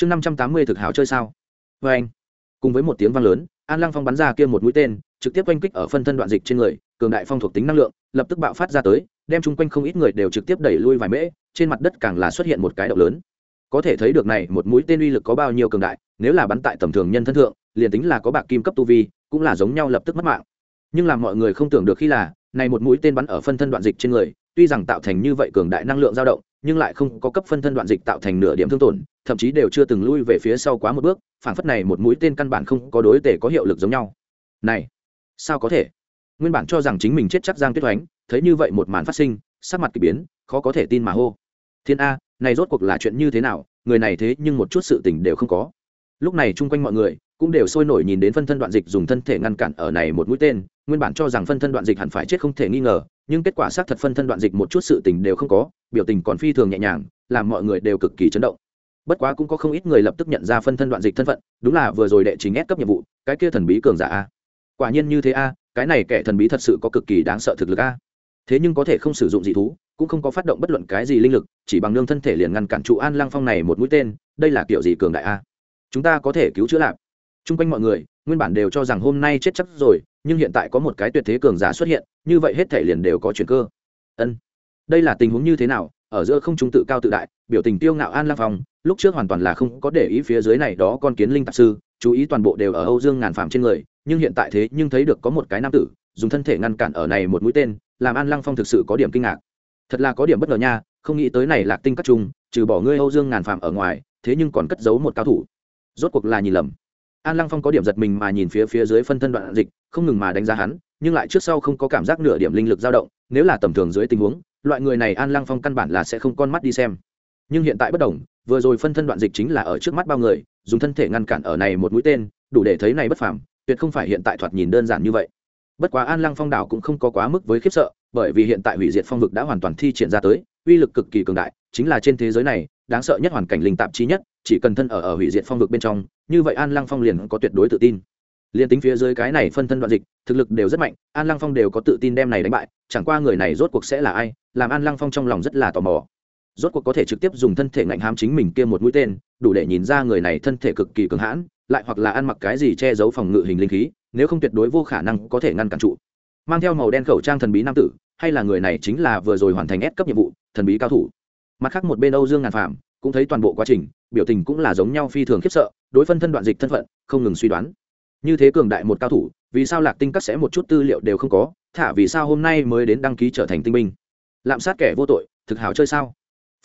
chương năm trăm tám mươi thực hảo chơi sao? Vê anh, cùng với một tiếng vang lớn, an lăng phong bắn ra kia một mũi tên, trực tiếp oanh kích ở phân thân đoạn dịch trên người, cường đại phong thuộc tính năng lượng, lập tức bạo phát ra tới, đem chung quanh không ít người đều trực tiếp đẩy lui vài mễ, trên mặt đất càng là xuất hiện một cái động lớn. Có thể thấy được này, một mũi tên uy lực có bao nhiêu cường đại, nếu là bắn tại tầm thường nhân thân thượng, liền tính là có bạc kim cấp tu vi, cũng là giống nhau lập tức mất mạng. Nhưng làm mọi người không tưởng được khi là, này một mũi tên bắn ở phân thân đoạn dịch trên người, tuy rằng tạo thành như vậy cường đại năng lượng dao động nhưng lại không có cấp phân thân đoạn dịch tạo thành nửa điểm thương tổn, thậm chí đều chưa từng lui về phía sau quá một bước, phản phất này một mũi tên căn bản không có đối tể có hiệu lực giống nhau. Này, sao có thể? Nguyên bản cho rằng chính mình chết chắc giang tuyết oánh thấy như vậy một màn phát sinh, sắc mặt k ỳ biến, khó có thể tin mà hô. Thiên a, này rốt cuộc là chuyện như thế nào? Người này thế nhưng một chút sự tình đều không có. Lúc này chung quanh mọi người cũng đều sôi nổi nhìn đến phân thân đoạn dịch dùng thân thể ngăn cản ở này một mũi tên, nguyên bản cho rằng phân thân đoạn dịch hẳn phải chết không thể nghi ngờ, nhưng kết quả xác thật phân thân đoạn dịch một chút sự tình đều không có, biểu tình còn phi thường nhẹ nhàng, làm mọi người đều cực kỳ chấn động. Bất quá cũng có không ít người lập tức nhận ra phân thân đoạn dịch thân phận, đúng là vừa rồi đệ chính ép cấp nhiệm vụ, cái kia thần bí cường giả a. Quả nhiên như thế a, cái này kẻ thần bí thật sự có cực kỳ đáng sợ thực lực a. Thế nhưng có thể không sử dụng dị thú, cũng không có phát động bất luận cái gì linh lực, chỉ bằng nương thân thể liền ngăn cản trụ an lăng phong này một mũi tên, đây là kiểu gì cường đại a? Chúng ta có thể cứu chữa lạp chung quanh mọi người, nguyên bản đều cho rằng hôm nay chết chắc rồi, nhưng hiện tại có một cái tuyệt thế cường giả xuất hiện, như vậy hết thể liền đều có chuyện cơ. Ân. Đây là tình huống như thế nào? Ở giữa không trung tự cao tự đại, biểu tình tiêu ngạo an lăng phong, lúc trước hoàn toàn là không có để ý phía dưới này đó con kiến linh tạp sư, chú ý toàn bộ đều ở âu dương ngàn phạm trên người, nhưng hiện tại thế nhưng thấy được có một cái nam tử, dùng thân thể ngăn cản ở này một mũi tên, làm an lăng phong thực sự có điểm kinh ngạc. Thật là có điểm bất ngờ nha, không nghĩ tới này lạc tinh các trung, trừ bỏ ngươi âu dương ngàn phạm ở ngoài, thế nhưng còn cất giấu một cao thủ. Rốt cuộc là nhìn lầm an lăng phong có điểm giật mình mà nhìn phía phía dưới phân thân đoạn dịch, không ngừng mà đánh giá hắn, nhưng lại trước sau không có cảm giác nửa điểm linh lực dao động, nếu là tầm thường dưới tình huống, loại người này an lăng phong căn bản là sẽ không con mắt đi xem. Nhưng hiện tại bất đồng, vừa rồi phân thân đoạn dịch chính là ở trước mắt bao người, dùng thân thể ngăn cản ở này một mũi tên, đủ để thấy này bất phàm, tuyệt không phải hiện tại thoạt nhìn đơn giản như vậy. Bất quá an lăng phong đảo cũng không có quá mức với khiếp sợ, bởi vì hiện tại hủy diệt phong vực đã hoàn toàn thi triển ra tới, uy lực cực kỳ cường đại, chính là trên thế giới này, đáng sợ nhất hoàn cảnh linh tạp chi nhất, chỉ cần thân ở ở hủy diệt phong vực bên trong như vậy an lăng phong liền có tuyệt đối tự tin. Liền tính phía dưới cái này phân thân đoạn dịch, thực lực đều rất mạnh, an lăng phong đều có tự tin đem này đánh bại, chẳng qua người này rốt cuộc sẽ là ai, làm an lăng phong trong lòng rất là tò mò. Rốt cuộc có thể trực tiếp dùng thân thể ngạnh hám chính mình kia một mũi tên, đủ để nhìn ra người này thân thể cực kỳ cường hãn, lại hoặc là ăn mặc cái gì che giấu phòng ngự hình linh khí, nếu không tuyệt đối vô khả năng có thể ngăn cản trụ. Mang theo màu đen khẩu trang thần bí nam tử, hay là người này chính là vừa rồi hoàn thành ép cấp nhiệm vụ, thần bí cao thủ. Mặt khác một bên âu dương ngàn phạm cũng thấy toàn bộ quá trình, biểu tình cũng là giống nhau phi thường khiếp sợ đối phân thân đoạn dịch thân phận, không ngừng suy đoán. Như thế cường đại một cao thủ, vì sao lạc tinh các sẽ một chút tư liệu đều không có? Thả vì sao hôm nay mới đến đăng ký trở thành tinh binh? Lạm sát kẻ vô tội, thực hảo chơi sao?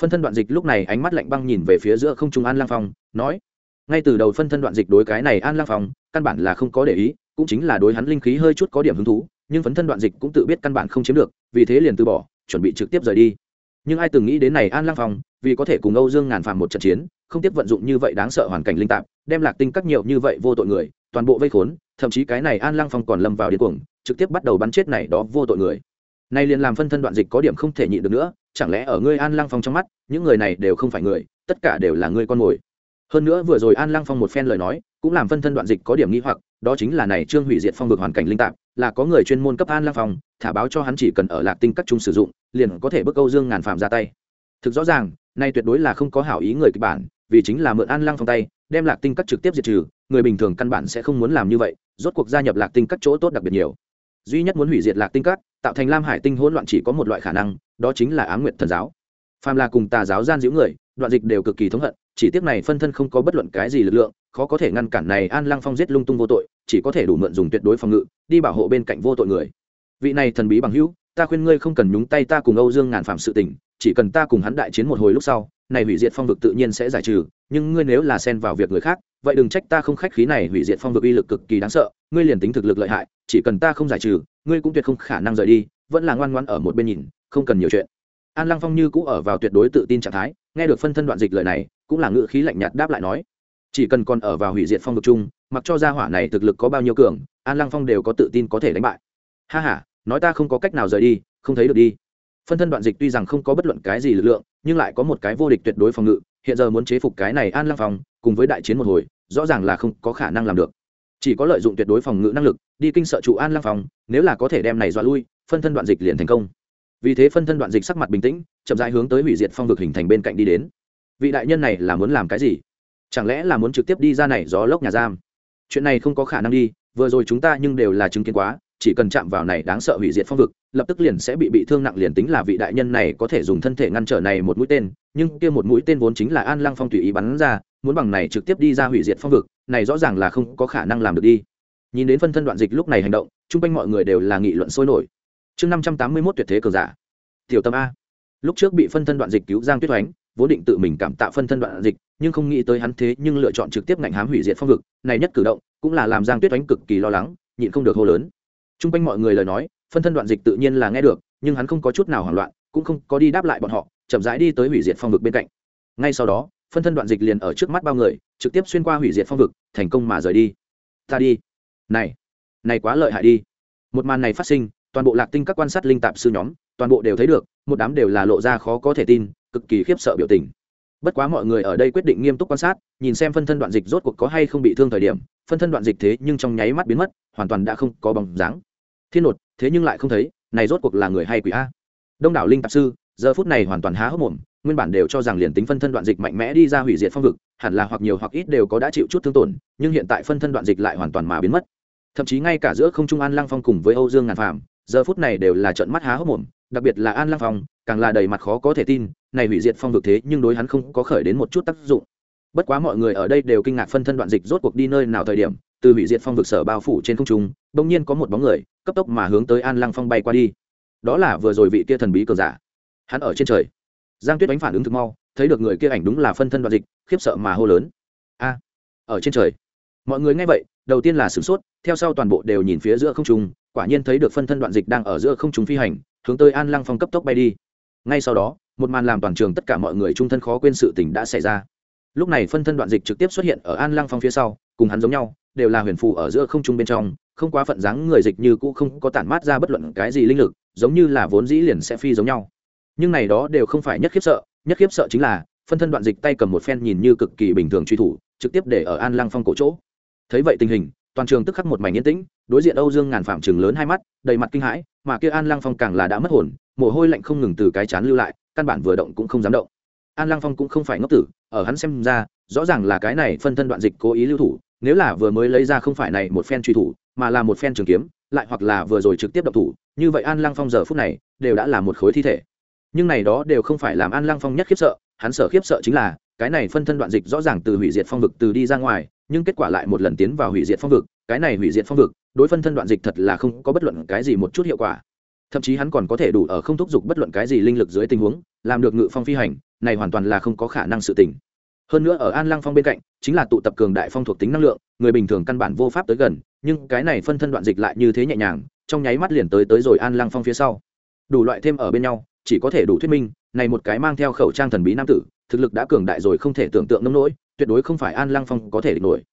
Phân thân đoạn dịch lúc này ánh mắt lạnh băng nhìn về phía giữa không trung an lang phong, nói, ngay từ đầu phân thân đoạn dịch đối cái này an lang phong, căn bản là không có để ý, cũng chính là đối hắn linh khí hơi chút có điểm hứng thú, nhưng phấn thân đoạn dịch cũng tự biết căn bản không chiếm được, vì thế liền từ bỏ, chuẩn bị trực tiếp rời đi. Nhưng ai từng nghĩ đến này an lang phong, vì có thể cùng âu dương ngàn phàm một trận chiến không tiếp vận dụng như vậy đáng sợ hoàn cảnh linh tạp, đem lạc tinh các nhiều như vậy vô tội người, toàn bộ vây khốn, thậm chí cái này an lang phong còn lâm vào điên cuồng, trực tiếp bắt đầu bắn chết này đó vô tội người. Nay liền làm phân thân đoạn dịch có điểm không thể nhịn được nữa, chẳng lẽ ở ngươi an lang phong trong mắt, những người này đều không phải người, tất cả đều là ngươi con mồi. Hơn nữa vừa rồi an lang phong một phen lời nói, cũng làm phân thân đoạn dịch có điểm nghi hoặc, đó chính là này trương hủy diệt phong vực hoàn cảnh linh tạp, là có người chuyên môn cấp an lang phong, thả báo cho hắn chỉ cần ở lạc tinh các trung sử dụng, liền có thể bức câu dương ngàn phạm ra tay. Thực rõ ràng, nay tuyệt đối là không có hảo ý người kịch bản vì chính là mượn an lang phong tay, đem lạc tinh các trực tiếp diệt trừ, người bình thường căn bản sẽ không muốn làm như vậy, rốt cuộc gia nhập lạc tinh các chỗ tốt đặc biệt nhiều. Duy nhất muốn hủy diệt lạc tinh các, tạo thành lam hải tinh hỗn loạn chỉ có một loại khả năng, đó chính là ám nguyệt thần giáo. Phàm là cùng tà giáo gian giữ người, đoạn dịch đều cực kỳ thống hận, chỉ tiếc này phân thân không có bất luận cái gì lực lượng, khó có thể ngăn cản này an lăng phong giết lung tung vô tội, chỉ có thể đủ mượn dùng tuyệt đối phòng ngự, đi bảo hộ bên cạnh vô tội người. Vị này thần bí bằng hữu, ta khuyên ngươi không cần nhúng tay ta cùng âu dương ngàn phạm sự tình chỉ cần ta cùng hắn đại chiến một hồi lúc sau, này hủy diệt phong vực tự nhiên sẽ giải trừ, nhưng ngươi nếu là xen vào việc người khác, vậy đừng trách ta không khách khí này hủy diệt phong vực uy lực cực kỳ đáng sợ, ngươi liền tính thực lực lợi hại, chỉ cần ta không giải trừ, ngươi cũng tuyệt không khả năng rời đi, vẫn là ngoan ngoan ở một bên nhìn, không cần nhiều chuyện. An lăng phong như cũng ở vào tuyệt đối tự tin trạng thái, nghe được phân thân đoạn dịch lời này, cũng là ngự khí lạnh nhạt đáp lại nói, chỉ cần còn ở vào hủy diệt phong vực chung, mặc cho gia hỏa này thực lực có bao nhiêu cường, an lăng phong đều có tự tin có thể đánh bại. Ha h a nói ta không có cách nào rời đi, không thấy được đi phân thân đoạn dịch tuy rằng không có bất luận cái gì lực lượng nhưng lại có một cái vô địch tuyệt đối phòng ngự hiện giờ muốn chế phục cái này an lăng Phòng cùng với đại chiến một hồi rõ ràng là không có khả năng làm được. Chỉ có lợi dụng tuyệt đối phòng ngự năng lực đi kinh sợ trụ an lăng Phòng, nếu là có thể đem này dọa lui phân thân đoạn dịch liền thành công. Vì thế phân thân đoạn dịch sắc mặt bình tĩnh chậm rãi hướng tới hủy diệt phong vực hình thành bên cạnh đi đến. Vị đại nhân này là muốn làm cái gì? Chẳng lẽ là muốn trực tiếp đi ra này gió lốc nhà giam? Chuyện này không có khả năng đi vừa rồi chúng ta nhưng đều là chứng kiến quá chỉ cần chạm vào này đáng sợ hủy diệt phong vực, lập tức liền sẽ bị bị thương nặng liền tính là vị đại nhân này có thể dùng thân thể ngăn trở này một mũi tên, nhưng kia một mũi tên vốn chính là an lăng phong tùy ý bắn ra, muốn bằng này trực tiếp đi ra hủy diệt phong vực, này rõ ràng là không có khả năng làm được đi. Nhìn đến phân thân đoạn dịch lúc này hành động, chung quanh mọi người đều là nghị luận sôi nổi. Chương năm trăm tám mươi mốt tuyệt thế cường giả. Tiểu tâm a. Lúc trước bị phân thân đoạn dịch cứu giang tuyết oánh, vốn định tự mình cảm tạ phân thân đoạn dịch, nhưng không nghĩ tới hắn thế nhưng lựa chọn trực tiếp ngạnh hám hủy diệt phong vực, này nhất cử động, cũng là làm giang tuyết oánh cực kỳ lo lắng, nhịn không được hô lớn t r u n g quanh mọi người lời nói, phân thân đoạn dịch tự nhiên là nghe được, nhưng hắn không có chút nào hoảng loạn, cũng không có đi đáp lại bọn họ, chậm rãi đi tới hủy diệt phong vực bên cạnh. Ngay sau đó, phân thân đoạn dịch liền ở trước mắt bao người, trực tiếp xuyên qua hủy diệt phong vực, thành công mà rời đi. Ta đi. Này này quá lợi hại đi. Một màn này phát sinh, toàn bộ lạc tinh các quan sát linh tạp sư nhóm, toàn bộ đều thấy được, một đám đều là lộ ra khó có thể tin, cực kỳ khiếp sợ biểu tình. Bất quá mọi người ở đây quyết định nghiêm túc quan sát, nhìn xem phân thân đoạn dịch rốt cuộc có hay không bị thương thời điểm, phân thân đoạn dịch thế nhưng trong nháy mắt biến mất, hoàn toàn đã không có bóng dáng thiên nột, thế nhưng lại không thấy, này rốt cuộc là người hay quỷ a? Đông đảo linh tạp sư, giờ phút này hoàn toàn há hốc mồm, nguyên bản đều cho rằng liền tính phân thân đoạn dịch mạnh mẽ đi ra hủy diệt phong vực, hẳn là hoặc nhiều hoặc ít đều có đã chịu chút thương tổn, nhưng hiện tại phân thân đoạn dịch lại hoàn toàn mà biến mất. Thậm chí ngay cả giữa không trung an lăng phong cùng với âu dương ngàn phàm, giờ phút này đều là trận mắt há hốc mồm, đặc biệt là an lăng phong, càng là đầy mặt khó có thể tin, này hủy diệt phong vực thế nhưng đối hắn không có khởi đến một chút tác dụng. Bất quá mọi người ở đây đều kinh ngạc phân thân đoạn dịch rốt cuộc đi nơi nào thời điểm từ hủy diệt phong vực sở bao phủ trên không trung, bỗng nhiên có một bóng người, cấp tốc mà hướng tới an lăng phong bay qua đi. Đó là vừa rồi vị kia thần bí cờ giả. Hắn ở trên trời. Giang tuyết đánh phản ứng thực mau, thấy được người kia ảnh đúng là phân thân đoạn dịch, khiếp sợ mà hô lớn. A, ở trên trời. Mọi người nghe vậy, đầu tiên là sửng sốt, theo sau toàn bộ đều nhìn phía giữa không trung, quả nhiên thấy được phân thân đoạn dịch đang ở giữa không trung phi hành, hướng tới an lăng phong cấp tốc bay đi. Ngay sau đó, một màn làm toàn trường tất cả mọi người trung thân khó quên sự tình đã xảy ra. Lúc này phân thân đoạn dịch trực tiếp xuất hiện ở an lăng phong phía sau cùng hắn giống nhau, đều là huyền phù ở giữa không trung bên trong, không quá phận dáng người dịch như cũ không có tản mát ra bất luận cái gì linh lực, giống như là vốn dĩ liền sẽ phi giống nhau. Nhưng này đó đều không phải nhất khiếp sợ, nhất khiếp sợ chính là, phân thân đoạn dịch tay cầm một phen nhìn như cực kỳ bình thường truy thủ, trực tiếp để ở an lăng phong cổ chỗ. Thấy vậy tình hình, toàn trường tức khắc một mảnh yên tĩnh, đối diện âu dương ngàn phạm chừng lớn hai mắt, đầy mặt kinh hãi, mà kia an lăng phong càng là đã mất hồn, mồ hôi lạnh không ngừng từ cái chán lưu lại, căn bản vừa động cũng không dám động. An lăng phong cũng không phải ngốc tử, ở hắn xem ra, rõ ràng là cái này phân thân đoạn dịch cố ý lưu thủ nếu là vừa mới lấy ra không phải này một phen truy thủ, mà là một phen trường kiếm, lại hoặc là vừa rồi trực tiếp động thủ, như vậy an lăng phong giờ phút này đều đã là một khối thi thể. Nhưng này đó đều không phải làm an lăng phong nhất khiếp sợ, hắn sợ khiếp sợ chính là, cái này phân thân đoạn dịch rõ ràng từ hủy diệt phong vực từ đi ra ngoài, nhưng kết quả lại một lần tiến vào hủy diệt phong vực, cái này hủy diệt phong vực, đối phân thân đoạn dịch thật là không có bất luận cái gì một chút hiệu quả. Thậm chí hắn còn có thể đủ ở không thúc giục bất luận cái gì linh lực dưới tình huống, làm được ngự phong phi hành, này hoàn toàn là không có khả năng sự tình hơn nữa ở an lăng phong bên cạnh, chính là tụ tập cường đại phong thuộc tính năng lượng, người bình thường căn bản vô pháp tới gần, nhưng cái này phân thân đoạn dịch lại như thế nhẹ nhàng, trong nháy mắt liền tới tới rồi an lăng phong phía sau. Đủ loại thêm ở bên nhau, chỉ có thể đủ thuyết minh, này một cái mang theo khẩu trang thần bí nam tử, thực lực đã cường đại rồi không thể tưởng tượng nông nỗi, tuyệt đối không phải an lăng phong có thể địch nổi.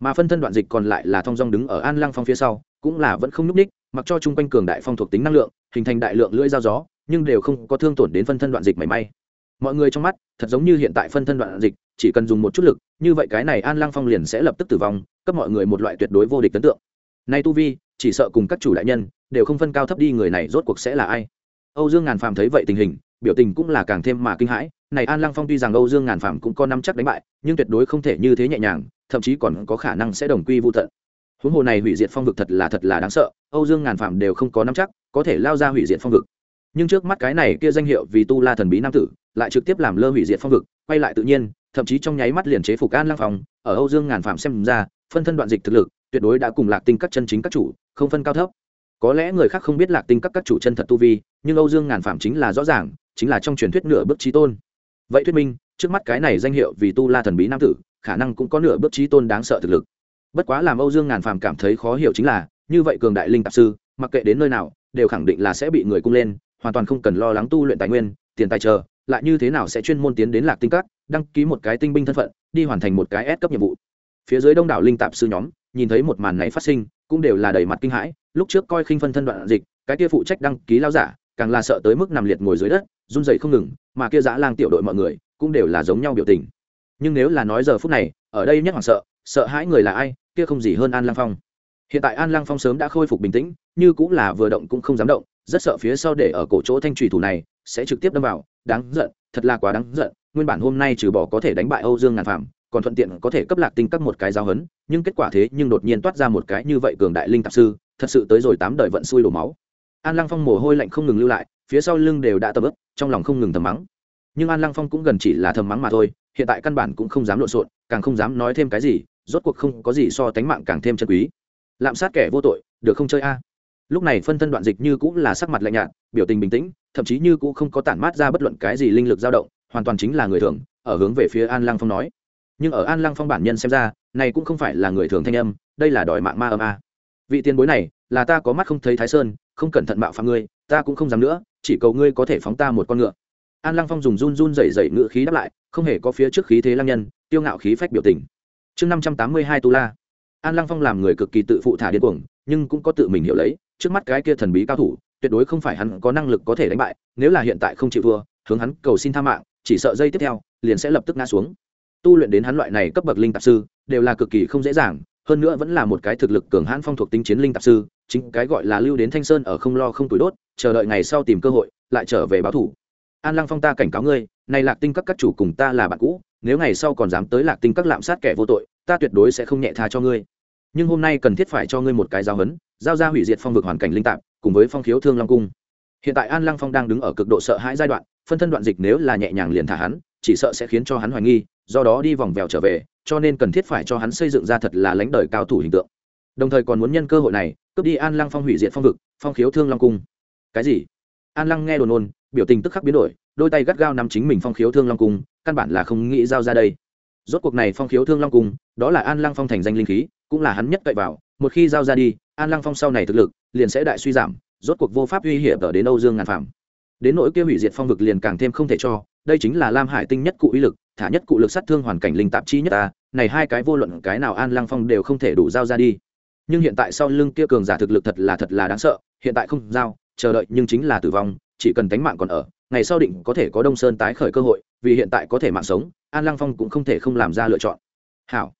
Mà phân thân đoạn dịch còn lại là thong dong đứng ở an lăng phong phía sau, cũng là vẫn không nhúc ních mặc cho chung quanh cường đại phong thuộc tính năng lượng, hình thành đại lượng lưỡi dao gió, nhưng đều không có thương tổn đến phân thân đoạn dịch mảy may. Mọi người trong mắt, thật giống như hiện tại phân thân đoạn dịch chỉ cần dùng một chút lực, như vậy cái này an lăng phong liền sẽ lập tức tử vong, cấp mọi người một loại tuyệt đối vô địch ấn tượng. Nay tu vi, chỉ sợ cùng các chủ đại nhân, đều không phân cao thấp đi người này rốt cuộc sẽ là ai. Âu dương ngàn phàm thấy vậy tình hình, biểu tình cũng là càng thêm mà kinh hãi. Này an lăng phong tuy rằng âu dương ngàn phàm cũng có năm chắc đánh bại, nhưng tuyệt đối không thể như thế nhẹ nhàng, thậm chí còn có khả năng sẽ đồng quy vô tận. Huống hồ này hủy diệt phong vực thật là thật là đáng sợ, âu dương ngàn phàm đều không có năm chắc, có thể lao ra hủy diệt phong vực. Nhưng trước mắt cái này kia danh hiệu vì tu la thần bí nam tử, lại trực tiếp làm lơ hủy diệt phong vực, quay lại tự nhiên thậm chí trong nháy mắt liền chế phục an lang phòng ở âu dương ngàn phạm xem ra, phân thân đoạn dịch thực lực, tuyệt đối đã cùng lạc tinh các chân chính các chủ, không phân cao thấp. Có lẽ người khác không biết lạc tinh các các chủ chân thật tu vi, nhưng âu dương ngàn phạm chính là rõ ràng, chính là trong truyền thuyết nửa bước trí tôn. Vậy thuyết minh, trước mắt cái này danh hiệu vì tu la thần bí nam tử, khả năng cũng có nửa bước trí tôn đáng sợ thực lực. Bất quá làm âu dương ngàn phàm cảm thấy khó hiểu chính là, như vậy cường đại linh tạp sư, mặc kệ đến nơi nào, đều khẳng định là sẽ bị người cung lên, hoàn toàn không cần lo lắng tu luyện tài nguyên, tiền tài chờ, lại như thế nào sẽ chuyên môn tiến đến lạc tinh các đăng ký một cái tinh binh thân phận, đi hoàn thành một cái s cấp nhiệm vụ. Phía dưới đông đảo linh tạp sư nhóm, nhìn thấy một màn này phát sinh, cũng đều là đầy mặt kinh hãi, lúc trước coi khinh phân thân đoạn dịch, cái kia phụ trách đăng ký lao giả, càng là sợ tới mức nằm liệt ngồi dưới đất, run rẩy không ngừng, mà kia dã lang tiểu đội mọi người, cũng đều là giống nhau biểu tình. Nhưng nếu là nói giờ phút này, ở đây nhất hoảng sợ sợ hãi người là ai, kia không gì hơn an lang phong. Hiện tại an lang phong sớm đã khôi phục bình tĩnh, như cũng là vừa động cũng không dám động, rất sợ phía sau để ở cổ chỗ thanh trùy thủ này, sẽ trực tiếp đâm vào, đáng giận, thật là quá đáng giận nguyên bản hôm nay trừ bỏ có thể đánh bại âu dương ngàn Phàm, còn thuận tiện có thể cấp lạc tinh các một cái giáo hấn nhưng kết quả thế nhưng đột nhiên toát ra một cái như vậy cường đại linh tạp sư thật sự tới rồi tám đời vận xui đổ máu. An lăng phong mồ hôi lạnh không ngừng lưu lại phía sau lưng đều đã tầm ướp trong lòng không ngừng thầm mắng. Nhưng an lăng phong cũng gần chỉ là thầm mắng mà thôi hiện tại căn bản cũng không dám lộn xộn càng không dám nói thêm cái gì rốt cuộc không có gì so tánh mạng càng thêm chân quý. Lạm sát kẻ vô tội được không chơi a? Lúc này phân thân đoạn dịch như cũng là sắc mặt lạnh nhạt biểu tình bình tĩnh thậm chí như cũng không có tản mát ra bất luận cái gì linh lực dao động hoàn toàn chính là người thường, ở hướng về phía an lăng phong nói. Nhưng ở an lăng phong bản nhân xem ra, này cũng không phải là người thường thanh âm, đây là đòi mạng ma âm a. Vị tiền bối này, là ta có mắt không thấy thái sơn, không cẩn thận mạo phạm ngươi, ta cũng không dám nữa, chỉ cầu ngươi có thể phóng ta một con ngựa. An lăng phong dùng run run dày dày ngựa khí đáp lại, không hề có phía trước khí thế lăng nhân, tiêu ngạo khí phách biểu tình. Chương năm trăm tám mươi hai tu la. An lăng phong làm người cực kỳ tự phụ thả điên cuồng, nhưng cũng có tự mình hiểu lấy, trước mắt cái kia thần bí cao thủ, tuyệt đối không phải hắn có năng lực có thể đánh bại, nếu là hiện tại không chịu thua, hướng hắn cầu xin tha mạng chỉ sợ dây tiếp theo, liền sẽ lập tức ngã xuống. Tu luyện đến hắn loại này cấp bậc linh tạp sư, đều là cực kỳ không dễ dàng, hơn nữa vẫn là một cái thực lực cường hãn phong thuộc tính chiến linh tạp sư, chính cái gọi là lưu đến thanh sơn ở không lo không tuổi đốt, chờ đợi ngày sau tìm cơ hội, lại trở về báo thủ. An lăng phong ta cảnh cáo ngươi, này lạc tinh các các chủ cùng ta là bạn cũ, nếu ngày sau còn dám tới lạc tinh các lạm sát kẻ vô tội, ta tuyệt đối sẽ không nhẹ tha cho ngươi. Nhưng hôm nay cần thiết phải cho ngươi một cái giáo hấn giao ra hủy diệt phong vực hoàn cảnh linh tạp, cùng với phong khiếu thương long cung. Hiện tại an lăng phong đang đứng ở cực độ sợ hãi giai đoạn phân thân đoạn dịch nếu là nhẹ nhàng liền thả hắn, chỉ sợ sẽ khiến cho hắn hoài nghi, do đó đi vòng vèo trở về, cho nên cần thiết phải cho hắn xây dựng ra thật là lãnh đời cao thủ hình tượng. Đồng thời còn muốn nhân cơ hội này, cướp đi an lăng phong hủy diệt phong vực, phong khiếu thương long cung. Cái gì? An lăng nghe đồn ôn, biểu tình tức khắc biến đổi, đôi tay gắt gao nắm chính mình phong khiếu thương long cung, căn bản là không nghĩ giao ra đây. Rốt cuộc này phong khiếu thương long cung, đó là an lăng phong thành danh linh khí, cũng là hắn nhất cậy vào, một khi giao ra đi, an lăng phong sau này thực lực, liền sẽ đại suy giảm, rốt cuộc vô pháp uy hiểm ở đến âu dương ngàn phạm đến nỗi kia hủy diệt phong vực liền càng thêm không thể cho, đây chính là lam hải tinh nhất cụ uy lực, thả nhất cụ lực sát thương hoàn cảnh linh tạp chi nhất ta, này hai cái vô luận cái nào an lăng phong đều không thể đủ giao ra đi. Nhưng hiện tại sau lưng kia cường giả thực lực thật là thật là đáng sợ, hiện tại không giao, chờ đợi nhưng chính là tử vong, chỉ cần tánh mạng còn ở, ngày sau định có thể có đông sơn tái khởi cơ hội, vì hiện tại có thể mạng sống, an lăng phong cũng không thể không làm ra lựa chọn. Hảo,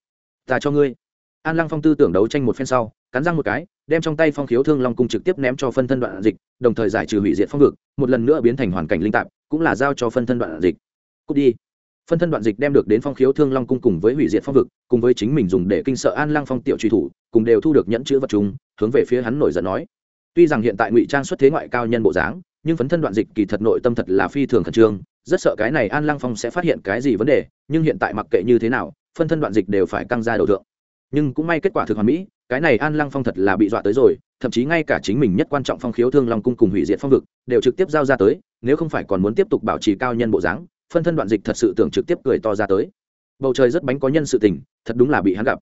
ta cho ngươi. An lăng phong tư tưởng đấu tranh một phen sau, cắn răng một cái đem trong tay phong khiếu thương long cung trực tiếp ném cho phân thân đoạn dịch, đồng thời giải trừ hủy diệt phong vực, một lần nữa biến thành hoàn cảnh linh tạp, cũng là giao cho phân thân đoạn dịch. Cút đi. Phân thân đoạn dịch đem được đến phong khiếu thương long cung cùng với hủy diệt phong vực, cùng với chính mình dùng để kinh sợ an lăng phong tiểu truy thủ, cùng đều thu được nhẫn chữ vật chúng, hướng về phía hắn nổi giận nói. Tuy rằng hiện tại ngụy trang xuất thế ngoại cao nhân bộ dáng, nhưng phấn thân đoạn dịch kỳ thật nội tâm thật là phi thường khẩn trương, rất sợ cái này an lăng phong sẽ phát hiện cái gì vấn đề, nhưng hiện tại mặc kệ như thế nào, phân thân đoạn dịch đều phải căng ra đầu thượng. Nhưng cũng may kết quả thực hoàn mỹ cái này an lăng phong thật là bị dọa tới rồi, thậm chí ngay cả chính mình nhất quan trọng phong khiếu thương long cung cùng hủy diệt phong vực, đều trực tiếp giao ra tới, nếu không phải còn muốn tiếp tục bảo trì cao nhân bộ dáng, phân thân đoạn dịch thật sự tưởng trực tiếp cười to ra tới. Bầu trời rất bánh có nhân sự tình, thật đúng là bị hắn gặp.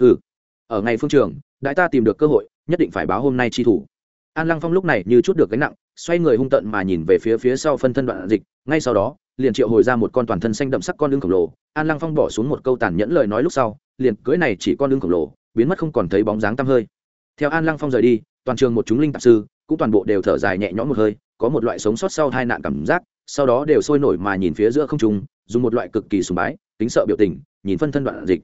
Ừ ở ngày phương trường, đại ta tìm được cơ hội, nhất định phải báo hôm nay chi thủ. An lăng phong lúc này như chút được gánh nặng, xoay người hung tận mà nhìn về phía phía sau phân thân đoạn dịch, ngay sau đó, liền triệu hồi ra một con toàn thân xanh đậm sắc con lưng khổng lồ. An lăng phong bỏ xuống một câu tàn nhẫn lời nói lúc sau, liền cưới này chỉ con lưng khổng lồ biến mất không còn thấy bóng dáng tăm hơi. Theo an lăng phong rời đi, toàn trường một chúng linh tạp sư cũng toàn bộ đều thở dài nhẹ nhõm một hơi, có một loại sống sót sau hai nạn cảm giác, sau đó đều sôi nổi mà nhìn phía giữa không trung, dùng một loại cực kỳ sùng bái kính sợ biểu tình, nhìn phân thân đoạn dịch.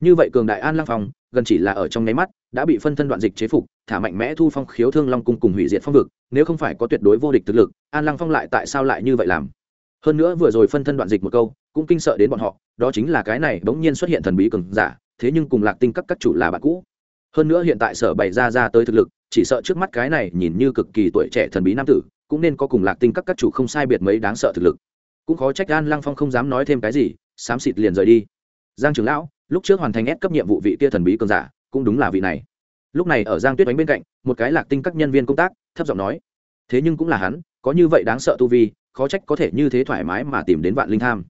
Như vậy cường đại an lăng phong, gần chỉ là ở trong nháy mắt, đã bị phân thân đoạn dịch chế phục, thả mạnh mẽ thu phong khiếu thương long cung cùng hủy diệt phong vực, nếu không phải có tuyệt đối vô địch thực lực, an lăng phong lại tại sao lại như vậy làm? Hơn nữa vừa rồi phân thân đoạn dịch một câu, cũng kinh sợ đến bọn họ, đó chính là cái này bỗng nhiên xuất hiện thần bí cường giả thế nhưng cùng lạc tinh các các chủ là bạn cũ. Hơn nữa hiện tại sở bày ra ra tới thực lực, chỉ sợ trước mắt cái này nhìn như cực kỳ tuổi trẻ thần bí nam tử, cũng nên có cùng lạc tinh các các chủ không sai biệt mấy đáng sợ thực lực. Cũng khó trách an lăng phong không dám nói thêm cái gì, xám xịt liền rời đi. Giang trưởng lão, lúc trước hoàn thành ép cấp nhiệm vụ vị kia thần bí cường giả, cũng đúng là vị này. Lúc này ở giang tuyết đánh bên cạnh, một cái lạc tinh các nhân viên công tác, thấp giọng nói, thế nhưng cũng là hắn, có như vậy đáng sợ tu vi, khó trách có thể như thế thoải mái mà tìm đến vạn linh tham.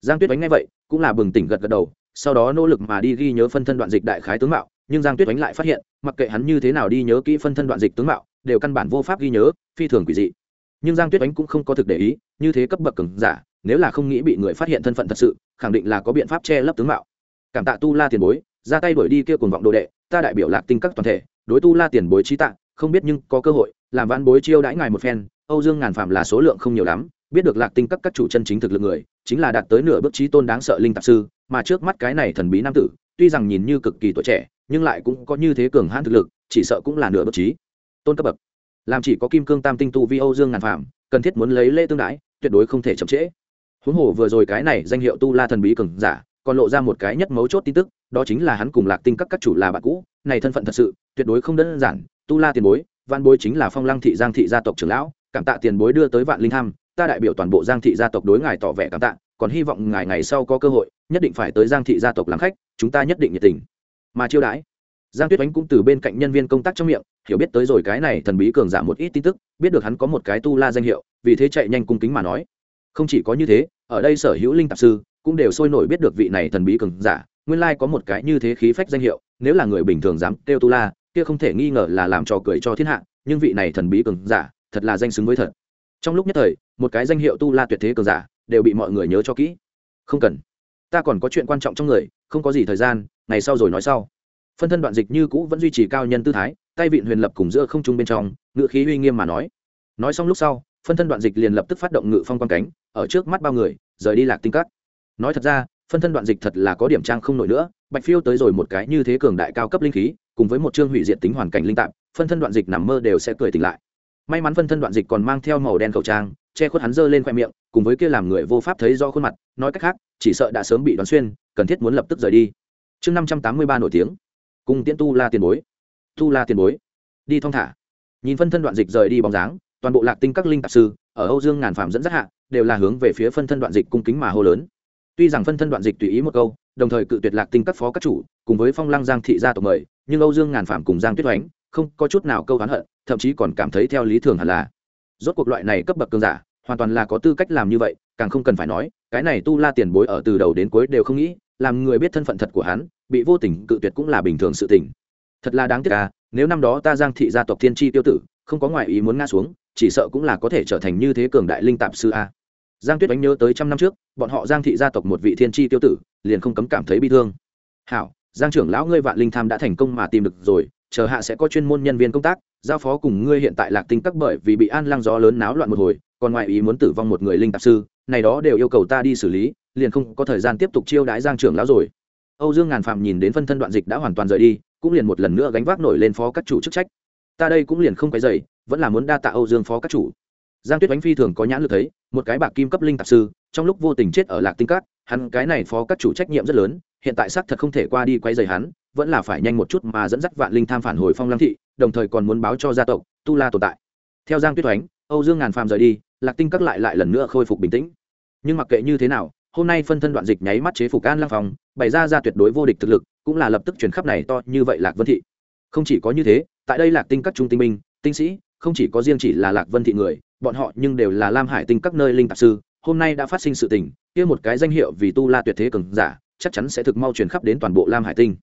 Giang tuyết đánh ngay vậy, cũng là bừng tỉnh gật gật đầu sau đó nỗ lực mà đi ghi nhớ phân thân đoạn dịch đại khái tướng mạo, nhưng giang tuyết oánh lại phát hiện, mặc kệ hắn như thế nào đi nhớ kỹ phân thân đoạn dịch tướng mạo, đều căn bản vô pháp ghi nhớ, phi thường quỷ dị. Nhưng giang tuyết oánh cũng không có thực để ý, như thế cấp bậc cường giả, nếu là không nghĩ bị người phát hiện thân phận thật sự, khẳng định là có biện pháp che lấp tướng mạo. Cảm tạ tu la tiền bối, ra tay đuổi đi kia cuồng vọng đồ đệ, ta đại biểu lạc tinh các toàn thể, đối tu la tiền bối trí tạ, không biết nhưng có cơ hội, làm văn bối chiêu đãi ngài một phen, âu dương ngàn phạm là số lượng không nhiều lắm, biết được lạc tinh các các chủ chân chính thực lực người, chính là đạt tới nửa bước trí tôn đáng sợ linh tạp sư mà trước mắt cái này thần bí nam tử, tuy rằng nhìn như cực kỳ tuổi trẻ, nhưng lại cũng có như thế cường hãn thực lực, chỉ sợ cũng là nửa bước trí. Tôn cấp bậc. Làm chỉ có kim cương tam tinh tu vi âu dương ngàn phạm cần thiết muốn lấy lễ tương đãi tuyệt đối không thể chậm trễ. Huống hồ vừa rồi cái này danh hiệu tu la thần bí cường giả, còn lộ ra một cái nhất mấu chốt tin tức, đó chính là hắn cùng lạc tinh các các chủ là bạn cũ, này thân phận thật sự, tuyệt đối không đơn giản. Tu la tiền bối văn bối chính là phong lăng thị giang thị gia tộc trưởng lão, cảm tạ tiền bối đưa tới vạn linh tham ta đại biểu toàn bộ giang thị gia tộc đối ngài tỏ vẻ cảm tạ còn hy vọng ngài ngày sau có cơ hội, nhất định phải tới giang thị gia tộc làm khách, chúng ta nhất định nhiệt tình. Mà chiêu đãi, giang tuyết oánh cũng từ bên cạnh nhân viên công tác trong miệng, hiểu biết tới rồi cái này thần bí cường giả một ít tin tức, biết được hắn có một cái tu la danh hiệu, vì thế chạy nhanh cung kính mà nói. Không chỉ có như thế, ở đây sở hữu linh tạp sư cũng đều sôi nổi biết được vị này thần bí cường giả, nguyên lai có một cái như thế khí phách danh hiệu, nếu là người bình thường dám kêu tu la, kia không thể nghi ngờ là làm trò cười cho thiên hạ, nhưng vị này thần bí cường giả thật là danh xứng với thật. Trong lúc nhất thời, một cái danh hiệu tu la tuyệt thế cường giả đều bị mọi người nhớ cho kỹ. Không cần. Ta còn có chuyện quan trọng trong người, không có gì thời gian, ngày sau rồi nói sau. Phân thân đoạn dịch như cũ vẫn duy trì cao nhân tư thái, tay vịn huyền lập cùng giữa không trung bên trong ngự khí uy nghiêm mà nói. Nói xong lúc sau, phân thân đoạn dịch liền lập tức phát động ngự phong quan cánh, ở trước mắt bao người, rời đi lạc tinh cắt nói thật ra, phân thân đoạn dịch thật là có điểm trang không nổi nữa, bạch phiêu tới rồi một cái như thế cường đại cao cấp linh khí, cùng với một chương hủy diện tính hoàn cảnh linh tạp, phân thân đoạn dịch nằm mơ đều sẽ cười tỉnh lại. May mắn phân thân đoạn dịch còn mang theo màu đen khẩu trang che khuất hắn dơ lên khoe miệng, cùng với kia làm người vô pháp thấy do khuôn mặt, nói cách khác, chỉ sợ đã sớm bị đoán xuyên, cần thiết muốn lập tức rời đi. Chương năm trăm tám mươi ba nổi tiếng. Cùng tiễn tu la tiền bối. Tu la tiền bối. Đi thong thả. Nhìn phân thân đoạn dịch rời đi bóng dáng, toàn bộ lạc tinh các linh tạp sư, ở âu dương ngàn phạm dẫn dắt hạ, đều là hướng về phía phân thân đoạn dịch cung kính mà hô lớn. Tuy rằng phân thân đoạn dịch tùy ý một câu, đồng thời cự tuyệt lạc tinh các phó các chủ, cùng với phong lăng giang thị gia tộc mời, nhưng âu dương ngàn phạm cùng giang tuyết oánh không có chút nào câu hắn hận, thậm chí còn cảm thấy theo lý thường hẳn là. Rốt cuộc loại này cấp bậc cường giả hoàn toàn là có tư cách làm như vậy, càng không cần phải nói, cái này tu la tiền bối ở từ đầu đến cuối đều không nghĩ, làm người biết thân phận thật của hắn, bị vô tình cự tuyệt cũng là bình thường sự tình. Thật là đáng tiếc à nếu năm đó ta giang thị gia tộc thiên tri tiêu tử, không có ngoại ý muốn ngã xuống, chỉ sợ cũng là có thể trở thành như thế cường đại linh tạp sư a. Giang tuyết đánh nhớ tới trăm năm trước, bọn họ giang thị gia tộc một vị thiên tri tiêu tử, liền không cấm cảm thấy bi thương. Hảo, giang trưởng lão ngươi vạn linh tham đã thành công mà tìm được rồi, chờ hạ sẽ có chuyên môn nhân viên công tác, giao phó cùng ngươi hiện tại lạc tinh các bởi vì bị an lăng gió lớn náo loạn một hồi còn ngoại ý muốn tử vong một người linh tạp sư, này đó đều yêu cầu ta đi xử lý, liền không có thời gian tiếp tục chiêu đãi giang trưởng lão rồi. Âu dương ngàn phạm nhìn đến phân thân đoạn dịch đã hoàn toàn rời đi, cũng liền một lần nữa gánh vác nổi lên phó các chủ chức trách. Ta đây cũng liền không cái dày vẫn là muốn đa tạ âu dương phó các chủ. Giang tuyết bánh phi thường có nhãn lực thấy, một cái bạc kim cấp linh tạp sư, trong lúc vô tình chết ở lạc tinh cát hắn cái này phó các chủ trách nhiệm rất lớn, hiện tại xác thật không thể qua đi quay dày hắn, vẫn là phải nhanh một chút mà dẫn dắt vạn linh tham phản hồi phong lăng thị, đồng thời còn muốn báo cho gia tộc tu la tồn tại. Theo giang tuyết oánh âu dương ngàn phàm rời đi, lạc tinh các lại lại lần nữa khôi phục bình tĩnh. Nhưng mặc kệ như thế nào, hôm nay phân thân đoạn dịch nháy mắt chế phục an lăng phòng bày ra ra tuyệt đối vô địch thực lực, cũng là lập tức chuyển khắp này to như vậy lạc vân thị. Không chỉ có như thế, tại đây lạc tinh các trung tinh minh tinh sĩ, không chỉ có riêng chỉ là lạc vân thị người, bọn họ nhưng đều là lam hải tinh các nơi linh tạp sư, hôm nay đã phát sinh sự tình, kia một cái danh hiệu vì tu la tuyệt thế cường giả, chắc chắn sẽ thực mau truyền khắp đến toàn bộ lam hải tinh.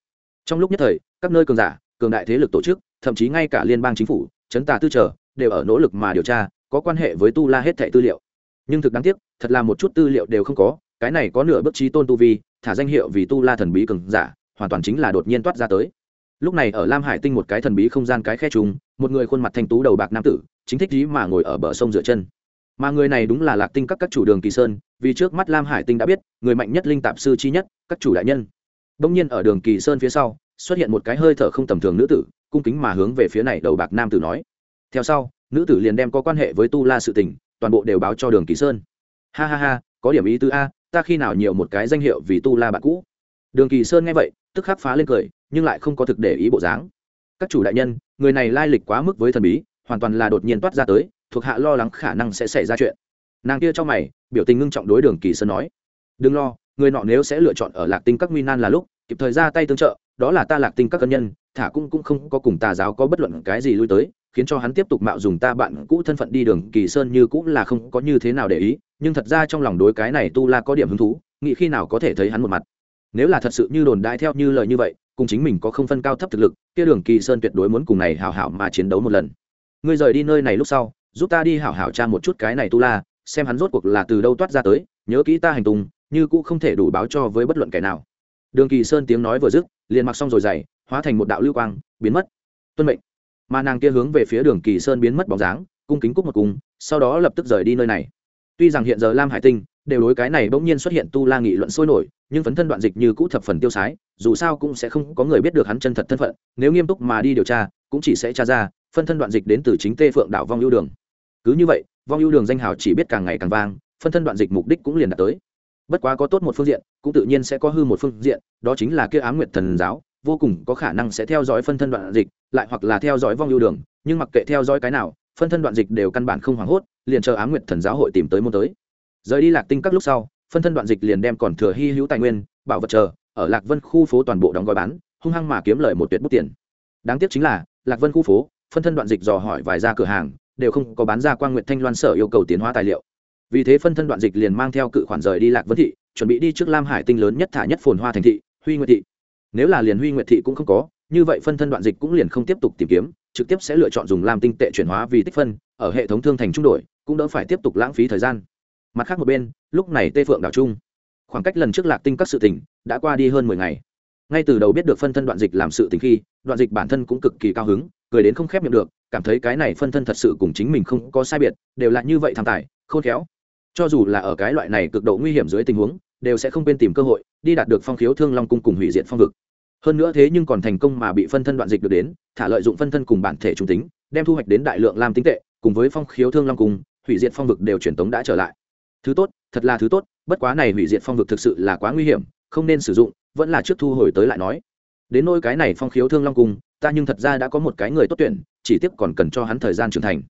Trong lúc nhất thời, các nơi cường giả, cường đại thế lực tổ chức, thậm chí ngay cả liên bang chính phủ, chấn tà tư trở, đều ở nỗ lực mà điều tra có quan hệ với tu la hết thệ tư liệu. Nhưng thực đáng tiếc, thật là một chút tư liệu đều không có, cái này có nửa bước trí tôn tu vi, thả danh hiệu vì tu la thần bí cường giả, hoàn toàn chính là đột nhiên toát ra tới. Lúc này ở lam hải tinh một cái thần bí không gian cái khe trùng, một người khuôn mặt thanh tú đầu bạc nam tử, chính thích ý mà ngồi ở bờ sông dựa chân. Mà người này đúng là lạc tinh các các chủ đường kỳ sơn, vì trước mắt lam hải tinh đã biết, người mạnh nhất linh tạp sư chi nhất, các chủ đại nhân. Đông nhiên ở đường kỳ sơn phía sau, xuất hiện một cái hơi thở không tầm thường nữ tử, cung kính mà hướng về phía này đầu bạc nam tử nói. Theo sau nữ tử liền đem có quan hệ với tu la sự tình, toàn bộ đều báo cho đường kỳ sơn. Ha ha ha, có điểm ý tứ a, ta khi nào nhiều một cái danh hiệu vì tu la bạn cũ. Đường kỳ sơn nghe vậy, tức khắc phá lên cười, nhưng lại không có thực để ý bộ dáng. Các chủ đại nhân, người này lai lịch quá mức với thần bí, hoàn toàn là đột nhiên toát ra tới, thuộc hạ lo lắng khả năng sẽ xảy ra chuyện. Nàng kia trong mày, biểu tình ngưng trọng đối đường kỳ sơn nói. Đừng lo, người nọ nếu sẽ lựa chọn ở lạc tinh các nguy nan là lúc, kịp thời ra tay tương trợ, đó là ta lạc tinh các cân nhân, thả cũng cũng không có cùng tà giáo có bất luận cái gì lui tới khiến cho hắn tiếp tục mạo dùng ta bạn cũ thân phận đi đường, kỳ sơn như cũng là không có như thế nào để ý, nhưng thật ra trong lòng đối cái này tu la có điểm hứng thú, nghĩ khi nào có thể thấy hắn một mặt. Nếu là thật sự như đồn đại theo như lời như vậy, cùng chính mình có không phân cao thấp thực lực, kia đường kỳ sơn tuyệt đối muốn cùng này hảo hảo mà chiến đấu một lần. Ngươi rời đi nơi này lúc sau, giúp ta đi hảo hảo tra một chút cái này tu la, xem hắn rốt cuộc là từ đâu toát ra tới, nhớ kỹ ta hành tung, như cũ không thể đủ báo cho với bất luận kẻ nào. Đường kỳ sơn tiếng nói vừa dứt, liền mặc xong rồi dày, hóa thành một đạo lưu quang, biến mất. Tuân mệnh mà nàng kia hướng về phía đường kỳ sơn biến mất bóng dáng, cung kính cúc một cung, sau đó lập tức rời đi nơi này. Tuy rằng hiện giờ lam hải tinh đều đối cái này bỗng nhiên xuất hiện tu la nghị luận sôi nổi, nhưng phấn thân đoạn dịch như cũ thập phần tiêu sái, dù sao cũng sẽ không có người biết được hắn chân thật thân phận, nếu nghiêm túc mà đi điều tra, cũng chỉ sẽ tra ra, phân thân đoạn dịch đến từ chính tê phượng đảo vong ưu đường. Cứ như vậy, vong ưu đường danh hào chỉ biết càng ngày càng vang, phân thân đoạn dịch mục đích cũng liền đạt tới. Bất quá có tốt một phương diện, cũng tự nhiên sẽ có hư một phương diện, đó chính là kia ám nguyệt thần giáo vô cùng có khả năng sẽ theo dõi phân thân đoạn dịch, lại hoặc là theo dõi vong ưu đường, nhưng mặc kệ theo dõi cái nào, phân thân đoạn dịch đều căn bản không hoảng hốt, liền chờ ám nguyệt thần giáo hội tìm tới môn tới. Rời đi lạc tinh các lúc sau, phân thân đoạn dịch liền đem còn thừa hy hữu tài nguyên, bảo vật chờ, ở lạc vân khu phố toàn bộ đóng gói bán, hung hăng mà kiếm lời một tuyệt bút tiền. Đáng tiếc chính là, lạc vân khu phố, phân thân đoạn dịch dò hỏi vài ra cửa hàng, đều không có bán ra quang nguyệt thanh loan sở yêu cầu tiến hóa tài liệu. Vì thế phân thân đoạn dịch liền mang theo cự khoản rời đi lạc vân thị, chuẩn bị đi trước lam hải tinh lớn nhất thả nhất phồn hoa thành thị, huy nguyệt thị nếu là liền huy nguyệt thị cũng không có, như vậy phân thân đoạn dịch cũng liền không tiếp tục tìm kiếm, trực tiếp sẽ lựa chọn dùng làm tinh tệ chuyển hóa vì tích phân, ở hệ thống thương thành trung đổi, cũng đỡ phải tiếp tục lãng phí thời gian. Mặt khác một bên, lúc này tê phượng đảo trung, khoảng cách lần trước lạc tinh các sự tỉnh đã qua đi hơn mười ngày. Ngay từ đầu biết được phân thân đoạn dịch làm sự tình khi, đoạn dịch bản thân cũng cực kỳ cao hứng, cười đến không khép miệng được, cảm thấy cái này phân thân thật sự cùng chính mình không có sai biệt, đều là như vậy tham tài, khôn khéo. Cho dù là ở cái loại này cực độ nguy hiểm dưới tình huống đều sẽ không quên tìm cơ hội đi đạt được phong khiếu thương long cung cùng hủy diệt phong vực. Hơn nữa thế nhưng còn thành công mà bị phân thân đoạn dịch được đến, thả lợi dụng phân thân cùng bản thể trung tính, đem thu hoạch đến đại lượng làm tính tệ, cùng với phong khiếu thương long cung, hủy diệt phong vực đều truyền tống đã trở lại. Thứ tốt, thật là thứ tốt, bất quá này hủy diệt phong vực thực sự là quá nguy hiểm, không nên sử dụng, vẫn là trước thu hồi tới lại nói. Đến nôi cái này phong khiếu thương long cung, ta nhưng thật ra đã có một cái người tốt tuyển, chỉ tiếp còn cần cho hắn thời gian trưởng thành.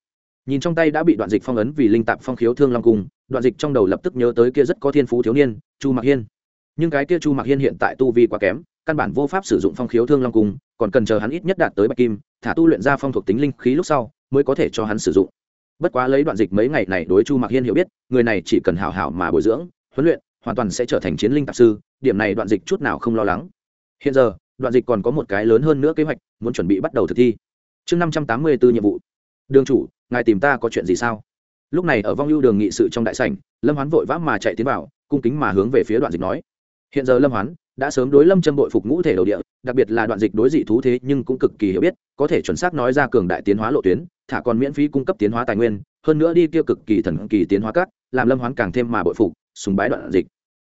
Nhìn trong tay đã bị đoạn dịch phong ấn vì linh tạp phong khiếu thương long cung, đoạn dịch trong đầu lập tức nhớ tới kia rất có thiên phú thiếu niên chu mạc hiên. Nhưng cái kia chu mạc hiên hiện tại tu vi quá kém, căn bản vô pháp sử dụng phong khiếu thương long cung, còn cần chờ hắn ít nhất đạt tới bạch kim, thả tu luyện ra phong thuộc tính linh khí lúc sau, mới có thể cho hắn sử dụng. Bất quá lấy đoạn dịch mấy ngày này đối chu mạc hiên hiểu biết, người này chỉ cần hảo hảo mà bồi dưỡng, huấn luyện, hoàn toàn sẽ trở thành chiến linh tạp sư, điểm này đoạn dịch chút nào không lo lắng. Hiện giờ, đoạn dịch còn có một cái lớn hơn nữa kế hoạch, muốn chuẩn bị bắt đầu thực thi. Chương năm trăm tám mươi bốn nhiệm vụ. Đường chủ, ngài tìm ta có chuyện gì sao? Lúc này ở vong ưu đường nghị sự trong đại sảnh, lâm hoán vội vã mà chạy tiến vào, cung kính mà hướng về phía đoạn dịch nói. Hiện giờ lâm hoán đã sớm đối lâm châm bội phục ngũ thể đầu địa, đặc biệt là đoạn dịch đối dị thú thế nhưng cũng cực kỳ hiểu biết, có thể chuẩn xác nói ra cường đại tiến hóa lộ tuyến, thả còn miễn phí cung cấp tiến hóa tài nguyên, hơn nữa đi kia cực kỳ thần kỳ tiến hóa cắt làm lâm hoán càng thêm mà bội phục, sùng bái đoạn dịch.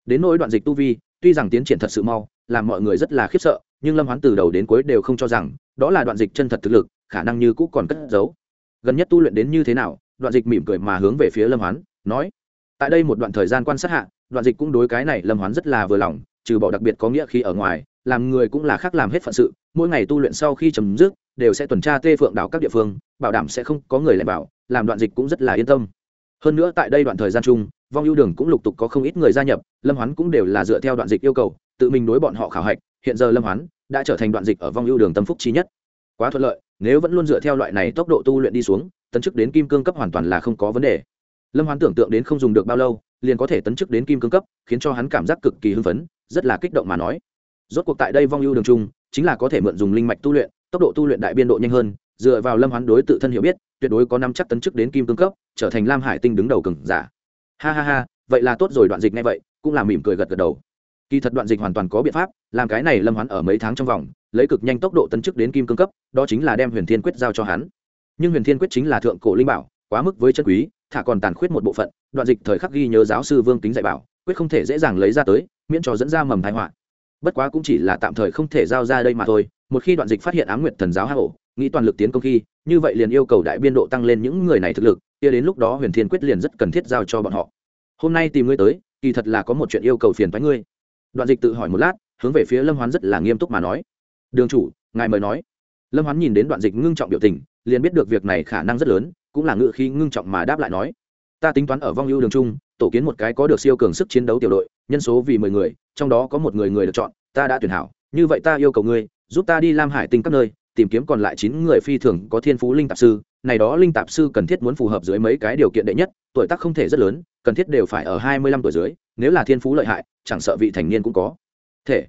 Đến nỗi đoạn dịch tu vi, tuy rằng tiến triển thật sự mau, làm mọi người rất là khiếp sợ, nhưng lâm hoán từ đầu đến cuối đều không cho rằng đó là đoạn dịch chân thật thực lực, khả năng như cũ còn cất giấu. Gần nhất tu luyện đến như thế nào đoạn dịch mỉm cười mà hướng về phía lâm hoán, nói, tại đây một đoạn thời gian quan sát hạ, đoạn dịch cũng đối cái này lâm hoán rất là vừa lòng, trừ bỏ đặc biệt có nghĩa khi ở ngoài, làm người cũng là khác làm hết phận sự, mỗi ngày tu luyện sau khi chấm dứt, đều sẽ tuần tra tê phượng đảo các địa phương, bảo đảm sẽ không có người lại bảo, làm đoạn dịch cũng rất là yên tâm. Hơn nữa tại đây đoạn thời gian chung, vong ưu đường cũng lục tục có không ít người gia nhập, lâm hoán cũng đều là dựa theo đoạn dịch yêu cầu, tự mình đối bọn họ khảo hạch, hiện giờ lâm hoán đã trở thành đoạn dịch ở vong ưu đường tâm phúc trí nhất. Quá thuận lợi, nếu vẫn luôn dựa theo loại này tốc độ tu luyện đi xuống tấn chức đến kim cương cấp hoàn toàn là không có vấn đề. Lâm hoán tưởng tượng đến không dùng được bao lâu, liền có thể tấn chức đến kim cương cấp, khiến cho hắn cảm giác cực kỳ hưng phấn, rất là kích động mà nói. Rốt cuộc tại đây vong ưu đường chung chính là có thể mượn dùng linh mạch tu luyện, tốc độ tu luyện đại biên độ nhanh hơn, dựa vào lâm hoán đối tự thân hiểu biết, tuyệt đối có năm chắc tấn chức đến kim cương cấp, trở thành lam hải tinh đứng đầu cừng giả. Ha ha ha, vậy là tốt rồi, đoạn dịch ngay vậy, cũng là mỉm cười gật gật đầu. Kỳ thật đoạn dịch hoàn toàn có biện pháp, làm cái này lâm hoán ở mấy tháng trong vòng, lấy cực nhanh tốc độ tấn chức đến kim cương cấp, đó chính là đem huyền thiên quyết giao cho hắn nhưng huyền thiên quyết chính là thượng cổ linh bảo, quá mức với chân quý, thả còn tàn khuyết một bộ phận, đoạn dịch thời khắc ghi nhớ giáo sư vương kính dạy bảo, quyết không thể dễ dàng lấy ra tới, miễn cho dẫn ra mầm thái họa. Bất quá cũng chỉ là tạm thời không thể giao ra đây mà thôi, một khi đoạn dịch phát hiện ám nguyệt thần giáo hạ hổ, nghĩ toàn lực tiến công khi, như vậy liền yêu cầu đại biên độ tăng lên những người này thực lực, kia đến lúc đó huyền thiên quyết liền rất cần thiết giao cho bọn họ. Hôm nay tìm ngươi tới, kỳ thật là có một chuyện yêu cầu phiền với ngươi. Đoạn dịch tự hỏi một lát, hướng về phía lâm hoán rất là nghiêm túc mà nói. Đường chủ, ngài mời nói. Lâm hoán nhìn đến đoạn dịch ngưng trọng biểu tình liền biết được việc này khả năng rất lớn, cũng là ngự khí ngưng trọng mà đáp lại nói. Ta tính toán ở vong ưu đường trung, tổ kiến một cái có được siêu cường sức chiến đấu tiểu đội, nhân số vì mười người, trong đó có một người người được chọn, ta đã tuyển hảo. Như vậy ta yêu cầu ngươi, giúp ta đi lam hải tinh các nơi, tìm kiếm còn lại chín người phi thường có thiên phú linh tạp sư. Này đó linh tạp sư cần thiết muốn phù hợp dưới mấy cái điều kiện đệ nhất, tuổi tác không thể rất lớn, cần thiết đều phải ở hai mươi lăm tuổi dưới, nếu là thiên phú lợi hại, chẳng sợ vị thành niên cũng có. Thể,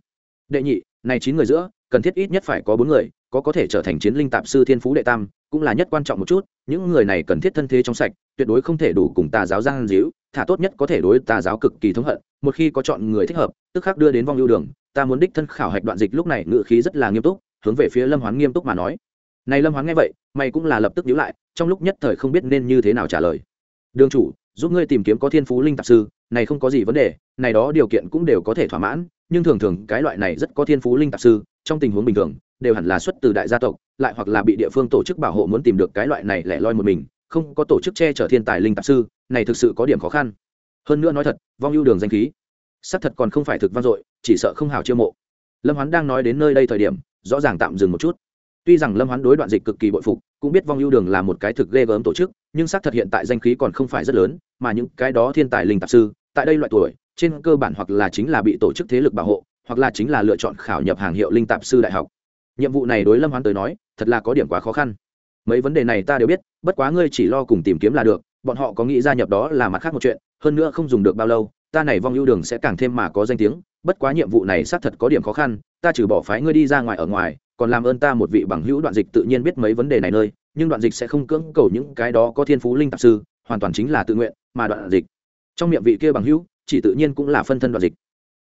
đệ nhị, này chín người giữa, cần thiết ít nhất phải có bốn người, có có thể trở thành chiến linh tạp sư thiên phú đệ tam cũng là nhất quan trọng một chút, những người này cần thiết thân thế trong sạch, tuyệt đối không thể đủ cùng tà giáo giang díu, thả tốt nhất có thể đối tà giáo cực kỳ thống hận, một khi có chọn người thích hợp, tức khắc đưa đến vong lưu đường, ta muốn đích thân khảo hạch đoạn dịch lúc này ngự khí rất là nghiêm túc, hướng về phía lâm hoán nghiêm túc mà nói. Này lâm hoán nghe vậy, mày cũng là lập tức nhíu lại, trong lúc nhất thời không biết nên như thế nào trả lời. Đường chủ, giúp ngươi tìm kiếm có thiên phú linh tạp sư, này không có gì vấn đề, này đó điều kiện cũng đều có thể thỏa mãn, nhưng thường thường cái loại này rất có thiên phú linh tạp sư trong tình huống bình thường, đều hẳn là xuất từ đại gia tộc, lại hoặc là bị địa phương tổ chức bảo hộ muốn tìm được cái loại này lẻ loi một mình, không có tổ chức che chở thiên tài linh tạp sư, này thực sự có điểm khó khăn. Hơn nữa nói thật, vong ưu đường danh khí, xác thật còn không phải thực vang dội, chỉ sợ không hào chiêu mộ. Lâm hoán đang nói đến nơi đây thời điểm, rõ ràng tạm dừng một chút. Tuy rằng lâm hoán đối đoạn dịch cực kỳ bội phục, cũng biết vong ưu đường là một cái thực ghê gớm tổ chức, nhưng xác thật hiện tại danh khí còn không phải rất lớn, mà những cái đó thiên tài linh tạp sư, tại đây loại tuổi, trên cơ bản hoặc là chính là bị tổ chức thế lực bảo hộ hoặc là chính là lựa chọn khảo nhập hàng hiệu linh tạp sư đại học. Nhiệm vụ này đối lâm hoán tới nói, thật là có điểm quá khó khăn. Mấy vấn đề này ta đều biết, bất quá ngươi chỉ lo cùng tìm kiếm là được, bọn họ có nghĩ gia nhập đó là mặt khác một chuyện, hơn nữa không dùng được bao lâu, ta này vong ưu đường sẽ càng thêm mà có danh tiếng, bất quá nhiệm vụ này xác thật có điểm khó khăn, ta trừ bỏ phái ngươi đi ra ngoài ở ngoài, còn làm ơn ta một vị bằng hữu đoạn dịch tự nhiên biết mấy vấn đề này nơi, nhưng đoạn dịch sẽ không cưỡng cầu những cái đó có thiên phú linh tạp sư, hoàn toàn chính là tự nguyện, mà đoạn dịch. Trong miệng vị kia bằng hữu, chỉ tự nhiên cũng là phân thân đoạn dịch.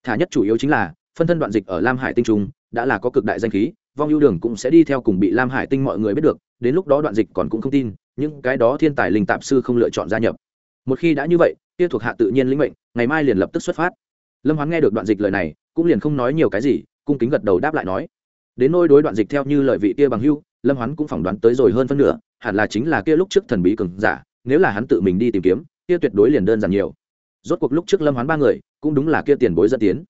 Thả nhất chủ yếu chính là phân thân đoạn dịch ở lam hải tinh trung, đã là có cực đại danh khí, vong ưu đường cũng sẽ đi theo cùng bị lam hải tinh mọi người biết được, đến lúc đó đoạn dịch còn cũng không tin, những cái đó thiên tài linh tạp sư không lựa chọn gia nhập. Một khi đã như vậy, kia thuộc hạ tự nhiên lĩnh mệnh, ngày mai liền lập tức xuất phát. Lâm hoán nghe được đoạn dịch lời này, cũng liền không nói nhiều cái gì, cung kính gật đầu đáp lại nói. Đến nôi đối đoạn dịch theo như lời vị kia bằng hưu, lâm hoán cũng phỏng đoán tới rồi hơn phân nửa, hẳn là chính là kia lúc trước thần bí cường giả, nếu là hắn tự mình đi tìm kiếm, kia tuyệt đối liền đơn giản nhiều. Rốt cuộc lúc trước lâm hoán ba người, cũng đúng là kia tiền bối dẫn tiến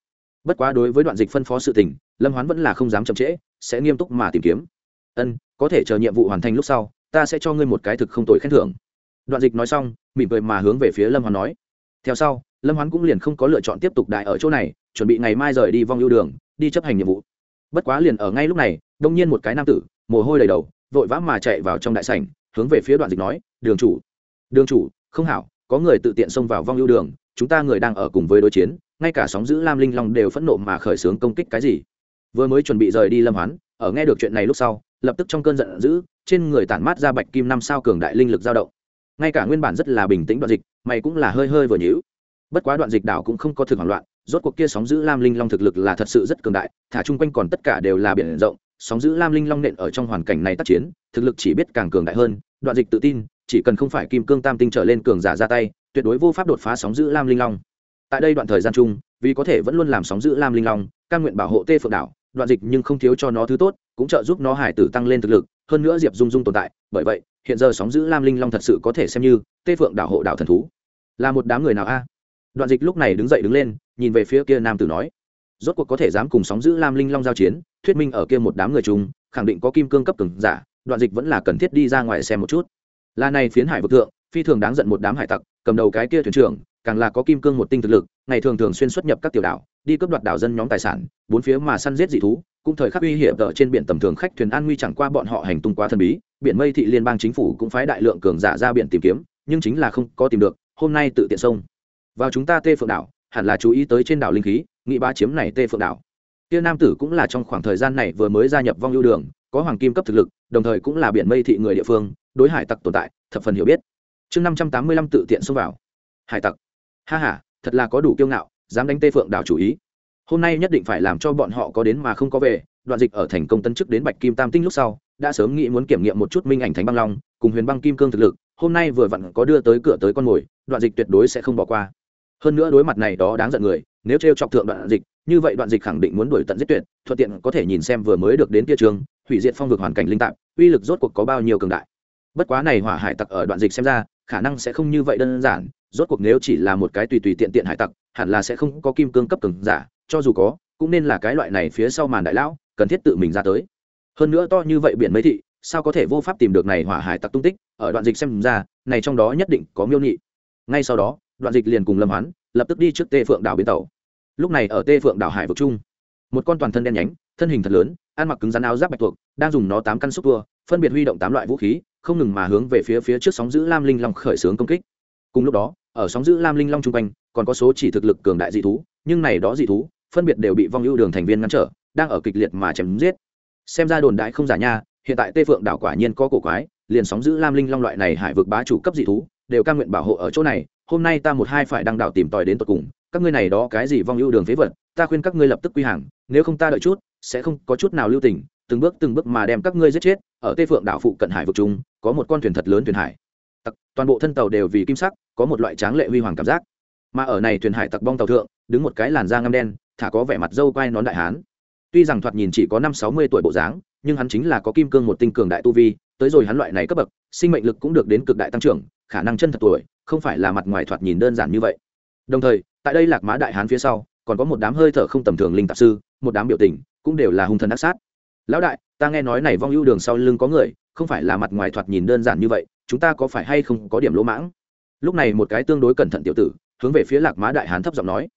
bất quá đối với đoạn dịch phân phó sự tình, lâm hoán vẫn là không dám chậm trễ, sẽ nghiêm túc mà tìm kiếm. Ân, có thể chờ nhiệm vụ hoàn thành lúc sau, ta sẽ cho ngươi một cái thực không tội khen thưởng. Đoạn dịch nói xong, mỉm cười mà hướng về phía lâm hoán nói. Theo sau, lâm hoán cũng liền không có lựa chọn tiếp tục đại ở chỗ này, chuẩn bị ngày mai rời đi vong ưu đường, đi chấp hành nhiệm vụ. Bất quá liền ở ngay lúc này, đông nhiên một cái nam tử, mồ hôi đầy đầu, vội vã mà chạy vào trong đại sảnh, hướng về phía đoạn dịch nói, đường chủ đường chủ, không hảo, có người tự tiện xông vào vong ưu đường, chúng ta người đang ở cùng với đối chiến ngay cả sóng giữ lam linh long đều phẫn nộ mà khởi xướng công kích cái gì. Vừa mới chuẩn bị rời đi lâm hoán, ở nghe được chuyện này lúc sau, lập tức trong cơn giận dữ, trên người tản mát ra bạch kim năm sao cường đại linh lực dao động. Ngay cả nguyên bản rất là bình tĩnh đoạn dịch, mày cũng là hơi hơi vừa nhữ bất quá đoạn dịch đảo cũng không có thực hoảng loạn, rốt cuộc kia sóng giữ lam linh long thực lực là thật sự rất cường đại, thả chung quanh còn tất cả đều là biển rộng, sóng giữ lam linh long nện ở trong hoàn cảnh này tác chiến, thực lực chỉ biết càng cường đại hơn, đoạn dịch tự tin, chỉ cần không phải kim cương tam tinh trở lên cường giả ra tay, tuyệt đối vô pháp đột phá sóng giữ lam linh long tại đây đoạn thời gian chung, vì có thể vẫn luôn làm sóng giữ lam linh long căn nguyện bảo hộ tê phượng đảo, đoạn dịch nhưng không thiếu cho nó thứ tốt, cũng trợ giúp nó hải tử tăng lên thực lực, hơn nữa diệp dung dung tồn tại, bởi vậy, hiện giờ sóng giữ lam linh long thật sự có thể xem như tê phượng đảo hộ đảo thần thú. Là một đám người nào a? Đoạn dịch lúc này đứng dậy đứng lên, nhìn về phía kia nam tử nói, rốt cuộc có thể dám cùng sóng giữ lam linh long giao chiến, thuyết minh ở kia một đám người chung, khẳng định có kim cương cấp cường giả, đoạn dịch vẫn là cần thiết đi ra ngoài xem một chút. Là này phiến hải vực thượng, phi thường đáng giận một đám hải tặc, cầm đầu cái kia thuyền trưởng càng là có kim cương một tinh thực lực, ngày thường thường xuyên xuất nhập các tiểu đảo, đi cướp đoạt đảo dân nhóm tài sản, bốn phía mà săn giết dị thú, cũng thời khắc uy hiểm ở trên biển tầm thường khách thuyền an nguy chẳng qua bọn họ hành tung quá thần bí, biển mây thị liên bang chính phủ cũng phái đại lượng cường giả ra biển tìm kiếm, nhưng chính là không có tìm được, hôm nay tự tiện sông vào chúng ta tê phượng đảo, hẳn là chú ý tới trên đảo linh khí, nghị bá chiếm này tê phượng đảo. Kia nam tử cũng là trong khoảng thời gian này vừa mới gia nhập vong ưu đường, có hoàng kim cấp thực lực, đồng thời cũng là biển mây thị người địa phương, đối hải tặc tồn tại, thập phần hiểu biết. Chương năm trăm tám mươi lăm tự tiện xông vào. Hải tặc ha ha, thật là có đủ kiêu ngạo dám đánh tê phượng đảo chủ ý. Hôm nay nhất định phải làm cho bọn họ có đến mà không có về. Đoạn dịch ở thành công tân chức đến bạch kim tam tinh lúc sau đã sớm nghĩ muốn kiểm nghiệm một chút minh ảnh thánh băng long cùng huyền băng kim cương thực lực. Hôm nay vừa vặn có đưa tới cửa tới con mồi đoạn dịch tuyệt đối sẽ không bỏ qua. Hơn nữa đối mặt này đó đáng giận người nếu t r e o chọc thượng đoạn dịch như vậy đoạn dịch khẳng định muốn đuổi tận giết tuyệt thuận tiện có thể nhìn xem vừa mới được đến kia trường hủy diệt phong vực hoàn cảnh linh tạp uy lực rốt cuộc có bao nhiêu cường đại. Bất quá này hỏa hải tặc ở đoạn dịch xem ra khả năng sẽ không như vậy đơn giản, rốt cuộc nếu chỉ là một cái tùy tùy tiện tiện hải tặc, hẳn là sẽ không có kim cương cấp cường giả, cho dù có, cũng nên là cái loại này phía sau màn đại lão, cần thiết tự mình ra tới. Hơn nữa to như vậy biển mấy thị, sao có thể vô pháp tìm được này hỏa hải tặc tung tích, ở đoạn dịch xem ra, này trong đó nhất định có miêu nhị. Ngay sau đó, đoạn dịch liền cùng lâm hoán, lập tức đi trước tê phượng đảo bến tàu. Lúc này ở tê phượng đảo hải vực trung một con toàn thân đen nhánh, thân hình thật lớn, ăn mặc cứng rắn áo giáp bạch thuộc đang dùng nó tám căn xúc tua, phân biệt huy động tám loại vũ khí, không ngừng mà hướng về phía phía trước sóng giữ lam linh long khởi xướng công kích. Cùng lúc đó, ở sóng giữ lam linh long chung quanh, còn có số chỉ thực lực cường đại dị thú, nhưng này đó dị thú, phân biệt đều bị vong ưu đường thành viên ngăn trở, đang ở kịch liệt mà chém giết. Xem ra đồn đại không giả nha, hiện tại tê phượng đảo quả nhiên có cổ quái, liền sóng giữ lam linh long loại này hải vực bá chủ cấp dị thú, đều cam nguyện bảo hộ ở chỗ này, hôm nay ta một hai phải đăng đảo tìm tòi đến tận cùng, các ngươi này đó cái gì vong ưu đường phế vật, ta khuyên các ngươi lập tức quy hàng, nếu không ta đợi chút, sẽ không có chút nào lưu tình từng bước từng bước mà đem các ngươi giết chết, ở tây phượng đảo phụ cận hải vực chúng có một con thuyền thật lớn thuyền hải. Tặc, toàn bộ thân tàu đều vì kim sắc, có một loại tráng lệ huy hoàng cảm giác. Mà ở này thuyền hải tặc bong tàu thượng, đứng một cái làn da ngăm đen, thả có vẻ mặt dâu quai nón đại hán. Tuy rằng thoạt nhìn chỉ có năm sáu mươi tuổi bộ dáng, nhưng hắn chính là có kim cương một tinh cường đại tu vi, tới rồi hắn loại này cấp bậc, sinh mệnh lực cũng được đến cực đại tăng trưởng, khả năng chân thật tuổi, không phải là mặt ngoài thoạt nhìn đơn giản như vậy. Đồng thời, tại đây lạc má đại hán phía sau, còn có một đám hơi thở không tầm thường linh tạp sư, một đám biểu tình, cũng đều là hung thần ác sát lão đại, ta nghe nói này vong ưu đường sau lưng có người, không phải là mặt ngoài thoạt nhìn đơn giản như vậy, chúng ta có phải hay không có điểm lỗ mãng? Lúc này một cái tương đối cẩn thận tiểu tử, hướng về phía lạc má đại hán thấp giọng nói.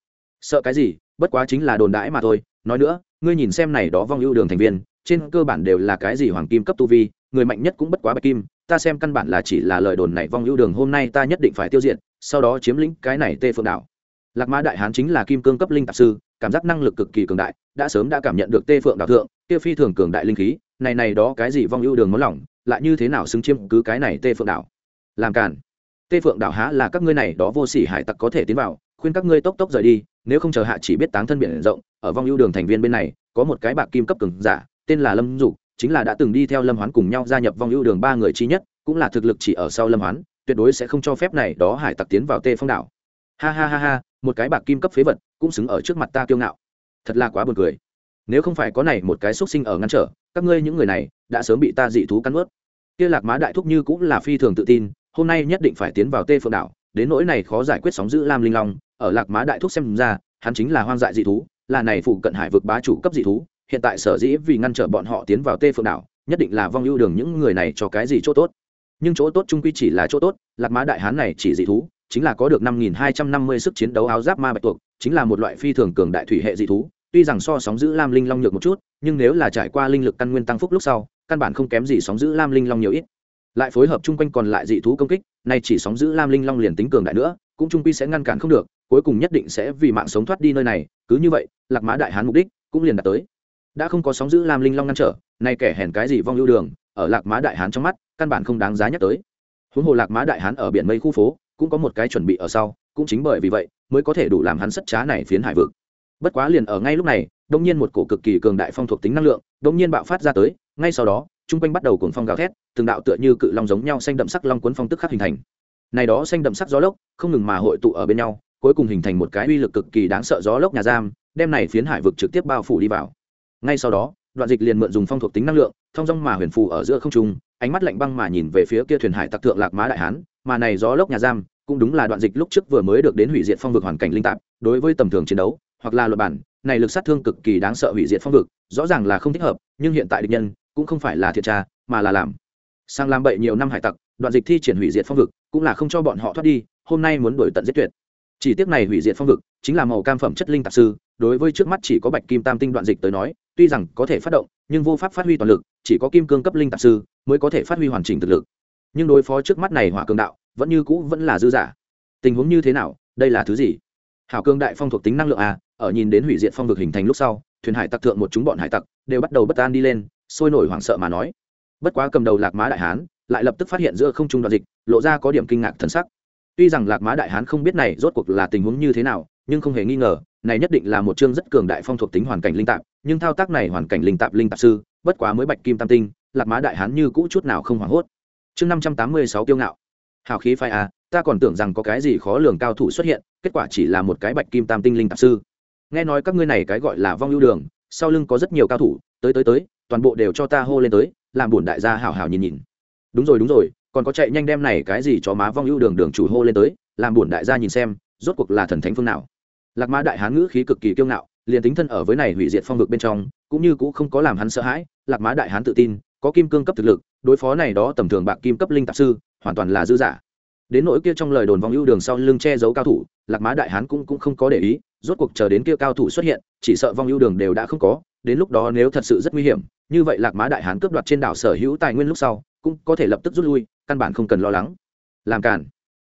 Sợ cái gì, bất quá chính là đồn đãi mà thôi. Nói nữa, ngươi nhìn xem này đó vong ưu đường thành viên, trên cơ bản đều là cái gì hoàng kim cấp tu vi, người mạnh nhất cũng bất quá bạch kim, ta xem căn bản là chỉ là lời đồn này vong ưu đường hôm nay ta nhất định phải tiêu diệt, sau đó chiếm lĩnh cái này tê phượng đảo. Lạc mã đại hán chính là kim cương cấp linh tạp sư, cảm giác năng lực cực kỳ cường đại, đã sớm đã cảm nhận được tê phượng đảo thượng tiêu phi thường cường đại linh khí, này này đó cái gì vong ưu đường món lỏng, lại như thế nào xứng chiêm cứ cái này tê phượng đảo? Làm cản tê phượng đảo há là các ngươi này đó vô sỉ hải tặc có thể tiến vào, khuyên các ngươi tốc tốc rời đi, nếu không chờ hạ chỉ biết táng thân biển rộng, ở vong ưu đường thành viên bên này, có một cái bạc kim cấp cường giả, tên là lâm dục, chính là đã từng đi theo lâm hoán cùng nhau gia nhập vong ưu đường ba người chi nhất, cũng là thực lực chỉ ở sau lâm hoán, tuyệt đối sẽ không cho phép này đó hải tặc tiến vào tê phong đảo. Ha ha ha ha, một cái bạc kim cấp phế vật, cũng xứng ở trước mặt ta kiêu ngạo. Thật là quá buồn cười nếu không phải có này một cái xúc sinh ở ngăn trở, các ngươi những người này đã sớm bị ta dị thú cắn ướt kia lạc má đại thúc như cũng là phi thường tự tin, hôm nay nhất định phải tiến vào tê phượng đảo, đến nỗi này khó giải quyết sóng giữ lam linh long, ở lạc má đại thúc xem ra, hắn chính là hoang dại dị thú, là này phụ cận hải vực bá chủ cấp dị thú, hiện tại sở dĩ vì ngăn trở bọn họ tiến vào tê phượng đảo, nhất định là vong ưu đường những người này cho cái gì chỗ tốt. Nhưng chỗ tốt trung quy chỉ là chỗ tốt, lạc má đại hán này chỉ dị thú, chính là có được năm nghìn hai trăm năm mươi sức chiến đấu áo giáp ma bạch tuộc, chính là một loại phi thường cường đại thủy hệ dị thú tuy rằng so sóng giữ lam linh long nhược một chút, nhưng nếu là trải qua linh lực căn nguyên tăng phúc lúc sau, căn bản không kém gì sóng giữ lam linh long nhiều ít. Lại phối hợp chung quanh còn lại dị thú công kích, nay chỉ sóng giữ lam linh long liền tính cường đại nữa, cũng trung quy sẽ ngăn cản không được, cuối cùng nhất định sẽ vì mạng sống thoát đi nơi này, cứ như vậy, lạc mã đại hán mục đích cũng liền đạt tới. Đã không có sóng giữ lam linh long ngăn trở, nay kẻ hèn cái gì vong ưu đường, ở lạc mã đại hán trong mắt, căn bản không đáng giá nhắc tới. Huống hồ lạc mã đại hán ở biển mây khu phố, cũng có một cái chuẩn bị ở sau, cũng chính bởi vì vậy, mới có thể đủ làm hắn sất trá này phiến hải vực bất quá liền ở ngay lúc này đông nhiên một cổ cực kỳ cường đại phong thuộc tính năng lượng đông nhiên bạo phát ra tới, ngay sau đó, chung quanh bắt đầu cuồng phong gào thét, từng đạo tựa như cự long giống nhau xanh đậm sắc long cuốn phong tức khắc hình thành. Này đó xanh đậm sắc gió lốc, không ngừng mà hội tụ ở bên nhau, cuối cùng hình thành một cái uy lực cực kỳ đáng sợ gió lốc nhà giam, đem này phiến hải vực trực tiếp bao phủ đi vào. Ngay sau đó, đoạn dịch liền mượn dùng phong thuộc tính năng lượng, thông dong mà huyền phù ở giữa không trung, ánh mắt lạnh băng mà nhìn về phía kia thuyền hải tặc thượng lạc má đại hán, mà này gió lốc nhà giam, cũng đúng là đoạn dịch lúc trước vừa mới được đến hủy diệt phong vực hoàn cảnh linh tạp, đối với tầm thường chiến đấu hoặc là luật bản, này lực sát thương cực kỳ đáng sợ hủy diệt phong vực, rõ ràng là không thích hợp, nhưng hiện tại địch nhân cũng không phải là thiệt tra, mà là làm. Sang làm bậy nhiều năm hải tặc, đoạn dịch thi triển hủy diệt phong vực, cũng là không cho bọn họ thoát đi, hôm nay muốn đổi tận giết tuyệt. Chỉ tiếc này hủy diệt phong vực chính là màu cam phẩm chất linh tạp sư, đối với trước mắt chỉ có bạch kim tam tinh đoạn dịch tới nói, tuy rằng có thể phát động, nhưng vô pháp phát huy toàn lực, chỉ có kim cương cấp linh tạp sư mới có thể phát huy hoàn chỉnh thực lực. Nhưng đối phó trước mắt này hỏa cường đạo, vẫn như cũ vẫn là dư giả. Tình huống như thế nào, đây là thứ gì? Hảo cương đại phong thuộc tính năng lượng a ở nhìn đến hủy diệt phong vực hình thành lúc sau, thuyền hải tặc thượng một chúng bọn hải tặc đều bắt đầu bất an đi lên, sôi nổi hoảng sợ mà nói. Bất quá cầm đầu lạc má đại hán lại lập tức phát hiện giữa không trung đoạn dịch, lộ ra có điểm kinh ngạc thần sắc. Tuy rằng lạc má đại hán không biết này rốt cuộc là tình huống như thế nào, nhưng không hề nghi ngờ, này nhất định là một chương rất cường đại phong thuộc tính hoàn cảnh linh tạp, nhưng thao tác này hoàn cảnh linh tạp linh tạp sư, bất quá mới bạch kim tam tinh, lạc má đại hán như cũ chút nào không hoảng hốt. Chương năm trăm tám mươi sáu kiêu ngạo. Hào khí phai à ta còn tưởng rằng có cái gì khó lường cao thủ xuất hiện, kết quả chỉ là một cái bạch kim tam tinh linh tạp sư nghe nói các ngươi này cái gọi là vong ưu đường, sau lưng có rất nhiều cao thủ, tới tới tới, toàn bộ đều cho ta hô lên tới, làm bổn đại gia hảo hảo nhìn nhìn. Đúng rồi đúng rồi, còn có chạy nhanh đem này cái gì cho má vong ưu đường đường chủ hô lên tới, làm bổn đại gia nhìn xem, rốt cuộc là thần thánh phương nào. Lạc ma đại hán ngữ khí cực kỳ kiêu ngạo, liền tính thân ở với này hủy diệt phong vực bên trong, cũng như cũng không có làm hắn sợ hãi, lạc ma đại hán tự tin, có kim cương cấp thực lực, đối phó này đó tầm thường bạc kim cấp linh tạp sư, hoàn toàn là dư giả. Đến nỗi kia trong lời đồn vong ưu đường sau lưng che giấu cao thủ, lạc ma đại hán cũng cũng không có để ý rốt cuộc chờ đến kia cao thủ xuất hiện, chỉ sợ vong ưu đường đều đã không có, đến lúc đó nếu thật sự rất nguy hiểm, như vậy lạc mã đại hán cướp đoạt trên đảo sở hữu tài nguyên lúc sau, cũng có thể lập tức rút lui, căn bản không cần lo lắng. Làm cản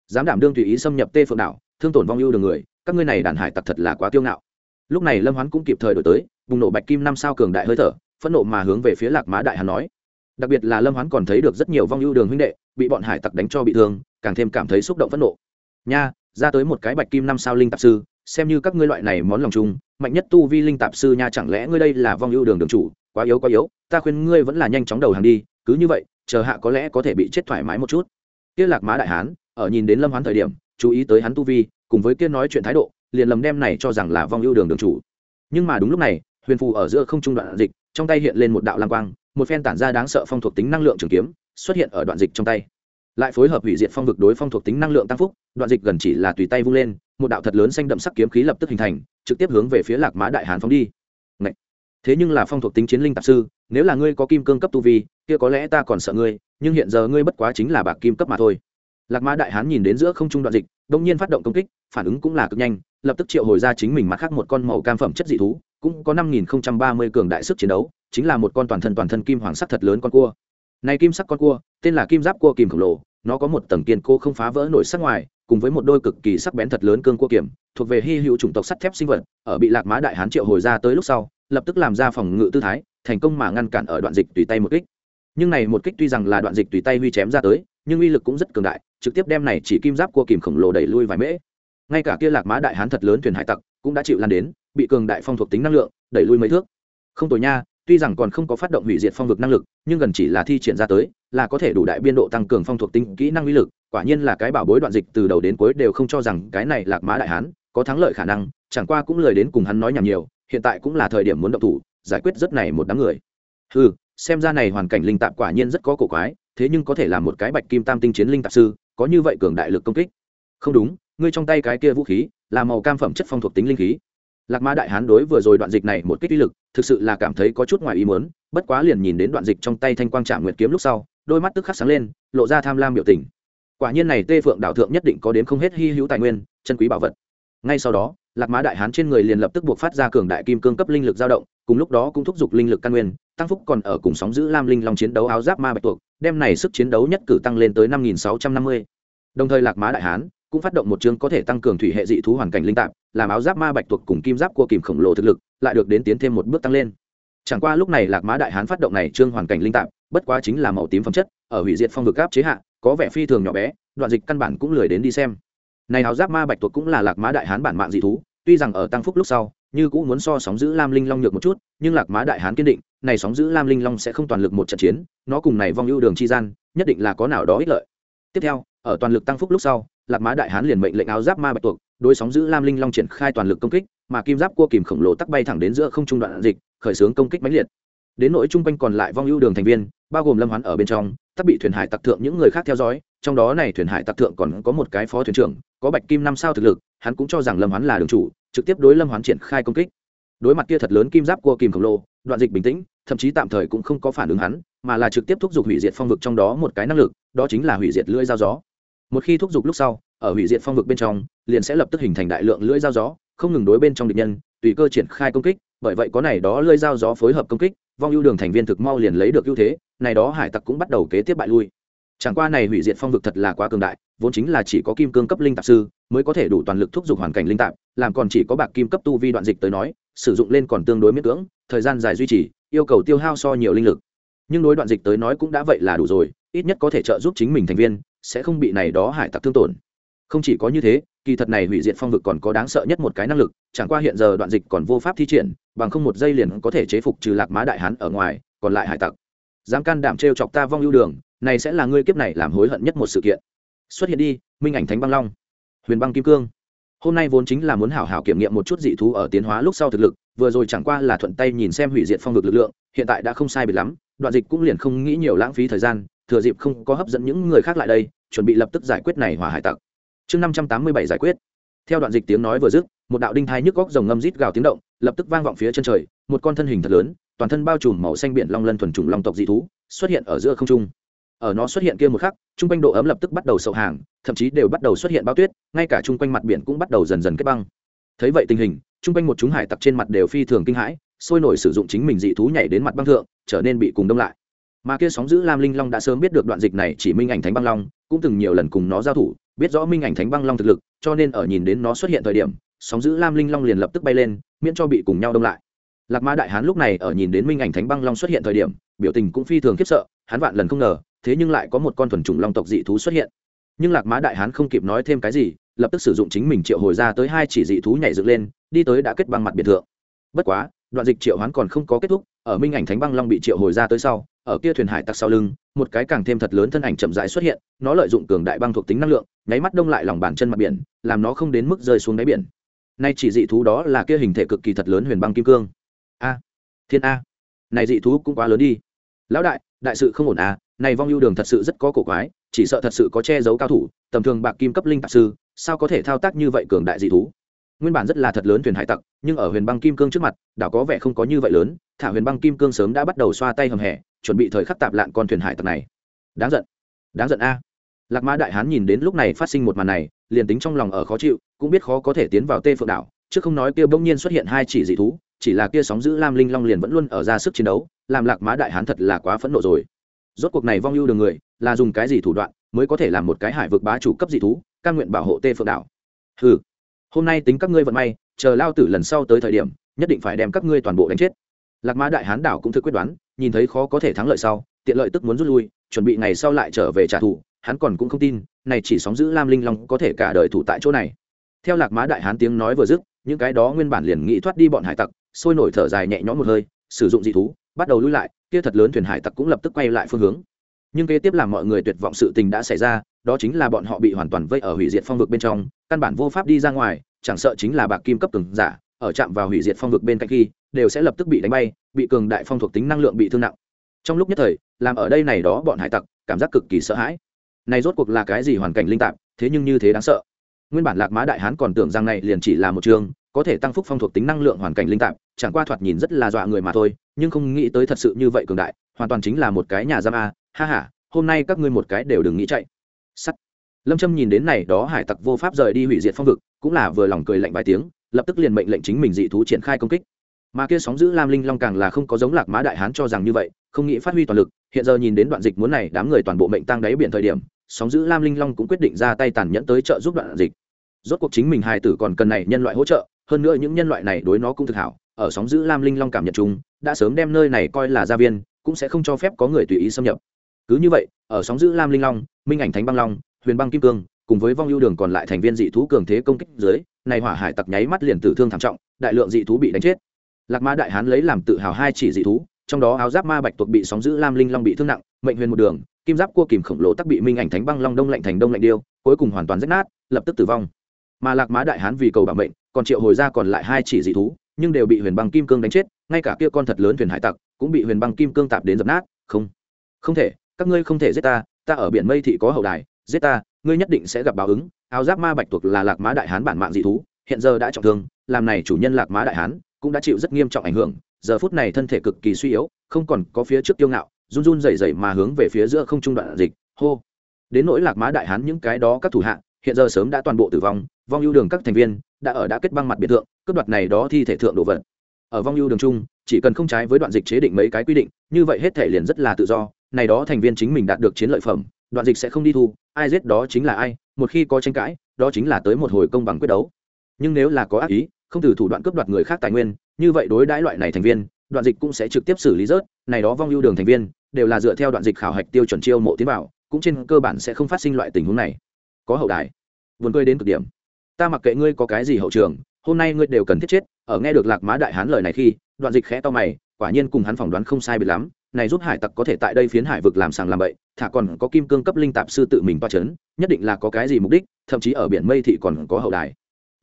dám đảm đương tùy ý xâm nhập tê phượng đảo, thương tổn vong ưu đường người, các ngươi này đàn hải tặc thật là quá tiêu ngạo. Lúc này lâm hoán cũng kịp thời đổi tới, bùng nổ bạch kim năm sao cường đại hơi thở, phẫn nộ mà hướng về phía lạc mã đại hán nói. Đặc biệt là lâm hoán còn thấy được rất nhiều vong ưu đường huynh đệ, bị bọn hải tặc đánh cho bị thương, càng thêm cảm thấy xúc động phẫn nộ. Nha, ra tới một cái bạch kim năm sao linh tạp sư xem như các ngươi loại này món lòng chung mạnh nhất tu vi linh tạp sư nha, chẳng lẽ ngươi đây là vong ưu đường đường chủ, quá yếu quá yếu, ta khuyên ngươi vẫn là nhanh chóng đầu hàng đi, cứ như vậy, chờ hạ có lẽ có thể bị chết thoải mái một chút. Kia lạc mã đại hán, ở nhìn đến lâm hoán thời điểm, chú ý tới hắn tu vi, cùng với kia nói chuyện thái độ, liền lầm đem này cho rằng là vong ưu đường đường chủ. Nhưng mà đúng lúc này, huyền phù ở giữa không trung đoạn dịch, trong tay hiện lên một đạo lam quang, một phen tản ra đáng sợ phong thuộc tính năng lượng trường kiếm, xuất hiện ở đoạn dịch trong tay lại phối hợp hủy diệt phong vực đối phong thuộc tính năng lượng tăng phúc, đoạn dịch gần chỉ là tùy tay vung lên, một đạo thật lớn xanh đậm sắc kiếm khí lập tức hình thành, trực tiếp hướng về phía lạc mã đại hán phóng đi. Ngậy! thế nhưng là phong thuộc tính chiến linh tạp sư, nếu là ngươi có kim cương cấp tu vi, kia có lẽ ta còn sợ ngươi, nhưng hiện giờ ngươi bất quá chính là bạc kim cấp mà thôi. Lạc mã đại hán nhìn đến giữa không trung đoạn dịch đông nhiên phát động công kích, phản ứng cũng là cực nhanh, lập tức triệu hồi ra chính mình mặt khác một con màu cam phẩm chất dị thú, cũng có năm nghìn ba mươi cường đại sức chiến đấu, chính là một con toàn thân toàn thân kim hoàng sắc thật lớn con cua này kim sắc con cua, tên là kim giáp cua kìm khổng lồ, nó có một tầng kiên cô không phá vỡ nổi sắc ngoài, cùng với một đôi cực kỳ sắc bén thật lớn cương cua kiểm thuộc về hy hữu chủng tộc sắt thép sinh vật, ở bị lạc mã đại hán triệu hồi ra tới lúc sau, lập tức làm ra phòng ngự tư thái, thành công mà ngăn cản ở đoạn dịch tùy tay một kích. Nhưng này một kích tuy rằng là đoạn dịch tùy tay huy chém ra tới, nhưng uy lực cũng rất cường đại, trực tiếp đem này chỉ kim giáp cua kìm khổng lồ đẩy lui vài mễ. Ngay cả kia lạc mã đại hán thật lớn thuyền hải tặc cũng đã chịu lan đến, bị cường đại phong thuộc tính năng lượng, đẩy lui mấy thước. Không tồi nha tuy rằng còn không có phát động hủy diệt phong vực năng lực, nhưng gần chỉ là thi triển ra tới, là có thể đủ đại biên độ tăng cường phong thuộc tính kỹ năng uy lực, quả nhiên là cái bảo bối đoạn dịch từ đầu đến cuối đều không cho rằng cái này lạc mã đại hán có thắng lợi khả năng, chẳng qua cũng lời đến cùng hắn nói nhảm nhiều, hiện tại cũng là thời điểm muốn động thủ, giải quyết rất này một đám người. Ừ xem ra này hoàn cảnh linh tạp quả nhiên rất có cổ quái, thế nhưng có thể là một cái bạch kim tam tinh chiến linh tạp sư, có như vậy cường đại lực công kích. Không đúng, ngươi trong tay cái kia vũ khí là màu cam phẩm chất phong thuộc tính linh khí lạc mã đại hán đối vừa rồi đoạn dịch này một kích uy lực, thực sự là cảm thấy có chút ngoài ý muốn, bất quá liền nhìn đến đoạn dịch trong tay thanh quang trả nguyệt kiếm lúc sau, đôi mắt tức khắc sáng lên, lộ ra tham lam biểu tình. Quả nhiên này tê phượng đảo thượng nhất định có đến không hết hy hữu tài nguyên, chân quý bảo vật. Ngay sau đó, lạc mã đại hán trên người liền lập tức buộc phát ra cường đại kim cương cấp linh lực dao động, cùng lúc đó cũng thúc giục linh lực căn nguyên, tăng phúc còn ở cùng sóng giữ lam linh long chiến đấu áo giáp ma bạch tuộc, đem này sức chiến đấu nhất cử tăng lên tới năm nghìn sáu trăm năm mươi. Đồng thời lạc mã đại hán cũng phát động một chương có thể tăng cường thủy hệ dị thú hoàn cảnh linh tạp, làm áo giáp ma bạch tuộc cùng kim giáp cua kìm khổng lồ thực lực, lại được đến tiến thêm một bước tăng lên. Chẳng qua lúc này lạc mã đại hán phát động này trương hoàn cảnh linh tạp, bất quá chính là màu tím phẩm chất, ở hủy diệt phong vực áp chế hạ, có vẻ phi thường nhỏ bé, đoạn dịch căn bản cũng lười đến đi xem. Này áo giáp ma bạch tuộc cũng là lạc mã đại hán bản mạng dị thú, tuy rằng ở tăng phúc lúc sau, như cũng muốn so sóng giữ lam linh long nhược một chút, nhưng lạc mã đại hán kiên định, này sóng giữ lam linh long sẽ không toàn lực một trận chiến, nó cùng này vong ưu đường chi gian, nhất định là có nào đó ích lợi. Tiếp theo, ở toàn lực tăng phúc lúc sau lạc má đại hán liền mệnh lệnh áo giáp ma bạch tuộc, đối sóng giữ lam linh long triển khai toàn lực công kích, mà kim giáp cua kìm khổng lồ tắc bay thẳng đến giữa không trung đoạn dịch, khởi xướng công kích mãnh liệt. Đến nỗi chung quanh còn lại vong ưu đường thành viên, bao gồm lâm hoán ở bên trong, tắc bị thuyền hải tặc thượng những người khác theo dõi, trong đó này thuyền hải tặc thượng còn có một cái phó thuyền trưởng, có bạch kim năm sao thực lực, hắn cũng cho rằng lâm hoán là đường chủ, trực tiếp đối lâm hoán triển khai công kích. Đối mặt kia thật lớn kim giáp cua kìm khổng lồ, đoạn dịch bình tĩnh, thậm chí tạm thời cũng không có phản ứng hắn, mà là trực tiếp thúc giục hủy diệt phong vực trong đó một cái năng lực, đó chính là hủy diệt lưỡi dao gió một khi thúc giục lúc sau, ở hủy diệt phong vực bên trong, liền sẽ lập tức hình thành đại lượng lưỡi dao gió, không ngừng đối bên trong địch nhân, tùy cơ triển khai công kích. Bởi vậy có này đó lưỡi dao gió phối hợp công kích, vong ưu đường thành viên thực mau liền lấy được ưu thế, này đó hải tặc cũng bắt đầu kế tiếp bại lui. Chẳng qua này hủy diệt phong vực thật là quá cường đại, vốn chính là chỉ có kim cương cấp linh tạp sư mới có thể đủ toàn lực thúc giục hoàn cảnh linh tạp, làm còn chỉ có bạc kim cấp tu vi đoạn dịch tới nói, sử dụng lên còn tương đối miễn cưỡng, thời gian dài duy trì, yêu cầu tiêu hao so nhiều linh lực. Nhưng đối đoạn dịch tới nói cũng đã vậy là đủ rồi, ít nhất có thể trợ giúp chính mình thành viên sẽ không bị này đó hải tặc thương tổn. Không chỉ có như thế, kỳ thật này hủy diệt phong vực còn có đáng sợ nhất một cái năng lực, chẳng qua hiện giờ đoạn dịch còn vô pháp thi triển, bằng không một giây liền có thể chế phục trừ lạc má đại hán ở ngoài, còn lại hải tặc. Dám can đảm trêu chọc ta vong ưu đường, này sẽ là ngươi kiếp này làm hối hận nhất một sự kiện. Xuất hiện đi, minh ảnh thánh băng long. Huyền băng kim cương. Hôm nay vốn chính là muốn hảo hảo kiểm nghiệm một chút dị thú ở tiến hóa lúc sau thực lực, vừa rồi chẳng qua là thuận tay nhìn xem hủy diệt phong vực lực lượng, hiện tại đã không sai biệt lắm, đoạn dịch cũng liền không nghĩ nhiều lãng phí thời gian thừa dịp không có hấp dẫn những người khác lại đây, chuẩn bị lập tức giải quyết này hỏa hải tặc. Chương năm trăm tám mươi bảy giải quyết. Theo đoạn dịch tiếng nói vừa dứt, một đạo đinh thai nhức góc rồng ngâm rít gào tiếng động, lập tức vang vọng phía chân trời, một con thân hình thật lớn, toàn thân bao trùm màu xanh biển long lân thuần trùng long tộc dị thú, xuất hiện ở giữa không trung. Ở nó xuất hiện kia một khắc chung quanh độ ấm lập tức bắt đầu sậu hàng, thậm chí đều bắt đầu xuất hiện bao tuyết, ngay cả chung quanh mặt biển cũng bắt đầu dần dần kết băng. Thấy vậy tình hình chung quanh một chúng hải tặc trên mặt đều phi thường kinh hãi, sôi nổi sử dụng chính mình dị thú nhảy đến mặt băng thượng, trở nên bị cùng đông lại mà kia sóng giữ lam linh long đã sớm biết được đoạn dịch này chỉ minh ảnh thánh băng long, cũng từng nhiều lần cùng nó giao thủ, biết rõ minh ảnh thánh băng long thực lực, cho nên ở nhìn đến nó xuất hiện thời điểm, sóng giữ lam linh long liền lập tức bay lên, miễn cho bị cùng nhau đông lại. Lạc ma đại hán lúc này ở nhìn đến minh ảnh thánh băng long xuất hiện thời điểm, biểu tình cũng phi thường khiếp sợ, hắn vạn lần không ngờ, thế nhưng lại có một con thuần chủng long tộc dị thú xuất hiện. Nhưng lạc ma đại hán không kịp nói thêm cái gì, lập tức sử dụng chính mình triệu hồi ra tới hai chỉ dị thú nhảy dựng lên, đi tới đã kết băng mặt biệt thượng bất quá, đoạn dịch triệu hoán còn không có kết thúc, ở minh ảnh thánh băng long bị triệu hồi ra tới sau ở kia thuyền hải tặc sau lưng, một cái càng thêm thật lớn thân ảnh chậm rãi xuất hiện, nó lợi dụng cường đại băng thuộc tính năng lượng, nháy mắt đông lại lòng bàn chân mặt biển, làm nó không đến mức rơi xuống đáy biển. Nay chỉ dị thú đó là kia hình thể cực kỳ thật lớn huyền băng kim cương. A, thiên a, này dị thú cũng quá lớn đi. Lão đại đại sự không ổn à này vong ưu đường thật sự rất có cổ quái, chỉ sợ thật sự có che giấu cao thủ, tầm thường bạc kim cấp linh tạp sư, sao có thể thao tác như vậy cường đại dị thú? Nguyên bản rất là thật lớn thuyền hải tặc, nhưng ở huyền băng kim cương trước mặt, đảo có vẻ không có như vậy lớn, thả huyền băng kim cương sớm đã bắt đầu xoa tay hầm hẻ chuẩn bị thời khắc tạp lạn con thuyền hải tặc này. Đáng giận. Đáng giận a. Lạc mã đại hán nhìn đến lúc này phát sinh một màn này, liền tính trong lòng ở khó chịu, cũng biết khó có thể tiến vào tê phượng đảo, chứ không nói kia bỗng nhiên xuất hiện hai chỉ dị thú, chỉ là kia sóng giữ lam linh long liền vẫn luôn ở ra sức chiến đấu, làm lạc mã đại hán thật là quá phẫn nộ rồi. Rốt cuộc này vong ưu đường người, là dùng cái gì thủ đoạn mới có thể làm một cái hải vực bá chủ cấp dị thú căn nguyện bảo hộ tê phượng đảo? Ừ hôm nay tính các ngươi vận may, chờ lao tử lần sau tới thời điểm, nhất định phải đem các ngươi toàn bộ đánh chết lạc mã đại hán đảo cũng thực quyết đoán, nhìn thấy khó có thể thắng lợi sau, tiện lợi tức muốn rút lui, chuẩn bị ngày sau lại trở về trả thù, hắn còn cũng không tin, này chỉ sóng giữ lam linh long có thể cả đời thủ tại chỗ này. Theo lạc mã đại hán tiếng nói vừa dứt, những cái đó nguyên bản liền nghĩ thoát đi bọn hải tặc, sôi nổi thở dài nhẹ nhõm một hơi, sử dụng dị thú, bắt đầu lui lại, kia thật lớn thuyền hải tặc cũng lập tức quay lại phương hướng. Nhưng kế tiếp làm mọi người tuyệt vọng sự tình đã xảy ra, đó chính là bọn họ bị hoàn toàn vây ở hủy diệt phong vực bên trong, căn bản vô pháp đi ra ngoài, chẳng sợ chính là bạc kim cấp từng giả, ở chạm vào hủy diệt phong vực bên cạnh khi đều sẽ lập tức bị đánh bay, bị cường đại phong thuộc tính năng lượng bị thương nặng. Trong lúc nhất thời, làm ở đây này đó bọn hải tặc, cảm giác cực kỳ sợ hãi. Này rốt cuộc là cái gì hoàn cảnh linh tạp, thế nhưng như thế đáng sợ. Nguyên bản lạc mã đại hán còn tưởng rằng này liền chỉ là một trường, có thể tăng phúc phong thuộc tính năng lượng hoàn cảnh linh tạp, chẳng qua thoạt nhìn rất là dọa người mà thôi, nhưng không nghĩ tới thật sự như vậy cường đại, hoàn toàn chính là một cái nhà giam a, ha ha, hôm nay các ngươi một cái đều đừng nghĩ chạy. Sắt. Lâm trâm nhìn đến này đó hải tặc vô pháp rời đi hủy diệt phong vực, cũng là vừa lòng cười lạnh vài tiếng, lập tức liền mệnh lệnh chính mình dị thú triển khai công kích mà kia sóng giữ lam linh long càng là không có giống lạc mã đại hán cho rằng như vậy không nghĩ phát huy toàn lực hiện giờ nhìn đến đoạn dịch muốn này đám người toàn bộ mệnh tăng đáy biển thời điểm sóng giữ lam linh long cũng quyết định ra tay tàn nhẫn tới trợ giúp đoạn dịch. Rốt cuộc chính mình hài tử còn cần này nhân loại hỗ trợ hơn nữa những nhân loại này đối nó cũng thực hảo ở sóng giữ lam linh long cảm nhận chúng, đã sớm đem nơi này coi là gia viên cũng sẽ không cho phép có người tùy ý xâm nhập. Cứ như vậy ở sóng giữ lam linh long minh ảnh thánh băng long huyền băng kim cương cùng với vong ưu đường còn lại thành viên dị thú cường thế công kích dưới này hỏa hải tặc nháy mắt liền tử thương thảm trọng đại lượng dị thú bị đánh chết lạc ma đại hán lấy làm tự hào hai chỉ dị thú, trong đó áo giáp ma bạch tuộc bị sóng giữ lam linh long bị thương nặng, mệnh huyền một đường, kim giáp cua kìm khổng lồ tắc bị minh ảnh thánh băng long đông lạnh thành đông lạnh điêu, cuối cùng hoàn toàn rách nát, lập tức tử vong. Mà lạc má đại hán vì cầu bảo mệnh, còn triệu hồi ra còn lại hai chỉ dị thú, nhưng đều bị huyền băng kim cương đánh chết, ngay cả kia con thật lớn thuyền hải tặc cũng bị huyền băng kim cương tạp đến dập nát, không. Không thể, các ngươi không thể giết ta ta ở biển mây thị có hậu đài, giết ta, ngươi nhất định sẽ gặp báo ứng, áo giáp ma bạch tuộc là lạc má đại hán bản mạng dị thú, hiện giờ đã trọng thương, làm này chủ nhân lạc má đại hán cũng đã chịu rất nghiêm trọng ảnh hưởng, giờ phút này thân thể cực kỳ suy yếu, không còn có phía trước tiêu ngạo, run run rẩy rẩy mà hướng về phía giữa không trung đoạn dịch, hô. Đến nỗi lạc má đại hán những cái đó các thủ hạ, hiện giờ sớm đã toàn bộ tử vong vong ưu đường các thành viên đã ở đã kết băng mặt biệt thượng, cướp đoạt này đó thi thể thượng đồ vật. Ở vong ưu đường chung, chỉ cần không trái với đoạn dịch chế định mấy cái quy định, như vậy hết thể liền rất là tự do, này đó thành viên chính mình đạt được chiến lợi phẩm, đoạn dịch sẽ không đi thu, ai giết đó chính là ai, một khi có tranh cãi, đó chính là tới một hồi công bằng quyết đấu. Nhưng nếu là có ác ý không từ thủ đoạn cướp đoạt người khác tài nguyên, như vậy đối đãi loại này thành viên, đoạn dịch cũng sẽ trực tiếp xử lý rớt, này đó vong ưu đường thành viên, đều là dựa theo đoạn dịch khảo hạch tiêu chuẩn chiêu mộ tiến bảo cũng trên cơ bản sẽ không phát sinh loại tình huống này. Có hậu đài. Vườn cười đến cực điểm. Ta mặc kệ ngươi có cái gì hậu trường, hôm nay ngươi đều cần thiết chết, ở nghe được lạc má đại hán lời này khi, đoạn dịch khẽ to mày, quả nhiên cùng hắn phỏng đoán không sai biệt lắm, này giúp hải tặc có thể tại đây phiến hải vực làm sàng làm bậy, thả còn có kim cương cấp linh tạp sư tự mình toa c h ấ n nhất định là có cái gì mục đích, thậm chí ở biển mây thị còn có hậu đài.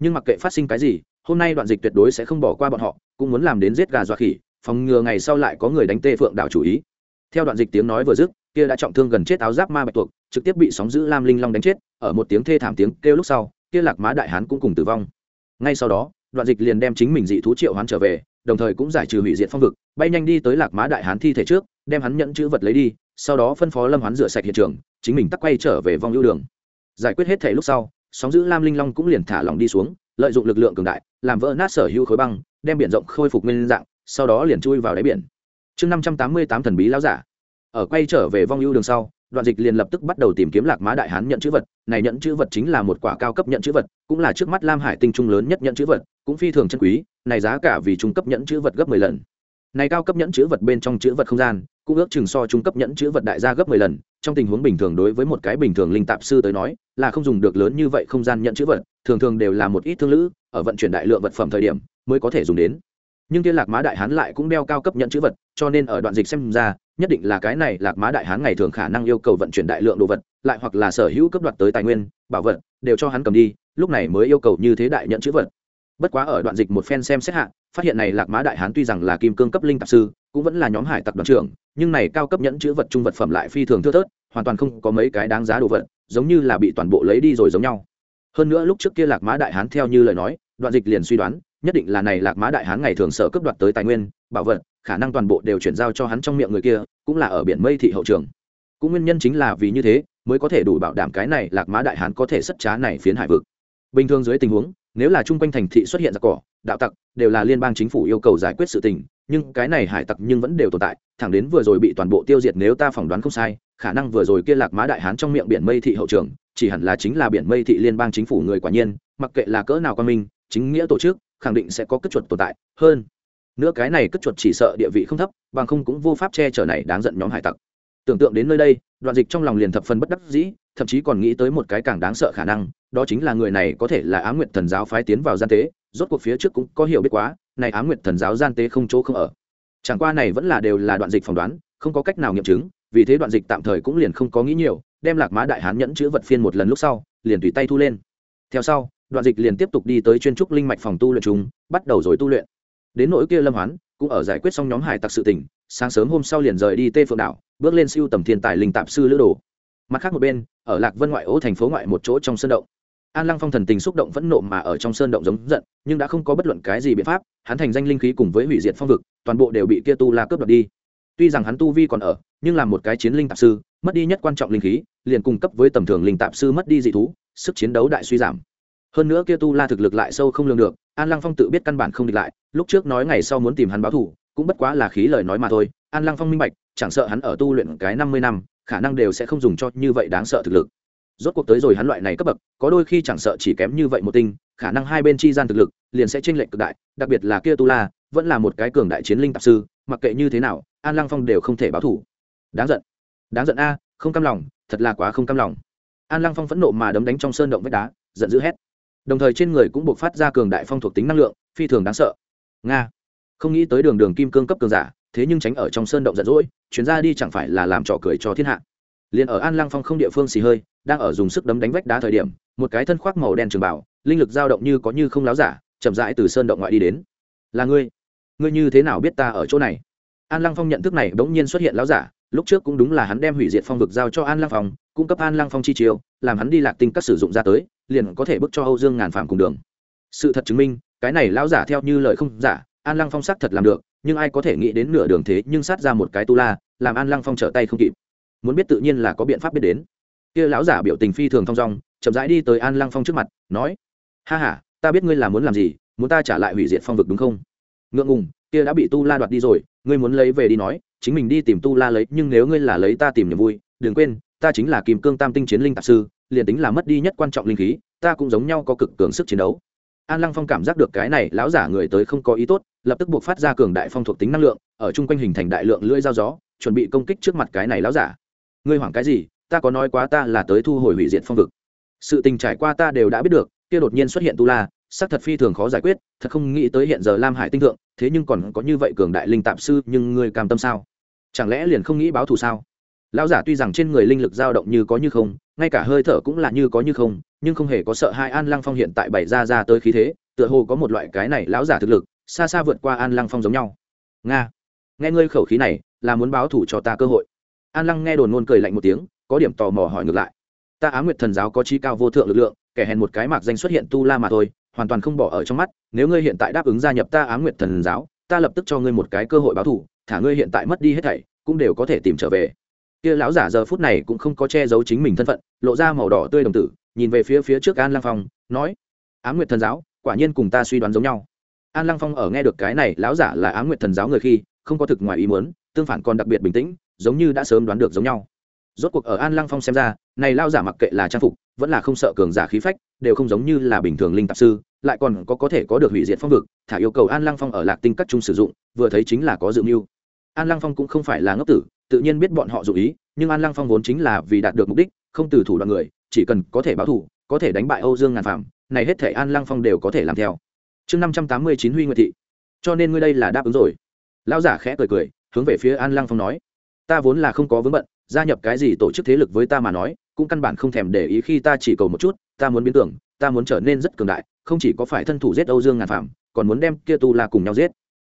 Nhưng mặc kệ phát sinh cái gì hôm nay đoạn dịch tuyệt đối sẽ không bỏ qua bọn họ, cũng muốn làm đến giết gà dọa khỉ, phòng ngừa ngày sau lại có người đánh tê phượng đảo chủ ý. Theo đoạn dịch tiếng nói vừa dứt, kia đã trọng thương gần chết áo giáp ma bạch tuộc, trực tiếp bị sóng giữ lam linh long đánh chết, ở một tiếng thê thảm tiếng kêu lúc sau, kia lạc má đại hán cũng cùng tử vong. Ngay sau đó, đoạn dịch liền đem chính mình dị thú triệu hoán trở về, đồng thời cũng giải trừ hủy diệt phong vực, bay nhanh đi tới lạc má đại hán thi thể trước, đem hắn nhận chữ vật lấy đi, sau đó phân phó lâm hoán rửa sạch hiện trường, chính mình tắc quay trở về vong ưu đường. Giải quyết hết thể lúc sau, sóng giữ lam linh long cũng liền thả lòng đi xuống lợi dụng lực lượng cường đại, làm vỡ nát sở hữu khối băng, đem biển rộng khôi phục nguyên dạng, sau đó liền chui vào đáy biển. Chương năm trăm tám mươi tám thần bí lão giả. Ở quay trở về vong ưu đường sau, đoạn dịch liền lập tức bắt đầu tìm kiếm lạc má đại hán nhận chữ vật. Này nhận chữ vật chính là một quả cao cấp nhận chữ vật, cũng là trước mắt lam hải tinh trung lớn nhất nhận chữ vật, cũng phi thường chân quý, này giá cả vì trung cấp nhận chữ vật gấp mười lần. Này cao cấp nhẫn chữ vật bên trong chữ vật không gian, cũng ước chừng so trung cấp nhẫn chữ vật đại gia gấp mười lần, trong tình huống bình thường đối với một cái bình thường linh tạp sư tới nói, là không dùng được lớn như vậy không gian nhận chữ vật thường thường đều là một ít thương lữ, ở vận chuyển đại lượng vật phẩm thời điểm mới có thể dùng đến. Nhưng tiên lạc má đại hán lại cũng đeo cao cấp nhận chữ vật, cho nên ở đoạn dịch xem ra, nhất định là cái này lạc má đại hán ngày thường khả năng yêu cầu vận chuyển đại lượng đồ vật, lại hoặc là sở hữu cấp đoạt tới tài nguyên, bảo vật, đều cho hắn cầm đi, lúc này mới yêu cầu như thế đại nhận chữ vật. Bất quá ở đoạn dịch một phen xem xét hạ, phát hiện này lạc má đại hán tuy rằng là kim cương cấp linh tạp sư, cũng vẫn là nhóm hải tặc đoàn trưởng, nhưng này cao cấp nhẫn chữ vật trung vật phẩm lại phi thường thưa thớt, hoàn toàn không có mấy cái đáng giá đồ vật, giống như là bị toàn bộ lấy đi rồi giống nhau hơn nữa lúc trước kia lạc mã đại hán theo như lời nói, đoạn dịch liền suy đoán, nhất định là này lạc mã đại hán ngày thường sở cướp đoạt tới tài nguyên, bảo vật, khả năng toàn bộ đều chuyển giao cho hắn trong miệng người kia, cũng là ở biển mây thị hậu trường. Cũng nguyên nhân chính là vì như thế, mới có thể đủ bảo đảm cái này lạc mã đại hán có thể sất trá này phiến hải vực. Bình thường dưới tình huống, nếu là chung quanh thành thị xuất hiện giặc cỏ, đạo tặc, đều là liên bang chính phủ yêu cầu giải quyết sự tình, nhưng cái này hải tặc nhưng vẫn đều tồn tại, thẳng đến vừa rồi bị toàn bộ tiêu diệt nếu ta phỏng đoán không sai, khả năng vừa rồi kia lạc mã đại hán trong miệng biển mây thị hậu trường chỉ hẳn là chính là biển mây thị liên bang chính phủ người quả nhiên, mặc kệ là cỡ nào quan minh, chính nghĩa tổ chức, khẳng định sẽ có cất chuột tồn tại. Hơn nữa cái này cất chuột chỉ sợ địa vị không thấp, bằng không cũng vô pháp che chở này đáng giận nhóm hải tặc. Tưởng tượng đến nơi đây, đoạn dịch trong lòng liền thập phần bất đắc dĩ, thậm chí còn nghĩ tới một cái càng đáng sợ khả năng, đó chính là người này có thể là á nguyện thần giáo phái tiến vào gian tế, rốt cuộc phía trước cũng có hiểu biết quá, này á nguyện thần giáo gian tế không chỗ không ở. Chẳng qua này vẫn là đều là đoạn dịch phỏng đoán, không có cách nào nghiệm chứng vì thế đoạn dịch tạm thời cũng liền không có nghĩ nhiều, đem lạc mã đại hán nhẫn chữ vật phiên một lần lúc sau, liền tùy tay thu lên. Theo sau, đoạn dịch liền tiếp tục đi tới chuyên trúc linh mạch phòng tu luyện chúng bắt đầu rồi tu luyện. Đến nỗi kia lâm hoán, cũng ở giải quyết xong nhóm hải tặc sự tỉnh sáng sớm hôm sau liền rời đi tê phượng đảo, bước lên siêu tầm thiên tài linh tạp sư lữ đồ. Mặt khác một bên, ở lạc vân ngoại ô thành phố ngoại một chỗ trong sơn động. An lăng phong thần tình xúc động vẫn nộ mà ở trong sơn động giống giận, nhưng đã không có bất luận cái gì biện pháp, hắn thành danh linh khí cùng với hủy diệt phong vực, toàn bộ đều bị kia tu la cướp đoạt đi tuy rằng hắn tu vi còn ở, nhưng là một cái chiến linh tạp sư, mất đi nhất quan trọng linh khí, liền cung cấp với tầm thường linh tạp sư mất đi dị thú, sức chiến đấu đại suy giảm. Hơn nữa kia tu la thực lực lại sâu không lường được, an lăng phong tự biết căn bản không địch lại, lúc trước nói ngày sau muốn tìm hắn báo thù, cũng bất quá là khí lời nói mà thôi. An lăng phong minh bạch, chẳng sợ hắn ở tu luyện cái năm mươi năm, khả năng đều sẽ không dùng cho như vậy đáng sợ thực lực. Rốt cuộc tới rồi hắn loại này cấp bậc, có đôi khi chẳng sợ chỉ kém như vậy một tinh, khả năng hai bên chi gian thực lực liền sẽ chênh lệch cực đại, đặc biệt là kia tu la, vẫn là một cái cường đại chiến linh tạp sư, mặc kệ như thế nào an lăng phong đều không thể báo thủ. Đáng giận. Đáng giận a, không cam lòng, thật là quá không cam lòng. An lăng phong phẫn nộ mà đấm đánh trong sơn động vách đá, giận dữ hét. Đồng thời trên người cũng buộc phát ra cường đại phong thuộc tính năng lượng, phi thường đáng sợ. Nga. Không nghĩ tới đường đường kim cương cấp cường giả, thế nhưng tránh ở trong sơn động giận dỗi, chuyến ra đi chẳng phải là làm trò cười cho thiên hạ. Liền ở an lăng phong không địa phương xì hơi, đang ở dùng sức đấm đánh vách đá thời điểm, một cái thân khoác màu đen trường bảo, linh lực dao động như có như không láo giả, chậm rãi từ sơn động ngoại đi đến. Là ngươi. Ngươi như thế nào biết ta ở chỗ này? An lăng phong nhận thức này bỗng nhiên xuất hiện lão giả, lúc trước cũng đúng là hắn đem hủy diệt phong vực giao cho an lăng phong, cung cấp an lăng phong chi chiêu, làm hắn đi lạc tinh các sử dụng ra tới, liền có thể bức cho âu dương ngàn phạm cùng đường. Sự thật chứng minh, cái này lão giả theo như lời không giả, an lăng phong xác thật làm được, nhưng ai có thể nghĩ đến nửa đường thế nhưng sát ra một cái tu la, làm an lăng phong trở tay không kịp. Muốn biết tự nhiên là có biện pháp biết đến. Kia lão giả biểu tình phi thường thong dong, chậm rãi đi tới an lăng phong trước mặt, nói, ha h a ta biết ngươi là muốn làm gì, muốn ta trả lại hủy diệt phong vực đúng không? Ngượng ngùng, kia đã bị tu la đoạt đi rồi ngươi muốn lấy về đi nói, chính mình đi tìm tu la lấy, nhưng nếu ngươi là lấy ta tìm niềm vui, đừng quên, ta chính là kim cương tam tinh chiến linh tạp sư, liền tính là mất đi nhất quan trọng linh khí, ta cũng giống nhau có cực cường sức chiến đấu. An lăng phong cảm giác được cái này, lão giả người tới không có ý tốt, lập tức buộc phát ra cường đại phong thuộc tính năng lượng, ở chung quanh hình thành đại lượng lưỡi dao gió, chuẩn bị công kích trước mặt cái này lão giả. Ngươi hoảng cái gì? Ta có nói quá ta là tới thu hồi hủy diệt phong vực. Sự tình trải qua ta đều đã biết được, kia đột nhiên xuất hiện tu la, xác thật phi thường khó giải quyết, thật không nghĩ tới hiện giờ lam hải tinh thượng thế nhưng còn có như vậy cường đại linh tạp sư, nhưng ngươi cam tâm sao? Chẳng lẽ liền không nghĩ báo thù sao? Lão giả tuy rằng trên người linh lực dao động như có như không, ngay cả hơi thở cũng là như có như không, nhưng không hề có sợ hai an lăng phong hiện tại bày ra ra tới khí thế, tựa hồ có một loại cái này lão giả thực lực, xa xa vượt qua an lăng phong giống nhau. Nga, nghe ngươi khẩu khí này, là muốn báo thủ cho ta cơ hội. An lăng nghe đồn ngôn cười lạnh một tiếng, có điểm tò mò hỏi ngược lại. Ta á nguyệt thần giáo có chi cao vô thượng lực lượng, kẻ hèn một cái mạc danh xuất hiện tu la mà thôi hoàn toàn không bỏ ở trong mắt, nếu ngươi hiện tại đáp ứng gia nhập ta á nguyệt thần giáo, ta lập tức cho ngươi một cái cơ hội báo thù. thả ngươi hiện tại mất đi hết thảy, cũng đều có thể tìm trở về kia lão giả giờ phút này cũng không có che giấu chính mình thân phận, lộ ra màu đỏ tươi đồng tử, nhìn về phía phía trước an lăng phong, nói á nguyệt thần giáo, quả nhiên cùng ta suy đoán giống nhau an lăng phong ở nghe được cái này, lão giả là á nguyệt thần giáo người khi, không có thực ngoài ý muốn, tương phản còn đặc biệt bình tĩnh, giống như đã sớm đoán được giống nhau rốt cuộc ở an lăng phong xem ra, này lao giả mặc kệ là trang phục vẫn là không sợ cường giả khí phách, đều không giống như là bình thường linh tạp sư, lại còn có có thể có được hủy diệt phong vực, thả yêu cầu an lăng phong ở lạc tinh các trung sử dụng, vừa thấy chính là có dự mưu. An lăng phong cũng không phải là ngốc tử, tự nhiên biết bọn họ dụ ý, nhưng an lăng phong vốn chính là vì đạt được mục đích, không từ thủ đoạn người, chỉ cần có thể báo thủ có thể đánh bại âu dương ngàn phạm này hết thể an lăng phong đều có thể làm theo. Chương năm trăm tám mươi chín huy nguyệt thị. Cho nên ngươi đây là đáp ứng rồi. Lão giả khẽ cười cười, hướng về phía an lăng phong nói, ta vốn là không có vướng bận, gia nhập cái gì tổ chức thế lực với ta mà nói cũng căn bản không thèm để ý khi ta chỉ cầu một chút, ta muốn biến tưởng, ta muốn trở nên rất cường đại, không chỉ có phải thân thủ giết âu dương ngàn phạm còn muốn đem kia tu la cùng nhau giết.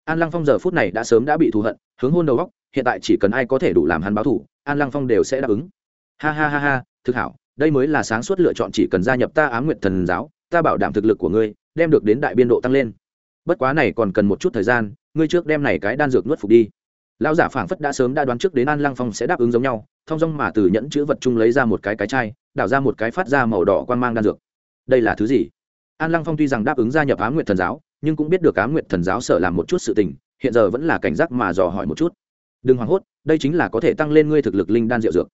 An lăng phong giờ phút này đã sớm đã bị thù hận, hướng hôn đầu góc, hiện tại chỉ cần ai có thể đủ làm hắn báo thủ an lăng phong đều sẽ đáp ứng. Ha ha ha ha, thực hảo, đây mới là sáng suốt lựa chọn chỉ cần gia nhập ta á nguyện thần giáo, ta bảo đảm thực lực của ngươi, đem được đến đại biên độ tăng lên. Bất quá này còn cần một chút thời gian, ngươi trước đem này cái đan dược nuốt phục đi. Lão giả phảng phất đã sớm đã đoán trước đến an lăng phong sẽ đáp ứng giống nhau thong dong mà từ nhẫn chữ vật chung lấy ra một cái cái chai, đảo ra một cái phát ra màu đỏ quan mang đan dược. Đây là thứ gì? An lăng phong tuy rằng đáp ứng gia nhập á nguyệt thần giáo, nhưng cũng biết được á nguyệt thần giáo sợ làm một chút sự tình, hiện giờ vẫn là cảnh giác mà dò hỏi một chút. Đừng hoảng hốt, đây chính là có thể tăng lên ngươi thực lực linh đan diệu dược.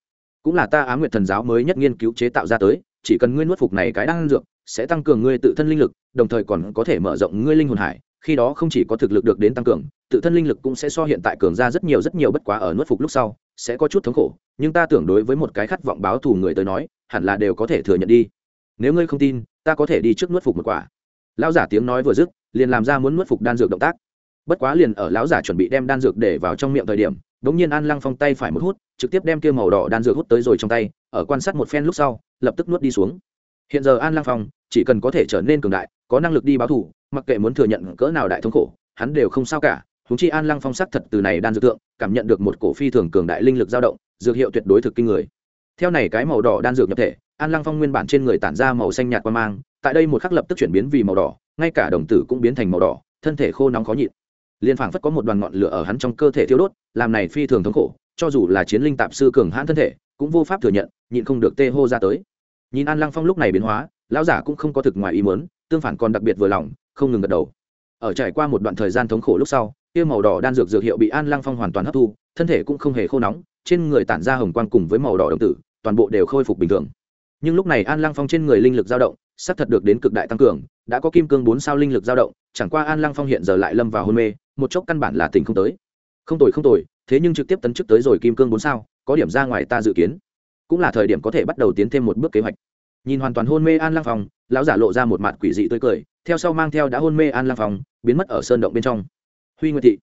Cũng là ta á nguyệt thần giáo mới nhất nghiên cứu chế tạo ra tới, chỉ cần ngươi nuốt phục này cái đan dược, sẽ tăng cường ngươi tự thân linh lực, đồng thời còn có thể mở rộng ngươi linh hồn hải khi đó không chỉ có thực lực được đến tăng cường, tự thân linh lực cũng sẽ so hiện tại cường ra rất nhiều rất nhiều bất quá ở nuốt phục lúc sau, sẽ có chút thống khổ, nhưng ta tưởng đối với một cái khát vọng báo thù người tới nói, hẳn là đều có thể thừa nhận đi. Nếu ngươi không tin, ta có thể đi trước nuốt phục một quả. Lão giả tiếng nói vừa dứt, liền làm ra muốn nuốt phục đan dược động tác. Bất quá liền ở lão giả chuẩn bị đem đan dược để vào trong miệng thời điểm, đống nhiên an lăng phong tay phải một hút, trực tiếp đem kia màu đỏ đan dược hút tới rồi trong tay, ở quan sát một phen lúc sau, lập tức nuốt đi xuống. Hiện giờ an lăng phong, chỉ cần có thể trở nên cường đại, có năng lực đi báo thù mặc kệ muốn thừa nhận cỡ nào đại thống khổ, hắn đều không sao cả. Húng chi an lăng phong sắc thật từ này đan dược tượng cảm nhận được một cổ phi thường cường đại linh lực dao động, dược hiệu tuyệt đối thực kinh người. Theo này cái màu đỏ đan dược nhập thể, an lăng phong nguyên bản trên người tản ra màu xanh nhạt qua mang, tại đây một khắc lập tức chuyển biến vì màu đỏ, ngay cả đồng tử cũng biến thành màu đỏ, thân thể khô nóng khó nhịn. Liên phảng phất có một đoàn ngọn lửa ở hắn trong cơ thể thiêu đốt, làm này phi thường thống khổ, cho dù là chiến linh tạp sư cường hãn thân thể, cũng vô pháp thừa nhận, nhịn không được tê hô ra tới. Nhìn an lăng phong lúc này biến hóa, lão giả cũng không có thực ngoài ý muốn, tương phản còn đặc biệt vừa lòng không ngừng gật đầu. Ở trải qua một đoạn thời gian thống khổ lúc sau kia màu đỏ đan dược dược hiệu bị an lăng phong hoàn toàn hấp thu, thân thể cũng không hề khô nóng, trên người tản ra hồng quang cùng với màu đỏ đồng tử, toàn bộ đều khôi phục bình thường. Nhưng lúc này an lăng phong trên người linh lực dao động sắp thật được đến cực đại tăng cường, đã có kim cương bốn sao linh lực dao động, chẳng qua an lăng phong hiện giờ lại lâm vào hôn mê, một chốc căn bản là tình không tới. Không tồi không tồi, thế nhưng trực tiếp tấn chức tới rồi kim cương bốn sao, có điểm ra ngoài ta dự kiến. Cũng là thời điểm có thể bắt đầu tiến thêm một bước kế hoạch. Nhìn hoàn toàn hôn mê an lăng phong, lão giả lộ ra một mặt quỷ dị tươi cười theo sau mang theo đã hôn mê an lăng phòng, biến mất ở sơn động bên trong. Huy nguyệt thị.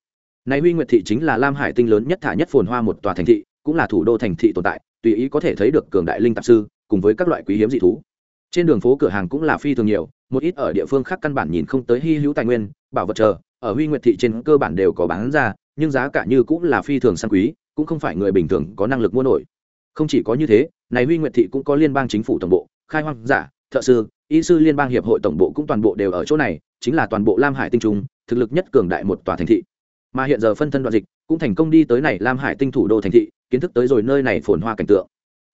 Này huy nguyệt thị chính là lam hải tinh lớn nhất thả nhất phồn hoa một tòa thành thị, cũng là thủ đô thành thị tồn tại, tùy ý có thể thấy được cường đại linh tạp sư, cùng với các loại quý hiếm dị thú. Trên đường phố cửa hàng cũng là phi thường nhiều, một ít ở địa phương khác căn bản nhìn không tới hy hữu tài nguyên, bảo vật chờ, ở huy nguyệt thị trên cơ bản đều có bán ra, nhưng giá cả như cũng là phi thường sang quý, cũng không phải người bình thường có năng lực mua nổi. Không chỉ có như thế, này huy nguyệt thị cũng có liên bang chính phủ tổng bộ, khai hoang giả thợ sư y sư liên bang hiệp hội tổng bộ cũng toàn bộ đều ở chỗ này chính là toàn bộ lam hải tinh trung thực lực nhất cường đại một tòa thành thị. Mà hiện giờ phân thân đoạn dịch cũng thành công đi tới này lam hải tinh thủ đô thành thị kiến thức tới rồi nơi này phồn hoa cảnh tượng.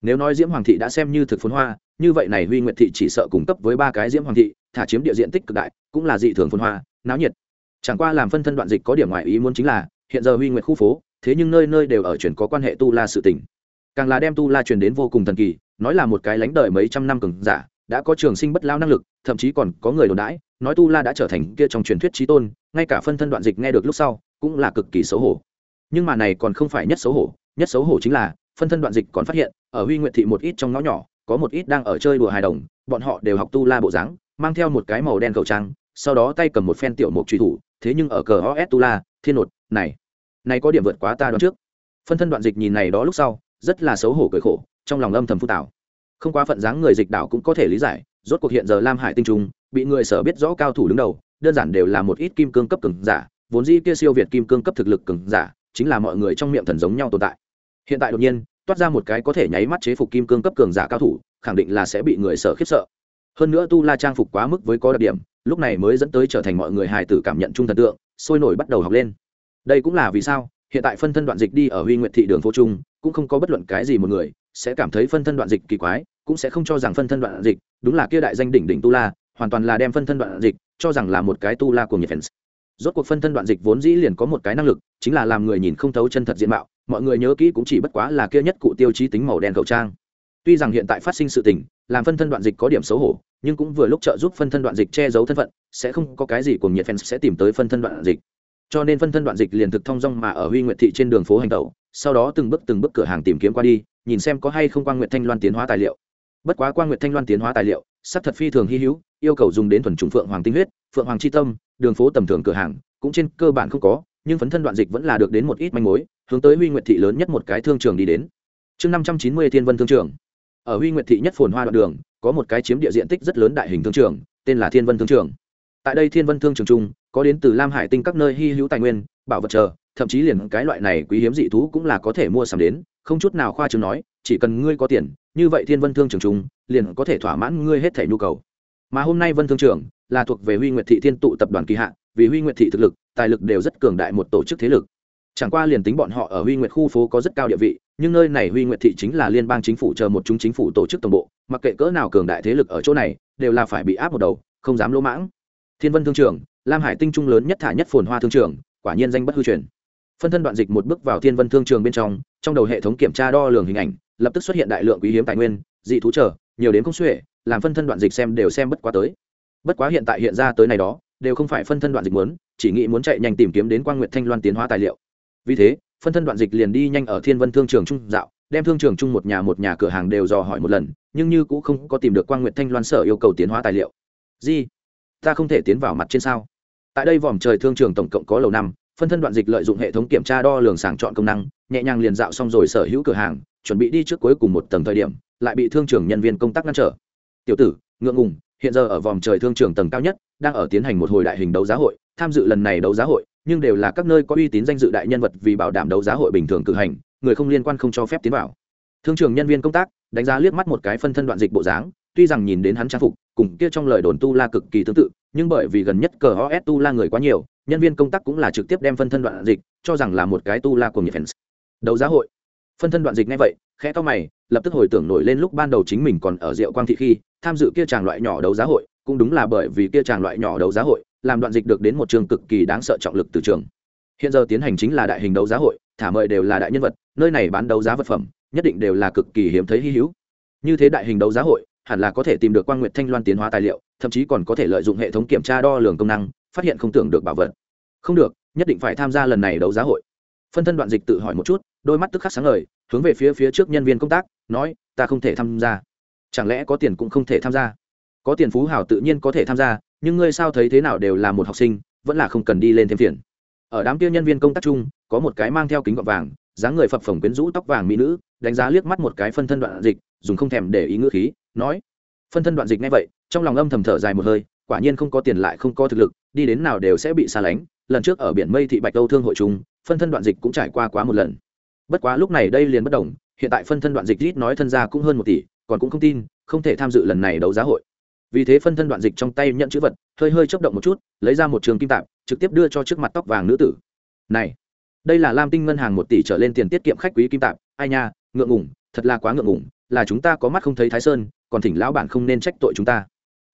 Nếu nói diễm hoàng thị đã xem như thực phồn hoa như vậy này huy nguyệt thị chỉ sợ cung cấp với ba cái diễm hoàng thị thả chiếm địa diện tích cực đại cũng là dị thường phồn hoa náo nhiệt. Chẳng qua làm phân thân đoạn dịch có điểm ngoại ý muốn chính là hiện giờ huy nguyệt khu phố thế nhưng nơi nơi đều ở chuyển có quan hệ tu la sự tỉnh, càng là đem tu la truyền đến vô cùng thần kỳ nói là một cái lánh đời mấy trăm năm cường giả đã có trường sinh bất lao năng lực, thậm chí còn có người đồn đãi, nói tu la đã trở thành kia trong truyền thuyết trí tôn, ngay cả phân thân đoạn dịch nghe được lúc sau, cũng là cực kỳ xấu hổ. Nhưng mà này còn không phải nhất xấu hổ, nhất xấu hổ chính là, phân thân đoạn dịch còn phát hiện, ở huy nguyện thị một ít trong ngõ nhỏ, có một ít đang ở chơi đùa hài đồng, bọn họ đều học tu la bộ dáng, mang theo một cái màu đen khẩu trang, sau đó tay cầm một phen tiểu mục truy thủ, thế nhưng ở cờ os tu la, thiên nột, này này có điểm vượt quá ta đoán trước. Phân thân đoạn dịch nhìn này đó lúc sau, rất là xấu hổ cười khổ, trong lòng âm thầm phu tảo không quá phận dáng người dịch đảo cũng có thể lý giải, rốt cuộc hiện giờ lam hải tinh trung bị người sở biết rõ cao thủ đứng đầu, đơn giản đều là một ít kim cương cấp cường giả, vốn dĩ kia siêu việt kim cương cấp thực lực cường giả, chính là mọi người trong miệng thần giống nhau tồn tại. Hiện tại đột nhiên, toát ra một cái có thể nháy mắt chế phục kim cương cấp cường giả cao thủ, khẳng định là sẽ bị người sở khiếp sợ. Hơn nữa tu la trang phục quá mức với có đặc điểm, lúc này mới dẫn tới trở thành mọi người hài tử cảm nhận chung thần tượng, sôi nổi bắt đầu học lên. Đây cũng là vì sao, hiện tại phân thân đoạn dịch đi ở huy nguyện thị đường phố trung cũng không có bất luận cái gì một người, sẽ cảm thấy phân thân đoạn dịch kỳ quái cũng sẽ không cho rằng phân thân đoạn dịch, đúng là kia đại danh đỉnh đỉnh tu la, hoàn toàn là đem phân thân đoạn dịch cho rằng là một cái tu la của nhiệt fans rốt cuộc phân thân đoạn dịch vốn dĩ liền có một cái năng lực, chính là làm người nhìn không thấu chân thật diện mạo, mọi người nhớ kỹ cũng chỉ bất quá là kia nhất cụ tiêu chí tính màu đen khẩu trang. Tuy rằng hiện tại phát sinh sự tình, làm phân thân đoạn dịch có điểm xấu hổ, nhưng cũng vừa lúc trợ giúp phân thân đoạn dịch che giấu thân phận, sẽ không có cái gì cùng nhiệt fans sẽ tìm tới phân thân đoạn dịch. Cho nên phân thân đoạn dịch liền thực thông dong mà ở huy nguyện thị trên đường phố hành tẩu, sau đó từng bước từng bước cửa hàng tìm kiếm qua đi, nhìn xem có hay không quan nguyện thanh loan tiến hóa tài liệu bất quá quan nguyệt thanh loan tiến hóa tài liệu, sắc thật phi thường hy hữu, yêu cầu dùng đến thuần trùng phượng hoàng tinh huyết, phượng hoàng c h i tâm, đường phố tầm thường cửa hàng, cũng trên cơ bản không có, nhưng phấn thân đoạn dịch vẫn là được đến một ít manh mối, hướng tới huy nguyệt thị lớn nhất một cái thương trường đi đến. Chương năm trăm chín mươi thiên vân thương trường. Ở huy nguyệt thị nhất phồn hoa đoạn đường, có một cái chiếm địa diện tích rất lớn đại hình thương trường, tên là thiên vân thương trường. Tại đây thiên vân thương trường trung có đến từ lam hải tinh các nơi hy hữu tài nguyên, bảo vật chờ, thậm chí liền cái loại này quý hiếm dị thú cũng là có thể mua sắm đến không chút nào khoa chứng nói, chỉ cần ngươi có tiền, như vậy thiên vân thương trường chúng liền có thể thỏa mãn ngươi hết thể nhu cầu. Mà hôm nay vân thương trường là thuộc về huy nguyệt thị thiên tụ tập đoàn kỳ hạ, vì huy nguyệt thị thực lực, tài lực đều rất cường đại một tổ chức thế lực. Chẳng qua liền tính bọn họ ở huy nguyệt khu phố có rất cao địa vị, nhưng nơi này huy nguyệt thị chính là liên bang chính phủ chờ một chúng chính phủ tổ chức tổng bộ, mặc kệ cỡ nào cường đại thế lực ở chỗ này, đều là phải bị áp một đầu, không dám lỗ mãng. Thiên vân thương trường, lam hải tinh trung lớn nhất thả nhất phồn hoa thương trường, quả nhiên danh bất hư truyền phân thân đoạn dịch một bước vào thiên vân thương trường bên trong trong đầu hệ thống kiểm tra đo lường hình ảnh, lập tức xuất hiện đại lượng quý hiếm tài nguyên, dị thú trở, nhiều đến không xuể, làm phân thân đoạn dịch xem đều xem bất quá tới. Bất quá hiện tại hiện ra tới này đó, đều không phải phân thân đoạn dịch muốn, chỉ nghĩ muốn chạy nhanh tìm kiếm đến quang nguyệt thanh loan tiến hóa tài liệu. Vì thế, phân thân đoạn dịch liền đi nhanh ở thiên vân thương trường trung dạo, đem thương trường chung một nhà một nhà cửa hàng đều dò hỏi một lần, nhưng như cũng không có tìm được quang nguyệt thanh loan sở yêu cầu tiến hóa tài liệu. Gì? Ta không thể tiến vào mặt trên sao? Tại đây vòm trời thương trường tổng cộng có lầu năm phân thân đoạn dịch lợi dụng hệ thống kiểm tra đo lường sàng chọn công năng, nhẹ nhàng liền dạo xong rồi sở hữu cửa hàng, chuẩn bị đi trước cuối cùng một tầng thời điểm, lại bị thương trường nhân viên công tác ngăn trở. Tiểu tử, ngượng ngùng, hiện giờ ở vòng trời thương trường tầng cao nhất, đang ở tiến hành một hồi đại hình đấu giá hội, tham dự lần này đấu giá hội, nhưng đều là các nơi có uy tín danh dự đại nhân vật vì bảo đảm đấu giá hội bình thường cử hành, người không liên quan không cho phép tiến vào. Thương trường nhân viên công tác đánh giá liếc mắt một cái phân thân đoạn dịch bộ dáng, tuy rằng nhìn đến hắn trang phục, cùng kia trong lời đồn tu la cực kỳ tương tự, nhưng bởi vì gần nhất cờ os tu la người quá nhiều nhân viên công tác cũng là trực tiếp đem phân thân đoạn dịch, cho rằng là một cái tu la của nhiệt fans đấu giá hội. Phân thân đoạn dịch ngay vậy, khẽ to mày, lập tức hồi tưởng nổi lên lúc ban đầu chính mình còn ở rượu quang thị khi, tham dự kia tràng loại nhỏ đấu giá hội, cũng đúng là bởi vì kia tràng loại nhỏ đấu giá hội, làm đoạn dịch được đến một trường cực kỳ đáng sợ trọng lực từ trường. Hiện giờ tiến hành chính là đại hình đấu giá hội, thả mời đều là đại nhân vật, nơi này bán đấu giá vật phẩm, nhất định đều là cực kỳ hiếm thấy hy hữu. Như thế đại hình đấu giá hội, hẳn là có thể tìm được quan nguyệt thanh loan tiến hóa tài liệu, thậm chí còn có thể lợi dụng hệ thống kiểm tra đo lường công năng phát hiện không tưởng được bảo vật. Không được, nhất định phải tham gia lần này đấu giá hội. Phân thân đoạn dịch tự hỏi một chút, đôi mắt tức khắc sáng ngời, hướng về phía phía trước nhân viên công tác, nói, ta không thể tham gia. Chẳng lẽ có tiền cũng không thể tham gia? Có tiền phú hảo tự nhiên có thể tham gia, nhưng ngươi sao thấy thế nào đều là một học sinh, vẫn là không cần đi lên thêm phiền. Ở đám kia nhân viên công tác chung, có một cái mang theo kính gọt vàng, dáng người phập phồng quyến rũ tóc vàng mỹ nữ, đánh giá liếc mắt một cái phân thân đoạn dịch, dùng không thèm để ý ngữ khí, nói, phân thân đoạn dịch ngay vậy. Trong lòng âm thầm thở dài một hơi, quả nhiên không có tiền lại không có thực lực đi đến nào đều sẽ bị xa lánh. Lần trước ở biển mây thị bạch âu thương hội chúng phân thân đoạn dịch cũng trải qua quá một lần. Bất quá lúc này đây liền bất đồng, hiện tại phân thân đoạn dịch rít nói thân ra cũng hơn một tỷ, còn cũng không tin, không thể tham dự lần này đấu giá hội. Vì thế phân thân đoạn dịch trong tay nhận chữ vật, hơi hơi chấp động một chút, lấy ra một trường kim tạp, trực tiếp đưa cho trước mặt tóc vàng nữ tử. Này, đây là lam tinh ngân hàng một tỷ trở lên tiền tiết kiệm khách quý kim tạp, ai nha, ngượng ngủng thật là quá ngượng ngủng là chúng ta có mắt không thấy thái sơn, còn thỉnh lão bản không nên trách tội chúng ta.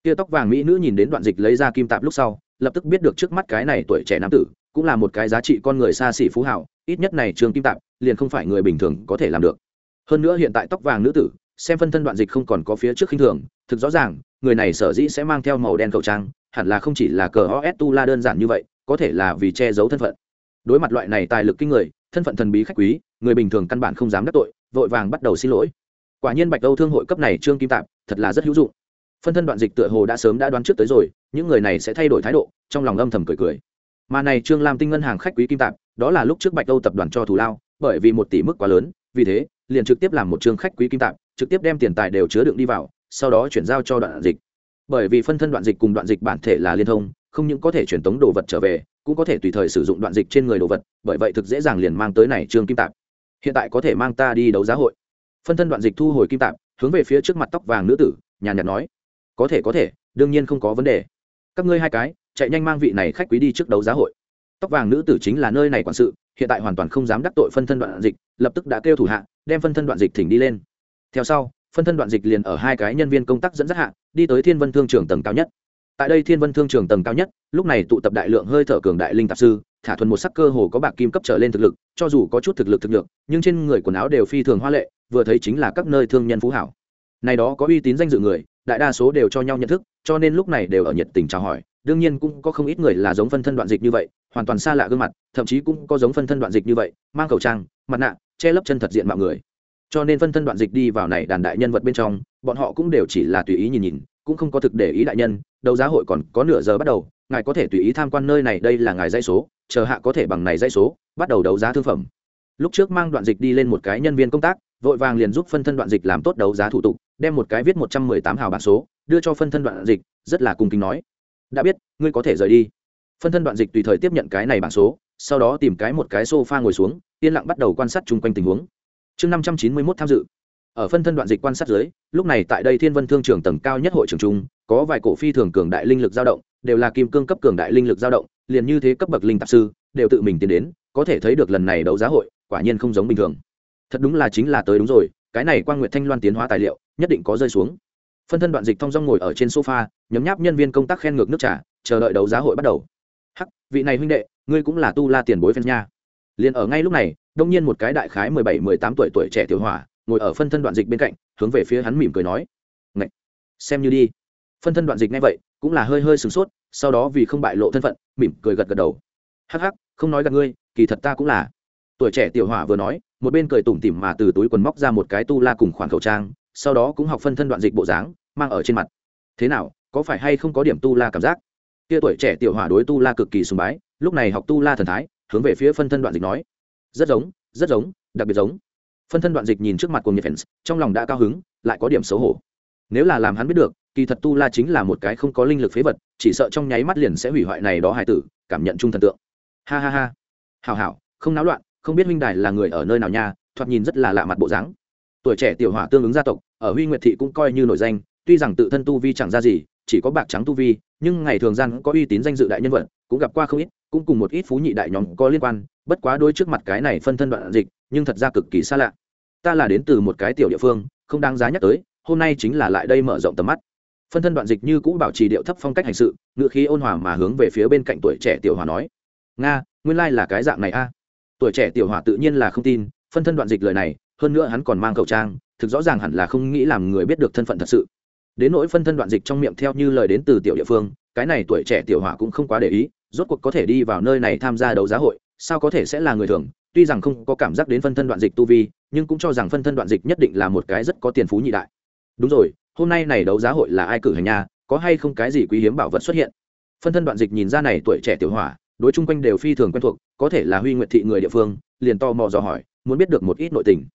Tia tóc vàng mỹ nữ nhìn đến đoạn dịch lấy ra kim tạp lúc sau lập tức biết được trước mắt cái này tuổi trẻ nam tử, cũng là một cái giá trị con người xa xỉ phú hảo ít nhất này trường kim tạp, liền không phải người bình thường có thể làm được. Hơn nữa hiện tại tóc vàng nữ tử, xem phân thân đoạn dịch không còn có phía trước khinh thường, thực rõ ràng, người này sở dĩ sẽ mang theo màu đen khẩu trang, hẳn là không chỉ là cờ os tu la đơn giản như vậy, có thể là vì che giấu thân phận. Đối mặt loại này tài lực kinh người, thân phận thần bí khách quý, người bình thường căn bản không dám đắc tội, vội vàng bắt đầu xin lỗi. Quả nhiên bạch âu thương hội cấp này trương kim tạp, thật là rất hữu dụng phân thân đoạn dịch tựa hồ đã sớm đã đoán trước tới rồi, những người này sẽ thay đổi thái độ, trong lòng âm thầm cười cười. Mà này trương lam tinh ngân hàng khách quý kim tạp, đó là lúc trước bạch âu tập đoàn cho thù lao, bởi vì một tỷ mức quá lớn, vì thế, liền trực tiếp làm một trương khách quý kim tạp, trực tiếp đem tiền tài đều chứa đựng đi vào, sau đó chuyển giao cho đoạn dịch. Bởi vì phân thân đoạn dịch cùng đoạn dịch bản thể là liên thông, không những có thể truyền tống đồ vật trở về, cũng có thể tùy thời sử dụng đoạn dịch trên người đồ vật, bởi vậy thực dễ dàng liền mang tới này trương kim tạp. Hiện tại có thể mang ta đi đấu giá hội. Phân thân đoạn dịch thu hồi kim tạp, hướng về phía trước mặt tóc vàng nữ tử, nhàn nhạt nói có thể có thể, đương nhiên không có vấn đề. Các ngươi hai cái, chạy nhanh mang vị này khách quý đi trước đấu giá hội. Tóc vàng nữ tử chính là nơi này quản sự, hiện tại hoàn toàn không dám đắc tội phân thân đoạn dịch, lập tức đã kêu thủ hạ, đem phân thân đoạn dịch thỉnh đi lên. Theo sau, phân thân đoạn dịch liền ở hai cái nhân viên công tác dẫn dắt hạ, đi tới thiên vân thương trường tầng cao nhất. Tại đây thiên vân thương trường tầng cao nhất, lúc này tụ tập đại lượng hơi thở cường đại linh tạp sư, thả thuần một sắc cơ hồ có bạc kim cấp trở lên thực lực, cho dù có chút thực lực thực lực nhưng trên người quần áo đều phi thường hoa lệ, vừa thấy chính là các nơi thương nhân phú hảo. Này đó có uy tín danh dự người đại đa số đều cho nhau nhận thức, cho nên lúc này đều ở nhiệt tình chào hỏi. Đương nhiên cũng có không ít người là giống phân thân đoạn dịch như vậy, hoàn toàn xa lạ gương mặt, thậm chí cũng có giống phân thân đoạn dịch như vậy, mang khẩu trang, mặt nạ, che lấp chân thật diện mọi người. Cho nên phân thân đoạn dịch đi vào này đàn đại nhân vật bên trong, bọn họ cũng đều chỉ là tùy ý nhìn nhìn, cũng không có thực để ý đại nhân, đấu giá hội còn có nửa giờ bắt đầu, ngài có thể tùy ý tham quan nơi này, đây là ngài dây số, chờ hạ có thể bằng này dây số, bắt đầu đấu giá thương phẩm. Lúc trước mang đoạn dịch đi lên một cái nhân viên công tác, vội vàng liền giúp phân thân đoạn dịch làm tốt đấu giá thủ tục đem một cái viết một trăm mười tám hào bản số, đưa cho phân thân đoạn dịch, rất là cung kính nói. Đã biết, ngươi có thể rời đi. Phân thân đoạn dịch tùy thời tiếp nhận cái này bản số, sau đó tìm cái một cái sofa ngồi xuống, yên lặng bắt đầu quan sát chung quanh tình huống. Chương năm trăm chín mươi mốt tham dự. Ở phân thân đoạn dịch quan sát dưới, lúc này tại đây thiên vân thương trường tầng cao nhất hội trường trung, có vài cổ phi thường cường đại linh lực dao động, đều là kim cương cấp cường đại linh lực dao động, liền như thế cấp bậc linh tạp sư, đều tự mình tiến đến, có thể thấy được lần này đấu giá hội, quả nhiên không giống bình thường. Thật đúng là chính là tới đúng rồi, cái này quan nguyệt thanh loan tiến hóa tài liệu nhất định có rơi xuống. Phân thân đoạn dịch thong dong ngồi ở trên sofa, nhấm nháp nhân viên công tác khen ngược nước trà, chờ đợi đấu giá hội bắt đầu. Hắc, vị này huynh đệ, ngươi cũng là tu la tiền bối phân nha. Liền ở ngay lúc này, đông nhiên một cái đại khái mười bảy, mười tám tuổi tuổi trẻ tiểu hỏa, ngồi ở phân thân đoạn dịch bên cạnh, hướng về phía hắn mỉm cười nói, Ngậy! xem như đi. Phân thân đoạn dịch ngay vậy, cũng là hơi hơi sửng sốt, sau đó vì không bại lộ thân phận, mỉm cười gật gật đầu. Hắc hắc, không nói gặp ngươi, kỳ thật ta cũng là. Tuổi trẻ tiểu hỏa vừa nói, một bên cười tủm tỉm mà từ túi quần móc ra một cái tu la cùng khoản khẩu trang sau đó cũng học phân thân đoạn dịch bộ dáng, mang ở trên mặt. Thế nào, có phải hay không có điểm tu la cảm giác? Kia tuổi trẻ tiểu hỏa đối tu la cực kỳ sùng bái, lúc này học tu la thần thái, hướng về phía phân thân đoạn dịch nói. Rất giống rất giống, đặc biệt giống. Phân thân đoạn dịch nhìn trước mặt của nhiệt fans, trong lòng đã cao hứng, lại có điểm xấu hổ. Nếu là làm hắn biết được, kỳ thật tu la chính là một cái không có linh lực phế vật, chỉ sợ trong nháy mắt liền sẽ hủy hoại này đó hài tử, cảm nhận chung thần tượng. Ha ha ha. Hào hảo, không náo loạn, không biết huynh đài là người ở nơi nào nha, thoạt nhìn rất là lạ mặt bộ dáng tuổi trẻ tiểu hỏa tương ứng gia tộc, ở huy nguyệt thị cũng coi như nổi danh, tuy rằng tự thân tu vi chẳng ra gì, chỉ có bạc trắng tu vi, nhưng ngày thường gian có uy tín danh dự đại nhân vật, cũng gặp qua không ít, cũng cùng một ít phú nhị đại nhóm có liên quan, bất quá đôi trước mặt cái này phân thân đoạn dịch, nhưng thật ra cực kỳ xa lạ. Ta là đến từ một cái tiểu địa phương, không đáng giá nhắc tới, hôm nay chính là lại đây mở rộng tầm mắt. Phân thân đoạn dịch như cũ bảo trì điệu thấp phong cách hành sự ngựa khí ôn hòa mà hướng về phía bên cạnh tuổi trẻ tiểu hòa nói, nga, nguyên lai là cái dạng này a. Tuổi trẻ tiểu hòa tự nhiên là không tin, phân thân đoạn dịch lời này hơn nữa hắn còn mang khẩu trang, thực rõ ràng hẳn là không nghĩ làm người biết được thân phận thật sự. Đến nỗi phân thân đoạn dịch trong miệng theo như lời đến từ tiểu địa phương, cái này tuổi trẻ tiểu hỏa cũng không quá để ý, rốt cuộc có thể đi vào nơi này tham gia đấu giá hội, sao có thể sẽ là người thường? Tuy rằng không có cảm giác đến phân thân đoạn dịch tu vi, nhưng cũng cho rằng phân thân đoạn dịch nhất định là một cái rất có tiền phú nhị đại. Đúng rồi, hôm nay này đấu giá hội là ai cử hành nhà có hay không cái gì quý hiếm bảo vật xuất hiện? Phân thân đoạn dịch nhìn ra này tuổi trẻ tiểu hỏa đối chung quanh đều phi thường quen thuộc, có thể là huy nguyện thị người địa phương, liền to mò dò hỏi, muốn biết được một ít nội tình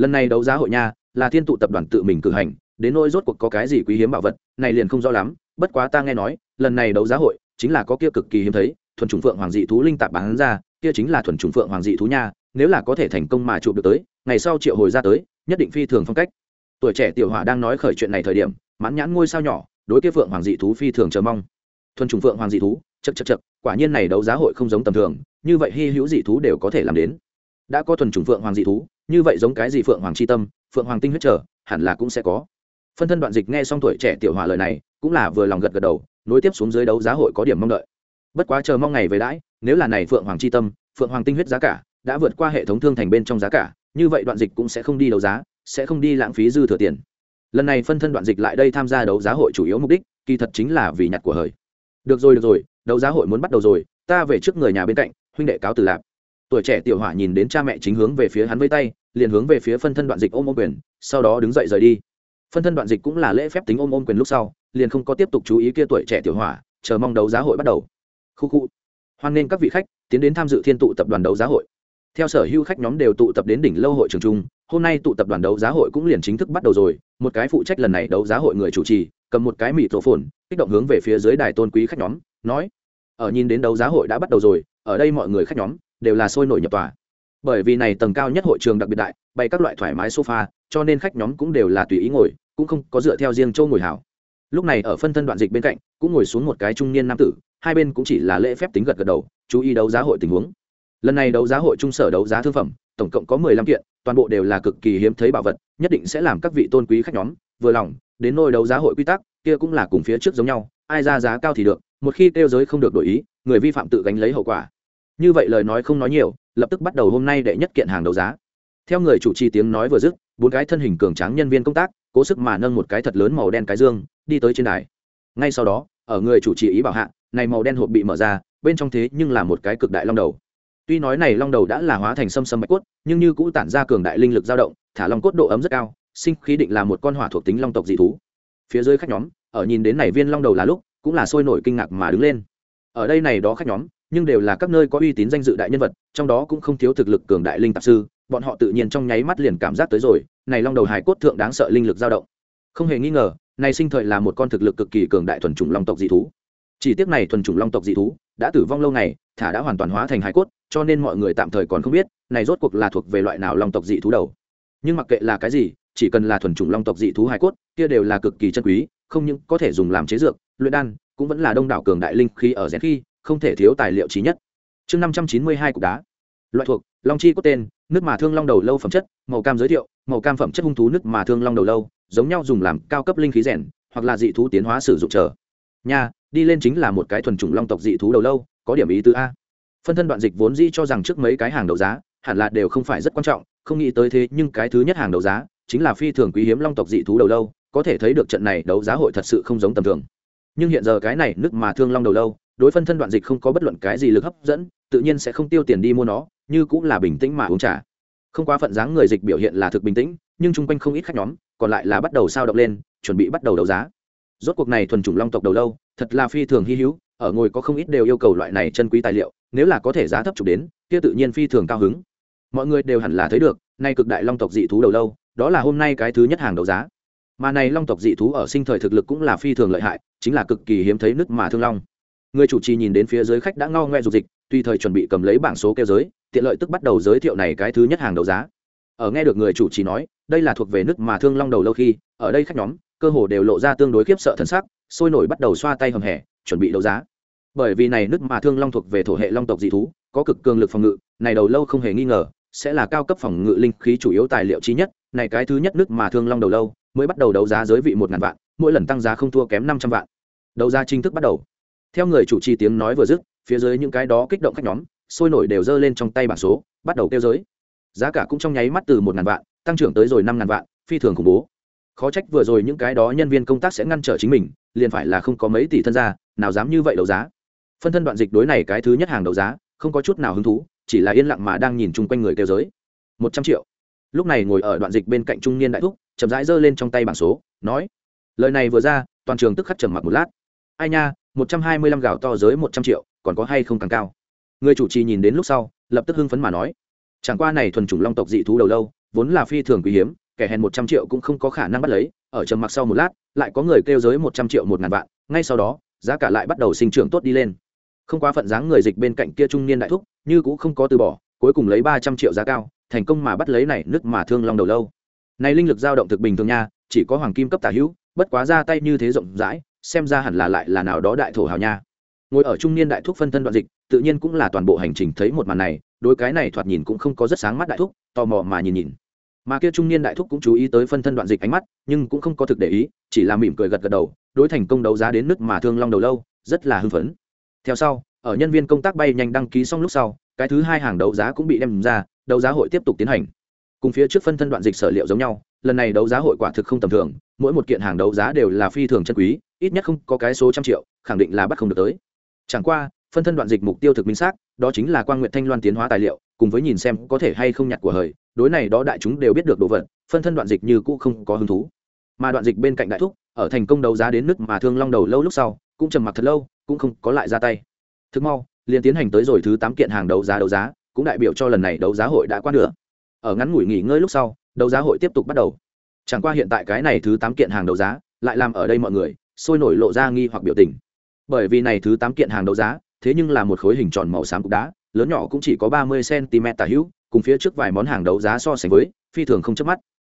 lần này đấu giá hội nha, là thiên tụ tập đoàn tự mình cử hành, đến nỗi rốt cuộc có cái gì quý hiếm bảo vật, này liền không rõ lắm, bất quá ta nghe nói, lần này đấu giá hội, chính là có kia cực kỳ hiếm thấy, thuần trùng phượng hoàng dị thú linh tạp bán ra, kia chính là thuần trùng phượng hoàng dị thú nha, nếu là có thể thành công mà chụp được tới, ngày sau triệu hồi ra tới, nhất định phi thường phong cách. Tuổi trẻ tiểu hỏa đang nói khởi chuyện này thời điểm, mãn nhãn ngôi sao nhỏ, đối kia phượng hoàng dị thú phi thường chờ mong. Thuần trùng phượng hoàng dị thú chật chật chật quả nhiên này đấu giá hội không giống tầm thường, như vậy hy hữu dị thú đều có thể làm đến đã có thuần trùng phượng hoàng dị thú, như vậy giống cái gì phượng hoàng c h i tâm, phượng hoàng tinh huyết trở, hẳn là cũng sẽ có. Phân thân đoạn dịch nghe xong tuổi trẻ tiểu hòa lời này, cũng là vừa lòng gật gật đầu, nối tiếp xuống dưới đấu giá hội có điểm mong đợi. Bất quá chờ mong ngày về đãi, nếu là này phượng hoàng c h i tâm, phượng hoàng tinh huyết giá cả, đã vượt qua hệ thống thương thành bên trong giá cả, như vậy đoạn dịch cũng sẽ không đi đấu giá, sẽ không đi lãng phí dư thừa tiền. Lần này phân thân đoạn dịch lại đây tham gia đấu giá hội chủ yếu mục đích, kỳ thật chính là vì nhặt của hời. Được rồi được rồi, đấu giá hội muốn bắt đầu rồi, ta về trước người nhà bên cạnh, huynh đệ cáo từ lạp tuổi trẻ tiểu hỏa nhìn đến cha mẹ chính hướng về phía hắn với tay, liền hướng về phía phân thân đoạn dịch ôm ôm quyền, sau đó đứng dậy rời đi. Phân thân đoạn dịch cũng là lễ phép tính ôm ôm quyền lúc sau, liền không có tiếp tục chú ý kia tuổi trẻ tiểu hỏa, chờ mong đấu giá hội bắt đầu. Khu khu. Hoan nghênh các vị khách, tiến đến tham dự thiên tụ tập đoàn đấu giá hội. Theo sở hữu khách nhóm đều tụ tập đến đỉnh lâu hội trường trung hôm nay tụ tập đoàn đấu giá hội cũng liền chính thức bắt đầu rồi. Một cái phụ trách lần này đấu giá hội người chủ trì, cầm một cái mịt rổ phồn kích động hướng về phía dưới đài tôn quý khách nhóm, nói, ở nhìn đến đấu giá hội đã bắt đầu rồi, ở đây mọi người khách nhóm đều là sôi nổi nhập tòa. Bởi vì này tầng cao nhất hội trường đặc biệt đại, bày các loại thoải mái sofa, cho nên khách nhóm cũng đều là tùy ý ngồi, cũng không có dựa theo riêng châu ngồi hảo. Lúc này ở phân thân đoạn dịch bên cạnh, cũng ngồi xuống một cái trung niên nam tử, hai bên cũng chỉ là lễ phép tính gật gật đầu, chú ý đấu giá hội tình huống. Lần này đấu giá hội trung sở đấu giá thương phẩm, tổng cộng có mười lăm kiện, toàn bộ đều là cực kỳ hiếm thấy bảo vật, nhất định sẽ làm các vị tôn quý khách nhóm vừa lòng, đến nôi đấu giá hội quy tắc, kia cũng là cùng phía trước giống nhau, ai ra giá cao thì được, một khi kêu giới không được đổi ý, người vi phạm tự gánh lấy hậu quả như vậy lời nói không nói nhiều, lập tức bắt đầu hôm nay đệ nhất kiện hàng đấu giá. Theo người chủ trì tiếng nói vừa dứt, bốn cái thân hình cường tráng nhân viên công tác, cố sức mà nâng một cái thật lớn màu đen cái dương, đi tới trên đài. Ngay sau đó, ở người chủ trì ý bảo hạ, này màu đen hộp bị mở ra, bên trong thế nhưng là một cái cực đại long đầu. Tuy nói này long đầu đã là hóa thành sâm sâm bạch cốt, nhưng như cũ tản ra cường đại linh lực dao động, thả long cốt độ ấm rất cao, sinh khí định là một con hỏa thuộc tính long tộc dị thú. Phía dưới khách nhóm, ở nhìn đến này viên long đầu là lúc, cũng là sôi nổi kinh ngạc mà đứng lên. Ở đây này đó khách nhóm nhưng đều là các nơi có uy tín danh dự đại nhân vật, trong đó cũng không thiếu thực lực cường đại linh tạp sư, bọn họ tự nhiên trong nháy mắt liền cảm giác tới rồi, này long đầu hài cốt thượng đáng sợ linh lực dao động. Không hề nghi ngờ, này sinh thời là một con thực lực cực kỳ cường đại thuần chủng long tộc dị thú. Chỉ tiếc này thuần chủng long tộc dị thú đã tử vong lâu ngày, thả đã hoàn toàn hóa thành hài cốt, cho nên mọi người tạm thời còn không biết, này rốt cuộc là thuộc về loại nào long tộc dị thú đầu. Nhưng mặc kệ là cái gì, chỉ cần là thuần chủng long tộc dị thú hài cốt, kia đều là cực kỳ chân quý, không những có thể dùng làm chế dược, luyện đan, cũng vẫn là đông đảo cường đại linh khí ở rèn khi không thể thiếu tài liệu trí nhất. Chương năm trăm chín mươi hai cục đá. Loại thuộc, long chi có tên, nước mà thương long đầu lâu phẩm chất, màu cam giới thiệu, màu cam phẩm chất hung thú nước mà thương long đầu lâu, giống nhau dùng làm cao cấp linh khí rèn, hoặc là dị thú tiến hóa sử dụng chờ. Nha, đi lên chính là một cái thuần chủng long tộc dị thú đầu lâu, có điểm ý tứ a. Phân thân đoạn dịch vốn dĩ cho rằng trước mấy cái hàng đấu giá, hẳn là đều không phải rất quan trọng, không nghĩ tới thế nhưng cái thứ nhất hàng đấu giá, chính là phi thường quý hiếm long tộc dị thú đầu lâu, có thể thấy được trận này đấu giá hội thật sự không giống tầm thường. Nhưng hiện giờ cái này nước mà thương long đầu lâu đối phân thân đoạn dịch không có bất luận cái gì lực hấp dẫn, tự nhiên sẽ không tiêu tiền đi mua nó, như cũng là bình tĩnh mà uống trà. Không quá phận dáng người dịch biểu hiện là thực bình tĩnh, nhưng chung quanh không ít khách nhóm, còn lại là bắt đầu sao động lên, chuẩn bị bắt đầu đấu giá. Rốt cuộc này thuần chủng long tộc đầu lâu, thật là phi thường hy hữu, ở ngồi có không ít đều yêu cầu loại này chân quý tài liệu, nếu là có thể giá thấp chụp đến, kia tự nhiên phi thường cao hứng. Mọi người đều hẳn là thấy được, nay cực đại long tộc dị thú đầu lâu, đó là hôm nay cái thứ nhất hàng đấu giá. Mà này long tộc dị thú ở sinh thời thực lực cũng là phi thường lợi hại, chính là cực kỳ hiếm thấy nước mà thương long người chủ trì nhìn đến phía dưới khách đã ngao ngoe dục dịch, tùy thời chuẩn bị cầm lấy bảng số kêu giới, tiện lợi tức bắt đầu giới thiệu này cái thứ nhất hàng đấu giá. Ở nghe được người chủ trì nói, đây là thuộc về nước mà thương long đầu lâu khi, ở đây khách nhóm, cơ hồ đều lộ ra tương đối khiếp sợ thần sắc, sôi nổi bắt đầu xoa tay hầm hẻ, chuẩn bị đấu giá. Bởi vì này nước mà thương long thuộc về thổ hệ long tộc dị thú, có cực cường lực phòng ngự, này đầu lâu không hề nghi ngờ, sẽ là cao cấp phòng ngự linh khí chủ yếu tài liệu chí nhất, này cái thứ nhất nước mà thương long đầu lâu, mới bắt đầu đấu giá giới vị một ngàn vạn, mỗi lần tăng giá không thua kém năm trăm vạn. Đấu giá chính thức bắt đầu theo người chủ trì tiếng nói vừa dứt, phía dưới những cái đó kích động khách nhóm, sôi nổi đều giơ lên trong tay bảng số, bắt đầu kêu giới. Giá cả cũng trong nháy mắt từ một ngàn vạn, tăng trưởng tới rồi năm ngàn vạn, phi thường khủng bố. Khó trách vừa rồi những cái đó nhân viên công tác sẽ ngăn trở chính mình, liền phải là không có mấy tỷ thân gia, nào dám như vậy đấu giá. Phân thân đoạn dịch đối này cái thứ nhất hàng đấu giá, không có chút nào hứng thú, chỉ là yên lặng mà đang nhìn chung quanh người kêu giới. Một trăm triệu. Lúc này ngồi ở đoạn dịch bên cạnh trung niên đại thúc, chậm rãi giơ lên trong tay bảng số, nói, lời này vừa ra, toàn trường tức khắc trầm mặc một lát ai nha, một trăm hai mươi lăm gạo to giới một trăm triệu, còn có hay không càng cao? Người chủ trì nhìn đến lúc sau, lập tức hưng phấn mà nói. Chẳng qua này thuần chủng long tộc dị thú đầu lâu, vốn là phi thường quý hiếm, kẻ hèn một trăm triệu cũng không có khả năng bắt lấy, ở trầm mặc sau một lát, lại có người kêu giới một trăm triệu một ngàn vạn, ngay sau đó, giá cả lại bắt đầu sinh trưởng tốt đi lên. Không quá phận dáng người dịch bên cạnh kia trung niên đại thúc, như cũng không có từ bỏ, cuối cùng lấy ba trăm triệu giá cao, thành công mà bắt lấy này nước mà thương long đầu lâu. Này linh lực dao động thực bình thường nha, chỉ có hoàng kim cấp tả hữu, bất quá ra tay như thế rộng rãi xem ra hẳn là lại là nào đó đại thổ hào nha. Ngồi ở trung niên đại thúc phân thân đoạn dịch, tự nhiên cũng là toàn bộ hành trình thấy một màn này, đối cái này thoạt nhìn cũng không có rất sáng mắt đại thúc, tò mò mà nhìn nhìn. Mà kia trung niên đại thúc cũng chú ý tới phân thân đoạn dịch ánh mắt, nhưng cũng không có thực để ý, chỉ là mỉm cười gật gật đầu, đối thành công đấu giá đến nước mà thương long đầu lâu, rất là hưng phấn. Theo sau, ở nhân viên công tác bay nhanh đăng ký xong lúc sau, cái thứ hai hàng đấu giá cũng bị đem ra, đấu giá hội tiếp tục tiến hành. Cùng phía trước phân thân đoạn dịch sở liệu giống nhau, lần này đấu giá hội quả thực không tầm thường, mỗi một kiện hàng đấu giá đều là phi thường chân quý ít nhất không có cái số trăm triệu, khẳng định là bắt không được tới. Chẳng qua, phân thân đoạn dịch mục tiêu thực minh xác, đó chính là quan nguyện thanh loan tiến hóa tài liệu, cùng với nhìn xem có thể hay không nhặt của hời, đối này đó đại chúng đều biết được đồ vật, phân thân đoạn dịch như cũ không có hứng thú. Mà đoạn dịch bên cạnh đại thúc, ở thành công đấu giá đến nước mà thương long đầu lâu lúc sau, cũng trầm mặc thật lâu, cũng không có lại ra tay. Thực mau, liền tiến hành tới rồi thứ tám kiện hàng đấu giá đấu giá, cũng đại biểu cho lần này đấu giá hội đã qua nữa ở ngắn ngủi nghỉ ngơi lúc sau, đấu giá hội tiếp tục bắt đầu. Chẳng qua hiện tại cái này thứ tám kiện hàng đấu giá, lại làm ở đây mọi người sôi nổi lộ ra nghi hoặc biểu tình. Bởi vì này thứ tám kiện hàng đấu giá, thế nhưng là một khối hình tròn màu xám cục đá, lớn nhỏ cũng chỉ có ba mươi cm tả hữu, cùng phía trước vài món hàng đấu giá so sánh với, phi thường không chớp mắt.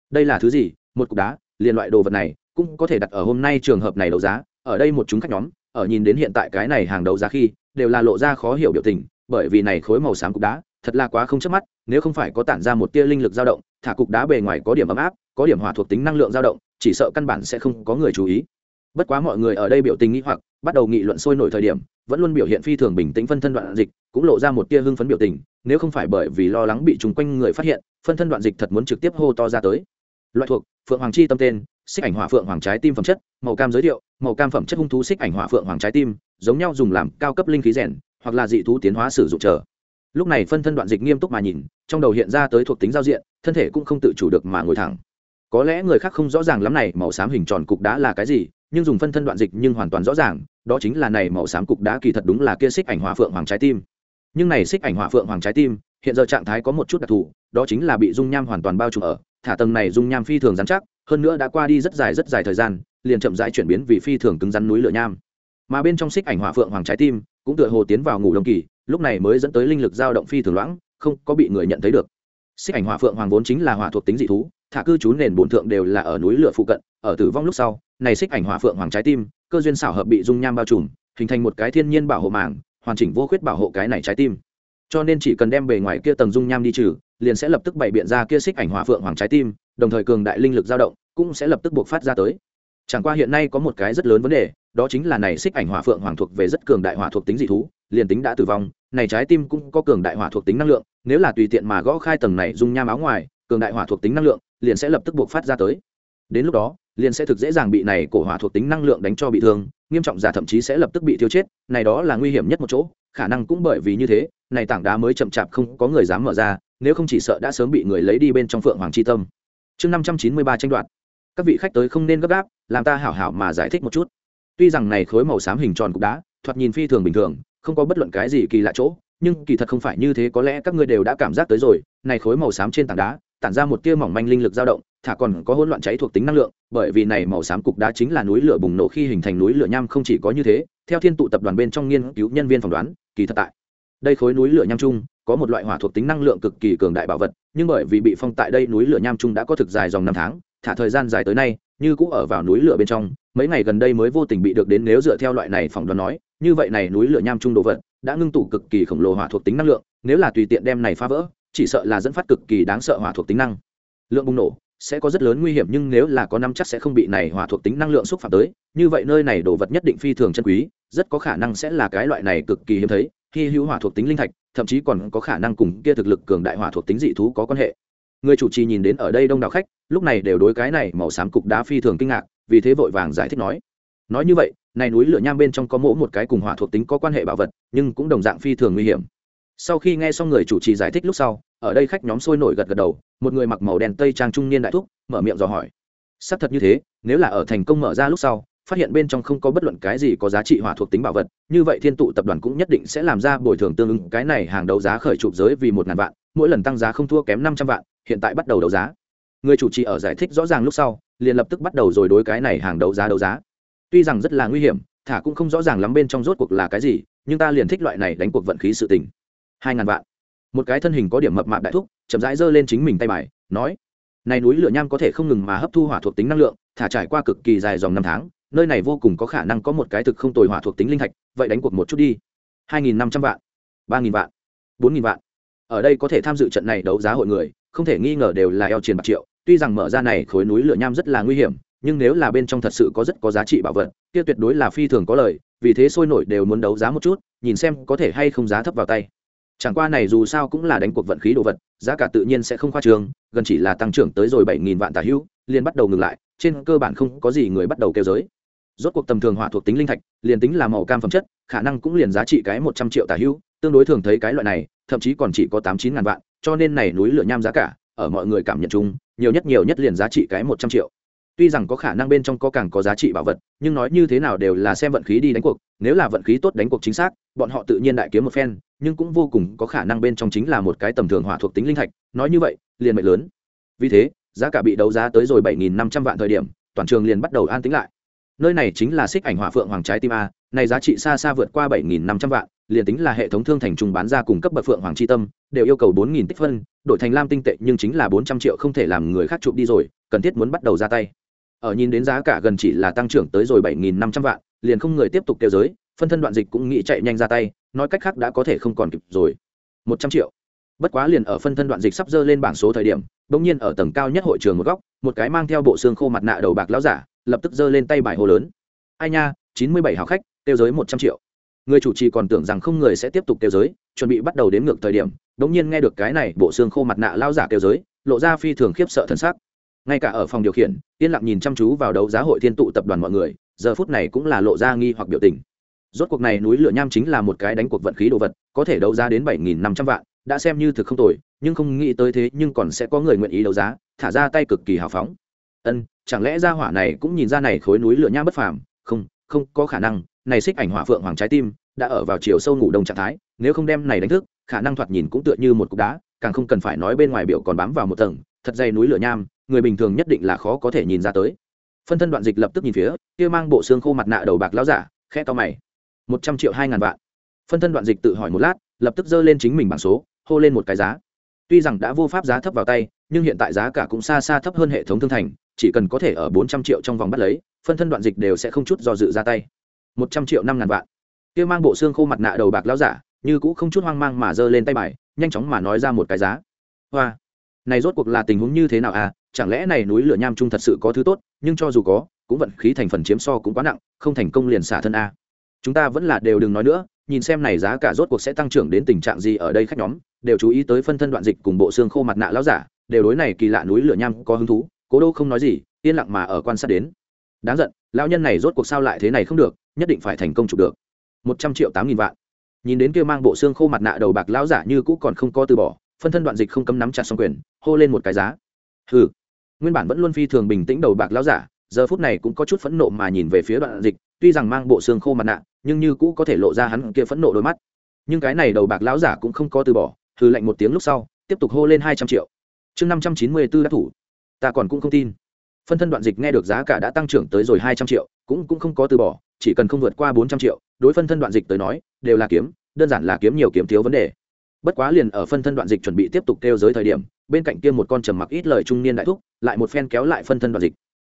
Đây là thứ gì? Một cục đá, liền loại đồ vật này cũng có thể đặt ở hôm nay trường hợp này đấu giá. Ở đây một chúng khách nhóm, ở nhìn đến hiện tại cái này hàng đấu giá khi, đều là lộ ra khó hiểu biểu tình, bởi vì này khối màu xám cục đá thật là quá không chớp mắt, nếu không phải có tản ra một tia linh lực dao động, thả cục đá bề ngoài có điểm ấm áp, có điểm hỏa thuộc tính năng lượng dao động, chỉ sợ căn bản sẽ không có người chú ý bất quá mọi người ở đây biểu tình nghĩ hoặc, bắt đầu nghị luận sôi nổi thời điểm, vẫn luôn biểu hiện phi thường bình tĩnh phân thân đoạn dịch, cũng lộ ra một tia hưng phấn biểu tình, nếu không phải bởi vì lo lắng bị chúng quanh người phát hiện, phân thân đoạn dịch thật muốn trực tiếp hô to ra tới. Loại thuộc, phượng hoàng chi tâm tên, xích ảnh hỏa phượng hoàng trái tim phẩm chất, màu cam giới thiệu, màu cam phẩm chất hung thú xích ảnh hỏa phượng hoàng trái tim, giống nhau dùng làm cao cấp linh khí rèn, hoặc là dị thú tiến hóa sử dụng chờ. Lúc này phân thân đoạn dịch nghiêm túc mà nhìn, trong đầu hiện ra tới thuộc tính giao diện, thân thể cũng không tự chủ được mà ngồi thẳng có lẽ người khác không rõ ràng lắm này màu xám hình tròn cục đá là cái gì, nhưng dùng phân thân đoạn dịch nhưng hoàn toàn rõ ràng, đó chính là này màu xám cục đá kỳ thật đúng là kia xích ảnh hỏa phượng hoàng trái tim. Nhưng này xích ảnh hỏa phượng hoàng trái tim, hiện giờ trạng thái có một chút đặc thù, đó chính là bị dung nham hoàn toàn bao trùm ở, thả tầng này dung nham phi thường rắn chắc, hơn nữa đã qua đi rất dài rất dài thời gian, liền chậm rãi chuyển biến vì phi thường cứng rắn núi lửa nham. Mà bên trong xích ảnh hỏa phượng hoàng trái tim, cũng tựa hồ tiến vào ngủ đông kỳ, lúc này mới dẫn tới linh lực dao động phi thường loãng, không có bị người nhận thấy được. Xích ảnh hỏa phượng hoàng vốn chính là hỏa thuộc tính dị thú thả cư trú nền bổn thượng đều là ở núi lửa phụ cận, ở tử vong lúc sau, này xích ảnh hỏa phượng hoàng trái tim, cơ duyên xảo hợp bị dung nham bao trùm, hình thành một cái thiên nhiên bảo hộ màng hoàn chỉnh vô khuyết bảo hộ cái này trái tim. Cho nên chỉ cần đem bề ngoài kia tầng dung nham đi trừ, liền sẽ lập tức bày biện ra kia xích ảnh hỏa phượng hoàng trái tim, đồng thời cường đại linh lực dao động, cũng sẽ lập tức buộc phát ra tới. Chẳng qua hiện nay có một cái rất lớn vấn đề, đó chính là này xích ảnh hỏa phượng hoàng thuộc về rất cường đại hỏa thuộc tính dị thú, liền tính đã tử vong, này trái tim cũng có cường đại hỏa thuộc tính năng lượng, nếu là tùy tiện mà gõ khai tầng này dung nham áo ngoài, cường đại hỏa thuộc tính năng lượng liền sẽ lập tức buộc phát ra tới. Đến lúc đó, liền sẽ thực dễ dàng bị này cổ hỏa thuộc tính năng lượng đánh cho bị thương, nghiêm trọng giả thậm chí sẽ lập tức bị tiêu chết, này đó là nguy hiểm nhất một chỗ, khả năng cũng bởi vì như thế, này tảng đá mới chậm chạp không có người dám mở ra, nếu không chỉ sợ đã sớm bị người lấy đi bên trong phượng hoàng chi tâm. Chương năm trăm chín mươi ba tranh đoạt. Các vị khách tới không nên gấp gáp, làm ta hảo hảo mà giải thích một chút. Tuy rằng này khối màu xám hình tròn cục đá, thoạt nhìn phi thường bình thường, không có bất luận cái gì kỳ lạ chỗ, nhưng kỳ thật không phải như thế, có lẽ các ngươi đều đã cảm giác tới rồi, này khối màu xám trên tảng đá tản ra một tia mỏng manh linh lực dao động, thả còn có hỗn loạn cháy thuộc tính năng lượng, bởi vì này màu xám cục đá chính là núi lửa bùng nổ khi hình thành núi lửa nham không chỉ có như thế, theo thiên tụ tập đoàn bên trong nghiên cứu nhân viên phỏng đoán, kỳ thật tại đây khối núi lửa nham trung, có một loại hỏa thuộc tính năng lượng cực kỳ cường đại bảo vật, nhưng bởi vì bị phong tại đây núi lửa nham trung đã có thực dài dòng năm tháng, thả thời gian dài tới nay, như cũ ở vào núi lửa bên trong, mấy ngày gần đây mới vô tình bị được đến nếu dựa theo loại này phỏng đoán nói, như vậy này núi lửa nham trung đồ vật đã ngưng tụ cực kỳ khổng lồ hỏa thuộc tính năng lượng, nếu là tùy tiện đem này phá vỡ chỉ sợ là dẫn phát cực kỳ đáng sợ hỏa thuộc tính năng. Lượng bùng nổ sẽ có rất lớn nguy hiểm nhưng nếu là có năm chắc sẽ không bị này hỏa thuộc tính năng lượng xúc phạm tới. Như vậy nơi này đồ vật nhất định phi thường chân quý, rất có khả năng sẽ là cái loại này cực kỳ hiếm thấy, hy hữu hỏa thuộc tính linh thạch, thậm chí còn có khả năng cùng kia thực lực cường đại hỏa thuộc tính dị thú có quan hệ. Người chủ trì nhìn đến ở đây đông đảo khách, lúc này đều đối cái này màu xám cục đá phi thường kinh ngạc, vì thế vội vàng giải thích nói. Nói như vậy, này núi lửa nham bên trong có mỗ một cái cùng hỏa thuộc tính có quan hệ bảo vật, nhưng cũng đồng dạng phi thường nguy hiểm sau khi nghe xong người chủ trì giải thích lúc sau, ở đây khách nhóm sôi nổi gật gật đầu, một người mặc màu đen tây trang trung niên đại thúc, mở miệng dò hỏi. Xác thật như thế, nếu là ở thành công mở ra lúc sau, phát hiện bên trong không có bất luận cái gì có giá trị hỏa thuộc tính bảo vật, như vậy thiên tụ tập đoàn cũng nhất định sẽ làm ra bồi thường tương ứng. Cái này hàng đấu giá khởi chụp giới vì một ngàn vạn, mỗi lần tăng giá không thua kém năm trăm vạn, hiện tại bắt đầu đấu giá. Người chủ trì ở giải thích rõ ràng lúc sau, liền lập tức bắt đầu rồi đối cái này hàng đấu giá đấu giá. Tuy rằng rất là nguy hiểm, thả cũng không rõ ràng lắm bên trong rốt cuộc là cái gì, nhưng ta liền thích loại này đánh cuộc vận khí sự tình hai ngàn vạn. Một cái thân hình có điểm mập mạp đại thúc, chậm rãi giơ lên chính mình tay bài, nói, này núi lửa nham có thể không ngừng mà hấp thu hỏa thuộc tính năng lượng, thả trải qua cực kỳ dài dòng năm tháng, nơi này vô cùng có khả năng có một cái thực không tồi hỏa thuộc tính linh thạch, vậy đánh cuộc một chút đi. Hai nghìn năm trăm vạn, ba nghìn vạn, bốn nghìn vạn. Ở đây có thể tham dự trận này đấu giá hội người, không thể nghi ngờ đều là eo triền bạc triệu. Tuy rằng mở ra này khối núi lửa nham rất là nguy hiểm, nhưng nếu là bên trong thật sự có rất có giá trị bảo vật, kia tuyệt đối là phi thường có lời, vì thế sôi nổi đều muốn đấu giá một chút, nhìn xem có thể hay không giá thấp vào tay chẳng qua này dù sao cũng là đánh cuộc vận khí đồ vật, giá cả tự nhiên sẽ không khoa trường gần chỉ là tăng trưởng tới rồi bảy nghìn vạn tả hữu liền bắt đầu ngừng lại, trên cơ bản không có gì người bắt đầu kêu giới. Rốt cuộc tầm thường hỏa thuộc tính linh thạch, liền tính là màu cam phẩm chất, khả năng cũng liền giá trị cái một trăm triệu tả hữu tương đối thường thấy cái loại này, thậm chí còn chỉ có tám chín ngàn vạn, cho nên này núi lửa nham giá cả, ở mọi người cảm nhận chung, nhiều nhất nhiều nhất liền giá trị cái một trăm triệu. Tuy rằng có khả năng bên trong có càng có giá trị bảo vật, nhưng nói như thế nào đều là xem vận khí đi đánh cuộc, nếu là vận khí tốt đánh cuộc chính xác, bọn họ tự nhiên đại kiếm một phen nhưng cũng vô cùng có khả năng bên trong chính là một cái tầm thường hỏa thuộc tính linh thạch, nói như vậy, liền mệnh lớn. Vì thế, giá cả bị đấu giá tới rồi bảy nghìn năm trăm vạn thời điểm, toàn trường liền bắt đầu an tính lại. Nơi này chính là xích ảnh hỏa phượng hoàng trái tim a, này giá trị xa xa vượt qua bảy nghìn năm trăm vạn, liền tính là hệ thống thương thành trung bán ra cùng cấp bậc phượng hoàng chi tâm, đều yêu cầu bốn nghìn tích phân, đổi thành lam tinh tệ nhưng chính là bốn trăm triệu không thể làm người khác chụp đi rồi, cần thiết muốn bắt đầu ra tay. Ở nhìn đến giá cả gần chỉ là tăng trưởng tới rồi bảy nghìn năm trăm vạn, liền không người tiếp tục tiêu giới, phân thân đoạn dịch cũng nghĩ chạy nhanh ra tay nói cách khác đã có thể không còn kịp rồi. Một trăm triệu. Bất quá liền ở phân thân đoạn dịch sắp dơ lên bảng số thời điểm bỗng nhiên ở tầng cao nhất hội trường một góc, một cái mang theo bộ xương khô mặt nạ đầu bạc lão giả, lập tức dơ lên tay bài hồ lớn. Ai nha, chín mươi bảy hào khách tiêu giới một trăm triệu. Người chủ trì còn tưởng rằng không người sẽ tiếp tục tiêu giới, chuẩn bị bắt đầu đến ngược thời điểm bỗng nhiên nghe được cái này bộ xương khô mặt nạ lao giả tiêu giới, lộ ra phi thường khiếp sợ thân xác ngay cả ở phòng điều khiển, yên lặng nhìn chăm chú vào đấu giá hội thiên tụ tập đoàn mọi người, giờ phút này cũng là lộ ra nghi hoặc biểu tình rốt cuộc này núi lửa nham chính là một cái đánh cuộc vận khí đồ vật, có thể đấu giá đến bảy nghìn năm trăm vạn, đã xem như thực không tồi, nhưng không nghĩ tới thế nhưng còn sẽ có người nguyện ý đấu giá, thả ra tay cực kỳ hào phóng. Ân, chẳng lẽ ra hỏa này cũng nhìn ra này khối núi lửa nham bất phàm? Không không có khả năng, này xích ảnh hỏa phượng hoàng trái tim đã ở vào chiều sâu ngủ đông trạng thái, nếu không đem này đánh thức, khả năng thoạt nhìn cũng tựa như một cục đá, càng không cần phải nói bên ngoài biểu còn bám vào một tầng, thật dày núi lửa nham, người bình thường nhất định là khó có thể nhìn ra tới. Phân thân đoạn dịch lập tức nhìn phía, kia mang bộ xương khô mặt nạ đầu bạc lão giả khe to mày một trăm triệu hai ngàn vạn. Phân thân đoạn dịch tự hỏi một lát, lập tức dơ lên chính mình bảng số, hô lên một cái giá. Tuy rằng đã vô pháp giá thấp vào tay, nhưng hiện tại giá cả cũng xa xa thấp hơn hệ thống thương thành, chỉ cần có thể ở bốn trăm triệu trong vòng bắt lấy, phân thân đoạn dịch đều sẽ không chút do dự ra tay. một trăm triệu năm ngàn vạn. Kia mang bộ xương khô mặt nạ đầu bạc lão giả, như cũng không chút hoang mang mà giơ lên tay bài, nhanh chóng mà nói ra một cái giá. Hoa, này rốt cuộc là tình huống như thế nào à? Chẳng lẽ này núi lửa nham trung thật sự có thứ tốt, nhưng cho dù có, cũng vận khí thành phần chiếm so cũng quá nặng, không thành công liền xả thân a chúng ta vẫn là đều đừng nói nữa, nhìn xem này giá cả rốt cuộc sẽ tăng trưởng đến tình trạng gì ở đây khách nhóm, đều chú ý tới phân thân đoạn dịch cùng bộ xương khô mặt nạ lão giả, đều đối này kỳ lạ núi lửa nham có hứng thú, cố đô không nói gì, yên lặng mà ở quan sát đến. Đáng giận, lão nhân này rốt cuộc sao lại thế này không được, nhất định phải thành công chụp được. Một trăm triệu tám nghìn vạn. Nhìn đến kia mang bộ xương khô mặt nạ đầu bạc lão giả như cũ còn không có từ bỏ, phân thân đoạn dịch không cấm nắm chặt xong quyền, hô lên một cái giá. Hừ. Nguyên bản vẫn luôn phi thường bình tĩnh đầu bạc lão giả, giờ phút này cũng có chút phẫn nộ mà nhìn về phía đoạn dịch tuy rằng mang bộ xương khô mặt nạ, nhưng như cũ có thể lộ ra hắn kia phẫn nộ đôi mắt. Nhưng cái này đầu bạc lão giả cũng không có từ bỏ, hừ lạnh một tiếng lúc sau, tiếp tục hô lên hai trăm triệu. Chương năm trăm chín mươi b ố đắc thủ. Ta còn cũng không tin. Phân thân đoạn dịch nghe được giá cả đã tăng trưởng tới rồi hai trăm triệu, cũng cũng không có từ bỏ, chỉ cần không vượt qua bốn trăm triệu, đối phân thân đoạn dịch tới nói, đều là kiếm, đơn giản là kiếm nhiều kiếm thiếu vấn đề. Bất quá liền ở phân thân đoạn dịch chuẩn bị tiếp tục kêu giới thời điểm, bên cạnh kia một con trầm mặc ít lời trung niên đại thúc, lại một phen kéo lại phân thân đoạn dịch.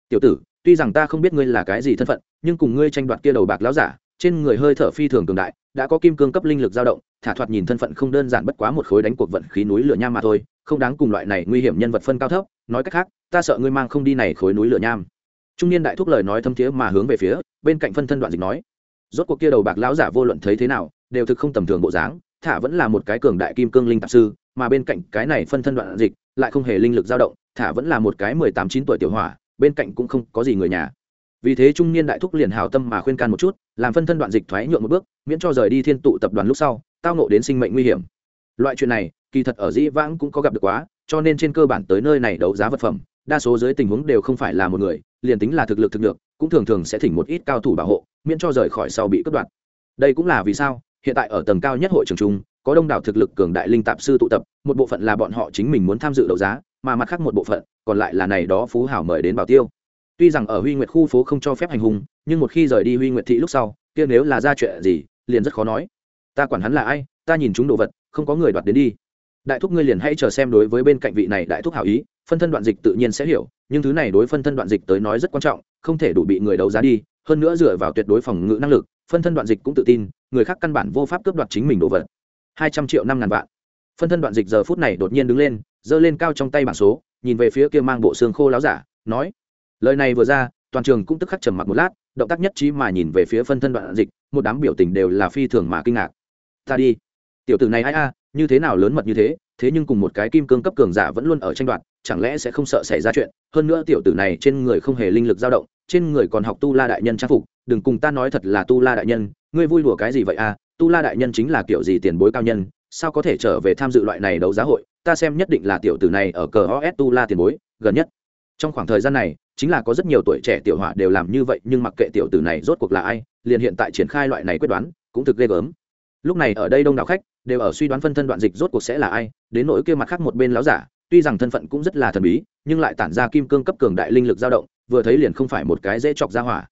Tiểu tử tuy rằng ta không biết ngươi là cái gì thân phận, nhưng cùng ngươi tranh đoạt kia đầu bạc láo giả, trên người hơi thở phi thường cường đại, đã có kim cương cấp linh lực dao động, thả thoạt nhìn thân phận không đơn giản bất quá một khối đánh cuộc vận khí núi lửa nham mà thôi, không đáng cùng loại này nguy hiểm nhân vật phân cao thấp, nói cách khác, ta sợ ngươi mang không đi này khối núi lửa nham. Trung niên đại thúc lời nói thâm thiế mà hướng về phía, bên cạnh phân thân đoạn dịch nói, rốt cuộc kia đầu bạc lão giả vô luận thấy thế nào, đều thực không tầm thường bộ dáng, thả vẫn là một cái cường đại kim cương linh tạp sư, mà bên cạnh cái này phân thân đoạn dịch, lại không hề linh lực dao động, thả vẫn là một cái mười tám, chín tuổi tiểu hỏa bên cạnh cũng không có gì người nhà. Vì thế trung niên đại thúc liền hào tâm mà khuyên can một chút, làm phân thân đoạn dịch thoái nhượng một bước, miễn cho rời đi thiên tụ tập đoàn lúc sau, tao nộ đến sinh mệnh nguy hiểm. Loại chuyện này, kỳ thật ở dĩ vãng cũng có gặp được quá, cho nên trên cơ bản tới nơi này đấu giá vật phẩm, đa số dưới tình huống đều không phải là một người, liền tính là thực lực thực được cũng thường thường sẽ thỉnh một ít cao thủ bảo hộ, miễn cho rời khỏi sau bị cướp đoạt. Đây cũng là vì sao, hiện tại ở tầng cao nhất hội trường trung, có đông đảo thực lực cường đại linh tạp sư tụ tập, một bộ phận là bọn họ chính mình muốn tham dự đấu giá mà mặt khác một bộ phận còn lại là này đó phú hảo mời đến bảo tiêu. Tuy rằng ở huy nguyệt khu phố không cho phép hành hung, nhưng một khi rời đi huy nguyệt thị lúc sau, kia nếu là ra chuyện gì, liền rất khó nói. Ta quản hắn là ai, ta nhìn chúng đồ vật, không có người đoạt đến đi. Đại thúc ngươi liền hãy chờ xem đối với bên cạnh vị này đại thúc hảo ý, phân thân đoạn dịch tự nhiên sẽ hiểu, nhưng thứ này đối phân thân đoạn dịch tới nói rất quan trọng, không thể đủ bị người đấu giá đi, hơn nữa dựa vào tuyệt đối phòng ngự năng lực, phân thân đoạn dịch cũng tự tin, người khác căn bản vô pháp cướp đoạt chính mình đồ vật. Hai trăm triệu năm ngàn vạn. Phân thân đoạn dịch giờ phút này đột nhiên đứng lên giơ lên cao trong tay bảng số, nhìn về phía kia mang bộ xương khô láo giả, nói, lời này vừa ra, toàn trường cũng tức khắc trầm mặc một lát, động tác nhất trí mà nhìn về phía phân thân đoạn dịch, một đám biểu tình đều là phi thường mà kinh ngạc. Ta đi. Tiểu tử này ai a, như thế nào lớn mật như thế thế nhưng cùng một cái kim cương cấp cường giả vẫn luôn ở tranh đoạt, chẳng lẽ sẽ không sợ xảy ra chuyện? Hơn nữa tiểu tử này trên người không hề linh lực dao động, trên người còn học tu la đại nhân trang phục, đừng cùng ta nói thật là tu la đại nhân, ngươi vui đùa cái gì vậy a? tu la đại nhân chính là kiểu gì tiền bối cao nhân sao có thể trở về tham dự loại này đấu giá hội? Ta xem nhất định là tiểu tử này ở cờ os tu la tiền bối, gần nhất. Trong khoảng thời gian này, chính là có rất nhiều tuổi trẻ tiểu hỏa đều làm như vậy, nhưng mặc kệ tiểu tử này rốt cuộc là ai, liền hiện tại triển khai loại này quyết đoán, cũng thực ghê gớm. Lúc này ở đây đông đảo khách đều ở suy đoán phân thân đoạn dịch rốt cuộc sẽ là ai, đến nỗi kia mặt khác một bên láo giả, tuy rằng thân phận cũng rất là thần bí, nhưng lại tản ra kim cương cấp cường đại linh lực dao động, vừa thấy liền không phải một cái dễ chọc ra hỏa.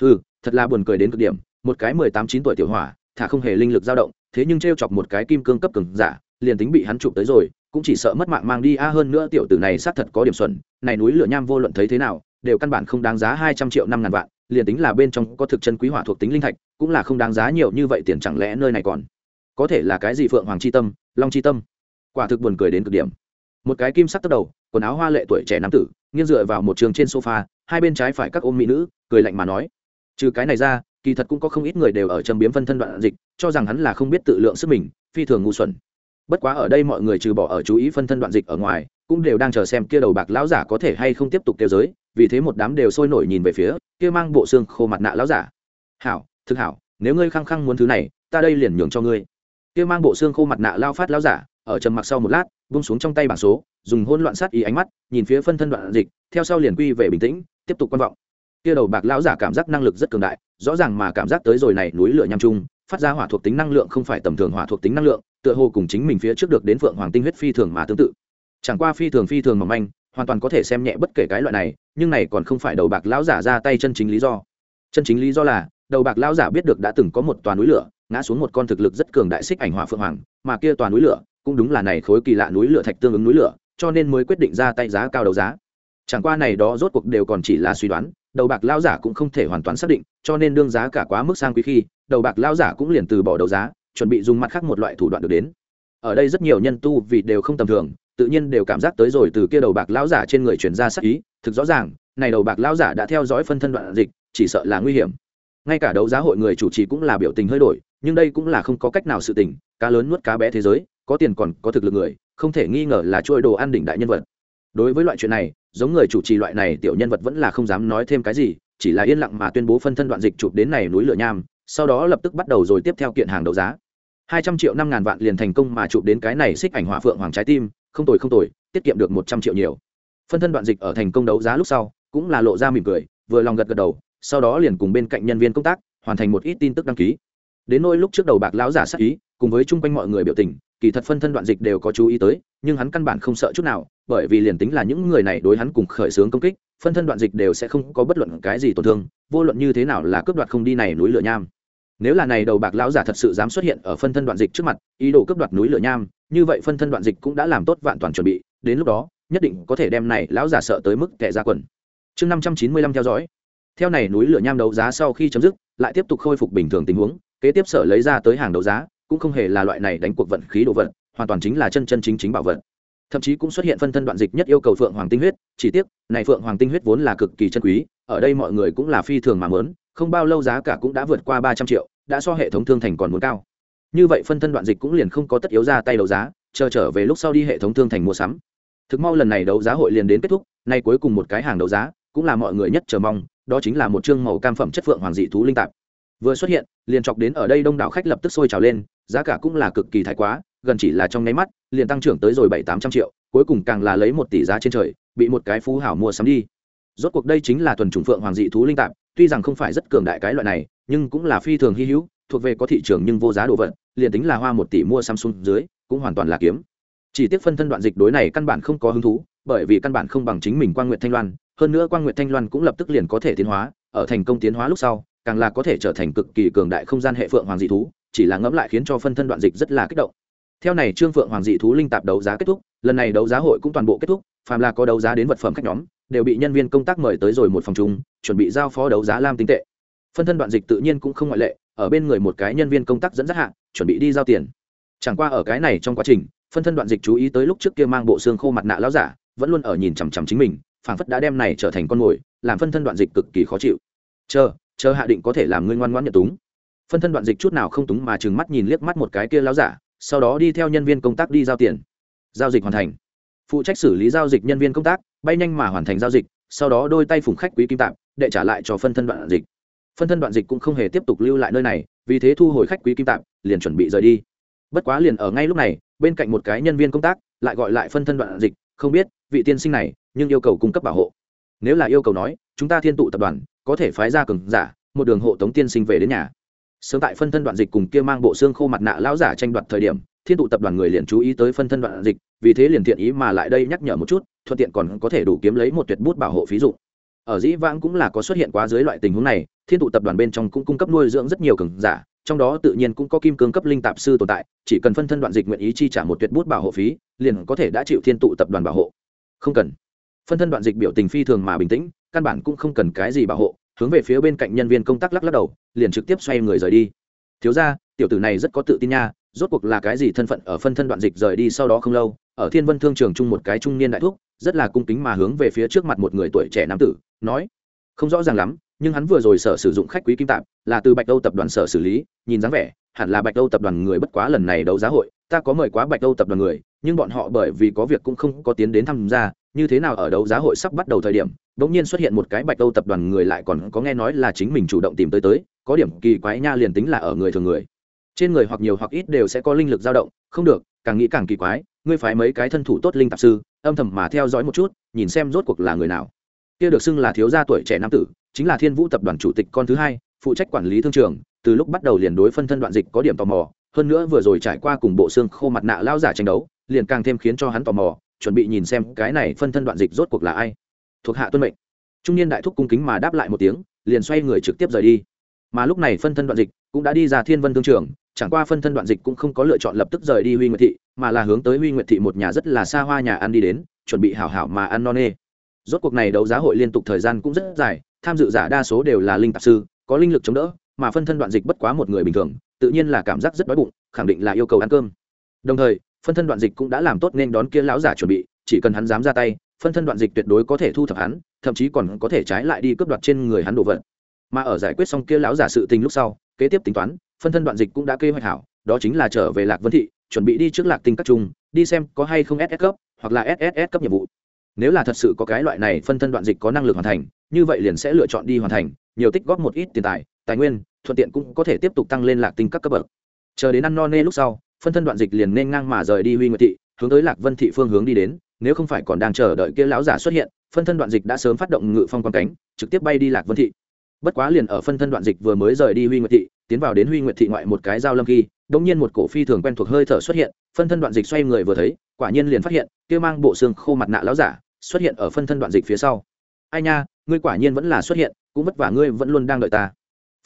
Ừ thật là buồn cười đến cực điểm, một cái mười tám, chín tuổi tiểu hỏa thả không hề linh lực dao động, thế nhưng t r e o chọc một cái kim cương cấp cường giả, liền tính bị hắn chụp tới rồi, cũng chỉ sợ mất mạng mang đi. A, hơn nữa tiểu tử này xác thật có điểm xuẩn, này núi lửa nham vô luận thấy thế nào, đều căn bản không đáng giá hai trăm triệu năm ngàn vạn, liền tính là bên trong có thực chân quý hỏa thuộc tính linh thạch, cũng là không đáng giá nhiều như vậy tiền chẳng lẽ nơi này còn có thể là cái gì phượng hoàng c h i tâm, long c h i tâm? Quả thực buồn cười đến cực điểm. Một cái kim sắc tốc đầu, quần áo hoa lệ tuổi trẻ nam tử, nghiêng dựa vào một trường trên sofa, hai bên trái phải các ôm mỹ nữ, cười lạnh mà nói, trừ cái này ra kỳ thật cũng có không ít người đều ở châm biếm phân thân đoạn dịch, cho rằng hắn là không biết tự lượng sức mình, phi thường ngu xuẩn. Bất quá ở đây mọi người trừ bỏ ở chú ý phân thân đoạn dịch ở ngoài, cũng đều đang chờ xem kia đầu bạc lão giả có thể hay không tiếp tục tiêu giới, vì thế một đám đều sôi nổi nhìn về phía kia mang bộ xương khô mặt nạ lão giả. Hảo, thực hảo, nếu ngươi khăng khăng muốn thứ này, ta đây liền nhường cho ngươi. Kia mang bộ xương khô mặt nạ lao phát lão giả, ở trầm mặc sau một lát, buông xuống trong tay bảng số, dùng hôn loạn sát ý ánh mắt, nhìn phía phân thân đoạn dịch, theo sau liền quy về bình tĩnh, tiếp tục quan vọng. Kia đầu bạc lão giả cảm giác năng lực rất cường đại rõ ràng mà cảm giác tới rồi này núi lửa nham trung, phát ra hỏa thuộc tính năng lượng không phải tầm thường hỏa thuộc tính năng lượng, tựa hồ cùng chính mình phía trước được đến phượng hoàng tinh huyết phi thường mà tương tự. Chẳng qua phi thường phi thường mỏng manh, hoàn toàn có thể xem nhẹ bất kể cái loại này, nhưng này còn không phải đầu bạc lão giả ra tay chân chính lý do. Chân chính lý do là, đầu bạc lão giả biết được đã từng có một toàn núi lửa, ngã xuống một con thực lực rất cường đại xích ảnh hỏa phượng hoàng, mà kia toàn núi lửa cũng đúng là này khối kỳ lạ núi lửa thạch tương ứng núi lửa, cho nên mới quyết định ra tay giá cao đấu giá. Chẳng qua này đó rốt cuộc đều còn chỉ là suy đoán đầu bạc lao giả cũng không thể hoàn toàn xác định, cho nên đương giá cả quá mức sang quý khi, đầu bạc lao giả cũng liền từ bỏ đấu giá, chuẩn bị dùng mặt khác một loại thủ đoạn được đến. Ở đây rất nhiều nhân tu vì đều không tầm thường, tự nhiên đều cảm giác tới rồi từ kia đầu bạc lão giả trên người truyền ra sắc ý, thực rõ ràng, này đầu bạc lão giả đã theo dõi phân thân đoạn dịch, chỉ sợ là nguy hiểm. Ngay cả đấu giá hội người chủ trì cũng là biểu tình hơi đổi, nhưng đây cũng là không có cách nào sự tình, cá lớn nuốt cá bé thế giới, có tiền còn có thực lực người, không thể nghi ngờ là trôi đồ ăn đỉnh đại nhân vật. Đối với loại chuyện này giống người chủ trì loại này, tiểu nhân vật vẫn là không dám nói thêm cái gì, chỉ là yên lặng mà tuyên bố phân thân đoạn dịch chụp đến này núi lửa nham, sau đó lập tức bắt đầu rồi tiếp theo kiện hàng đấu giá. Hai trăm triệu năm ngàn vạn liền thành công mà chụp đến cái này xích ảnh hỏa phượng hoàng trái tim, không tồi không tồi, tiết kiệm được một trăm triệu nhiều. Phân thân đoạn dịch ở thành công đấu giá lúc sau, cũng là lộ ra mỉm cười, vừa lòng gật gật đầu, sau đó liền cùng bên cạnh nhân viên công tác, hoàn thành một ít tin tức đăng ký. Đến nỗi lúc trước đầu bạc lão giả sắc ý, cùng với chung quanh mọi người biểu tình kỳ thật phân thân đoạn dịch đều có chú ý tới, nhưng hắn căn bản không sợ chút nào, bởi vì liền tính là những người này đối hắn cùng khởi xướng công kích, phân thân đoạn dịch đều sẽ không có bất luận cái gì tổn thương, vô luận như thế nào là cướp đoạt không đi này núi lửa nham. Nếu là này đầu bạc lão giả thật sự dám xuất hiện ở phân thân đoạn dịch trước mặt, ý đồ cướp đoạt núi lửa nham, như vậy phân thân đoạn dịch cũng đã làm tốt vạn toàn chuẩn bị, đến lúc đó, nhất định có thể đem này lão giả sợ tới mức kẻ ra quần. Chương năm trăm chín mươi lăm theo dõi. Theo này núi lửa nham đấu giá sau khi chấm dứt, lại tiếp tục khôi phục bình thường tình huống, kế tiếp sở lấy ra tới hàng đấu giá cũng không hề là loại này đánh cuộc vận khí đồ vật, hoàn toàn chính là chân chân chính chính bảo vật. Thậm chí cũng xuất hiện phân thân đoạn dịch nhất yêu cầu phượng hoàng tinh huyết, chỉ tiếc, này phượng hoàng tinh huyết vốn là cực kỳ chân quý, ở đây mọi người cũng là phi thường mà mớn, không bao lâu giá cả cũng đã vượt qua ba trăm triệu, đã so hệ thống thương thành còn muốn cao. Như vậy phân thân đoạn dịch cũng liền không có tất yếu ra tay đấu giá, chờ trở về lúc sau đi hệ thống thương thành mua sắm. Thực mau lần này đấu giá hội liền đến kết thúc, nay cuối cùng một cái hàng đấu giá, cũng là mọi người nhất chờ mong, đó chính là một chương màu cam phẩm chất phượng hoàng dị thú linh tạp. Vừa xuất hiện, liền chọc đến ở đây đông đảo khách lập tức sôi trào lên giá cả cũng là cực kỳ thái quá, gần chỉ là trong nháy mắt, liền tăng trưởng tới rồi bảy tám trăm triệu, cuối cùng càng là lấy một tỷ giá trên trời, bị một cái phú hảo mua sắm đi. Rốt cuộc đây chính là thuần chủng phượng hoàng dị thú linh tạp, tuy rằng không phải rất cường đại cái loại này, nhưng cũng là phi thường hy hữu, thuộc về có thị trường nhưng vô giá đồ vật, liền tính là hoa một tỷ mua samsung dưới, cũng hoàn toàn là kiếm. Chỉ tiếc phân thân đoạn dịch đối này căn bản không có hứng thú, bởi vì căn bản không bằng chính mình quan nguyện thanh loan, hơn nữa quan nguyện thanh loan cũng lập tức liền có thể tiến hóa, ở thành công tiến hóa lúc sau, càng là có thể trở thành cực kỳ cường đại không gian hệ phượng hoàng dị thú chỉ là ngẫm lại khiến cho phân thân đoạn dịch rất là kích động. Theo này, trương phượng hoàng dị thú linh tạp đấu giá kết thúc, lần này đấu giá hội cũng toàn bộ kết thúc, phàm là có đấu giá đến vật phẩm khách nhóm, đều bị nhân viên công tác mời tới rồi một phòng chung, chuẩn bị giao phó đấu giá lam tinh tệ. Phân thân đoạn dịch tự nhiên cũng không ngoại lệ, ở bên người một cái nhân viên công tác dẫn dắt hạ, chuẩn bị đi giao tiền. Chẳng qua ở cái này trong quá trình, phân thân đoạn dịch chú ý tới lúc trước kia mang bộ xương khô mặt nạ láo giả, vẫn luôn ở nhìn chằm chằm chính mình, phảng phất đã đem này trở thành con mồi, làm phân thân đoạn dịch cực kỳ khó chịu. Chờ chờ hạ định có thể làm ngươi ngoan ngoãn nhận túng phân thân đoạn dịch chút nào không túng mà chừng mắt nhìn liếc mắt một cái kia láo giả, sau đó đi theo nhân viên công tác đi giao tiền. Giao dịch hoàn thành. Phụ trách xử lý giao dịch nhân viên công tác, bay nhanh mà hoàn thành giao dịch, sau đó đôi tay phủng khách quý kim tạm để trả lại cho phân thân đoạn dịch. Phân thân đoạn dịch cũng không hề tiếp tục lưu lại nơi này, vì thế thu hồi khách quý kim tạm liền chuẩn bị rời đi. Bất quá liền ở ngay lúc này, bên cạnh một cái nhân viên công tác, lại gọi lại phân thân đoạn dịch, không biết, vị tiên sinh này, nhưng yêu cầu cung cấp bảo hộ. Nếu là yêu cầu nói, chúng ta thiên tụ tập đoàn có thể phái ra cường giả, một đường hộ tống tiên sinh về đến nhà sớm tại phân thân đoạn dịch cùng kia mang bộ xương khô mặt nạ lão giả tranh đoạt thời điểm, thiên tụ tập đoàn người liền chú ý tới phân thân đoạn dịch, vì thế liền thiện ý mà lại đây nhắc nhở một chút, thuận tiện còn có thể đủ kiếm lấy một tuyệt bút bảo hộ phí dụ ở dĩ vãng cũng là có xuất hiện quá dưới loại tình huống này, thiên tụ tập đoàn bên trong cũng cung cấp nuôi dưỡng rất nhiều cường giả, trong đó tự nhiên cũng có kim cương cấp linh tạp sư tồn tại, chỉ cần phân thân đoạn dịch nguyện ý chi trả một tuyệt bút bảo hộ phí, liền có thể đã chịu thiên tụ tập đoàn bảo hộ. Không cần. Phân thân đoạn dịch biểu tình phi thường mà bình tĩnh, căn bản cũng không cần cái gì bảo hộ hướng về phía bên cạnh nhân viên công tác lắc lắc đầu, liền trực tiếp xoay người rời đi. Thiếu ra tiểu tử này rất có tự tin nha, rốt cuộc là cái gì thân phận ở phân thân đoạn dịch rời đi sau đó không lâu, ở thiên vân thương trường chung một cái trung niên đại thúc, rất là cung kính mà hướng về phía trước mặt một người tuổi trẻ nam tử, nói, không rõ ràng lắm, nhưng hắn vừa rồi sở sử dụng khách quý kim tạm là từ bạch đâu tập đoàn sở xử lý, nhìn dáng vẻ, hẳn là bạch đâu tập đoàn người bất quá lần này đấu giá hội, ta có mời quá bạch đâu tập đoàn người, nhưng bọn họ bởi vì có việc cũng không có tiến đến tham gia như thế nào ở đấu giá hội sắp bắt đầu thời điểm bỗng nhiên xuất hiện một cái bạch đâu tập đoàn người lại còn có nghe nói là chính mình chủ động tìm tới tới, có điểm kỳ quái nha liền tính là ở người thường người. Trên người hoặc nhiều hoặc ít đều sẽ có linh lực dao động, không được, càng nghĩ càng kỳ quái, ngươi phải mấy cái thân thủ tốt linh tạp sư, âm thầm mà theo dõi một chút, nhìn xem rốt cuộc là người nào. Kia được xưng là thiếu gia tuổi trẻ nam tử, chính là thiên vũ tập đoàn chủ tịch con thứ hai, phụ trách quản lý thương trường, từ lúc bắt đầu liền đối phân thân đoạn dịch có điểm tò mò, hơn nữa vừa rồi trải qua cùng bộ xương khô mặt nạ lao giả tranh đấu, liền càng thêm khiến cho hắn tò mò chuẩn bị nhìn xem cái này phân thân đoạn dịch rốt cuộc là ai. Thuộc hạ tuân mệnh. Trung niên đại thúc cung kính mà đáp lại một tiếng, liền xoay người trực tiếp rời đi. Mà lúc này phân thân đoạn dịch cũng đã đi ra thiên vân thương trường, chẳng qua phân thân đoạn dịch cũng không có lựa chọn lập tức rời đi huy nguyệt thị, mà là hướng tới huy nguyệt thị một nhà rất là xa hoa nhà ăn đi đến, chuẩn bị hảo hảo mà ăn no nê. Rốt cuộc này đấu giá hội liên tục thời gian cũng rất dài, tham dự giả đa số đều là linh tạp sư, có linh lực chống đỡ, mà phân thân đoạn dịch bất quá một người bình thường, tự nhiên là cảm giác rất đói bụng, khẳng định là yêu cầu ăn cơm. Đồng thời phân thân đoạn dịch cũng đã làm tốt nên đón kia lão giả chuẩn bị, chỉ cần hắn dám ra tay, phân thân đoạn dịch tuyệt đối có thể thu thập hắn, thậm chí còn có thể trái lại đi cướp đoạt trên người hắn đồ vật. Mà ở giải quyết xong kia lão giả sự tình lúc sau, kế tiếp tính toán, phân thân đoạn dịch cũng đã kê hoạch hảo, đó chính là trở về lạc vân thị, chuẩn bị đi trước lạc tinh các trung, đi xem có hay không ss cấp, hoặc là sss cấp nhiệm vụ. Nếu là thật sự có cái loại này phân thân đoạn dịch có năng lực hoàn thành, như vậy liền sẽ lựa chọn đi hoàn thành, nhiều tích góp một ít tiền tài tài nguyên, thuận tiện cũng có thể tiếp tục tăng lên lạc tinh các cấp bậc. Chờ đến ăn no nê lúc sau phân thân đoạn dịch liền nên ngang mà rời đi huy nguyệt thị, hướng tới lạc vân thị phương hướng đi đến, nếu không phải còn đang chờ đợi kia lão giả xuất hiện, phân thân đoạn dịch đã sớm phát động ngự phong quan cánh, trực tiếp bay đi lạc vân thị. Bất quá liền ở phân thân đoạn dịch vừa mới rời đi huy nguyệt thị, tiến vào đến huy nguyệt thị ngoại một cái giao lâm khi đông nhiên một cổ phi thường quen thuộc hơi thở xuất hiện, phân thân đoạn dịch xoay người vừa thấy, quả nhiên liền phát hiện, kia mang bộ xương khô mặt nạ lão giả xuất hiện ở phân thân đoạn dịch phía sau. Ai nha, ngươi quả nhiên vẫn là xuất hiện, cũng vất vả ngươi vẫn luôn đang đợi ta.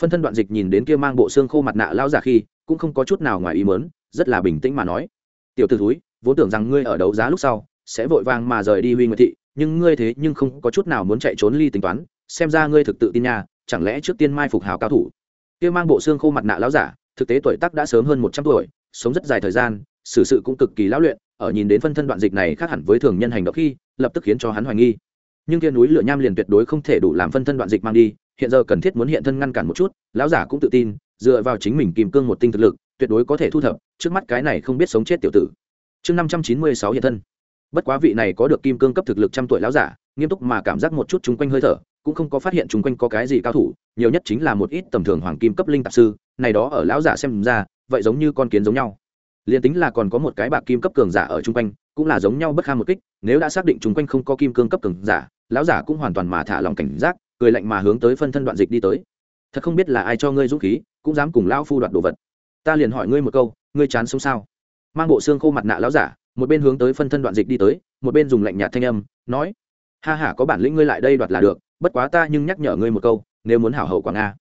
Phân thân đoạn dịch nhìn đến kia mang bộ xương khô mặt nạ lão giả khi, cũng không có chút nào ngoài ý mớn rất là bình tĩnh mà nói. Tiểu t ử thúi, vốn tưởng rằng ngươi ở đấu giá lúc sau, sẽ vội vàng mà rời đi huy nguyệt thị, nhưng ngươi thế nhưng không có chút nào muốn chạy trốn ly tính toán, xem ra ngươi thực tự tin nha, chẳng lẽ trước tiên mai phục hào cao thủ. Kia mang bộ xương khô mặt nạ lão giả, thực tế tuổi tác đã sớm hơn một trăm tuổi, sống rất dài thời gian, xử sự cũng cực kỳ lão luyện, ở nhìn đến phân thân đoạn dịch này khác hẳn với thường nhân hành động khi, lập tức khiến cho hắn hoài nghi. Nhưng kia núi lửa nham liền tuyệt đối không thể đủ làm phân thân đoạn dịch mang đi, hiện giờ cần thiết muốn hiện thân ngăn cản một chút, lão giả cũng tự tin, dựa vào chính mình kìm cương một tinh thực lực tuyệt đối có thể thu thập, trước mắt cái này không biết sống chết tiểu tử. Chương năm trăm chín mươi sáu hiện thân. Bất quá vị này có được kim cương cấp thực lực trăm tuổi lão giả, nghiêm túc mà cảm giác một chút chung quanh hơi thở, cũng không có phát hiện chung quanh có cái gì cao thủ, nhiều nhất chính là một ít tầm thường hoàng kim cấp linh tạp sư, này đó ở lão giả xem ra, vậy giống như con kiến giống nhau. Liền tính là còn có một cái bạc kim cấp cường giả ở chung quanh, cũng là giống nhau bất kham một kích, nếu đã xác định chung quanh không có kim cương cấp cường giả, lão giả cũng hoàn toàn mà thả lòng cảnh giác, cười lạnh mà hướng tới phân thân đoạn dịch đi tới. Thật không biết là ai cho ngươi dũng khí, cũng dám cùng lão phu đoạt đồ vật ta liền hỏi ngươi một câu, ngươi chán sống sao? Mang bộ xương khô mặt nạ láo giả, một bên hướng tới phân thân đoạn dịch đi tới, một bên dùng lạnh nhạt thanh âm, nói, ha ha, có bản lĩnh ngươi lại đây đoạt là được, bất quá ta nhưng nhắc nhở ngươi một câu, nếu muốn hảo hậu quảng nga.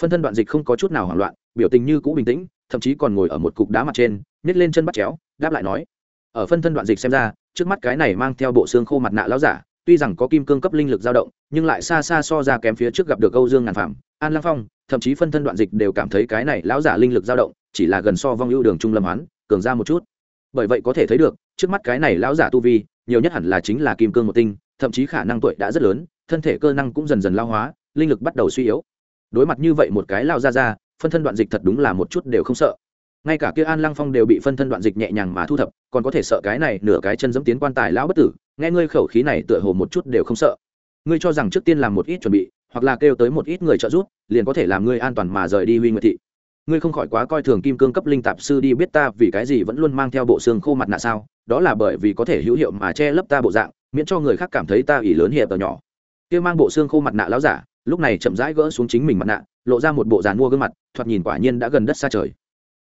Phân thân đoạn dịch không có chút nào hoảng loạn, biểu tình như cũ bình tĩnh, thậm chí còn ngồi ở một cục đá mặt trên, nhét lên chân bắt chéo, đáp lại nói, ở phân thân đoạn dịch xem ra, trước mắt cái này mang theo bộ xương khô mặt nạ láo giả, tuy rằng có kim cương cấp linh lực dao động, nhưng lại xa xa so ra kém phía trước gặp được âu dương ngàn phạm an lăng phong, thậm chí phân thân đoạn dịch đều cảm thấy cái này lão giả linh lực dao động chỉ là gần so vong ưu đường trung lâm hoán, cường ra một chút. Bởi vậy có thể thấy được, trước mắt cái này lão giả tu vi, nhiều nhất hẳn là chính là kim cương một tinh, thậm chí khả năng tuổi đã rất lớn, thân thể cơ năng cũng dần dần lao hóa, linh lực bắt đầu suy yếu. Đối mặt như vậy một cái lao ra ra phân thân đoạn dịch thật đúng là một chút đều không sợ. Ngay cả kia an lăng phong đều bị phân thân đoạn dịch nhẹ nhàng mà thu thập, còn có thể sợ cái này nửa cái chân dẫm tiến quan tài lão bất tử, nghe ngươi khẩu khí này tựa hồ một chút đều không sợ. Ngươi cho rằng trước tiên làm một ít chuẩn bị, hoặc là kêu tới một ít người trợ giúp, liền có thể làm ngươi an toàn mà rời đi huy nguyệt thị ngươi không khỏi quá coi thường kim cương cấp linh tạp sư đi biết ta vì cái gì vẫn luôn mang theo bộ xương khô mặt nạ sao? Đó là bởi vì có thể hữu hiệu mà che lấp ta bộ dạng, miễn cho người khác cảm thấy ta ỷ lớn hiệp ở nhỏ. Kia mang bộ xương khô mặt nạ láo giả, lúc này chậm rãi gỡ xuống chính mình mặt nạ, lộ ra một bộ dàn mua gương mặt, thoạt nhìn quả nhiên đã gần đất xa trời.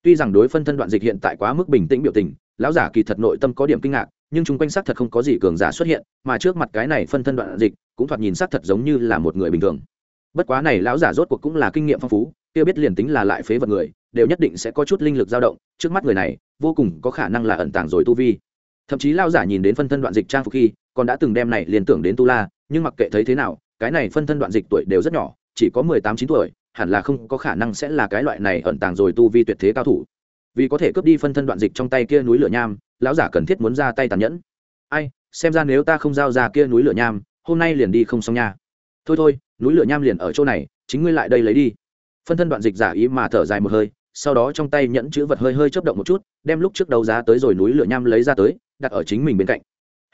Tuy rằng đối phân thân đoạn dịch hiện tại quá mức bình tĩnh biểu tình, lão giả kỳ thật nội tâm có điểm kinh ngạc, nhưng chung quanh xác thật không có gì cường giả xuất hiện, mà trước mặt cái này phân thân đoạn dịch cũng thoạt nhìn xác thật giống như là một người bình thường. Bất quá này lão giả rốt cuộc cũng là kinh nghiệm phong phú kia biết liền tính là lại phế vật người, đều nhất định sẽ có chút linh lực dao động, trước mắt người này, vô cùng có khả năng là ẩn tàng rồi tu vi. Thậm chí lao giả nhìn đến phân thân đoạn dịch trang phục khi, còn đã từng đem này liền tưởng đến tu la, nhưng mặc kệ thấy thế nào, cái này phân thân đoạn dịch tuổi đều rất nhỏ, chỉ có mười tám, chín tuổi, hẳn là không có khả năng sẽ là cái loại này ẩn tàng rồi tu vi tuyệt thế cao thủ. Vì có thể cướp đi phân thân đoạn dịch trong tay kia núi lửa nham, lão giả cần thiết muốn ra tay tàn nhẫn. Ai, xem ra nếu ta không giao ra kia núi lửa nham, hôm nay liền đi không xong nha. Thôi thôi, núi lửa nham liền ở chỗ này, chính ngươi lại đây lấy đi phân thân đoạn dịch giả ý mà thở dài một hơi, sau đó trong tay nhẫn chữ vật hơi hơi chấp động một chút, đem lúc trước đấu giá tới rồi núi lửa nham lấy ra tới, đặt ở chính mình bên cạnh.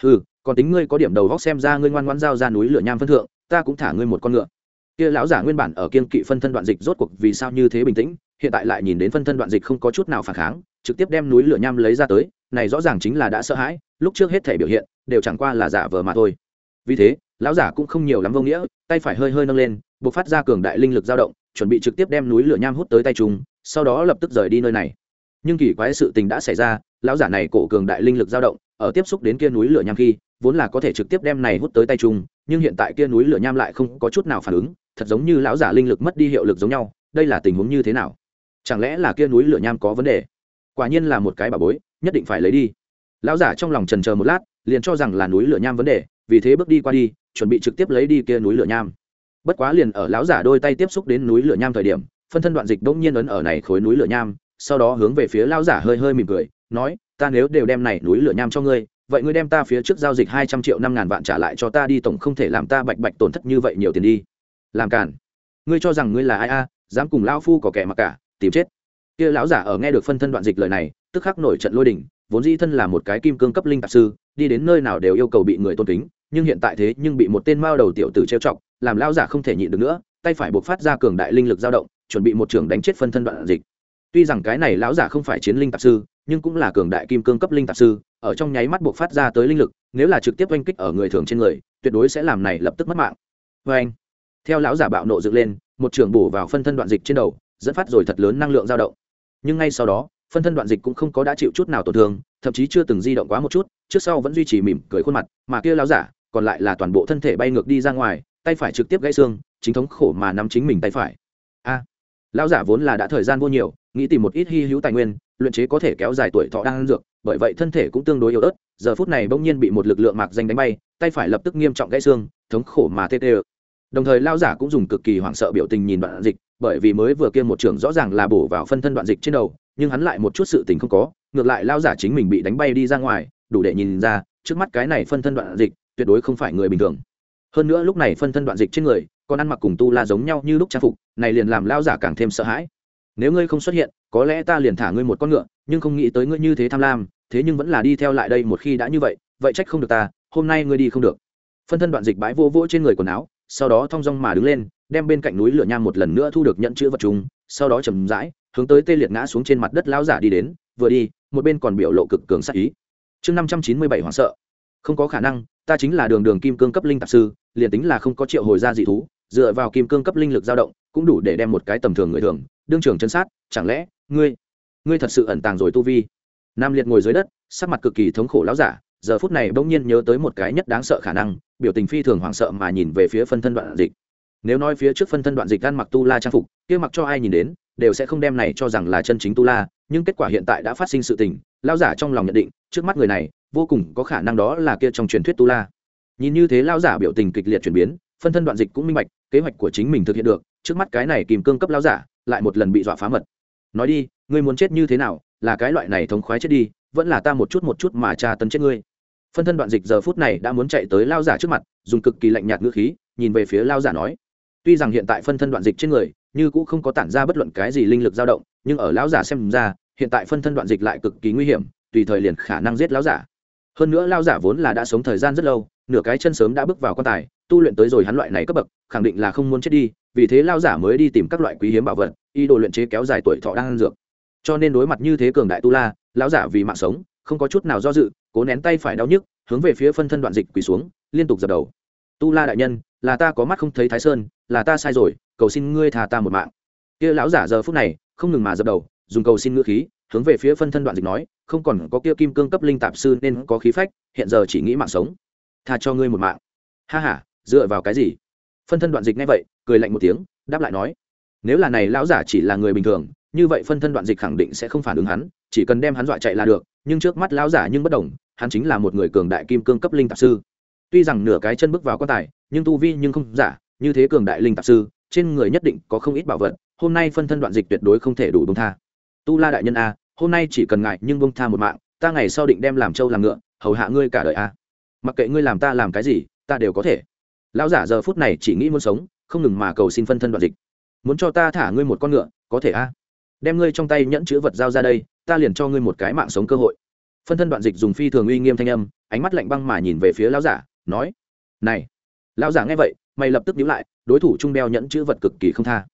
Ừ còn tính ngươi có điểm đầu góc xem ra ngươi ngoan ngoan giao ra núi lửa nham phân thượng, ta cũng thả ngươi một con ngựa. Kia lão giả nguyên bản ở kiên kỵ phân thân đoạn dịch rốt cuộc vì sao như thế bình tĩnh, hiện tại lại nhìn đến phân thân đoạn dịch không có chút nào phản kháng, trực tiếp đem núi lửa nham lấy ra tới, này rõ ràng chính là đã sợ hãi, lúc trước hết thể biểu hiện, đều chẳng qua là giả vờ mà thôi. Vì thế, lão giả cũng không nhiều lắm vô nghĩa, tay phải hơi hơi nâng lên buộc phát ra cường đại linh lực dao động chuẩn bị trực tiếp đem núi lửa nham hút tới tay chúng, sau đó lập tức rời đi nơi này. Nhưng kỳ quái sự tình đã xảy ra, lão giả này cổ cường đại linh lực dao động, ở tiếp xúc đến kia núi lửa nham khi, vốn là có thể trực tiếp đem này hút tới tay chung nhưng hiện tại kia núi lửa nham lại không có chút nào phản ứng, thật giống như lão giả linh lực mất đi hiệu lực giống nhau, đây là tình huống như thế nào? Chẳng lẽ là kia núi lửa nham có vấn đề? Quả nhiên là một cái bà bối, nhất định phải lấy đi. Lão giả trong lòng trần chờ một lát, liền cho rằng là núi lửa nham vấn đề, vì thế bước đi qua đi, chuẩn bị trực tiếp lấy đi kia núi lửa nham bất quá liền ở lão giả đôi tay tiếp xúc đến núi lửa nham thời điểm, phân thân đoạn dịch đông nhiên ấn ở này khối núi lửa nham, sau đó hướng về phía lão giả hơi hơi mỉm cười, nói, ta nếu đều đem này núi lửa nham cho ngươi, vậy ngươi đem ta phía trước giao dịch hai trăm triệu năm ngàn vạn trả lại cho ta đi, tổng không thể làm ta bạch bạch tổn thất như vậy nhiều tiền đi. Làm cản? Ngươi cho rằng ngươi là ai a, dám cùng lão phu có kẻ mặc cả, tìm chết. Kia lão giả ở nghe được phân thân đoạn dịch lời này, tức khắc nổi trận lôi đình, vốn dĩ thân là một cái kim cương cấp linh tạp sư, đi đến nơi nào đều yêu cầu bị người tôn kính, nhưng hiện tại thế nhưng bị một tên mao đầu tiểu tử trêu chọc làm lão giả không thể nhịn được nữa, tay phải buộc phát ra cường đại linh lực dao động, chuẩn bị một trường đánh chết phân thân đoạn dịch. Tuy rằng cái này lão giả không phải chiến linh tạp sư, nhưng cũng là cường đại kim cương cấp linh tạp sư, ở trong nháy mắt buộc phát ra tới linh lực, nếu là trực tiếp oanh kích ở người thường trên người, tuyệt đối sẽ làm này lập tức mất mạng. Vê anh theo lão giả bạo nộ dựng lên, một trường bổ vào phân thân đoạn dịch trên đầu, dẫn phát rồi thật lớn năng lượng dao động. Nhưng ngay sau đó, phân thân đoạn dịch cũng không có đã chịu chút nào tổn thương, thậm chí chưa từng di động quá một chút, trước sau vẫn duy trì mỉm cười khuôn mặt, mà kia lão giả còn lại là toàn bộ thân thể bay ngược đi ra ngoài tay phải trực tiếp gãy xương, chính thống khổ mà nắm chính mình tay phải. A, lão giả vốn là đã thời gian vô nhiều, nghĩ tìm một ít hy hữu tài nguyên, luyện chế có thể kéo dài tuổi thọ đang ăn dược, bởi vậy thân thể cũng tương đối yếu ớt, giờ phút này bỗng nhiên bị một lực lượng mạc danh đánh bay, tay phải lập tức nghiêm trọng gãy xương, thống khổ mà tê tê. Đồng thời lao giả cũng dùng cực kỳ hoảng sợ biểu tình nhìn đoạn dịch, bởi vì mới vừa kia một trường rõ ràng là bổ vào phân thân đoạn dịch trên đầu, nhưng hắn lại một chút sự tình không có, ngược lại lao giả chính mình bị đánh bay đi ra ngoài, đủ để nhìn ra, trước mắt cái này phân thân đoạn dịch tuyệt đối không phải người bình thường hơn nữa lúc này phân thân đoạn dịch trên người, còn ăn mặc cùng tu la giống nhau như lúc trang phục, này liền làm lao giả càng thêm sợ hãi. Nếu ngươi không xuất hiện, có lẽ ta liền thả ngươi một con ngựa, nhưng không nghĩ tới ngươi như thế tham lam, thế nhưng vẫn là đi theo lại đây một khi đã như vậy vậy trách không được ta, hôm nay ngươi đi không được. Phân thân đoạn dịch bãi vô vỗ trên người quần áo, sau đó thong dong mà đứng lên, đem bên cạnh núi lửa nham một lần nữa thu được nhận chữ vật chúng, sau đó chầm rãi, hướng tới tê liệt ngã xuống trên mặt đất lão giả đi đến, vừa đi, một bên còn biểu lộ cực cường sắc ý. Chương năm trăm chín mươi bảy hoảng sợ. Không có khả năng ta chính là đường đường kim cương cấp linh tạp sư, liền tính là không có triệu hồi ra dị thú, dựa vào kim cương cấp linh lực dao động, cũng đủ để đem một cái tầm thường người thường, đương trường chân sát, chẳng lẽ, ngươi ngươi thật sự ẩn tàng rồi tu vi? Nam liệt ngồi dưới đất, sắc mặt cực kỳ thống khổ lão giả, giờ phút này bỗng nhiên nhớ tới một cái nhất đáng sợ khả năng, biểu tình phi thường hoảng sợ mà nhìn về phía phân thân đoạn dịch. Nếu nói phía trước phân thân đoạn dịch ăn mặc tu la trang phục, kia mặc cho ai nhìn đến, đều sẽ không đem này cho rằng là chân chính tu la, nhưng kết quả hiện tại đã phát sinh sự tình, lão giả trong lòng nhận định, trước mắt người này vô cùng có khả năng đó là kia trong truyền thuyết tu la. Nhìn như thế lão giả biểu tình kịch liệt chuyển biến, phân thân đoạn dịch cũng minh bạch, kế hoạch của chính mình thực hiện được, trước mắt cái này kìm cương cấp lão giả, lại một lần bị dọa phá mật. Nói đi, ngươi muốn chết như thế nào, là cái loại này thống khoái chết đi, vẫn là ta một chút một chút mà tra tấn chết ngươi. Phân thân đoạn dịch giờ phút này đã muốn chạy tới lao giả trước mặt, dùng cực kỳ lạnh nhạt ngữ khí, nhìn về phía lao giả nói. Tuy rằng hiện tại phân thân đoạn dịch trên người, như cũng không có tản ra bất luận cái gì linh lực dao động, nhưng ở lão giả xem ra, hiện tại phân thân đoạn dịch lại cực kỳ nguy hiểm, tùy thời liền khả năng giết lão giả hơn nữa lao giả vốn là đã sống thời gian rất lâu, nửa cái chân sớm đã bước vào quan tài, tu luyện tới rồi hắn loại này cấp bậc, khẳng định là không muốn chết đi, vì thế lao giả mới đi tìm các loại quý hiếm bảo vật y đồ luyện chế kéo dài tuổi thọ đang ăn dược. Cho nên đối mặt như thế cường đại tu la, lão giả vì mạng sống, không có chút nào do dự, cố nén tay phải đau nhức, hướng về phía phân thân đoạn dịch quỳ xuống, liên tục dập đầu. Tu la đại nhân, là ta có mắt không thấy thái sơn, là ta sai rồi, cầu xin ngươi thà ta một mạng. Kia lão giả giờ phút này, không ngừng mà dập đầu, dùng cầu xin ngữ khí hướng về phía phân thân đoạn dịch nói, không còn có kia kim cương cấp linh tạp sư nên có khí phách, hiện giờ chỉ nghĩ mạng sống. Tha cho ngươi một mạng. Ha ha, dựa vào cái gì? Phân thân đoạn dịch ngay vậy, cười lạnh một tiếng, đáp lại nói, nếu là này lão giả chỉ là người bình thường, như vậy phân thân đoạn dịch khẳng định sẽ không phản ứng hắn, chỉ cần đem hắn dọa chạy là được, nhưng trước mắt lão giả nhưng bất đồng, hắn chính là một người cường đại kim cương cấp linh tạp sư. Tuy rằng nửa cái chân bước vào quan tài, nhưng tu vi nhưng không giả, như thế cường đại linh tạp sư, trên người nhất định có không ít bảo vật, hôm nay phân thân đoạn dịch tuyệt đối không thể đủ bông tha tu la đại nhân a, hôm nay chỉ cần ngại nhưng bông tha một mạng, ta ngày sau định đem làm trâu làm ngựa, hầu hạ ngươi cả đời a. Mặc kệ ngươi làm ta làm cái gì, ta đều có thể. Lão giả giờ phút này chỉ nghĩ muốn sống, không ngừng mà cầu xin phân thân đoạn dịch. Muốn cho ta thả ngươi một con ngựa, có thể a. Đem ngươi trong tay nhẫn chữ vật giao ra đây, ta liền cho ngươi một cái mạng sống cơ hội. Phân thân đoạn dịch dùng phi thường uy nghiêm thanh âm, ánh mắt lạnh băng mà nhìn về phía lão giả, nói, này. Lão giả nghe vậy, mày lập tức nhíu lại, đối thủ trung đeo nhẫn chữ vật cực kỳ không tha.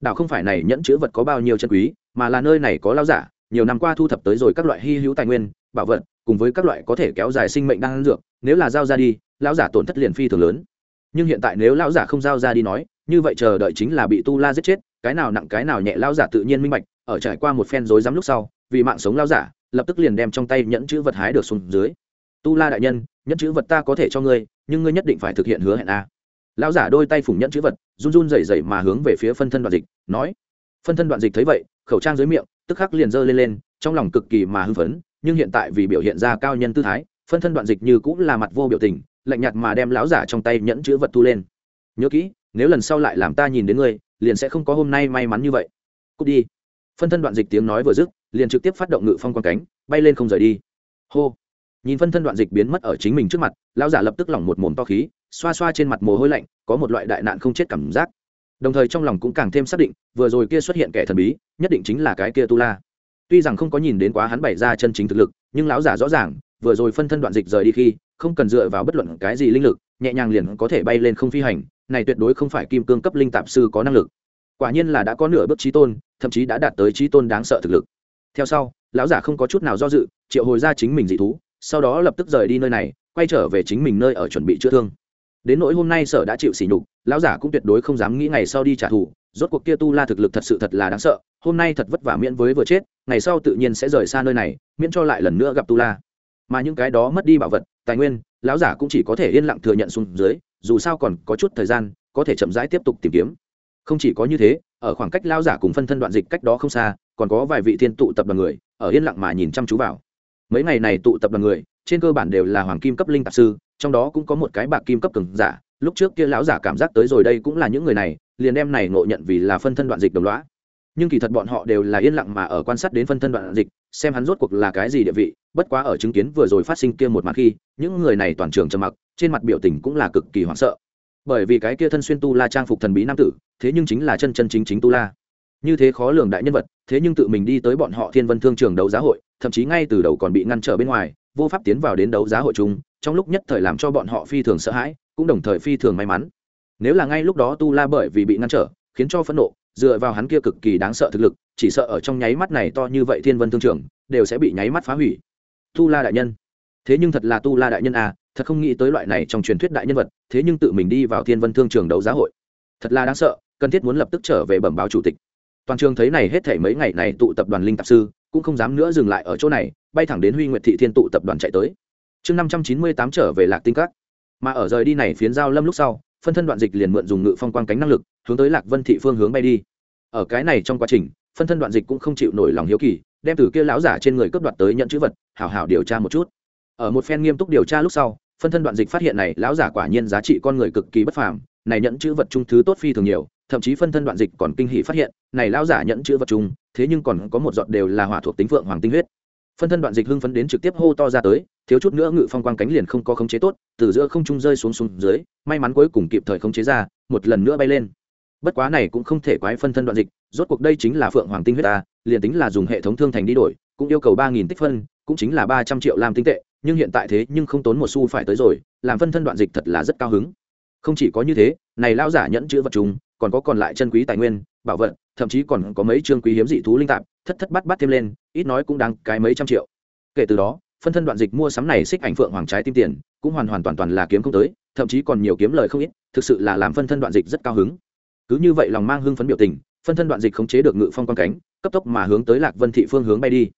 Đạo không phải này nhẫn chữ vật có bao nhiêu chân quý mà là nơi này có lão giả, nhiều năm qua thu thập tới rồi các loại hy hữu tài nguyên, bảo vật, cùng với các loại có thể kéo dài sinh mệnh đang dược, nếu là giao ra đi, lão giả tổn thất liền phi thường lớn. Nhưng hiện tại nếu lão giả không giao ra đi nói, như vậy chờ đợi chính là bị tu la giết chết, cái nào nặng cái nào nhẹ, lão giả tự nhiên minh bạch, ở trải qua một phen rối rắm lúc sau, vì mạng sống lão giả, lập tức liền đem trong tay nhẫn chữ vật hái được xuống dưới. Tu la đại nhân, nhẫn chữ vật ta có thể cho ngươi, nhưng ngươi nhất định phải thực hiện hứa hẹn a. Lão giả đôi tay phủng nhẫn chữ vật, run run rẩy rẩy mà hướng về phía phân thân đoạn dịch, nói. Phân thân đoạn dịch thấy vậy khẩu trang dưới miệng, tức khắc liền giơ lên lên, trong lòng cực kỳ mà hưng phấn, nhưng hiện tại vì biểu hiện ra cao nhân tư thái, phân thân đoạn dịch như cũng là mặt vô biểu tình, lạnh nhạt mà đem lão giả trong tay nhẫn chữ vật thu lên. Nhớ kỹ, nếu lần sau lại làm ta nhìn đến ngươi, liền sẽ không có hôm nay may mắn như vậy. Cút đi. Phân thân đoạn dịch tiếng nói vừa dứt, liền trực tiếp phát động ngự phong quan cánh, bay lên không rời đi. Hô! Nhìn phân thân đoạn dịch biến mất ở chính mình trước mặt, lão giả lập tức lỏng một mồm to khí, xoa xoa trên mặt mồ hôi lạnh, có một loại đại nạn không chết cảm giác đồng thời trong lòng cũng càng thêm xác định, vừa rồi kia xuất hiện kẻ thần bí, nhất định chính là cái kia tu la. Tuy rằng không có nhìn đến quá hắn bày ra chân chính thực lực, nhưng lão giả rõ ràng, vừa rồi phân thân đoạn dịch rời đi khi, không cần dựa vào bất luận cái gì linh lực, nhẹ nhàng liền có thể bay lên không phi hành, này tuyệt đối không phải kim cương cấp linh tạp sư có năng lực. Quả nhiên là đã có nửa bước trí tôn, thậm chí đã đạt tới trí tôn đáng sợ thực lực. Theo sau, lão giả không có chút nào do dự, triệu hồi ra chính mình dị thú, sau đó lập tức rời đi nơi này, quay trở về chính mình nơi ở chuẩn bị chữa thương đến nỗi hôm nay sở đã chịu sỉ nhục, lão giả cũng tuyệt đối không dám nghĩ ngày sau đi trả thù, rốt cuộc kia tu la thực lực thật sự thật là đáng sợ, hôm nay thật vất vả miễn với vừa chết, ngày sau tự nhiên sẽ rời xa nơi này, miễn cho lại lần nữa gặp tu la. Mà những cái đó mất đi bảo vật, tài nguyên, lão giả cũng chỉ có thể yên lặng thừa nhận xuống dưới, dù sao còn có chút thời gian, có thể chậm rãi tiếp tục tìm kiếm. Không chỉ có như thế, ở khoảng cách lão giả cùng phân thân đoạn dịch cách đó không xa, còn có vài vị thiên tụ tập đoàn người, ở yên lặng mà nhìn chăm chú vào. Mấy ngày này tụ tập đoàn người, trên cơ bản đều là hoàng kim cấp linh tạp sư trong đó cũng có một cái bạc kim cấp cường giả, lúc trước kia lão giả cảm giác tới rồi đây cũng là những người này, liền đem này ngộ nhận vì là phân thân đoạn dịch đồng loá nhưng kỳ thật bọn họ đều là yên lặng mà ở quan sát đến phân thân đoạn dịch, xem hắn rốt cuộc là cái gì địa vị, bất quá ở chứng kiến vừa rồi phát sinh kia một mặt khi, những người này toàn trường trầm mặc, trên mặt biểu tình cũng là cực kỳ hoảng sợ. Bởi vì cái kia thân xuyên tu la trang phục thần bí nam tử, thế nhưng chính là chân chân chính chính tu la. Như thế khó lường đại nhân vật, thế nhưng tự mình đi tới bọn họ thiên vân thương trường đấu giá hội, thậm chí ngay từ đầu còn bị ngăn trở bên ngoài vô pháp tiến vào đến đấu giá hội chung, trong lúc nhất thời làm cho bọn họ phi thường sợ hãi, cũng đồng thời phi thường may mắn. Nếu là ngay lúc đó tu la bởi vì bị ngăn trở, khiến cho phẫn nộ, dựa vào hắn kia cực kỳ đáng sợ thực lực, chỉ sợ ở trong nháy mắt này to như vậy thiên vân thương trường, đều sẽ bị nháy mắt phá hủy. Tu la đại nhân. Thế nhưng thật là tu la đại nhân à thật không nghĩ tới loại này trong truyền thuyết đại nhân vật, thế nhưng tự mình đi vào thiên vân thương trường đấu giá hội. Thật là đáng sợ, cần thiết muốn lập tức trở về bẩm báo chủ tịch. Toàn trường thấy này hết thể mấy ngày này tụ tập đoàn linh tạp sư cũng không dám nữa dừng lại ở chỗ này, bay thẳng đến huy nguyệt thị thiên tụ tập đoàn chạy tới. Chương năm trăm chín mươi tám trở về lạc tinh các. Mà ở rời đi này phiến giao lâm lúc sau, phân thân đoạn dịch liền mượn dùng ngự phong quang cánh năng lực, hướng tới lạc vân thị phương hướng bay đi. Ở cái này trong quá trình, phân thân đoạn dịch cũng không chịu nổi lòng hiếu kỳ, đem từ kia lão giả trên người cướp đoạt tới nhận chữ vật, hảo hảo điều tra một chút. Ở một phen nghiêm túc điều tra lúc sau, phân thân đoạn dịch phát hiện này, lão giả quả nhiên giá trị con người cực kỳ bất phàm này nhận chữ vật trung thứ tốt phi thường nhiều, thậm chí phân thân đoạn dịch còn kinh hỉ phát hiện, này lão giả nhận chữ vật chung, thế nhưng còn có một giọt đều là hỏa thuộc tính phượng hoàng tinh huyết. Phân thân đoạn dịch hưng phấn đến trực tiếp hô to ra tới, thiếu chút nữa ngự phong quang cánh liền không có khống chế tốt, từ giữa không trung rơi xuống xuống dưới, may mắn cuối cùng kịp thời khống chế ra, một lần nữa bay lên. Bất quá này cũng không thể quái phân thân đoạn dịch, rốt cuộc đây chính là phượng hoàng tinh huyết ta, liền tính là dùng hệ thống thương thành đi đổi, cũng yêu cầu ba nghìn tích phân, cũng chính là ba trăm triệu lam tinh tệ, nhưng hiện tại thế nhưng không tốn một xu phải tới rồi, làm phân thân đoạn dịch thật là rất cao hứng không chỉ có như thế, này lao giả nhẫn chữ vật chúng còn có còn lại chân quý tài nguyên, bảo vật, thậm chí còn có mấy chương quý hiếm dị thú linh tạp, thất thất bắt bắt thêm lên, ít nói cũng đáng cái mấy trăm triệu. Kể từ đó, phân thân đoạn dịch mua sắm này xích ảnh phượng hoàng trái tim tiền, cũng hoàn hoàn toàn toàn là kiếm không tới, thậm chí còn nhiều kiếm lời không ít, thực sự là làm phân thân đoạn dịch rất cao hứng. Cứ như vậy lòng mang hưng phấn biểu tình, phân thân đoạn dịch khống chế được ngự phong quan cánh, cấp tốc mà hướng tới lạc vân thị phương hướng bay đi.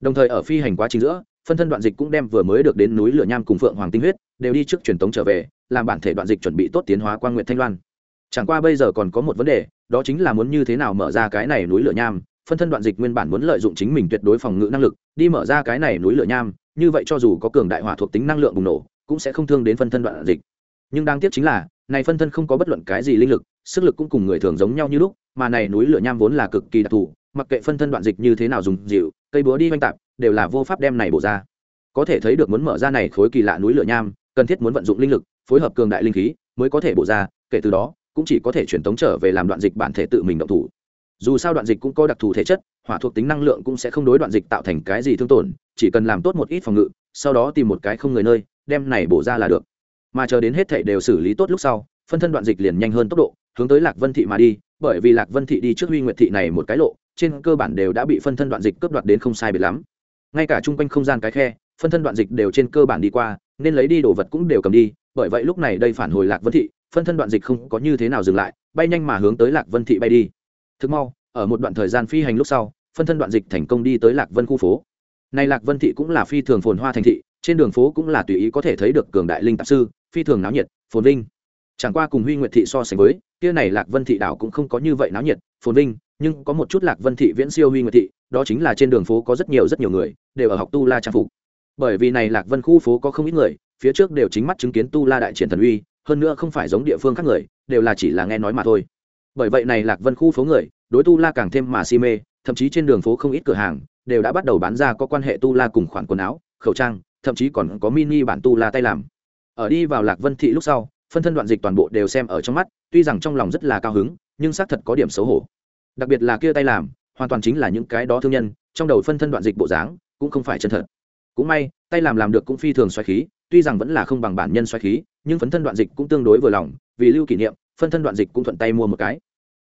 Đồng thời ở phi hành quá trình giữa, phân thân đoạn dịch cũng đem vừa mới được đến núi lửa nham cùng phượng hoàng tinh huyết, đều đi trước truyền tống trở về làm bản thể đoạn dịch chuẩn bị tốt tiến hóa quan nguyện thanh loan. Chẳng qua bây giờ còn có một vấn đề, đó chính là muốn như thế nào mở ra cái này núi lửa nham, phân thân đoạn dịch nguyên bản muốn lợi dụng chính mình tuyệt đối phòng ngự năng lực, đi mở ra cái này núi lửa nham, như vậy cho dù có cường đại hỏa thuộc tính năng lượng bùng nổ, cũng sẽ không thương đến phân thân đoạn dịch. Nhưng đáng tiếc chính là, này phân thân không có bất luận cái gì linh lực, sức lực cũng cùng người thường giống nhau như lúc, mà này núi lửa nham vốn là cực kỳ đặc thù, mặc kệ phân thân đoạn dịch như thế nào dùng dịu, cây búa đi oanh tạp, đều là vô pháp đem này bổ ra. Có thể thấy được muốn mở ra này khối kỳ lạ núi lửa nham, cần thiết muốn vận dụng linh lực phối hợp cường đại linh khí mới có thể bổ ra, kể từ đó, cũng chỉ có thể truyền tống trở về làm đoạn dịch bản thể tự mình động thủ. Dù sao đoạn dịch cũng có đặc thù thể chất, hỏa thuộc tính năng lượng cũng sẽ không đối đoạn dịch tạo thành cái gì thương tổn, chỉ cần làm tốt một ít phòng ngự, sau đó tìm một cái không người nơi, đem này bổ ra là được. Mà chờ đến hết thảy đều xử lý tốt lúc sau, phân thân đoạn dịch liền nhanh hơn tốc độ, hướng tới lạc vân thị mà đi, bởi vì lạc vân thị đi trước huy nguyệt thị này một cái lộ, trên cơ bản đều đã bị phân thân đoạn dịch cướp đoạt đến không sai biệt lắm. Ngay cả chung quanh không gian cái khe, phân thân đoạn dịch đều trên cơ bản đi qua, nên lấy đi đồ vật cũng đều cầm đi bởi vậy lúc này đây phản hồi lạc vân thị, phân thân đoạn dịch không có như thế nào dừng lại, bay nhanh mà hướng tới lạc vân thị bay đi. Thực mau, ở một đoạn thời gian phi hành lúc sau, phân thân đoạn dịch thành công đi tới lạc vân khu phố. Này lạc vân thị cũng là phi thường phồn hoa thành thị, trên đường phố cũng là tùy ý có thể thấy được cường đại linh tạp sư, phi thường náo nhiệt, phồn vinh. Chẳng qua cùng huy nguyệt thị so sánh với, kia này lạc vân thị đảo cũng không có như vậy náo nhiệt, phồn vinh, nhưng có một chút lạc vân thị viễn siêu huy nguyệt thị, đó chính là trên đường phố có rất nhiều rất nhiều người, đều ở học tu la trang phục. Bởi vì này lạc vân khu phố có không ít người phía trước đều chính mắt chứng kiến tu la đại triển thần uy, hơn nữa không phải giống địa phương khác người, đều là chỉ là nghe nói mà thôi. Bởi vậy này lạc vân khu phố người, đối tu la càng thêm mà si mê, thậm chí trên đường phố không ít cửa hàng, đều đã bắt đầu bán ra có quan hệ tu la cùng khoản quần áo, khẩu trang, thậm chí còn có mini bản tu la tay làm. Ở đi vào lạc vân thị lúc sau, phân thân đoạn dịch toàn bộ đều xem ở trong mắt, tuy rằng trong lòng rất là cao hứng, nhưng xác thật có điểm xấu hổ. Đặc biệt là kia tay làm, hoàn toàn chính là những cái đó thương nhân, trong đầu phân thân đoạn dịch bộ dáng cũng không phải chân thật cũng may, tay làm làm được cũng phi thường xoáy khí, tuy rằng vẫn là không bằng bản nhân xoáy khí, nhưng phấn thân đoạn dịch cũng tương đối vừa lòng, vì lưu kỷ niệm, phân thân đoạn dịch cũng thuận tay mua một cái.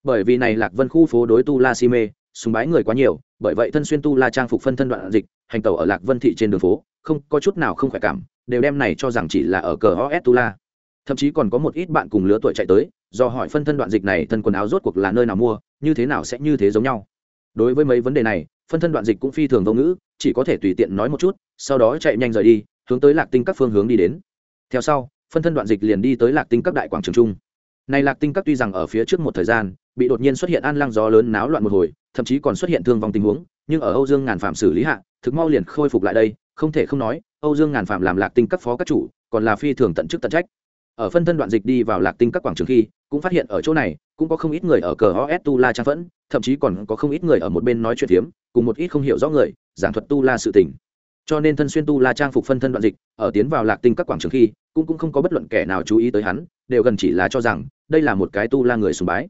Bởi vì này lạc vân khu phố đối tu la si mê, sùng bái người quá nhiều, bởi vậy thân xuyên tu la trang phục phân thân đoạn dịch, hành tàu ở lạc vân thị trên đường phố, không, có chút nào không khỏe cảm, đều đem này cho rằng chỉ là ở cờ os tu la. Thậm chí còn có một ít bạn cùng lứa tuổi chạy tới, do hỏi phân thân đoạn dịch này thân quần áo rốt cuộc là nơi nào mua, như thế nào sẽ như thế giống nhau. Đối với mấy vấn đề này phân thân đoạn dịch cũng phi thường vô ngữ, chỉ có thể tùy tiện nói một chút, sau đó chạy nhanh rời đi, hướng tới lạc tinh các phương hướng đi đến. Theo sau, phân thân đoạn dịch liền đi tới lạc tinh các đại quảng trường trung này lạc tinh các tuy rằng ở phía trước một thời gian, bị đột nhiên xuất hiện an lăng gió lớn náo loạn một hồi, thậm chí còn xuất hiện thương vong tình huống, nhưng ở âu dương ngàn phạm xử lý hạ, thực mau liền khôi phục lại đây, không thể không nói, âu dương ngàn phạm làm lạc tinh các phó các chủ, còn là phi thường tận chức tận trách ở phân thân đoạn dịch đi vào lạc tinh các quảng trường khi, cũng phát hiện ở chỗ này, cũng có không ít người ở cờ os tu la trang phẫn, thậm chí còn có không ít người ở một bên nói chuyện phiếm, cùng một ít không hiểu rõ người, giảng thuật tu la sự tình. Cho nên thân xuyên tu la trang phục phân thân đoạn dịch, ở tiến vào lạc tinh các quảng trường khi, cũng cũng không có bất luận kẻ nào chú ý tới hắn, đều gần chỉ là cho rằng, đây là một cái tu la người sùng bái.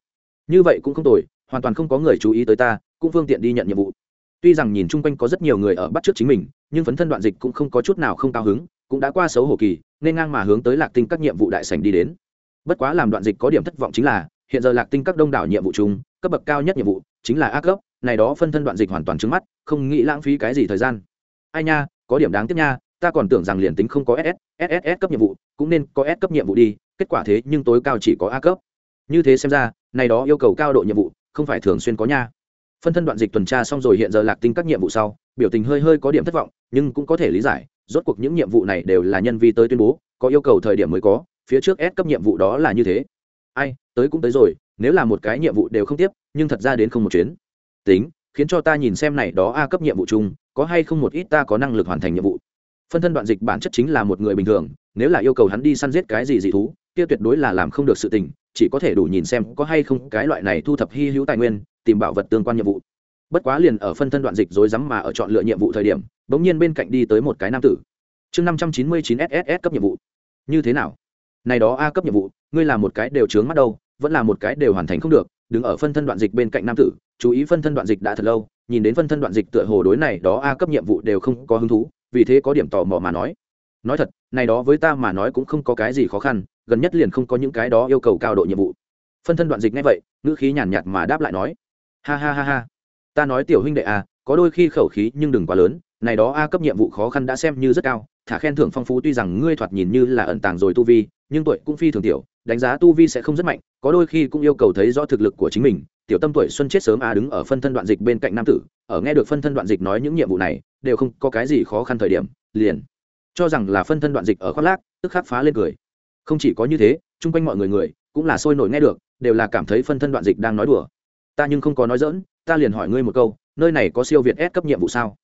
Như vậy cũng không tồi, hoàn toàn không có người chú ý tới ta, cũng phương tiện đi nhận nhiệm vụ. Tuy rằng nhìn chung quanh có rất nhiều người ở bắt trước chính mình, nhưng phấn thân đoạn dịch cũng không có chút nào không cao hứng cũng đã qua xấu hổ kỳ, nên ngang mà hướng tới lạc tinh các nhiệm vụ đại sành đi đến. Bất quá làm đoạn dịch có điểm thất vọng chính là, hiện giờ lạc tinh các đông đảo nhiệm vụ chung, cấp bậc cao nhất nhiệm vụ chính là a cấp này đó phân thân đoạn dịch hoàn toàn trước mắt, không nghĩ lãng phí cái gì thời gian. Ai nha, có điểm đáng tiếc nha, ta còn tưởng rằng liền tính không có ss sss cấp nhiệm vụ, cũng nên có s cấp nhiệm vụ đi, kết quả thế nhưng tối cao chỉ có a cấp như thế xem ra, này đó yêu cầu cao độ nhiệm vụ, không phải thường xuyên có nha. Phân thân đoạn dịch tuần tra xong rồi hiện giờ lạc tinh các nhiệm vụ sau, biểu tình hơi hơi có điểm thất vọng, nhưng cũng có thể lý giải rốt cuộc những nhiệm vụ này đều là nhân vi tới tuyên bố, có yêu cầu thời điểm mới có, phía trước S cấp nhiệm vụ đó là như thế. Ai, tới cũng tới rồi, nếu là một cái nhiệm vụ đều không tiếp, nhưng thật ra đến không một chuyến. Tính, khiến cho ta nhìn xem này đó a cấp nhiệm vụ chung, có hay không một ít ta có năng lực hoàn thành nhiệm vụ. Phân thân đoạn dịch bản chất chính là một người bình thường, nếu là yêu cầu hắn đi săn giết cái gì dị thú, kia tuyệt đối là làm không được sự tình, chỉ có thể đủ nhìn xem có hay không cái loại này thu thập hy hữu tài nguyên, tìm bảo vật tương quan nhiệm vụ. Bất quá liền ở phân thân đoạn dịch rối rắm mà ở chọn lựa nhiệm vụ thời điểm bỗng nhiên bên cạnh đi tới một cái nam tử. Chương năm trăm chín mươi chín ss cấp nhiệm vụ. Như thế nào? Này đó a cấp nhiệm vụ, ngươi làm một cái đều trướng mắt đâu, vẫn là một cái đều hoàn thành không được, đứng ở phân thân đoạn dịch bên cạnh nam tử, chú ý phân thân đoạn dịch đã thật lâu, nhìn đến phân thân đoạn dịch tựa hồ đối này đó a cấp nhiệm vụ đều không có hứng thú, vì thế có điểm tò mò mà nói. Nói thật, này đó với ta mà nói cũng không có cái gì khó khăn, gần nhất liền không có những cái đó yêu cầu cao độ nhiệm vụ. Phân thân đoạn dịch ngay vậy, ngữ khí nhàn nhạt mà đáp lại nói. Ha ha ha ha. Ta nói tiểu huynh đệ a có đôi khi khẩu khí nhưng đừng quá lớn này đó a cấp nhiệm vụ khó khăn đã xem như rất cao, thả khen thưởng phong phú tuy rằng ngươi thoạt nhìn như là ẩn tàng rồi tu vi, nhưng tuổi cũng phi thường tiểu, đánh giá tu vi sẽ không rất mạnh, có đôi khi cũng yêu cầu thấy rõ thực lực của chính mình. Tiểu tâm tuổi xuân chết sớm a đứng ở phân thân đoạn dịch bên cạnh nam tử, ở nghe được phân thân đoạn dịch nói những nhiệm vụ này, đều không có cái gì khó khăn thời điểm, liền cho rằng là phân thân đoạn dịch ở khoác lác, tức khắc phá lên cười. Không chỉ có như thế, chung quanh mọi người người cũng là sôi nổi nghe được, đều là cảm thấy phân thân đoạn dịch đang nói đùa. Ta nhưng không có nói dỡn ta liền hỏi ngươi một câu, nơi này có siêu việt S cấp nhiệm vụ sao?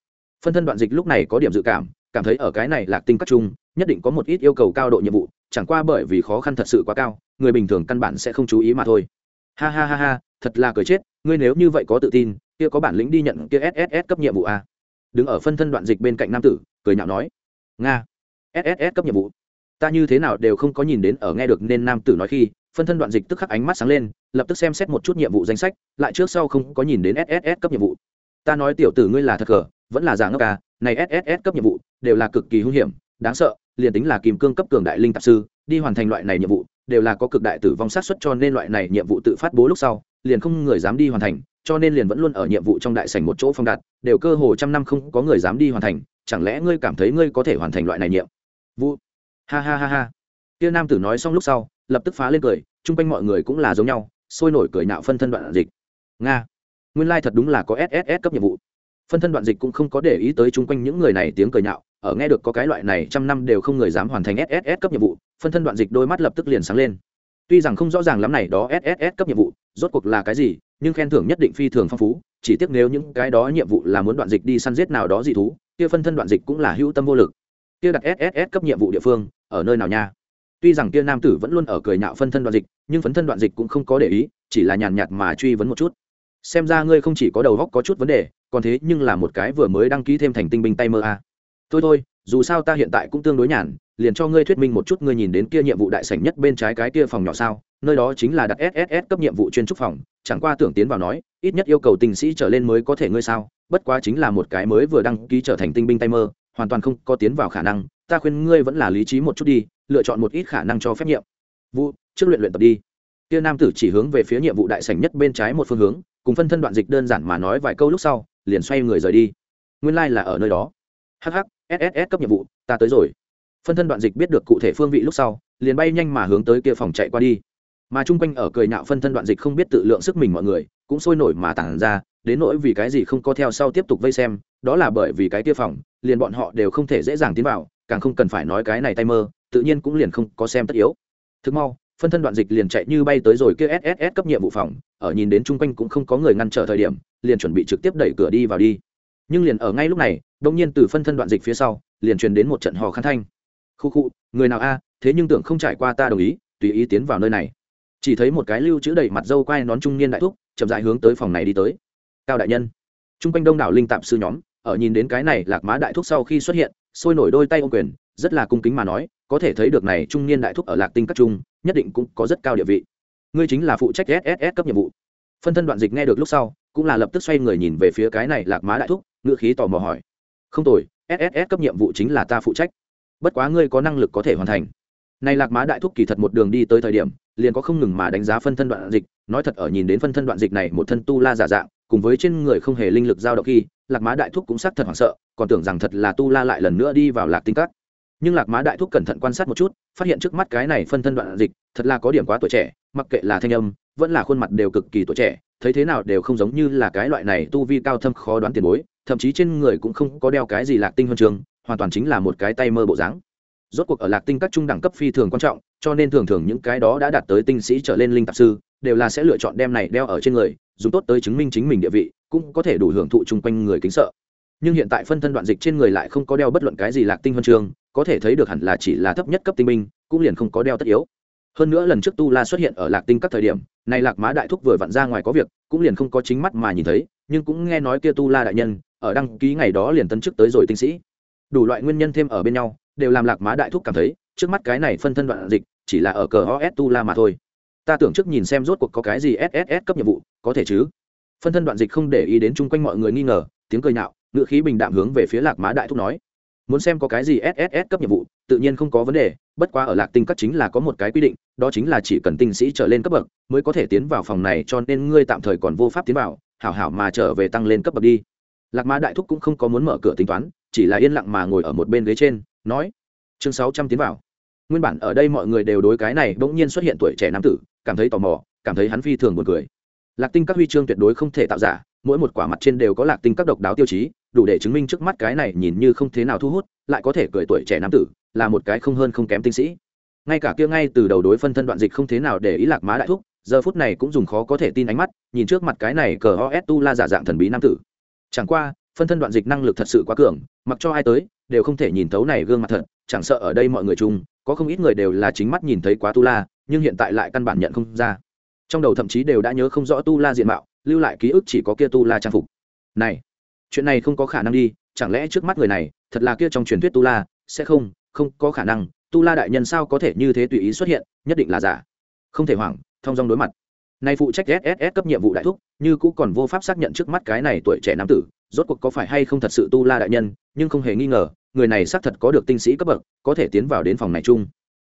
Phân thân đoạn dịch lúc này có điểm dự cảm cảm thấy ở cái này lạc tinh các chung nhất định có một ít yêu cầu cao độ nhiệm vụ, chẳng qua bởi vì khó khăn thật sự quá cao, người bình thường căn bản sẽ không chú ý mà thôi. Ha ha ha ha, thật là cười chết, ngươi nếu như vậy có tự tin, kia có bản lĩnh đi nhận kia sss cấp nhiệm vụ a à? đứng ở phân thân đoạn dịch bên cạnh nam tử, cười nhạo nói. Nga sss cấp nhiệm vụ. Ta như thế nào đều không có nhìn đến ở nghe được nên nam tử nói khi, phân thân đoạn dịch tức khắc ánh mắt sáng lên, lập tức xem xét một chút nhiệm vụ danh sách, lại trước sau không có nhìn đến sss cấp nhiệm vụ. Ta nói tiểu tử ngươi là thật cờ vẫn là giả ngốc à này sss cấp nhiệm vụ đều là cực kỳ hung hiểm, đáng sợ, liền tính là kìm cương cấp cường đại linh tạp sư, đi hoàn thành loại này nhiệm vụ, đều là có cực đại tử vong sát xuất cho nên loại này nhiệm vụ tự phát bố lúc sau, liền không người dám đi hoàn thành, cho nên liền vẫn luôn ở nhiệm vụ trong đại sảnh một chỗ phong đạt, đều cơ hồ trăm năm không có người dám đi hoàn thành, chẳng lẽ ngươi cảm thấy ngươi có thể hoàn thành loại này nhiệm vụ? Ha ha ha ha. Kia nam tử nói xong lúc sau, lập tức phá lên cười, chung quanh mọi người cũng là giống nhau, sôi nổi cười nạo phân thân đoạn dịch. Nga, nguyên lai thật đúng là có sss cấp nhiệm vụ phân thân đoạn dịch cũng không có để ý tới chung quanh những người này tiếng cười nhạo, ở nghe được có cái loại này trăm năm đều không người dám hoàn thành sss cấp nhiệm vụ, phân thân đoạn dịch đôi mắt lập tức liền sáng lên. Tuy rằng không rõ ràng lắm này đó sss cấp nhiệm vụ, rốt cuộc là cái gì, nhưng khen thưởng nhất định phi thường phong phú, chỉ tiếc nếu những cái đó nhiệm vụ là muốn đoạn dịch đi săn giết nào đó dị thú, kia phân thân đoạn dịch cũng là hữu tâm vô lực. Kia đặt sss cấp nhiệm vụ địa phương, ở nơi nào nha? Tuy rằng kia nam tử vẫn luôn ở cười nhạo phân thân đoạn dịch, nhưng phân thân đoạn dịch cũng không có để ý, chỉ là nhàn nhạt mà truy vấn một chút xem ra ngươi không chỉ có đầu góc có chút vấn đề, còn thế nhưng là một cái vừa mới đăng ký thêm thành tinh binh tay mơ a à. thôi thôi, dù sao ta hiện tại cũng tương đối nhàn, liền cho ngươi thuyết minh một chút ngươi nhìn đến kia nhiệm vụ đại sảnh nhất bên trái cái kia phòng nhỏ sao, nơi đó chính là đặt sss cấp nhiệm vụ chuyên trúc phòng, chẳng qua tưởng tiến vào nói, ít nhất yêu cầu tinh sĩ trở lên mới có thể ngươi sao, bất quá chính là một cái mới vừa đăng ký trở thành tinh binh tay mơ, hoàn toàn không có tiến vào khả năng, ta khuyên ngươi vẫn là lý trí một chút đi, lựa chọn một ít khả năng cho phép nhiệm vụ, trước luyện luyện tập đi kia nam tử chỉ hướng về phía nhiệm vụ đại sảnh nhất bên trái một phương hướng cùng phân thân đoạn dịch đơn giản mà nói vài câu lúc sau, liền xoay người rời đi. Nguyên lai、like、là ở nơi đó. Hh sss cấp nhiệm vụ, ta tới rồi. Phân thân đoạn dịch biết được cụ thể phương vị lúc sau, liền bay nhanh mà hướng tới kia phòng chạy qua đi. Mà chung quanh ở cười nạo phân thân đoạn dịch không biết tự lượng sức mình mọi người, cũng sôi nổi mà tản ra, đến nỗi vì cái gì không có theo sau tiếp tục vây xem, đó là bởi vì cái kia phòng, liền bọn họ đều không thể dễ dàng tiến vào, càng không cần phải nói cái này tay mơ, tự nhiên cũng liền không có xem tất yếu. Thực mau, phân thân đoạn dịch liền chạy như bay tới rồi kia sss cấp nhiệm vụ phòng ở nhìn đến chung quanh cũng không có người ngăn trở thời điểm, liền chuẩn bị trực tiếp đẩy cửa đi vào đi. Nhưng liền ở ngay lúc này đông nhiên từ phân thân đoạn dịch phía sau, liền truyền đến một trận hò khăn thanh. Khu khu, người nào a, thế nhưng tưởng không trải qua ta đồng ý, tùy ý tiến vào nơi này. Chỉ thấy một cái lưu chữ đầy mặt dâu quai nón trung niên đại thúc, chậm dại hướng tới phòng này đi tới. Cao đại nhân. T r u n g quanh đông đảo linh tạp sư nhóm, ở nhìn đến cái này lạc má đại thúc sau khi xuất hiện, sôi nổi đôi tay ô quyền, rất là cung kính mà nói, có thể thấy được này trung niên đại thúc ở lạc tinh các trung, nhất định cũng có rất cao địa vị ngươi chính là phụ trách sss cấp nhiệm vụ. Phân thân đoạn dịch nghe được lúc sau, cũng là lập tức xoay người nhìn về phía cái này lạc má đại thúc ngựa khí tò mò hỏi. Không tồi sss cấp nhiệm vụ chính là ta phụ trách. Bất quá ngươi có năng lực có thể hoàn thành. Này lạc má đại thúc kỳ thật một đường đi tới thời điểm, liền có không ngừng mà đánh giá phân thân đoạn dịch, nói thật ở nhìn đến phân thân đoạn dịch này một thân tu la giả dạng, cùng với trên người không hề linh lực giao động khi, lạc má đại thúc cũng xác thật hoảng sợ, còn tưởng rằng thật là tu la lại lần nữa đi vào lạc tinh cắt nhưng lạc má đại thúc cẩn thận quan sát một chút phát hiện trước mắt cái này phân thân đoạn dịch thật là có điểm quá tuổi trẻ mặc kệ là thanh âm vẫn là khuôn mặt đều cực kỳ tuổi trẻ thấy thế nào đều không giống như là cái loại này tu vi cao thâm khó đoán tiền bối thậm chí trên người cũng không có đeo cái gì lạc tinh huân trường, hoàn toàn chính là một cái tay mơ bộ dáng. Rốt cuộc ở lạc tinh các trung đẳng cấp phi thường quan trọng, cho nên thường thường những cái đó đã đạt tới tinh sĩ trở lên linh tạp sư, đều là sẽ lựa chọn đem này đeo ở trên người, dùng tốt tới chứng minh chính mình địa vị, cũng có thể đủ hưởng thụ chung quanh người kính sợ. Nhưng hiện tại phân thân đoạn dịch trên người lại không có đeo bất luận cái gì lạc tinh huân chương có thể thấy được hẳn là chỉ là thấp nhất cấp tinh minh cũng liền không có đeo tất yếu. Hơn nữa lần trước tu la xuất hiện ở lạc tinh các thời điểm này lạc má đại thúc vừa vặn ra ngoài có việc, cũng liền không có chính mắt mà nhìn thấy, nhưng cũng nghe nói kia tu la đại nhân, ở đăng ký ngày đó liền tân chức tới rồi tinh sĩ. Đủ loại nguyên nhân thêm ở bên nhau, đều làm lạc má đại thúc cảm thấy, trước mắt cái này phân thân đoạn dịch, chỉ là ở cờ os tu la mà thôi. Ta tưởng trước nhìn xem rốt cuộc có cái gì sss cấp nhiệm vụ, có thể chứ? Phân thân đoạn dịch không để ý đến chung quanh mọi người nghi ngờ, tiếng cười nhạo, ngữ khí bình đạm hướng về phía lạc má đại thúc nói muốn xem có cái gì sss cấp nhiệm vụ, tự nhiên không có vấn đề, bất quá ở lạc tinh các chính là có một cái quy định, đó chính là chỉ cần tinh sĩ trở lên cấp bậc mới có thể tiến vào phòng này, cho nên ngươi tạm thời còn vô pháp tiến vào, hảo hảo mà trở về tăng lên cấp bậc đi. Lạc Ma đại thúc cũng không có muốn mở cửa tính toán, chỉ là yên lặng mà ngồi ở một bên ghế trên, nói, chương sáu trăm tiến vào. Nguyên bản ở đây mọi người đều đối cái này bỗng nhiên xuất hiện tuổi trẻ nam tử, cảm thấy tò mò, cảm thấy hắn phi thường buồn cười. Lạc tinh các huy chương tuyệt đối không thể tạo giả, mỗi một quả mặt trên đều có lạc tinh các độc đáo tiêu chí đủ để chứng minh trước mắt cái này nhìn như không thế nào thu hút, lại có thể cười tuổi trẻ nam tử, là một cái không hơn không kém tinh sĩ. Ngay cả kia ngay từ đầu đối phân thân đoạn dịch không thế nào để ý lạc má đại thúc, giờ phút này cũng dùng khó có thể tin ánh mắt, nhìn trước mặt cái này cờ os tu la giả dạng thần bí nam tử. Chẳng qua, phân thân đoạn dịch năng lực thật sự quá cường, mặc cho ai tới, đều không thể nhìn thấu này gương mặt thật, chẳng sợ ở đây mọi người chung, có không ít người đều là chính mắt nhìn thấy quá tu la, nhưng hiện tại lại căn bản nhận không ra. Trong đầu thậm chí đều đã nhớ không rõ tu la diện mạo, lưu lại ký ức chỉ có kia tu la trang phục. Này chuyện này không có khả năng đi, chẳng lẽ trước mắt người này, thật là kia trong truyền thuyết tu la, sẽ không không có khả năng, tu la đại nhân sao có thể như thế tùy ý xuất hiện, nhất định là giả. Không thể hoảng, thông dong đối mặt. Nay phụ trách sss cấp nhiệm vụ đại thúc, như cũ còn vô pháp xác nhận trước mắt cái này tuổi trẻ nam tử, rốt cuộc có phải hay không thật sự tu la đại nhân, nhưng không hề nghi ngờ, người này xác thật có được tinh sĩ cấp bậc, có thể tiến vào đến phòng này chung.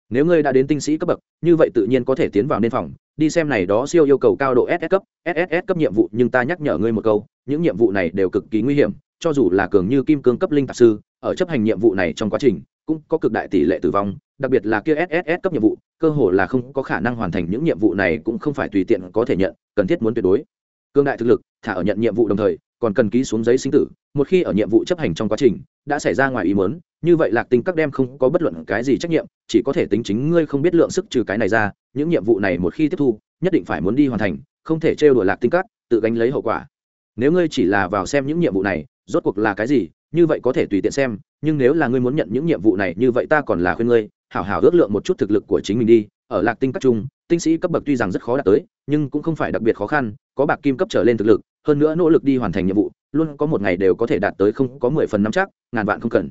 Nếu ngươi đã đến tinh sĩ cấp bậc, như vậy tự nhiên có thể tiến vào nên phòng đi xem này đó siêu yêu cầu cao độ ss cấp ss cấp nhiệm vụ, nhưng ta nhắc nhở ngươi một câu, những nhiệm vụ này đều cực kỳ nguy hiểm, cho dù là cường như kim cương cấp linh tạp sư, ở chấp hành nhiệm vụ này trong quá trình, cũng có cực đại tỷ lệ tử vong, đặc biệt là kia sss cấp nhiệm vụ, cơ hồ là không có khả năng hoàn thành những nhiệm vụ này cũng không phải tùy tiện có thể nhận, cần thiết muốn tuyệt đối. Cương đại thực lực, thả ở nhận nhiệm vụ đồng thời, còn cần ký xuống giấy sinh tử, một khi ở nhiệm vụ chấp hành trong quá trình đã xảy ra ngoài ý muốn, như vậy lạc tinh các đem không có bất luận cái gì trách nhiệm, chỉ có thể tính chính ngươi không biết lượng sức trừ cái này ra, những nhiệm vụ này một khi tiếp thu, nhất định phải muốn đi hoàn thành, không thể trêu đùa lạc tinh các, tự gánh lấy hậu quả. Nếu ngươi chỉ là vào xem những nhiệm vụ này, rốt cuộc là cái gì, như vậy có thể tùy tiện xem, nhưng nếu là ngươi muốn nhận những nhiệm vụ này, như vậy ta còn là khuyên ngươi, hảo hảo ước lượng một chút thực lực của chính mình đi, ở lạc tinh các trung tinh sĩ cấp bậc tuy rằng rất khó đạt tới, nhưng cũng không phải đặc biệt khó khăn, có bạc kim cấp trở lên thực lực hơn nữa nỗ lực đi hoàn thành nhiệm vụ, luôn có một ngày đều có thể đạt tới không có mười phần năm chắc, ngàn vạn không cần.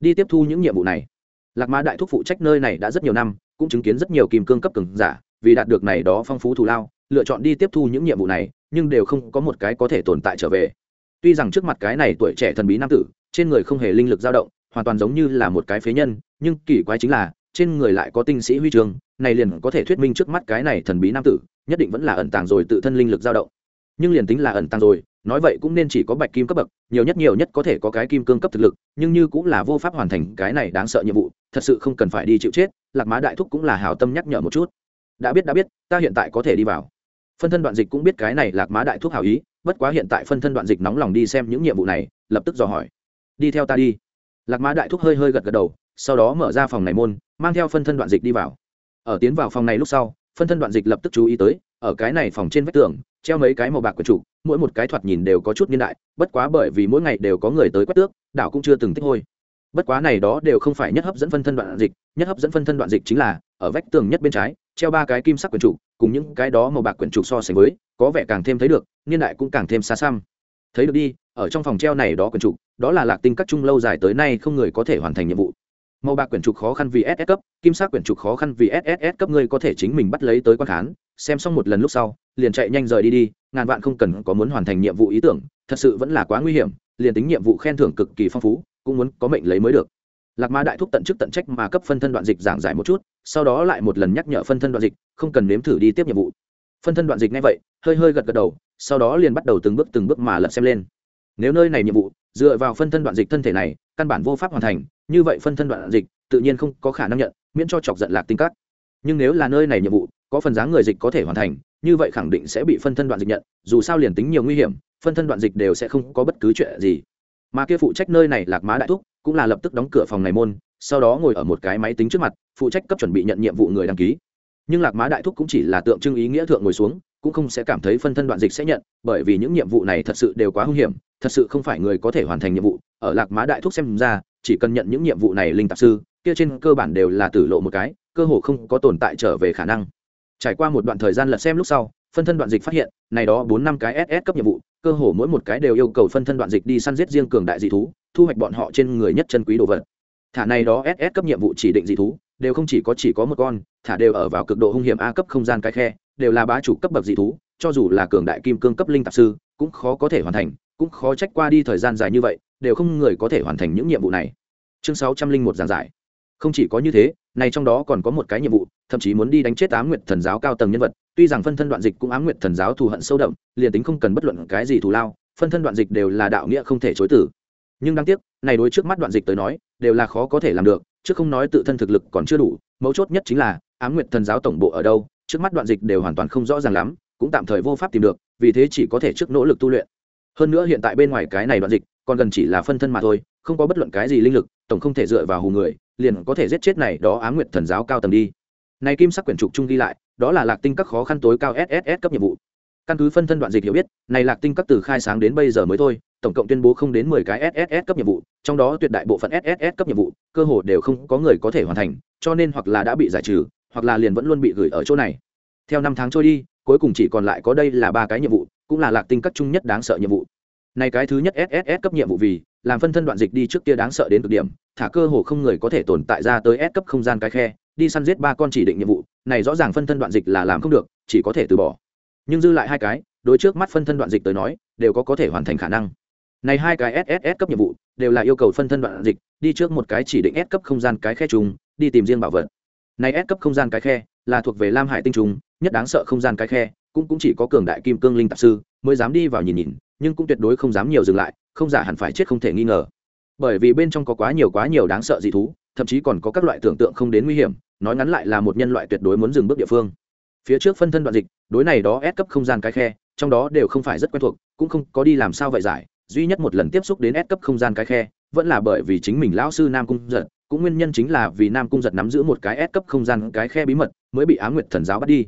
Đi tiếp thu những nhiệm vụ này. Lạc mã đại thúc phụ trách nơi này đã rất nhiều năm, cũng chứng kiến rất nhiều kim cương cấp cường giả, vì đạt được này đó phong phú thù lao, lựa chọn đi tiếp thu những nhiệm vụ này, nhưng đều không có một cái có thể tồn tại trở về. Tuy rằng trước mặt cái này tuổi trẻ thần bí nam tử, trên người không hề linh lực dao động, hoàn toàn giống như là một cái phế nhân, nhưng kỳ quái chính là, trên người lại có tinh sĩ huy trường này liền có thể thuyết minh trước mắt cái này thần bí nam tử, nhất định vẫn là ẩn tàng rồi tự thân linh lực dao động nhưng liền tính là ẩn tăng rồi, nói vậy cũng nên chỉ có bạch kim cấp bậc, nhiều nhất nhiều nhất có thể có cái kim cương cấp thực lực, nhưng như cũng là vô pháp hoàn thành cái này đáng sợ nhiệm vụ, thật sự không cần phải đi chịu chết, lạc má đại thúc cũng là hào tâm nhắc nhở một chút. Đã biết đã biết, ta hiện tại có thể đi vào. Phân thân đoạn dịch cũng biết cái này lạc má đại thúc hào ý, bất quá hiện tại phân thân đoạn dịch nóng lòng đi xem những nhiệm vụ này, lập tức dò hỏi. Đi theo ta đi. Lạc má đại thúc hơi hơi gật gật đầu, sau đó mở ra phòng này môn, mang theo phân thân đoạn dịch đi vào. Ở tiến vào phòng này lúc sau, phân thân đoạn dịch lập tức chú ý tới ở cái này phòng trên vách tường, treo mấy cái màu bạc quần trụ mỗi một cái thoạt nhìn đều có chút niên đại, bất quá bởi vì mỗi ngày đều có người tới quét tước, đảo cũng chưa từng tích hôi. Bất quá này đó đều không phải nhất hấp dẫn phân thân đoạn dịch, nhất hấp dẫn phân thân đoạn dịch chính là, ở vách tường nhất bên trái, treo ba cái kim sắc quyển trục, cùng những cái đó màu bạc quyển trục so sánh với, có vẻ càng thêm thấy được, niên đại cũng càng thêm xa xăm. Thấy được đi, ở trong phòng treo này đó quyển trục, đó là lạc tinh các trung lâu dài tới nay không người có thể hoàn thành nhiệm vụ. Màu bạc quyển trục khó khăn vì ss cấp, kim sắc quyển trục khó khăn vì ss cấp ngươi có thể chính mình bắt lấy tới quan khán xem xong một lần lúc sau, liền chạy nhanh rời đi đi, ngàn vạn không cần có muốn hoàn thành nhiệm vụ ý tưởng, thật sự vẫn là quá nguy hiểm, liền tính nhiệm vụ khen thưởng cực kỳ phong phú, cũng muốn có mệnh lấy mới được. Lạc ma đại thúc tận chức tận trách mà cấp phân thân đoạn dịch giảng giải một chút, sau đó lại một lần nhắc nhở phân thân đoạn dịch, không cần nếm thử đi tiếp nhiệm vụ. Phân thân đoạn dịch ngay vậy, hơi hơi gật gật đầu, sau đó liền bắt đầu từng bước từng bước mà lật xem lên. Nếu nơi này nhiệm vụ, dựa vào phân thân đoạn dịch thân thể này, căn bản vô pháp hoàn thành, như vậy phân thân đoạn dịch, tự nhiên không có khả năng nhận, miễn cho chọc giận lạc tinh cắt nhưng nếu là nơi này nhiệm vụ có phần dáng người dịch có thể hoàn thành, như vậy khẳng định sẽ bị phân thân đoạn dịch nhận, dù sao liền tính nhiều nguy hiểm, phân thân đoạn dịch đều sẽ không có bất cứ chuyện gì. Mà kia phụ trách nơi này lạc má đại thúc cũng là lập tức đóng cửa phòng này môn, sau đó ngồi ở một cái máy tính trước mặt, phụ trách cấp chuẩn bị nhận nhiệm vụ người đăng ký. Nhưng lạc má đại thúc cũng chỉ là tượng trưng ý nghĩa thượng ngồi xuống, cũng không sẽ cảm thấy phân thân đoạn dịch sẽ nhận, bởi vì những nhiệm vụ này thật sự đều quá hung hiểm, thật sự không phải người có thể hoàn thành nhiệm vụ. Ở lạc má đại thúc xem ra, chỉ cần nhận những nhiệm vụ này linh tạp sư, kia trên cơ bản đều là tử lộ một cái, cơ hồ không có tồn tại trở về khả năng trải qua một đoạn thời gian lật xem lúc sau, phân thân đoạn dịch phát hiện, này đó bốn năm cái ss cấp nhiệm vụ, cơ hồ mỗi một cái đều yêu cầu phân thân đoạn dịch đi săn giết riêng cường đại dị thú, thu hoạch bọn họ trên người nhất chân quý đồ vật. Thả này đó ss cấp nhiệm vụ chỉ định dị thú, đều không chỉ có chỉ có một con, thả đều ở vào cực độ hung hiểm a cấp không gian cái khe, đều là bá chủ cấp bậc dị thú, cho dù là cường đại kim cương cấp linh tạp sư, cũng khó có thể hoàn thành, cũng khó trách qua đi thời gian dài như vậy, đều không người có thể hoàn thành những nhiệm vụ này. Chương sáu trăm linh một giảng giải. Không chỉ có như thế này trong đó còn có một cái nhiệm vụ, thậm chí muốn đi đánh chết ám nguyệt thần giáo cao tầng nhân vật. Tuy rằng phân thân đoạn dịch cũng ám nguyệt thần giáo thù hận sâu đậm, liền tính không cần bất luận cái gì thù lao, phân thân đoạn dịch đều là đạo nghĩa không thể chối tử nhưng đáng tiếc, này đối trước mắt đoạn dịch tới nói, đều là khó có thể làm được, chứ không nói tự thân thực lực còn chưa đủ, mấu chốt nhất chính là, ám nguyệt thần giáo tổng bộ ở đâu, trước mắt đoạn dịch đều hoàn toàn không rõ ràng lắm, cũng tạm thời vô pháp tìm được, vì thế chỉ có thể trước nỗ lực tu luyện. Hơn nữa hiện tại bên ngoài cái này đoạn dịch, còn gần chỉ là phân thân mà thôi, không có bất luận cái gì linh lực, tổng không thể dựa vào hù người liền có thể giết chết này đó á nguyệt thần giáo cao tầng đi. Này kim sắc quyển trục trung ghi lại, đó là lạc tinh các khó khăn tối cao sss cấp nhiệm vụ. Căn cứ phân thân đoạn dịch hiểu biết, này lạc tinh các từ khai sáng đến bây giờ mới thôi, tổng cộng tuyên bố không đến mười cái sss cấp nhiệm vụ, trong đó tuyệt đại bộ phận sss cấp nhiệm vụ, cơ hồ đều không có người có thể hoàn thành, cho nên hoặc là đã bị giải trừ, hoặc là liền vẫn luôn bị gửi ở chỗ này. Theo năm tháng trôi đi, cuối cùng chỉ còn lại có đây là ba cái nhiệm vụ, cũng là lạc tinh các chung nhất đáng sợ nhiệm vụ. Này cái thứ nhất sss cấp nhiệm vụ vì, làm phân thân đoạn dịch đi trước kia đáng sợ đến cực điểm thả cơ hồ không người có thể tồn tại ra tới S cấp không gian cái khe, đi săn giết ba con chỉ định nhiệm vụ, này rõ ràng phân thân đoạn dịch là làm không được, chỉ có thể từ bỏ. Nhưng dư lại hai cái, đối trước mắt phân thân đoạn dịch tới nói, đều có có thể hoàn thành khả năng. Này hai cái sss cấp nhiệm vụ, đều là yêu cầu phân thân đoạn dịch, đi trước một cái chỉ định S cấp không gian cái khe trùng đi tìm riêng bảo vật. Này S cấp không gian cái khe, là thuộc về lam hải tinh trùng, nhất đáng sợ không gian cái khe, cũng cũng chỉ có cường đại kim cương linh tạp sư mới dám đi vào nhìn nhìn, nhưng cũng tuyệt đối không dám nhiều dừng lại, không giả hẳn phải chết không thể nghi ngờ bởi vì bên trong có quá nhiều quá nhiều đáng sợ dị thú, thậm chí còn có các loại tưởng tượng không đến nguy hiểm, nói ngắn lại là một nhân loại tuyệt đối muốn dừng bước địa phương. Phía trước phân thân đoạn dịch, đối này đó ép cấp không gian cái khe, trong đó đều không phải rất quen thuộc, cũng không có đi làm sao vậy giải, duy nhất một lần tiếp xúc đến ép cấp không gian cái khe, vẫn là bởi vì chính mình lão sư nam cung giật, cũng nguyên nhân chính là vì nam cung giật nắm giữ một cái ép cấp không gian cái khe bí mật, mới bị á nguyệt thần giáo bắt đi.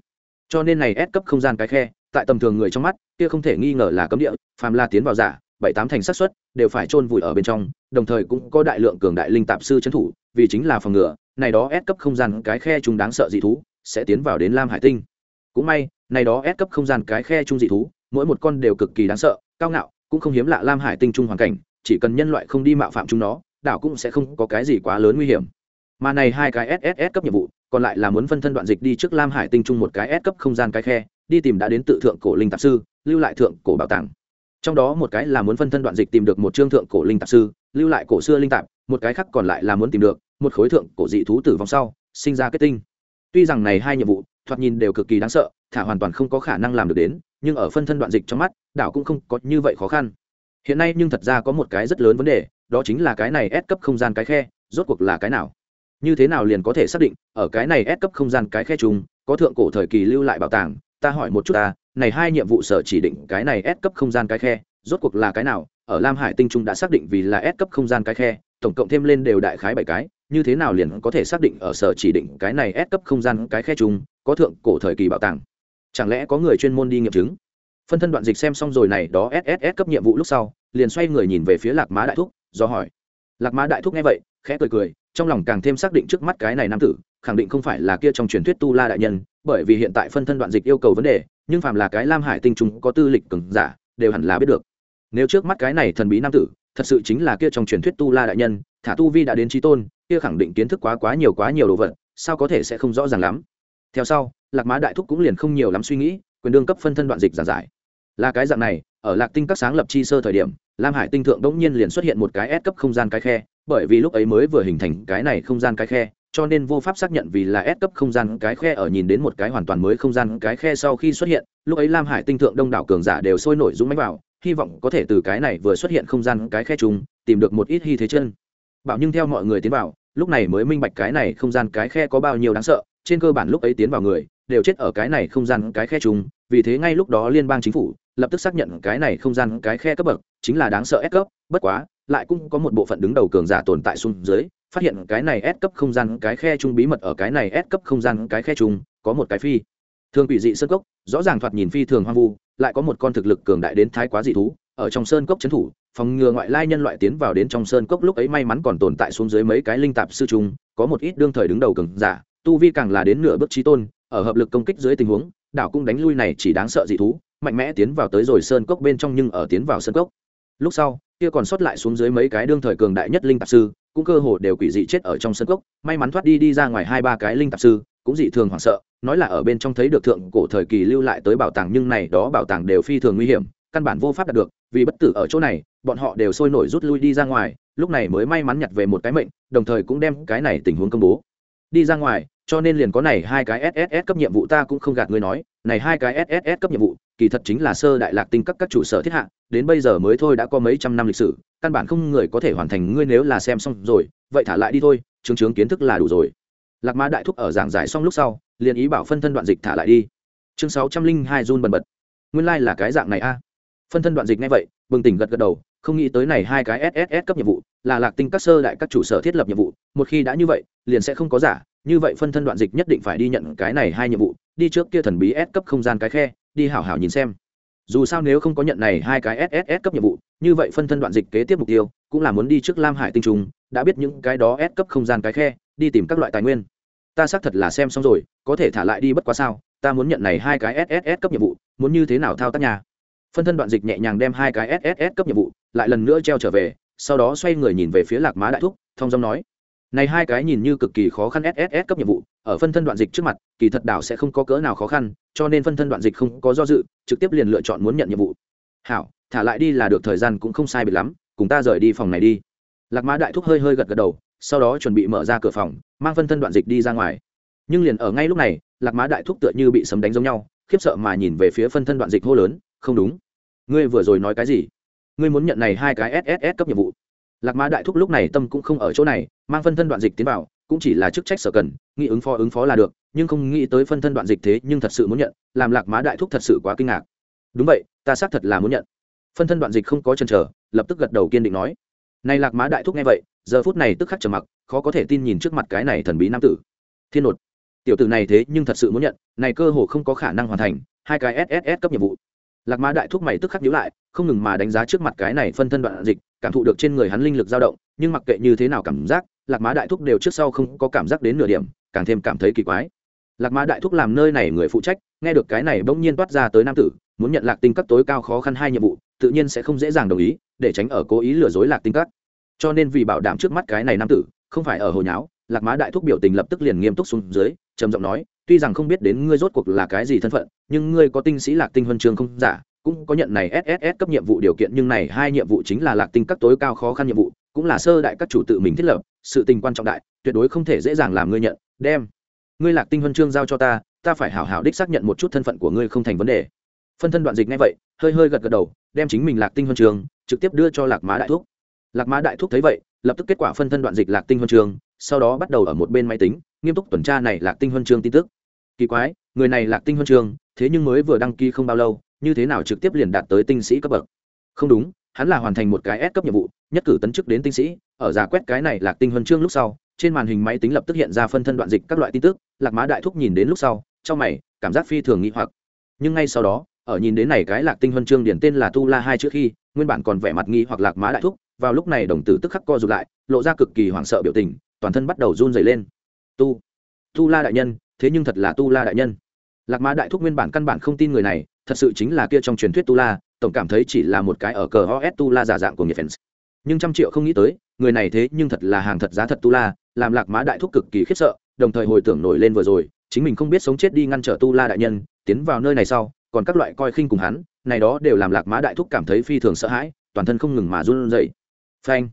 Cho nên này ép cấp không gian cái khe, tại tầm thường người trong mắt, kia không thể nghi ngờ là cấm địa, phàm la tiến vào giả bảy tám thành xác suất đều phải chôn vùi ở bên trong, đồng thời cũng có đại lượng cường đại linh tạp sư trấn thủ, vì chính là phòng ngừa, này đó ép cấp không gian cái khe chúng đáng sợ dị thú sẽ tiến vào đến lam hải tinh. Cũng may, này đó ép cấp không gian cái khe chung dị thú, mỗi một con đều cực kỳ đáng sợ, cao ngạo, cũng không hiếm lạ lam hải tinh trung hoàn cảnh, chỉ cần nhân loại không đi mạo phạm chúng nó, đảo cũng sẽ không có cái gì quá lớn nguy hiểm. Mà này hai cái sss cấp nhiệm vụ, còn lại là muốn phân thân đoạn dịch đi trước lam hải tinh trung một cái s cấp không gian cái khe, đi tìm đã đến tự thượng cổ linh tạp sư, lưu lại thượng cổ bảo tàng trong đó một cái là muốn phân thân đoạn dịch tìm được một trương thượng cổ linh tạp sư, lưu lại cổ xưa linh tạp, một cái khác còn lại là muốn tìm được một khối thượng cổ dị thú tử vong sau, sinh ra kết tinh. Tuy rằng này hai nhiệm vụ, thoạt nhìn đều cực kỳ đáng sợ, thả hoàn toàn không có khả năng làm được đến, nhưng ở phân thân đoạn dịch trong mắt, đảo cũng không có như vậy khó khăn. Hiện nay nhưng thật ra có một cái rất lớn vấn đề, đó chính là cái này ép cấp không gian cái khe, rốt cuộc là cái nào? Như thế nào liền có thể xác định, ở cái này ép cấp không gian cái khe chung, có thượng cổ thời kỳ lưu lại bảo tàng ta hỏi một chút ta, này hai nhiệm vụ sở chỉ định cái này ép cấp không gian cái khe, rốt cuộc là cái nào? Ở lam hải tinh trung đã xác định vì là ép cấp không gian cái khe, tổng cộng thêm lên đều đại khái bảy cái, như thế nào liền có thể xác định ở sở chỉ định cái này ép cấp không gian cái khe chung, có thượng cổ thời kỳ bảo tàng? Chẳng lẽ có người chuyên môn đi nghiệm chứng? Phân thân đoạn dịch xem xong rồi này, đó sss cấp nhiệm vụ lúc sau, liền xoay người nhìn về phía lạc má đại thúc, do hỏi. Lạc má đại thúc nghe vậy khẽ cười cười, trong lòng càng thêm xác định trước mắt cái này nam tử, khẳng định không phải là kia trong truyền thuyết tu la đại nhân, bởi vì hiện tại phân thân đoạn dịch yêu cầu vấn đề, nhưng phàm là cái lam hải tinh trùng có tư lịch cường giả, đều hẳn là biết được. Nếu trước mắt cái này thần bí nam tử, thật sự chính là kia trong truyền thuyết tu la đại nhân, thả tu vi đã đến trí tôn, kia khẳng định kiến thức quá quá nhiều quá nhiều đồ vật, sao có thể sẽ không rõ ràng lắm. Theo sau, lạc má đại thúc cũng liền không nhiều lắm suy nghĩ, quyền đương cấp phân thân đoạn dịch giảng giải. Là cái dạng này ở lạc tinh các sáng lập chi sơ thời điểm, lam hải tinh thượng đ ỗ n g nhiên liền xuất hiện một cái S cấp không gian cái khe, bởi vì lúc ấy mới vừa hình thành cái này không gian cái khe, cho nên vô pháp xác nhận vì là S cấp không gian cái khe ở nhìn đến một cái hoàn toàn mới không gian cái khe sau khi xuất hiện, lúc ấy lam hải tinh thượng đông đảo cường giả đều sôi nổi dũng máy vào, hy vọng có thể từ cái này vừa xuất hiện không gian cái khe chung, tìm được một ít hy thế chân. Bảo nhưng theo mọi người tiến vào, lúc này mới minh bạch cái này không gian cái khe có bao nhiêu đáng sợ, trên cơ bản lúc ấy tiến vào người, đều chết ở cái này không gian cái khe chung, vì thế ngay lúc đó liên bang chính phủ lập tức xác nhận cái này không gian cái khe cấp bậc chính là đáng sợ S cấp, bất quá, lại cũng có một bộ phận đứng đầu cường giả tồn tại xuống dưới, phát hiện cái này S cấp không gian cái khe trung bí mật ở cái này S cấp không gian cái khe trung, có một cái phi. Thường quỷ dị sơn cốc, rõ ràng thoạt nhìn phi thường hoang vu, lại có một con thực lực cường đại đến thái quá dị thú, ở trong sơn cốc trấn thủ, phòng ngừa ngoại lai nhân loại tiến vào đến trong sơn cốc lúc ấy may mắn còn tồn tại xuống dưới mấy cái linh tạp sư trung, có một ít đương thời đứng đầu cường giả, tu vi càng là đến nửa bước chí tôn, ở hợp lực công kích dưới tình huống, đảo cũng đánh lui này chỉ đáng sợ dị thú, mạnh mẽ tiến vào tới rồi sơn cốc bên trong nhưng ở tiến vào sơn cốc. Lúc sau, kia còn sót lại xuống dưới mấy cái đương thời cường đại nhất linh tạp sư, cũng cơ hồ đều quỷ dị chết ở trong sơn cốc. May mắn thoát đi đi ra ngoài hai ba cái linh tạp sư, cũng dị thường hoảng sợ, nói là ở bên trong thấy được thượng cổ thời kỳ lưu lại tới bảo tàng nhưng này đó bảo tàng đều phi thường nguy hiểm, căn bản vô pháp đạt được, vì bất tử ở chỗ này, bọn họ đều sôi nổi rút lui đi ra ngoài, lúc này mới may mắn nhặt về một cái mệnh, đồng thời cũng đem cái này tình huống công bố đi ra ngoài, cho nên liền có này hai cái sss cấp nhiệm vụ ta cũng không gạt ngươi nói, này hai cái sss cấp nhiệm vụ, kỳ thật chính là sơ đại lạc tinh các các chủ sở thiết hạ, đến bây giờ mới thôi đã có mấy trăm năm lịch sử, căn bản không người có thể hoàn thành ngươi nếu là xem xong rồi, vậy thả lại đi thôi, chứng chứng kiến thức là đủ rồi. Lạc mã đại thúc ở giảng giải xong lúc sau, liền ý bảo phân thân đoạn dịch thả lại đi. Chương sáu trăm linh hai run bần bật. Nguyên lai、like、là cái dạng này a. Phân thân đoạn dịch ngay vậy, bừng tỉnh gật gật đầu, không nghĩ tới này hai cái sss cấp nhiệm vụ, là lạc tinh các sơ đại các chủ sở thiết lập nhiệm vụ một khi đã như vậy, liền sẽ không có giả, như vậy phân thân đoạn dịch nhất định phải đi nhận cái này hai nhiệm vụ, đi trước kia thần bí s cấp không gian cái khe, đi hảo hảo nhìn xem. Dù sao nếu không có nhận này hai cái sss cấp nhiệm vụ, như vậy phân thân đoạn dịch kế tiếp mục tiêu, cũng là muốn đi trước lam hải tinh trùng, đã biết những cái đó s cấp không gian cái khe, đi tìm các loại tài nguyên. Ta xác thật là xem xong rồi, có thể thả lại đi bất quá sao, ta muốn nhận này hai cái sss cấp nhiệm vụ, muốn như thế nào thao tác nhà? Phân thân đoạn dịch nhẹ nhàng đem hai cái sss cấp nhiệm vụ, lại lần nữa treo trở về, sau đó xoay người nhìn về phía lạc má đại thúc, thông giọng nói này hai cái nhìn như cực kỳ khó khăn sss cấp nhiệm vụ, ở phân thân đoạn dịch trước mặt, kỳ thật đảo sẽ không có cỡ nào khó khăn, cho nên phân thân đoạn dịch không có do dự, trực tiếp liền lựa chọn muốn nhận nhiệm vụ. Hảo, thả lại đi là được, thời gian cũng không sai biệt lắm, cùng ta rời đi phòng này đi. Lạc mã đại thúc hơi hơi gật gật đầu, sau đó chuẩn bị mở ra cửa phòng, mang phân thân đoạn dịch đi ra ngoài. Nhưng liền ở ngay lúc này, lạc mã đại thúc tựa như bị sấm đánh giống nhau, khiếp sợ mà nhìn về phía phân thân đoạn dịch hô lớn, không đúng. Ngươi vừa rồi nói cái gì? Ngươi muốn nhận này hai cái sss cấp nhiệm vụ lạc mã đại thúc lúc này tâm cũng không ở chỗ này, mang phân thân đoạn dịch tiến vào, cũng chỉ là chức trách sở cần, nghĩ ứng phó ứng phó là được, nhưng không nghĩ tới phân thân đoạn dịch thế nhưng thật sự muốn nhận, làm lạc mã đại thúc thật sự quá kinh ngạc. Đúng vậy, ta xác thật là muốn nhận. Phân thân đoạn dịch không có chần chờ, lập tức gật đầu kiên định nói. Này lạc mã đại thúc nghe vậy, giờ phút này tức khắc trầm mặc, khó có thể tin nhìn trước mặt cái này thần bí nam tử. Thiên nột. Tiểu tử này thế nhưng thật sự muốn nhận, này cơ hồ không có khả năng hoàn thành, hai cái sss cấp nhiệm vụ. Lạc mã đại thúc mày tức khắc nhíu lại, không ngừng mà đánh giá trước mặt cái này phân thân đoạn dịch cảm thụ được trên người hắn linh lực dao động, nhưng mặc kệ như thế nào cảm giác, lạc má đại thúc đều trước sau không có cảm giác đến nửa điểm, càng thêm cảm thấy kỳ quái. Lạc má đại thúc làm nơi này người phụ trách, nghe được cái này bỗng nhiên toát ra tới nam tử, muốn nhận lạc tinh các tối cao khó khăn hai nhiệm vụ, tự nhiên sẽ không dễ dàng đồng ý, để tránh ở cố ý lừa dối lạc tinh các. Cho nên vì bảo đảm trước mắt cái này nam tử, không phải ở hồi nháo, lạc má đại thúc biểu tình lập tức liền nghiêm túc xuống dưới, trầm giọng nói, tuy rằng không biết đến ngươi rốt cuộc là cái gì thân phận, nhưng ngươi có tinh sĩ lạc tinh huân trường không giả cũng có nhận này sss cấp nhiệm vụ điều kiện nhưng này hai nhiệm vụ chính là lạc tinh các tối cao khó khăn nhiệm vụ, cũng là sơ đại các chủ tự mình thiết lập, sự tình quan trọng đại, tuyệt đối không thể dễ dàng làm ngươi nhận. Đem. Ngươi lạc tinh huân chương giao cho ta ta phải hảo hảo đích xác nhận một chút thân phận của ngươi không thành vấn đề. Phân thân đoạn dịch ngay vậy, hơi hơi gật gật đầu, đem chính mình lạc tinh huân chương, trực tiếp đưa cho lạc má đại thúc. Lạc má đại thúc thấy vậy, lập tức kết quả phân thân đoạn dịch lạc tinh huân chương, sau đó bắt đầu ở một bên máy tính, nghiêm túc tuần tra này lạc tinh huân chương tin tức. Kỳ quái, người này lạc tinh huân chương thế nhưng mới vừa đăng ký không bao lâu, như thế nào trực tiếp liền đạt tới tinh sĩ cấp bậc? Không đúng, hắn là hoàn thành một cái S cấp nhiệm vụ, nhất cử tấn chức đến tinh sĩ, ở giả quét cái này lạc tinh huân chương lúc sau, trên màn hình máy tính lập tức hiện ra phân thân đoạn dịch các loại tin tức, lạc má đại thúc nhìn đến lúc sau, trong mày, cảm giác phi thường nghĩ hoặc. Nhưng ngay sau đó, ở nhìn đến này cái lạc tinh huân chương điển tên là tu la hai trước khi, nguyên bản còn vẻ mặt nghi hoặc lạc má đại thúc, vào lúc này đồng tử tức khắc co rụt lại, lộ ra cực kỳ hoảng sợ biểu tình, toàn thân bắt đầu run rẩy lên. Tu tu la đại nhân, thế nhưng thật là tu la đại nhân lạc mã đại thúc nguyên bản căn bản không tin người này, thật sự chính là kia trong truyền thuyết tu la, tổng cảm thấy chỉ là một cái ở cờ os tu la giả dạng của nhiệt fans. Nhưng trăm triệu không nghĩ tới, người này thế nhưng thật là hàng thật giá thật tu la, làm lạc mã đại thúc cực kỳ khiếp sợ, đồng thời hồi tưởng nổi lên vừa rồi, chính mình không biết sống chết đi ngăn trở tu la đại nhân, tiến vào nơi này sau, còn các loại coi khinh cùng hắn, này đó đều làm lạc mã đại thúc cảm thấy phi thường sợ hãi, toàn thân không ngừng mà run rẩy. Phanh.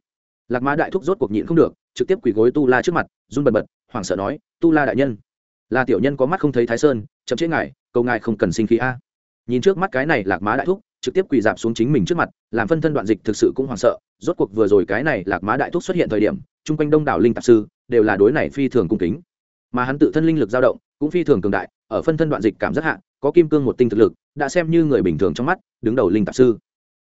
Lạc mã đại thúc rốt cuộc nhịn không được, trực tiếp quỳ gối tu la trước mặt, run bần bật, hoảng sợ nói, tu la đại nhân. Là tiểu nhân có mắt không thấy thái sơn chậm chế ngài, cầu ngài không cần sinh khí a. Nhìn trước mắt cái này lạc má đại thúc, trực tiếp quỳ dạp xuống chính mình trước mặt, làm phân thân đoạn dịch thực sự cũng hoảng sợ, rốt cuộc vừa rồi cái này lạc má đại thúc xuất hiện thời điểm, chung quanh đông đảo linh tạp sư, đều là đối này phi thường cung kính. Mà hắn tự thân linh lực dao động, cũng phi thường cường đại, ở phân thân đoạn dịch cảm giác hạ, có kim cương một tinh thực lực, đã xem như người bình thường trong mắt, đứng đầu linh tạp sư.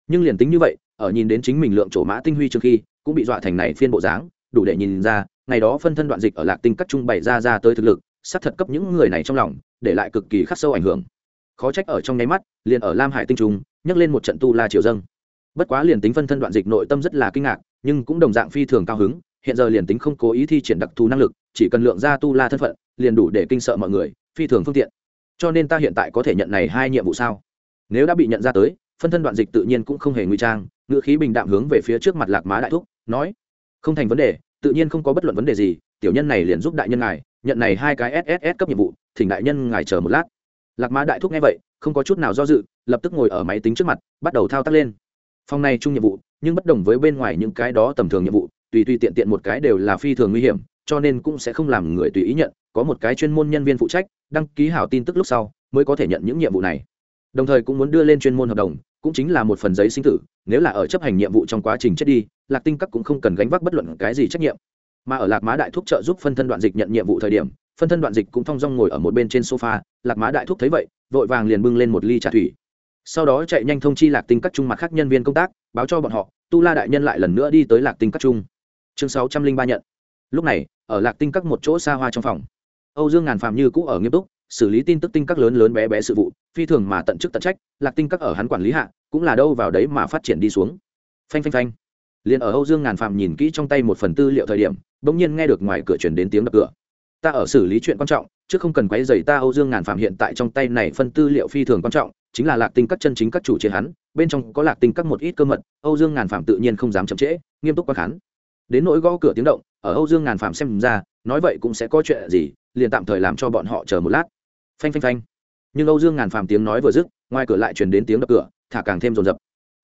Nhưng liền tính như vậy, ở nhìn đến chính mình lượng chỗ mã tinh huy trước khi, cũng bị dọa thành này phiên bộ dáng, đủ để nhìn ra, ngày đó phân thân đoạn dịch ở lạc tinh các trung bày ra ra tới thực lực sát thật cấp những người này trong lòng để lại cực kỳ khắc sâu ảnh hưởng. Khó trách ở trong nháy mắt, liền ở lam hải tinh trung nhấc lên một trận tu la triều dâng. Bất quá liền tính phân thân đoạn dịch nội tâm rất là kinh ngạc, nhưng cũng đồng dạng phi thường cao hứng, hiện giờ liền tính không cố ý thi triển đặc thù năng lực, chỉ cần lượng ra tu la thân phận, liền đủ để kinh sợ mọi người, phi thường phương tiện. Cho nên ta hiện tại có thể nhận này hai nhiệm vụ sao? Nếu đã bị nhận ra tới, phân thân đoạn dịch tự nhiên cũng không hề nguy trang, ngữ khí bình đạm hướng về phía trước mặt lạc má đại thúc, nói, không thành vấn đề, tự nhiên không có bất luận vấn đề gì, tiểu nhân này liền giúp đại nhân ngài, nhận này hai cái sss cấp nhiệm vụ thỉnh đại nhân ngài chờ một lát. Lạc mã đại thúc nghe vậy, không có chút nào do dự, lập tức ngồi ở máy tính trước mặt, bắt đầu thao tác lên. Phòng này chung nhiệm vụ, nhưng bất đồng với bên ngoài những cái đó tầm thường nhiệm vụ, tùy tùy tiện tiện một cái đều là phi thường nguy hiểm, cho nên cũng sẽ không làm người tùy ý nhận, có một cái chuyên môn nhân viên phụ trách, đăng ký hảo tin tức lúc sau, mới có thể nhận những nhiệm vụ này. Đồng thời cũng muốn đưa lên chuyên môn hợp đồng, cũng chính là một phần giấy sinh tử, nếu là ở chấp hành nhiệm vụ trong quá trình chết đi, lạc tinh các cũng không cần gánh vác bất luận cái gì trách nhiệm. Mà ở lạc má đại thúc trợ giúp phân thân đoạn dịch nhận nhiệm vụ thời điểm phân thân đoạn dịch cũng thong dong ngồi ở một bên trên sofa, lạc má đại thúc thấy vậy, vội vàng liền bưng lên một ly trà thủy. Sau đó chạy nhanh thông chi lạc tinh các trung mặt khác nhân viên công tác, báo cho bọn họ, tu la đại nhân lại lần nữa đi tới lạc tinh các trung. Chương sáu trăm linh ba nhận. Lúc này, ở lạc tinh các một chỗ xa hoa trong phòng, âu dương ngàn phàm như cũ ở nghiêm túc, xử lý tin tức tinh các lớn lớn bé bé sự vụ, phi thường mà tận chức tận trách, lạc tinh các ở hắn quản lý hạ, cũng là đâu vào đấy mà phát triển đi xuống. Phanh phanh phanh. Liền ở âu dương ngàn phàm nhìn kỹ trong tay một phần tư liệu thời điểm, bỗng nhiên nghe được ngoài cửa chuyển đến tiếng đập cửa ta ở xử lý chuyện quan trọng, chứ không cần quấy dày ta âu dương ngàn phạm hiện tại trong tay này phân tư liệu phi thường quan trọng, chính là lạc tinh các chân chính các chủ chế hắn, bên trong có lạc tinh các một ít cơ mật, âu dương ngàn phạm tự nhiên không dám chậm trễ, nghiêm túc quan khán. Đến nỗi gõ cửa tiếng động, ở âu dương ngàn phạm xem ra, nói vậy cũng sẽ có chuyện gì, liền tạm thời làm cho bọn họ chờ một lát. Phanh phanh phanh. Nhưng âu dương ngàn phàm tiếng nói vừa dứt, ngoài cửa lại truyền đến tiếng đập cửa, thả càng thêm rồn rập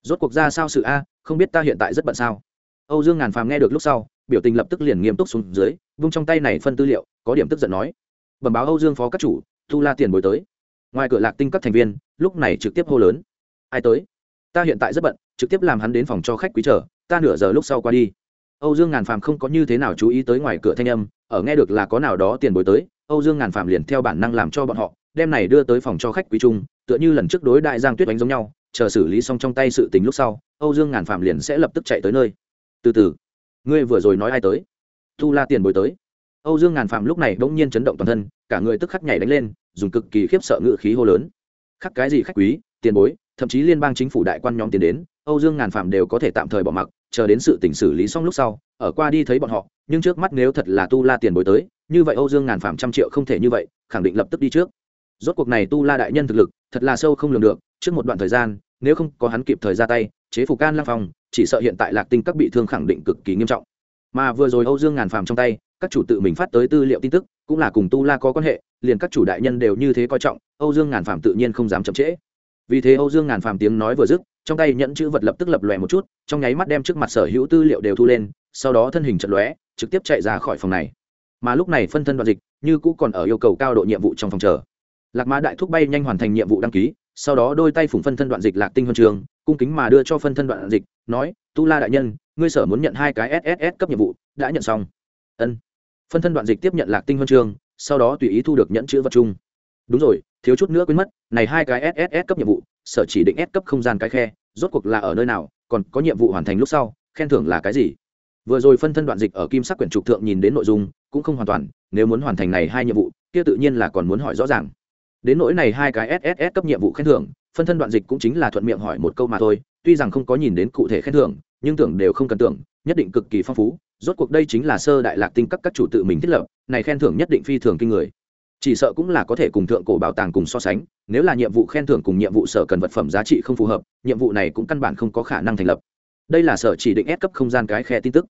rốt cuộc ra sao sự a, không biết ta hiện tại rất bận sao? Âu dương ngàn phàm nghe được lúc sau, biểu tình lập tức liền nghiêm túc xuống dưới, vung trong tay này phân tư liệu có điểm tức giận nói, bẩm báo âu dương phó các chủ, thu la tiền bồi tới. Ngoài cửa lạc tinh các thành viên, lúc này trực tiếp hô lớn, ai tới? Ta hiện tại rất bận, trực tiếp làm hắn đến phòng cho khách quý chờ, ta nửa giờ lúc sau qua đi. Âu dương ngàn phàm không có như thế nào chú ý tới ngoài cửa thanh âm, ở nghe được là có nào đó tiền bồi tới, âu dương ngàn phàm liền theo bản năng làm cho bọn họ, đem này đưa tới phòng cho khách quý trung tựa như lần trước đối đại giang tuyết đánh giống nhau, chờ xử lý xong trong tay sự tình lúc sau, âu dương ngàn phàm liền sẽ lập tức chạy tới nơi. Từ từ, ngươi vừa rồi nói ai tới? Thu la tiền bồi tới âu dương ngàn phàm lúc này bỗng nhiên chấn động toàn thân, cả người tức khắc nhảy đánh lên, dùng cực kỳ khiếp sợ ngữ khí hô lớn. Khắc cái gì khách quý, tiền bối, thậm chí liên bang chính phủ đại quan nhóm tiền đến, âu dương ngàn phàm đều có thể tạm thời bỏ mặc, chờ đến sự tình xử lý xong lúc sau, ở qua đi thấy bọn họ, nhưng trước mắt nếu thật là tu la tiền bối tới, như vậy âu dương ngàn phạm trăm triệu không thể như vậy, khẳng định lập tức đi trước. Rốt cuộc này tu la đại nhân thực lực, thật là sâu không lường được, trước một đoạn thời gian, nếu không có hắn kịp thời ra tay, chế phục can lang phong, chỉ sợ hiện tại lạc tinh các bị thương khẳng định cực kỳ nghiêm trọng. Mà vừa rồi âu dương ngàn phàm trong tay các chủ tự mình phát tới tư liệu tin tức, cũng là cùng tu la có quan hệ, liền các chủ đại nhân đều như thế coi trọng, âu dương ngàn phàm tự nhiên không dám chậm trễ. Vì thế âu dương ngàn phàm tiếng nói vừa dứt, trong tay nhẫn chữ vật lập tức lập lòe một chút, trong nháy mắt đem trước mặt sở hữu tư liệu đều thu lên, sau đó thân hình trận lóe, trực tiếp chạy ra khỏi phòng này. Mà lúc này phân thân đoạn dịch, như cũ còn ở yêu cầu cao độ nhiệm vụ trong phòng chờ. Lạc mã đại thúc bay nhanh hoàn thành nhiệm vụ đăng ký, sau đó đôi tay phủng phân thân đoạn dịch lạc tinh huân trường, cung kính mà đưa cho phân thân đoạn dịch, nói, tu la đại nhân, ngươi sở muốn nhận hai cái sss cấp nhiệm vụ, đã nhận xong. Ân phân thân đoạn dịch tiếp nhận lạc tinh huân trường sau đó tùy ý thu được nhẫn chữ vật chung. Đúng rồi, thiếu chút nữa quên mất, này hai cái sss cấp nhiệm vụ, sở chỉ định s cấp không gian cái khe, rốt cuộc là ở nơi nào, còn có nhiệm vụ hoàn thành lúc sau, khen thưởng là cái gì? Vừa rồi phân thân đoạn dịch ở kim sắc quyển trục thượng nhìn đến nội dung, cũng không hoàn toàn, nếu muốn hoàn thành này hai nhiệm vụ, kia tự nhiên là còn muốn hỏi rõ ràng. Đến nỗi này hai cái sss cấp nhiệm vụ khen thưởng, phân thân đoạn dịch cũng chính là thuận miệng hỏi một câu mà thôi, tuy rằng không có nhìn đến cụ thể khen thưởng, nhưng tưởng đều không cần tưởng, nhất định cực kỳ phong phú rốt cuộc đây chính là sơ đại lạc tinh các các chủ tự mình thiết lập, này khen thưởng nhất định phi thường kinh người. Chỉ sợ cũng là có thể cùng thượng cổ bảo tàng cùng so sánh, nếu là nhiệm vụ khen thưởng cùng nhiệm vụ sở cần vật phẩm giá trị không phù hợp, nhiệm vụ này cũng căn bản không có khả năng thành lập. Đây là sở chỉ định ép cấp không gian cái khe tin tức.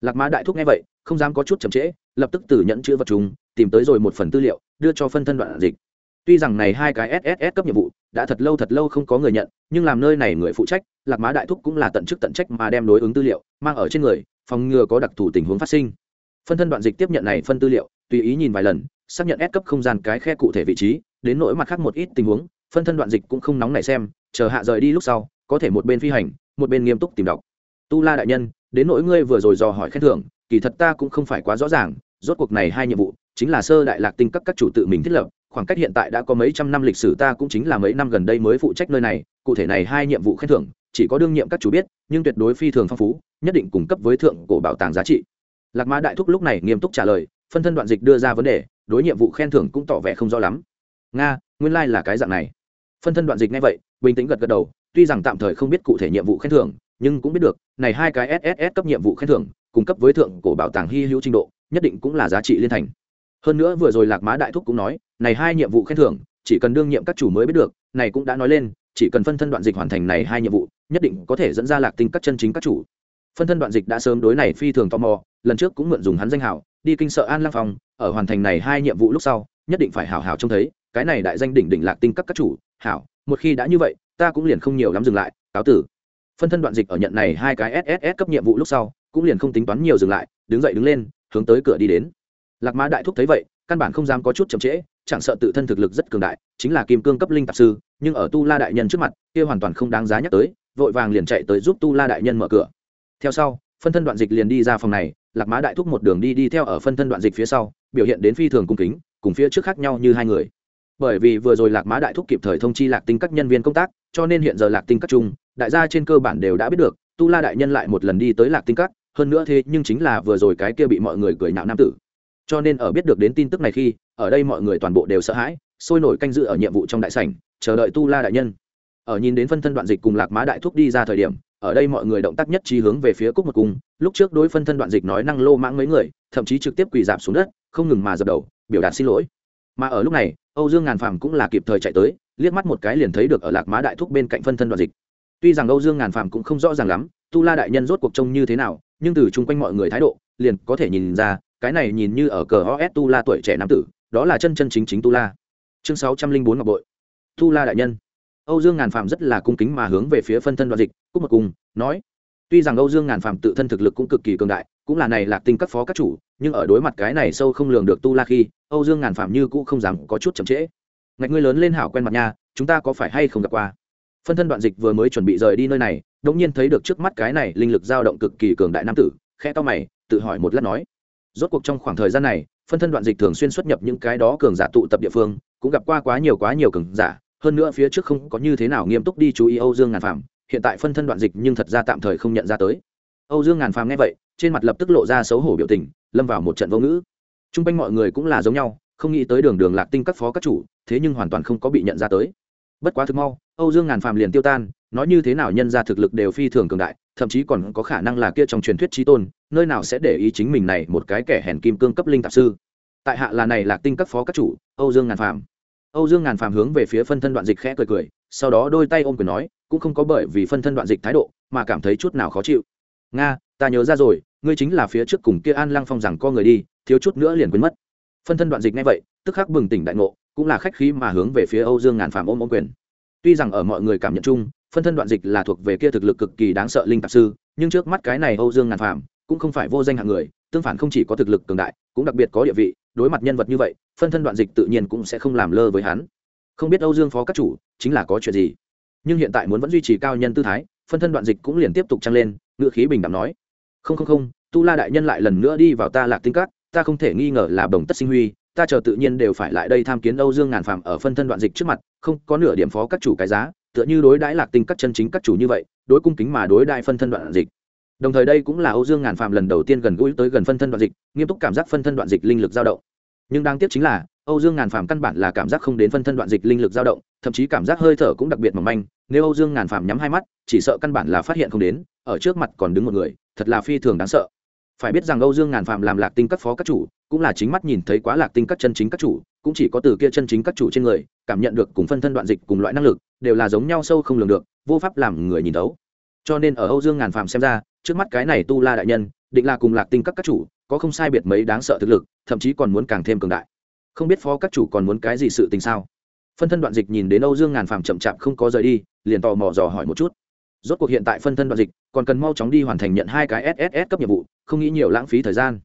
Lạc mã đại thúc nghe vậy, không dám có chút chậm trễ, lập tức từ nhẫn chữ vật chúng, tìm tới rồi một phần tư liệu, đưa cho phân thân đoạn dịch. Tuy rằng này hai cái sss cấp nhiệm vụ đã thật lâu thật lâu không có người nhận, nhưng làm nơi này người phụ trách, lạc mã đại thúc cũng là tận chức tận trách mà đem đối ứng tư liệu, mang ở trên người phòng ngừa có đặc thù tình huống phát sinh. Phân thân đoạn dịch tiếp nhận này phân tư liệu, tùy ý nhìn vài lần, xác nhận S cấp không gian cái khe cụ thể vị trí, đến nỗi mặt khác một ít tình huống, phân thân đoạn dịch cũng không nóng nảy xem, chờ hạ rời đi lúc sau, có thể một bên phi hành, một bên nghiêm túc tìm đọc. Tu la đại nhân, đến nỗi ngươi vừa rồi dò hỏi khen thưởng, kỳ thật ta cũng không phải quá rõ ràng, rốt cuộc này hai nhiệm vụ, chính là sơ đại lạc tinh các các chủ tự mình thiết lập, khoảng cách hiện tại đã có mấy trăm năm lịch sử ta cũng chính là mấy năm gần đây mới phụ trách nơi này, cụ thể này hai nhiệm vụ khen thưởng, chỉ có đương nhiệm các chủ biết, nhưng tuyệt đối phi thường phong phú nhất định cung cấp với thượng cổ bảo tàng giá trị. Lạc mã đại thúc lúc này nghiêm túc trả lời, phân thân đoạn dịch đưa ra vấn đề, đối nhiệm vụ khen thưởng cũng tỏ vẻ không rõ lắm. Nga, nguyên lai、like、là cái dạng này. Phân thân đoạn dịch ngay vậy, bình tĩnh gật gật đầu, tuy rằng tạm thời không biết cụ thể nhiệm vụ khen thưởng, nhưng cũng biết được, này hai cái sss cấp nhiệm vụ khen thưởng, cung cấp với thượng cổ bảo tàng hy hữu trình độ, nhất định cũng là giá trị liên thành. Hơn nữa vừa rồi lạc mã đại thúc cũng nói, này hai nhiệm vụ khen thưởng, chỉ cần đương nhiệm các chủ mới biết được, này cũng đã nói lên, chỉ cần phân thân đoạn dịch hoàn thành này hai nhiệm vụ, nhất định có thể dẫn ra lạc tinh các chân chính các chủ phân thân đoạn dịch đã sớm đối này phi thường tò mò, lần trước cũng mượn dùng hắn danh hảo, đi kinh sợ an lang phòng ở hoàn thành này hai nhiệm vụ lúc sau, nhất định phải hảo hảo trông thấy, cái này đại danh đỉnh đỉnh lạc tinh các các chủ, hảo, một khi đã như vậy, ta cũng liền không nhiều lắm dừng lại, cáo tử. Phân thân đoạn dịch ở nhận này hai cái sss cấp nhiệm vụ lúc sau, cũng liền không tính toán nhiều dừng lại, đứng dậy đứng lên, hướng tới cửa đi đến. Lạc mã đại thúc thấy vậy, căn bản không dám có chút chậm trễ, chẳng sợ tự thân thực lực rất cường đại, chính là kim cương cấp linh tạp sư, nhưng ở tu la đại nhân trước mặt, kia hoàn toàn không đáng giá nhắc tới, vội vàng liền chạy tới giúp tu la đại nhân mở cửa theo sau, phân thân đoạn dịch liền đi ra phòng này, lạc mã đại thúc một đường đi đi theo ở phân thân đoạn dịch phía sau, biểu hiện đến phi thường cung kính, cùng phía trước khác nhau như hai người. Bởi vì vừa rồi lạc mã đại thúc kịp thời thông chi lạc tinh các nhân viên công tác, cho nên hiện giờ lạc tinh các chung đại gia trên cơ bản đều đã biết được, tu la đại nhân lại một lần đi tới lạc tinh các, hơn nữa thế nhưng chính là vừa rồi cái kia bị mọi người cười nhạo nam tử. Cho nên ở biết được đến tin tức này khi, ở đây mọi người toàn bộ đều sợ hãi, sôi nổi canh dự ở nhiệm vụ trong đại sảnh, chờ đợi tu la đại nhân. Ở nhìn đến phân thân đoạn dịch cùng lạc mã đại thúc đi ra thời điểm ở đây mọi người động tác nhất trí hướng về phía cúc một cung. Lúc trước đối phân thân đoạn dịch nói năng lô mãng mấy người, thậm chí trực tiếp quỳ dạp xuống đất, không ngừng mà dập đầu, biểu đạt xin lỗi. Mà ở lúc này, âu dương ngàn phàm cũng là kịp thời chạy tới, liếc mắt một cái liền thấy được ở lạc má đại thúc bên cạnh phân thân đoạn dịch. Tuy rằng âu dương ngàn phàm cũng không rõ ràng lắm, tu la đại nhân rốt cuộc trông như thế nào, nhưng từ chung quanh mọi người thái độ, liền có thể nhìn ra, cái này nhìn như ở cờ os tu la tuổi trẻ nam tử, đó là chân chân chính chính tu la. Chương sáu trăm linh bốn ngọc bội. Tu la đại nhân âu dương ngàn phạm rất là cung kính mà hướng về phía phân thân đoạn dịch cúc một cùng, nói, tuy rằng âu dương ngàn phạm tự thân thực lực cũng cực kỳ cường đại, cũng là này lạc tinh các phó các chủ, nhưng ở đối mặt cái này sâu không lường được tu la khi, âu dương ngàn phạm như cũng không dám có chút chậm trễ. Ngạch ngươi lớn lên hảo quen mặt nha, chúng ta có phải hay không gặp qua? Phân thân đoạn dịch vừa mới chuẩn bị rời đi nơi này, đột nhiên thấy được trước mắt cái này linh lực dao động cực kỳ cường đại nam tử, khẽ to mày, tự hỏi một lát nói, rốt cuộc trong khoảng thời gian này, phân thân đoạn dịch thường xuyên xuất nhập những cái đó cường giả tụ tập địa phương, cũng gặp qua quá nhiều quá nhiều cường giả hơn nữa phía trước không có như thế nào nghiêm túc đi chú ý âu dương ngàn phàm, hiện tại phân thân đoạn dịch nhưng thật ra tạm thời không nhận ra tới. Âu dương ngàn phàm nghe vậy, trên mặt lập tức lộ ra xấu hổ biểu tình, lâm vào một trận vô ngữ. T r u n g quanh mọi người cũng là giống nhau, không nghĩ tới đường đường lạc tinh các phó các chủ, thế nhưng hoàn toàn không có bị nhận ra tới. Bất quá thực mau, âu dương ngàn phàm liền tiêu tan, nói như thế nào nhân ra thực lực đều phi thường cường đại, thậm chí còn có khả năng là kia trong truyền thuyết trí tôn, nơi nào sẽ để ý chính mình này một cái kẻ hèn kim cương cấp linh tạp sư. Tại hạ là này lạc tinh các phó các chủ, âu dương ngàn phàm âu dương ngàn phàm hướng về phía phân thân đoạn dịch khẽ cười cười, sau đó đôi tay ôm quyền nói, cũng không có bởi vì phân thân đoạn dịch thái độ mà cảm thấy chút nào khó chịu. Nga, ta nhớ ra rồi, ngươi chính là phía trước cùng kia an lăng phong rằng co người đi, thiếu chút nữa liền quên mất. Phân thân đoạn dịch ngay vậy, tức khắc bừng tỉnh đại ngộ, cũng là khách khí mà hướng về phía âu dương ngàn phàm ôm ôm quyền. Tuy rằng ở mọi người cảm nhận chung, phân thân đoạn dịch là thuộc về kia thực lực cực kỳ đáng sợ linh tạp sư, nhưng trước mắt cái này âu dương ngàn phàm cũng không phải vô danh hạng người, tương phản không chỉ có thực lực cường đại, cũng đặc biệt có địa vị, đối mặt nhân vật như vậy, phân thân đoạn dịch tự nhiên cũng sẽ không làm lơ với hắn. Không biết âu dương phó các chủ, chính là có chuyện gì? Nhưng hiện tại muốn vẫn duy trì cao nhân tư thái, phân thân đoạn dịch cũng liền tiếp tục trăng lên ngựa khí bình đẳng nói. Không không không, tu la đại nhân lại lần nữa đi vào ta lạc tinh cát ta không thể nghi ngờ là đồng tất sinh huy, ta chờ tự nhiên đều phải lại đây tham kiến âu dương ngàn phạm ở phân thân đoạn dịch trước mặt, không có nửa điểm phó các chủ cái giá, tựa như đối đãi lạc tinh các chân chính các chủ như vậy, đối cung kính mà đối đại phân thân đoạn dịch đồng thời đây cũng là âu dương ngàn phạm lần đầu tiên gần gũi tới gần phân thân đoạn dịch, nghiêm túc cảm giác phân thân đoạn dịch linh lực dao động. Nhưng đáng tiếc chính là, âu dương ngàn phạm căn bản là cảm giác không đến phân thân đoạn dịch linh lực dao động, thậm chí cảm giác hơi thở cũng đặc biệt mỏng manh. Nếu âu dương ngàn phạm nhắm hai mắt, chỉ sợ căn bản là phát hiện không đến, ở trước mặt còn đứng một người, thật là phi thường đáng sợ. Phải biết rằng âu dương ngàn phạm làm lạc tinh các phó các chủ, cũng là chính mắt nhìn thấy quá lạc tinh các chân chính các chủ, cũng chỉ có từ kia chân chính các chủ trên người, cảm nhận được cùng phân thân đoạn dịch cùng loại năng lực, đều là giống nhau sâu không lường được, vô pháp làm người nhìn thấu. Cho nên ở âu dương ngàn phạm xem ra trước mắt cái này tu la đại nhân, định là cùng lạc tinh các các chủ, có không sai biệt mấy đáng sợ thực lực, thậm chí còn muốn càng thêm cường đại. Không biết phó các chủ còn muốn cái gì sự tình sao? Phân thân đoạn dịch nhìn đến âu dương ngàn phàm chậm chạp không có rời đi, liền tò mò dò hỏi một chút. Rốt cuộc hiện tại phân thân đoạn dịch, còn cần mau chóng đi hoàn thành nhận hai cái sss cấp nhiệm vụ, không nghĩ nhiều lãng phí thời gian.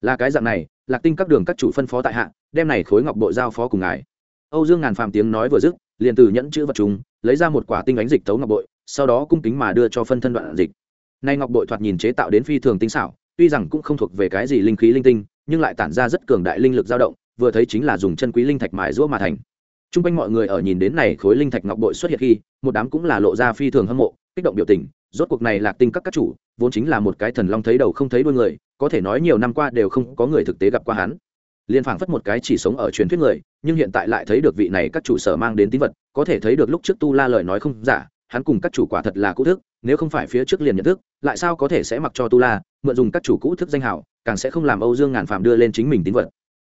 Là cái dạng này, lạc tinh các đường các chủ phân phó tại hạ, đem này khối ngọc bội giao phó cùng ngài. Âu dương ngàn phàm tiếng nói vừa dứt, liền từ nhẫn chữ vật chúng lấy ra một quả tinh ánh dịch tấu ngọc bội, sau đó cung kính mà đưa cho phân thân đoạn dịch nay ngọc bội thoạt nhìn chế tạo đến phi thường tinh xảo, tuy rằng cũng không thuộc về cái gì linh khí linh tinh, nhưng lại tản ra rất cường đại linh lực dao động, vừa thấy chính là dùng chân quý linh thạch mài rũa mà thành. T r u n g quanh mọi người ở nhìn đến này khối linh thạch ngọc bội xuất hiện khi, một đám cũng là lộ ra phi thường hâm mộ, kích động biểu tình, rốt cuộc này lạc tinh các các chủ, vốn chính là một cái thần long thấy đầu không thấy đuôi người, có thể nói nhiều năm qua đều không có người thực tế gặp qua hắn. Liên phảng phất một cái chỉ sống ở truyền thuyết người, nhưng hiện tại lại thấy được vị này các chủ sở mang đến tín vật, có thể thấy được lúc trước tu la lời nói không giả, hắn cùng các chủ quả thật là cũ thức nếu không phải phía trước liền nhận thức, lại sao có thể sẽ mặc cho tu la, mượn dùng các chủ cũ thức danh hảo, càng sẽ không làm âu dương ngàn phạm đưa lên chính mình tín vật.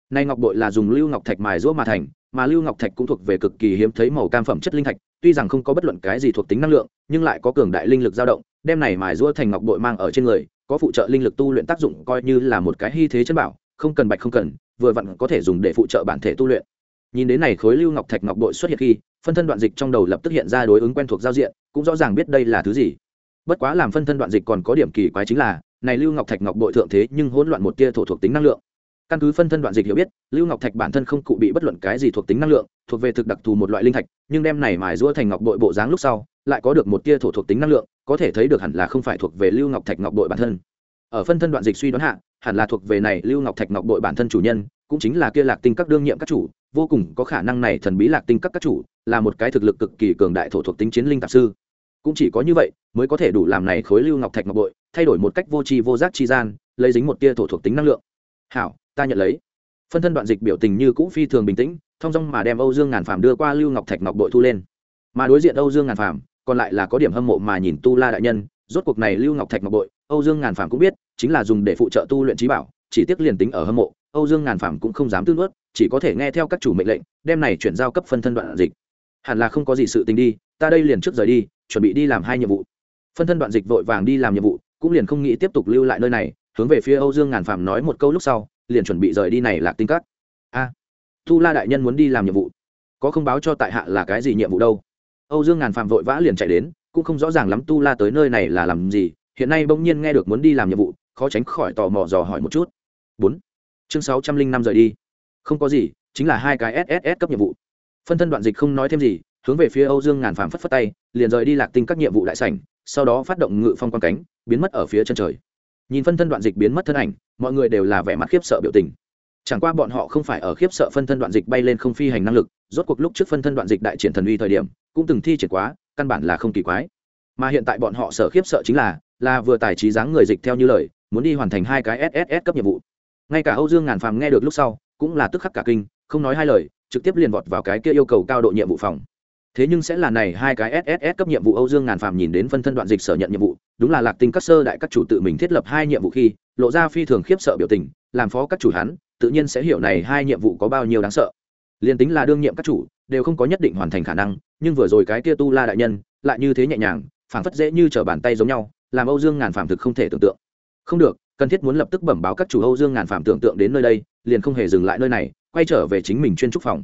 Nay ngọc bội là dùng lưu ngọc thạch mài rũa mà thành, mà lưu ngọc thạch cũng thuộc về cực kỳ hiếm thấy màu cam phẩm chất linh thạch, tuy rằng không có bất luận cái gì thuộc tính năng lượng, nhưng lại có cường đại linh lực dao động, đem này mài rũa thành ngọc bội mang ở trên người, có phụ trợ linh lực tu luyện tác dụng coi như là một cái hy thế chân bảo, không cần bạch không cần, vừa vặn có thể dùng để phụ trợ bản thể tu luyện nhìn đến này khối lưu ngọc thạch ngọc bội xuất hiện khi, phân thân đoạn dịch trong đầu lập tức hiện ra đối ứng quen thuộc giao diện, cũng rõ ràng biết đây là thứ gì. Bất quá làm phân thân đoạn dịch còn có điểm kỳ quái chính là, này lưu ngọc thạch ngọc bội thượng thế nhưng hỗn loạn một tia thổ thuộc tính năng lượng. Căn cứ phân thân đoạn dịch hiểu biết, lưu ngọc thạch bản thân không cụ bị bất luận cái gì thuộc tính năng lượng, thuộc về thực đặc thù một loại linh thạch, nhưng đem này mài rũa thành ngọc bội bộ dáng lúc sau, lại có được một tia thổ thuộc tính năng lượng, có thể thấy được hẳn là không phải thuộc về lưu ngọc thạch ngọc bội bản thân. Ở phân thân đoạn dịch suy đoán hạ, hẳn là thuộc về này lưu ngọc thạch ngọc bội bản thân chủ nhân, cũng chính là kia lạc tinh các đương nhiệm các chủ vô cùng có khả năng này thần bí lạc tinh các các chủ là một cái thực lực cực kỳ cường đại thổ thuộc tính chiến linh tạp sư. Cũng chỉ có như vậy mới có thể đủ làm này khối lưu ngọc thạch ngọc bội, thay đổi một cách vô tri vô giác tri gian, lấy dính một tia thổ thuộc tính năng lượng. Hảo, ta nhận lấy. Phân thân đoạn dịch biểu tình như cũ phi thường bình tĩnh, thong dong mà đem âu dương ngàn phàm đưa qua lưu ngọc thạch ngọc bội thu lên. Mà đối diện âu dương ngàn phàm, còn lại là có điểm hâm mộ mà nhìn tu la đại nhân, rốt cuộc này lưu ngọc thạch ngọc bội, âu dương ngàn phàm cũng biết, chính là dùng để phụ trợ tu luyện trí bảo, chỉ tiếc liền tính ở hâm mộ âu dương ngàn phàm cũng không dám tư nuốt chỉ có thể nghe theo các chủ mệnh lệnh đem này chuyển giao cấp phân thân đoạn dịch. Hẳn là không có gì sự tình đi ta đây liền trước rời đi chuẩn bị đi làm hai nhiệm vụ. Phân thân đoạn dịch vội vàng đi làm nhiệm vụ cũng liền không nghĩ tiếp tục lưu lại nơi này hướng về phía âu dương ngàn phàm nói một câu lúc sau liền chuẩn bị rời đi này lạc tinh cắt a à, tu la đại nhân muốn đi làm nhiệm vụ. Có không báo cho tại hạ là cái gì nhiệm vụ đâu? Âu dương ngàn phàm vội vã liền chạy đến cũng không rõ ràng lắm tu la tới nơi này là làm gì hiện nay bỗng nhiên nghe được muốn đi làm nhiệm vụ khó tránh khỏi tò mò dò hỏi một chút. 4 chương sáu trăm linh năm rời đi. Không có gì, chính là hai cái sss cấp nhiệm vụ. Phân thân đoạn dịch không nói thêm gì, hướng về phía âu dương ngàn phàm phất phất tay, liền rời đi lạc tinh các nhiệm vụ đại sảnh, sau đó phát động ngự phong quan cánh, biến mất ở phía chân trời. Nhìn phân thân đoạn dịch biến mất thân ảnh, mọi người đều là vẻ mặt khiếp sợ biểu tình. Chẳng qua bọn họ không phải ở khiếp sợ phân thân đoạn dịch bay lên không phi hành năng lực, rốt cuộc lúc trước phân thân đoạn dịch đại triển thần uy thời điểm, cũng từng thi triển quá, căn bản là không kỳ quái. Mà hiện tại bọn họ sợ khiếp sợ chính là là vừa tài trí dáng người dịch theo như lời, muốn đi hoàn thành hai cái sss cấp nhiệm vụ ngay cả âu dương ngàn phàm nghe được lúc sau, cũng là tức khắc cả kinh, không nói hai lời, trực tiếp liền vọt vào cái kia yêu cầu cao độ nhiệm vụ phòng. Thế nhưng sẽ là này hai cái sss cấp nhiệm vụ âu dương ngàn phàm nhìn đến phân thân đoạn dịch sở nhận nhiệm vụ, đúng là lạc tinh các sơ đại các chủ tự mình thiết lập hai nhiệm vụ khi, lộ ra phi thường khiếp sợ biểu tình, làm phó các chủ hắn, tự nhiên sẽ hiểu này hai nhiệm vụ có bao nhiêu đáng sợ. Liền tính là đương nhiệm các chủ, đều không có nhất định hoàn thành khả năng, nhưng vừa rồi cái kia tu la đại nhân, lại như thế nhẹ nhàng, phảng phất dễ như trở bàn tay giống nhau, làm âu dương ngàn phàm thực không thể tưởng tượng. Không được cần thiết muốn lập tức bẩm báo các chủ âu dương ngàn phạm tưởng tượng đến nơi đây, liền không hề dừng lại nơi này, quay trở về chính mình chuyên trúc phòng.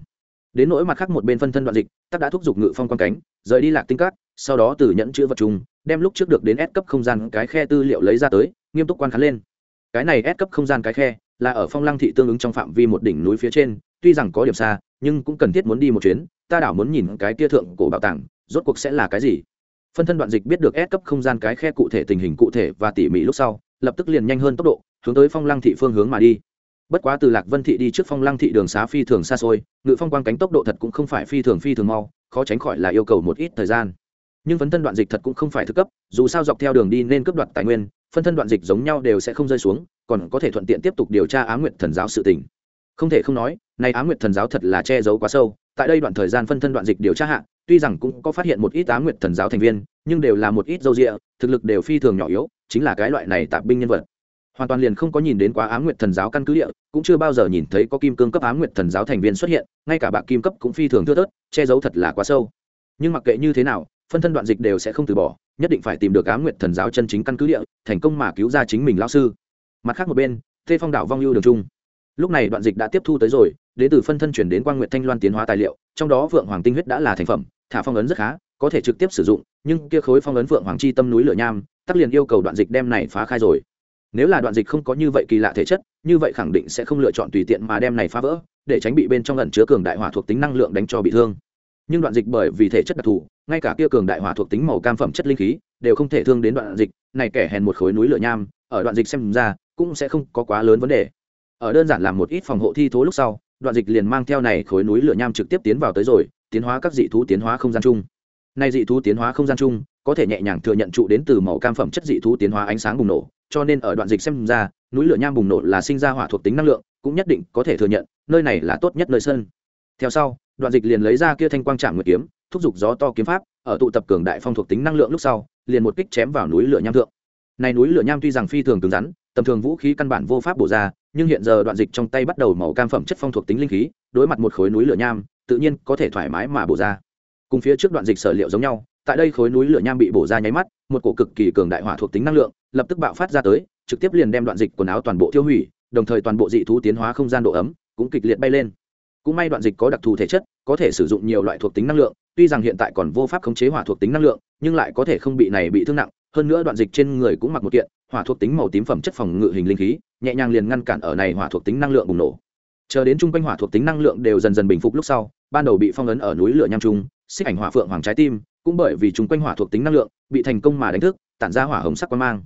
Đến nỗi mặt khác một bên phân thân đoạn dịch, tắc đã thúc giục ngự phong quan cánh, rời đi lạc tinh cát, sau đó từ nhẫn chữ vật chung đem lúc trước được đến S cấp không gian cái khe tư liệu lấy ra tới, nghiêm túc quan khán lên. Cái này S cấp không gian cái khe là ở phong lăng thị tương ứng trong phạm vi một đỉnh núi phía trên, tuy rằng có điểm xa, nhưng cũng cần thiết muốn đi một chuyến, ta đảo muốn nhìn cái kia thượng cổ bảo tàng, rốt cuộc sẽ là cái gì? Phân thân đoạn dịch biết được S cấp không gian cái khe cụ thể tình hình cụ thể và tỉ mỉ lúc sau lập tức liền nhanh hơn tốc độ, hướng tới phong lăng thị phương hướng mà đi. Bất quá từ lạc vân thị đi trước phong lăng thị đường xá phi thường xa xôi, ngự phong quang cánh tốc độ thật cũng không phải phi thường phi thường mau, khó tránh khỏi là yêu cầu một ít thời gian. Nhưng phấn thân đoạn dịch thật cũng không phải thức cấp, dù sao dọc theo đường đi nên cướp đoạt tài nguyên, phân thân đoạn dịch giống nhau đều sẽ không rơi xuống, còn có thể thuận tiện tiếp tục điều tra á nguyện thần giáo sự tình. Không thể không nói này á nguyện thần giáo thật là che giấu quá sâu, tại đây đoạn thời gian phân thân đoạn dịch điều tra hạ, tuy rằng cũng có phát hiện một ít á nguyện thần giáo thành viên, nhưng đều là một ít dâu rịa thực lực đều phi thường nhỏ yếu chính là cái loại này tạp binh nhân vật. Hoàn toàn liền không có nhìn đến quá ám nguyệt thần giáo căn cứ địa, cũng chưa bao giờ nhìn thấy có kim cương cấp ám nguyệt thần giáo thành viên xuất hiện, ngay cả bạc kim cấp cũng phi thường thưa thớt, che giấu thật là quá sâu. Nhưng mặc kệ như thế nào, phân thân đoạn dịch đều sẽ không từ bỏ, nhất định phải tìm được ám nguyệt thần giáo chân chính căn cứ địa, thành công mà cứu ra chính mình lao sư. Mặt khác một bên, tê phong đảo vong ưu đường trung. Lúc này đoạn dịch đã tiếp thu tới rồi đến từ phân thân chuyển đến quan nguyệt thanh loan tiến hóa tài liệu, trong đó vượng hoàng tinh huyết đã là thành phẩm, thả phong ấn rất khá, có thể trực tiếp sử dụng nhưng kia khối phong ấn vượng hoàng chi tâm núi lửa nham, tắc liền yêu cầu đoạn dịch đem này phá khai rồi. Nếu là đoạn dịch không có như vậy kỳ lạ thể chất, như vậy khẳng định sẽ không lựa chọn tùy tiện mà đem này phá vỡ, để tránh bị bên trong lần chứa cường đại hỏa thuộc tính năng lượng đánh cho bị thương. Nhưng đoạn dịch bởi vì thể chất đặc thù, ngay cả kia cường đại hỏa thuộc tính màu cam phẩm chất linh khí, đều không thể thương đến đoạn dịch, này kẻ hèn một khối núi lửa nham, ở đoạn dịch xem ra, cũng sẽ không có quá lớn vấn đề. Ở đơn giản làm một ít phòng hộ thi thố lúc sau, đoạn dịch liền mang theo này khối núi lửa nham trực tiếp tiến vào tới rồi, tiến hóa các dị thú tiến hóa không gian chung nay dị thú tiến hóa không gian chung, có thể nhẹ nhàng thừa nhận trụ đến từ màu cam phẩm chất dị thú tiến hóa ánh sáng bùng nổ, cho nên ở đoạn dịch xem ra, núi lửa nham bùng nổ là sinh ra hỏa thuộc tính năng lượng, cũng nhất định có thể thừa nhận, nơi này là tốt nhất nơi sân. Theo sau, đoạn dịch liền lấy ra kia thanh quang trạm nguyệt kiếm, thúc giục gió to kiếm pháp, ở tụ tập cường đại phong thuộc tính năng lượng lúc sau, liền một kích chém vào núi lửa nham thượng. Này núi lửa nham tuy rằng phi thường cứng rắn, tầm thường vũ khí căn bản vô pháp bổ ra, nhưng hiện giờ đoạn dịch trong tay bắt đầu màu cam phẩm chất phong thuộc tính linh khí, đối mặt một khối núi lửa nham, tự nhiên có thể thoải mái mà bổ ra cùng phía trước đoạn dịch sở liệu giống nhau, tại đây khối núi lửa nham bị bổ ra nháy mắt, một cổ cực kỳ cường đại hỏa thuộc tính năng lượng, lập tức bạo phát ra tới, trực tiếp liền đem đoạn dịch quần áo toàn bộ tiêu hủy, đồng thời toàn bộ dị thú tiến hóa không gian độ ấm cũng kịch liệt bay lên. Cũng may đoạn dịch có đặc thù thể chất, có thể sử dụng nhiều loại thuộc tính năng lượng, tuy rằng hiện tại còn vô pháp khống chế hỏa thuộc tính năng lượng, nhưng lại có thể không bị này bị thương nặng, hơn nữa đoạn dịch trên người cũng mặc một kiện, hỏa thuộc tính màu tím phẩm chất phòng ngự hình linh khí, nhẹ nhàng liền ngăn cản ở này hỏa thuộc tính năng lượng bùng nổ. Chờ đến trung quanh hỏa thuộc tính năng lượng đều dần dần bình phục lúc sau, ban đầu bị phong ấn ở núi lửa nham trung xích ảnh hỏa phượng hoàng trái tim, cũng bởi vì chúng quanh hỏa thuộc tính năng lượng, bị thành công mà đánh thức, tản ra hỏa hồng sắc quan mang.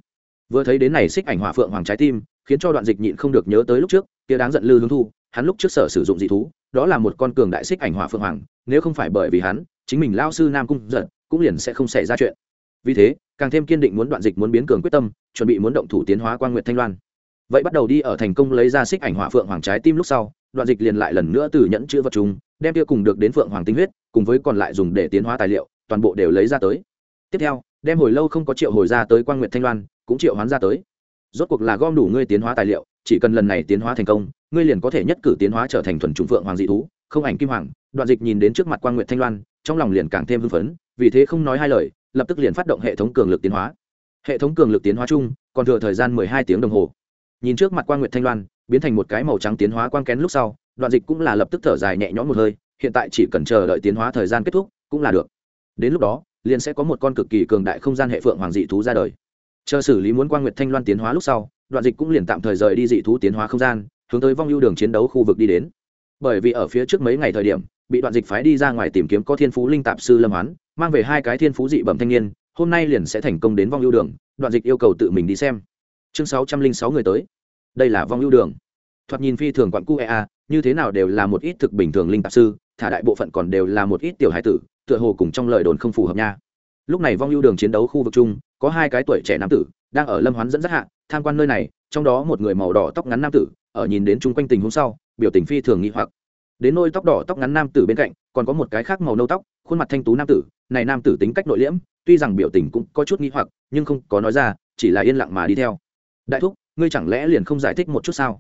Vừa thấy đến này xích ảnh hỏa phượng hoàng trái tim, khiến cho đoạn dịch nhịn không được nhớ tới lúc trước, kia đáng giận lư hướng thu, hắn lúc trước sở sử dụng dị thú, đó là một con cường đại xích ảnh hỏa phượng hoàng, nếu không phải bởi vì hắn, chính mình lao sư nam cung giận, cũng liền sẽ không xảy ra chuyện. Vì thế, càng thêm kiên định muốn đoạn dịch muốn biến cường quyết tâm, chuẩn bị muốn động thủ tiến hóa quan nguyệt thanh loan. Vậy bắt đầu đi ở thành công lấy ra xích ảnh hỏa phượng hoàng trái tim lúc sau, đoạn dịch liền lại lần nữa từ nhẫn chữ vật chúng đem kia cùng được đến phượng hoàng tinh huyết, cùng với còn lại dùng để tiến hóa tài liệu, toàn bộ đều lấy ra tới. Tiếp theo, đem hồi lâu không có triệu hồi ra tới quan nguyệt thanh loan, cũng triệu hoán ra tới. Rốt cuộc là gom đủ ngươi tiến hóa tài liệu, chỉ cần lần này tiến hóa thành công, ngươi liền có thể nhất cử tiến hóa trở thành thuần trùng phượng hoàng dị thú, không ảnh kim hoàng. Đoạn dịch nhìn đến trước mặt quan nguyệt thanh loan, trong lòng liền càng thêm hưng phấn, vì thế không nói hai lời, lập tức liền phát động hệ thống cường lực tiến hóa. Hệ thống cường lực tiến hóa chung, còn thừa thời gian mười hai tiếng đồng hồ. Nhìn trước mặt quan nguyệt thanh loan, biến thành một cái màu trắng tiến hóa quang kén lúc sau đoạn dịch cũng là lập tức thở dài nhẹ nhõm một hơi, hiện tại chỉ cần chờ đợi tiến hóa thời gian kết thúc, cũng là được. Đến lúc đó, liền sẽ có một con cực kỳ cường đại không gian hệ phượng hoàng dị thú ra đời. Chờ xử lý muốn quan nguyệt thanh loan tiến hóa lúc sau, đoạn dịch cũng liền tạm thời rời đi dị thú tiến hóa không gian, hướng tới vong ưu đường chiến đấu khu vực đi đến. Bởi vì ở phía trước mấy ngày thời điểm, bị đoạn dịch phái đi ra ngoài tìm kiếm có thiên phú linh tạp sư lâm hoán, mang về hai cái thiên phú dị bẩm thanh niên, hôm nay liền sẽ thành công đến vong ưu đường, đoạn dịch yêu cầu tự mình đi xem. Chương sáu trăm linh sáu người tới. Đây là vong ưu đường. Thoạt nhìn phi thường quặn cu ea như thế nào đều là một ít thực bình thường linh tạp sư, thả đại bộ phận còn đều là một ít tiểu hải tử, tựa hồ cùng trong lời đồn không phù hợp nha. Lúc này vong ưu đường chiến đấu khu vực chung, có hai cái tuổi trẻ nam tử, đang ở lâm hoán dẫn dắt hạ, tham quan nơi này, trong đó một người màu đỏ tóc ngắn nam tử, ở nhìn đến chung quanh tình huống sau, biểu tình phi thường nghi hoặc. Đến nôi tóc đỏ tóc ngắn nam tử bên cạnh, còn có một cái khác màu nâu tóc, khuôn mặt thanh tú nam tử, này nam tử tính cách nội liễm, tuy rằng biểu tình cũng có chút nghi hoặc, nhưng không có nói ra, chỉ là yên lặng mà đi theo. Đại thúc, ngươi chẳng lẽ liền không giải thích một chút sao?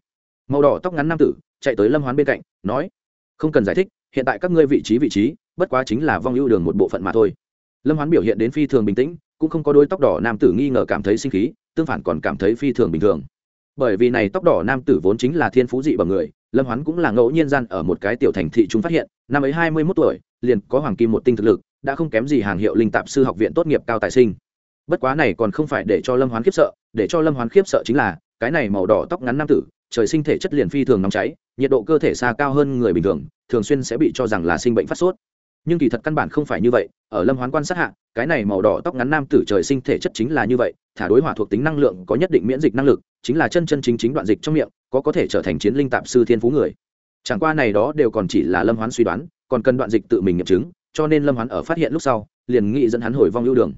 Màu đỏ tóc ngắn nam tử, chạy tới lâm hoán bên cạnh, nói, không cần giải thích, hiện tại các ngươi vị trí vị trí, bất quá chính là vong ưu đường một bộ phận mà thôi. Lâm hoán biểu hiện đến phi thường bình tĩnh, cũng không có đôi tóc đỏ nam tử nghi ngờ cảm thấy sinh khí, tương phản còn cảm thấy phi thường bình thường. Bởi vì này tóc đỏ nam tử vốn chính là thiên phú dị bằng người, lâm hoán cũng là ngẫu nhiên gian ở một cái tiểu thành thị chúng phát hiện, năm ấy hai mươi mốt tuổi, liền có hoàng kim một tinh thực lực, đã không kém gì hàng hiệu linh tạp sư học viện tốt nghiệp cao tài sinh. Bất quá này còn không phải để cho lâm hoán khiếp sợ, để cho lâm hoán khiếp sợ chính là, cái này màu đỏ tóc ngắn nam tử trời sinh thể chất liền phi thường nóng cháy, nhiệt độ cơ thể xa cao hơn người bình thường thường xuyên sẽ bị cho rằng là sinh bệnh phát sốt. Nhưng kỳ thật căn bản không phải như vậy, ở lâm hoán quan sát hạ, cái này màu đỏ tóc ngắn nam tử trời sinh thể chất chính là như vậy, thả đối hỏa thuộc tính năng lượng có nhất định miễn dịch năng lực, chính là chân chân chính chính đoạn dịch trong miệng, có có thể trở thành chiến linh tạp sư thiên phú người. Chẳng qua này đó đều còn chỉ là lâm hoán suy đoán, còn cần đoạn dịch tự mình nghiệm chứng, cho nên lâm hoán ở phát hiện lúc sau, liền nghĩ dẫn hắn hồi vong ưu đường.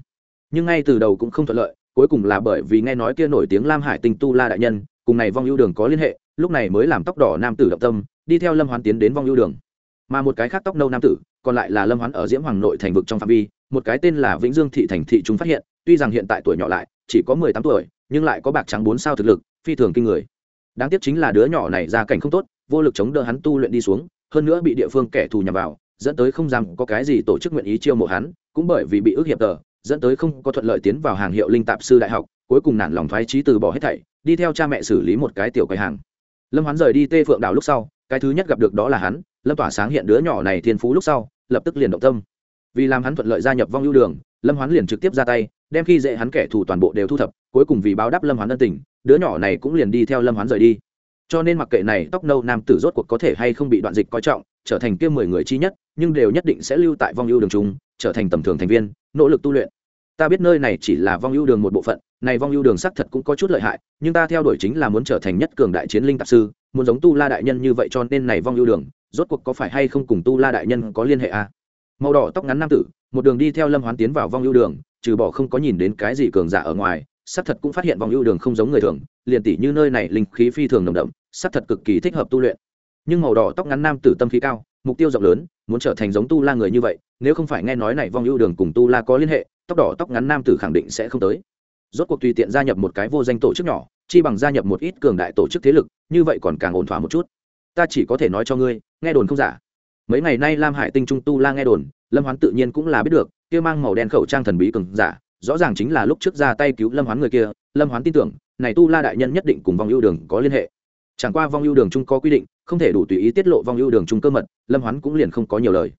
Nhưng ngay từ đầu cũng không thuận lợi, cuối cùng là bởi vì nghe nói kia nổi tiếng lam hải tinh tu la đại nhân cùng này vong ưu đường có liên hệ, lúc này mới làm tóc đỏ nam tử động tâm, đi theo lâm hoán tiến đến vong ưu đường. Mà một cái khác tóc nâu nam tử, còn lại là lâm hoán ở diễm hoàng nội thành vực trong phạm vi, một cái tên là vĩnh dương thị thành thị chúng phát hiện, tuy rằng hiện tại tuổi nhỏ lại, chỉ có mười tám tuổi, nhưng lại có bạc trắng bốn sao thực lực, phi thường kinh người. Đáng tiếc chính là đứa nhỏ này ra cảnh không tốt, vô lực chống đỡ hắn tu luyện đi xuống, hơn nữa bị địa phương kẻ thù nhằm vào, dẫn tới không dám có cái gì tổ chức nguyện ý chiêu mộ hắn, cũng bởi vì bị ước hiệp tờ, dẫn tới không có thuận lợi tiến vào hàng hiệu linh tạp sư đại học, cuối cùng nản lòng thoái trí từ bỏ hết thảy đi theo cha mẹ xử lý một cái tiểu quầy hàng. Lâm hoán rời đi tê phượng đảo lúc sau, cái thứ nhất gặp được đó là hắn, lâm tỏa sáng hiện đứa nhỏ này thiên phú lúc sau, lập tức liền động tâm. Vì làm hắn thuận lợi gia nhập vong ưu đường, lâm hoán liền trực tiếp ra tay, đem khi dễ hắn kẻ thù toàn bộ đều thu thập, cuối cùng vì báo đáp lâm hoán ân tình, đứa nhỏ này cũng liền đi theo lâm hoán rời đi. Cho nên mặc kệ này, tóc nâu nam tử rốt cuộc có thể hay không bị đoạn dịch coi trọng, trở thành kia mười người chi nhất, nhưng đều nhất định sẽ lưu tại vong ưu đường chung, trở thành tầm thường thành viên, nỗ lực tu luyện ta biết nơi này chỉ là vong ưu đường một bộ phận, này vong ưu đường xác thật cũng có chút lợi hại, nhưng ta theo đuổi chính là muốn trở thành nhất cường đại chiến linh tạp sư, muốn giống tu la đại nhân như vậy cho nên này vong ưu đường, rốt cuộc có phải hay không cùng tu la đại nhân có liên hệ à? màu đỏ tóc ngắn nam tử, một đường đi theo lâm hoán tiến vào vong ưu đường, trừ bỏ không có nhìn đến cái gì cường giả ở ngoài, xác thật cũng phát hiện vong ưu đường không giống người thường, liền tỷ như nơi này linh khí phi thường nồng đậm, xác thật cực kỳ thích hợp tu luyện nhưng màu đỏ tóc ngắn nam tử tâm khí cao, mục tiêu rộng lớn, muốn trở thành giống tu la người như vậy, nếu không phải nghe nói này vong ưu đường cùng tu la có liên hệ tóc đỏ tóc ngắn nam tử khẳng định sẽ không tới. Rốt cuộc tùy tiện gia nhập một cái vô danh tổ chức nhỏ, chi bằng gia nhập một ít cường đại tổ chức thế lực, như vậy còn càng ổn thỏa một chút. Ta chỉ có thể nói cho ngươi, nghe đồn không giả. Mấy ngày nay lam hải tinh trung tu la nghe đồn, lâm hoán tự nhiên cũng là biết được, kia mang màu đen khẩu trang thần bí cường giả, rõ ràng chính là lúc trước ra tay cứu lâm hoán người kia. Lâm hoán tin tưởng, này tu la đại nhân nhất định cùng vong ưu đường có liên hệ. Chẳng qua vong ưu đường chung có quy định, không thể đủ tùy ý tiết lộ vong ưu đường chung cơ mật, lâm hoán cũng liền không có nhiều lời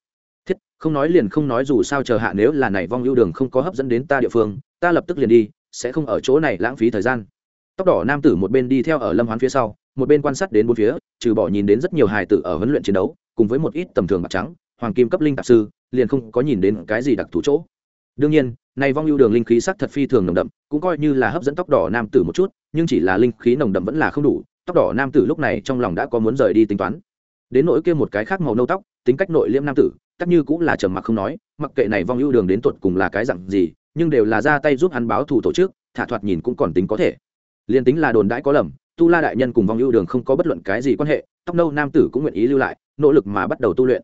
thiết, không nói liền không nói dù sao chờ hạ nếu là này vong ưu đường không có hấp dẫn đến ta địa phương, ta lập tức liền đi, sẽ không ở chỗ này lãng phí thời gian. Tóc đỏ nam tử một bên đi theo ở lâm hoán phía sau, một bên quan sát đến bốn phía, trừ bỏ nhìn đến rất nhiều hài tử ở huấn luyện chiến đấu, cùng với một ít tầm thường bạc trắng, hoàng kim cấp linh tạp sư, liền không có nhìn đến cái gì đặc thù chỗ. Đương nhiên, này vong ưu đường linh khí sắc thật phi thường nồng đậm, cũng coi như là hấp dẫn tóc đỏ nam tử một chút, nhưng chỉ là linh khí nồng đậm vẫn là không đủ, tóc đỏ nam tử lúc này trong lòng đã có muốn rời đi tính toán. Đến nỗi kia một cái khác màu nâu tóc tính cách nội liễm nam tử tắc như cũng là trầm mặc không nói, mặc kệ này vong ưu đường đến tuột cùng là cái dặn gì, nhưng đều là ra tay giúp hắn báo thủ tổ chức, thả thoạt nhìn cũng còn tính có thể. Liền tính là đồn đãi có lầm, tu la đại nhân cùng vong ưu đường không có bất luận cái gì quan hệ, tóc nâu nam tử cũng nguyện ý lưu lại, nỗ lực mà bắt đầu tu luyện.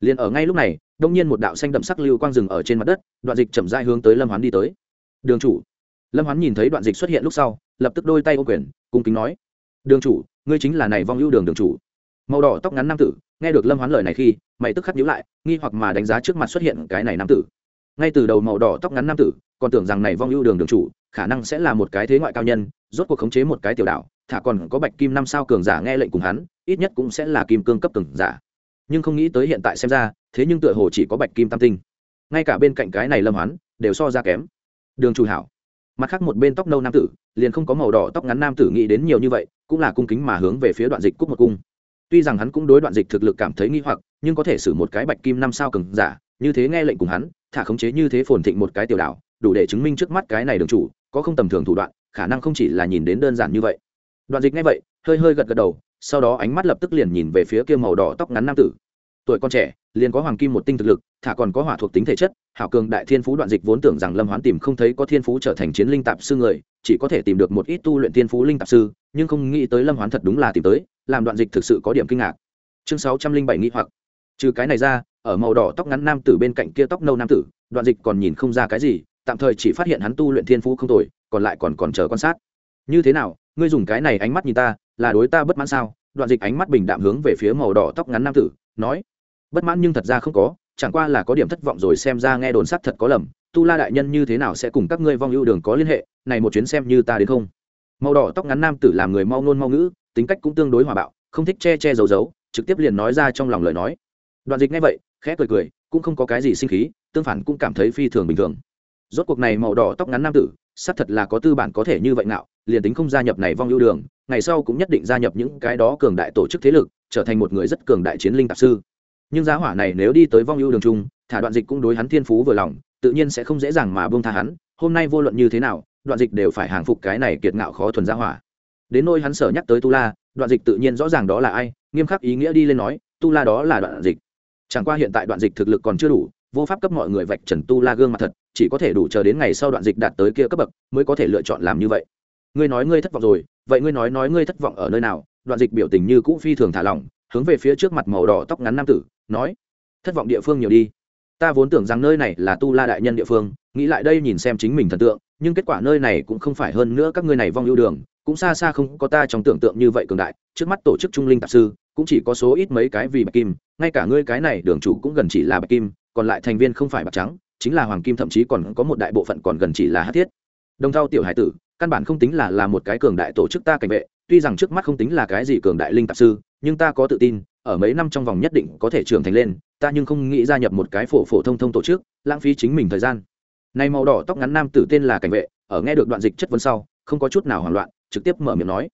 Liền ở ngay lúc này, đông nhiên một đạo xanh đậm sắc lưu quang rừng ở trên mặt đất, đoạn dịch chậm rãi hướng tới lâm hoán đi tới. Đường chủ. Lâm hoán nhìn thấy đoạn dịch xuất hiện lúc sau, lập tức đôi tay ô quyền, cung kính nói, đường chủ, ngươi chính là này vong ưu đường đường chủ màu đỏ tóc ngắn nam tử, nghe được lâm hoán lời này khi, mày tức khắc nhíu lại, nghi hoặc mà đánh giá trước mặt xuất hiện cái này nam tử. Ngay từ đầu màu đỏ tóc ngắn nam tử, còn tưởng rằng này vong ưu đường đường chủ, khả năng sẽ là một cái thế ngoại cao nhân, rốt cuộc khống chế một cái tiểu đạo, thả còn có bạch kim năm sao cường giả nghe lệnh cùng hắn, ít nhất cũng sẽ là kim cương cấp cường giả. Nhưng không nghĩ tới hiện tại xem ra, thế nhưng tựa hồ chỉ có bạch kim tam tinh. Ngay cả bên cạnh cái này lâm hoán, đều so ra kém. Đường chủ hảo. Mặt khác một bên tóc nâu nam tử, liền không có màu đỏ tóc ngắn nam tử nghĩ đến nhiều như vậy, cũng là cung kính mà hướng về phía đoạn dịch cúc một cung tuy rằng hắn cũng đối đoạn dịch thực lực cảm thấy nghi hoặc, nhưng có thể xử một cái bạch kim năm sao cường giả, như thế nghe lệnh cùng hắn, thả khống chế như thế phồn thịnh một cái tiểu đảo, đủ để chứng minh trước mắt cái này đường chủ, có không tầm thường thủ đoạn, khả năng không chỉ là nhìn đến đơn giản như vậy. Đoạn dịch nghe vậy, hơi hơi gật gật đầu, sau đó ánh mắt lập tức liền nhìn về phía kia màu đỏ tóc ngắn nam tử. Tuổi con trẻ, liền có hoàng kim một tinh thực lực, thả còn có hỏa thuộc tính thể chất, hảo cường đại thiên phú đoạn dịch vốn tưởng rằng lâm hoán tìm không thấy có thiên phú trở thành chiến linh tạp sư người, chỉ có thể tìm được một ít tu luyện thiên phú linh tạp sư, nhưng không nghĩ tới lâm hoán thật đúng là tìm tới làm đoạn dịch thực sự có điểm kinh ngạc. Chương sáu trăm linh bảy nghĩ hoặc. Trừ cái này ra, ở màu đỏ tóc ngắn nam tử bên cạnh kia tóc nâu nam tử, đoạn dịch còn nhìn không ra cái gì, tạm thời chỉ phát hiện hắn tu luyện thiên phú không tồi, còn lại còn còn chờ quan sát. Như thế nào, ngươi dùng cái này ánh mắt nhìn ta, là đối ta bất mãn sao? Đoạn dịch ánh mắt bình đạm hướng về phía màu đỏ tóc ngắn nam tử, nói, bất mãn nhưng thật ra không có, chẳng qua là có điểm thất vọng rồi xem ra nghe đồn sắc thật có lầm, tu la đại nhân như thế nào sẽ cùng các ngươi vong ưu đường có liên hệ, này một chuyến xem như ta đến không? Màu đỏ tóc ngắn nam tử làm người mau ngôn mau ngữ tính cách cũng tương đối hòa bạo, không thích che che giấu giấu, trực tiếp liền nói ra trong lòng lời nói. Đoạn dịch nghe vậy, khẽ cười cười, cũng không có cái gì sinh khí, tương phản cũng cảm thấy phi thường bình thường. Rốt cuộc này màu đỏ tóc ngắn nam tử, xác thật là có tư bản có thể như vậy nào liền tính không gia nhập này vong ưu đường, ngày sau cũng nhất định gia nhập những cái đó cường đại tổ chức thế lực, trở thành một người rất cường đại chiến linh tạp sư. Nhưng giá hỏa này nếu đi tới vong ưu đường chung, thả đoạn dịch cũng đối hắn thiên phú vừa lòng, tự nhiên sẽ không dễ dàng mà buông tha hắn, hôm nay vô luận như thế nào, đoạn dịch đều phải hàng phục cái này kiệt ngạo khó thuần giá hỏa đến nôi hắn sở nhắc tới tu la, đoạn dịch tự nhiên rõ ràng đó là ai, nghiêm khắc ý nghĩa đi lên nói, tu la đó là đoạn dịch. Chẳng qua hiện tại đoạn dịch thực lực còn chưa đủ, vô pháp cấp mọi người vạch trần tu la gương mặt thật, chỉ có thể đủ chờ đến ngày sau đoạn dịch đạt tới kia cấp bậc mới có thể lựa chọn làm như vậy. Ngươi nói ngươi thất vọng rồi, vậy ngươi nói nói ngươi thất vọng ở nơi nào? Đoạn dịch biểu tình như cũ phi thường thả lỏng, hướng về phía trước mặt màu đỏ tóc ngắn nam tử, nói, thất vọng địa phương nhiều đi. Ta vốn tưởng rằng nơi này là tu la đại nhân địa phương, nghĩ lại đây nhìn xem chính mình thần tượng, nhưng kết quả nơi này cũng không phải hơn nữa các ngươi này vong ưu đường cũng xa xa không có ta trong tưởng tượng như vậy cường đại, trước mắt tổ chức trung linh tạp sư, cũng chỉ có số ít mấy cái vì bạch kim, ngay cả ngươi cái này đường chủ cũng gần chỉ là bạch kim, còn lại thành viên không phải bạc trắng, chính là hoàng kim thậm chí còn có một đại bộ phận còn gần chỉ là hát thiết. Đồng thao tiểu hải tử, căn bản không tính là là một cái cường đại tổ chức ta cảnh vệ, tuy rằng trước mắt không tính là cái gì cường đại linh tạp sư, nhưng ta có tự tin, ở mấy năm trong vòng nhất định có thể trưởng thành lên, ta nhưng không nghĩ gia nhập một cái phổ phổ thông thông tổ chức, lãng phí chính mình thời gian. Nay màu đỏ tóc ngắn nam tử tên là cảnh vệ, ở nghe được đoạn dịch chất vấn sau không có chút nào hoảng loạn, trực tiếp mở miệng nói.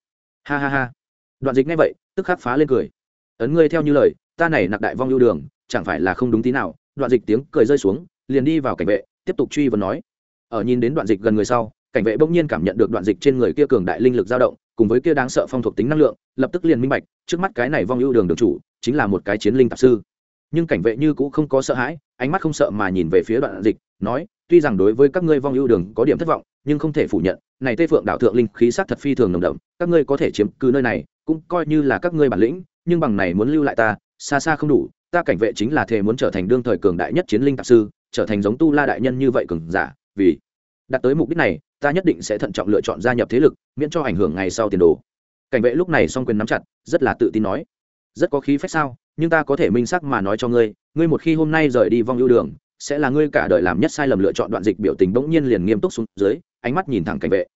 Ha ha ha. Đoạn dịch nghe vậy, tức khắc phá lên cười. Ấn ngươi theo như lời, ta này nặc đại vong lưu đường, chẳng phải là không đúng tí nào. Đoạn dịch tiếng cười rơi xuống, liền đi vào cảnh vệ, tiếp tục truy vấn nói. Ở nhìn đến đoạn dịch gần người sau, cảnh vệ bỗng nhiên cảm nhận được đoạn dịch trên người kia cường đại linh lực dao động, cùng với kia đáng sợ phong thuộc tính năng lượng, lập tức liền minh bạch, trước mắt cái này vong ưu đường đường chủ, chính là một cái chiến linh tạp sư. Nhưng cảnh vệ như cũng không có sợ hãi, ánh mắt không sợ mà nhìn về phía đoạn dịch, nói, tuy rằng đối với các ngươi vong ưu đường có điểm thất vọng, nhưng không thể phủ nhận này tây phượng đảo thượng linh khí sắc thật phi thường nồng đậm, các ngươi có thể chiếm cứ nơi này, cũng coi như là các ngươi bản lĩnh, nhưng bằng này muốn lưu lại ta, xa xa không đủ, ta cảnh vệ chính là thề muốn trở thành đương thời cường đại nhất chiến linh tạp sư, trở thành giống tu la đại nhân như vậy cường giả, vì đạt tới mục đích này, ta nhất định sẽ thận trọng lựa chọn gia nhập thế lực, miễn cho ảnh hưởng ngày sau tiền đồ. Cảnh vệ lúc này song quyền nắm chặt, rất là tự tin nói, rất có khí phách sao, nhưng ta có thể minh xác mà nói cho ngươi ngươi một khi hôm nay rời đi vong ưu đường, sẽ là ngươi cả đời làm nhất sai lầm lựa chọn đoạn dịch biểu tình bỗng nhiên liền nghiêm túc xuống dưới ánh mắt nhìn thẳng cảnh vệ.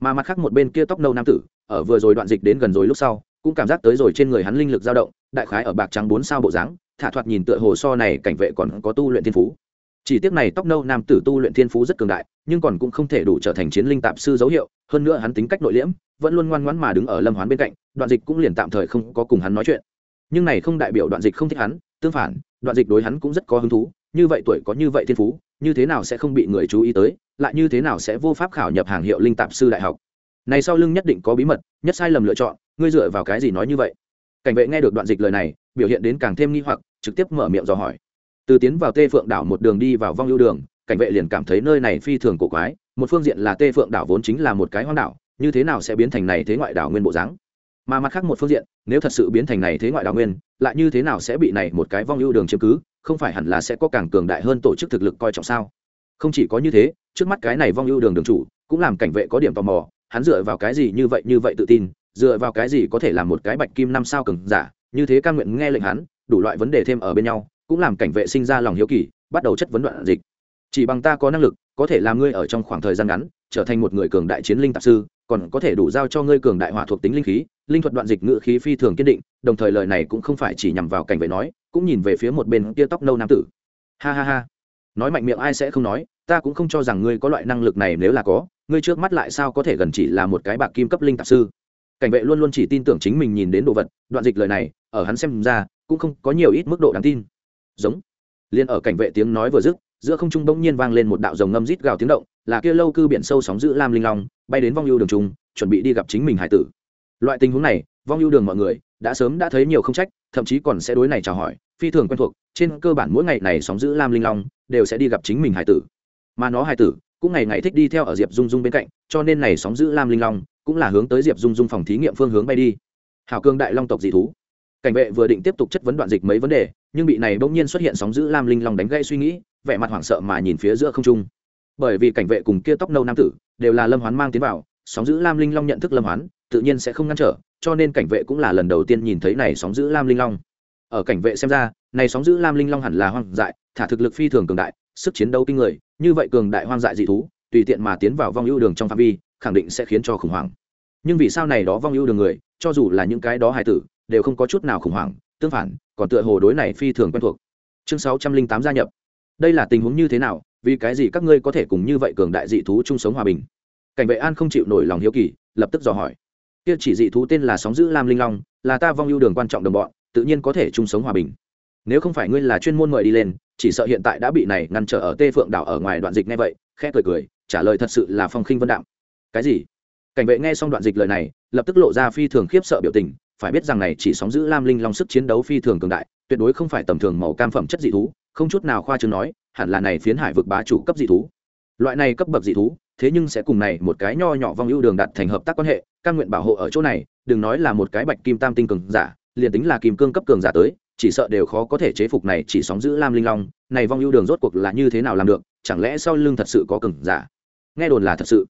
Mà mặt khác một bên kia tóc nâu nam tử, ở vừa rồi đoạn dịch đến gần rồi lúc sau, cũng cảm giác tới rồi trên người hắn linh lực dao động, đại khái ở bạc trắng bốn sao bộ dáng, thả thoạt nhìn tựa hồ so này cảnh vệ còn có tu luyện thiên phú. Chỉ tiếc này tóc nâu nam tử tu luyện thiên phú rất cường đại, nhưng còn cũng không thể đủ trở thành chiến linh tạp sư dấu hiệu, hơn nữa hắn tính cách nội liễm, vẫn luôn ngoan ngoãn mà đứng ở lâm hoán bên cạnh, đoạn dịch cũng liền tạm thời không có cùng hắn nói chuyện. Nhưng này không đại biểu đoạn dịch không thích hắn, tương phản, đoạn dịch đối hắn cũng rất có hứng thú, như vậy tuổi có như vậy thiên phú như thế nào sẽ không bị người chú ý tới, lại như thế nào sẽ vô pháp khảo nhập hàng hiệu linh tạp sư đại học. Này sau lưng nhất định có bí mật, nhất sai lầm lựa chọn, ngươi dựa vào cái gì nói như vậy? Cảnh vệ nghe được đoạn dịch lời này, biểu hiện đến càng thêm nghi hoặc, trực tiếp mở miệng dò hỏi. Từ tiến vào tê phượng đảo một đường đi vào vong ưu đường, cảnh vệ liền cảm thấy nơi này phi thường cổ quái, một phương diện là tê phượng đảo vốn chính là một cái hoang đảo, như thế nào sẽ biến thành này thế ngoại đảo nguyên bộ dáng? Mà mặt khác một phương diện, nếu thật sự biến thành này thế ngoại đảo nguyên, lại như thế nào sẽ bị này một cái vong ưu đường chiếm cứ? Không phải hẳn là sẽ có càng cường đại hơn tổ chức thực lực coi trọng sao? Không chỉ có như thế, trước mắt cái này vong ưu đường đường chủ, cũng làm cảnh vệ có điểm tò mò, hắn dựa vào cái gì như vậy như vậy tự tin, dựa vào cái gì có thể làm một cái bạch kim năm sao cường giả, như thế ca nguyện nghe lệnh hắn, đủ loại vấn đề thêm ở bên nhau, cũng làm cảnh vệ sinh ra lòng hiếu kỳ, bắt đầu chất vấn đoạn dịch. Chỉ bằng ta có năng lực, có thể làm ngươi ở trong khoảng thời gian ngắn, trở thành một người cường đại chiến linh tạp sư, còn có thể đủ giao cho ngươi cường đại hỏa thuộc tính linh khí, linh thuật đoạn dịch ngự khí phi thường kiên định, đồng thời lời này cũng không phải chỉ nhằm vào cảnh vệ nói cũng nhìn về phía một bên kia tóc nâu nam tử. Ha ha ha. Nói mạnh miệng ai sẽ không nói, ta cũng không cho rằng ngươi có loại năng lực này nếu là có, ngươi trước mắt lại sao có thể gần chỉ là một cái bạc kim cấp linh tạp sư. Cảnh vệ luôn luôn chỉ tin tưởng chính mình nhìn đến đồ vật, đoạn dịch lời này, ở hắn xem ra, cũng không có nhiều ít mức độ đáng tin. Giống. Liền ở cảnh vệ tiếng nói vừa dứt, giữa không trung bỗng nhiên vang lên một đạo rồng ngâm rít gào tiếng động, là kia lâu cư biển sâu sóng giữ lam linh long, bay đến vong ưu đường trung, chuẩn bị đi gặp chính mình hải tử. Loại tình huống này, vong ưu đường mọi người đã sớm đã thấy nhiều không trách, thậm chí còn sẽ đối này chào hỏi, phi thường quen thuộc, trên cơ bản mỗi ngày này sóng giữ lam linh long, đều sẽ đi gặp chính mình hải tử. Mà nó hải tử, cũng ngày ngày thích đi theo ở diệp dung dung bên cạnh, cho nên này sóng giữ lam linh long, cũng là hướng tới diệp dung dung phòng thí nghiệm phương hướng bay đi. Hảo cương đại long tộc dị thú. Cảnh vệ vừa định tiếp tục chất vấn đoạn dịch mấy vấn đề, nhưng bị này bỗng nhiên xuất hiện sóng giữ lam linh long đánh gây suy nghĩ, vẻ mặt hoảng sợ mà nhìn phía giữa không trung. Bởi vì cảnh vệ cùng kia tóc nâu nam tử, đều là lâm hoán mang tiến vào, sóng giữ lam linh long nhận thức lâm hoán, tự nhiên sẽ không ngăn trở cho nên cảnh vệ cũng là lần đầu tiên nhìn thấy này sóng giữ lam linh long. Ở cảnh vệ xem ra, này sóng giữ lam linh long hẳn là hoang dại, thả thực lực phi thường cường đại, sức chiến đấu kinh người, như vậy cường đại hoang dại dị thú, tùy tiện mà tiến vào vong ưu đường trong phạm vi, khẳng định sẽ khiến cho khủng hoảng. Nhưng vì sao này đó vong ưu đường người, cho dù là những cái đó hài tử, đều không có chút nào khủng hoảng, tương phản, còn tựa hồ đối này phi thường quen thuộc. Chương sáu trăm linh tám gia nhập. Đây là tình huống như thế nào, vì cái gì các ngươi có thể cùng như vậy cường đại dị thú chung sống hòa bình? Cảnh vệ an không chịu nổi lòng hiếu kỳ, lập tức dò hỏi kia chỉ dị thú tên là sóng giữ lam linh long, là ta vong ưu đường quan trọng đồng bọn, tự nhiên có thể chung sống hòa bình. Nếu không phải ngươi là chuyên môn mời đi lên, chỉ sợ hiện tại đã bị này ngăn trở ở tê phượng đảo ở ngoài đoạn dịch ngay vậy, khẽ cười cười, trả lời thật sự là phong khinh vân đạm. Cái gì? Cảnh vệ nghe xong đoạn dịch lời này, lập tức lộ ra phi thường khiếp sợ biểu tình, phải biết rằng này chỉ sóng giữ lam linh long sức chiến đấu phi thường cường đại, tuyệt đối không phải tầm thường màu cam phẩm chất dị thú, không chút nào khoa trương nói, hẳn là này phiến hải vực bá chủ cấp dị thú. Loại này cấp bậc dị thú, thế nhưng sẽ cùng này một cái nho nhỏ vong ưu đường đặt thành hợp tác quan hệ căn nguyện bảo hộ ở chỗ này, đừng nói là một cái bạch kim tam tinh cường giả, liền tính là kim cương cấp cường giả tới, chỉ sợ đều khó có thể chế phục này chỉ sóng giữ lam linh long. Này vong ưu đường rốt cuộc là như thế nào làm được, chẳng lẽ sau lưng thật sự có cường giả? Nghe đồn là thật sự.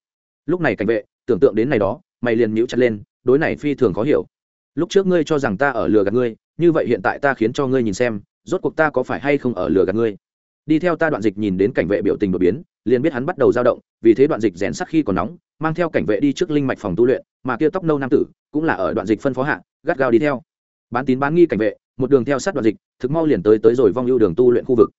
Lúc này cảnh vệ, tưởng tượng đến này đó, mày liền nhíu chặt lên, đối này phi thường khó hiểu. Lúc trước ngươi cho rằng ta ở lừa gạt ngươi, như vậy hiện tại ta khiến cho ngươi nhìn xem, rốt cuộc ta có phải hay không ở lừa gạt ngươi? Đi theo ta đoạn dịch nhìn đến cảnh vệ biểu tình đột biến, liền biết hắn bắt đầu dao động, vì thế đoạn dịch rèn sắc khi còn nóng, mang theo cảnh vệ đi trước linh mạch phòng tu luyện mà kia tóc nâu nam tử cũng là ở đoạn dịch phân phó hạ, gắt gao đi theo. Bán tín bán nghi cảnh vệ, một đường theo sát đoạn dịch, thực mau liền tới tới rồi vong ưu đường tu luyện khu vực.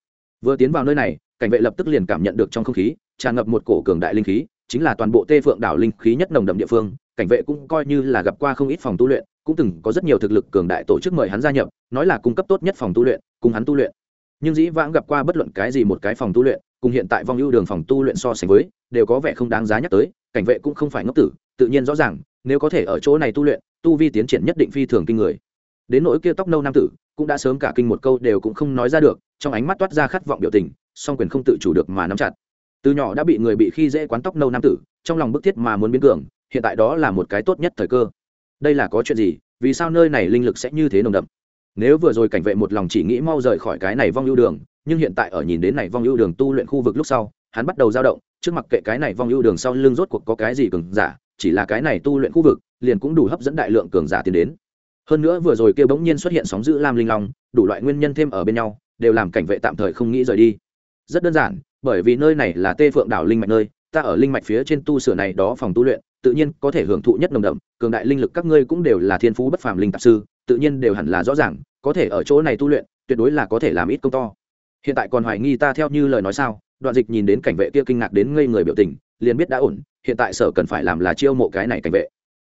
Vừa tiến vào nơi này, cảnh vệ lập tức liền cảm nhận được trong không khí, tràn ngập một cổ cường đại linh khí, chính là toàn bộ tê phượng đảo linh khí nhất nồng đậm địa phương, cảnh vệ cũng coi như là gặp qua không ít phòng tu luyện, cũng từng có rất nhiều thực lực cường đại tổ chức mời hắn gia nhập, nói là cung cấp tốt nhất phòng tu luyện, cùng hắn tu luyện. Nhưng dĩ vãng gặp qua bất luận cái gì một cái phòng tu luyện cùng hiện tại vong ưu đường phòng tu luyện so sánh với, đều có vẻ không đáng giá nhắc tới, cảnh vệ cũng không phải ngốc tử, tự nhiên rõ ràng, nếu có thể ở chỗ này tu luyện, tu vi tiến triển nhất định phi thường kinh người. Đến nỗi kia tóc nâu nam tử, cũng đã sớm cả kinh một câu đều cũng không nói ra được, trong ánh mắt toát ra khát vọng biểu tình, song quyền không tự chủ được mà nắm chặt. Từ nhỏ đã bị người bị khi dễ quán tóc nâu nam tử, trong lòng bức thiết mà muốn biến cường, hiện tại đó là một cái tốt nhất thời cơ. Đây là có chuyện gì, vì sao nơi này linh lực sẽ như thế nồng đậm? Nếu vừa rồi cảnh vệ một lòng chỉ nghĩ mau rời khỏi cái này vong ưu đường nhưng hiện tại ở nhìn đến này vong ưu đường tu luyện khu vực lúc sau, hắn bắt đầu dao động, trước mặt kệ cái này vong ưu đường sau lưng rốt cuộc có cái gì cường giả, chỉ là cái này tu luyện khu vực, liền cũng đủ hấp dẫn đại lượng cường giả tiến đến. Hơn nữa vừa rồi kêu bỗng nhiên xuất hiện sóng giữ lam linh long, đủ loại nguyên nhân thêm ở bên nhau, đều làm cảnh vệ tạm thời không nghĩ rời đi. Rất đơn giản, bởi vì nơi này là tê phượng đảo linh mạch nơi, ta ở linh mạch phía trên tu sửa này đó phòng tu luyện, tự nhiên có thể hưởng thụ nhất nồng đậm, cường đại linh lực các ngươi cũng đều là thiên phú bất phàm linh tạp sư, tự nhiên đều hẳn là rõ ràng, có thể ở chỗ này tu luyện, tuyệt đối là có thể làm ít công to hiện tại còn hoài nghi ta theo như lời nói sao? Đoạn dịch nhìn đến cảnh vệ kia kinh ngạc đến ngây người biểu tình, liền biết đã ổn, hiện tại sở cần phải làm là chiêu mộ cái này cảnh vệ.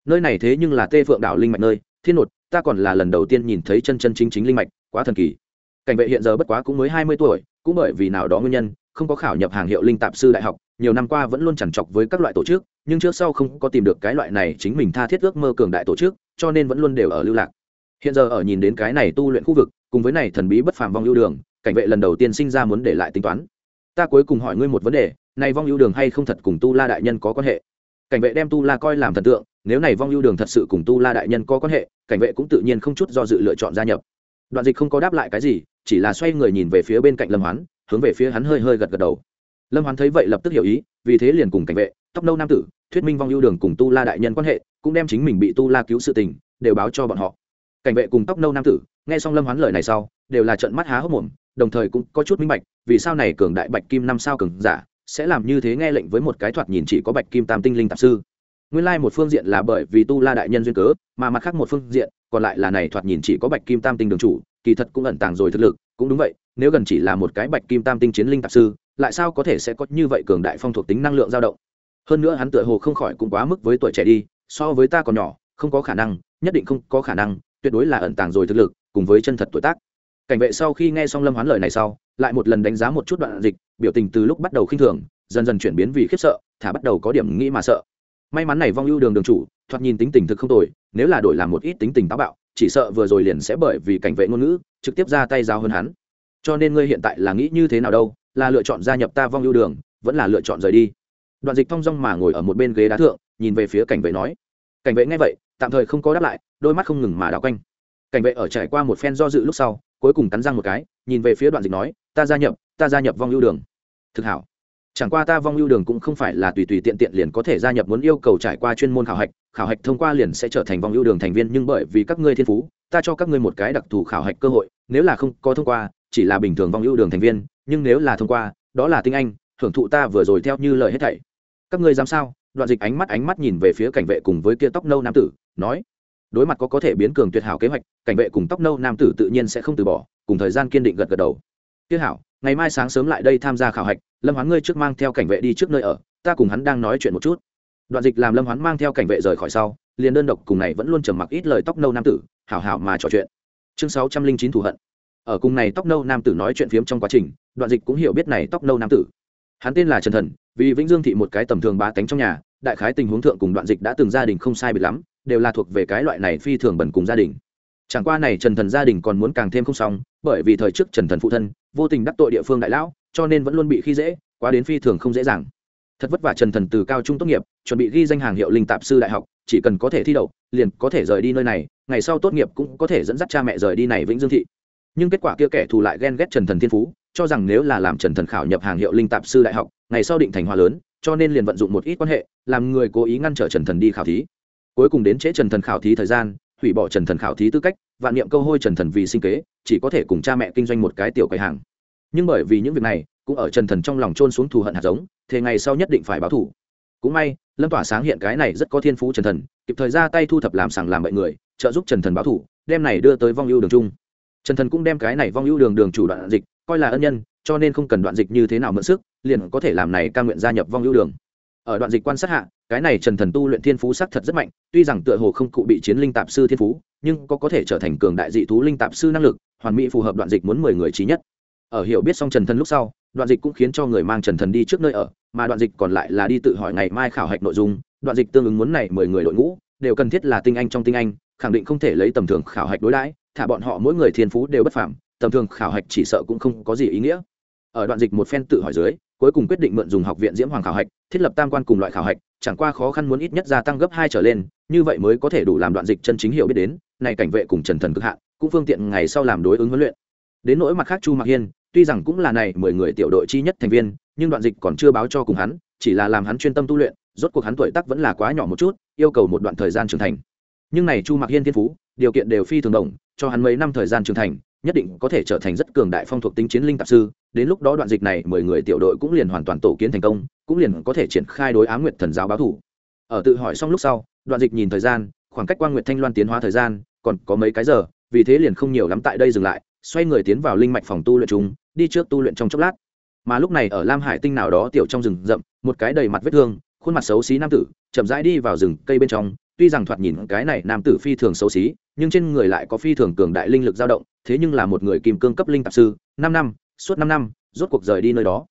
Nơi này thế nhưng là tê phượng đảo linh mạch nơi, thiên nột, ta còn là lần đầu tiên nhìn thấy chân chân chính chính linh mạch, quá thần kỳ. Cảnh vệ hiện giờ bất quá cũng mới hai mươi tuổi, cũng bởi vì nào đó nguyên nhân, không có khảo nhập hàng hiệu linh tạp sư đại học, nhiều năm qua vẫn luôn chằn trọc với các loại tổ chức, nhưng trước sau không có tìm được cái loại này chính mình tha thiết ước mơ cường đại tổ chức, cho nên vẫn luôn đều ở lưu lạc. Hiện giờ ở nhìn đến cái này tu luyện khu vực, cùng với này thần bí bất phàm vong lưu đường cảnh vệ lần đầu tiên sinh ra muốn để lại tính toán. Ta cuối cùng hỏi ngươi một vấn đề, này vong ưu đường hay không thật cùng tu la đại nhân có quan hệ? Cảnh vệ đem tu la coi làm thần tượng, nếu này vong ưu đường thật sự cùng tu la đại nhân có quan hệ, cảnh vệ cũng tự nhiên không chút do dự lựa chọn gia nhập. Đoạn dịch không có đáp lại cái gì, chỉ là xoay người nhìn về phía bên cạnh lâm hoán, hướng về phía hắn hơi hơi gật gật đầu. Lâm hoán thấy vậy lập tức hiểu ý, vì thế liền cùng cảnh vệ, tóc nâu nam tử, thuyết minh vong ưu đường cùng tu la đại nhân quan hệ, cũng đem chính mình bị tu la cứu sự tình, đều báo cho bọn họ. Cảnh vệ cùng tóc nâu nam tử, nghe xong lâm hoán lời này sau, đều là trận mắt há hốc mồm đồng thời cũng có chút minh bạch, vì sao này cường đại bạch kim năm sao cường giả sẽ làm như thế nghe lệnh với một cái thoạt nhìn chỉ có bạch kim tam tinh linh tạp sư. Nguyên lai một phương diện là bởi vì tu la đại nhân duyên cớ, mà mặt khác một phương diện còn lại là này thoạt nhìn chỉ có bạch kim tam tinh đường chủ, kỳ thật cũng ẩn tàng rồi thực lực, cũng đúng vậy, nếu gần chỉ là một cái bạch kim tam tinh chiến linh tạp sư, lại sao có thể sẽ có như vậy cường đại phong thuộc tính năng lượng dao động? Hơn nữa hắn tựa hồ không khỏi cũng quá mức với tuổi trẻ đi, so với ta còn nhỏ, không có khả năng, nhất định không có khả năng, tuyệt đối là ẩn tàng rồi thực lực, cùng với chân thật tuổi tác cảnh vệ sau khi nghe xong lâm hoán lời này sau, lại một lần đánh giá một chút đoạn dịch, biểu tình từ lúc bắt đầu khinh thường, dần dần chuyển biến vì khiếp sợ, thả bắt đầu có điểm nghĩ mà sợ. May mắn này vong ưu đường đường chủ, thoạt nhìn tính tình thực không tồi, nếu là đổi làm một ít tính tình táo bạo, chỉ sợ vừa rồi liền sẽ bởi vì cảnh vệ ngôn ngữ, trực tiếp ra tay giao hơn hắn. Cho nên ngươi hiện tại là nghĩ như thế nào đâu, là lựa chọn gia nhập ta vong ưu đường, vẫn là lựa chọn rời đi. Đoạn dịch thong dong mà ngồi ở một bên ghế đá thượng, nhìn về phía cảnh vệ nói. Cảnh vệ nghe vậy, tạm thời không có đáp lại, đôi mắt không ngừng mà đảo quanh. Cảnh vệ ở trải qua một phen do dự lúc sau cuối cùng cắn răng một cái, nhìn về phía đoạn dịch nói, ta gia nhập, ta gia nhập vong ưu đường. Thực hảo. Chẳng qua ta vong ưu đường cũng không phải là tùy tùy tiện tiện liền có thể gia nhập muốn yêu cầu trải qua chuyên môn khảo hạch khảo hạch thông qua liền sẽ trở thành vong ưu đường thành viên, nhưng bởi vì các ngươi thiên phú, ta cho các ngươi một cái đặc thù khảo hạch cơ hội, nếu là không có thông qua, chỉ là bình thường vong ưu đường thành viên, nhưng nếu là thông qua, đó là tinh anh, hưởng thụ ta vừa rồi theo như lời hết thảy. Các ngươi dám sao? Đoạn dịch ánh mắt ánh mắt nhìn về phía cảnh vệ cùng với kia tóc nâu nam tử, nói đối mặt có có thể biến cường tuyệt hảo kế hoạch, cảnh vệ cùng tóc nâu nam tử tự nhiên sẽ không từ bỏ, cùng thời gian kiên định gật gật đầu. Tiết hảo, ngày mai sáng sớm lại đây tham gia khảo hạch, lâm hoán ngươi trước mang theo cảnh vệ đi trước nơi ở, ta cùng hắn đang nói chuyện một chút. Đoạn dịch làm lâm hoán mang theo cảnh vệ rời khỏi sau, liền đơn độc cùng này vẫn luôn trầm mặc ít lời tóc nâu nam tử, hảo hảo mà trò chuyện. Chương sáu trăm linh chín thù hận. Ở cùng này tóc nâu nam tử nói chuyện phiếm trong quá trình, đoạn dịch cũng hiểu biết này tóc nâu nam tử. Hắn tên là trần thần, vì vĩnh dương thị một cái tầm thường bá tánh trong nhà, đại khái tình huống thượng cùng đoạn dịch đã từng gia đình không sai biệt lắm đều là thuộc về cái loại này phi thường bẩn cùng gia đình. Chẳng qua này trần thần gia đình còn muốn càng thêm không xong, bởi vì thời trước trần thần phụ thân, vô tình đắc tội địa phương đại lão, cho nên vẫn luôn bị khi dễ, quá đến phi thường không dễ dàng. Thật vất vả trần thần từ cao trung tốt nghiệp, chuẩn bị ghi danh hàng hiệu linh tạp sư đại học, chỉ cần có thể thi đậu, liền có thể rời đi nơi này, ngày sau tốt nghiệp cũng có thể dẫn dắt cha mẹ rời đi này vĩnh dương thị. Nhưng kết quả kia kẻ thù lại ghen ghét trần thần thiên phú, cho rằng nếu là làm trần thần khảo nhập hàng hiệu linh tạp sư đại học, ngày sau định thành hoa lớn, cho nên liền vận dụng một ít quan hệ, làm người cố ý ngăn trở trần thần đi khảo thí cuối cùng đến trễ trần thần khảo thí thời gian, hủy bỏ trần thần khảo thí tư cách, vạn niệm câu hôi trần thần vì sinh kế, chỉ có thể cùng cha mẹ kinh doanh một cái tiểu quầy hàng. Nhưng bởi vì những việc này, cũng ở trần thần trong lòng trôn xuống thù hận hạt giống, thế ngày sau nhất định phải báo thù. Cũng may, lâm tỏa sáng hiện cái này rất có thiên phú trần thần, kịp thời ra tay thu thập làm sàng làm bậy người, trợ giúp trần thần báo thù, đem này đưa tới vong ưu đường chung. Trần thần cũng đem cái này vong ưu đường đường chủ đoạn dịch, coi là ân nhân, cho nên không cần đoạn dịch như thế nào mượn sức, liền có thể làm này ca nguyện gia nhập vong ưu đường ở đoạn dịch quan sát hạ, cái này trần thần tu luyện thiên phú sắc thật rất mạnh, tuy rằng tựa hồ không cụ bị chiến linh tạp sư thiên phú, nhưng có có thể trở thành cường đại dị thú linh tạp sư năng lực, hoàn mỹ phù hợp đoạn dịch muốn mười người trí nhất. Ở hiểu biết xong trần thần lúc sau, đoạn dịch cũng khiến cho người mang trần thần đi trước nơi ở, mà đoạn dịch còn lại là đi tự hỏi ngày mai khảo hạch nội dung, đoạn dịch tương ứng muốn này mười người đội ngũ, đều cần thiết là tinh anh trong tinh anh, khẳng định không thể lấy tầm thường khảo hạch đối đãi, thả bọn họ mỗi người thiên phú đều bất phàm, tầm thường khảo hạch chỉ sợ cũng không có gì ý nghĩa ở đoạn dịch một phen tự hỏi dưới, cuối cùng quyết định mượn dùng học viện diễm hoàng khảo hạch, thiết lập tam quan cùng loại khảo hạch, chẳng qua khó khăn muốn ít nhất gia tăng gấp hai trở lên, như vậy mới có thể đủ làm đoạn dịch chân chính hiểu biết đến, này cảnh vệ cùng trần thần cực hạn, cũng phương tiện ngày sau làm đối ứng huấn luyện. Đến nỗi mặt khác chu mạc hiên, tuy rằng cũng là này mười người tiểu đội chi nhất thành viên, nhưng đoạn dịch còn chưa báo cho cùng hắn, chỉ là làm hắn chuyên tâm tu luyện, rốt cuộc hắn tuổi tác vẫn là quá nhỏ một chút, yêu cầu một đoạn thời gian trưởng thành. Nhưng này chu mạc hiên thiên phú, điều kiện đều phi thường đồng, cho hắn mấy năm thời gian trưởng thành nhất định có thể trở thành rất cường đại phong thuộc tính chiến linh tạp sư. Đến lúc đó đoạn dịch này, mười người tiểu đội cũng liền hoàn toàn tổ kiến thành công, cũng liền có thể triển khai đối ám nguyệt thần giáo báo thủ. Ở tự hỏi xong lúc sau, đoạn dịch nhìn thời gian, khoảng cách quan nguyệt thanh loan tiến hóa thời gian còn có mấy cái giờ, vì thế liền không nhiều lắm tại đây dừng lại, xoay người tiến vào linh mạch phòng tu luyện chúng đi trước tu luyện trong chốc lát. Mà lúc này ở lam hải tinh nào đó tiểu trong rừng rậm, một cái đầy mặt vết thương, khuôn mặt xấu xí nam tử, chậm rãi đi vào rừng cây bên trong. Tuy rằng thoạt nhìn cái này nam tử phi thường xấu xí, nhưng trên người lại có phi thường cường đại linh lực dao động thế nhưng là một người kim cương cấp linh tạp sư, năm năm, suốt năm năm, rốt cuộc rời đi nơi đó.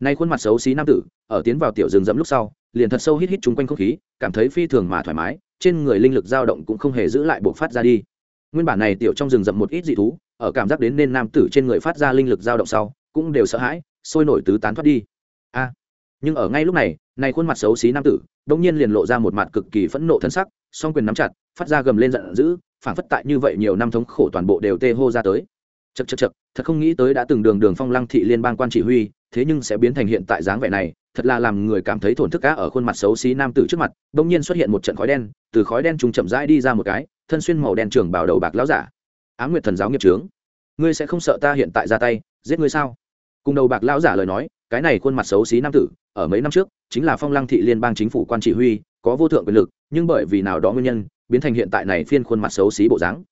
Nay khuôn mặt xấu xí nam tử, ở tiến vào tiểu rừng rậm lúc sau, liền thật sâu hít hít chung quanh không khí, cảm thấy phi thường mà thoải mái, trên người linh lực dao động cũng không hề giữ lại buộc phát ra đi. Nguyên bản này tiểu trong rừng rậm một ít dị thú, ở cảm giác đến nên nam tử trên người phát ra linh lực dao động sau, cũng đều sợ hãi, sôi nổi tứ tán thoát đi. A! Nhưng ở ngay lúc này này khuôn mặt xấu xí nam tử, đột nhiên liền lộ ra một mặt cực kỳ phẫn nộ thân sắc, song quyền nắm chặt, phát ra gầm lên giận dữ Phản phất tại như vậy nhiều năm thống khổ toàn bộ đều tê hô ra tới. Chật chật chật thật không nghĩ tới đã từng đường đường phong lăng thị liên bang quan chỉ huy, thế nhưng sẽ biến thành hiện tại dáng vẻ này, thật là làm người cảm thấy thổn thức cá ở khuôn mặt xấu xí nam tử trước mặt đông nhiên xuất hiện một trận khói đen, từ khói đen trùng chậm rãi đi ra một cái, thân xuyên màu đen trường bảo đầu bạc lão giả. Á nguyệt thần giáo nghiệp trướng, ngươi sẽ không sợ ta hiện tại ra tay, giết ngươi sao? Cùng đầu bạc lão giả lời nói, cái này khuôn mặt xấu xí nam tử, ở mấy năm trước, chính là phong lăng thị liên bang chính phủ quan chỉ huy, có vô thượng quyền lực, nhưng bởi vì nào đó nguyên nhân biến thành hiện tại này phiên khuôn mặt xấu xí bộ dáng.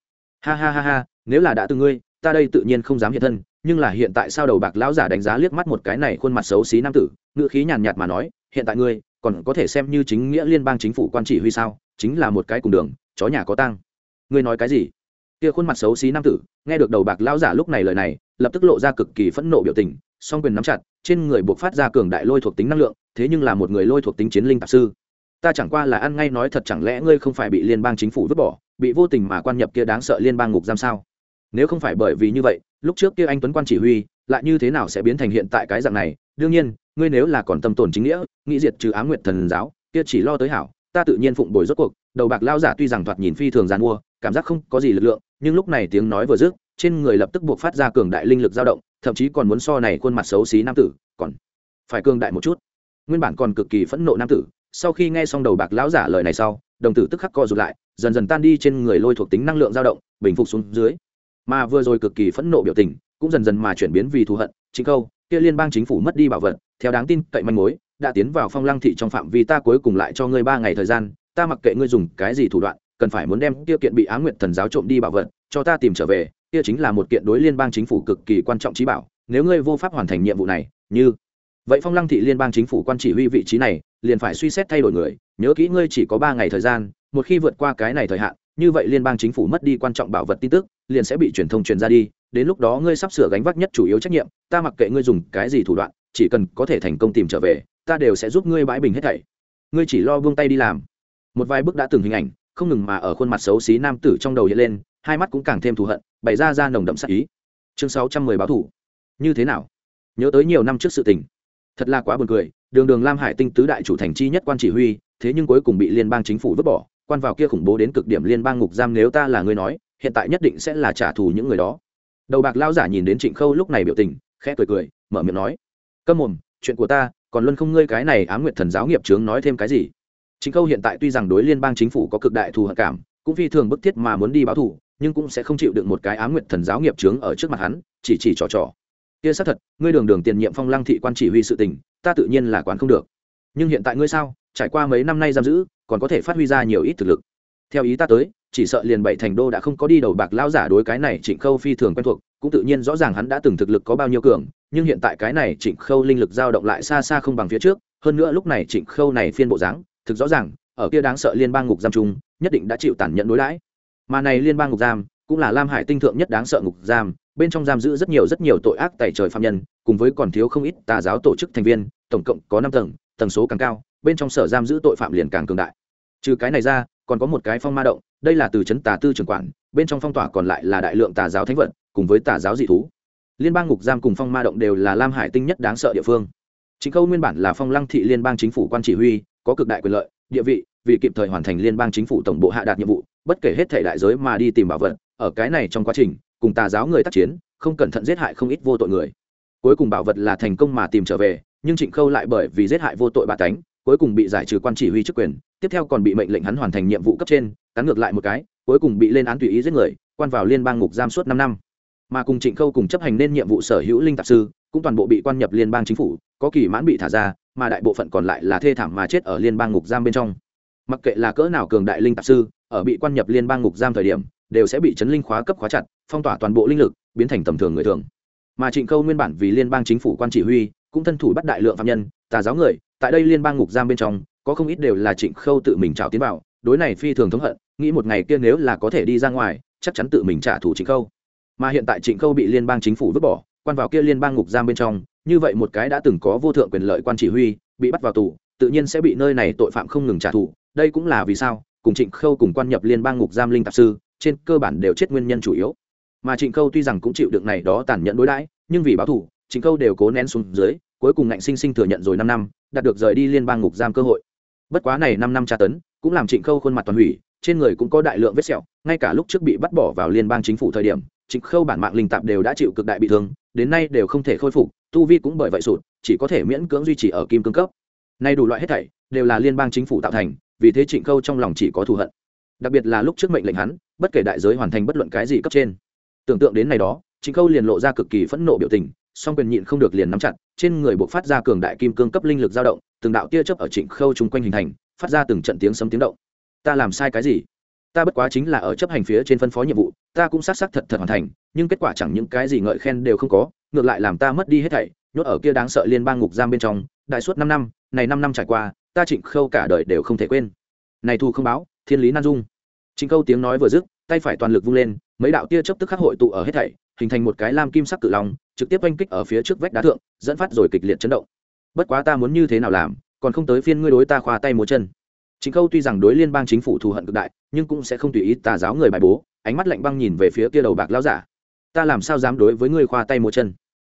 Ha ha ha ha, nếu là đã từng ngươi, ta đây tự nhiên không dám hiện thân, nhưng là hiện tại sao đầu bạc lão giả đánh giá liếc mắt một cái này khuôn mặt xấu xí nam tử, ngữ khí nhàn nhạt mà nói, hiện tại ngươi, còn có thể xem như chính nghĩa liên bang chính phủ quan chỉ huy sao, chính là một cái cùng đường, chó nhà có tăng ngươi nói cái gì? Kia khuôn mặt xấu xí nam tử, nghe được đầu bạc lão giả lúc này lời này, lập tức lộ ra cực kỳ phẫn nộ biểu tình, song quyền nắm chặt, trên người buộc phát ra cường đại lôi thuộc tính năng lượng, thế nhưng là một người lôi thuộc tính chiến linh tạp sư ta chẳng qua là ăn ngay nói thật chẳng lẽ ngươi không phải bị liên bang chính phủ vứt bỏ, bị vô tình mà quan nhập kia đáng sợ liên bang ngục giam sao? Nếu không phải bởi vì như vậy, lúc trước kia anh tuấn quan chỉ huy, lại như thế nào sẽ biến thành hiện tại cái dạng này? Đương nhiên, ngươi nếu là còn tâm tồn chính nghĩa, nghĩ diệt trừ á nguyện thần giáo, kia chỉ lo tới hảo, ta tự nhiên phụng bồi rốt cuộc, đầu bạc lao giả tuy rằng thoạt nhìn phi thường giàn mua, cảm giác không có gì lực lượng, nhưng lúc này tiếng nói vừa dứt, trên người lập tức buộc phát ra cường đại linh lực dao động, thậm chí còn muốn so này khuôn mặt xấu xí nam tử còn phải cường đại một chút. Nguyên bản còn cực kỳ phẫn nộ nam tử sau khi nghe xong đầu bạc lão giả lời này sau, đồng tử tức khắc co rụt lại, dần dần tan đi trên người lôi thuộc tính năng lượng dao động, bình phục xuống dưới. Mà vừa rồi cực kỳ phẫn nộ biểu tình, cũng dần dần mà chuyển biến vì thù hận, chính câu, kia liên bang chính phủ mất đi bảo vật, theo đáng tin cậy manh mối, đã tiến vào phong lăng thị trong phạm vi ta cuối cùng lại cho ngươi ba ngày thời gian, ta mặc kệ ngươi dùng cái gì thủ đoạn, cần phải muốn đem kia kiện bị á nguyện thần giáo trộm đi bảo vật, cho ta tìm trở về, kia chính là một kiện đối liên bang chính phủ cực kỳ quan trọng trí bảo, nếu ngươi vô pháp hoàn thành nhiệm vụ này, như vậy phong lăng thị liên bang chính phủ quan chỉ huy vị trí này, liền phải suy xét thay đổi người, nhớ kỹ ngươi chỉ có ba ngày thời gian, một khi vượt qua cái này thời hạn, như vậy liên bang chính phủ mất đi quan trọng bảo vật tin tức, liền sẽ bị truyền thông truyền ra đi, đến lúc đó ngươi sắp sửa gánh vác nhất chủ yếu trách nhiệm, ta mặc kệ ngươi dùng cái gì thủ đoạn, chỉ cần có thể thành công tìm trở về, ta đều sẽ giúp ngươi bãi bình hết thảy. Ngươi chỉ lo buông tay đi làm. Một vài bước đã từng hình ảnh, không ngừng mà ở khuôn mặt xấu xí nam tử trong đầu hiện lên, hai mắt cũng càng thêm thù hận, bày ra ra nồng đậm sắc ý. Chương sáu trăm mười báo thủ. Như thế nào? Nhớ tới nhiều năm trước sự tình thật là quá buồn cười, đường đường lam hải tinh tứ đại chủ thành chi nhất quan chỉ huy, thế nhưng cuối cùng bị liên bang chính phủ vứt bỏ, quan vào kia khủng bố đến cực điểm liên bang ngục giam nếu ta là người nói, hiện tại nhất định sẽ là trả thù những người đó. Đầu bạc lao giả nhìn đến trịnh khâu lúc này biểu tình, khẽ cười cười, mở miệng nói, câm mồm, chuyện của ta, còn luân không ngươi cái này á nguyện thần giáo nghiệp trướng nói thêm cái gì? Trịnh khâu hiện tại tuy rằng đối liên bang chính phủ có cực đại thù hận cảm, cũng phi thường bức thiết mà muốn đi báo thù, nhưng cũng sẽ không chịu được một cái á nguyện thần giáo nghiệp trướng ở trước mặt hắn, chỉ chỉ trò trò kia xác thật, ngươi đường đường tiền nhiệm phong lăng thị quan chỉ huy sự tình, ta tự nhiên là quán không được. Nhưng hiện tại ngươi sao? Trải qua mấy năm nay giam giữ, còn có thể phát huy ra nhiều ít thực lực. Theo ý ta tới, chỉ sợ liền bảy thành đô đã không có đi đầu bạc lao giả đối cái này trịnh khâu phi thường quen thuộc, cũng tự nhiên rõ ràng hắn đã từng thực lực có bao nhiêu cường, nhưng hiện tại cái này trịnh khâu linh lực dao động lại xa xa không bằng phía trước, hơn nữa lúc này trịnh khâu này phiên bộ dáng, thực rõ ràng, ở kia đáng sợ liên bang ngục giam chung, nhất định đã chịu tàn nhẫn đối đãi. Mà này liên bang ngục giam, cũng là lam hải tinh thượng nhất đáng sợ ngục giam bên trong giam giữ rất nhiều rất nhiều tội ác tại trời phạm nhân, cùng với còn thiếu không ít tà giáo tổ chức thành viên, tổng cộng có năm tầng tầng số càng cao, bên trong sở giam giữ tội phạm liền càng cường đại. Trừ cái này ra, còn có một cái phong ma động, đây là từ trấn tà tư trường quản, bên trong phong tỏa còn lại là đại lượng tà giáo thánh vận cùng với tà giáo dị thú. Liên bang ngục giam cùng phong ma động đều là lam hải tinh nhất đáng sợ địa phương. Chính câu nguyên bản là phong lăng thị liên bang chính phủ quan chỉ huy, có cực đại quyền lợi, địa vị, vì kịp thời hoàn thành liên bang chính phủ tổng bộ hạ đạt nhiệm vụ, bất kể hết thể đại giới mà đi tìm bảo vật, ở cái này trong quá trình cùng tà giáo người tác chiến, không cẩn thận giết hại không ít vô tội người. Cuối cùng bảo vật là thành công mà tìm trở về, nhưng trịnh khâu lại bởi vì giết hại vô tội bà tánh, cuối cùng bị giải trừ quan chỉ huy chức quyền, tiếp theo còn bị mệnh lệnh hắn hoàn thành nhiệm vụ cấp trên, cắn ngược lại một cái, cuối cùng bị lên án tùy ý giết người, quan vào liên bang ngục giam suốt năm năm. Mà cùng trịnh khâu cùng chấp hành nên nhiệm vụ sở hữu linh tạp sư, cũng toàn bộ bị quan nhập liên bang chính phủ, có kỳ mãn bị thả ra, mà đại bộ phận còn lại là thê thảm mà chết ở liên bang ngục giam bên trong. Mặc kệ là cỡ nào cường đại linh tạp sư, ở bị quan nhập liên bang ngục giam thời điểm, đều sẽ bị chấn linh khóa cấp khóa chặt phong tỏa toàn bộ linh lực, biến thành tầm thường người thường. Mà trịnh khâu nguyên bản vì liên bang chính phủ quan chỉ huy, cũng thân thủ bắt đại lượng phạm nhân, tà giáo người, tại đây liên bang ngục giam bên trong, có không ít đều là trịnh khâu tự mình trào tiến vào, đối này phi thường thống hận, nghĩ một ngày kia nếu là có thể đi ra ngoài, chắc chắn tự mình trả thù trịnh khâu. Mà hiện tại trịnh khâu bị liên bang chính phủ vứt bỏ, quan vào kia liên bang ngục giam bên trong, như vậy một cái đã từng có vô thượng quyền lợi quan chỉ huy, bị bắt vào tù, tự nhiên sẽ bị nơi này tội phạm không ngừng trả thù, đây cũng là vì sao, cùng trịnh khâu cùng quan nhập liên bang ngục giam linh tạp sư, trên cơ bản đều chết nguyên nhân chủ yếu mà trịnh khâu tuy rằng cũng chịu được này đó tàn nhẫn đối đãi, nhưng vì báo thù, trịnh khâu đều cố nén xuống dưới, cuối cùng ngạnh sinh sinh thừa nhận rồi năm năm, đạt được rời đi liên bang ngục giam cơ hội. Bất quá này năm năm tra tấn, cũng làm trịnh khâu khuôn mặt toàn hủy, trên người cũng có đại lượng vết sẹo, ngay cả lúc trước bị bắt bỏ vào liên bang chính phủ thời điểm, trịnh khâu bản mạng linh tạp đều đã chịu cực đại bị thương, đến nay đều không thể khôi phục, tu vi cũng bởi vậy sụt, chỉ có thể miễn cưỡng duy trì ở kim cương cấp. Nay đủ loại hết thảy, đều là liên bang chính phủ tạo thành, vì thế trịnh khâu trong lòng chỉ có thù hận. Đặc biệt là lúc trước mệnh lệnh hắn, bất kể đại giới hoàn thành bất luận cái gì cấp trên tưởng tượng đến này đó chính khâu liền lộ ra cực kỳ phẫn nộ biểu tình, song quyền nhịn không được liền nắm chặt, trên người buộc phát ra cường đại kim cương cấp linh lực dao động, từng đạo tia chớp ở trịnh khâu chung quanh hình thành, phát ra từng trận tiếng sấm tiếng động. Ta làm sai cái gì? Ta bất quá chính là ở chấp hành phía trên phân phó nhiệm vụ, ta cũng xác xác thật thật hoàn thành, nhưng kết quả chẳng những cái gì ngợi khen đều không có, ngược lại làm ta mất đi hết thảy, nhốt ở kia đáng sợ liên bang ngục giam bên trong, đại suốt năm năm, này năm năm trải qua, ta trịnh khâu cả đời đều không thể quên. Này thu không báo, thiên lý nan dung. Trịnh khâu tiếng nói vừa dứt tay phải toàn lực vung lên, mấy đạo tia chớp tức khắc hội tụ ở hết thảy, hình thành một cái lam kim sắc cự long, trực tiếp oanh kích ở phía trước vách đá thượng, dẫn phát rồi kịch liệt chấn động. Bất quá ta muốn như thế nào làm, còn không tới phiên ngươi đối ta khoa tay múa chân. Chính khâu tuy rằng đối liên bang chính phủ thù hận cực đại, nhưng cũng sẽ không tùy ý tà giáo người bài bố, ánh mắt lạnh băng nhìn về phía kia đầu bạc lao giả. Ta làm sao dám đối với ngươi khoa tay múa chân?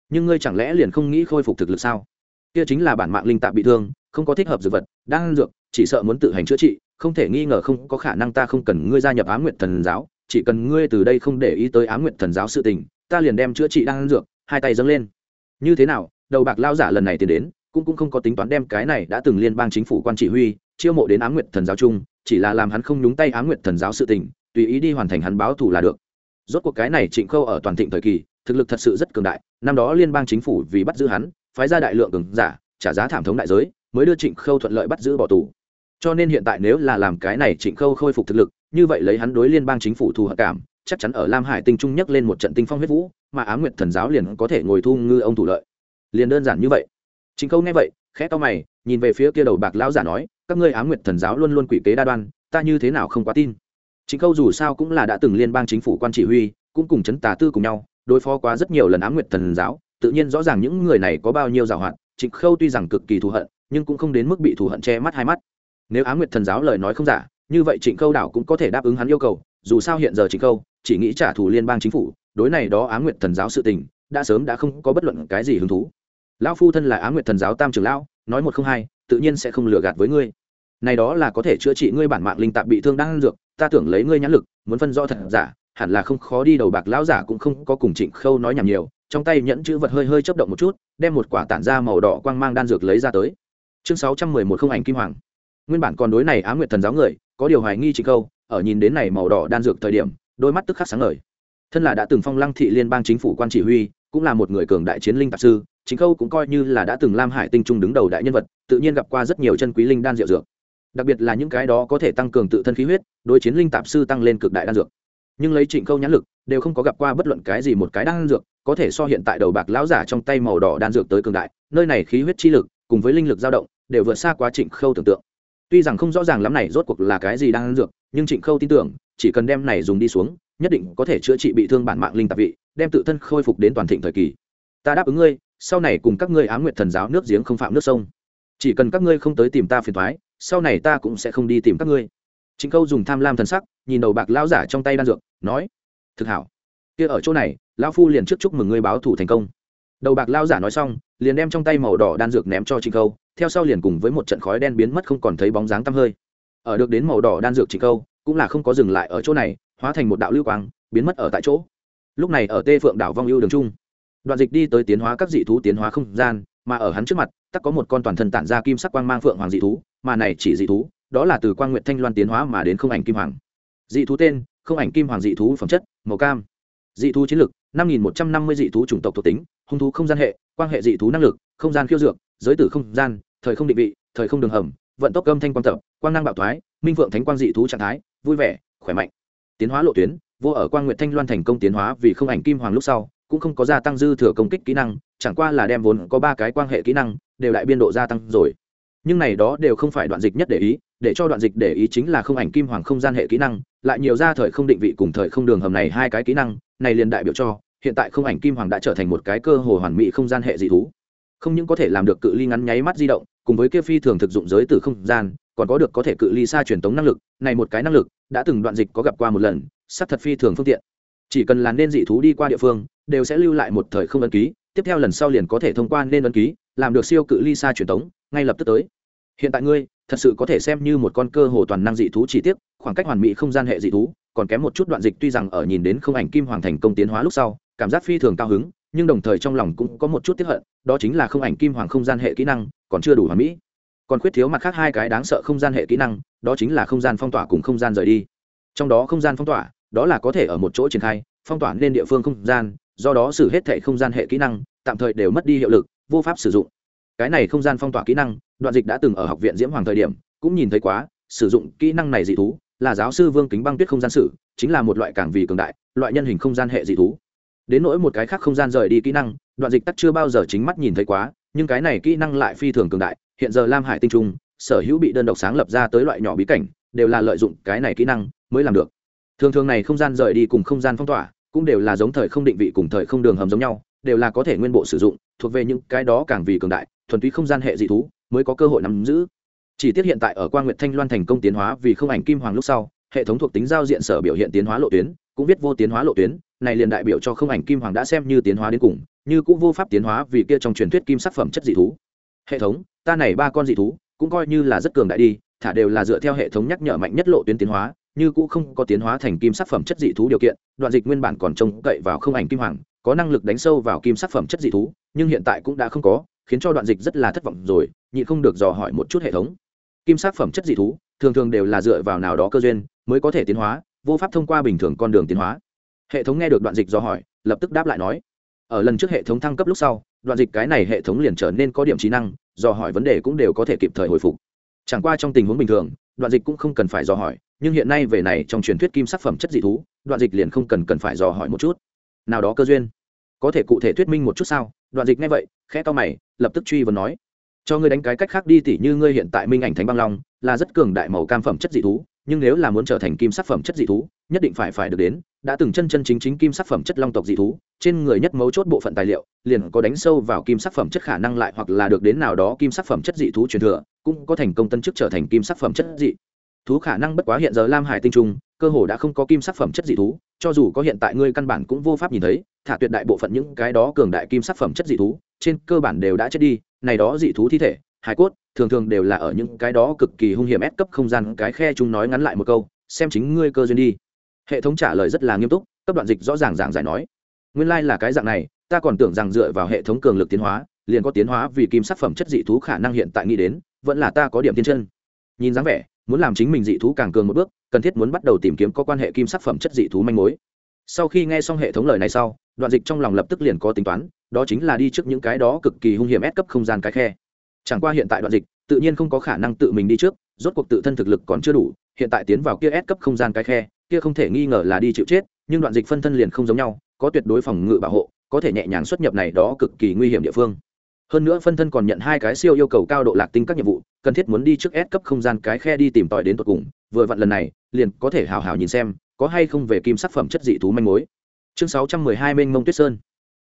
Nhưng ngươi chẳng lẽ liền không nghĩ khôi phục thực lực sao? Kia chính là bản mạng linh tạp bị thương, không có thích hợp dược vật, đang dược, chỉ sợ muốn tự hành chữa trị không thể nghi ngờ không có khả năng ta không cần ngươi gia nhập ám nguyện thần giáo, chỉ cần ngươi từ đây không để ý tới ám nguyện thần giáo sự tình, ta liền đem chữa trị đang dược, hai tay dâng lên. Như thế nào, đầu bạc lao giả lần này tiến đến, cũng cũng không có tính toán đem cái này đã từng liên bang chính phủ quan chỉ huy, chiêu mộ đến ám nguyện thần giáo chung, chỉ là làm hắn không nhúng tay ám nguyện thần giáo sự tình, tùy ý đi hoàn thành hắn báo thù là được. Rốt cuộc cái này trịnh khâu ở toàn thịnh thời kỳ, thực lực thật sự rất cường đại, năm đó liên bang chính phủ vì bắt giữ hắn, phái ra đại lượng cường giả, trả giá thảm thống đại giới, mới đưa trịnh khâu thuận lợi bắt giữ bỏ tù cho nên hiện tại nếu là làm cái này trịnh khâu khôi phục thực lực, như vậy lấy hắn đối liên bang chính phủ thù hận cảm, chắc chắn ở lam hải tinh trung nhất lên một trận tinh phong huyết vũ, mà á nguyệt thần giáo liền có thể ngồi thu ngư ông thủ lợi. Liền đơn giản như vậy. Trịnh khâu nghe vậy, khẽ to mày, nhìn về phía kia đầu bạc lão giả nói, các ngươi á nguyệt thần giáo luôn luôn quỷ kế đa đoan, ta như thế nào không quá tin? Trịnh khâu dù sao cũng là đã từng liên bang chính phủ quan chỉ huy, cũng cùng chấn tà tư cùng nhau, đối phó quá rất nhiều lần á nguyệt thần giáo, tự nhiên rõ ràng những người này có bao nhiêu giàu hạn. Trịnh khâu tuy rằng cực kỳ thù hận, nhưng cũng không đến mức bị thù hận che mắt hai mắt nếu á nguyệt thần giáo lời nói không giả, như vậy trịnh khâu đảo cũng có thể đáp ứng hắn yêu cầu, dù sao hiện giờ trịnh khâu chỉ nghĩ trả thù liên bang chính phủ, đối này đó á nguyệt thần giáo sự tình, đã sớm đã không có bất luận cái gì hứng thú. Lão phu thân là á nguyệt thần giáo tam trưởng lão, nói một không hai, tự nhiên sẽ không lừa gạt với ngươi. Này đó là có thể chữa trị ngươi bản mạng linh tạp bị thương đang dược, ta tưởng lấy ngươi nhãn lực, muốn phân rõ thật giả, hẳn là không khó đi đầu bạc lão giả cũng không có cùng trịnh khâu nói nhảm nhiều, trong tay nhẫn chữ vật hơi hơi chấp động một chút, đem một quả tản ra màu đỏ quang mang đan dược lấy ra tới. Chương sáu trăm mười một không ảnh kim hoàng nguyên bản còn đối này á nguyệt thần giáo người, có điều hoài nghi trịnh khâu ở nhìn đến này màu đỏ đan dược thời điểm, đôi mắt tức khắc sáng ngời. Thân là đã từng phong lăng thị liên bang chính phủ quan chỉ huy, cũng là một người cường đại chiến linh tạp sư, chính khâu cũng coi như là đã từng lam hải tinh trung đứng đầu đại nhân vật, tự nhiên gặp qua rất nhiều chân quý linh đan rượu dược. Đặc biệt là những cái đó có thể tăng cường tự thân khí huyết, đối chiến linh tạp sư tăng lên cực đại đan dược. Nhưng lấy trịnh khâu nhãn lực, đều không có gặp qua bất luận cái gì một cái đan dược, có thể so hiện tại đầu bạc lão giả trong tay màu đỏ đan dược tới cường đại, nơi này khí huyết chi lực cùng với linh lực dao động, đều vượt xa quá trịnh khâu tưởng tượng tuy rằng không rõ ràng lắm này rốt cuộc là cái gì đang ăn dược, nhưng trịnh khâu tin tưởng, chỉ cần đem này dùng đi xuống, nhất định có thể chữa trị bị thương bản mạng linh tạp vị, đem tự thân khôi phục đến toàn thịnh thời kỳ. Ta đáp ứng ngươi, sau này cùng các ngươi á nguyệt thần giáo nước giếng không phạm nước sông. Chỉ cần các ngươi không tới tìm ta phiền thoái sau này ta cũng sẽ không đi tìm các ngươi. Trịnh câu dùng tham lam thần sắc, nhìn đầu bạc lão giả trong tay đan dược, nói, thực hảo. Kia ở chỗ này, lão phu liền trước chúc mừng ngươi báo thủ thành công. Đầu bạc lão giả nói xong liền đem trong tay màu đỏ đan dược ném cho trịnh câu theo sau liền cùng với một trận khói đen biến mất không còn thấy bóng dáng tăm hơi. Ở được đến màu đỏ đan dược trịnh câu cũng là không có dừng lại ở chỗ này, hóa thành một đạo lưu quang, biến mất ở tại chỗ. Lúc này ở tê phượng đảo vong ưu đường trung, đoạn dịch đi tới tiến hóa các dị thú tiến hóa không gian, mà ở hắn trước mặt, tắc có một con toàn thân tản ra kim sắc quang mang phượng hoàng dị thú, mà này chỉ dị thú, đó là từ quang nguyện thanh loan tiến hóa mà đến không ảnh kim hoàng. Dị thú tên, không ảnh kim hoàng dị thú phẩm chất, màu cam. Dị thú chiến lực năm nghìn một trăm năm mươi dị thú chủng tộc thuộc tính, hung thú không gian hệ quan hệ dị thú năng lực, không gian khiêu dược, giới tử không gian, thời không định vị, thời không đường hầm, vận tốc âm thanh quang tập, quang năng bạo thoái, minh vượng thánh quang dị thú trạng thái, vui vẻ, khỏe mạnh. Tiến hóa lộ tuyến, vô ở quang nguyệt thanh loan thành công tiến hóa vì không ảnh kim hoàng lúc sau, cũng không có gia tăng dư thừa công kích kỹ năng, chẳng qua là đem vốn có ba cái quan hệ kỹ năng, đều đại biên độ gia tăng rồi. Nhưng này đó đều không phải đoạn dịch nhất để ý, để cho đoạn dịch để ý chính là không ảnh kim hoàng không gian hệ kỹ năng, lại nhiều ra thời không định vị cùng thời không đường hầm này hai cái kỹ năng này liền đại biểu cho, hiện tại không ảnh kim hoàng đã trở thành một cái cơ hồ hoàn mỹ không gian hệ dị thú. Không những có thể làm được cự ly ngắn nháy mắt di động, cùng với kia phi thường thực dụng giới từ không gian, còn có được có thể cự ly xa truyền tống năng lực, này một cái năng lực, đã từng đoạn dịch có gặp qua một lần sắc thật phi thường phương tiện. Chỉ cần là nên dị thú đi qua địa phương, đều sẽ lưu lại một thời không ấn ký, tiếp theo lần sau liền có thể thông qua nên ấn ký, làm được siêu cự ly xa truyền tống, ngay lập tức tới. Hiện tại ngươi, thật sự có thể xem như một con cơ hồ toàn năng dị thú chỉ tiếc khoảng cách hoàn mỹ không gian hệ dị thú còn kém một chút đoạn dịch tuy rằng ở nhìn đến không ảnh kim hoàng thành công tiến hóa lúc sau, cảm giác phi thường cao hứng, nhưng đồng thời trong lòng cũng có một chút tiếp hận, đó chính là không ảnh kim hoàng không gian hệ kỹ năng, còn chưa đủ hoàn mỹ. Còn khuyết thiếu mặt khác hai cái đáng sợ không gian hệ kỹ năng, đó chính là không gian phong tỏa cùng không gian rời đi. Trong đó không gian phong tỏa, đó là có thể ở một chỗ triển khai, phong tỏa nên địa phương không gian, do đó xử hết thệ không gian hệ kỹ năng, tạm thời đều mất đi hiệu lực, vô pháp sử dụng. Cái này không gian phong tỏa kỹ năng, đoạn dịch đã từng ở học viện diễm hoàng thời điểm, cũng nhìn thấy quá, sử dụng kỹ năng này dị thú là giáo sư vương kính băng tuyết không gian sử, chính là một loại càng vì cường đại, loại nhân hình không gian hệ dị thú. Đến nỗi một cái khác không gian rời đi kỹ năng, đoạn dịch tắc chưa bao giờ chính mắt nhìn thấy quá, nhưng cái này kỹ năng lại phi thường cường đại, hiện giờ lam hải tinh trung, sở hữu bị đơn độc sáng lập ra tới loại nhỏ bí cảnh, đều là lợi dụng cái này kỹ năng mới làm được. Thường thường này không gian rời đi cùng không gian phong tỏa, cũng đều là giống thời không định vị cùng thời không đường hầm giống nhau, đều là có thể nguyên bộ sử dụng, thuộc về những cái đó càng vì cường đại, thuần túy không gian hệ dị thú mới có cơ hội nắm giữ chỉ tiết hiện tại ở quan nguyệt thanh loan thành công tiến hóa vì không ảnh kim hoàng lúc sau, hệ thống thuộc tính giao diện sở biểu hiện tiến hóa lộ tuyến, cũng viết vô tiến hóa lộ tuyến. Này liền đại biểu cho không ảnh kim hoàng đã xem như tiến hóa đến cùng, như cũng vô pháp tiến hóa vì kia trong truyền thuyết kim sắc phẩm chất dị thú. Hệ thống, ta này ba con dị thú, cũng coi như là rất cường đại đi, thả đều là dựa theo hệ thống nhắc nhở mạnh nhất lộ tuyến tiến hóa, như cũ không có tiến hóa thành kim sắc phẩm chất dị thú điều kiện. Đoạn dịch nguyên bản còn trông cậy vào không ảnh kim hoàng, có năng lực đánh sâu vào kim sắc phẩm chất dị thú, nhưng hiện tại cũng đã không có, khiến cho đoạn dịch rất là thất vọng rồi nhị không được dò hỏi một chút hệ thống kim sắc phẩm chất dị thú, thường thường đều là dựa vào nào đó cơ duyên mới có thể tiến hóa, vô pháp thông qua bình thường con đường tiến hóa. Hệ thống nghe được đoạn dịch do hỏi, lập tức đáp lại nói, ở lần trước hệ thống thăng cấp lúc sau, đoạn dịch cái này hệ thống liền trở nên có điểm trí năng, do hỏi vấn đề cũng đều có thể kịp thời hồi phục. Chẳng qua trong tình huống bình thường, đoạn dịch cũng không cần phải dò hỏi, nhưng hiện nay về này trong truyền thuyết kim sắc phẩm chất dị thú, đoạn dịch liền không cần cần phải dò hỏi một chút. Nào đó cơ duyên. Có thể cụ thể thuyết minh một chút sao? Đoạn dịch nghe vậy, khẽ to mày, lập tức truy vấn nói cho ngươi đánh cái cách khác đi tỉ như ngươi hiện tại minh ảnh thánh băng long, là rất cường đại màu cam phẩm chất dị thú, nhưng nếu là muốn trở thành kim sắc phẩm chất dị thú, nhất định phải phải được đến, đã từng chân chân chính chính kim sắc phẩm chất long tộc dị thú, trên người nhất mấu chốt bộ phận tài liệu, liền có đánh sâu vào kim sắc phẩm chất khả năng lại hoặc là được đến nào đó kim sắc phẩm chất dị thú truyền thừa, cũng có thành công tân chức trở thành kim sắc phẩm chất dị. Thú khả năng bất quá hiện giờ lam hải tinh trung, cơ hồ đã không có kim sắc phẩm chất dị thú, cho dù có hiện tại ngươi căn bản cũng vô pháp nhìn thấy, thả tuyệt đại bộ phận những cái đó cường đại kim sắc phẩm chất dị thú trên cơ bản đều đã chết đi, này đó dị thú thi thể, hải cốt, thường thường đều là ở những cái đó cực kỳ hung hiểm ép cấp không gian cái khe chúng nói ngắn lại một câu, xem chính ngươi cơ duyên đi. Hệ thống trả lời rất là nghiêm túc, cấp đoạn dịch rõ ràng giảng giải nói, nguyên lai là cái dạng này, ta còn tưởng rằng dựa vào hệ thống cường lực tiến hóa, liền có tiến hóa vì kim sắc phẩm chất dị thú khả năng hiện tại nghĩ đến, vẫn là ta có điểm tiên chân. Nhìn dáng vẻ, muốn làm chính mình dị thú càng cường một bước, cần thiết muốn bắt đầu tìm kiếm có quan hệ kim sắc phẩm chất dị thú manh mối. Sau khi nghe xong hệ thống lời này sau đoạn dịch trong lòng lập tức liền có tính toán, đó chính là đi trước những cái đó cực kỳ hung hiểm ép cấp không gian cái khe. Chẳng qua hiện tại đoạn dịch, tự nhiên không có khả năng tự mình đi trước, rốt cuộc tự thân thực lực còn chưa đủ, hiện tại tiến vào kia ép cấp không gian cái khe, kia không thể nghi ngờ là đi chịu chết, nhưng đoạn dịch phân thân liền không giống nhau, có tuyệt đối phòng ngự bảo hộ, có thể nhẹ nhàng xuất nhập này đó cực kỳ nguy hiểm địa phương. Hơn nữa phân thân còn nhận hai cái siêu yêu cầu cao độ lạc tinh các nhiệm vụ, cần thiết muốn đi trước ép cấp không gian cái khe đi tìm tòi đến tột cùng, vừa vặn lần này, liền có thể hào hào nhìn xem, có hay không về kim sắc phẩm chất dị thú manh mối chương sáu trăm mười hai mênh mông tuyết sơn.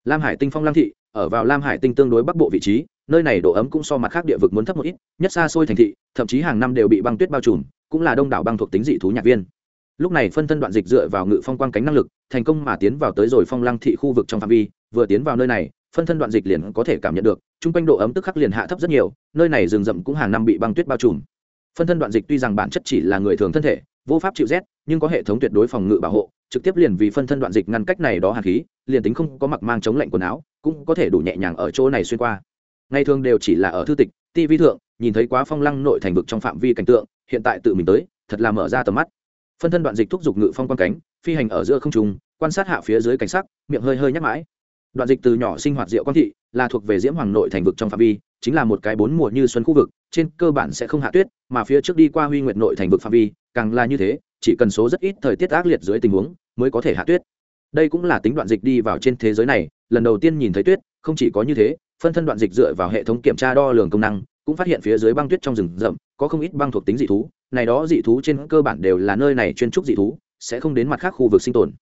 Lam hải tinh phong lam thị, ở vào lam hải tinh tương đối bắc bộ vị trí, nơi này độ ấm cũng so mặt khác địa vực muốn thấp một ít, nhất xa xôi thành thị, thậm chí hàng năm đều bị băng tuyết bao trùm, cũng là đông đảo băng thuộc tính dị thú nhạc viên. Lúc này phân thân đoạn dịch dựa vào ngự phong quang cánh năng lực, thành công mà tiến vào tới rồi phong lăng thị khu vực trong phạm vi, vừa tiến vào nơi này, phân thân đoạn dịch liền có thể cảm nhận được, chung quanh độ ấm tức khắc liền hạ thấp rất nhiều, nơi này rừng rậm cũng hàng năm bị băng tuyết bao trùm. Phân thân đoạn dịch tuy rằng bản chất chỉ là người thường thân thể, vô pháp chịu rét nhưng có hệ thống tuyệt đối phòng ngự bảo hộ, trực tiếp liền vì phân thân đoạn dịch ngăn cách này đó hạt khí, liền tính không có mặc mang chống lạnh quần áo, cũng có thể đủ nhẹ nhàng ở chỗ này xuyên qua. Ngày thường đều chỉ là ở thư tịch, ti vi thượng, nhìn thấy quá phong lăng nội thành vực trong phạm vi cảnh tượng, hiện tại tự mình tới, thật là mở ra tầm mắt. Phân thân đoạn dịch thúc giục ngự phong quan cánh, phi hành ở giữa không trung, quan sát hạ phía dưới cảnh sắc, miệng hơi hơi nhắc mãi. Đoạn dịch từ nhỏ sinh hoạt diệu quang thị, là thuộc về diễm hoàng nội thành vực trong phạm vi chính là một cái bốn mùa như xuân khu vực, trên cơ bản sẽ không hạ tuyết, mà phía trước đi qua huy nguyệt nội thành vực phạm vi, càng là như thế, chỉ cần số rất ít thời tiết ác liệt dưới tình huống, mới có thể hạ tuyết. Đây cũng là tính đoạn dịch đi vào trên thế giới này, lần đầu tiên nhìn thấy tuyết, không chỉ có như thế, phân thân đoạn dịch dựa vào hệ thống kiểm tra đo lường công năng, cũng phát hiện phía dưới băng tuyết trong rừng rậm, có không ít băng thuộc tính dị thú, này đó dị thú trên cơ bản đều là nơi này chuyên trúc dị thú, sẽ không đến mặt khác khu vực sinh tồn.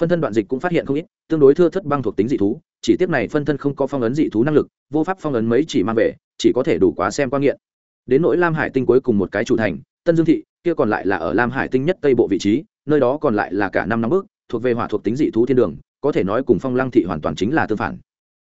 Phân thân đoạn dịch cũng phát hiện không ít, tương đối thưa thất băng thuộc tính dị thú chỉ tiếc này phân thân không có phong ấn dị thú năng lực, vô pháp phong ấn mấy chỉ mang về, chỉ có thể đủ quá xem quan nghiện. Đến nỗi lam hải tinh cuối cùng một cái chủ thành, tân dương thị, kia còn lại là ở lam hải tinh nhất tây bộ vị trí, nơi đó còn lại là cả năm năm bước, thuộc về hỏa thuộc tính dị thú thiên đường, có thể nói cùng phong lăng thị hoàn toàn chính là tương phản.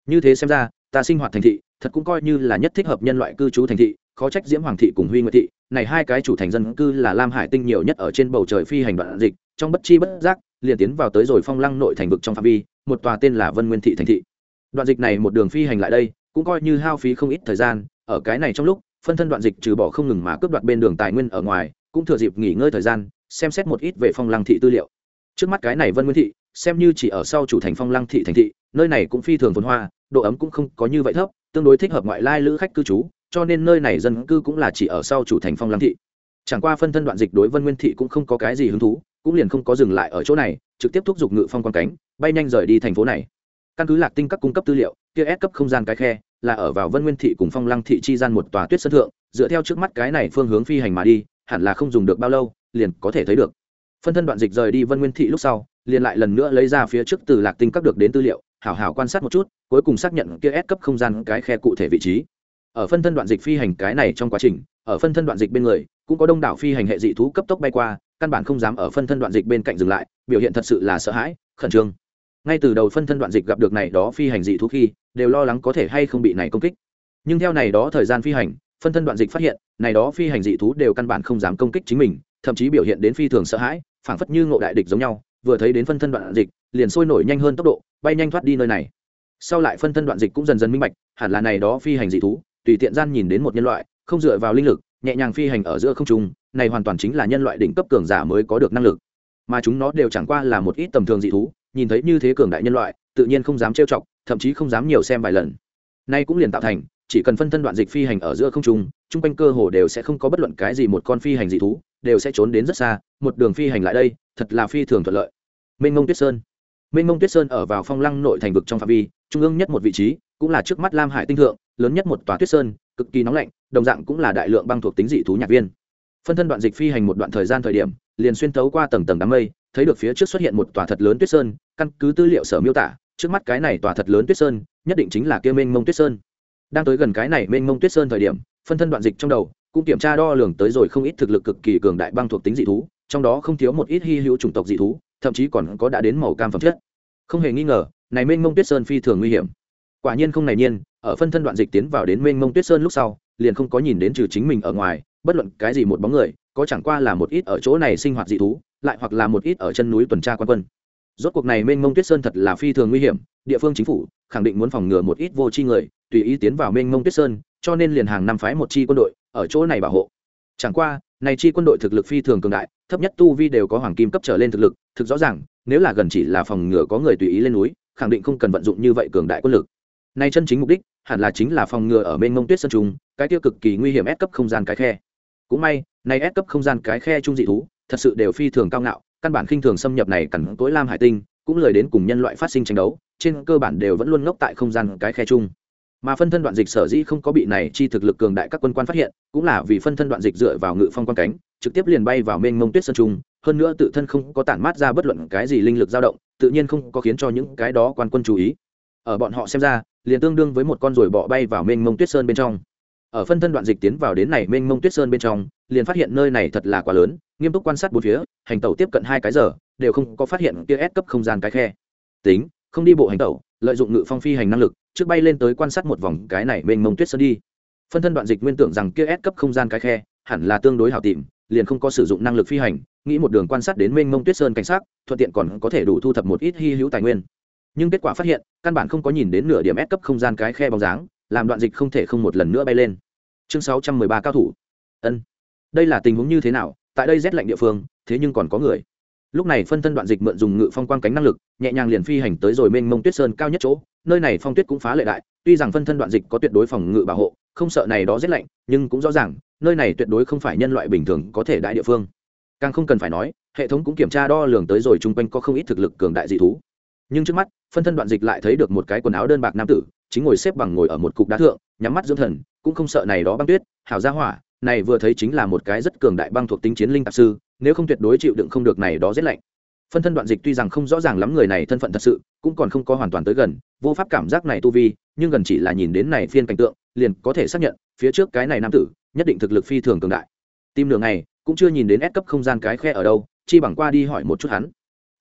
Như thế xem ra, ta sinh hoạt thành thị, thật cũng coi như là nhất thích hợp nhân loại cư trú thành thị, khó trách diễm hoàng thị cùng huy nguyệt thị, này hai cái chủ thành dân cư là lam hải tinh nhiều nhất ở trên bầu trời phi hành đoạn dịch, trong bất chi bất giác, liền tiến vào tới rồi phong lăng nội thành vực trong phạm vi, một tòa tên là vân nguyên thị thành thị đoạn dịch này một đường phi hành lại đây, cũng coi như hao phí không ít thời gian, ở cái này trong lúc, phân thân đoạn dịch trừ bỏ không ngừng mà cướp đoạt bên đường tài nguyên ở ngoài, cũng thừa dịp nghỉ ngơi thời gian, xem xét một ít về phong lăng thị tư liệu. Trước mắt cái này vân nguyên thị, xem như chỉ ở sau chủ thành phong lăng thị thành thị, nơi này cũng phi thường phồn hoa, độ ấm cũng không có như vậy thấp, tương đối thích hợp ngoại lai lữ khách cư trú, cho nên nơi này dân cư cũng là chỉ ở sau chủ thành phong lăng thị. Chẳng qua phân thân đoạn dịch đối vân nguyên thị cũng không có cái gì hứng thú, cũng liền không có dừng lại ở chỗ này, trực tiếp thúc giục ngự phong quan cánh, bay nhanh rời đi thành phố này căn cứ lạc tinh các cung cấp tư liệu, kia ép cấp không gian cái khe là ở vào vân nguyên thị cùng phong lăng thị chi gian một tòa tuyết sân thượng, dựa theo trước mắt cái này phương hướng phi hành mà đi, hẳn là không dùng được bao lâu, liền có thể thấy được. Phân thân đoạn dịch rời đi vân nguyên thị lúc sau, liền lại lần nữa lấy ra phía trước từ lạc tinh các được đến tư liệu, hảo hảo quan sát một chút, cuối cùng xác nhận kia ép cấp không gian cái khe cụ thể vị trí. Ở phân thân đoạn dịch phi hành cái này trong quá trình, ở phân thân đoạn dịch bên người, cũng có đông đảo phi hành hệ dị thú cấp tốc bay qua, căn bản không dám ở phân thân đoạn dịch bên cạnh dừng lại, biểu hiện thật sự là sợ hãi, khẩn trương ngay từ đầu phân thân đoạn dịch gặp được này đó phi hành dị thú khi, đều lo lắng có thể hay không bị này công kích. Nhưng theo này đó thời gian phi hành, phân thân đoạn dịch phát hiện, này đó phi hành dị thú đều căn bản không dám công kích chính mình, thậm chí biểu hiện đến phi thường sợ hãi, phảng phất như ngộ đại địch giống nhau, vừa thấy đến phân thân đoạn dịch, liền sôi nổi nhanh hơn tốc độ, bay nhanh thoát đi nơi này. Sau lại phân thân đoạn dịch cũng dần dần minh bạch, hẳn là này đó phi hành dị thú, tùy tiện gian nhìn đến một nhân loại, không dựa vào linh lực, nhẹ nhàng phi hành ở giữa không trung, này hoàn toàn chính là nhân loại đỉnh cấp cường giả mới có được năng lực. Mà chúng nó đều chẳng qua là một ít tầm thường dị thú nhìn thấy như thế cường đại nhân loại, tự nhiên không dám trêu chọc, thậm chí không dám nhiều xem vài lần. Nay cũng liền tạo thành, chỉ cần phân thân đoạn dịch phi hành ở giữa không trung, chung quanh cơ hồ đều sẽ không có bất luận cái gì một con phi hành dị thú, đều sẽ trốn đến rất xa, một đường phi hành lại đây, thật là phi thường thuận lợi. Mênh mông tuyết sơn. Mênh mông tuyết sơn ở vào phong lăng nội thành vực trong phạm vi, trung ương nhất một vị trí, cũng là trước mắt lam hải tinh thượng, lớn nhất một tòa tuyết sơn, cực kỳ nóng lạnh, đồng dạng cũng là đại lượng băng thuộc tính dị thú nhạc viên. Phân thân đoạn dịch phi hành một đoạn thời gian thời điểm, liền xuyên tấu qua tầng tầng đám mây thấy được phía trước xuất hiện một tòa thật lớn tuyết sơn, căn cứ tư liệu sở miêu tả, trước mắt cái này tòa thật lớn tuyết sơn, nhất định chính là kia mênh mông tuyết sơn. Đang tới gần cái này mênh mông tuyết sơn thời điểm, phân thân đoạn dịch trong đầu, cũng kiểm tra đo lường tới rồi không ít thực lực cực kỳ cường đại băng thuộc tính dị thú, trong đó không thiếu một ít hy hữu chủng tộc dị thú, thậm chí còn có đã đến màu cam phẩm chất. Không hề nghi ngờ, này mênh mông tuyết sơn phi thường nguy hiểm. Quả nhiên không này nhiên, ở phân thân đoạn dịch tiến vào đến mênh mông tuyết sơn lúc sau, liền không có nhìn đến trừ chính mình ở ngoài bất luận cái gì một bóng người, có chẳng qua là một ít ở chỗ này sinh hoạt dị thú, lại hoặc là một ít ở chân núi tuần tra quan quân. Rốt cuộc này mênh mông tuyết sơn thật là phi thường nguy hiểm, địa phương chính phủ khẳng định muốn phòng ngừa một ít vô tri người, tùy ý tiến vào mênh mông tuyết sơn, cho nên liền hàng năm phái một chi quân đội ở chỗ này bảo hộ. Chẳng qua, này chi quân đội thực lực phi thường cường đại, thấp nhất tu vi đều có hoàng kim cấp trở lên thực lực, thực rõ ràng, nếu là gần chỉ là phòng ngừa có người tùy ý lên núi, khẳng định không cần vận dụng như vậy cường đại quân lực. Này chân chính mục đích, hẳn là chính là phòng ngừa ở mênh mông tuyết sơn trung, cái tiêu cực kỳ nguy hiểm ép cấp không gian cái khe cũng may này ép cấp không gian cái khe trung dị thú, thật sự đều phi thường cao ngạo, căn bản khinh thường xâm nhập này cẩn tối lam hải tinh, cũng lời đến cùng nhân loại phát sinh tranh đấu, trên cơ bản đều vẫn luôn ngốc tại không gian cái khe chung. Mà phân thân đoạn dịch sở dĩ không có bị này chi thực lực cường đại các quân quan phát hiện, cũng là vì phân thân đoạn dịch dựa vào ngự phong quan cánh, trực tiếp liền bay vào mênh mông tuyết sơn trung, hơn nữa tự thân không có tản mát ra bất luận cái gì linh lực dao động, tự nhiên không có khiến cho những cái đó quan quân chú ý. Ở bọn họ xem ra, liền tương đương với một con ruồi bọ bay vào mênh mông tuyết sơn bên trong ở phân thân đoạn dịch tiến vào đến này mênh mông tuyết sơn bên trong, liền phát hiện nơi này thật là quá lớn, nghiêm túc quan sát bốn phía, hành tẩu tiếp cận hai cái giờ, đều không có phát hiện kia ép cấp không gian cái khe. Tính, không đi bộ hành tẩu, lợi dụng ngự phong phi hành năng lực, trước bay lên tới quan sát một vòng cái này mênh mông tuyết sơn đi. Phân thân đoạn dịch nguyên tưởng rằng kia ép cấp không gian cái khe, hẳn là tương đối hảo tìm, liền không có sử dụng năng lực phi hành, nghĩ một đường quan sát đến mênh mông tuyết sơn cảnh sát thuận tiện còn có thể đủ thu thập một ít hy hữu tài nguyên. Nhưng kết quả phát hiện, căn bản không có nhìn đến nửa điểm ép cấp không gian cái khe bóng dáng làm đoạn dịch không thể không một lần nữa bay lên. Chương sáu trăm mười ba cao thủ. Ân. Đây là tình huống như thế nào? Tại đây rét lạnh địa phương, thế nhưng còn có người. Lúc này phân thân đoạn dịch mượn dùng ngự phong quang cánh năng lực, nhẹ nhàng liền phi hành tới rồi mênh mông tuyết sơn cao nhất chỗ. Nơi này phong tuyết cũng phá lệ đại, tuy rằng phân thân đoạn dịch có tuyệt đối phòng ngự bảo hộ, không sợ này đó rét lạnh, nhưng cũng rõ ràng, nơi này tuyệt đối không phải nhân loại bình thường có thể đại địa phương. Càng không cần phải nói, hệ thống cũng kiểm tra đo lường tới rồi chung quanh có không ít thực lực cường đại dị thú. Nhưng trước mắt, phân thân đoạn dịch lại thấy được một cái quần áo đơn bạc nam tử chính ngồi xếp bằng ngồi ở một cục đá thượng, nhắm mắt dưỡng thần, cũng không sợ này đó băng tuyết, hảo gia hỏa, này vừa thấy chính là một cái rất cường đại băng thuộc tính chiến linh tạp sư, nếu không tuyệt đối chịu đựng không được này đó rét lạnh. Phân thân đoạn dịch tuy rằng không rõ ràng lắm người này thân phận thật sự, cũng còn không có hoàn toàn tới gần, vô pháp cảm giác này tu vi, nhưng gần chỉ là nhìn đến này phiên cảnh tượng, liền có thể xác nhận, phía trước cái này nam tử, nhất định thực lực phi thường cường đại. Tìm đường này cũng chưa nhìn đến ép cấp không gian cái khe ở đâu, chi bằng qua đi hỏi một chút hắn.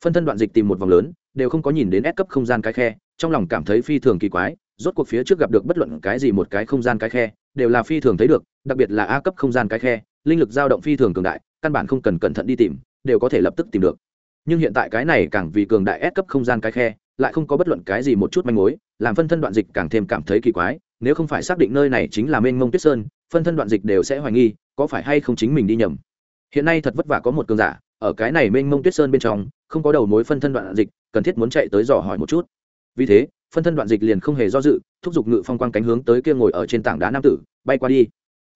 Phân thân đoạn dịch tìm một vòng lớn, đều không có nhìn đến ép cấp không gian cái khe, trong lòng cảm thấy phi thường kỳ quái rốt cuộc phía trước gặp được bất luận cái gì một cái không gian cái khe, đều là phi thường thấy được, đặc biệt là a cấp không gian cái khe, linh lực dao động phi thường cường đại, căn bản không cần cẩn thận đi tìm, đều có thể lập tức tìm được. Nhưng hiện tại cái này càng vì cường đại s cấp không gian cái khe, lại không có bất luận cái gì một chút manh mối, làm phân thân đoạn dịch càng thêm cảm thấy kỳ quái, nếu không phải xác định nơi này chính là mênh mông tuyết sơn, phân thân đoạn dịch đều sẽ hoài nghi, có phải hay không chính mình đi nhầm. Hiện nay thật vất vả có một cường giả, ở cái này mênh mông tuyết sơn bên trong, không có đầu mối phân thân đoạn dịch, cần thiết muốn chạy tới dò hỏi một chút. Vì thế phân thân đoạn dịch liền không hề do dự thúc giục ngự phong quang cánh hướng tới kia ngồi ở trên tảng đá nam tử bay qua đi.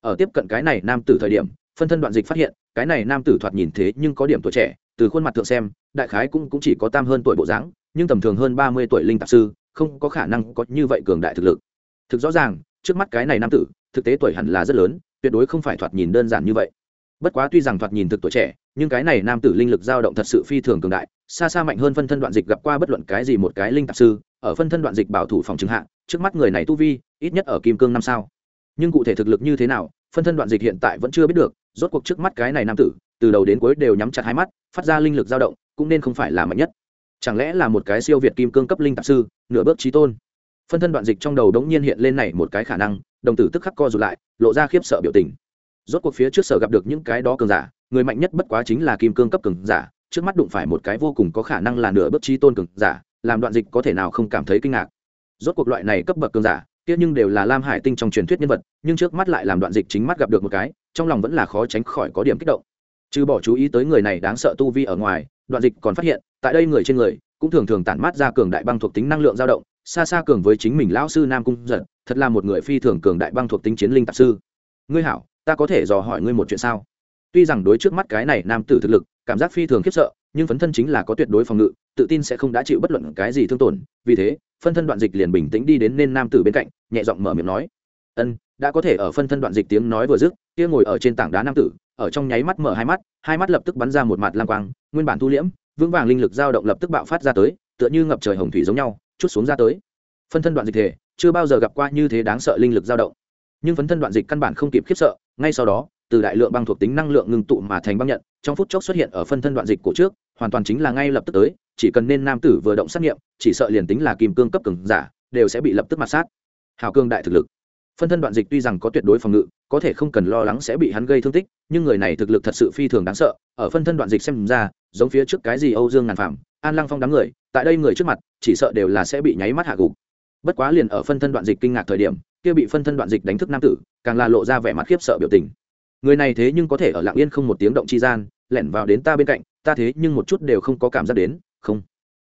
Ở tiếp cận cái này nam tử thời điểm phân thân đoạn dịch phát hiện cái này nam tử thoạt nhìn thế nhưng có điểm tuổi trẻ từ khuôn mặt thượng xem đại khái cũng, cũng chỉ có tam hơn tuổi bộ dáng nhưng tầm thường hơn ba mươi tuổi linh tạp sư không có khả năng có như vậy cường đại thực lực. Thực rõ ràng trước mắt cái này nam tử thực tế tuổi hẳn là rất lớn tuyệt đối không phải thoạt nhìn đơn giản như vậy. Bất quá tuy rằng thoạt nhìn thực tuổi trẻ nhưng cái này nam tử linh lực dao động thật sự phi thường cường đại xa xa mạnh hơn phân thân đoạn dịch gặp qua bất luận cái gì một cái linh tạp sư, ở phân thân đoạn dịch bảo thủ phòng chứng hạ, trước mắt người này tu vi, ít nhất ở kim cương năm sao. Nhưng cụ thể thực lực như thế nào, phân thân đoạn dịch hiện tại vẫn chưa biết được, rốt cuộc trước mắt cái này nam tử, từ đầu đến cuối đều nhắm chặt hai mắt, phát ra linh lực dao động, cũng nên không phải là mạnh nhất. Chẳng lẽ là một cái siêu việt kim cương cấp linh tạp sư, nửa bước trí tôn? Phân thân đoạn dịch trong đầu đống nhiên hiện lên này một cái khả năng, đồng tử tức khắc co rụt lại, lộ ra khiếp sợ biểu tình. Rốt cuộc phía trước sở gặp được những cái đó cường giả, người mạnh nhất bất quá chính là kim cương cấp cường giả trước mắt đụng phải một cái vô cùng có khả năng là nửa bước trí tôn cường giả, làm đoạn dịch có thể nào không cảm thấy kinh ngạc. Rốt cuộc loại này cấp bậc cường giả, kia nhưng đều là lam hải tinh trong truyền thuyết nhân vật, nhưng trước mắt lại làm đoạn dịch chính mắt gặp được một cái, trong lòng vẫn là khó tránh khỏi có điểm kích động. Trừ bỏ chú ý tới người này đáng sợ tu vi ở ngoài, đoạn dịch còn phát hiện, tại đây người trên người, cũng thường thường tản mát ra cường đại băng thuộc tính năng lượng dao động, xa xa cường với chính mình lão sư nam cung giật, thật là một người phi thường cường đại băng thuộc tính chiến linh tạp sư. Ngươi hảo, ta có thể dò hỏi ngươi một chuyện sao? Tuy rằng đối trước mắt cái này nam tử thực lực, cảm giác phi thường khiếp sợ, nhưng phấn thân chính là có tuyệt đối phòng ngự, tự tin sẽ không đã chịu bất luận cái gì thương tổn. Vì thế, phân thân đoạn dịch liền bình tĩnh đi đến nên nam tử bên cạnh, nhẹ giọng mở miệng nói, ân, đã có thể ở phân thân đoạn dịch tiếng nói vừa dứt, kia ngồi ở trên tảng đá nam tử, ở trong nháy mắt mở hai mắt hai mắt lập tức bắn ra một mặt lang quang, nguyên bản thu liễm, vững vàng linh lực dao động lập tức bạo phát ra tới, tựa như ngập trời hồng thủy giống nhau, chút xuống ra tới. Phân thân đoạn dịch thể, chưa bao giờ gặp qua như thế đáng sợ linh lực dao động. Nhưng phấn thân đoạn dịch căn bản không kịp khiếp sợ, ngay sau đó từ đại lượng băng thuộc tính năng lượng ngưng tụ mà thành băng nhận, trong phút chốc xuất hiện ở phân thân đoạn dịch cổ trước, hoàn toàn chính là ngay lập tức tới, chỉ cần nên nam tử vừa động xét nghiệm, chỉ sợ liền tính là kim cương cấp cường giả, đều sẽ bị lập tức mặt sát. Hào cương đại thực lực. Phân thân đoạn dịch tuy rằng có tuyệt đối phòng ngự, có thể không cần lo lắng sẽ bị hắn gây thương tích, nhưng người này thực lực thật sự phi thường đáng sợ, ở phân thân đoạn dịch xem ra, giống phía trước cái gì âu dương ngàn phạm an lăng phong đám người, tại đây người trước mặt, chỉ sợ đều là sẽ bị nháy mắt hạ gục. Bất quá liền ở phân thân đoạn dịch kinh ngạc thời điểm, kia bị phân thân đoạn dịch đánh thức nam tử, càng là lộ ra vẻ mặt khiếp sợ biểu tình người này thế nhưng có thể ở lạng yên không một tiếng động chi gian, lẻn vào đến ta bên cạnh, ta thế nhưng một chút đều không có cảm giác đến, không.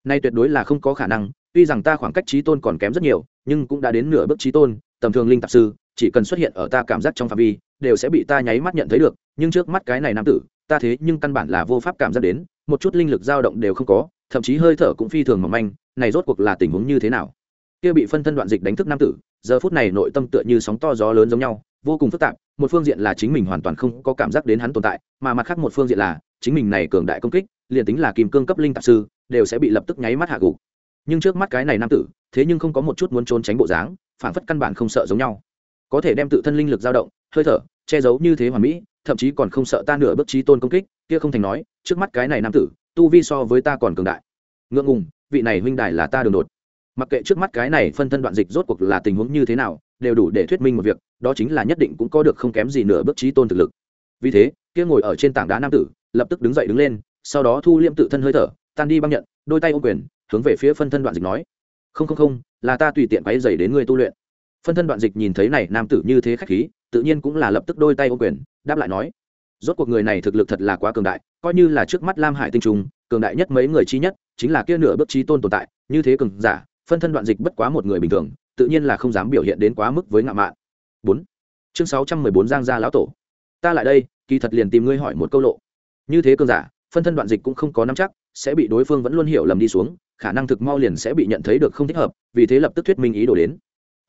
Nay tuyệt đối là không có khả năng, tuy rằng ta khoảng cách trí tôn còn kém rất nhiều, nhưng cũng đã đến nửa bước trí tôn, tầm thường linh tạp sư, chỉ cần xuất hiện ở ta cảm giác trong phạm vi, đều sẽ bị ta nháy mắt nhận thấy được, nhưng trước mắt cái này nam tử, ta thế nhưng căn bản là vô pháp cảm giác đến, một chút linh lực dao động đều không có, thậm chí hơi thở cũng phi thường mỏng manh, này rốt cuộc là tình huống như thế nào? Kia bị phân thân đoạn dịch đánh thức nam tử, giờ phút này nội tâm tựa như sóng to gió lớn giống nhau vô cùng phức tạp, một phương diện là chính mình hoàn toàn không có cảm giác đến hắn tồn tại, mà mặt khác một phương diện là, chính mình này cường đại công kích, liền tính là kìm cương cấp linh tạp sư, đều sẽ bị lập tức nháy mắt hạ gục. Nhưng trước mắt cái này nam tử, thế nhưng không có một chút muốn trốn tránh bộ dáng, phản phất căn bản không sợ giống nhau. Có thể đem tự thân linh lực dao động, hơi thở, che giấu như thế hoàn mỹ, thậm chí còn không sợ ta nửa bước trí tôn công kích, kia không thành nói, trước mắt cái này nam tử, tu vi so với ta còn cường đại. Ngượng ngùng, vị này huynh đài là ta đường đột. Mặc kệ trước mắt cái này phân thân đoạn dịch rốt cuộc là tình huống như thế nào đều đủ để thuyết minh một việc, đó chính là nhất định cũng có được không kém gì nửa bước trí tôn thực lực. Vì thế, kia ngồi ở trên tảng đá nam tử, lập tức đứng dậy đứng lên, sau đó thu liêm tự thân hơi thở, tan đi băng nhận, đôi tay ô quyền, hướng về phía phân thân đoạn dịch nói, không không không, là ta tùy tiện quấy dày đến ngươi tu luyện. Phân thân đoạn dịch nhìn thấy này, nam tử như thế khách khí, tự nhiên cũng là lập tức đôi tay ô quyền, đáp lại nói, rốt cuộc người này thực lực thật là quá cường đại, coi như là trước mắt lam hải tinh trùng, cường đại nhất mấy người chi nhất, chính là kia nửa bước trí tôn tồn tại, như thế cường giả, phân thân đoạn dịch bất quá một người bình thường tự nhiên là không dám biểu hiện đến quá mức với ngạo mạn. Bốn, chương sáu trăm mười bốn giang gia lão tổ. Ta lại đây, kỳ thật liền tìm ngươi hỏi một câu lộ. Như thế cương giả, phân thân đoạn dịch cũng không có nắm chắc, sẽ bị đối phương vẫn luôn hiểu lầm đi xuống, khả năng thực mau liền sẽ bị nhận thấy được không thích hợp, vì thế lập tức thuyết minh ý đồ đến.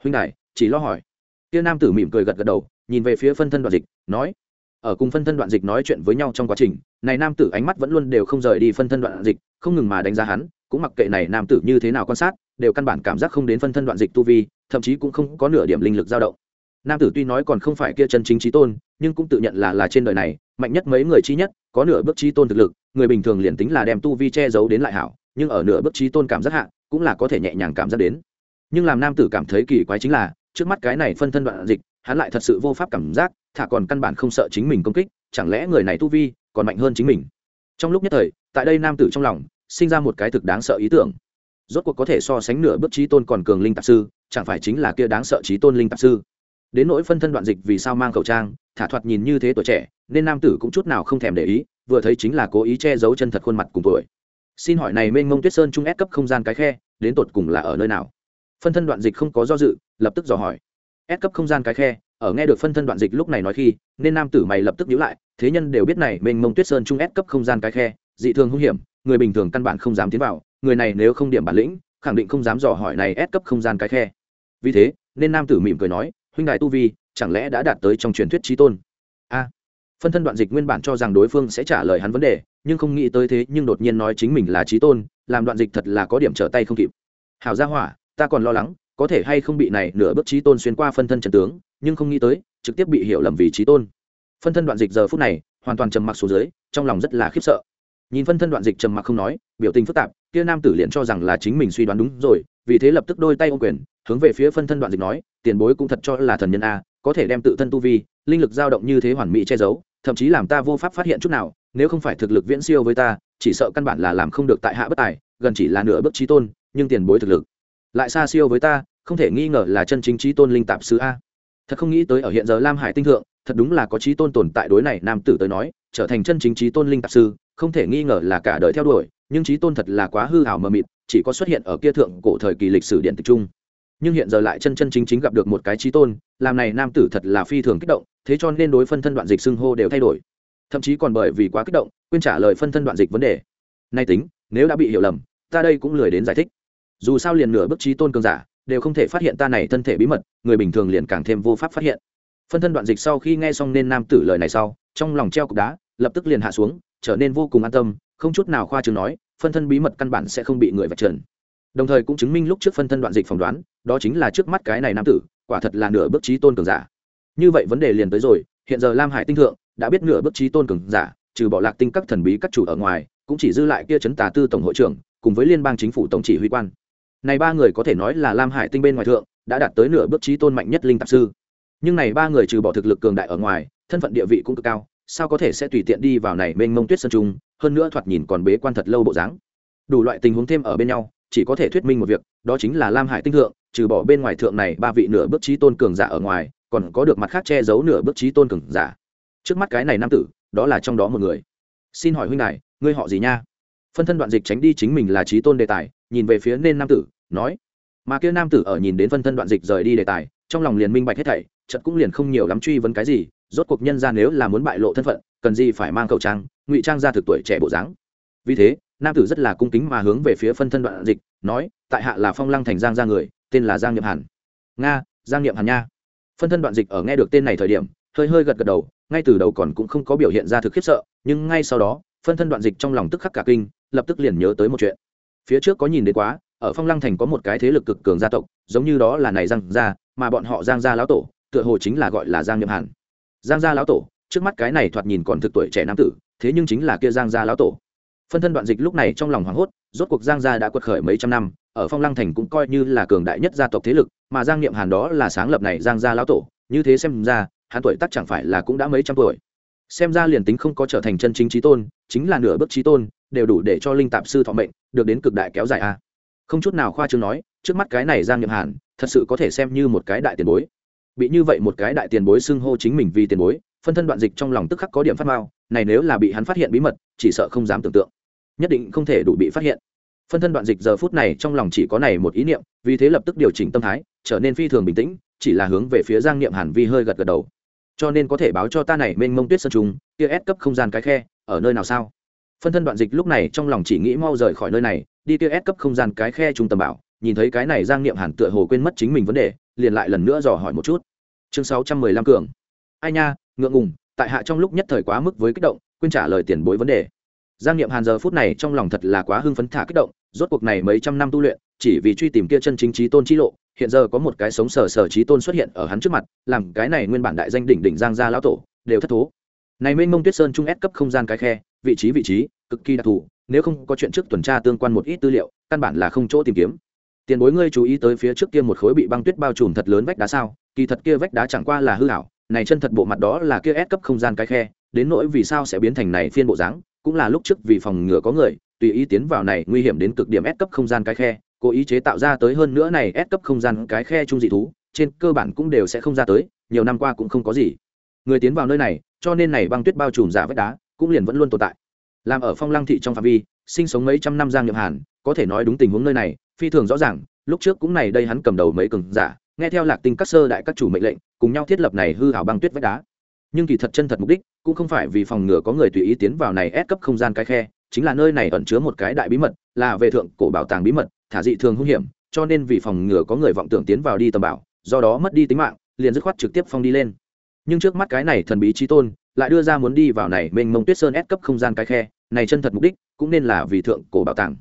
Huynh đại chỉ lo hỏi. Kia nam tử mỉm cười gật gật đầu, nhìn về phía phân thân đoạn dịch, nói, ở cùng phân thân đoạn dịch nói chuyện với nhau trong quá trình, này nam tử ánh mắt vẫn luôn đều không rời đi phân thân đoạn dịch, không ngừng mà đánh giá hắn, cũng mặc kệ này nam tử như thế nào quan sát đều căn bản cảm giác không đến phân thân đoạn dịch tu vi, thậm chí cũng không có nửa điểm linh lực dao động. Nam tử tuy nói còn không phải kia chân chính trí tôn, nhưng cũng tự nhận là là trên đời này, mạnh nhất mấy người chi nhất, có nửa bước trí tôn thực lực, người bình thường liền tính là đem tu vi che giấu đến lại hảo, nhưng ở nửa bước trí tôn cảm giác hạ, cũng là có thể nhẹ nhàng cảm giác đến. Nhưng làm nam tử cảm thấy kỳ quái chính là, trước mắt cái này phân thân đoạn dịch, hắn lại thật sự vô pháp cảm giác, thả còn căn bản không sợ chính mình công kích, chẳng lẽ người này tu vi còn mạnh hơn chính mình? Trong lúc nhất thời, tại đây nam tử trong lòng, sinh ra một cái thực đáng sợ ý tưởng rốt cuộc có thể so sánh nửa bước trí tôn còn cường linh tạp sư, chẳng phải chính là kia đáng sợ trí tôn linh tạp sư? Đến nỗi phân thân đoạn dịch vì sao mang khẩu trang, thả thoạt nhìn như thế tuổi trẻ, nên nam tử cũng chút nào không thèm để ý, vừa thấy chính là cố ý che giấu chân thật khuôn mặt cùng tuổi. Xin hỏi này mênh mông tuyết sơn trung ép cấp không gian cái khe, đến tột cùng là ở nơi nào? Phân thân đoạn dịch không có do dự, lập tức dò hỏi. Ép cấp không gian cái khe, ở nghe được phân thân đoạn dịch lúc này nói khi, nên nam tử mày lập tức nhíu lại, thế nhân đều biết này mênh mông tuyết sơn trung ép cấp không gian cái khe, dị thường hung hiểm người bình thường căn bản không dám tiến vào, người này nếu không điểm bản lĩnh, khẳng định không dám dò hỏi này ép cấp không gian cái khe. Vì thế, nên nam tử mỉm cười nói, huynh đại tu vi, chẳng lẽ đã đạt tới trong truyền thuyết trí tôn? A. Phân thân đoạn dịch nguyên bản cho rằng đối phương sẽ trả lời hắn vấn đề, nhưng không nghĩ tới thế, nhưng đột nhiên nói chính mình là trí tôn, làm đoạn dịch thật là có điểm trở tay không kịp. Hảo gia hỏa, ta còn lo lắng, có thể hay không bị này nửa bước trí tôn xuyên qua phân thân trần tướng, nhưng không nghĩ tới, trực tiếp bị hiểu lầm vì trí tôn. Phân thân đoạn dịch giờ phút này, hoàn toàn trầm mặc xuống dưới, trong lòng rất là khiếp sợ nhìn phân thân đoạn dịch trầm mặc không nói, biểu tình phức tạp, kia nam tử liền cho rằng là chính mình suy đoán đúng rồi, vì thế lập tức đôi tay ô quyền, hướng về phía phân thân đoạn dịch nói, tiền bối cũng thật cho là thần nhân a, có thể đem tự thân tu vi, linh lực dao động như thế hoàn mỹ che giấu, thậm chí làm ta vô pháp phát hiện chút nào, nếu không phải thực lực viễn siêu với ta, chỉ sợ căn bản là làm không được tại hạ bất tài, gần chỉ là nửa bước trí tôn, nhưng tiền bối thực lực lại xa siêu với ta, không thể nghi ngờ là chân chính trí tôn linh tạp sứ a. Thật không nghĩ tới ở hiện giờ lam hải tinh thượng, thật đúng là có trí tôn tồn tại đối này nam tử tới nói, trở thành chân chính trí tôn linh tạp sư không thể nghi ngờ là cả đời theo đuổi, nhưng trí tôn thật là quá hư hảo mờ mịt, chỉ có xuất hiện ở kia thượng cổ thời kỳ lịch sử điện tịch trung nhưng hiện giờ lại chân chân chính chính gặp được một cái trí tôn, làm này nam tử thật là phi thường kích động, thế cho nên đối phân thân đoạn dịch xưng hô đều thay đổi. Thậm chí còn bởi vì quá kích động, quên trả lời phân thân đoạn dịch vấn đề. Nay tính, nếu đã bị hiểu lầm, ta đây cũng lười đến giải thích. Dù sao liền nửa bức trí tôn cường giả, đều không thể phát hiện ta này thân thể bí mật, người bình thường liền càng thêm vô pháp phát hiện. Phân thân đoạn dịch sau khi nghe xong nên nam tử lời này sau, trong lòng treo cục đá, lập tức liền hạ xuống trở nên vô cùng an tâm, không chút nào khoa chừng nói, phân thân bí mật căn bản sẽ không bị người vạch trần. Đồng thời cũng chứng minh lúc trước phân thân đoạn dịch phỏng đoán, đó chính là trước mắt cái này nam tử, quả thật là nửa bước trí tôn cường giả. Như vậy vấn đề liền tới rồi, hiện giờ lam hải tinh thượng đã biết nửa bước trí tôn cường giả, trừ bỏ lạc tinh các thần bí các chủ ở ngoài, cũng chỉ dư lại kia chấn tà tư tổng hội trưởng, cùng với liên bang chính phủ tổng chỉ huy quan. Này ba người có thể nói là lam hải tinh bên ngoài thượng, đã đạt tới nửa bước trí tôn mạnh nhất linh tạp sư. Nhưng này ba người trừ bỏ thực lực cường đại ở ngoài, thân phận địa vị cũng cực cao sao có thể sẽ tùy tiện đi vào này mênh mông tuyết sơn trung, hơn nữa thoạt nhìn còn bế quan thật lâu bộ dáng. Đủ loại tình huống thêm ở bên nhau, chỉ có thể thuyết minh một việc, đó chính là lam hải tinh thượng, trừ bỏ bên ngoài thượng này ba vị nửa bước trí tôn cường giả ở ngoài, còn có được mặt khác che giấu nửa bước trí tôn cường giả. Trước mắt cái này nam tử, đó là trong đó một người. Xin hỏi huynh này ngươi họ gì nha? Phân thân đoạn dịch tránh đi chính mình là trí tôn đề tài, nhìn về phía nên nam tử, nói. Mà kia nam tử ở nhìn đến phân thân đoạn dịch rời đi đề tài, trong lòng liền minh bạch hết thảy chật cũng liền không nhiều lắm truy vấn cái gì rốt cuộc nhân ra nếu là muốn bại lộ thân phận, cần gì phải mang khẩu trang, ngụy trang ra thực tuổi trẻ bộ dáng. Vì thế, nam tử rất là cung kính mà hướng về phía phân thân đoạn dịch, nói, tại hạ là phong lăng thành giang ra người, tên là giang niệm hàn. Nga, giang niệm hàn nha. Phân thân đoạn dịch ở nghe được tên này thời điểm, hơi hơi gật gật đầu, ngay từ đầu còn cũng không có biểu hiện ra thực khiếp sợ, nhưng ngay sau đó, phân thân đoạn dịch trong lòng tức khắc cả kinh, lập tức liền nhớ tới một chuyện. Phía trước có nhìn đến quá, ở phong lăng thành có một cái thế lực cực cường gia tộc, giống như đó là này giang gia, mà bọn họ giang gia lão tổ, tựa hồ chính là gọi là giang nhậm hàn giang gia lão tổ, trước mắt cái này thoạt nhìn còn thực tuổi trẻ nam tử, thế nhưng chính là kia giang gia lão tổ. Phân thân đoạn dịch lúc này trong lòng hoảng hốt, rốt cuộc giang gia đã quật khởi mấy trăm năm, ở phong lăng thành cũng coi như là cường đại nhất gia tộc thế lực, mà giang niệm hàn đó là sáng lập này giang gia lão tổ, như thế xem ra, hắn tuổi tác chẳng phải là cũng đã mấy trăm tuổi. Xem ra liền tính không có trở thành chân chính trí tôn, chính là nửa bước trí tôn, đều đủ để cho linh tạp sư thọ mệnh, được đến cực đại kéo dài a. Không chút nào khoa trương nói, trước mắt cái này giang nhậm hàn, thật sự có thể xem như một cái đại tiền bối bị như vậy một cái đại tiền bối xưng hô chính mình vì tiền bối, phân thân đoạn dịch trong lòng tức khắc có điểm phát mao này nếu là bị hắn phát hiện bí mật, chỉ sợ không dám tưởng tượng. Nhất định không thể đủ bị phát hiện. Phân thân đoạn dịch giờ phút này trong lòng chỉ có này một ý niệm, vì thế lập tức điều chỉnh tâm thái, trở nên phi thường bình tĩnh, chỉ là hướng về phía giang niệm hàn vi hơi gật gật đầu. Cho nên có thể báo cho ta này mênh mông tuyết sơn trùng, kia ép cấp không gian cái khe, ở nơi nào sao? Phân thân đoạn dịch lúc này trong lòng chỉ nghĩ mau rời khỏi nơi này, đi kia ép cấp không gian cái khe trung tâm bảo, nhìn thấy cái này giang niệm hàn tựa hồ quên mất chính mình vấn đề liền lại lần nữa dò hỏi một chút. Chương sáu trăm mười lăm cường. Ai nha, ngượng ngùng, tại hạ trong lúc nhất thời quá mức với kích động, quên trả lời tiền bối vấn đề. Giang niệm hàn giờ phút này trong lòng thật là quá hưng phấn thả kích động, rốt cuộc này mấy trăm năm tu luyện, chỉ vì truy tìm kia chân chính trí tôn trí lộ, hiện giờ có một cái sống sờ sờ trí tôn xuất hiện ở hắn trước mặt, làm cái này nguyên bản đại danh đỉnh đỉnh giang gia lão tổ, đều thất thố. Này mênh mông tuyết sơn trung ép cấp không gian cái khe, vị trí vị trí, cực kỳ đặc thù, nếu không có chuyện trước tuần tra tương quan một ít tư liệu, căn bản là không chỗ tìm kiếm tiền bối ngươi chú ý tới phía trước kia một khối bị băng tuyết bao trùm thật lớn vách đá sao? Kỳ thật kia vách đá chẳng qua là hư hảo này chân thật bộ mặt đó là kia ép cấp không gian cái khe, đến nỗi vì sao sẽ biến thành này phiên bộ dáng, cũng là lúc trước vì phòng ngừa có người, tùy ý tiến vào này nguy hiểm đến cực điểm ép cấp không gian cái khe, cố ý chế tạo ra tới hơn nữa này ép cấp không gian cái khe trung dị thú, trên cơ bản cũng đều sẽ không ra tới, nhiều năm qua cũng không có gì. Người tiến vào nơi này, cho nên này băng tuyết bao trùm giả vách đá, cũng liền vẫn luôn tồn tại. Làm ở phong lăng thị trong phạm vi, sinh sống mấy trăm năm giang nhậm hàn, có thể nói đúng tình huống nơi này phi thường rõ ràng, lúc trước cũng này đây hắn cầm đầu mấy cường giả, nghe theo lạc tinh các sơ đại các chủ mệnh lệnh, cùng nhau thiết lập này hư hảo băng tuyết vách đá. Nhưng kỳ thật chân thật mục đích, cũng không phải vì phòng ngừa có người tùy ý tiến vào này ép cấp không gian cái khe, chính là nơi này ẩn chứa một cái đại bí mật, là về thượng cổ bảo tàng bí mật, thả dị thường hung hiểm, cho nên vì phòng ngừa có người vọng tưởng tiến vào đi tầm bảo, do đó mất đi tính mạng, liền dứt khoát trực tiếp phong đi lên. Nhưng trước mắt cái này thần bí trí tôn, lại đưa ra muốn đi vào này mênh mông tuyết sơn ép cấp không gian cái khe, này chân thật mục đích, cũng nên là vì thượng cổ bảo tàng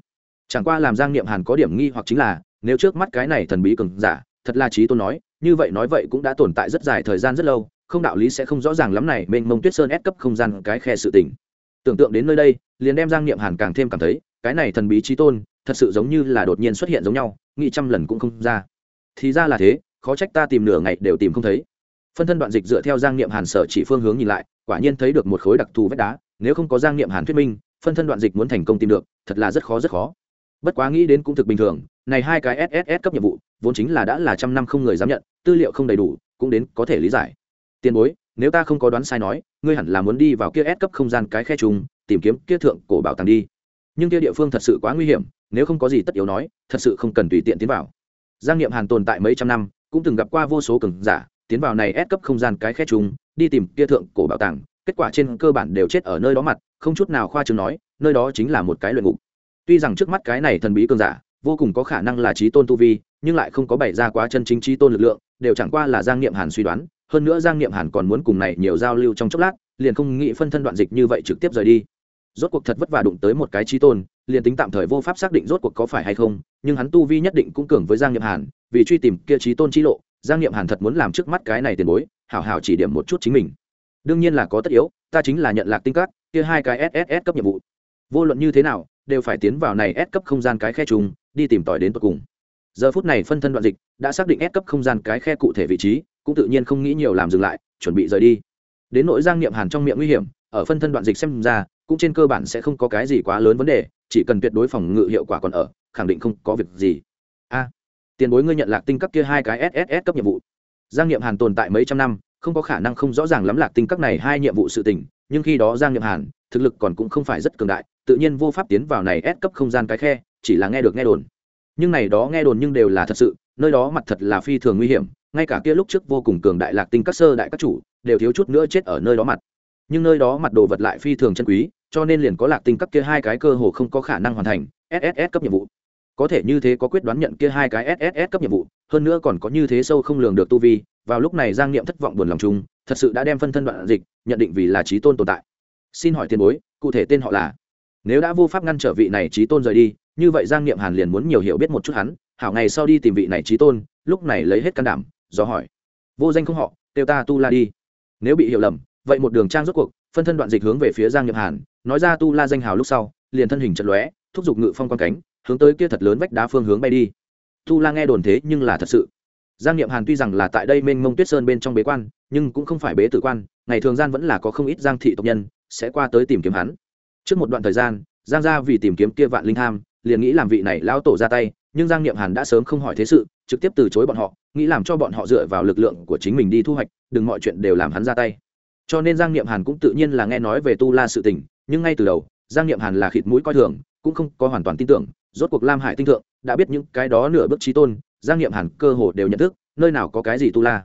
chẳng qua làm giang niệm hàn có điểm nghi hoặc chính là, nếu trước mắt cái này thần bí cường giả, thật là trí tôn nói, như vậy nói vậy cũng đã tồn tại rất dài thời gian rất lâu, không đạo lý sẽ không rõ ràng lắm này, mênh mông tuyết sơn ép cấp không gian cái khe sự tình. Tưởng tượng đến nơi đây, liền đem giang niệm hàn càng thêm cảm thấy, cái này thần bí trí tôn, thật sự giống như là đột nhiên xuất hiện giống nhau, nghĩ trăm lần cũng không ra. Thì ra là thế, khó trách ta tìm nửa ngày đều tìm không thấy. Phân thân đoạn dịch dựa theo giang niệm hàn sở chỉ phương hướng nhìn lại, quả nhiên thấy được một khối đặc thù vách đá, nếu không có giang niệm hàn thuyết minh, phân thân đoạn dịch muốn thành công tìm được, thật là rất khó rất khó bất quá nghĩ đến cũng thực bình thường, này hai cái sss cấp nhiệm vụ, vốn chính là đã là trăm năm không người dám nhận, tư liệu không đầy đủ, cũng đến có thể lý giải. Tiền bối, nếu ta không có đoán sai nói, ngươi hẳn là muốn đi vào kia S cấp không gian cái khe trùng, tìm kiếm kia thượng cổ bảo tàng đi. Nhưng kia địa phương thật sự quá nguy hiểm, nếu không có gì tất yếu nói, thật sự không cần tùy tiện tiến vào. Giang niệm hàn tồn tại mấy trăm năm, cũng từng gặp qua vô số cường giả, tiến vào này S cấp không gian cái khe trùng, đi tìm kia thượng cổ bảo tàng, kết quả trên cơ bản đều chết ở nơi đó mặt, không chút nào khoa trương nói, nơi đó chính là một cái luyện ngục tuy rằng trước mắt cái này thần bí cường giả, vô cùng có khả năng là trí tôn tu vi, nhưng lại không có bày ra quá chân chính trí tôn lực lượng, đều chẳng qua là giang niệm hàn suy đoán, hơn nữa giang niệm hàn còn muốn cùng này nhiều giao lưu trong chốc lát, liền không nghĩ phân thân đoạn dịch như vậy trực tiếp rời đi. Rốt cuộc thật vất vả đụng tới một cái trí tôn, liền tính tạm thời vô pháp xác định rốt cuộc có phải hay không, nhưng hắn tu vi nhất định cũng cường với giang niệm hàn, vì truy tìm kia trí tôn trí lộ, giang niệm hàn thật muốn làm trước mắt cái này tiền bối, hảo hảo chỉ điểm một chút chính mình. Đương nhiên là có tất yếu, ta chính là nhận lạc tinh các, kia hai cái sss cấp nhiệm vụ. Vô luận như thế nào đều phải tiến vào này S cấp không gian cái khe trùng đi tìm tòi đến tận cùng. Giờ phút này phân thân đoạn dịch đã xác định S cấp không gian cái khe cụ thể vị trí, cũng tự nhiên không nghĩ nhiều làm dừng lại, chuẩn bị rời đi. Đến nỗi giang niệm hàn trong miệng nguy hiểm, ở phân thân đoạn dịch xem ra, cũng trên cơ bản sẽ không có cái gì quá lớn vấn đề, chỉ cần tuyệt đối phòng ngự hiệu quả còn ở, khẳng định không có việc gì. A, tiền bối ngươi nhận lạc tinh cấp kia hai cái sss cấp nhiệm vụ. Giang niệm hàn tồn tại mấy trăm năm không có khả năng không rõ ràng lắm lạc tinh các này hai nhiệm vụ sự tình, nhưng khi đó giang nhậm hàn, thực lực còn cũng không phải rất cường đại, tự nhiên vô pháp tiến vào này ép cấp không gian cái khe, chỉ là nghe được nghe đồn. Nhưng này đó nghe đồn nhưng đều là thật sự, nơi đó mặt thật là phi thường nguy hiểm, ngay cả kia lúc trước vô cùng cường đại lạc tinh các sơ đại các chủ, đều thiếu chút nữa chết ở nơi đó mặt. Nhưng nơi đó mặt đồ vật lại phi thường chân quý, cho nên liền có lạc tinh cấp kia hai cái cơ hồ không có khả năng hoàn thành sss cấp nhiệm vụ. Có thể như thế có quyết đoán nhận kia hai cái sss cấp nhiệm vụ, hơn nữa còn có như thế sâu không lường được tu vi vào lúc này giang niệm thất vọng buồn lòng chung, thật sự đã đem phân thân đoạn dịch, nhận định vì là trí tôn tồn tại. Xin hỏi tiền bối, cụ thể tên họ là? Nếu đã vô pháp ngăn trở vị này trí tôn rời đi, như vậy giang niệm hàn liền muốn nhiều hiểu biết một chút hắn, hảo ngày sau đi tìm vị này trí tôn, lúc này lấy hết can đảm, do hỏi. Vô danh không họ, kêu ta tu la đi. Nếu bị hiểu lầm, vậy một đường trang rốt cuộc, phân thân đoạn dịch hướng về phía giang niệm hàn, nói ra tu la danh hào lúc sau, liền thân hình chật lóe, thúc giục ngự phong quan cánh, hướng tới kia thật lớn vách đá phương hướng bay đi. Tu la nghe đồn thế nhưng là thật sự giang niệm hàn tuy rằng là tại đây mênh mông tuyết sơn bên trong bế quan, nhưng cũng không phải bế tử quan, ngày thường gian vẫn là có không ít giang thị tộc nhân, sẽ qua tới tìm kiếm hắn. Trước một đoạn thời gian, giang gia vì tìm kiếm kia vạn linh tham liền nghĩ làm vị này lão tổ ra tay, nhưng giang niệm hàn đã sớm không hỏi thế sự, trực tiếp từ chối bọn họ, nghĩ làm cho bọn họ dựa vào lực lượng của chính mình đi thu hoạch, đừng mọi chuyện đều làm hắn ra tay. Cho nên giang niệm hàn cũng tự nhiên là nghe nói về tu la sự tình, nhưng ngay từ đầu, giang niệm hàn là khịt mũi coi thường, cũng không có hoàn toàn tin tưởng, rốt cuộc lam hải tinh thượng đã biết những cái đó nửa bước trí tôn giang niệm hàn cơ hồ đều nhận thức, nơi nào có cái gì tu la.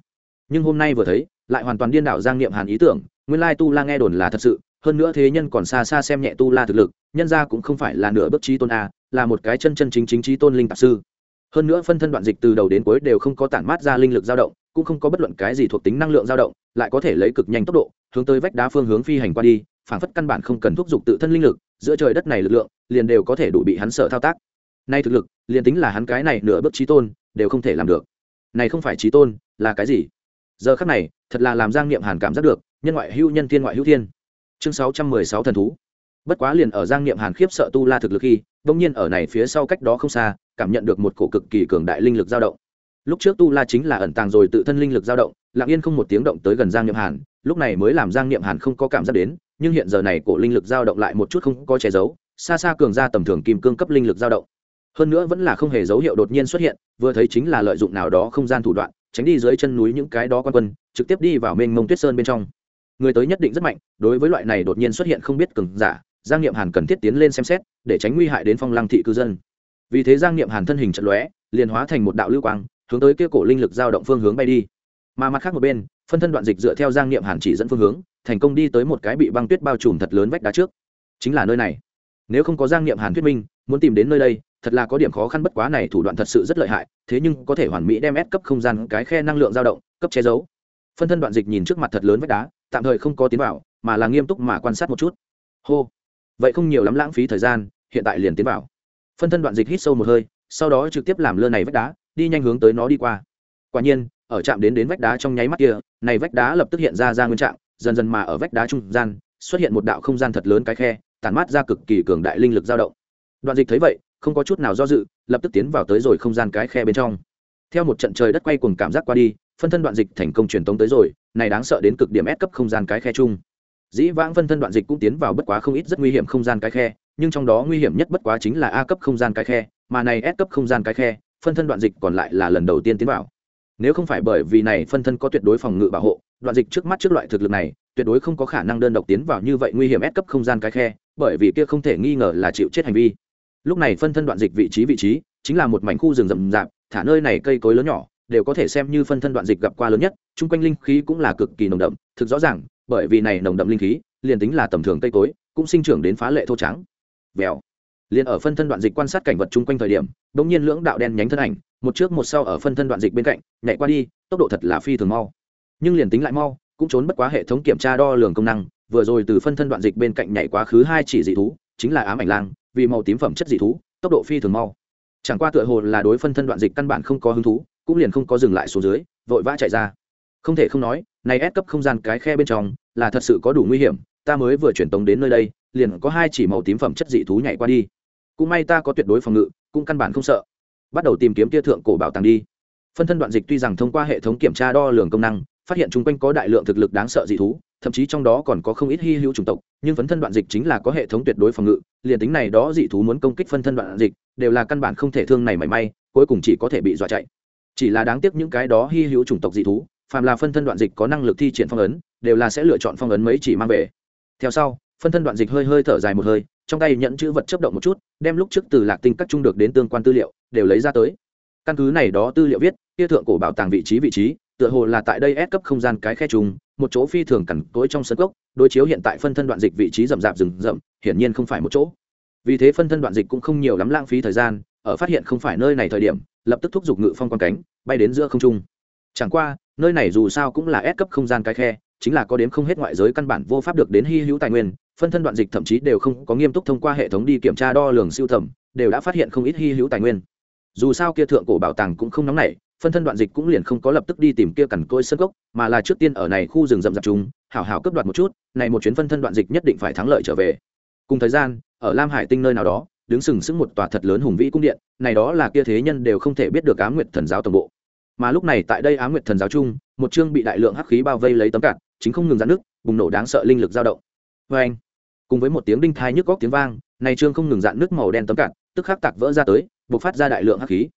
Nhưng hôm nay vừa thấy, lại hoàn toàn điên đảo giang niệm hàn ý tưởng, nguyên lai tu la nghe đồn là thật sự, hơn nữa thế nhân còn xa xa xem nhẹ tu la thực lực, nhân ra cũng không phải là nửa bước trí tôn a, là một cái chân chân chính chính trí tôn linh tạp sư. Hơn nữa phân thân đoạn dịch từ đầu đến cuối đều không có tản mát ra linh lực dao động, cũng không có bất luận cái gì thuộc tính năng lượng dao động, lại có thể lấy cực nhanh tốc độ, hướng tới vách đá phương hướng phi hành qua đi phản phất căn bản không cần thúc giục tự thân linh lực, giữa trời đất này lực lượng, liền đều có thể đủ bị hắn sợ thao tác. Nay thực lực, liền tính là hắn cái này nửa bước trí tôn đều không thể làm được. Này không phải trí tôn, là cái gì? Giờ khắc này, thật là làm giang niệm hàn cảm giác được, nhân ngoại hữu nhân thiên ngoại hữu thiên. Chương sáu trăm mười sáu thần thú. Bất quá liền ở giang niệm hàn khiếp sợ tu la thực lực khi đông nhiên ở này phía sau cách đó không xa, cảm nhận được một cổ cực kỳ cường đại linh lực dao động. Lúc trước tu la chính là ẩn tàng rồi tự thân linh lực dao động, lặng yên không một tiếng động tới gần giang niệm hàn, lúc này mới làm giang niệm hàn không có cảm giác đến, nhưng hiện giờ này cổ linh lực dao động lại một chút không có che giấu, xa xa cường ra tầm thường kim cương cấp linh lực dao động hơn nữa vẫn là không hề dấu hiệu đột nhiên xuất hiện, vừa thấy chính là lợi dụng nào đó không gian thủ đoạn, tránh đi dưới chân núi những cái đó quan quân, trực tiếp đi vào mênh mông tuyết sơn bên trong. Người tới nhất định rất mạnh, đối với loại này đột nhiên xuất hiện không biết cường giả, giang niệm hàn cần thiết tiến lên xem xét, để tránh nguy hại đến phong lăng thị cư dân. Vì thế giang niệm hàn thân hình trận lóe, liền hóa thành một đạo lưu quang, hướng tới kia cổ linh lực dao động phương hướng bay đi. Mà mặt khác một bên, phân thân đoạn dịch dựa theo giang niệm hàn chỉ dẫn phương hướng, thành công đi tới một cái bị băng tuyết bao trùm thật lớn vách đá trước. Chính là nơi này. Nếu không có giang niệm hàn thuyết minh muốn tìm đến nơi đây, thật là có điểm khó khăn bất quá này thủ đoạn thật sự rất lợi hại, thế nhưng có thể hoàn mỹ đem ép cấp không gian cái khe năng lượng dao động, cấp che giấu. Phân thân đoạn dịch nhìn trước mặt thật lớn vách đá, tạm thời không có tiến vào, mà là nghiêm túc mà quan sát một chút. Hô. Vậy không nhiều lắm lãng phí thời gian, hiện tại liền tiến vào. Phân thân đoạn dịch hít sâu một hơi, sau đó trực tiếp làm lơ này vách đá, đi nhanh hướng tới nó đi qua. Quả nhiên, ở chạm đến đến vách đá trong nháy mắt kia, này vách đá lập tức hiện ra ra nguyên trạng, dần dần mà ở vách đá trung gian, xuất hiện một đạo không gian thật lớn cái khe, tản mát ra cực kỳ cường đại linh lực dao động đoạn dịch thấy vậy, không có chút nào do dự, lập tức tiến vào tới rồi không gian cái khe bên trong. Theo một trận trời đất quay cùng cảm giác qua đi, phân thân đoạn dịch thành công truyền tống tới rồi, này đáng sợ đến cực điểm ép cấp không gian cái khe chung. Dĩ vãng phân thân đoạn dịch cũng tiến vào bất quá không ít rất nguy hiểm không gian cái khe, nhưng trong đó nguy hiểm nhất bất quá chính là a cấp không gian cái khe, mà này s cấp không gian cái khe, phân thân đoạn dịch còn lại là lần đầu tiên tiến vào. Nếu không phải bởi vì này phân thân có tuyệt đối phòng ngự bảo hộ, đoạn dịch trước mắt trước loại thực lực này, tuyệt đối không có khả năng đơn độc tiến vào như vậy nguy hiểm ép cấp không gian cái khe, bởi vì kia không thể nghi ngờ là chịu chết hành vi lúc này phân thân đoạn dịch vị trí vị trí chính là một mảnh khu rừng rậm rạp, thả nơi này cây cối lớn nhỏ, đều có thể xem như phân thân đoạn dịch gặp qua lớn nhất, chung quanh linh khí cũng là cực kỳ nồng đậm, thực rõ ràng, bởi vì này nồng đậm linh khí, liền tính là tầm thường cây cối, cũng sinh trưởng đến phá lệ thô trắng vèo. Liền ở phân thân đoạn dịch quan sát cảnh vật chung quanh thời điểm đ ỗ n g nhiên lưỡng đạo đen nhánh thân ảnh, một trước một sau ở phân thân đoạn dịch bên cạnh, nhảy qua đi, tốc độ thật là phi thường mau. Nhưng liền tính lại mau, cũng trốn bất quá hệ thống kiểm tra đo lường công năng, vừa rồi từ phân thân đoạn dịch bên cạnh nhảy quá khứ hai chỉ dị thú, chính là ám ảnh lang vì màu tím phẩm chất dị thú, tốc độ phi thường mau. Chẳng qua tựa hồ là đối phân thân đoạn dịch căn bản không có hứng thú, cũng liền không có dừng lại xuống dưới, vội vã chạy ra. Không thể không nói, này ép cấp không gian cái khe bên trong là thật sự có đủ nguy hiểm, ta mới vừa chuyển tống đến nơi đây, liền có hai chỉ màu tím phẩm chất dị thú nhảy qua đi. Cũng may ta có tuyệt đối phòng ngự, cũng căn bản không sợ. Bắt đầu tìm kiếm tia thượng cổ bảo tàng đi. Phân thân đoạn dịch tuy rằng thông qua hệ thống kiểm tra đo lường công năng, phát hiện chung quanh có đại lượng thực lực đáng sợ dị thú thậm chí trong đó còn có không ít hy hữu chủng tộc, nhưng phấn thân đoạn dịch chính là có hệ thống tuyệt đối phòng ngự, liền tính này đó dị thú muốn công kích phân thân đoạn dịch, đều là căn bản không thể thương này mảy may, cuối cùng chỉ có thể bị dọa chạy. Chỉ là đáng tiếc những cái đó hy hữu chủng tộc dị thú, phàm là phân thân đoạn dịch có năng lực thi triển phong ấn, đều là sẽ lựa chọn phong ấn mấy chỉ mang về. Theo sau phân thân đoạn dịch hơi hơi thở dài một hơi, trong tay nhận chữ vật chấp động một chút, đem lúc trước từ lạc tinh các trung được đến tương quan tư liệu, đều lấy ra tới. Căn cứ này đó tư liệu viết, kia thượng cổ bảo tàng vị trí vị trí, tựa hồ là tại đây ép cấp không gian cái khe trùng một chỗ phi thường cằn tối trong sân gốc đối chiếu hiện tại phân thân đoạn dịch vị trí rậm rạp rừng rậm, hiển nhiên không phải một chỗ. Vì thế phân thân đoạn dịch cũng không nhiều lắm lãng phí thời gian, ở phát hiện không phải nơi này thời điểm, lập tức thúc giục ngự phong quan cánh, bay đến giữa không trung. Chẳng qua, nơi này dù sao cũng là ép cấp không gian cái khe, chính là có đến không hết ngoại giới căn bản vô pháp được đến hy hữu tài nguyên, phân thân đoạn dịch thậm chí đều không có nghiêm túc thông qua hệ thống đi kiểm tra đo lường siêu thẩm, đều đã phát hiện không ít hy hữu tài nguyên. Dù sao kia thượng cổ bảo tàng cũng không nóng nảy phân thân đoạn dịch cũng liền không có lập tức đi tìm kia cằn côi sân gốc mà là trước tiên ở này khu rừng rậm rạp chúng hảo hảo cấp đoạt một chút, này một chuyến phân thân đoạn dịch nhất định phải thắng lợi trở về. Cùng thời gian, ở lam hải tinh nơi nào đó, đứng sừng sững một tòa thật lớn hùng vĩ cung điện, này đó là kia thế nhân đều không thể biết được á nguyệt thần giáo tổng bộ. Mà lúc này tại đây á nguyệt thần giáo chung, một chương bị đại lượng hắc khí bao vây lấy tấm cạn, chính không ngừng giãn nước bùng nổ đáng sợ linh lực dao động. Vê anh, cùng với một tiếng đinh thai nhức góc tiếng vang, này trương không ngừng dạn nước màu đen tấm cạn, tức khắc tạc vỡ ra tới, bộc phát ra đại lượng hắc khí.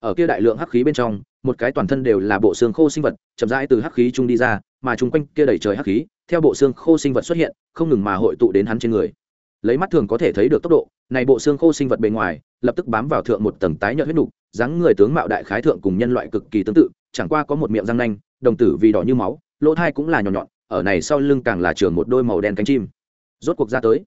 Ở kia đại lượng hắc khí bên trong một cái toàn thân đều là bộ xương khô sinh vật, chậm rãi từ hắc khí trung đi ra, mà chung quanh kia đầy trời hắc khí, theo bộ xương khô sinh vật xuất hiện, không ngừng mà hội tụ đến hắn trên người. Lấy mắt thường có thể thấy được tốc độ, này bộ xương khô sinh vật bề ngoài, lập tức bám vào thượng một tầng tái nhợt huyết nục, dáng người tướng mạo đại khái thượng cùng nhân loại cực kỳ tương tự, chẳng qua có một miệng răng nanh, đồng tử vì đỏ như máu, lỗ thai cũng là nhỏ nhọn, ở này sau lưng càng là trường một đôi màu đen cánh chim. Rốt cuộc ra tới,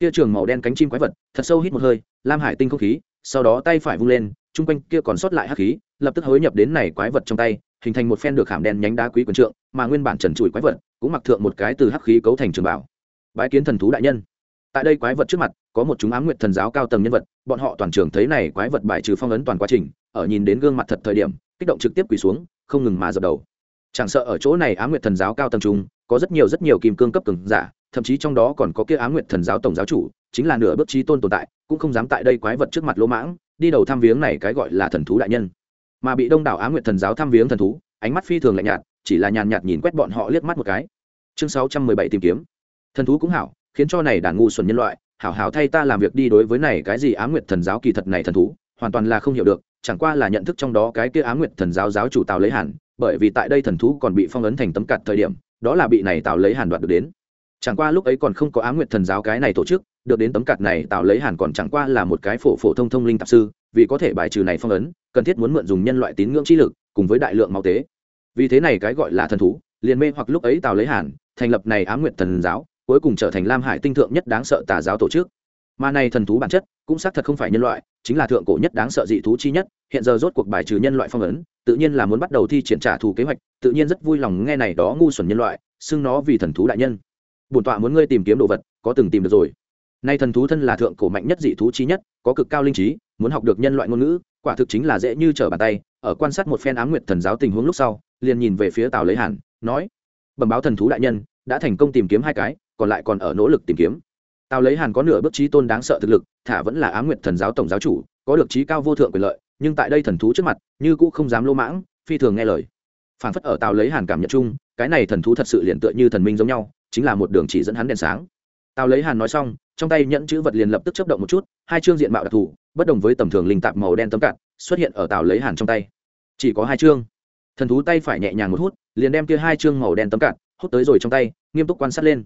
kia trường màu đen cánh chim quái vật, thật sâu hít một hơi, lam hải tinh không khí, sau đó tay phải vung lên chung quanh kia còn sót lại hắc khí, lập tức hối nhập đến này quái vật trong tay, hình thành một phen được khảm đen nhánh đá quý quần trượng, mà nguyên bản trần trụi quái vật cũng mặc thượng một cái từ hắc khí cấu thành trường bảo. Bái kiến thần thú đại nhân. Tại đây quái vật trước mặt, có một chúng ám nguyện thần giáo cao tầng nhân vật, bọn họ toàn trường thấy này quái vật bài trừ phong ấn toàn quá trình, ở nhìn đến gương mặt thật thời điểm, kích động trực tiếp quỳ xuống, không ngừng mà dập đầu. Chẳng sợ ở chỗ này ám nguyện thần giáo cao tầng trung, có rất nhiều rất nhiều kim cương cấp cường giả, thậm chí trong đó còn có kia ám nguyện thần giáo tổng giáo chủ, chính là nửa bước trí tôn tồn tại, cũng không dám tại đây quái vật trước mặt lỗ mãng đi đầu thăm viếng này cái gọi là thần thú đại nhân. Mà bị đông đảo á nguyệt thần giáo thăm viếng thần thú, ánh mắt phi thường lạnh nhạt, chỉ là nhàn nhạt nhìn quét bọn họ liếc mắt một cái. Chương sáu trăm mười bảy tìm kiếm. Thần thú cũng hảo, khiến cho này đàn ngu xuẩn nhân loại, hảo hảo thay ta làm việc đi đối với này cái gì á nguyệt thần giáo kỳ thật này thần thú, hoàn toàn là không hiểu được, chẳng qua là nhận thức trong đó cái kia á nguyệt thần giáo giáo chủ tào lấy hàn, bởi vì tại đây thần thú còn bị phong ấn thành tấm cặt thời điểm, đó là bị này tào lấy hàn đoạt được đến chẳng qua lúc ấy còn không có ám nguyệt thần giáo cái này tổ chức, được đến tấm cạt này tạo lấy hàn còn chẳng qua là một cái phổ phổ thông thông linh tạp sư, vì có thể bài trừ này phong ấn, cần thiết muốn mượn dùng nhân loại tín ngưỡng chi lực, cùng với đại lượng máu tế. Vì thế này cái gọi là thần thú, liền mê hoặc lúc ấy tào lấy hàn, thành lập này ám nguyệt thần giáo, cuối cùng trở thành lam hải tinh thượng nhất đáng sợ tà giáo tổ chức. Mà này thần thú bản chất, cũng xác thật không phải nhân loại, chính là thượng cổ nhất đáng sợ dị thú chi nhất, hiện giờ rốt cuộc bài trừ nhân loại phong ấn, tự nhiên là muốn bắt đầu thi triển trả thù kế hoạch, tự nhiên rất vui lòng nghe này đó ngu xuẩn nhân loại, xưng nó vì thần thú đại nhân bổn tọa muốn ngươi tìm kiếm đồ vật, có từng tìm được rồi. Nay thần thú thân là thượng cổ mạnh nhất dị thú chi nhất, có cực cao linh trí, muốn học được nhân loại ngôn ngữ, quả thực chính là dễ như trở bàn tay, ở quan sát một phen ám nguyệt thần giáo tình huống lúc sau, liền nhìn về phía tào lấy hàn, nói, bẩm báo thần thú đại nhân, đã thành công tìm kiếm hai cái, còn lại còn ở nỗ lực tìm kiếm. Tào lấy hàn có nửa bước trí tôn đáng sợ thực lực, thả vẫn là á nguyệt thần giáo tổng giáo chủ, có được trí cao vô thượng quyền lợi, nhưng tại đây thần thú trước mặt, như cũ không dám lô mãng, phi thường nghe lời phản phất ở tàu lấy hàn cảm nhận chung, cái này thần thú thật sự liền tựa như thần minh giống nhau, chính là một đường chỉ dẫn hắn đèn sáng. Tàu lấy hàn nói xong, trong tay nhẫn chữ vật liền lập tức chấp động một chút, hai chương diện mạo đặc thù, bất đồng với tầm thường linh tạp màu đen tấm cạn, xuất hiện ở tàu lấy hàn trong tay. Chỉ có hai chương. Thần thú tay phải nhẹ nhàng một hút, liền đem kia hai chương màu đen tấm cạn hút tới rồi trong tay, nghiêm túc quan sát lên.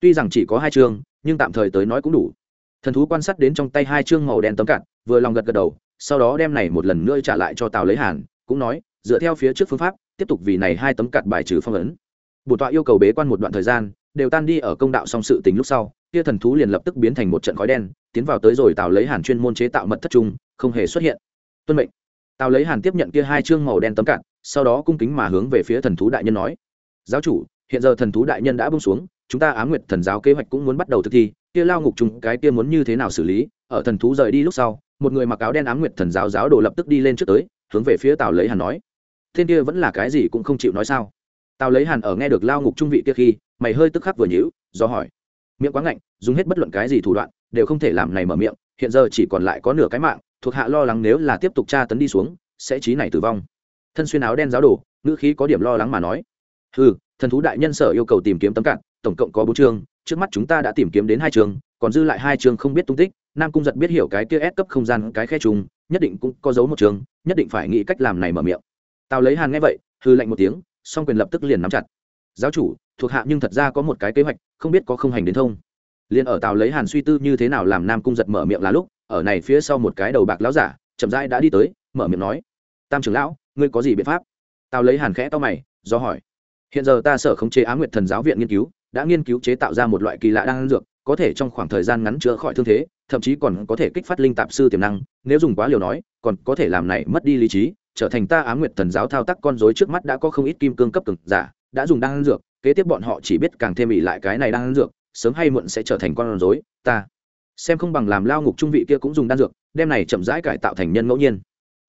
Tuy rằng chỉ có hai chương, nhưng tạm thời tới nói cũng đủ. Thần thú quan sát đến trong tay hai chương màu đen tấm cạn, vừa lòng gật gật đầu, sau đó đem này một lần nữa trả lại cho tàu lấy hàn, cũng nói, dựa theo phía trước phương pháp tiếp tục vì này hai tấm cạn bài trừ phong ấn. Bổn tọa yêu cầu bế quan một đoạn thời gian, đều tan đi ở công đạo song sự tình lúc sau, kia thần thú liền lập tức biến thành một trận khói đen, tiến vào tới rồi tào lấy hàn chuyên môn chế tạo mật thất trung, không hề xuất hiện. Tuân mệnh. Tào lấy hàn tiếp nhận kia hai chương màu đen tấm cạn sau đó cung kính mà hướng về phía thần thú đại nhân nói, giáo chủ, hiện giờ thần thú đại nhân đã bông xuống, chúng ta á nguyệt thần giáo kế hoạch cũng muốn bắt đầu thực thi, kia lao ngục chúng cái kia muốn như thế nào xử lý? Ở thần thú rời đi lúc sau, một người mặc áo đen ám nguyệt thần giáo giáo đồ lập tức đi lên trước tới, hướng về phía tào lấy hàn nói thiên kia vẫn là cái gì cũng không chịu nói sao. Tào lấy hàn ở nghe được lao ngục trung vị kia khi, mày hơi tức khắc vừa nhíu, do hỏi. Miệng quá ngạnh, dùng hết bất luận cái gì thủ đoạn, đều không thể làm này mở miệng, hiện giờ chỉ còn lại có nửa cái mạng, thuộc hạ lo lắng nếu là tiếp tục tra tấn đi xuống, sẽ trí này tử vong. Thân xuyên áo đen giáo đồ, ngữ khí có điểm lo lắng mà nói. Ừ thần thú đại nhân sở yêu cầu tìm kiếm tấm cạn, tổng cộng có bốn chương trước mắt chúng ta đã tìm kiếm đến hai chương còn dư lại hai chương không biết tung tích, nam cung giật biết hiểu cái kia ép cấp không gian cái khe trùng, nhất định cũng có dấu một chương nhất định phải nghĩ cách làm này mở miệng tào lấy hàn nghe vậy hư lạnh một tiếng, song quyền lập tức liền nắm chặt. Giáo chủ, thuộc hạ nhưng thật ra có một cái kế hoạch, không biết có không hành đến thông. Liền ở tào lấy hàn suy tư như thế nào làm nam cung giật mở miệng là lúc, ở này phía sau một cái đầu bạc lão giả, chậm rãi đã đi tới, mở miệng nói, tam trưởng lão, ngươi có gì biện pháp? Tào lấy hàn khẽ to mày, do hỏi, hiện giờ ta sở khống chế á nguyệt thần giáo viện nghiên cứu, đã nghiên cứu chế tạo ra một loại kỳ lạ đang dược, có thể trong khoảng thời gian ngắn chữa khỏi thương thế, thậm chí còn có thể kích phát linh tạp sư tiềm năng, nếu dùng quá liều nói, còn có thể làm này mất đi lý trí trở thành ta á nguyệt thần giáo thao tác con rối trước mắt đã có không ít kim cương cấp cực giả, đã dùng đan dược, kế tiếp bọn họ chỉ biết càng thêm ỉ lại cái này đan dược, sớm hay muộn sẽ trở thành con rối, ta. Xem không bằng làm lao ngục trung vị kia cũng dùng đan dược, đem này chậm rãi cải tạo thành nhân ngẫu nhiên.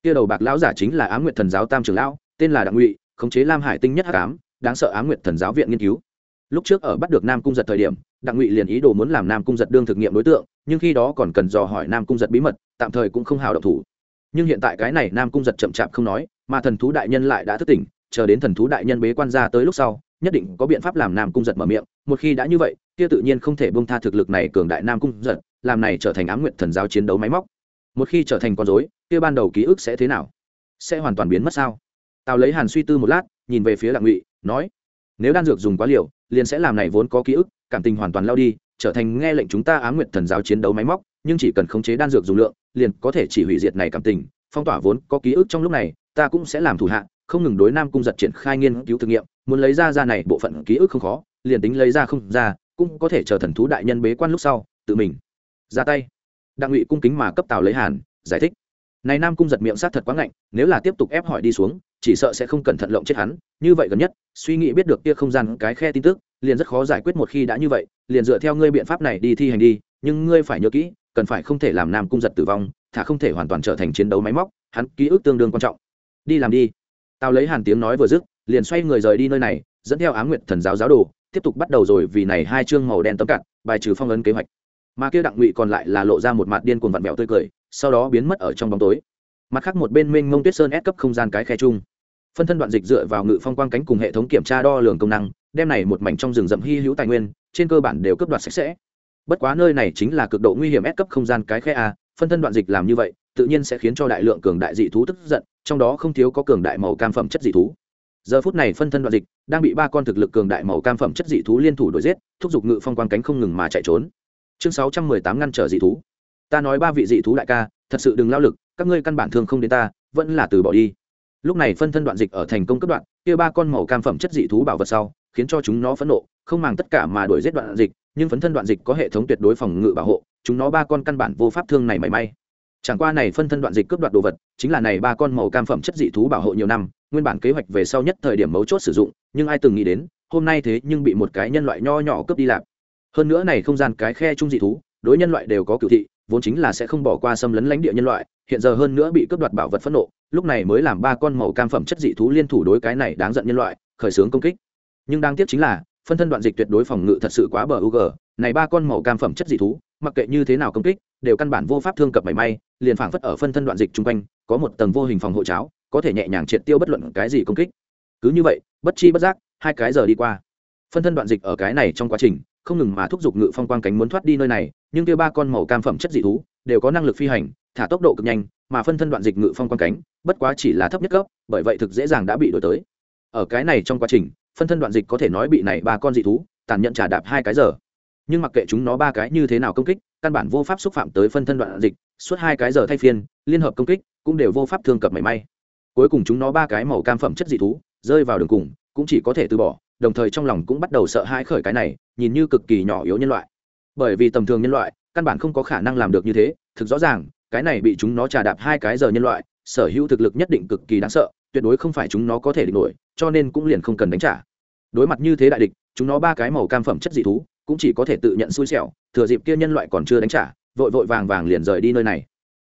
Kia đầu bạc lão giả chính là á nguyệt thần giáo tam trưởng lão, tên là đặng ngụy, khống chế lam hải tinh nhất hắc ám, đáng sợ á nguyệt thần giáo viện nghiên cứu. Lúc trước ở bắt được nam cung giật thời điểm, đặng ngụy liền ý đồ muốn làm nam cung giật đương thực nghiệm đối tượng, nhưng khi đó còn cần dò hỏi nam cung giật bí mật, tạm thời cũng không hào động thủ nhưng hiện tại cái này nam cung giật chậm chạp không nói, mà thần thú đại nhân lại đã thức tỉnh, chờ đến thần thú đại nhân bế quan ra tới lúc sau, nhất định có biện pháp làm nam cung giật mở miệng. Một khi đã như vậy, kia tự nhiên không thể bông tha thực lực này cường đại nam cung giật, làm này trở thành ám nguyện thần giáo chiến đấu máy móc. Một khi trở thành con dối kia ban đầu ký ức sẽ thế nào? Sẽ hoàn toàn biến mất sao? Tào lấy hàn suy tư một lát, nhìn về phía đặng ngụy, nói, nếu đan dược dùng quá liều, liền sẽ làm này vốn có ký ức, cảm tình hoàn toàn lao đi, trở thành nghe lệnh chúng ta ám nguyện thần giáo chiến đấu máy móc, nhưng chỉ cần khống chế đan dược dùng lượng liền có thể chỉ hủy diệt này cảm tình, phong tỏa vốn có ký ức trong lúc này, ta cũng sẽ làm thủ hạ, không ngừng đối nam cung giật triển khai nghiên cứu thực nghiệm, muốn lấy ra ra này bộ phận ký ức không khó, liền tính lấy ra không ra, cũng có thể chờ thần thú đại nhân bế quan lúc sau, tự mình ra tay. Đặng ngụy cung kính mà cấp tào lấy hàn, giải thích. Này nam cung giật miệng sát thật quá ngạnh, nếu là tiếp tục ép hỏi đi xuống, chỉ sợ sẽ không cẩn thận lộng chết hắn, như vậy gần nhất, suy nghĩ biết được kia không gian cái khe tin tức, liền rất khó giải quyết một khi đã như vậy, liền dựa theo ngươi biện pháp này đi thi hành đi, nhưng ngươi phải nhớ kỹ cần phải không thể làm nam cung giật tử vong thả không thể hoàn toàn trở thành chiến đấu máy móc hắn ký ức tương đương quan trọng. Đi làm đi. Tao lấy hàn tiếng nói vừa dứt liền xoay người rời đi nơi này dẫn theo á nguyệt thần giáo giáo đồ tiếp tục bắt đầu rồi vì này hai chương màu đen tấm cặn, bài trừ phong ấn kế hoạch. Mà kia đặng ngụy còn lại là lộ ra một mặt điên cuồng vặn vẹo tươi cười sau đó biến mất ở trong bóng tối. Mặt khác một bên minh mông tuyết sơn ép cấp không gian cái khe chung. Phân thân đoạn dịch dựa vào ngự phong quang cánh cùng hệ thống kiểm tra đo lường công năng đem này một mảnh trong rừng rậm hy hữu tài nguyên trên cơ bản đều cấp đoạt sạch sẽ bất quá nơi này chính là cực độ nguy hiểm ép cấp không gian cái khe a, phân thân đoạn dịch làm như vậy, tự nhiên sẽ khiến cho đại lượng cường đại dị thú tức giận, trong đó không thiếu có cường đại màu cam phẩm chất dị thú. Giờ phút này phân thân đoạn dịch đang bị ba con thực lực cường đại màu cam phẩm chất dị thú liên thủ đuổi giết, thúc giục ngự phong quang cánh không ngừng mà chạy trốn. Chương sáu trăm mười tám ngăn trở dị thú. Ta nói ba vị dị thú đại ca, thật sự đừng lao lực, các ngươi căn bản thường không đến ta, vẫn là từ bỏ đi. Lúc này phân thân đoạn dịch ở thành công cấp đoạn, kia ba con màu cam phẩm chất dị thú bảo vật sau, khiến cho chúng nó phẫn nộ, không màng tất cả mà đuổi giết đoạn dịch nhưng phấn thân đoạn dịch có hệ thống tuyệt đối phòng ngự bảo hộ, chúng nó ba con căn bản vô pháp thương này mảy may. Chẳng qua này phân thân đoạn dịch cướp đoạt đồ vật, chính là này ba con màu cam phẩm chất dị thú bảo hộ nhiều năm, nguyên bản kế hoạch về sau nhất thời điểm mấu chốt sử dụng, nhưng ai từng nghĩ đến, hôm nay thế nhưng bị một cái nhân loại nho nhỏ cướp đi lạp hơn nữa này không gian cái khe chung dị thú, đối nhân loại đều có cựu thị, vốn chính là sẽ không bỏ qua xâm lấn lãnh địa nhân loại, hiện giờ hơn nữa bị cướp đoạt bảo vật phẫn nộ, lúc này mới làm ba con màu cam phẩm chất dị thú liên thủ đối cái này đáng giận nhân loại, khởi xướng công kích. Nhưng đáng tiếc chính là phân thân đoạn dịch tuyệt đối phòng ngự thật sự quá bờ u g. Này ba con màu cam phẩm chất dị thú, mặc kệ như thế nào công kích, đều căn bản vô pháp thương cập mảy may, liền phảng phất ở phân thân đoạn dịch chung quanh, có một tầng vô hình phòng hộ cháo, có thể nhẹ nhàng triệt tiêu bất luận cái gì công kích. Cứ như vậy, bất chi bất giác, hai cái giờ đi qua. Phân thân đoạn dịch ở cái này trong quá trình, không ngừng mà thúc giục ngự phong quang cánh muốn thoát đi nơi này, nhưng kia ba con màu cam phẩm chất dị thú, đều có năng lực phi hành, thả tốc độ cực nhanh, mà phân thân đoạn dịch ngự phong quang cánh, bất quá chỉ là thấp nhất cấp, bởi vậy thực dễ dàng đã bị đổi tới. Ở cái này trong quá trình phân thân đoạn dịch có thể nói bị này ba con dị thú, tàn nhẫn trả đạp hai cái giờ. Nhưng mặc kệ chúng nó ba cái như thế nào công kích, căn bản vô pháp xúc phạm tới phân thân đoạn dịch, suốt hai cái giờ thay phiên, liên hợp công kích, cũng đều vô pháp thương cập mảy may. Cuối cùng chúng nó ba cái màu cam phẩm chất dị thú, rơi vào đường cùng, cũng chỉ có thể từ bỏ, đồng thời trong lòng cũng bắt đầu sợ hãi khởi cái này, nhìn như cực kỳ nhỏ yếu nhân loại. Bởi vì tầm thường nhân loại, căn bản không có khả năng làm được như thế, thực rõ ràng, cái này bị chúng nó trà đạp hai cái giờ nhân loại, sở hữu thực lực nhất định cực kỳ đáng sợ tuyệt đối không phải chúng nó có thể địch nổi, cho nên cũng liền không cần đánh trả. Đối mặt như thế đại địch, chúng nó ba cái màu cam phẩm chất dị thú, cũng chỉ có thể tự nhận xui xẻo, thừa dịp kia nhân loại còn chưa đánh trả, vội vội vàng vàng liền rời đi nơi này.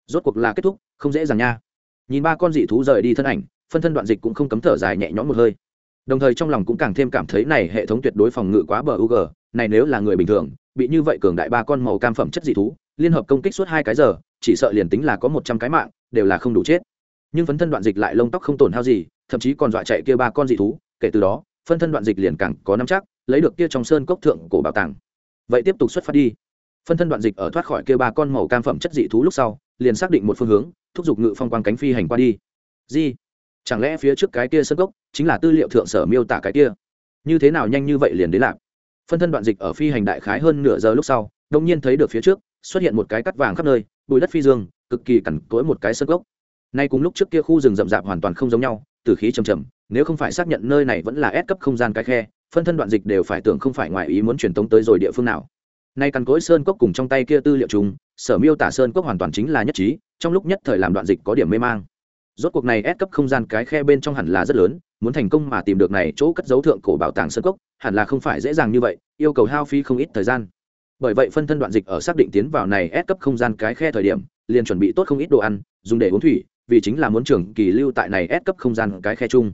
Rốt cuộc là kết thúc, không dễ dàng nha. Nhìn ba con dị thú rời đi thân ảnh, phân thân đoạn dịch cũng không cấm thở dài nhẹ nhõm một hơi. Đồng thời trong lòng cũng càng thêm cảm thấy này hệ thống tuyệt đối phòng ngự quá bờ u g này nếu là người bình thường, bị như vậy cường đại ba con màu cam phẩm chất dị thú, liên hợp công kích suốt hai cái giờ, chỉ sợ liền tính là có một trăm cái mạng, đều là không đủ chết nhưng phấn thân đoạn dịch lại lông tóc không tổn hao gì, thậm chí còn dọa chạy kia ba con dị thú, kể từ đó, phân thân đoạn dịch liền càng có nắm chắc, lấy được kia trong sơn cốc thượng cổ bảo tàng. Vậy tiếp tục xuất phát đi. Phân thân đoạn dịch ở thoát khỏi kia ba con màu cam phẩm chất dị thú lúc sau, liền xác định một phương hướng, thúc giục ngự phong quang cánh phi hành qua đi. Di chẳng lẽ phía trước cái kia sơn cốc chính là tư liệu thượng sở miêu tả cái kia? Như thế nào nhanh như vậy liền đến lạc? Phân thân đoạn dịch ở phi hành đại khái hơn nửa giờ lúc sau đông nhiên thấy được phía trước, xuất hiện một cái cắt vàng khắp nơi bùi đất phi dương, cực kỳ cằn cỗi một cái sơn cốc nay cùng lúc trước kia khu rừng rậm rạp hoàn toàn không giống nhau từ khí trầm trầm, nếu không phải xác nhận nơi này vẫn là ép cấp không gian cái khe, phân thân đoạn dịch đều phải tưởng không phải ngoài ý muốn truyền tống tới rồi địa phương nào. Nay căn cỗi sơn cốc cùng trong tay kia tư liệu chúng sở miêu tả sơn cốc hoàn toàn chính là nhất trí, trong lúc nhất thời làm đoạn dịch có điểm mê mang. Rốt cuộc này ép cấp không gian cái khe bên trong hẳn là rất lớn, muốn thành công mà tìm được này chỗ cất dấu thượng cổ bảo tàng sơn cốc, hẳn là không phải dễ dàng như vậy, yêu cầu hao phí không ít thời gian. Bởi vậy phân thân đoạn dịch ở xác định tiến vào này ép cấp không gian cái khe thời điểm, liền chuẩn bị tốt không ít đồ ăn, dùng để uống thủy vì chính là muốn trường kỳ lưu tại này ép cấp không gian cái khe chung.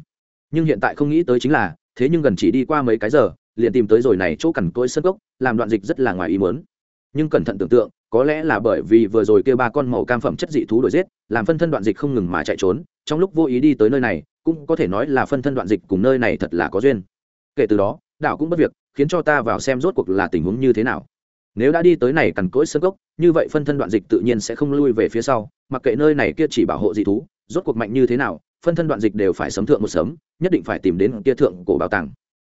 Nhưng hiện tại không nghĩ tới chính là, thế nhưng gần chỉ đi qua mấy cái giờ, liền tìm tới rồi này chỗ cằn cỗi sơn cốc làm đoạn dịch rất là ngoài ý muốn. Nhưng cẩn thận tưởng tượng, có lẽ là bởi vì vừa rồi kêu ba con màu cam phẩm chất dị thú đuổi giết, làm phân thân đoạn dịch không ngừng mà chạy trốn, trong lúc vô ý đi tới nơi này, cũng có thể nói là phân thân đoạn dịch cùng nơi này thật là có duyên. Kể từ đó, đảo cũng bất việc, khiến cho ta vào xem rốt cuộc là tình huống như thế nào nếu đã đi tới này cằn cỗi sơn cốc, như vậy phân thân đoạn dịch tự nhiên sẽ không lui về phía sau, mặc kệ nơi này kia chỉ bảo hộ dị thú, rốt cuộc mạnh như thế nào, phân thân đoạn dịch đều phải sấm thượng một sớm nhất định phải tìm đến kia thượng cổ bảo tàng.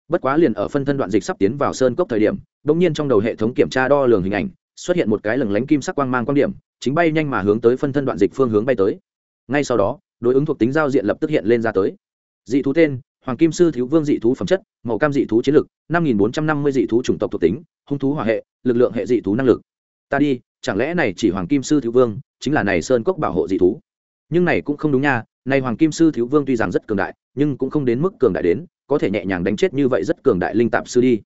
Bất quá liền ở phân thân đoạn dịch sắp tiến vào sơn cốc thời điểm đ ỗ n g nhiên trong đầu hệ thống kiểm tra đo lường hình ảnh, xuất hiện một cái lừng lánh kim sắc quang mang quan điểm, chính bay nhanh mà hướng tới phân thân đoạn dịch phương hướng bay tới. Ngay sau đó, đối ứng thuộc tính giao diện lập tức hiện lên ra tới. Dị thú tên hoàng kim sư thiếu vương dị thú phẩm chất, màu cam dị thú chiến lực, năm nghìn bốn trăm năm mươi dị thú chủng tộc thuộc tính, hung thú hỏa hệ, lực lượng hệ dị thú năng lực. Ta đi, chẳng lẽ này chỉ hoàng kim sư thiếu vương chính là này sơn cốc bảo hộ dị thú? Nhưng này cũng không đúng nha, này hoàng kim sư thiếu vương tuy rằng rất cường đại, nhưng cũng không đến mức cường đại đến, có thể nhẹ nhàng đánh chết như vậy rất cường đại linh tạp sư đi.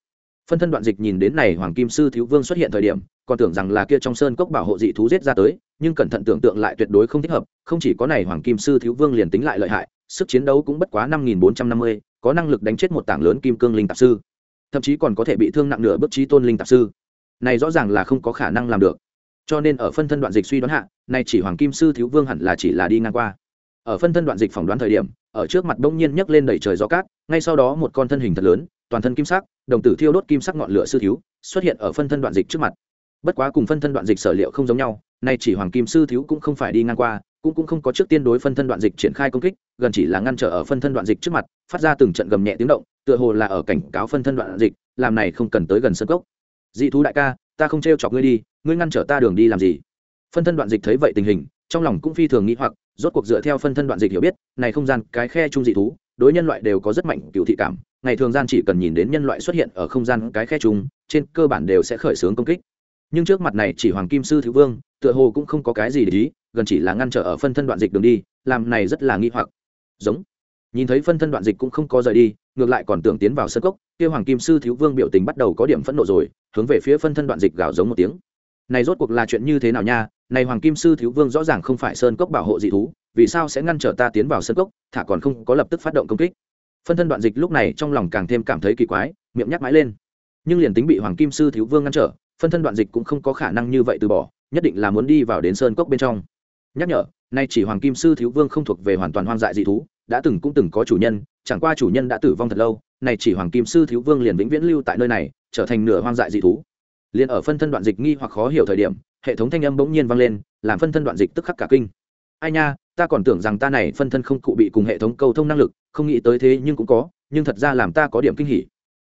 Phân thân đoạn dịch nhìn đến này hoàng kim sư thiếu vương xuất hiện thời điểm, còn tưởng rằng là kia trong sơn cốc bảo hộ dị thú giết ra tới, nhưng cẩn thận tưởng tượng lại tuyệt đối không thích hợp, không chỉ có này hoàng kim sư thiếu vương liền tính lại lợi hại sức chiến đấu cũng bất quá năm nghìn bốn trăm năm mươi, có năng lực đánh chết một tảng lớn kim cương linh tạp sư. Thậm chí còn có thể bị thương nặng nửa bước trí tôn linh tạp sư. Này rõ ràng là không có khả năng làm được. Cho nên ở phân thân đoạn dịch suy đoán hạ này chỉ hoàng kim sư thiếu vương hẳn là chỉ là đi ngang qua. Ở phân thân đoạn dịch phỏng đoán thời điểm, ở trước mặt bỗng nhiên nhấc lên đẩy trời gió cát, ngay sau đó một con thân hình thật lớn, toàn thân kim sắc, đồng tử thiêu đốt kim sắc ngọn lửa sư thiếu, xuất hiện ở phân thân đoạn dịch trước mặt. Bất quá cùng phân thân đoạn dịch sở liệu không giống nhau, nay chỉ hoàng kim sư thiếu cũng không phải đi ngang qua cũng cũng không có trước tiên đối phân thân đoạn dịch triển khai công kích, gần chỉ là ngăn trở ở phân thân đoạn dịch trước mặt, phát ra từng trận gầm nhẹ tiếng động, tựa hồ là ở cảnh cáo phân thân đoạn dịch, làm này không cần tới gần sân cốc. Dị thú đại ca, ta không t chọc ngươi đi, ngươi ngăn trở ta đường đi làm gì? Phân thân đoạn dịch thấy vậy tình hình, trong lòng cũng phi thường nghĩ hoặc, rốt cuộc dựa theo phân thân đoạn dịch hiểu biết, này không gian, cái khe chung dị thú, đối nhân loại đều có rất mạnh cựu thị cảm, ngày thường gian chỉ cần nhìn đến nhân loại xuất hiện ở không gian cái khe chung, trên cơ bản đều sẽ khởi xướng công kích. Nhưng trước mặt này chỉ hoàng kim sư thiếu vương, tựa hồ cũng không có cái gì để ý gần chỉ là ngăn trở ở phân thân đoạn dịch đường đi, làm này rất là nghi hoặc. Giống. Nhìn thấy phân thân đoạn dịch cũng không có rời đi, ngược lại còn tưởng tiến vào sân cốc, kia hoàng kim sư thiếu vương biểu tình bắt đầu có điểm phẫn nộ rồi, hướng về phía phân thân đoạn dịch gào giống một tiếng. Này rốt cuộc là chuyện như thế nào nha? Này hoàng kim sư thiếu vương rõ ràng không phải sơn cốc bảo hộ dị thú, vì sao sẽ ngăn trở ta tiến vào sơn cốc, thả còn không có lập tức phát động công kích. Phân thân đoạn dịch lúc này trong lòng càng thêm cảm thấy kỳ quái, miệng nhắc mãi lên. Nhưng liền tính bị hoàng kim sư thiếu vương ngăn trở, phân thân đoạn dịch cũng không có khả năng như vậy từ bỏ, nhất định là muốn đi vào đến sơn cốc bên trong nhắc nhở, nay chỉ hoàng kim sư thiếu vương không thuộc về hoàn toàn hoang dại dị thú, đã từng cũng từng có chủ nhân, chẳng qua chủ nhân đã tử vong thật lâu này chỉ hoàng kim sư thiếu vương liền vĩnh viễn lưu tại nơi này, trở thành nửa hoang dại dị thú. Liền ở phân thân đoạn dịch nghi hoặc khó hiểu thời điểm, hệ thống thanh âm bỗng nhiên vang lên, làm phân thân đoạn dịch tức khắc cả kinh. Ai nha, ta còn tưởng rằng ta này phân thân không cụ bị cùng hệ thống cầu thông năng lực, không nghĩ tới thế nhưng cũng có, nhưng thật ra làm ta có điểm kinh hỉ.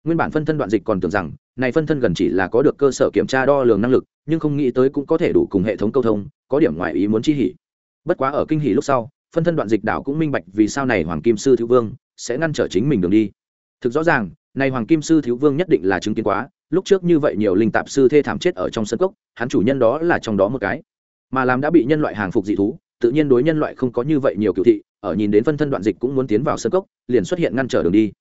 Nguyên bản phân thân đoạn dịch còn tưởng rằng này phân thân gần chỉ là có được cơ sở kiểm tra đo lường năng lực, nhưng không nghĩ tới cũng có thể đủ cùng hệ thống câu thông, có điểm ngoài ý muốn chi hỉ. Bất quá ở kinh hỉ lúc sau, phân thân đoạn dịch đảo cũng minh bạch vì sao này hoàng kim sư thiếu vương sẽ ngăn trở chính mình đường đi. Thực rõ ràng, này hoàng kim sư thiếu vương nhất định là chứng kiến quá, lúc trước như vậy nhiều linh tạp sư thê thảm chết ở trong sân cốc, hắn chủ nhân đó là trong đó một cái. Mà làm đã bị nhân loại hàng phục dị thú, tự nhiên đối nhân loại không có như vậy nhiều cựu thị, ở nhìn đến phân thân đoạn dịch cũng muốn tiến vào sân cốc, liền xuất hiện ngăn trở đường đi.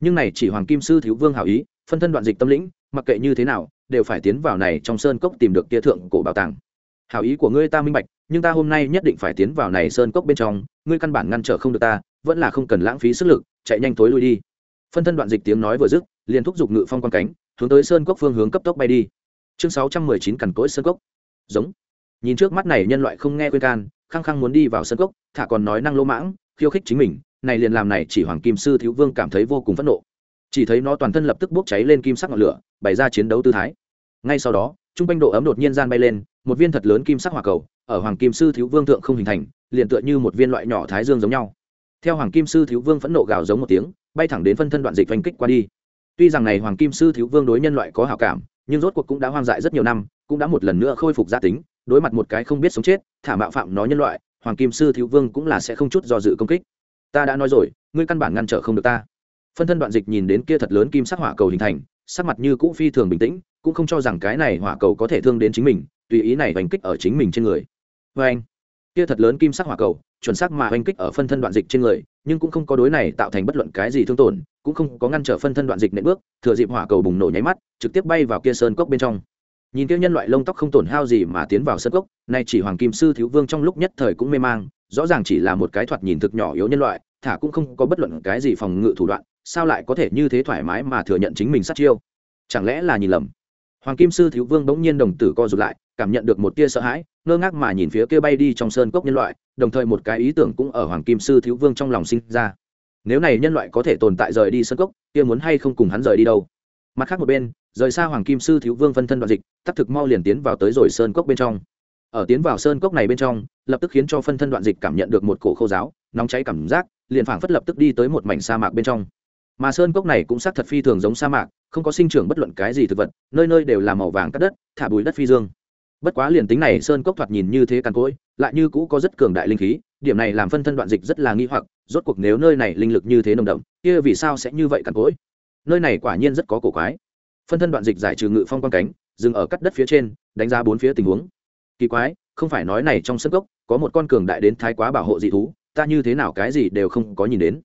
Nhưng này chỉ hoàng kim sư thiếu vương hảo ý, phân thân đoạn dịch tâm lĩnh mặc kệ như thế nào, đều phải tiến vào này trong sơn cốc tìm được tia thượng cổ bảo tàng. Hảo ý của ngươi ta minh bạch, nhưng ta hôm nay nhất định phải tiến vào này sơn cốc bên trong, ngươi căn bản ngăn trở không được ta, vẫn là không cần lãng phí sức lực, chạy nhanh tối lui đi. Phân thân đoạn dịch tiếng nói vừa dứt, liền thúc giục ngự phong quan cánh, hướng tới sơn cốc phương hướng cấp tốc bay đi. Chương sáu trăm mười chín cằn cỗi sơn cốc. Giống. Nhìn trước mắt này nhân loại không nghe khuyên can, khăng khăng muốn đi vào sơn cốc, thả còn nói năng lỗ mãng, khiêu khích chính mình, này liền làm này chỉ hoàng kim sư thiếu vương cảm thấy vô cùng phẫn nộ. Chỉ thấy nó toàn thân lập tức bốc cháy lên kim sắc ngọn lửa bày ra chiến đấu tư thái. Ngay sau đó, trung quanh độ ấm đột nhiên gian bay lên, một viên thật lớn kim sắc hỏa cầu, ở hoàng kim sư thiếu vương thượng không hình thành, liền tựa như một viên loại nhỏ thái dương giống nhau. Theo hoàng kim sư thiếu vương phẫn nộ gào giống một tiếng, bay thẳng đến phân thân đoạn dịch oanh kích qua đi. Tuy rằng này hoàng kim sư thiếu vương đối nhân loại có hảo cảm, nhưng rốt cuộc cũng đã hoang dại rất nhiều năm, cũng đã một lần nữa khôi phục gia tính, đối mặt một cái không biết sống chết, thả mạo phạm nó nhân loại, hoàng kim sư thiếu vương cũng là sẽ không chút do dự công kích. Ta đã nói rồi, ngươi căn bản ngăn trở không được ta. Phân thân đoạn dịch nhìn đến kia thật lớn kim sắc hỏa cầu hình thành sắc mặt như cũ phi thường bình tĩnh, cũng không cho rằng cái này hỏa cầu có thể thương đến chính mình, tùy ý này oanh kích ở chính mình trên người. Vê anh, kia thật lớn kim sắc hỏa cầu, chuẩn xác mà oanh kích ở phân thân đoạn dịch trên người, nhưng cũng không có đối này tạo thành bất luận cái gì thương tổn, cũng không có ngăn trở phân thân đoạn dịch nện bước, thừa dịp hỏa cầu bùng nổ nháy mắt, trực tiếp bay vào kia sơn cốc bên trong. Nhìn kia nhân loại lông tóc không tổn hao gì mà tiến vào sơn cốc, nay chỉ hoàng kim sư thiếu vương trong lúc nhất thời cũng mê mang, rõ ràng chỉ là một cái thoạt nhìn thực nhỏ yếu nhân loại, thả cũng không có bất luận cái gì phòng ngự thủ đoạn sao lại có thể như thế thoải mái mà thừa nhận chính mình sát chiêu? Chẳng lẽ là nhìn lầm? Hoàng kim sư thiếu vương bỗng nhiên đồng tử co rụt lại, cảm nhận được một tia sợ hãi, ngơ ngác mà nhìn phía kia bay đi trong sơn cốc nhân loại, đồng thời một cái ý tưởng cũng ở hoàng kim sư thiếu vương trong lòng sinh ra. Nếu này nhân loại có thể tồn tại rời đi sơn cốc, kia muốn hay không cùng hắn rời đi đâu? Mặt khác một bên, rời xa hoàng kim sư thiếu vương phân thân đoạn dịch, tắc thực mau liền tiến vào tới rồi sơn cốc bên trong. Ở tiến vào sơn cốc này bên trong, lập tức khiến cho phân thân đoạn dịch cảm nhận được một cổ khô giáo, nóng cháy cảm giác, liền phảng phất lập tức đi tới một mảnh sa mạc bên trong mà sơn cốc này cũng xác thật phi thường giống sa mạc, không có sinh trưởng bất luận cái gì thực vật, nơi nơi đều là màu vàng cắt đất, thả bùi đất phi dương. Bất quá liền tính này, sơn cốc thoạt nhìn như thế càn cỗi, lại như cũ có rất cường đại linh khí, điểm này làm phân thân đoạn dịch rất là nghi hoặc, rốt cuộc nếu nơi này linh lực như thế nồng đậm, kia vì sao sẽ như vậy càn cỗi? Nơi này quả nhiên rất có cổ quái. Phân thân đoạn dịch giải trừ ngự phong quang cánh, dừng ở cắt đất phía trên, đánh giá bốn phía tình huống. Kỳ quái, không phải nói này trong sân cốc, có một con cường đại đến thái quá bảo hộ dị thú, ta như thế nào cái gì đều không có nhìn đến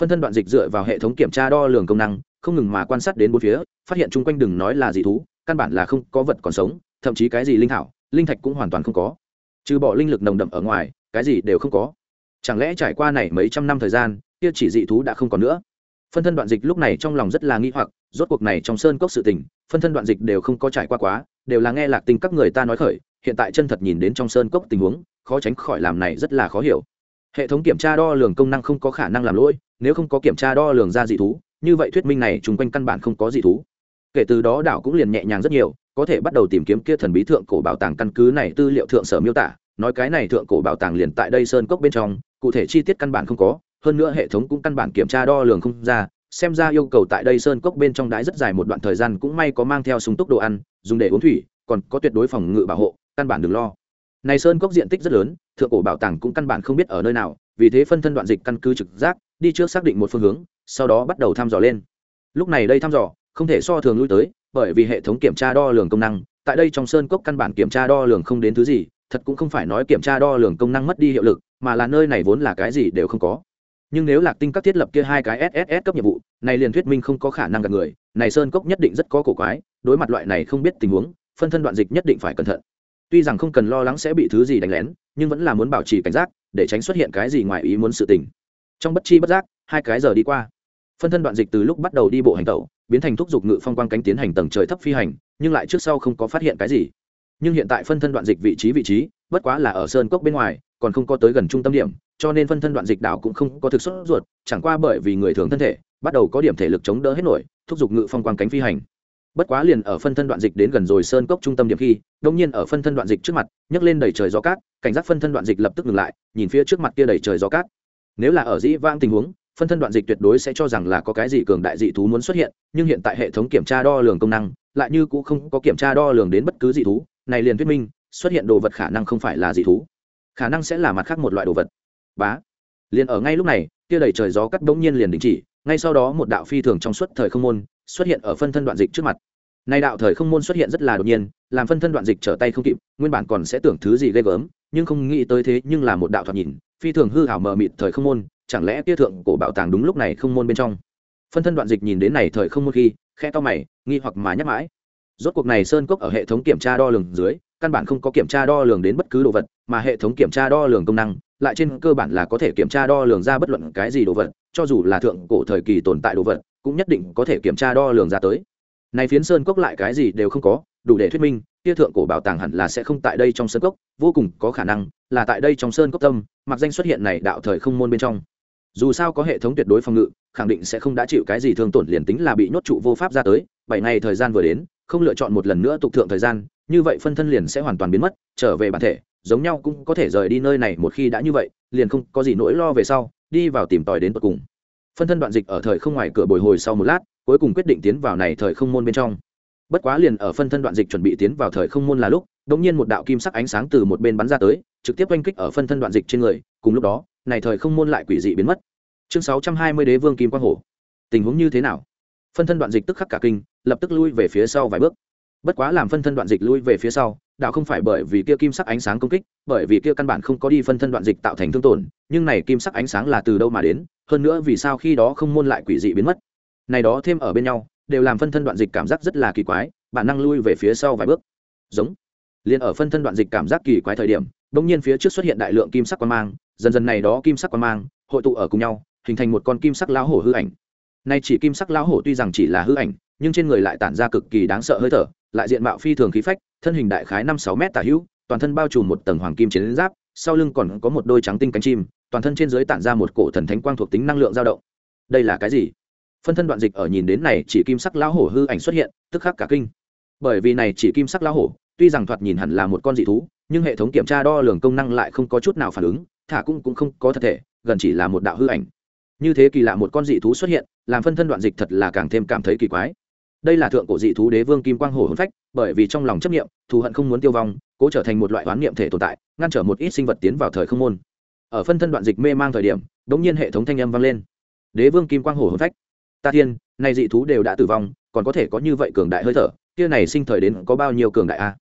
phân thân đoạn dịch dựa vào hệ thống kiểm tra đo lường công năng, không ngừng mà quan sát đến bốn phía, phát hiện chung quanh đừng nói là dị thú, căn bản là không có vật còn sống, thậm chí cái gì linh thảo, linh thạch cũng hoàn toàn không có. Trừ bỏ linh lực nồng đậm ở ngoài, cái gì đều không có. Chẳng lẽ trải qua này mấy trăm năm thời gian, kia chỉ dị thú đã không còn nữa? Phân thân đoạn dịch lúc này trong lòng rất là nghi hoặc, rốt cuộc này trong sơn cốc sự tình, phân thân đoạn dịch đều không có trải qua quá, đều là nghe lạc tình các người ta nói khởi, hiện tại chân thật nhìn đến trong sơn cốc tình huống, khó tránh khỏi làm này rất là khó hiểu hệ thống kiểm tra đo lường công năng không có khả năng làm lỗi, nếu không có kiểm tra đo lường ra dị thú, như vậy thuyết minh này chung quanh căn bản không có dị thú. Kể từ đó đảo cũng liền nhẹ nhàng rất nhiều, có thể bắt đầu tìm kiếm kia thần bí thượng cổ bảo tàng căn cứ này tư liệu thượng sở miêu tả. Nói cái này thượng cổ bảo tàng liền tại đây sơn cốc bên trong, cụ thể chi tiết căn bản không có, hơn nữa hệ thống cũng căn bản kiểm tra đo lường không ra, xem ra yêu cầu tại đây sơn cốc bên trong đãi rất dài một đoạn thời gian cũng may có mang theo súng túc đồ ăn, dùng để uống thủy, còn có tuyệt đối phòng ngự bảo hộ, căn bản đừng lo. Này sơn cốc diện tích rất lớn thượng cổ bảo tàng cũng căn bản không biết ở nơi nào, vì thế phân thân đoạn dịch căn cứ trực giác, đi trước xác định một phương hướng, sau đó bắt đầu thăm dò lên. Lúc này đây thăm dò, không thể so thường lui tới, bởi vì hệ thống kiểm tra đo lường công năng, tại đây trong sơn cốc căn bản kiểm tra đo lường không đến thứ gì, thật cũng không phải nói kiểm tra đo lường công năng mất đi hiệu lực, mà là nơi này vốn là cái gì đều không có. Nhưng nếu lạc tinh các thiết lập kia hai cái sss cấp nhiệm vụ, này liền thuyết minh không có khả năng gặp người, này sơn cốc nhất định rất có cổ quái, đối mặt loại này không biết tình huống, phân thân đoạn dịch nhất định phải cẩn thận tuy rằng không cần lo lắng sẽ bị thứ gì đánh lén, nhưng vẫn là muốn bảo trì cảnh giác, để tránh xuất hiện cái gì ngoài ý muốn sự tình. Trong bất chi bất giác, hai cái giờ đi qua. Phân thân đoạn dịch từ lúc bắt đầu đi bộ hành tẩu, biến thành thúc giục ngự phong quang cánh tiến hành tầng trời thấp phi hành, nhưng lại trước sau không có phát hiện cái gì. Nhưng hiện tại phân thân đoạn dịch vị trí vị trí, bất quá là ở sơn cốc bên ngoài, còn không có tới gần trung tâm điểm, cho nên phân thân đoạn dịch đảo cũng không có thực xuất ruột, chẳng qua bởi vì người thường thân thể, bắt đầu có điểm thể lực chống đỡ hết nổi, thúc giục ngự phong quang cánh phi hành bất quá liền ở phân thân đoạn dịch đến gần rồi sơn cốc trung tâm điểm khi đông nhiên ở phân thân đoạn dịch trước mặt, nhấc lên đầy trời gió cát, cảnh giác phân thân đoạn dịch lập tức ngừng lại, nhìn phía trước mặt kia đầy trời gió cát. Nếu là ở dĩ vãng tình huống, phân thân đoạn dịch tuyệt đối sẽ cho rằng là có cái gì cường đại dị thú muốn xuất hiện, nhưng hiện tại hệ thống kiểm tra đo lường công năng, lại như cũng không có kiểm tra đo lường đến bất cứ dị thú, này liền thuyết minh, xuất hiện đồ vật khả năng không phải là dị thú. Khả năng sẽ là mặt khác một loại đồ vật. Bá. Liền ở ngay lúc này, kia đầy trời gió cắt bỗng nhiên liền đình chỉ, ngay sau đó một đạo phi thường trong suốt thời không môn xuất hiện ở phân thân đoạn dịch trước mặt. Nay đạo thời không môn xuất hiện rất là đột nhiên, làm phân thân đoạn dịch trở tay không kịp, nguyên bản còn sẽ tưởng thứ gì ghê gớm, nhưng không nghĩ tới thế nhưng là một đạo thoạt nhìn, phi thường hư hảo mờ mịt thời không môn, chẳng lẽ kia thượng cổ bảo tàng đúng lúc này không môn bên trong? Phân thân đoạn dịch nhìn đến này thời không môn khi khe to mày, nghi hoặc mà nhắc mãi. Rốt cuộc này sơn cốc ở hệ thống kiểm tra đo lường dưới, căn bản không có kiểm tra đo lường đến bất cứ đồ vật, mà hệ thống kiểm tra đo lường công năng, lại trên cơ bản là có thể kiểm tra đo lường ra bất luận cái gì đồ vật, cho dù là thượng cổ thời kỳ tồn tại đồ vật cũng nhất định có thể kiểm tra đo lường ra tới. Này phiến sơn cốc lại cái gì đều không có, đủ để thuyết minh, kia thượng cổ bảo tàng hẳn là sẽ không tại đây trong sơn cốc, vô cùng có khả năng là tại đây trong sơn cốc tâm, mặc danh xuất hiện này đạo thời không môn bên trong. Dù sao có hệ thống tuyệt đối phòng ngự, khẳng định sẽ không đã chịu cái gì thương tổn liền tính là bị nhốt trụ vô pháp ra tới, bảy ngày thời gian vừa đến, không lựa chọn một lần nữa tục thượng thời gian, như vậy phân thân liền sẽ hoàn toàn biến mất, trở về bản thể, giống nhau cũng có thể rời đi nơi này một khi đã như vậy, liền không có gì nỗi lo về sau, đi vào tìm tòi đến tận cùng phân thân đoạn dịch ở thời không ngoài cửa bồi hồi sau một lát, cuối cùng quyết định tiến vào này thời không môn bên trong. Bất quá liền ở phân thân đoạn dịch chuẩn bị tiến vào thời không môn là lúc đ ỗ n g nhiên một đạo kim sắc ánh sáng từ một bên bắn ra tới, trực tiếp oanh kích ở phân thân đoạn dịch trên người, cùng lúc đó, này thời không môn lại quỷ dị biến mất. Chương sáu trăm hai mươi đế vương kim quang hổ. Tình huống như thế nào? Phân thân đoạn dịch tức khắc cả kinh, lập tức lui về phía sau vài bước. Bất quá làm phân thân đoạn dịch lui về phía sau, đạo không phải bởi vì kia kim sắc ánh sáng công kích, bởi vì kia căn bản không có đi phân thân đoạn dịch tạo thành thương tổn, nhưng này kim sắc ánh sáng là từ đâu mà đến hơn nữa vì sao khi đó không môn lại quỷ dị biến mất? Này đó thêm ở bên nhau, đều làm phân thân đoạn dịch cảm giác rất là kỳ quái, bản năng lui về phía sau vài bước. Giống. Liền ở phân thân đoạn dịch cảm giác kỳ quái thời điểm, bỗng nhiên phía trước xuất hiện đại lượng kim sắc quan mang, dần dần này đó kim sắc quan mang, hội tụ ở cùng nhau, hình thành một con kim sắc lão hổ hư ảnh. Nay chỉ kim sắc lão hổ tuy rằng chỉ là hư ảnh, nhưng trên người lại tản ra cực kỳ đáng sợ hơi thở, lại diện mạo phi thường khí phách, thân hình đại khái năm sáu mét tả hữu, toàn thân bao trùm một tầng hoàng kim chiến giáp, sau lưng còn có một đôi trắng tinh cánh chim toàn thân trên dưới tản ra một cổ thần thánh quang thuộc tính năng lượng dao động. Đây là cái gì? Phân thân đoạn dịch ở nhìn đến này chỉ kim sắc lão hổ hư ảnh xuất hiện, tức khắc cả kinh. Bởi vì này chỉ kim sắc lão hổ, tuy rằng thoạt nhìn hẳn là một con dị thú, nhưng hệ thống kiểm tra đo lường công năng lại không có chút nào phản ứng, thả cũng cũng không có thật thể, gần chỉ là một đạo hư ảnh. Như thế kỳ lạ một con dị thú xuất hiện, làm phân thân đoạn dịch thật là càng thêm cảm thấy kỳ quái. Đây là thượng cổ dị thú đế vương kim quang hổ hồn phách, bởi vì trong lòng chấp nghiệm thù hận không muốn tiêu vong, cố trở thành một loại oán niệm thể tồn tại, ngăn trở một ít sinh vật tiến vào thời không môn ở phân thân đoạn dịch mê mang thời điểm đ ỗ n g nhiên hệ thống thanh âm vang lên. Đế vương kim quang hổ hồn phách. Ta thiên nay dị thú đều đã tử vong, còn có thể có như vậy cường đại hơi thở, kia này sinh thời đến có bao nhiêu cường đại a?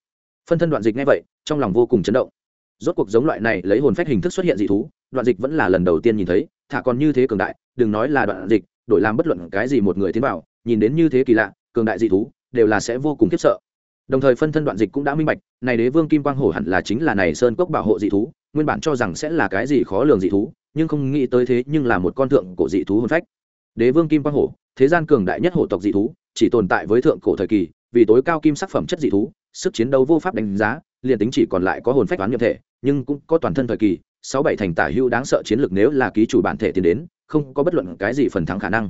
Phân thân đoạn dịch ngay vậy, trong lòng vô cùng chấn động. Rốt cuộc giống loại này lấy hồn phách hình thức xuất hiện dị thú, đoạn dịch vẫn là lần đầu tiên nhìn thấy, thả còn như thế cường đại, đừng nói là đoạn dịch, đổi làm bất luận cái gì một người tiến vào, nhìn đến như thế kỳ lạ, cường đại dị thú, đều là sẽ vô cùng khiếp sợ. Đồng thời phân thân đoạn dịch cũng đã minh bạch, này đế vương kim quang hổ hẳn là chính là này sơn cốc bảo hộ dị thú nguyên bản cho rằng sẽ là cái gì khó lường dị thú, nhưng không nghĩ tới thế nhưng là một con thượng cổ dị thú hồn phách. Đế vương kim quang hổ, thế gian cường đại nhất hổ tộc dị thú, chỉ tồn tại với thượng cổ thời kỳ, vì tối cao kim sắc phẩm chất dị thú, sức chiến đấu vô pháp đánh giá, liền tính chỉ còn lại có hồn phách toán nhập thể, nhưng cũng có toàn thân thời kỳ, sáu bảy thành tả hưu đáng sợ chiến lược nếu là ký chủ bản thể tiến đến, không có bất luận cái gì phần thắng khả năng.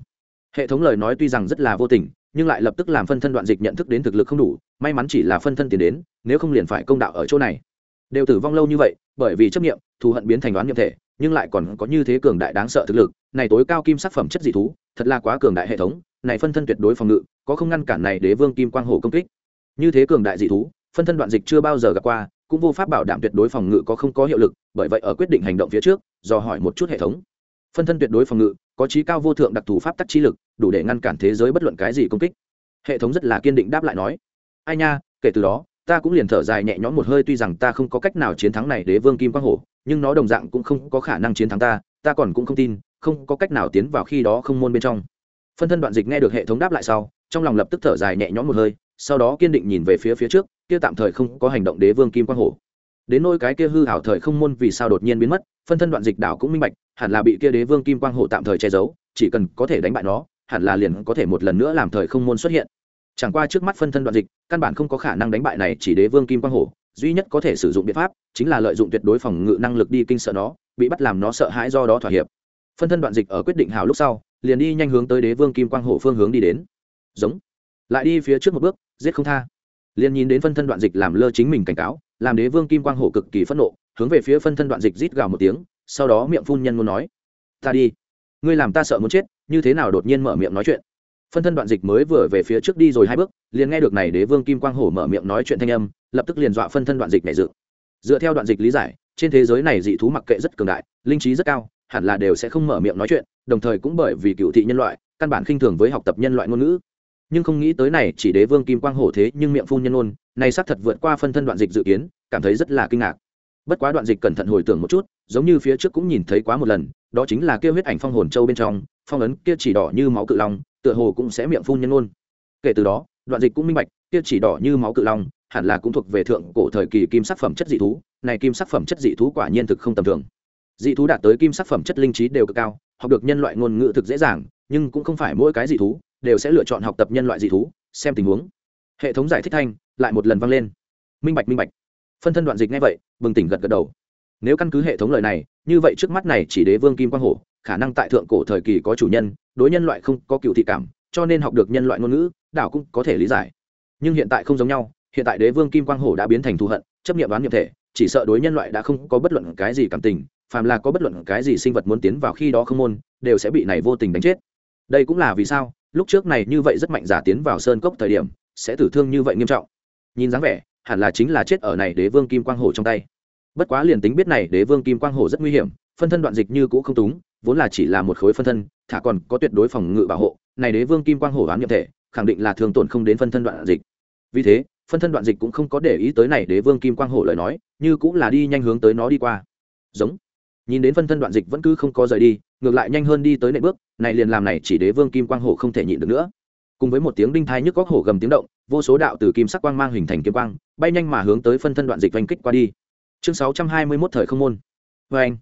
Hệ thống lời nói tuy rằng rất là vô tình, nhưng lại lập tức làm phân thân đoạn dịch nhận thức đến thực lực không đủ, may mắn chỉ là phân thân tiến đến, nếu không liền phải công đạo ở chỗ này đều tử vong lâu như vậy, bởi vì chấp nghiệm, thù hận biến thành đoán nghiệm thể, nhưng lại còn có như thế cường đại đáng sợ thực lực. Này tối cao kim sắc phẩm chất dị thú, thật là quá cường đại hệ thống. Này phân thân tuyệt đối phòng ngự, có không ngăn cản này đế vương kim quang hồ công kích. Như thế cường đại dị thú, phân thân đoạn dịch chưa bao giờ gặp qua, cũng vô pháp bảo đảm tuyệt đối phòng ngự có không có hiệu lực, bởi vậy ở quyết định hành động phía trước, do hỏi một chút hệ thống. Phân thân tuyệt đối phòng ngự, có trí cao vô thượng đặc thù pháp tắc trí lực, đủ để ngăn cản thế giới bất luận cái gì công kích. Hệ thống rất là kiên định đáp lại nói, ai nha, kể từ đó ta cũng liền thở dài nhẹ nhõm một hơi, tuy rằng ta không có cách nào chiến thắng này đế vương kim quang hổ, nhưng nó đồng dạng cũng không có khả năng chiến thắng ta ta còn cũng không tin, không có cách nào tiến vào khi đó không môn bên trong. Phân thân đoạn dịch nghe được hệ thống đáp lại sau, trong lòng lập tức thở dài nhẹ nhõm một hơi, sau đó kiên định nhìn về phía phía trước, kia tạm thời không có hành động đế vương kim quang hổ. Đến nôi cái kia hư hảo thời không môn vì sao đột nhiên biến mất, phân thân đoạn dịch đảo cũng minh bạch, hẳn là bị kia đế vương kim quang Hổ tạm thời che giấu, chỉ cần có thể đánh bại nó, hẳn là liền có thể một lần nữa làm thời không môn xuất hiện chẳng qua trước mắt phân thân đoạn dịch, căn bản không có khả năng đánh bại này chỉ đế vương kim quang hổ, duy nhất có thể sử dụng biện pháp chính là lợi dụng tuyệt đối phòng ngự năng lực đi kinh sợ nó, bị bắt làm nó sợ hãi do đó thỏa hiệp. Phân thân đoạn dịch ở quyết định hào lúc sau, liền đi nhanh hướng tới đế vương kim quang hổ phương hướng đi đến. Giống. Lại đi phía trước một bước, giết không tha. Liền nhìn đến phân thân đoạn dịch làm lơ chính mình cảnh cáo, làm đế vương kim quang hổ cực kỳ phẫn nộ, hướng về phía phân thân đoạn dịch rít gào một tiếng, sau đó miệng phun nhân muốn nói, ta đi. Ngươi làm ta sợ muốn chết, như thế nào đột nhiên mở miệng nói chuyện? Phân thân đoạn dịch mới vừa về phía trước đi rồi hai bước, liền nghe được này đế vương kim quang hổ mở miệng nói chuyện thanh âm, lập tức liền dọa phân thân đoạn dịch nhảy dựng. Dựa theo đoạn dịch lý giải, trên thế giới này dị thú mặc kệ rất cường đại, linh trí rất cao, hẳn là đều sẽ không mở miệng nói chuyện, đồng thời cũng bởi vì cựu thị nhân loại, căn bản khinh thường với học tập nhân loại ngôn ngữ. Nhưng không nghĩ tới này, chỉ đế vương kim quang hổ thế nhưng miệng phun nhân ôn này xác thật vượt qua phân thân đoạn dịch dự kiến, cảm thấy rất là kinh ngạc. Bất quá đoạn dịch cẩn thận hồi tưởng một chút, giống như phía trước cũng nhìn thấy quá một lần, đó chính là kia huyết ảnh phong hồn châu bên trong, phong ấn kia chỉ đỏ như máu cự long tựa hồ cũng sẽ miệng phun nhân ngôn. Kể từ đó, đoạn dịch cũng minh bạch, kia chỉ đỏ như máu cự long, hẳn là cũng thuộc về thượng cổ thời kỳ kim sắc phẩm chất dị thú, này kim sắc phẩm chất dị thú quả nhiên thực không tầm thường. Dị thú đạt tới kim sắc phẩm chất linh trí đều cực cao, học được nhân loại ngôn ngữ thực dễ dàng, nhưng cũng không phải mỗi cái dị thú đều sẽ lựa chọn học tập nhân loại dị thú, xem tình huống. Hệ thống giải thích thanh, lại một lần vang lên. Minh bạch minh bạch. Phân thân đoạn dịch ngay vậy, bừng tỉnh gật gật đầu. Nếu căn cứ hệ thống lời này, như vậy trước mắt này chỉ đế vương kim quang hổ khả năng tại thượng cổ thời kỳ có chủ nhân, đối nhân loại không có cựu thị cảm, cho nên học được nhân loại ngôn ngữ, đảo cũng có thể lý giải. Nhưng hiện tại không giống nhau, hiện tại đế vương kim quang hổ đã biến thành thù hận, chấp nghiệm đoán nhiệm thể, chỉ sợ đối nhân loại đã không có bất luận cái gì cảm tình, phàm là có bất luận cái gì sinh vật muốn tiến vào khi đó không môn, đều sẽ bị này vô tình đánh chết. Đây cũng là vì sao, lúc trước này như vậy rất mạnh giả tiến vào sơn cốc thời điểm, sẽ tử thương như vậy nghiêm trọng. Nhìn dáng vẻ, hẳn là chính là chết ở này đế vương kim quang hổ trong tay. Bất quá liền tính biết này đế vương kim quang hổ rất nguy hiểm phân thân đoạn dịch như cũ không túng, vốn là chỉ là một khối phân thân, thả còn có tuyệt đối phòng ngự bảo hộ, này đế vương kim quang hổ đoán nhập thể, khẳng định là thường tổn không đến phân thân đoạn dịch. Vì thế, phân thân đoạn dịch cũng không có để ý tới này đế vương kim quang hổ lời nói, như cũng là đi nhanh hướng tới nó đi qua. Giống. Nhìn đến phân thân đoạn dịch vẫn cứ không có rời đi, ngược lại nhanh hơn đi tới nệm bước, này liền làm này chỉ đế vương kim quang hổ không thể nhịn được nữa. Cùng với một tiếng đinh thai nhức góc hổ gầm tiếng động, vô số đạo từ kim sắc quang mang hình thành kiếm quang, bay nhanh mà hướng tới phân thân đoạn dịch oanh kích qua đi. Chương sáu trăm hai mươi 621 thời không môn. Vê anh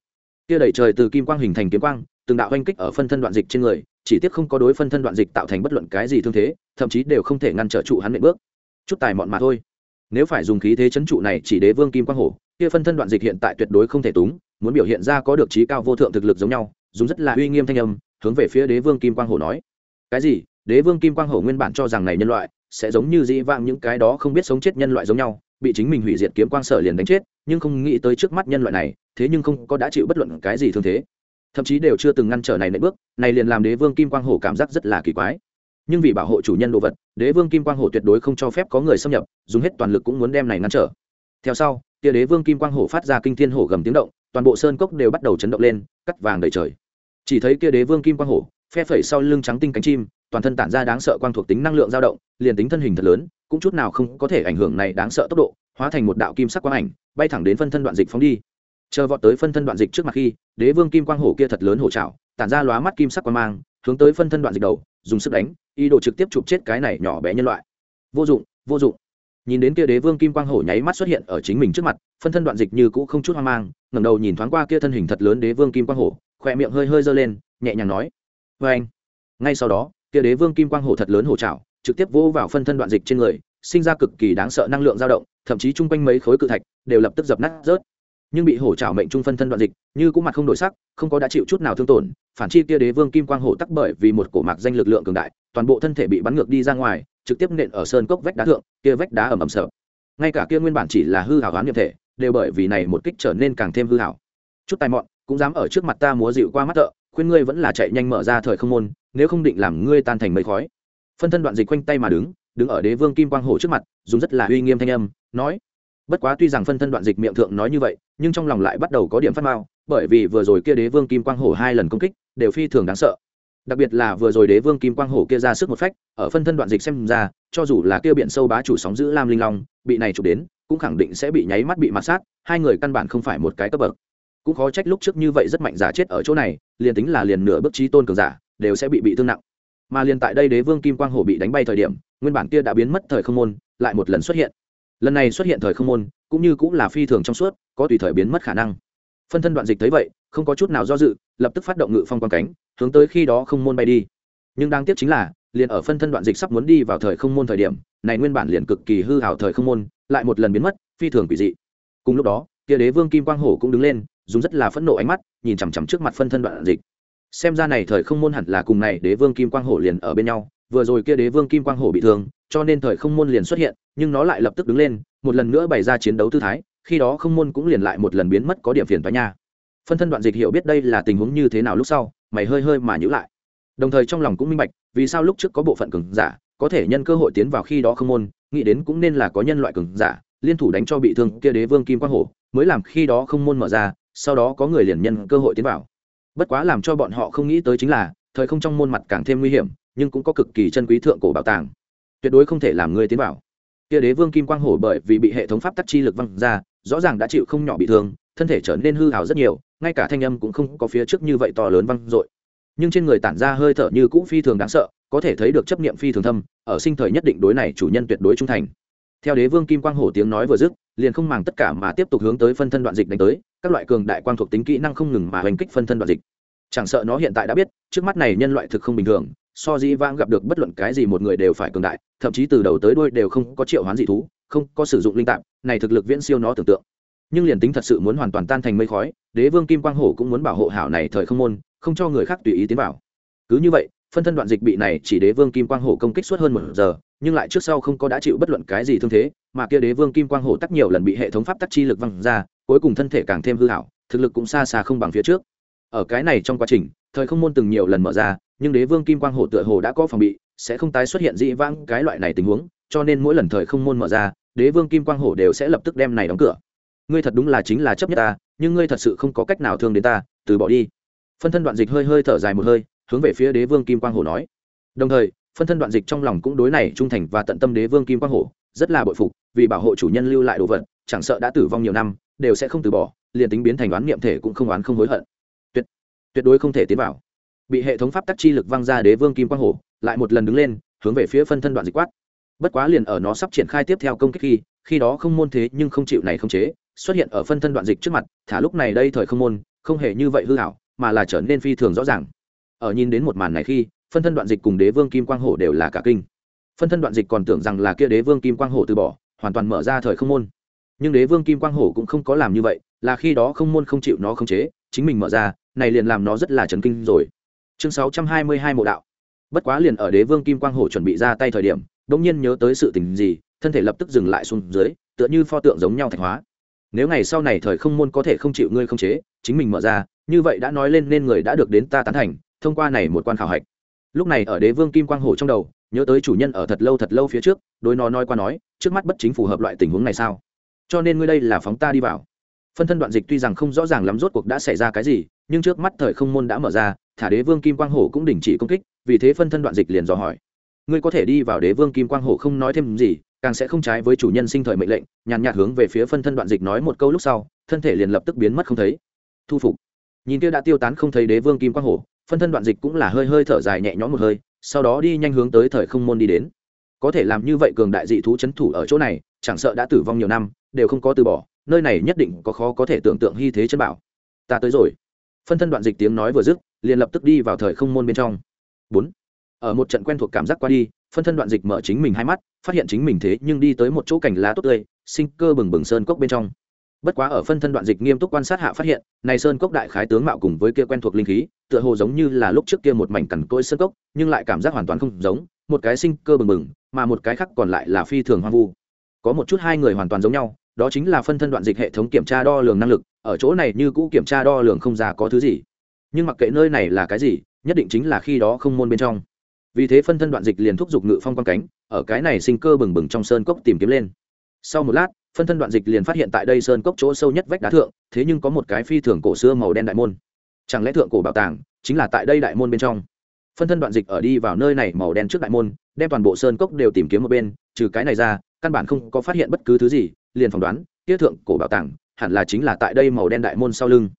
kia đẩy trời từ kim quang hình thành kiếm quang, từng đạo oanh kích ở phân thân đoạn dịch trên người, chỉ tiếc không có đối phân thân đoạn dịch tạo thành bất luận cái gì thương thế, thậm chí đều không thể ngăn trở trụ hắn nệm bước. Chút tài mọn mà thôi. Nếu phải dùng khí thế chấn trụ này chỉ đế vương kim quang hổ, kia phân thân đoạn dịch hiện tại tuyệt đối không thể túng, muốn biểu hiện ra có được trí cao vô thượng thực lực giống nhau, dùng rất là uy nghiêm thanh âm, hướng về phía đế vương kim quang hổ nói. Cái gì? Đế vương kim quang hổ nguyên bản cho rằng này nhân loại sẽ giống như dĩ vãng những cái đó không biết sống chết nhân loại giống nhau bị chính mình hủy diệt kiếm quang sở liền đánh chết, nhưng không nghĩ tới trước mắt nhân loại này, thế nhưng không có đã chịu bất luận cái gì thương thế. Thậm chí đều chưa từng ngăn trở này nệ bước, này liền làm đế vương kim quang hổ cảm giác rất là kỳ quái. Nhưng vì bảo hộ chủ nhân đồ vật, đế vương kim quang hổ tuyệt đối không cho phép có người xâm nhập, dùng hết toàn lực cũng muốn đem này ngăn trở. Theo sau kia đế vương kim quang hổ phát ra kinh thiên hổ gầm tiếng động, toàn bộ sơn cốc đều bắt đầu chấn động lên, cắt vàng đầy trời. Chỉ thấy kia đế vương kim quang hổ, phe phẩy sau lưng trắng tinh cánh chim, toàn thân tản ra đáng sợ quang thuộc tính năng lượng dao động, liền tính thân hình thật lớn cũng chút nào không có thể ảnh hưởng này đáng sợ tốc độ, hóa thành một đạo kim sắc quang ảnh, bay thẳng đến phân thân đoạn dịch phóng đi. Chờ vọt tới phân thân đoạn dịch trước mặt khi, đế vương kim quang hổ kia thật lớn hổ trào tản ra lóa mắt kim sắc quang mang, hướng tới phân thân đoạn dịch đầu, dùng sức đánh, ý đồ trực tiếp chụp chết cái này nhỏ bé nhân loại. Vô dụng vô dụng. Nhìn đến kia đế vương kim quang hổ nháy mắt xuất hiện ở chính mình trước mặt, phân thân đoạn dịch như cũ không chút hoang mang, ngẩng đầu nhìn thoáng qua kia thân hình thật lớn đế vương kim quang hổ, khỏe miệng hơi hơi giơ lên, nhẹ nhàng nói. Vê anh ngay sau đó, kia đế vương kim quang hổ thật lớn hổ trào trực tiếp vỗ vào phân thân đoạn dịch trên người, sinh ra cực kỳ đáng sợ năng lượng dao động, thậm chí chung quanh mấy khối cự thạch đều lập tức dập nát rớt. Nhưng bị hổ trảo mệnh trung phân thân đoạn dịch, như cũng mặt không đổi sắc, không có đã chịu chút nào thương tổn, phản chi kia đế vương kim quang hổ tắc bởi vì một cổ mạc danh lực lượng cường đại, toàn bộ thân thể bị bắn ngược đi ra ngoài, trực tiếp nện ở sơn cốc vách đá thượng, kia vách đá ẩm ẩm sợ. Ngay cả kia nguyên bản chỉ là hư hảo hoán nhập thể, đều bởi vì này một kích trở nên càng thêm hư hảo. Chút tài mọn, cũng dám ở trước mặt ta múa dịu qua mắt thợ, khuyên ngươi vẫn là chạy nhanh mở ra thời không môn, nếu không định làm ngươi tan thành mây khói phân thân đoạn dịch quanh tay mà đứng đứng ở đế vương kim quang hổ trước mặt, dùng rất là uy nghiêm thanh âm, nói, bất quá tuy rằng phân thân đoạn dịch miệng thượng nói như vậy, nhưng trong lòng lại bắt đầu có điểm phát mao bởi vì vừa rồi kia đế vương kim quang hổ hai lần công kích, đều phi thường đáng sợ. Đặc biệt là vừa rồi đế vương kim quang hổ kia ra sức một phách, ở phân thân đoạn dịch xem ra, cho dù là kia biển sâu bá chủ sóng giữ lam linh long, bị này chụp đến, cũng khẳng định sẽ bị nháy mắt bị mặt sát, hai người căn bản không phải một cái cấp bậc. Cũng khó trách lúc trước như vậy rất mạnh giả chết ở chỗ này, liền tính là liền nửa bước trí tôn cường giả, đều sẽ bị bị thương nặng mà liền tại đây đế vương kim quang hổ bị đánh bay thời điểm, nguyên bản kia đã biến mất thời không môn, lại một lần xuất hiện. Lần này xuất hiện thời không môn, cũng như cũng là phi thường trong suốt, có tùy thời biến mất khả năng. Phân thân đoạn dịch thấy vậy, không có chút nào do dự, lập tức phát động ngự phong quang cánh, hướng tới khi đó không môn bay đi. Nhưng đáng tiếc chính là, liền ở phân thân đoạn dịch sắp muốn đi vào thời không môn thời điểm, này nguyên bản liền cực kỳ hư hào thời không môn, lại một lần biến mất, phi thường quỷ dị. Cùng lúc đó, kia đế vương kim quang hổ cũng đứng lên, dùng rất là phẫn nộ ánh mắt, nhìn chằm chằm trước mặt phân thân đoạn dịch xem ra này thời không môn hẳn là cùng này đế vương kim quang hổ liền ở bên nhau, vừa rồi kia đế vương kim quang hổ bị thương, cho nên thời không môn liền xuất hiện, nhưng nó lại lập tức đứng lên, một lần nữa bày ra chiến đấu tư thái, khi đó không môn cũng liền lại một lần biến mất có điểm phiền toái nha. Phân thân đoạn dịch hiểu biết đây là tình huống như thế nào lúc sau, mày hơi hơi mà nhữ lại. Đồng thời trong lòng cũng minh bạch, vì sao lúc trước có bộ phận cường giả, có thể nhân cơ hội tiến vào khi đó không môn, nghĩ đến cũng nên là có nhân loại cường giả, liên thủ đánh cho bị thương kia đế vương kim quang hổ, mới làm khi đó không môn mở ra, sau đó có người liền nhân cơ hội tiến vào bất quá làm cho bọn họ không nghĩ tới chính là, thời không trong môn mặt càng thêm nguy hiểm, nhưng cũng có cực kỳ chân quý thượng cổ bảo tàng. Tuyệt đối không thể làm người tiến vào. Kia đế vương kim quang hổ bởi vì bị hệ thống pháp tắc chi lực văng ra, rõ ràng đã chịu không nhỏ bị thương, thân thể trở nên hư hào rất nhiều, ngay cả thanh âm cũng không có phía trước như vậy to lớn văng dội. Nhưng trên người tản ra hơi thở như cũ phi thường đáng sợ, có thể thấy được chấp niệm phi thường thâm, ở sinh thời nhất định đối này chủ nhân tuyệt đối trung thành theo đế vương kim quang hổ tiếng nói vừa dứt, liền không màng tất cả mà tiếp tục hướng tới phân thân đoạn dịch đánh tới, các loại cường đại quang thuộc tính kỹ năng không ngừng mà hành kích phân thân đoạn dịch. Chẳng sợ nó hiện tại đã biết, trước mắt này nhân loại thực không bình thường, so dĩ vãng gặp được bất luận cái gì một người đều phải cường đại, thậm chí từ đầu tới đuôi đều không có triệu hoán dị thú, không có sử dụng linh tạp này thực lực viễn siêu nó tưởng tượng. Nhưng liền tính thật sự muốn hoàn toàn tan thành mây khói, đế vương kim quang hổ cũng muốn bảo hộ hảo này thời không môn, không cho người khác tùy ý tiến vào. Cứ như vậy phân thân đoạn dịch bị này chỉ đế vương kim quang hổ công kích suốt hơn một giờ, nhưng lại trước sau không có đã chịu bất luận cái gì thương thế, mà kia đế vương kim quang hổ tắc nhiều lần bị hệ thống pháp tắc chi lực văng ra, cuối cùng thân thể càng thêm hư hảo, thực lực cũng xa xa không bằng phía trước. Ở cái này trong quá trình, thời không môn từng nhiều lần mở ra, nhưng đế vương kim quang hổ tựa hồ đã có phòng bị, sẽ không tái xuất hiện dị vãng cái loại này tình huống, cho nên mỗi lần thời không môn mở ra, đế vương kim quang hổ đều sẽ lập tức đem này đóng cửa. Ngươi thật đúng là chính là chấp nhất ta, nhưng ngươi thật sự không có cách nào thương đến ta, từ bỏ đi. Phân thân đoạn dịch hơi hơi thở dài một hơi hướng về phía đế vương kim quang hổ nói. Đồng thời, phân thân đoạn dịch trong lòng cũng đối này trung thành và tận tâm đế vương kim quang hổ rất là bội phục, vì bảo hộ chủ nhân lưu lại đồ vật, chẳng sợ đã tử vong nhiều năm, đều sẽ không từ bỏ, liền tính biến thành đoán niệm thể cũng không oán không hối hận. Tuyệt tuyệt đối không thể tiến vào. Bị hệ thống pháp tắc chi lực văng ra đế vương kim quang hổ lại một lần đứng lên, hướng về phía phân thân đoạn dịch quát. Bất quá liền ở nó sắp triển khai tiếp theo công kích khi khi đó không môn thế nhưng không chịu này không chế, xuất hiện ở phân thân đoạn dịch trước mặt, thả lúc này đây thời không môn, không hề như vậy hư hảo mà là trở nên phi thường rõ ràng ở nhìn đến một màn này khi, phân thân đoạn dịch cùng đế vương kim quang hổ đều là cả kinh. Phân thân đoạn dịch còn tưởng rằng là kia đế vương kim quang hổ từ bỏ, hoàn toàn mở ra thời không môn. Nhưng đế vương kim quang hổ cũng không có làm như vậy, là khi đó không môn không chịu nó không chế, chính mình mở ra, này liền làm nó rất là chấn kinh rồi. Chương sáu trăm hai mươi hai mộ đạo. Bất quá liền ở đế vương kim quang hổ chuẩn bị ra tay thời điểm đ ỗ n g nhiên nhớ tới sự tình gì, thân thể lập tức dừng lại xuống dưới, tựa như pho tượng giống nhau thạch hóa. Nếu ngày sau này thời không môn có thể không chịu ngươi không chế, chính mình mở ra, như vậy đã nói lên nên người đã được đến ta tán thành thông qua này một quan khảo hạch. Lúc này ở đế vương kim quang hổ trong đầu, nhớ tới chủ nhân ở thật lâu thật lâu phía trước, đối nó nói qua nói, trước mắt bất chính phù hợp loại tình huống này sao? Cho nên ngươi đây là phóng ta đi vào. Phân thân đoạn dịch tuy rằng không rõ ràng lắm rốt cuộc đã xảy ra cái gì, nhưng trước mắt thời không môn đã mở ra, thả đế vương kim quang hổ cũng đình chỉ công kích, vì thế phân thân đoạn dịch liền dò hỏi. Ngươi có thể đi vào đế vương kim quang hổ không nói thêm gì, càng sẽ không trái với chủ nhân sinh thời mệnh lệnh, nhàn nhạt hướng về phía phân thân đoạn dịch nói một câu lúc sau, thân thể liền lập tức biến mất không thấy. Thu phục. Nhìn kia đã tiêu tán không thấy đế vương kim quang hổ phân thân đoạn dịch cũng là hơi hơi thở dài nhẹ nhõm một hơi, sau đó đi nhanh hướng tới thời không môn đi đến. Có thể làm như vậy cường đại dị thú c h ấ n thủ ở chỗ này, chẳng sợ đã tử vong nhiều năm, đều không có từ bỏ, nơi này nhất định có khó có thể tưởng tượng hy thế chân bảo. Ta tới rồi. Phân thân đoạn dịch tiếng nói vừa dứt, liền lập tức đi vào thời không môn bên trong. Bốn. Ở một trận quen thuộc cảm giác qua đi, phân thân đoạn dịch mở chính mình hai mắt, phát hiện chính mình thế nhưng đi tới một chỗ cảnh lá tốt tươi, sinh cơ bừng bừng sơn cốc bên trong. Bất quá ở phân thân đoạn dịch nghiêm túc quan sát hạ phát hiện, này sơn cốc đại khái tướng mạo cùng với kia quen thuộc linh khí tựa hồ giống như là lúc trước kia một mảnh cằn cỗi sơn cốc, nhưng lại cảm giác hoàn toàn không giống, một cái sinh cơ bừng bừng, mà một cái khác còn lại là phi thường hoang vu. Có một chút hai người hoàn toàn giống nhau, đó chính là phân thân đoạn dịch hệ thống kiểm tra đo lường năng lực, ở chỗ này như cũ kiểm tra đo lường không ra có thứ gì. Nhưng mặc kệ nơi này là cái gì, nhất định chính là khi đó không môn bên trong. Vì thế phân thân đoạn dịch liền thúc giục ngự phong quan cánh, ở cái này sinh cơ bừng bừng trong sơn cốc tìm kiếm lên. Sau một lát, phân thân đoạn dịch liền phát hiện tại đây sơn cốc chỗ sâu nhất vách đá thượng, thế nhưng có một cái phi thường cổ xưa màu đen đại môn chẳng lẽ thượng cổ bảo tàng chính là tại đây đại môn bên trong? Phân thân đoạn dịch ở đi vào nơi này màu đen trước đại môn, đem toàn bộ sơn cốc đều tìm kiếm một bên, trừ cái này ra, căn bản không có phát hiện bất cứ thứ gì, liền phỏng đoán tiết thượng cổ bảo tàng hẳn là chính là tại đây màu đen đại môn sau lưng.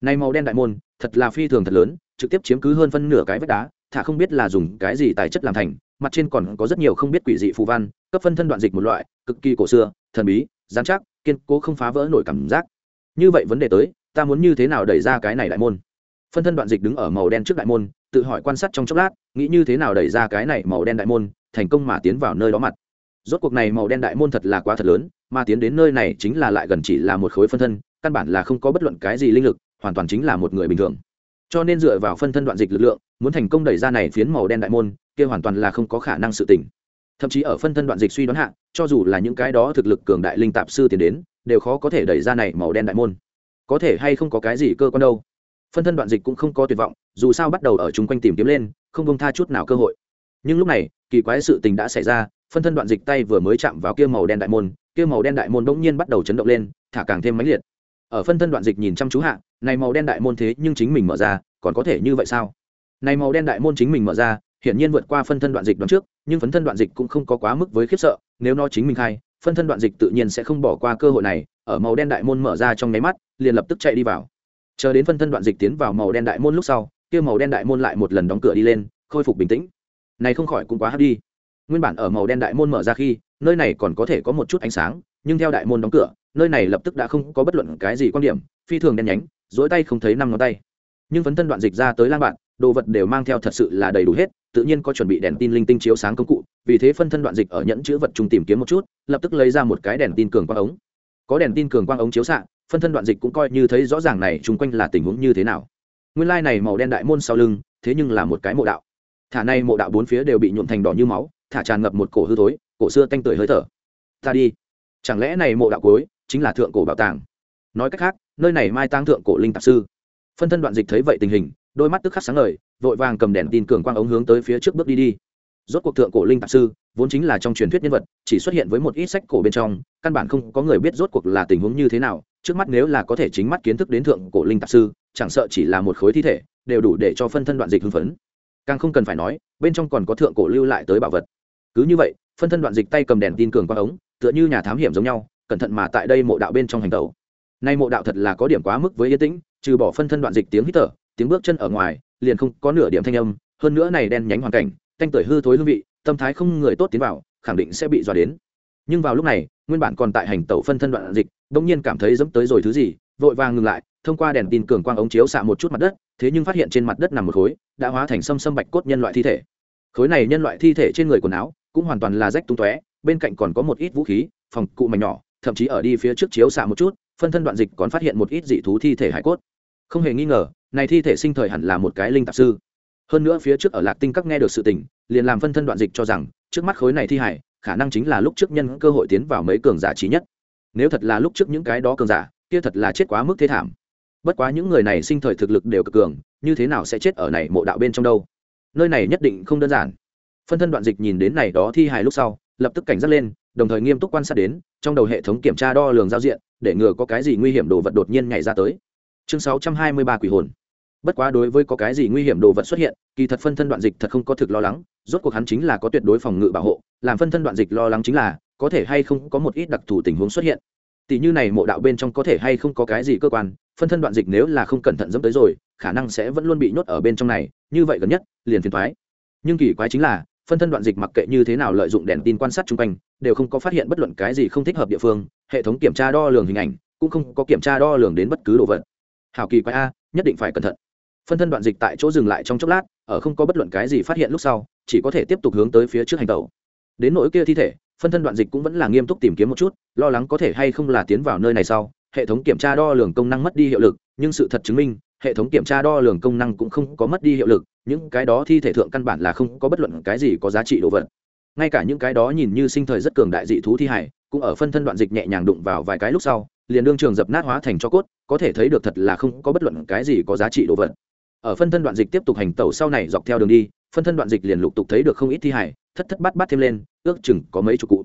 Này màu đen đại môn, thật là phi thường thật lớn, trực tiếp chiếm cứ hơn phân nửa cái vách đá, thả không biết là dùng cái gì tài chất làm thành, mặt trên còn có rất nhiều không biết quỷ dị phù văn, cấp phân thân đoạn dịch một loại, cực kỳ cổ xưa, thần bí dán chắc, kiên cố không phá vỡ nổi cảm giác. Như vậy vấn đề tới, ta muốn như thế nào đẩy ra cái này đại môn? Phân thân đoạn dịch đứng ở màu đen trước đại môn, tự hỏi quan sát trong chốc lát, nghĩ như thế nào đẩy ra cái này màu đen đại môn, thành công mà tiến vào nơi đó mặt. Rốt cuộc này màu đen đại môn thật là quá thật lớn, mà tiến đến nơi này chính là lại gần chỉ là một khối phân thân, căn bản là không có bất luận cái gì linh lực, hoàn toàn chính là một người bình thường. Cho nên dựa vào phân thân đoạn dịch lực lượng, muốn thành công đẩy ra này phiến màu đen đại môn, kia hoàn toàn là không có khả năng sự tỉnh thậm chí ở phân thân đoạn dịch suy đoán hạ, cho dù là những cái đó thực lực cường đại linh tạp sư tiến đến, đều khó có thể đẩy ra này màu đen đại môn. Có thể hay không có cái gì cơ quan đâu phân thân đoạn dịch cũng không có tuyệt vọng, dù sao bắt đầu ở chung quanh tìm kiếm lên, không bông tha chút nào cơ hội. Nhưng lúc này, kỳ quái sự tình đã xảy ra, phân thân đoạn dịch tay vừa mới chạm vào kia màu đen đại môn, kia màu đen đại môn bỗng nhiên bắt đầu chấn động lên, thả càng thêm mãnh liệt. Ở phân thân đoạn dịch nhìn chăm chú hạ, này màu đen đại môn thế nhưng chính mình mở ra, còn có thể như vậy sao? Này màu đen đại môn chính mình mở ra, hiển nhiên vượt qua phân thân đoạn dịch đoạn trước, nhưng phân thân đoạn dịch cũng không có quá mức với khiếp sợ, nếu nó chính mình khai, phân thân đoạn dịch tự nhiên sẽ không bỏ qua cơ hội này, ở màu đen đại môn mở ra trong nháy mắt, liền lập tức chạy đi vào chờ đến phân thân đoạn dịch tiến vào màu đen đại môn lúc sau, kia màu đen đại môn lại một lần đóng cửa đi lên, khôi phục bình tĩnh. Này không khỏi cũng quá hấp đi. Nguyên bản ở màu đen đại môn mở ra khi, nơi này còn có thể có một chút ánh sáng, nhưng theo đại môn đóng cửa, nơi này lập tức đã không có bất luận cái gì quan điểm, phi thường đen nhánh dỗi tay không thấy năm ngón tay. Nhưng phấn thân đoạn dịch ra tới lang bạn, đồ vật đều mang theo thật sự là đầy đủ hết, tự nhiên có chuẩn bị đèn tin linh tinh chiếu sáng công cụ, vì thế phân thân đoạn dịch ở nhẫn chữ vật chung tìm kiếm một chút, lập tức lấy ra một cái đèn tin cường quang ống. Có đèn tin cường quang ống chiếu xạ phân thân đoạn dịch cũng coi như thấy rõ ràng này chung quanh là tình huống như thế nào. Nguyên lai này màu đen đại môn sau lưng, thế nhưng là một cái mộ đạo. Thả này mộ đạo bốn phía đều bị nhuộm thành đỏ như máu, thả tràn ngập một cổ hư thối, cổ xưa tanh tưởi hơi thở. Ta đi. Chẳng lẽ này mộ đạo cuối chính là thượng cổ bảo tàng? Nói cách khác, nơi này mai tang thượng cổ linh tạp sư. Phân thân đoạn dịch thấy vậy tình hình, đôi mắt tức khắc sáng ngời, vội vàng cầm đèn tin cường quang ống hướng tới phía trước bước đi đi rốt cuộc thượng cổ linh tạp sư, vốn chính là trong truyền thuyết nhân vật, chỉ xuất hiện với một ít sách cổ bên trong, căn bản không có người biết rốt cuộc là tình huống như thế nào, trước mắt nếu là có thể chính mắt kiến thức đến thượng cổ linh tạp sư, chẳng sợ chỉ là một khối thi thể, đều đủ để cho phân thân đoạn dịch hưng phấn. Càng không cần phải nói, bên trong còn có thượng cổ lưu lại tới bảo vật. Cứ như vậy, phân thân đoạn dịch tay cầm đèn tin cường quang ống, tựa như nhà thám hiểm giống nhau, cẩn thận mà tại đây mộ đạo bên trong hành tàu nay mộ đạo thật là có điểm quá mức với yên tĩnh, trừ bỏ phân thân đoạn dịch tiếng hít thở, tiếng bước chân ở ngoài, liền không có nửa điểm thanh âm, hơn nữa này đen nhánh hoàn cảnh thanh tưởi hư thối hương vị, tâm thái không người tốt tiến vào, khẳng định sẽ bị dọa đến. Nhưng vào lúc này, nguyên bản còn tại hành tẩu phân thân đoạn dịch đ ỗ n g nhiên cảm thấy dẫm tới rồi thứ gì, vội vàng ngừng lại, thông qua đèn tin cường quang ống chiếu xạ một chút mặt đất, thế nhưng phát hiện trên mặt đất nằm một khối, đã hóa thành sâm sâm bạch cốt nhân loại thi thể. Khối này nhân loại thi thể trên người quần áo cũng hoàn toàn là rách tung tóe, bên cạnh còn có một ít vũ khí, phòng cụ mảnh nhỏ, thậm chí ở đi phía trước chiếu xạ một chút, phân thân đoạn dịch còn phát hiện một ít dị thú thi thể hải cốt. Không hề nghi ngờ, này thi thể sinh thời hẳn là một cái linh tạp sư hơn nữa phía trước ở lạc tinh các nghe được sự tình, liền làm phân thân đoạn dịch cho rằng, trước mắt khối này thi hải khả năng chính là lúc trước nhân cơ hội tiến vào mấy cường giả trí nhất. Nếu thật là lúc trước những cái đó cường giả, kia thật là chết quá mức thế thảm. Bất quá những người này sinh thời thực lực đều cực cường, như thế nào sẽ chết ở này mộ đạo bên trong đâu? Nơi này nhất định không đơn giản. Phân thân đoạn dịch nhìn đến này đó thi hài lúc sau, lập tức cảnh giác lên, đồng thời nghiêm túc quan sát đến, trong đầu hệ thống kiểm tra đo lường giao diện, để ngừa có cái gì nguy hiểm đồ vật đột nhiên nhảy ra tới. Chương 623 quỷ hồn bất quá đối với có cái gì nguy hiểm đồ vật xuất hiện, kỳ thật phân thân đoạn dịch thật không có thực lo lắng, rốt cuộc hắn chính là có tuyệt đối phòng ngự bảo hộ, làm phân thân đoạn dịch lo lắng chính là, có thể hay không có một ít đặc thù tình huống xuất hiện. Tỷ như này mộ đạo bên trong có thể hay không có cái gì cơ quan, phân thân đoạn dịch nếu là không cẩn thận dẫm tới rồi, khả năng sẽ vẫn luôn bị nhốt ở bên trong này, như vậy gần nhất, liền phiền thoái nhưng kỳ quái chính là, phân thân đoạn dịch mặc kệ như thế nào lợi dụng đèn tin quan sát chung quanh, đều không có phát hiện bất luận cái gì không thích hợp địa phương, hệ thống kiểm tra đo lường hình ảnh, cũng không có kiểm tra đo lường đến bất cứ đồ vật. Hào kỳ quái a, nhất định phải cẩn thận phân thân đoạn dịch tại chỗ dừng lại trong chốc lát, ở không có bất luận cái gì phát hiện lúc sau, chỉ có thể tiếp tục hướng tới phía trước hành tàu đến nỗi kia thi thể, phân thân đoạn dịch cũng vẫn là nghiêm túc tìm kiếm một chút, lo lắng có thể hay không là tiến vào nơi này sau, hệ thống kiểm tra đo lường công năng mất đi hiệu lực, nhưng sự thật chứng minh, hệ thống kiểm tra đo lường công năng cũng không có mất đi hiệu lực, những cái đó thi thể thượng căn bản là không có bất luận cái gì có giá trị đồ vật. Ngay cả những cái đó nhìn như sinh thời rất cường đại dị thú thi hải cũng ở phân thân đoạn dịch nhẹ nhàng đụng vào vài cái lúc sau, liền đương trường dập nát hóa thành cho cốt, có thể thấy được thật là không có bất luận cái gì có giá trị đồ vật ở phân thân đoạn dịch tiếp tục hành tẩu sau này dọc theo đường đi, phân thân đoạn dịch liền lục tục thấy được không ít thi hải thất thất bát bát thêm lên, ước chừng có mấy chục cụ.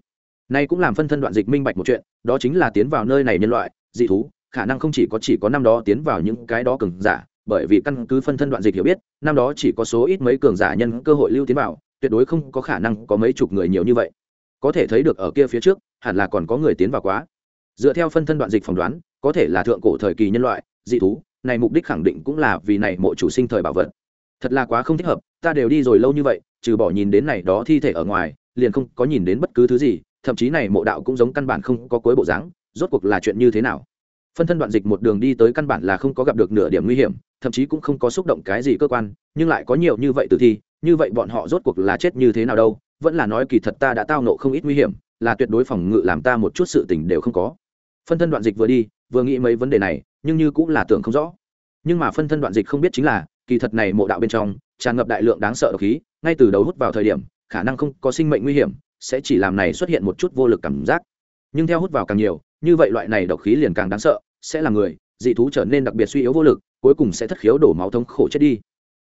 Nay cũng làm phân thân đoạn dịch minh bạch một chuyện, đó chính là tiến vào nơi này nhân loại, dị thú, khả năng không chỉ có chỉ có năm đó tiến vào những cái đó cường giả, bởi vì căn cứ phân thân đoạn dịch hiểu biết, năm đó chỉ có số ít mấy cường giả nhân cơ hội lưu tiến vào, tuyệt đối không có khả năng có mấy chục người nhiều như vậy. Có thể thấy được ở kia phía trước, hẳn là còn có người tiến vào quá. Dựa theo phân thân đoạn dịch phỏng đoán, có thể là thượng cổ thời kỳ nhân loại, dị thú này mục đích khẳng định cũng là vì này mộ chủ sinh thời bảo vật. Thật là quá không thích hợp, ta đều đi rồi lâu như vậy, trừ bỏ nhìn đến này đó thi thể ở ngoài, liền không có nhìn đến bất cứ thứ gì, thậm chí này mộ đạo cũng giống căn bản không có cuối bộ dáng, rốt cuộc là chuyện như thế nào? Phân thân đoạn dịch một đường đi tới căn bản là không có gặp được nửa điểm nguy hiểm, thậm chí cũng không có xúc động cái gì cơ quan, nhưng lại có nhiều như vậy tử thi, như vậy bọn họ rốt cuộc là chết như thế nào đâu, vẫn là nói kỳ thật ta đã tao nộ không ít nguy hiểm, là tuyệt đối phòng ngự làm ta một chút sự tình đều không có. Phân thân đoạn dịch vừa đi, vừa nghĩ mấy vấn đề này nhưng như cũng là tưởng không rõ. Nhưng mà phân thân đoạn dịch không biết chính là, kỳ thật này mộ đạo bên trong, tràn ngập đại lượng đáng sợ độc khí, ngay từ đầu hút vào thời điểm, khả năng không có sinh mệnh nguy hiểm, sẽ chỉ làm này xuất hiện một chút vô lực cảm giác. Nhưng theo hút vào càng nhiều, như vậy loại này độc khí liền càng đáng sợ, sẽ làm người, dị thú trở nên đặc biệt suy yếu vô lực, cuối cùng sẽ thất khiếu đổ máu thống khổ chết đi.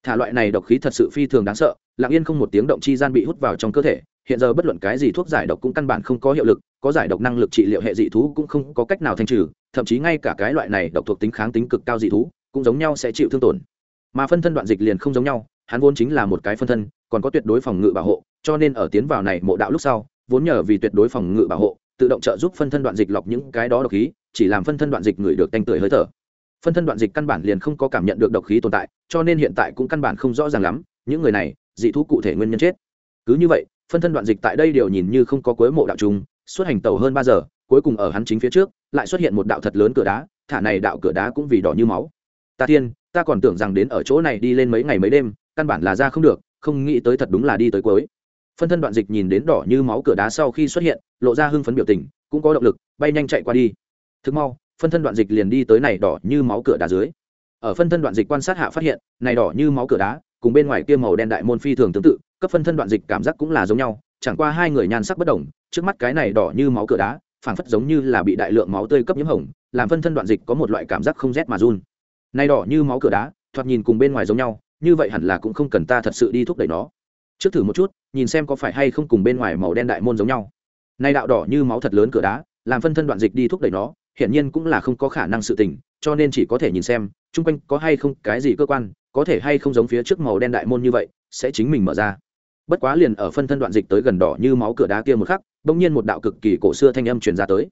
Thả loại này độc khí thật sự phi thường đáng sợ lặng yên không một tiếng động chi gian bị hút vào trong cơ thể, hiện giờ bất luận cái gì thuốc giải độc cũng căn bản không có hiệu lực, có giải độc năng lực trị liệu hệ dị thú cũng không có cách nào thanh trừ, thậm chí ngay cả cái loại này độc thuộc tính kháng tính cực cao dị thú cũng giống nhau sẽ chịu thương tổn. Mà phân thân đoạn dịch liền không giống nhau, hắn vốn chính là một cái phân thân, còn có tuyệt đối phòng ngự bảo hộ, cho nên ở tiến vào này mộ đạo lúc sau, vốn nhờ vì tuyệt đối phòng ngự bảo hộ, tự động trợ giúp phân thân đoạn dịch lọc những cái đó độc khí, chỉ làm phân thân đoạn dịch ngửi được tanh tưởi hơi thở. Phân thân đoạn dịch căn bản liền không có cảm nhận được độc khí tồn tại, cho nên hiện tại cũng căn bản không rõ ràng lắm, những người này dị thú cụ thể nguyên nhân chết. Cứ như vậy, phân thân đoạn dịch tại đây đều nhìn như không có cuối mộ đạo trùng suốt hành tàu hơn ba giờ, cuối cùng ở hắn chính phía trước, lại xuất hiện một đạo thật lớn cửa đá, thả này đạo cửa đá cũng vì đỏ như máu. Ta thiên ta còn tưởng rằng đến ở chỗ này đi lên mấy ngày mấy đêm, căn bản là ra không được, không nghĩ tới thật đúng là đi tới cuối. Phân thân đoạn dịch nhìn đến đỏ như máu cửa đá sau khi xuất hiện, lộ ra hưng phấn biểu tình, cũng có động lực, bay nhanh chạy qua đi. Thực mau, phân thân đoạn dịch liền đi tới này đỏ như máu cửa đá dưới. Ở phân thân đoạn dịch quan sát hạ phát hiện, này đỏ như máu cửa đá cùng bên ngoài kia màu đen đại môn phi thường tương tự, cấp phân thân đoạn dịch cảm giác cũng là giống nhau, chẳng qua hai người nhan sắc bất đồng, trước mắt cái này đỏ như máu cửa đá, phảng phất giống như là bị đại lượng máu tươi cấp nhiễm hồng, làm phân thân đoạn dịch có một loại cảm giác không rét mà run. Này đỏ như máu cửa đá, thoạt nhìn cùng bên ngoài giống nhau, như vậy hẳn là cũng không cần ta thật sự đi thúc đẩy nó. Trước thử một chút, nhìn xem có phải hay không cùng bên ngoài màu đen đại môn giống nhau. Nay đạo đỏ như máu thật lớn cửa đá, làm phân thân đoạn dịch đi thúc đẩy nó, hiển nhiên cũng là không có khả năng sự tình, cho nên chỉ có thể nhìn xem, chung quanh có hay không cái gì cơ quan có thể hay không giống phía trước màu đen đại môn như vậy, sẽ chính mình mở ra. Bất quá liền ở phân thân đoạn dịch tới gần đỏ như máu cửa đá kia một khắc, bỗng nhiên một đạo cực kỳ cổ xưa thanh âm truyền ra tới.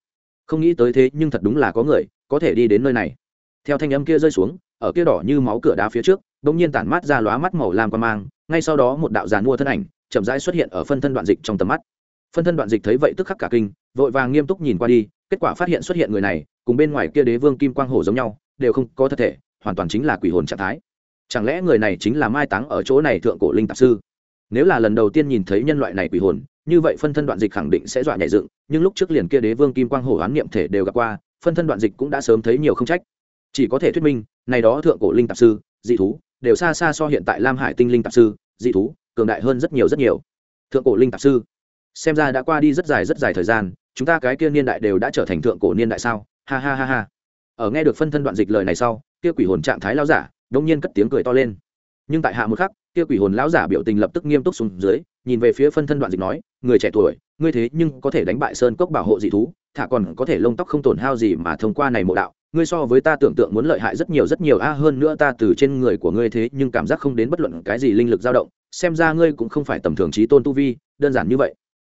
Không nghĩ tới thế, nhưng thật đúng là có người, có thể đi đến nơi này. Theo thanh âm kia rơi xuống, ở kia đỏ như máu cửa đá phía trước, bỗng nhiên tản mát ra lóa mắt màu lam qua mang, ngay sau đó một đạo giàn mua thân ảnh, chậm rãi xuất hiện ở phân thân đoạn dịch trong tầm mắt. Phân thân đoạn dịch thấy vậy tức khắc cả kinh, vội vàng nghiêm túc nhìn qua đi, kết quả phát hiện xuất hiện người này, cùng bên ngoài kia đế vương kim quang hổ giống nhau, đều không có thật thể, hoàn toàn chính là quỷ hồn trạng thái chẳng lẽ người này chính là mai táng ở chỗ này thượng cổ linh tạp sư? Nếu là lần đầu tiên nhìn thấy nhân loại này quỷ hồn, như vậy phân thân đoạn dịch khẳng định sẽ dọa nhảy dựng, nhưng lúc trước liền kia đế vương kim quang hổ oán niệm thể đều gặp qua, phân thân đoạn dịch cũng đã sớm thấy nhiều không trách. Chỉ có thể thuyết minh, này đó thượng cổ linh tạp sư, dị thú, đều xa xa so hiện tại lam hải tinh linh tạp sư, dị thú, cường đại hơn rất nhiều rất nhiều. Thượng cổ linh tạp sư, xem ra đã qua đi rất dài rất dài thời gian, chúng ta cái kia niên đại đều đã trở thành thượng cổ niên đại sao? Ha ha ha ha. Ở nghe được phân thân đoạn dịch lời này sau, kia quỷ hồn trạng thái lao giả đông nhiên cất tiếng cười to lên. Nhưng tại hạ một khắc, kia quỷ hồn lão giả biểu tình lập tức nghiêm túc xuống dưới, nhìn về phía phân thân đoạn dịch nói, người trẻ tuổi, ngươi thế nhưng có thể đánh bại sơn cốc bảo hộ dị thú, thả còn có thể lông tóc không tổn hao gì mà thông qua này mộ đạo, ngươi so với ta tưởng tượng muốn lợi hại rất nhiều rất nhiều a, hơn nữa ta từ trên người của ngươi thế nhưng cảm giác không đến bất luận cái gì linh lực dao động, xem ra ngươi cũng không phải tầm thường trí tôn tu vi, đơn giản như vậy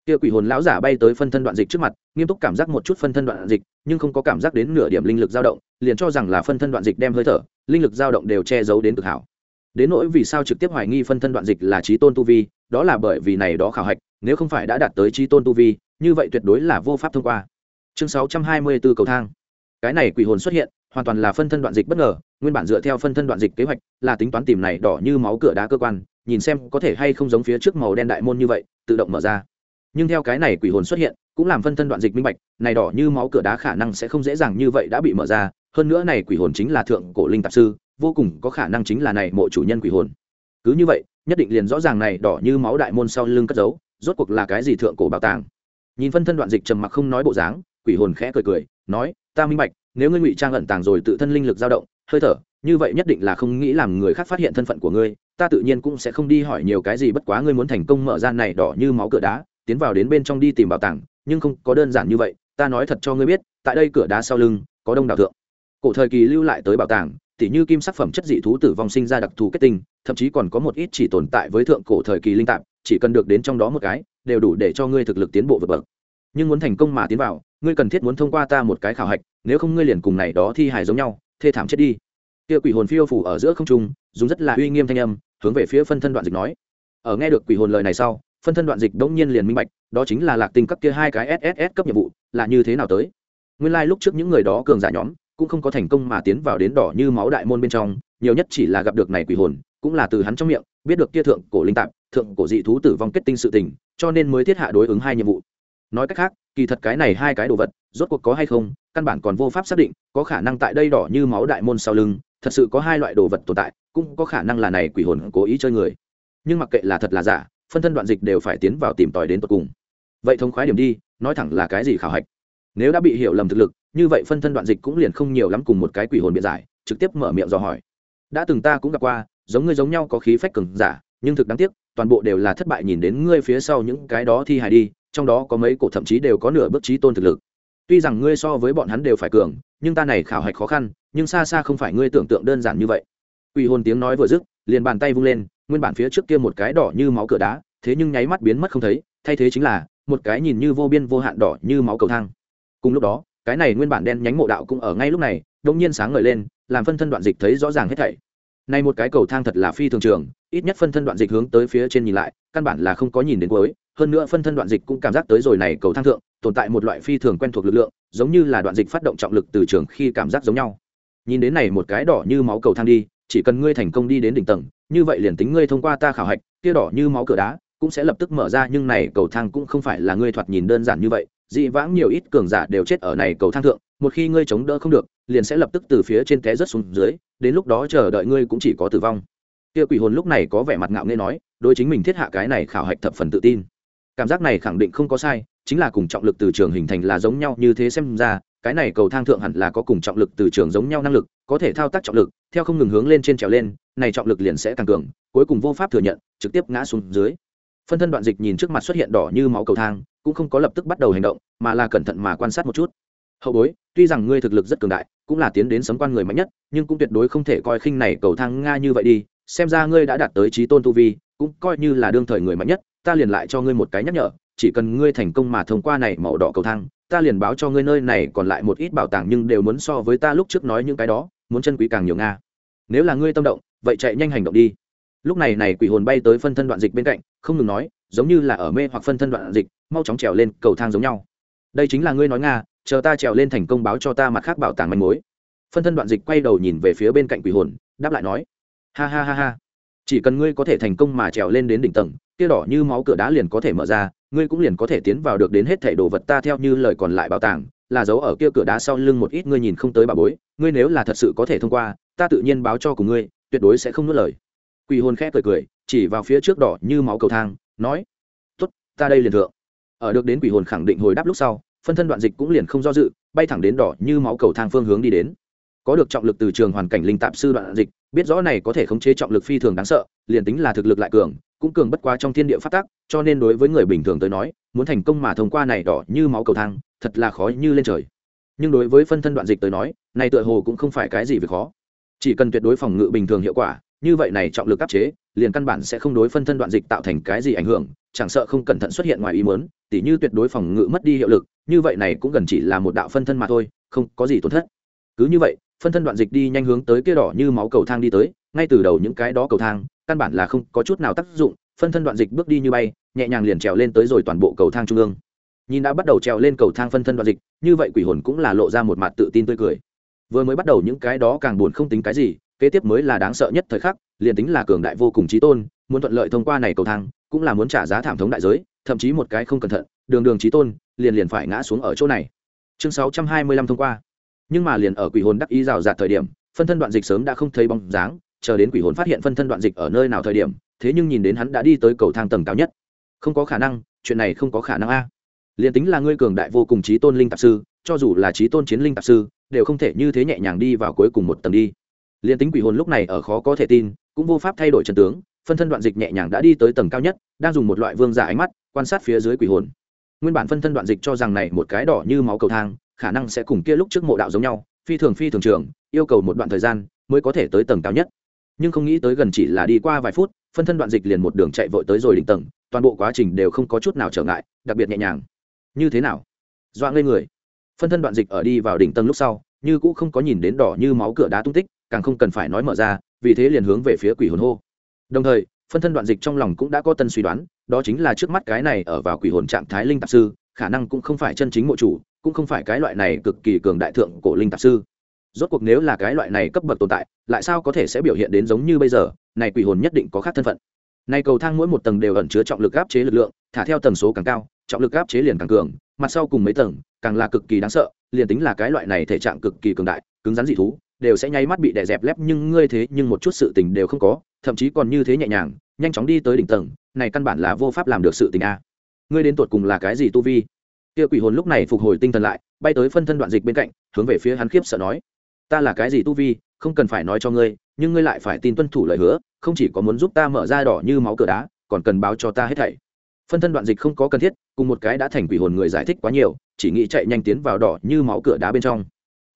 kia quỷ hồn lão giả bay tới phân thân đoạn dịch trước mặt, nghiêm túc cảm giác một chút phân thân đoạn dịch, nhưng không có cảm giác đến nửa điểm linh lực dao động, liền cho rằng là phân thân đoạn dịch đem hơi thở, linh lực dao động đều che giấu đến cực hảo. Đến nỗi vì sao trực tiếp hoài nghi phân thân đoạn dịch là trí tôn tu vi, đó là bởi vì này đó khảo hạch, nếu không phải đã đạt tới trí tôn tu vi, như vậy tuyệt đối là vô pháp thông qua. Chương sáu trăm hai mươi 624 cầu thang. Cái này quỷ hồn xuất hiện, hoàn toàn là phân thân đoạn dịch bất ngờ, nguyên bản dựa theo phân thân đoạn dịch kế hoạch, là tính toán tìm này đỏ như máu cửa đá cơ quan, nhìn xem có thể hay không giống phía trước màu đen đại môn như vậy, tự động mở ra nhưng theo cái này quỷ hồn xuất hiện, cũng làm phân thân đoạn dịch minh bạch, này đỏ như máu cửa đá khả năng sẽ không dễ dàng như vậy đã bị mở ra, hơn nữa này quỷ hồn chính là thượng cổ linh tạp sư, vô cùng có khả năng chính là này mộ chủ nhân quỷ hồn. Cứ như vậy, nhất định liền rõ ràng này đỏ như máu đại môn sau lưng cất giấu, rốt cuộc là cái gì thượng cổ bảo tàng. Nhìn phân thân đoạn dịch trầm mặc không nói bộ dáng, quỷ hồn khẽ cười cười, nói, ta minh bạch, nếu ngươi ngụy trang ẩn tàng rồi tự thân linh lực dao động, hơi thở, như vậy nhất định là không nghĩ làm người khác phát hiện thân phận của ngươi, ta tự nhiên cũng sẽ không đi hỏi nhiều cái gì bất quá ngươi muốn thành công mở ra này đỏ như máu cửa đá tiến vào đến bên trong đi tìm bảo tàng, nhưng không có đơn giản như vậy, ta nói thật cho ngươi biết, tại đây cửa đá sau lưng, có đông đảo thượng. Cổ thời kỳ lưu lại tới bảo tàng, tỉ như kim sắc phẩm chất dị thú tử vong sinh ra đặc thù kết tinh, thậm chí còn có một ít chỉ tồn tại với thượng cổ thời kỳ linh tạp, chỉ cần được đến trong đó một cái, đều đủ để cho ngươi thực lực tiến bộ vượt bậc. Nhưng muốn thành công mà tiến vào, ngươi cần thiết muốn thông qua ta một cái khảo hạch, nếu không ngươi liền cùng này đó thi hài giống nhau, thê thảm chết đi. Kia quỷ hồn phiêu phủ ở giữa không trung, dùng rất là uy nghiêm thanh âm, hướng về phía phân thân đoạn dịch nói. Ở nghe được quỷ hồn lời này sau phân thân đoạn dịch đống nhiên liền minh bạch, đó chính là lạc tinh cấp kia hai cái sss cấp nhiệm vụ, là như thế nào tới. Nguyên lai lúc trước những người đó cường giả nhóm, cũng không có thành công mà tiến vào đến đỏ như máu đại môn bên trong, nhiều nhất chỉ là gặp được này quỷ hồn, cũng là từ hắn trong miệng, biết được kia thượng cổ linh tạp, thượng cổ dị thú tử vong kết tinh sự tình, cho nên mới thiết hạ đối ứng hai nhiệm vụ. Nói cách khác, kỳ thật cái này hai cái đồ vật, rốt cuộc có hay không, căn bản còn vô pháp xác định, có khả năng tại đây đỏ như máu đại môn sau lưng, thật sự có hai loại đồ vật tồn tại, cũng có khả năng là này quỷ hồn cố ý chơi người. Nhưng mặc kệ là thật là giả phân thân đoạn dịch đều phải tiến vào tìm tòi đến tận cùng. Vậy thông khoái điểm đi, nói thẳng là cái gì khảo hạch? Nếu đã bị hiểu lầm thực lực, như vậy phân thân đoạn dịch cũng liền không nhiều lắm cùng một cái quỷ hồn biện giải, trực tiếp mở miệng dò hỏi. Đã từng ta cũng gặp qua, giống ngươi giống nhau có khí phách cường giả, nhưng thực đáng tiếc, toàn bộ đều là thất bại nhìn đến ngươi phía sau những cái đó thi hài đi, trong đó có mấy cổ thậm chí đều có nửa bước trí tôn thực lực. Tuy rằng ngươi so với bọn hắn đều phải cường, nhưng ta này khảo hạch khó khăn, nhưng xa xa không phải ngươi tưởng tượng đơn giản như vậy. Quỷ hồn tiếng nói vừa dứt, liền bàn tay vung lên nguyên bản phía trước kia một cái đỏ như máu cửa đá, thế nhưng nháy mắt biến mất không thấy, thay thế chính là, một cái nhìn như vô biên vô hạn đỏ như máu cầu thang. Cùng lúc đó, cái này nguyên bản đen nhánh mộ đạo cũng ở ngay lúc này đông nhiên sáng ngời lên, làm phân thân đoạn dịch thấy rõ ràng hết thảy. Này một cái cầu thang thật là phi thường trường, ít nhất phân thân đoạn dịch hướng tới phía trên nhìn lại, căn bản là không có nhìn đến cuối, hơn nữa phân thân đoạn dịch cũng cảm giác tới rồi này cầu thang thượng, tồn tại một loại phi thường quen thuộc lực lượng, giống như là đoạn dịch phát động trọng lực từ trường khi cảm giác giống nhau. Nhìn đến này một cái đỏ như máu cầu thang đi, chỉ cần ngươi thành công đi đến đỉnh tầng như vậy liền tính ngươi thông qua ta khảo hạch kia đỏ như máu cửa đá, cũng sẽ lập tức mở ra, nhưng này cầu thang cũng không phải là ngươi thoạt nhìn đơn giản như vậy. Dị vãng nhiều ít cường giả đều chết ở này cầu thang thượng, một khi ngươi chống đỡ không được, liền sẽ lập tức từ phía trên té rớt xuống dưới, đến lúc đó chờ đợi ngươi cũng chỉ có tử vong. Kia quỷ hồn lúc này có vẻ mặt ngạo nghễ nói, đối chính mình thiết hạ cái này khảo hạch thập phần tự tin. Cảm giác này khẳng định không có sai, chính là cùng trọng lực từ trường hình thành là giống nhau như thế xem ra cái này cầu thang thượng hẳn là có cùng trọng lực từ trường giống nhau năng lực, có thể thao tác trọng lực, theo không ngừng hướng lên trên trèo lên, này trọng lực liền sẽ tăng cường, cuối cùng vô pháp thừa nhận, trực tiếp ngã xuống dưới. Phân thân đoạn dịch nhìn trước mặt xuất hiện đỏ như máu cầu thang, cũng không có lập tức bắt đầu hành động, mà là cẩn thận mà quan sát một chút. Hậu bối, tuy rằng ngươi thực lực rất cường đại, cũng là tiến đến sấm quan người mạnh nhất, nhưng cũng tuyệt đối không thể coi khinh này cầu thang nga như vậy đi, xem ra ngươi đã đạt tới trí tôn tu vi, cũng coi như là đương thời người mạnh nhất, ta liền lại cho ngươi một cái nhắc nhở, chỉ cần ngươi thành công mà thông qua này màu đỏ cầu thang ta liền báo cho ngươi nơi này còn lại một ít bảo tàng nhưng đều muốn so với ta lúc trước nói những cái đó, muốn chân quý càng nhiều nga. Nếu là ngươi tâm động, vậy chạy nhanh hành động đi. Lúc này này quỷ hồn bay tới phân thân đoạn dịch bên cạnh, không ngừng nói, giống như là ở mê hoặc phân thân đoạn dịch, mau chóng trèo lên cầu thang giống nhau. Đây chính là ngươi nói nga, chờ ta trèo lên thành công báo cho ta mặt khác bảo tàng manh mối. Phân thân đoạn dịch quay đầu nhìn về phía bên cạnh quỷ hồn, đáp lại nói, ha ha ha ha, chỉ cần ngươi có thể thành công mà trèo lên đến đỉnh tầng, kia đỏ như máu cửa đá liền có thể mở ra ngươi cũng liền có thể tiến vào được đến hết thảy đồ vật ta theo như lời còn lại bảo tàng, là giấu ở kia cửa đá sau lưng một ít ngươi nhìn không tới bà bối, ngươi nếu là thật sự có thể thông qua, ta tự nhiên báo cho cùng ngươi, tuyệt đối sẽ không nuốt lời. Quỷ hồn khẽ cười cười, chỉ vào phía trước đỏ như máu cầu thang, nói, tốt, ta đây liền thượng. Ở được đến quỷ hồn khẳng định hồi đáp lúc sau, phân thân đoạn dịch cũng liền không do dự, bay thẳng đến đỏ như máu cầu thang phương hướng đi đến. Có được trọng lực từ trường hoàn cảnh linh tạp sư đoạn dịch, biết rõ này có thể khống chế trọng lực phi thường đáng sợ, liền tính là thực lực lại cường cũng cường bất quá trong thiên địa phát tác, cho nên đối với người bình thường tới nói, muốn thành công mà thông qua này đỏ như máu cầu thang, thật là khó như lên trời. Nhưng đối với phân thân đoạn dịch tới nói, này tựa hồ cũng không phải cái gì việc khó. Chỉ cần tuyệt đối phòng ngự bình thường hiệu quả, như vậy này trọng lực áp chế, liền căn bản sẽ không đối phân thân đoạn dịch tạo thành cái gì ảnh hưởng, chẳng sợ không cẩn thận xuất hiện ngoài ý muốn, tỉ như tuyệt đối phòng ngự mất đi hiệu lực, như vậy này cũng gần chỉ là một đạo phân thân mà thôi, không có gì tổn thất. Cứ như vậy, phân thân đoạn dịch đi nhanh hướng tới kia đỏ như máu cầu thang đi tới, ngay từ đầu những cái đó cầu thang căn bản là không có chút nào tác dụng, phân thân đoạn dịch bước đi như bay, nhẹ nhàng liền trèo lên tới rồi toàn bộ cầu thang trung ương. Nhìn đã bắt đầu trèo lên cầu thang phân thân đoạn dịch, như vậy quỷ hồn cũng là lộ ra một mặt tự tin tươi cười. Vừa mới bắt đầu những cái đó càng buồn không tính cái gì, kế tiếp mới là đáng sợ nhất thời khắc, liền tính là cường đại vô cùng trí tôn, muốn thuận lợi thông qua này cầu thang, cũng là muốn trả giá thảm thống đại giới, thậm chí một cái không cẩn thận, đường đường trí tôn, liền liền phải ngã xuống ở chỗ này. Chương sáu trăm hai mươi lăm thông qua. Nhưng mà liền ở quỷ hồn đắc ý rào rạt thời điểm, phân thân đoạn dịch sớm đã không thấy bóng dáng chờ đến quỷ hồn phát hiện phân thân đoạn dịch ở nơi nào thời điểm, thế nhưng nhìn đến hắn đã đi tới cầu thang tầng cao nhất. Không có khả năng, chuyện này không có khả năng a. Liền tính là ngươi cường đại vô cùng trí tôn linh tạp sư, cho dù là trí tôn chiến linh tạp sư, đều không thể như thế nhẹ nhàng đi vào cuối cùng một tầng đi. Liền tính quỷ hồn lúc này ở khó có thể tin, cũng vô pháp thay đổi trận tướng, phân thân đoạn dịch nhẹ nhàng đã đi tới tầng cao nhất, đang dùng một loại vương giả ánh mắt, quan sát phía dưới quỷ hồn. Nguyên bản phân thân đoạn dịch cho rằng này một cái đỏ như máu cầu thang, khả năng sẽ cùng kia lúc trước mộ đạo giống nhau, phi thường phi thường trường, yêu cầu một đoạn thời gian mới có thể tới tầng cao nhất nhưng không nghĩ tới gần chỉ là đi qua vài phút, phân thân đoạn dịch liền một đường chạy vội tới rồi đỉnh tầng, toàn bộ quá trình đều không có chút nào trở ngại, đặc biệt nhẹ nhàng. Như thế nào? Dọa ngây người. Phân thân đoạn dịch ở đi vào đỉnh tầng lúc sau, như cũ không có nhìn đến đỏ như máu cửa đá tung tích, càng không cần phải nói mở ra, vì thế liền hướng về phía quỷ hồn hô. Đồng thời, phân thân đoạn dịch trong lòng cũng đã có tân suy đoán, đó chính là trước mắt cái này ở vào quỷ hồn trạng thái linh tạp sư, khả năng cũng không phải chân chính mộ chủ, cũng không phải cái loại này cực kỳ cường đại thượng cổ linh tạp sư rốt cuộc nếu là cái loại này cấp bậc tồn tại, lại sao có thể sẽ biểu hiện đến giống như bây giờ? Này quỷ hồn nhất định có khác thân phận. Này cầu thang mỗi một tầng đều ẩn chứa trọng lực áp chế lực lượng, thả theo tầng số càng cao, trọng lực áp chế liền càng cường, mặt sau cùng mấy tầng, càng là cực kỳ đáng sợ, liền tính là cái loại này thể trạng cực kỳ cường đại, cứng rắn dị thú, đều sẽ nháy mắt bị đè dẹp lép, nhưng ngươi thế, nhưng một chút sự tình đều không có, thậm chí còn như thế nhẹ nhàng, nhanh chóng đi tới đỉnh tầng, này căn bản là vô pháp làm được sự tình a. Ngươi đến tột cùng là cái gì tu vi? Kia quỷ hồn lúc này phục hồi tinh thần lại, bay tới phân thân đoạn dịch bên cạnh, hướng về phía hắn khiếp sợ nói ta là cái gì tu vi, không cần phải nói cho ngươi, nhưng ngươi lại phải tin tuân thủ lời hứa, không chỉ có muốn giúp ta mở ra đỏ như máu cửa đá, còn cần báo cho ta hết thảy. Phân thân đoạn dịch không có cần thiết, cùng một cái đã thành quỷ hồn người giải thích quá nhiều, chỉ nghĩ chạy nhanh tiến vào đỏ như máu cửa đá bên trong.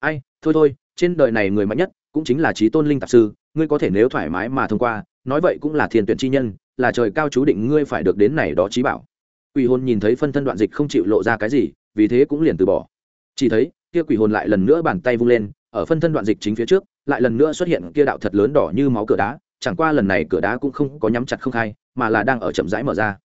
Ai, thôi thôi, trên đời này người mạnh nhất cũng chính là trí tôn linh tạp sư, ngươi có thể nếu thoải mái mà thông qua, nói vậy cũng là thiền tuyển chi nhân, là trời cao chú định ngươi phải được đến này đó trí bảo. Quỷ hồn nhìn thấy phân thân đoạn dịch không chịu lộ ra cái gì, vì thế cũng liền từ bỏ. Chỉ thấy, kia quỷ hồn lại lần nữa bàn tay vung lên ở phân thân đoạn dịch chính phía trước, lại lần nữa xuất hiện kia đạo thật lớn đỏ như máu cửa đá, chẳng qua lần này cửa đá cũng không có nhắm chặt không khai, mà là đang ở chậm rãi mở ra.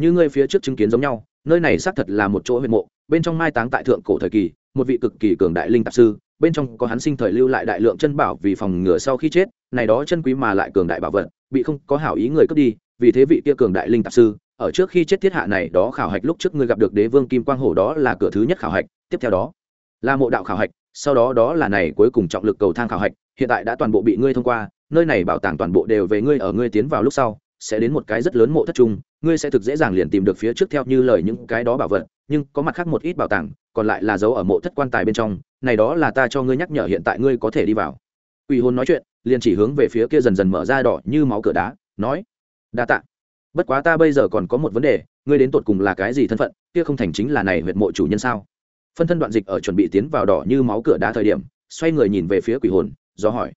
Như ngươi phía trước chứng kiến giống nhau, nơi này xác thật là một chỗ huyệt mộ, bên trong mai táng tại thượng cổ thời kỳ, một vị cực kỳ cường đại linh tạp sư, bên trong có hắn sinh thời lưu lại đại lượng chân bảo vì phòng ngừa sau khi chết, này đó chân quý mà lại cường đại bảo vật, bị không có hảo ý người cướp đi, vì thế vị kia cường đại linh tạp sư, ở trước khi chết thiết hạ này đó khảo hạch lúc trước ngươi gặp được đế vương kim quang hổ đó là cửa thứ nhất khảo hạch, tiếp theo đó là mộ đạo khảo hạch sau đó đó là này cuối cùng trọng lực cầu thang khảo hạch hiện tại đã toàn bộ bị ngươi thông qua nơi này bảo tàng toàn bộ đều về ngươi ở ngươi tiến vào lúc sau sẽ đến một cái rất lớn mộ thất trung ngươi sẽ thực dễ dàng liền tìm được phía trước theo như lời những cái đó bảo vật nhưng có mặt khác một ít bảo tàng còn lại là dấu ở mộ thất quan tài bên trong này đó là ta cho ngươi nhắc nhở hiện tại ngươi có thể đi vào Quỷ hồn nói chuyện, liền chỉ hướng về phía kia dần dần mở ra đỏ như máu cửa đá, nói: "Đa tạ. Bất quá ta bây giờ còn có một vấn đề, ngươi đến tột cùng là cái gì thân phận, kia không thành chính là này huyệt mộ chủ nhân sao?" Phân thân đoạn dịch ở chuẩn bị tiến vào đỏ như máu cửa đá thời điểm, xoay người nhìn về phía quỷ hồn, do hỏi: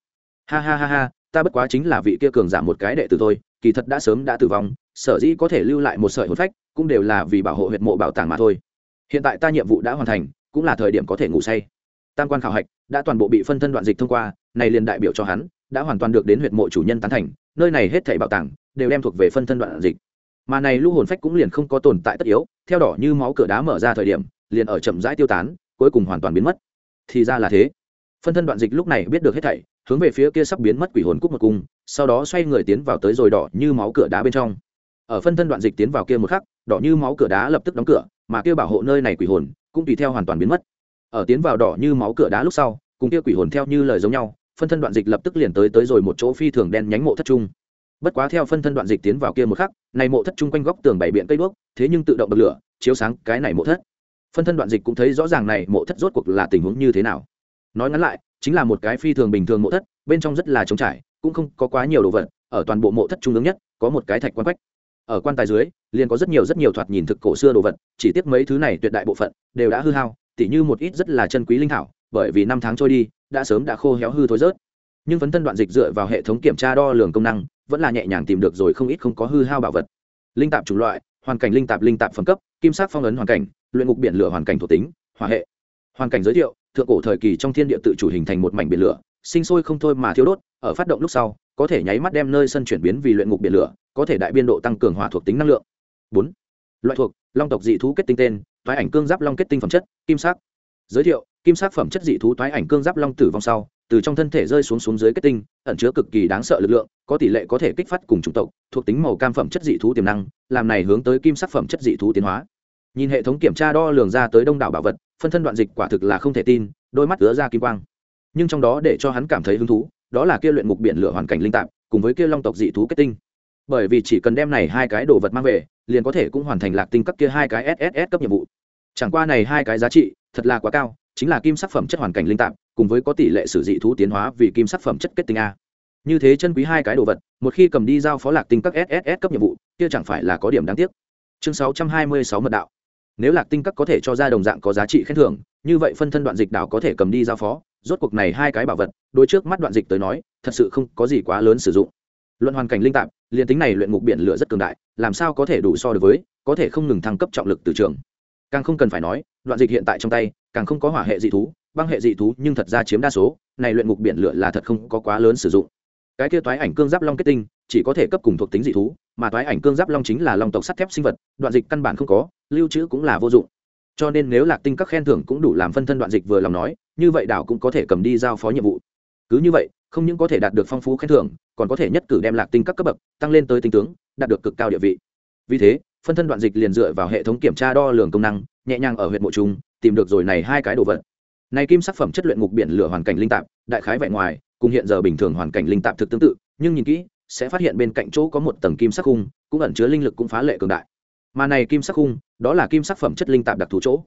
"Ha ha ha ha, ta bất quá chính là vị kia cường giả một cái đệ tử thôi, kỳ thật đã sớm đã tử vong, sở dĩ có thể lưu lại một sợi hồn phách, cũng đều là vì bảo hộ huyệt mộ bảo tàng mà thôi. Hiện tại ta nhiệm vụ đã hoàn thành, cũng là thời điểm có thể ngủ say." tam quan khảo hạch đã toàn bộ bị phân thân đoạn dịch thông qua này liền đại biểu cho hắn đã hoàn toàn được đến huyện mộ chủ nhân tán thành nơi này hết thảy bảo tàng đều đem thuộc về phân thân đoạn dịch mà này lưu hồn phách cũng liền không có tồn tại tất yếu theo đỏ như máu cửa đá mở ra thời điểm liền ở chậm rãi tiêu tán, cuối cùng hoàn toàn biến mất. Thì ra là thế. Phân thân đoạn dịch lúc này biết được hết thảy, hướng về phía kia sắp biến mất quỷ hồn cúc một cung, sau đó xoay người tiến vào tới rồi đỏ như máu cửa đá bên trong. Ở phân thân đoạn dịch tiến vào kia một khắc, đỏ như máu cửa đá lập tức đóng cửa, mà kia bảo hộ nơi này quỷ hồn cũng tùy theo hoàn toàn biến mất. Ở tiến vào đỏ như máu cửa đá lúc sau, cùng kia quỷ hồn theo như lời giống nhau, phân thân đoạn dịch lập tức liền tới tới rồi một chỗ phi thường đen nhánh mộ thất trung bất quá theo phân thân đoạn dịch tiến vào kia một khắc, này mộ thất chung quanh góc tường bảy biện cây đuốc, thế nhưng tự động bật lửa, chiếu sáng cái này mộ thất phân thân đoạn dịch cũng thấy rõ ràng này mộ thất rốt cuộc là tình huống như thế nào. Nói ngắn lại, chính là một cái phi thường bình thường mộ thất, bên trong rất là trống trải, cũng không có quá nhiều đồ vật, ở toàn bộ mộ thất trung ương nhất, có một cái thạch quan quách. Ở quan tài dưới, liền có rất nhiều rất nhiều thoạt nhìn thực cổ xưa đồ vật, chỉ tiếc mấy thứ này tuyệt đại bộ phận đều đã hư hao, tỉ như một ít rất là chân quý linh thảo, bởi vì năm tháng trôi đi, đã sớm đã khô héo hư thối rớt. Nhưng phấn thân đoạn dịch dựa vào hệ thống kiểm tra đo lường công năng, vẫn là nhẹ nhàng tìm được rồi không ít không có hư hao bảo vật. Linh tạp chủng loại hoàn cảnh linh tạp linh tạp phẩm cấp, kim sắc phong ấn hoàn cảnh, luyện ngục biển lửa hoàn cảnh thuộc tính, hỏa hệ. Hoàn cảnh giới thiệu, thượng cổ thời kỳ trong thiên địa tự chủ hình thành một mảnh biển lửa, sinh sôi không thôi mà thiếu đốt, ở phát động lúc sau, có thể nháy mắt đem nơi sân chuyển biến vì luyện ngục biển lửa, có thể đại biên độ tăng cường hỏa thuộc tính năng lượng. Bốn. Loại thuộc, long tộc dị thú kết tinh tên thoái ảnh cương giáp long kết tinh phẩm chất, kim sắc. Giới thiệu kim sắc phẩm chất dị thú toái ảnh cương giáp long tử vong sau, từ trong thân thể rơi xuống xuống dưới kết tinh, ẩn chứa cực kỳ đáng sợ lực lượng, có tỷ lệ có thể kích phát cùng chủng tộc, thuộc tính màu cam phẩm chất dị thú tiềm năng, làm này hướng tới kim sắc phẩm chất dị thú tiến hóa. Nhìn hệ thống kiểm tra đo lường ra tới đông đảo bảo vật, phân thân đoạn dịch quả thực là không thể tin, đôi mắt ứa ra kim quang. Nhưng trong đó để cho hắn cảm thấy hứng thú, đó là kia luyện mục biển lửa hoàn cảnh linh tạp, cùng với kia long tộc dị thú kết tinh. Bởi vì chỉ cần đem này hai cái đồ vật mang về, liền có thể cũng hoàn thành lạc tinh cấp kia hai cái sss cấp nhiệm vụ. Chẳng qua này hai cái giá trị, thật là quá cao chính là kim sắc phẩm chất hoàn cảnh linh tạp, cùng với có tỷ lệ sử dị thú tiến hóa vì kim sắc phẩm chất kết tinh a. Như thế chân quý hai cái đồ vật, một khi cầm đi giao phó lạc tinh các sss cấp nhiệm vụ, kia chẳng phải là có điểm đáng tiếc. Chương sáu trăm hai mươi sáu mật đạo. Nếu lạc tinh các có thể cho ra đồng dạng có giá trị khen thưởng, như vậy phân thân đoạn dịch đảo có thể cầm đi giao phó, rốt cuộc này hai cái bảo vật đôi trước mắt đoạn dịch tới nói, thật sự không có gì quá lớn sử dụng. Luận hoàn cảnh linh tạp, liền tính này luyện ngục biển lửa rất cường đại, làm sao có thể đủ so được với, có thể không ngừng thăng cấp trọng lực từ trường càng không cần phải nói, đoạn dịch hiện tại trong tay, càng không có hỏa hệ dị thú, băng hệ dị thú nhưng thật ra chiếm đa số, này luyện ngục biển lửa là thật không có quá lớn sử dụng. Cái kia toái ảnh cương giáp long kết tinh, chỉ có thể cấp cùng thuộc tính dị thú, mà toái ảnh cương giáp long chính là long tộc sắt thép sinh vật, đoạn dịch căn bản không có, lưu trữ cũng là vô dụng. Cho nên nếu lạc tinh các khen thưởng cũng đủ làm phân thân đoạn dịch vừa lòng nói, như vậy đảo cũng có thể cầm đi giao phó nhiệm vụ. Cứ như vậy, không những có thể đạt được phong phú khen thưởng, còn có thể nhất cử đem lạc tinh các cấp bậc tăng lên tới tinh tướng, đạt được cực cao địa vị. Vì thế phân thân đoạn dịch liền dựa vào hệ thống kiểm tra đo lường công năng, nhẹ nhàng ở huyện mộ trung tìm được rồi này hai cái đồ vật. Này kim sắc phẩm chất luyện ngục biển lửa hoàn cảnh linh tạp, đại khái vẻ ngoài, cùng hiện giờ bình thường hoàn cảnh linh tạp thực tương tự, nhưng nhìn kỹ, sẽ phát hiện bên cạnh chỗ có một tầng kim sắc khung, cũng ẩn chứa linh lực cũng phá lệ cường đại. Mà này kim sắc khung, đó là kim sắc phẩm chất linh tạp đặc thù chỗ.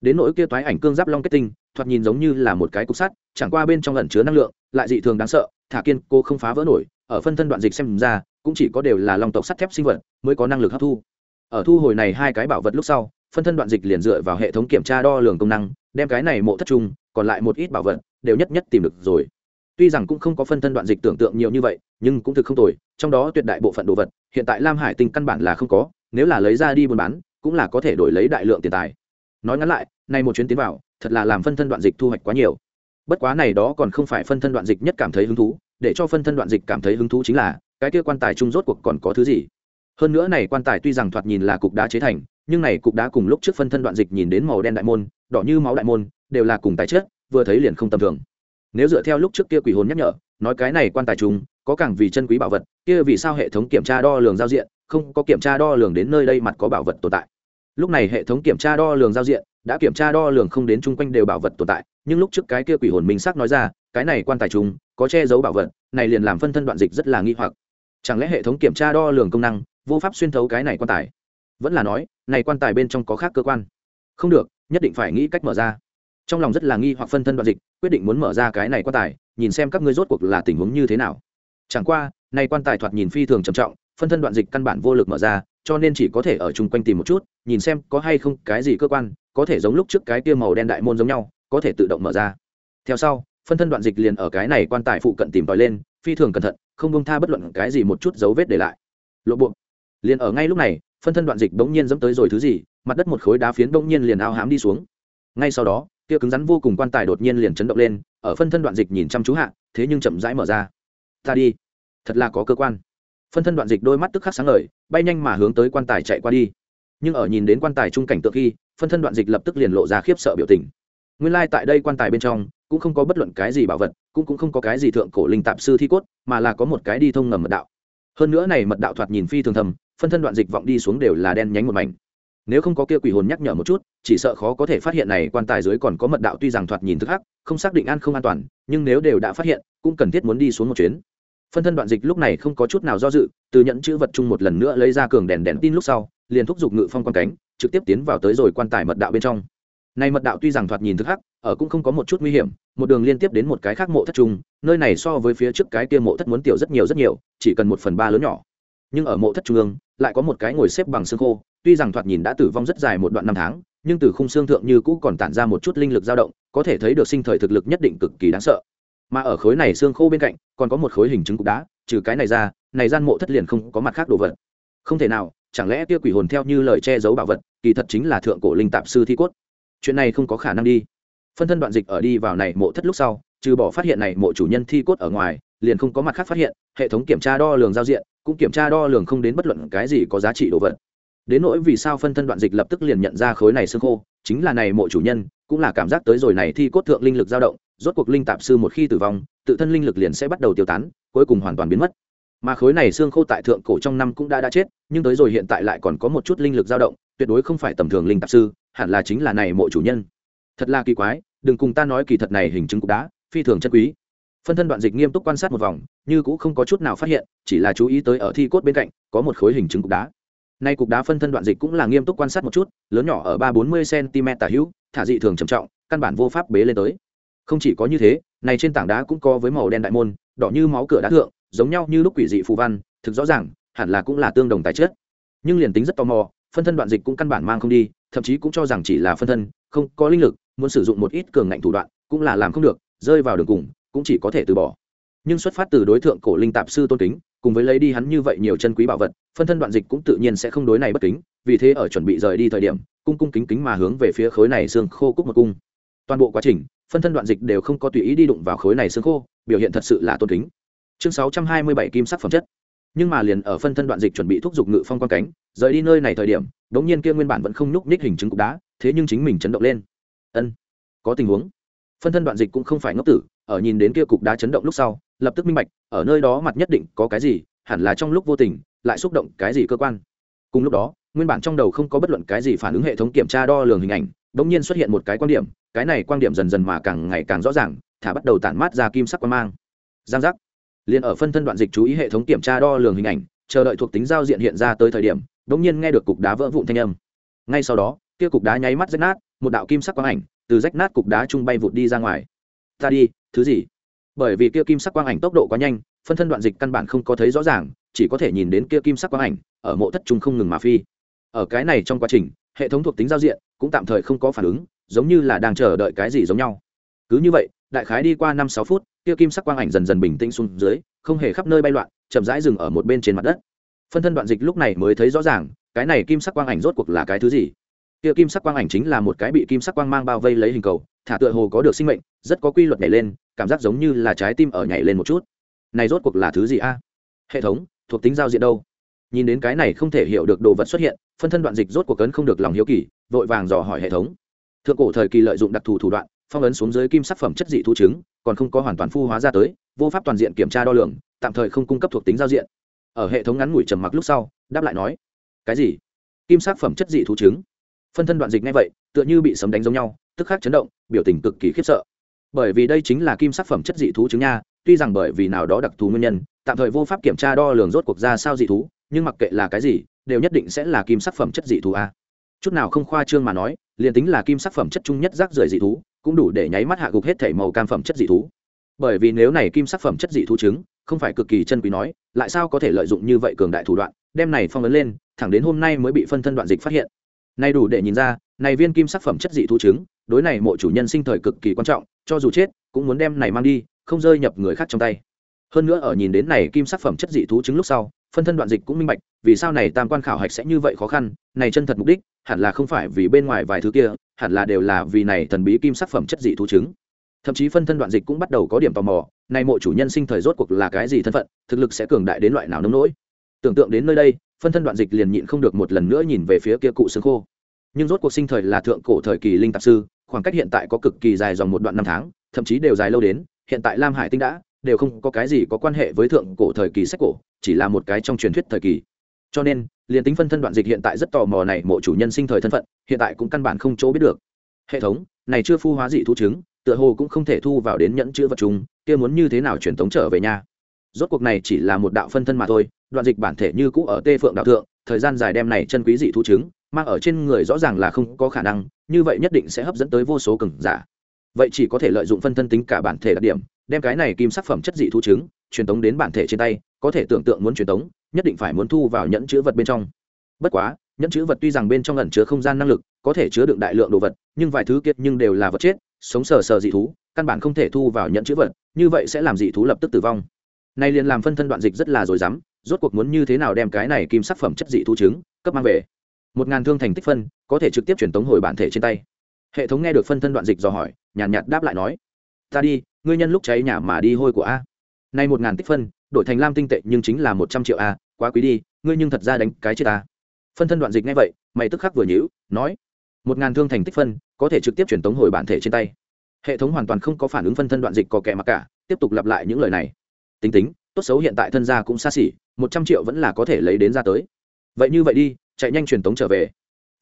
Đến nỗi kia toái ảnh cương giáp long kết tinh, thoạt nhìn giống như là một cái cục sắt, chẳng qua bên trong ẩn chứa năng lượng, lại dị thường đáng sợ, thả kiên cô không phá vỡ nổi, ở phân thân đoạn dịch xem ra, cũng chỉ có đều là long tộc sắt thép sinh vật mới có năng lực hấp thu ở thu hồi này hai cái bảo vật lúc sau, phân thân đoạn dịch liền dựa vào hệ thống kiểm tra đo lường công năng, đem cái này mộ thất trung còn lại một ít bảo vật, đều nhất nhất tìm được rồi. Tuy rằng cũng không có phân thân đoạn dịch tưởng tượng nhiều như vậy, nhưng cũng thực không tồi, trong đó tuyệt đại bộ phận đồ vật, hiện tại lam hải tinh căn bản là không có, nếu là lấy ra đi buôn bán, cũng là có thể đổi lấy đại lượng tiền tài. Nói ngắn lại nay một chuyến tiến vào, thật là làm phân thân đoạn dịch thu hoạch quá nhiều. Bất quá này đó còn không phải phân thân đoạn dịch nhất cảm thấy hứng thú, để cho phân thân đoạn dịch cảm thấy hứng thú chính là, cái kia quan tài trung rốt cuộc còn có thứ gì? Hơn nữa này quan tài tuy rằng thoạt nhìn là cục đá chế thành, nhưng này cục đá cùng lúc trước phân thân đoạn dịch nhìn đến màu đen đại môn, đỏ như máu đại môn, đều là cùng tài chất, vừa thấy liền không tầm thường. Nếu dựa theo lúc trước kia quỷ hồn nhắc nhở, nói cái này quan tài trùng, có càng vì chân quý bảo vật, kia vì sao hệ thống kiểm tra đo lường giao diện, không có kiểm tra đo lường đến nơi đây mặt có bảo vật tồn tại. Lúc này hệ thống kiểm tra đo lường giao diện, đã kiểm tra đo lường không đến chung quanh đều bảo vật tồn tại, nhưng lúc trước cái kia quỷ hồn minh xác nói ra, cái này quan tài trùng, có che giấu bảo vật, này liền làm phân thân đoạn dịch rất là nghi hoặc. Chẳng lẽ hệ thống kiểm tra đo lường công năng vô pháp xuyên thấu cái này quan tài. Vẫn là nói, này quan tài bên trong có khác cơ quan. Không được, nhất định phải nghĩ cách mở ra. Trong lòng rất là nghi hoặc phân thân đoạn dịch, quyết định muốn mở ra cái này quan tài, nhìn xem các ngươi rốt cuộc là tình huống như thế nào. Chẳng qua, này quan tài thoạt nhìn phi thường trầm trọng, phân thân đoạn dịch căn bản vô lực mở ra, cho nên chỉ có thể ở chung quanh tìm một chút, nhìn xem có hay không cái gì cơ quan, có thể giống lúc trước cái kia màu đen đại môn giống nhau, có thể tự động mở ra. Theo sau, phân thân đoạn dịch liền ở cái này quan tài phụ cận tìm tòi lên, phi thường cẩn thận, không bông tha bất luận cái gì một chút dấu vết để lại. Lộ buộc liền ở ngay lúc này, phân thân đoạn dịch bỗng nhiên dẫm tới rồi thứ gì, mặt đất một khối đá phiến bỗng nhiên liền ao hám đi xuống. Ngay sau đó, kia cứng rắn vô cùng quan tài đột nhiên liền chấn động lên, ở phân thân đoạn dịch nhìn chăm chú hạ, thế nhưng chậm rãi mở ra. Ta đi. Thật là có cơ quan. Phân thân đoạn dịch đôi mắt tức khắc sáng ngời, bay nhanh mà hướng tới quan tài chạy qua đi. Nhưng ở nhìn đến quan tài trung cảnh tượng khi, phân thân đoạn dịch lập tức liền lộ ra khiếp sợ biểu tình. Nguyên lai、like、tại đây quan tài bên trong, cũng không có bất luận cái gì bảo vật, cũng cũng không có cái gì thượng cổ linh tạp sư thi cốt, mà là có một cái đi thông ngầm mật đạo. Hơn nữa này mật đạo thoạt nhìn phi thường thầm phân thân đoạn dịch vọng đi xuống đều là đen nhánh một mảnh. Nếu không có kia quỷ hồn nhắc nhở một chút chỉ sợ khó có thể phát hiện này quan tài dưới còn có mật đạo tuy rằng thoạt nhìn thức hắc không xác định an không an toàn nhưng nếu đều đã phát hiện cũng cần thiết muốn đi xuống một chuyến. Phân thân đoạn dịch lúc này không có chút nào do dự từ nhận chữ vật chung một lần nữa lấy ra cường đèn đèn tin lúc sau liền thúc giục ngự phong quan cánh trực tiếp tiến vào tới rồi quan tài mật đạo bên trong. Này mật đạo tuy rằng thoạt nhìn thức hắc ở cũng không có một chút nguy hiểm một đường liên tiếp đến một cái khác mộ thất chung, nơi này so với phía trước cái kia mộ thất muốn tiểu rất nhiều rất nhiều chỉ cần một phần ba lớn nhỏ nhưng ở mộ thất trung ương, lại có một cái ngồi xếp bằng xương khô, tuy rằng thoạt nhìn đã tử vong rất dài một đoạn năm tháng, nhưng từ khung xương thượng như cũ còn tản ra một chút linh lực dao động, có thể thấy được sinh thời thực lực nhất định cực kỳ đáng sợ. Mà ở khối này xương khô bên cạnh, còn có một khối hình chứng cục đá, trừ cái này ra, này gian mộ thất liền không có mặt khác đồ vật. Không thể nào, chẳng lẽ kia quỷ hồn theo như lời che giấu bảo vật, kỳ thật chính là thượng cổ linh tạp sư thi cốt. Chuyện này không có khả năng đi. Phân thân đoạn dịch ở đi vào này mộ thất lúc sau, trừ bỏ phát hiện này mộ chủ nhân thi cốt ở ngoài, liền không có mặt khác phát hiện, hệ thống kiểm tra đo lường giao diện cũng kiểm tra đo lường không đến bất luận cái gì có giá trị đồ vật. Đến nỗi vì sao phân thân đoạn dịch lập tức liền nhận ra khối này xương khô, chính là này mộ chủ nhân, cũng là cảm giác tới rồi này thi cốt thượng linh lực dao động, rốt cuộc linh tạp sư một khi tử vong, tự thân linh lực liền sẽ bắt đầu tiêu tán, cuối cùng hoàn toàn biến mất. Mà khối này xương khô tại thượng cổ trong năm cũng đã đã chết, nhưng tới rồi hiện tại lại còn có một chút linh lực dao động, tuyệt đối không phải tầm thường linh tạp sư, hẳn là chính là này mộ chủ nhân. Thật là kỳ quái, đừng cùng ta nói kỳ thật này hình chứng cục đá, phi thường chân quý phân thân đoạn dịch nghiêm túc quan sát một vòng, như cũng không có chút nào phát hiện, chỉ là chú ý tới ở thi cốt bên cạnh, có một khối hình chứng cục đá. Nay cục đá phân thân đoạn dịch cũng là nghiêm túc quan sát một chút, lớn nhỏ ở ba bốn mươi cm tả hữu, thả dị thường trầm trọng, căn bản vô pháp bế lên tới. Không chỉ có như thế, này trên tảng đá cũng có với màu đen đại môn, đỏ như máu cửa đá thượng, giống nhau như lúc quỷ dị phù văn, thực rõ ràng, hẳn là cũng là tương đồng tài chất. Nhưng liền tính rất tò mò, phân thân đoạn dịch cũng căn bản mang không đi, thậm chí cũng cho rằng chỉ là phân thân, không có linh lực, muốn sử dụng một ít cường ngạnh thủ đoạn, cũng là làm không được, rơi vào đường cùng cũng chỉ có thể từ bỏ. Nhưng xuất phát từ đối tượng cổ linh tạp sư tôn kính, cùng với lấy đi hắn như vậy nhiều chân quý bảo vật, phân thân đoạn dịch cũng tự nhiên sẽ không đối này bất kính, vì thế ở chuẩn bị rời đi thời điểm, cung cung kính kính mà hướng về phía khối này xương khô cúc một cung. Toàn bộ quá trình, phân thân đoạn dịch đều không có tùy ý đi đụng vào khối này xương khô, biểu hiện thật sự là tôn kính. Chương sáu trăm hai mươi bảy kim sắc phẩm chất. Nhưng mà liền ở phân thân đoạn dịch chuẩn bị thúc giục ngự phong quan cánh, rời đi nơi này thời điểm, đống nhiên kia nguyên bản vẫn không nhúc nhích hình chứng cục đá, thế nhưng chính mình chấn động lên. Ân, có tình huống. Phân thân đoạn dịch cũng không phải ngốc tử ở nhìn đến kia cục đá chấn động lúc sau, lập tức minh bạch, ở nơi đó mặt nhất định có cái gì, hẳn là trong lúc vô tình, lại xúc động cái gì cơ quan. Cùng lúc đó, nguyên bản trong đầu không có bất luận cái gì phản ứng hệ thống kiểm tra đo lường hình ảnh đ ỗ n g nhiên xuất hiện một cái quan điểm, cái này quan điểm dần dần mà càng ngày càng rõ ràng, thả bắt đầu tản mát ra kim sắc quan mang. Giang giác. Liền ở phân thân đoạn dịch chú ý hệ thống kiểm tra đo lường hình ảnh, chờ đợi thuộc tính giao diện hiện ra tới thời điểm đ ỗ n g nhiên nghe được cục đá vỡ vụn thanh âm. Ngay sau đó, kia cục đá nháy mắt rách nát, một đạo kim sắc quang ảnh từ rách nát cục đá chung bay vụt đi ra ngoài. Ta đi thứ gì? Bởi vì kia kim sắc quang ảnh tốc độ quá nhanh, phân thân đoạn dịch căn bản không có thấy rõ ràng, chỉ có thể nhìn đến kia kim sắc quang ảnh, ở mộ thất trung không ngừng mà phi. Ở cái này trong quá trình, hệ thống thuộc tính giao diện cũng tạm thời không có phản ứng, giống như là đang chờ đợi cái gì giống nhau. Cứ như vậy, đại khái đi qua năm sáu phút, kia kim sắc quang ảnh dần dần bình tĩnh xuống dưới, không hề khắp nơi bay loạn, chậm rãi dừng ở một bên trên mặt đất. Phân thân đoạn dịch lúc này mới thấy rõ ràng, cái này kim sắc quang ảnh rốt cuộc là cái thứ gì? Kia kim sắc quang ảnh chính là một cái bị kim sắc quang mang bao vây lấy hình cầu thả tựa hồ có được sinh mệnh rất có quy luật nhảy lên cảm giác giống như là trái tim ở nhảy lên một chút. Này rốt cuộc là thứ gì a? Hệ thống thuộc tính giao diện đâu? Nhìn đến cái này không thể hiểu được đồ vật xuất hiện phân thân đoạn dịch rốt cuộc cấn không được lòng hiếu kỳ vội vàng dò hỏi hệ thống. Thượng cổ thời kỳ lợi dụng đặc thù thủ đoạn phong ấn xuống dưới kim sắc phẩm chất dị thú chứng, còn không có hoàn toàn phu hóa ra tới vô pháp toàn diện kiểm tra đo lường tạm thời không cung cấp thuộc tính giao diện. Ở hệ thống ngắn ngủi trầm mặc lúc sau đáp lại nói cái gì? Kim sắc phẩm chất dị thú chứng? Phân thân đoạn dịch ngay vậy, tựa như bị sấm đánh giống nhau, tức khắc chấn động, biểu tình cực kỳ khiếp sợ. Bởi vì đây chính là kim sắc phẩm chất dị thú trứng nha, tuy rằng bởi vì nào đó đặc thù nguyên nhân, tạm thời vô pháp kiểm tra đo lường rốt cuộc ra sao dị thú, nhưng mặc kệ là cái gì, đều nhất định sẽ là kim sắc phẩm chất dị thú a. Chút nào không khoa trương mà nói, liền tính là kim sắc phẩm chất trung nhất rác rưởi dị thú, cũng đủ để nháy mắt hạ gục hết thể màu cam phẩm chất dị thú. Bởi vì nếu này kim sắc phẩm chất dị thú trứng, không phải cực kỳ chân quý nói, lại sao có thể lợi dụng như vậy cường đại thủ đoạn, đem này phong ấn lên, thẳng đến hôm nay mới bị phân thân đoạn dịch phát hiện nay đủ để nhìn ra, này viên kim sắc phẩm chất dị thú trứng, đối này mộ chủ nhân sinh thời cực kỳ quan trọng, cho dù chết, cũng muốn đem này mang đi, không rơi nhập người khác trong tay. Hơn nữa ở nhìn đến này kim sắc phẩm chất dị thú trứng lúc sau, phân thân đoạn dịch cũng minh bạch, vì sao này tam quan khảo hạch sẽ như vậy khó khăn, này chân thật mục đích, hẳn là không phải vì bên ngoài vài thứ kia, hẳn là đều là vì này thần bí kim sắc phẩm chất dị thú trứng. Thậm chí phân thân đoạn dịch cũng bắt đầu có điểm tò mò, này mộ chủ nhân sinh thời rốt cuộc là cái gì thân phận, thực lực sẽ cường đại đến loại nào nông nỗi. Tưởng tượng đến nơi đây phân thân đoạn dịch liền nhịn không được một lần nữa nhìn về phía kia cụ xương khô. Nhưng rốt cuộc sinh thời là thượng cổ thời kỳ linh tạp sư, khoảng cách hiện tại có cực kỳ dài dòng một đoạn năm tháng, thậm chí đều dài lâu đến, hiện tại lam hải tinh đã, đều không có cái gì có quan hệ với thượng cổ thời kỳ sách cổ, chỉ là một cái trong truyền thuyết thời kỳ. Cho nên, liền tính phân thân đoạn dịch hiện tại rất tò mò này mộ chủ nhân sinh thời thân phận, hiện tại cũng căn bản không chỗ biết được. Hệ thống, này chưa phu hóa dị thú chứng tựa hồ cũng không thể thu vào đến nhẫn chữ vật chúng, kia muốn như thế nào truyền tống trở về nhà? Rốt cuộc này chỉ là một đạo phân thân mà thôi, đoạn dịch bản thể như cũ ở tê phượng đạo thượng, thời gian dài đem này chân quý dị thú chứng mang ở trên người rõ ràng là không có khả năng, như vậy nhất định sẽ hấp dẫn tới vô số cường giả. Vậy chỉ có thể lợi dụng phân thân tính cả bản thể đặc điểm, đem cái này kim sắc phẩm chất dị thú chứng truyền tống đến bản thể trên tay, có thể tưởng tượng muốn truyền tống, nhất định phải muốn thu vào nhẫn chữ vật bên trong. Bất quá, nhẫn chữ vật tuy rằng bên trong ẩn chứa không gian năng lực, có thể chứa đựng đại lượng đồ vật, nhưng vài thứ kiệt nhưng đều là vật chết, sống sờ sờ dị thú, căn bản không thể thu vào nhẫn chữ vật, như vậy sẽ làm dị thú lập tức tử vong nay liền làm phân thân đoạn dịch rất là rồi dám rốt cuộc muốn như thế nào đem cái này kim sắc phẩm chất dị thu chứng cấp mang về. Một ngàn thương thành tích phân có thể trực tiếp truyền tống hồi bản thể trên tay. Hệ thống nghe được phân thân đoạn dịch dò hỏi nhàn nhạt, nhạt đáp lại nói ta đi ngươi nhân lúc cháy nhà mà đi hôi của a. Nay một ngàn tích phân đổi thành lam tinh tệ nhưng chính là một trăm triệu a quá quý đi ngươi nhưng thật ra đánh cái chết ta phân thân đoạn dịch nghe vậy mày tức khắc vừa nhữ nói một ngàn thương thành tích phân có thể trực tiếp truyền tống hồi bản thể trên tay. Hệ thống hoàn toàn không có phản ứng phân thân đoạn dịch có kẻ mặc cả tiếp tục lặp lại những lời này tính tính, tốt xấu hiện tại thân gia cũng xa xỉ, một trăm triệu vẫn là có thể lấy đến ra tới. Vậy như vậy đi, chạy nhanh truyền tống trở về.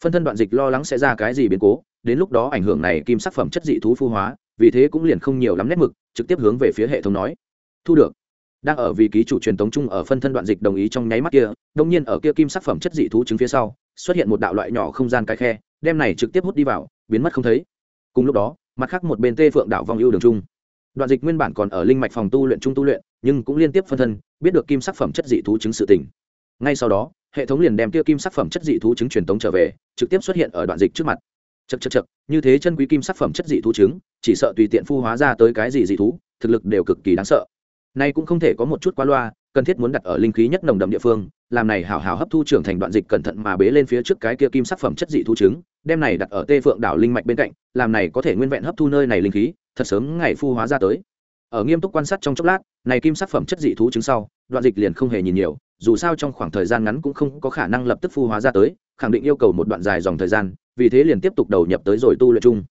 Phân thân đoạn dịch lo lắng sẽ ra cái gì biến cố, đến lúc đó ảnh hưởng này kim sắc phẩm chất dị thú phu hóa, vì thế cũng liền không nhiều lắm nét mực, trực tiếp hướng về phía hệ thống nói. Thu được. Đang ở vị ký chủ truyền tống chung ở phân thân đoạn dịch đồng ý trong nháy mắt kia đông nhiên ở kia kim sắc phẩm chất dị thú chứng phía sau, xuất hiện một đạo loại nhỏ không gian cái khe, đem này trực tiếp hút đi vào, biến mất không thấy. Cùng lúc đó, mặt khác một bên tê phượng đạo vong ưu đường trung đoạn dịch nguyên bản còn ở linh mạch phòng tu luyện trung tu luyện, nhưng cũng liên tiếp phân thân, biết được kim sắc phẩm chất dị thú chứng sự tình. Ngay sau đó, hệ thống liền đem tiêu kim sắc phẩm chất dị thú chứng truyền tống trở về, trực tiếp xuất hiện ở đoạn dịch trước mặt. Chật chật chật như thế chân quý kim sắc phẩm chất dị thú chứng, chỉ sợ tùy tiện phu hóa ra tới cái gì dị thú, thực lực đều cực kỳ đáng sợ. Nay cũng không thể có một chút quá loa, cần thiết muốn đặt ở linh khí nhất nồng đậm địa phương, làm này hào hào hấp thu trưởng thành đoạn dịch cẩn thận mà bế lên phía trước cái kia kim sắc phẩm chất dị thú trứng đem này đặt ở tê phượng đảo linh mạch bên cạnh, làm này có thể nguyên vẹn hấp thu nơi này linh khí thật sớm ngày phu hóa ra tới. Ở nghiêm túc quan sát trong chốc lát, này kim sắc phẩm chất dị thú chứng sau, đoạn dịch liền không hề nhìn nhiều, dù sao trong khoảng thời gian ngắn cũng không có khả năng lập tức phu hóa ra tới, khẳng định yêu cầu một đoạn dài dòng thời gian, vì thế liền tiếp tục đầu nhập tới rồi tu luyện chung.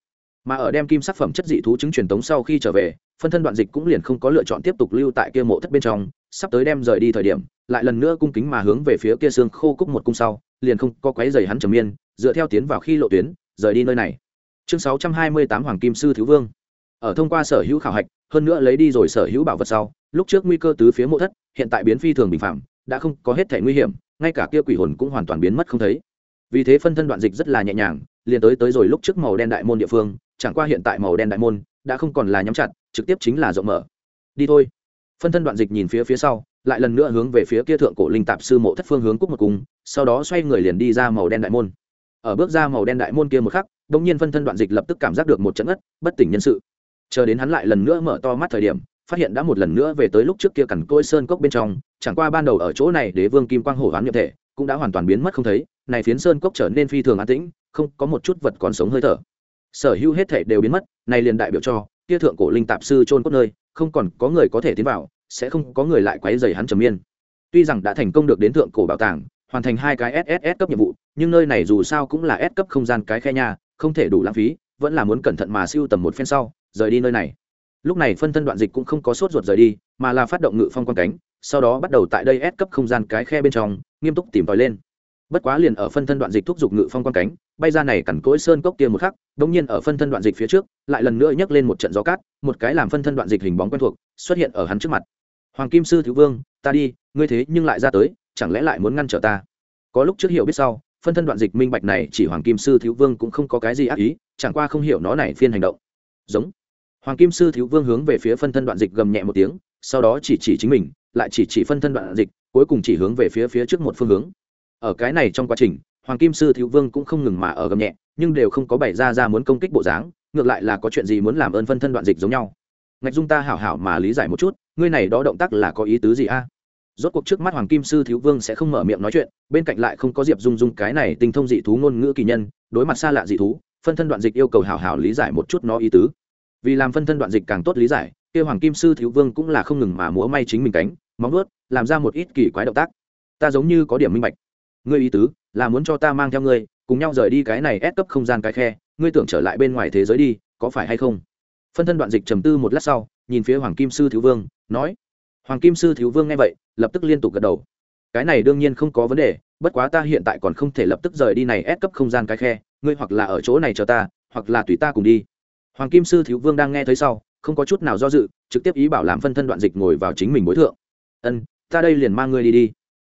Mà ở đem kim sắc phẩm chất dị thú chứng truyền tống sau khi trở về, phân thân đoạn dịch cũng liền không có lựa chọn tiếp tục lưu tại kia mộ thất bên trong, sắp tới đem rời đi thời điểm, lại lần nữa cung kính mà hướng về phía kia xương khô cúc một cung sau, liền không có quấy giày hắn trầm miên, dựa theo tiến vào khi lộ tuyến, rời đi nơi này. Chương sáu trăm hai mươi tám hoàng kim sư thiếu vương ở thông qua sở hữu khảo hạch, hơn nữa lấy đi rồi sở hữu bảo vật sau, lúc trước nguy cơ tứ phía mộ thất, hiện tại biến phi thường bình phạm đã không có hết thể nguy hiểm, ngay cả kia quỷ hồn cũng hoàn toàn biến mất không thấy. Vì thế phân thân đoạn dịch rất là nhẹ nhàng, liền tới tới rồi lúc trước màu đen đại môn địa phương, chẳng qua hiện tại màu đen đại môn đã không còn là nhắm chặt, trực tiếp chính là rộng mở. Đi thôi. Phân thân đoạn dịch nhìn phía phía sau, lại lần nữa hướng về phía kia thượng cổ linh tạp sư mộ thất phương hướng cúc một cung sau đó xoay người liền đi ra màu đen đại môn. Ở bước ra màu đen đại môn kia một khắc đ ỗ n g nhiên phân thân đoạn dịch lập tức cảm giác được một trận ất bất tỉnh nhân sự chờ đến hắn lại lần nữa mở to mắt thời điểm, phát hiện đã một lần nữa về tới lúc trước kia cằn côi sơn cốc bên trong, chẳng qua ban đầu ở chỗ này đế vương kim quang hổ hoán nhập thể, cũng đã hoàn toàn biến mất không thấy, này phiến sơn cốc trở nên phi thường an tĩnh, không có một chút vật còn sống hơi thở. Sở hữu hết thể đều biến mất, này liền đại biểu cho, kia thượng cổ linh tạp sư trôn cốt nơi, không còn có người có thể tiến vào, sẽ không có người lại quấy dày hắn trầm yên. Tuy rằng đã thành công được đến thượng cổ bảo tàng, hoàn thành hai cái sss cấp nhiệm vụ, nhưng nơi này dù sao cũng là s cấp không gian cái khe nhà, không thể đủ lãng phí, vẫn là muốn cẩn thận mà siêu tầm một phen sau rời đi nơi này. Lúc này phân thân đoạn dịch cũng không có sốt ruột rời đi, mà là phát động ngự phong quan cánh, sau đó bắt đầu tại đây ép cấp không gian cái khe bên trong, nghiêm túc tìm tòi lên. Bất quá liền ở phân thân đoạn dịch thúc giục ngự phong quan cánh, bay ra này cằn cỗi sơn cốc kia một khắc bỗng nhiên ở phân thân đoạn dịch phía trước, lại lần nữa nhấc lên một trận gió cát, một cái làm phân thân đoạn dịch hình bóng quen thuộc, xuất hiện ở hắn trước mặt. Hoàng kim sư thiếu vương, ta đi, ngươi thế nhưng lại ra tới, chẳng lẽ lại muốn ngăn trở ta? Có lúc trước hiểu biết sau, phân thân đoạn dịch minh bạch này chỉ hoàng kim sư thiếu vương cũng không có cái gì ác ý, chẳng qua không hiểu nó này phiên hành động. Giống hoàng kim sư thiếu vương hướng về phía phân thân đoạn dịch gầm nhẹ một tiếng, sau đó chỉ chỉ chính mình, lại chỉ chỉ phân thân đoạn dịch, cuối cùng chỉ hướng về phía phía trước một phương hướng. Ở cái này trong quá trình, hoàng kim sư thiếu vương cũng không ngừng mà ở gầm nhẹ, nhưng đều không có bày ra ra muốn công kích bộ dáng, ngược lại là có chuyện gì muốn làm ơn phân thân đoạn dịch giống nhau. Ngạch dung ta hảo hảo mà lý giải một chút, ngươi này đó động tác là có ý tứ gì a? Rốt cuộc trước mắt hoàng kim sư thiếu vương sẽ không mở miệng nói chuyện, bên cạnh lại không có diệp dung dung cái này tinh thông dị thú ngôn ngữ kỳ nhân, đối mặt xa lạ dị thú, phân thân đoạn dịch yêu cầu hảo hảo lý giải một chút nó ý tứ vì làm phân thân đoạn dịch càng tốt lý giải, kia hoàng kim sư thiếu vương cũng là không ngừng mà múa may chính mình cánh, móng vuốt, làm ra một ít kỳ quái động tác. Ta giống như có điểm minh bạch. Ngươi ý tứ là muốn cho ta mang theo ngươi, cùng nhau rời đi cái này ép cấp không gian cái khe, ngươi tưởng trở lại bên ngoài thế giới đi, có phải hay không? Phân thân đoạn dịch trầm tư một lát sau, nhìn phía hoàng kim sư thiếu vương, nói. Hoàng kim sư thiếu vương nghe vậy, lập tức liên tục gật đầu. Cái này đương nhiên không có vấn đề, bất quá ta hiện tại còn không thể lập tức rời đi này ép cấp không gian cái khe, ngươi hoặc là ở chỗ này chờ ta, hoặc là tùy ta cùng đi hoàng kim sư thiếu vương đang nghe thấy sau, không có chút nào do dự, trực tiếp ý bảo làm phân thân đoạn dịch ngồi vào chính mình bối thượng. Ân, ta đây liền mang ngươi đi đi.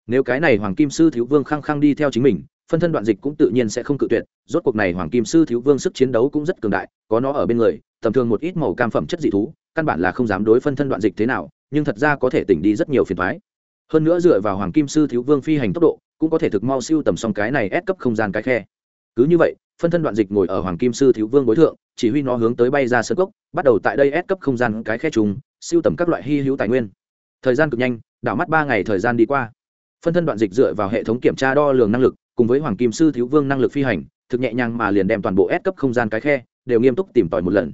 Nếu cái này hoàng kim sư thiếu vương khăng khăng đi theo chính mình, phân thân đoạn dịch cũng tự nhiên sẽ không cự tuyệt, rốt cuộc này hoàng kim sư thiếu vương sức chiến đấu cũng rất cường đại, có nó ở bên người, tầm thường một ít màu cam phẩm chất dị thú, căn bản là không dám đối phân thân đoạn dịch thế nào, nhưng thật ra có thể tỉnh đi rất nhiều phiền thoái hơn nữa dựa vào hoàng kim sư thiếu vương phi hành tốc độ, cũng có thể thực mau siêu tầm xong cái này ép cấp không gian cái khe. Cứ như vậy phân thân đoạn dịch ngồi ở hoàng kim sư thiếu vương đối thượng, chỉ huy nó hướng tới bay ra sơ cốc, bắt đầu tại đây ép cấp không gian cái khe trùng, siêu tầm các loại hy hữu tài nguyên. Thời gian cực nhanh, đảo mắt ba ngày thời gian đi qua. Phân thân đoạn dịch dựa vào hệ thống kiểm tra đo lường năng lực, cùng với hoàng kim sư thiếu vương năng lực phi hành, thực nhẹ nhàng mà liền đem toàn bộ ép cấp không gian cái khe đều nghiêm túc tìm tòi một lần.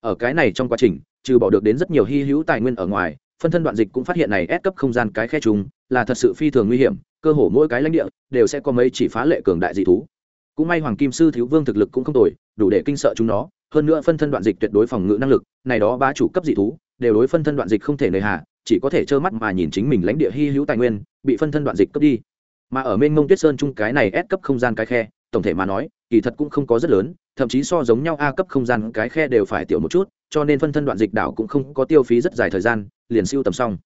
Ở cái này trong quá trình, trừ bỏ được đến rất nhiều hy hữu tài nguyên ở ngoài, phân thân đoạn dịch cũng phát hiện này ép cấp không gian cái khe trùng là thật sự phi thường nguy hiểm, cơ hồ mỗi cái lãnh địa đều sẽ có mấy chỉ phá lệ cường đại dị thú cũng may hoàng kim sư thiếu vương thực lực cũng không tồi, đủ để kinh sợ chúng nó. Hơn nữa phân thân đoạn dịch tuyệt đối phòng ngự năng lực, này đó ba chủ cấp dị thú, đều đối phân thân đoạn dịch không thể nơi hạ chỉ có thể trơ mắt mà nhìn chính mình lãnh địa hy hữu tài nguyên, bị phân thân đoạn dịch cấp đi. Mà ở mênh mông tuyết sơn chung cái này ép cấp không gian cái khe, tổng thể mà nói, kỳ thật cũng không có rất lớn, thậm chí so giống nhau a cấp không gian cái khe đều phải tiểu một chút, cho nên phân thân đoạn dịch đảo cũng không có tiêu phí rất dài thời gian, liền siêu tầm xong.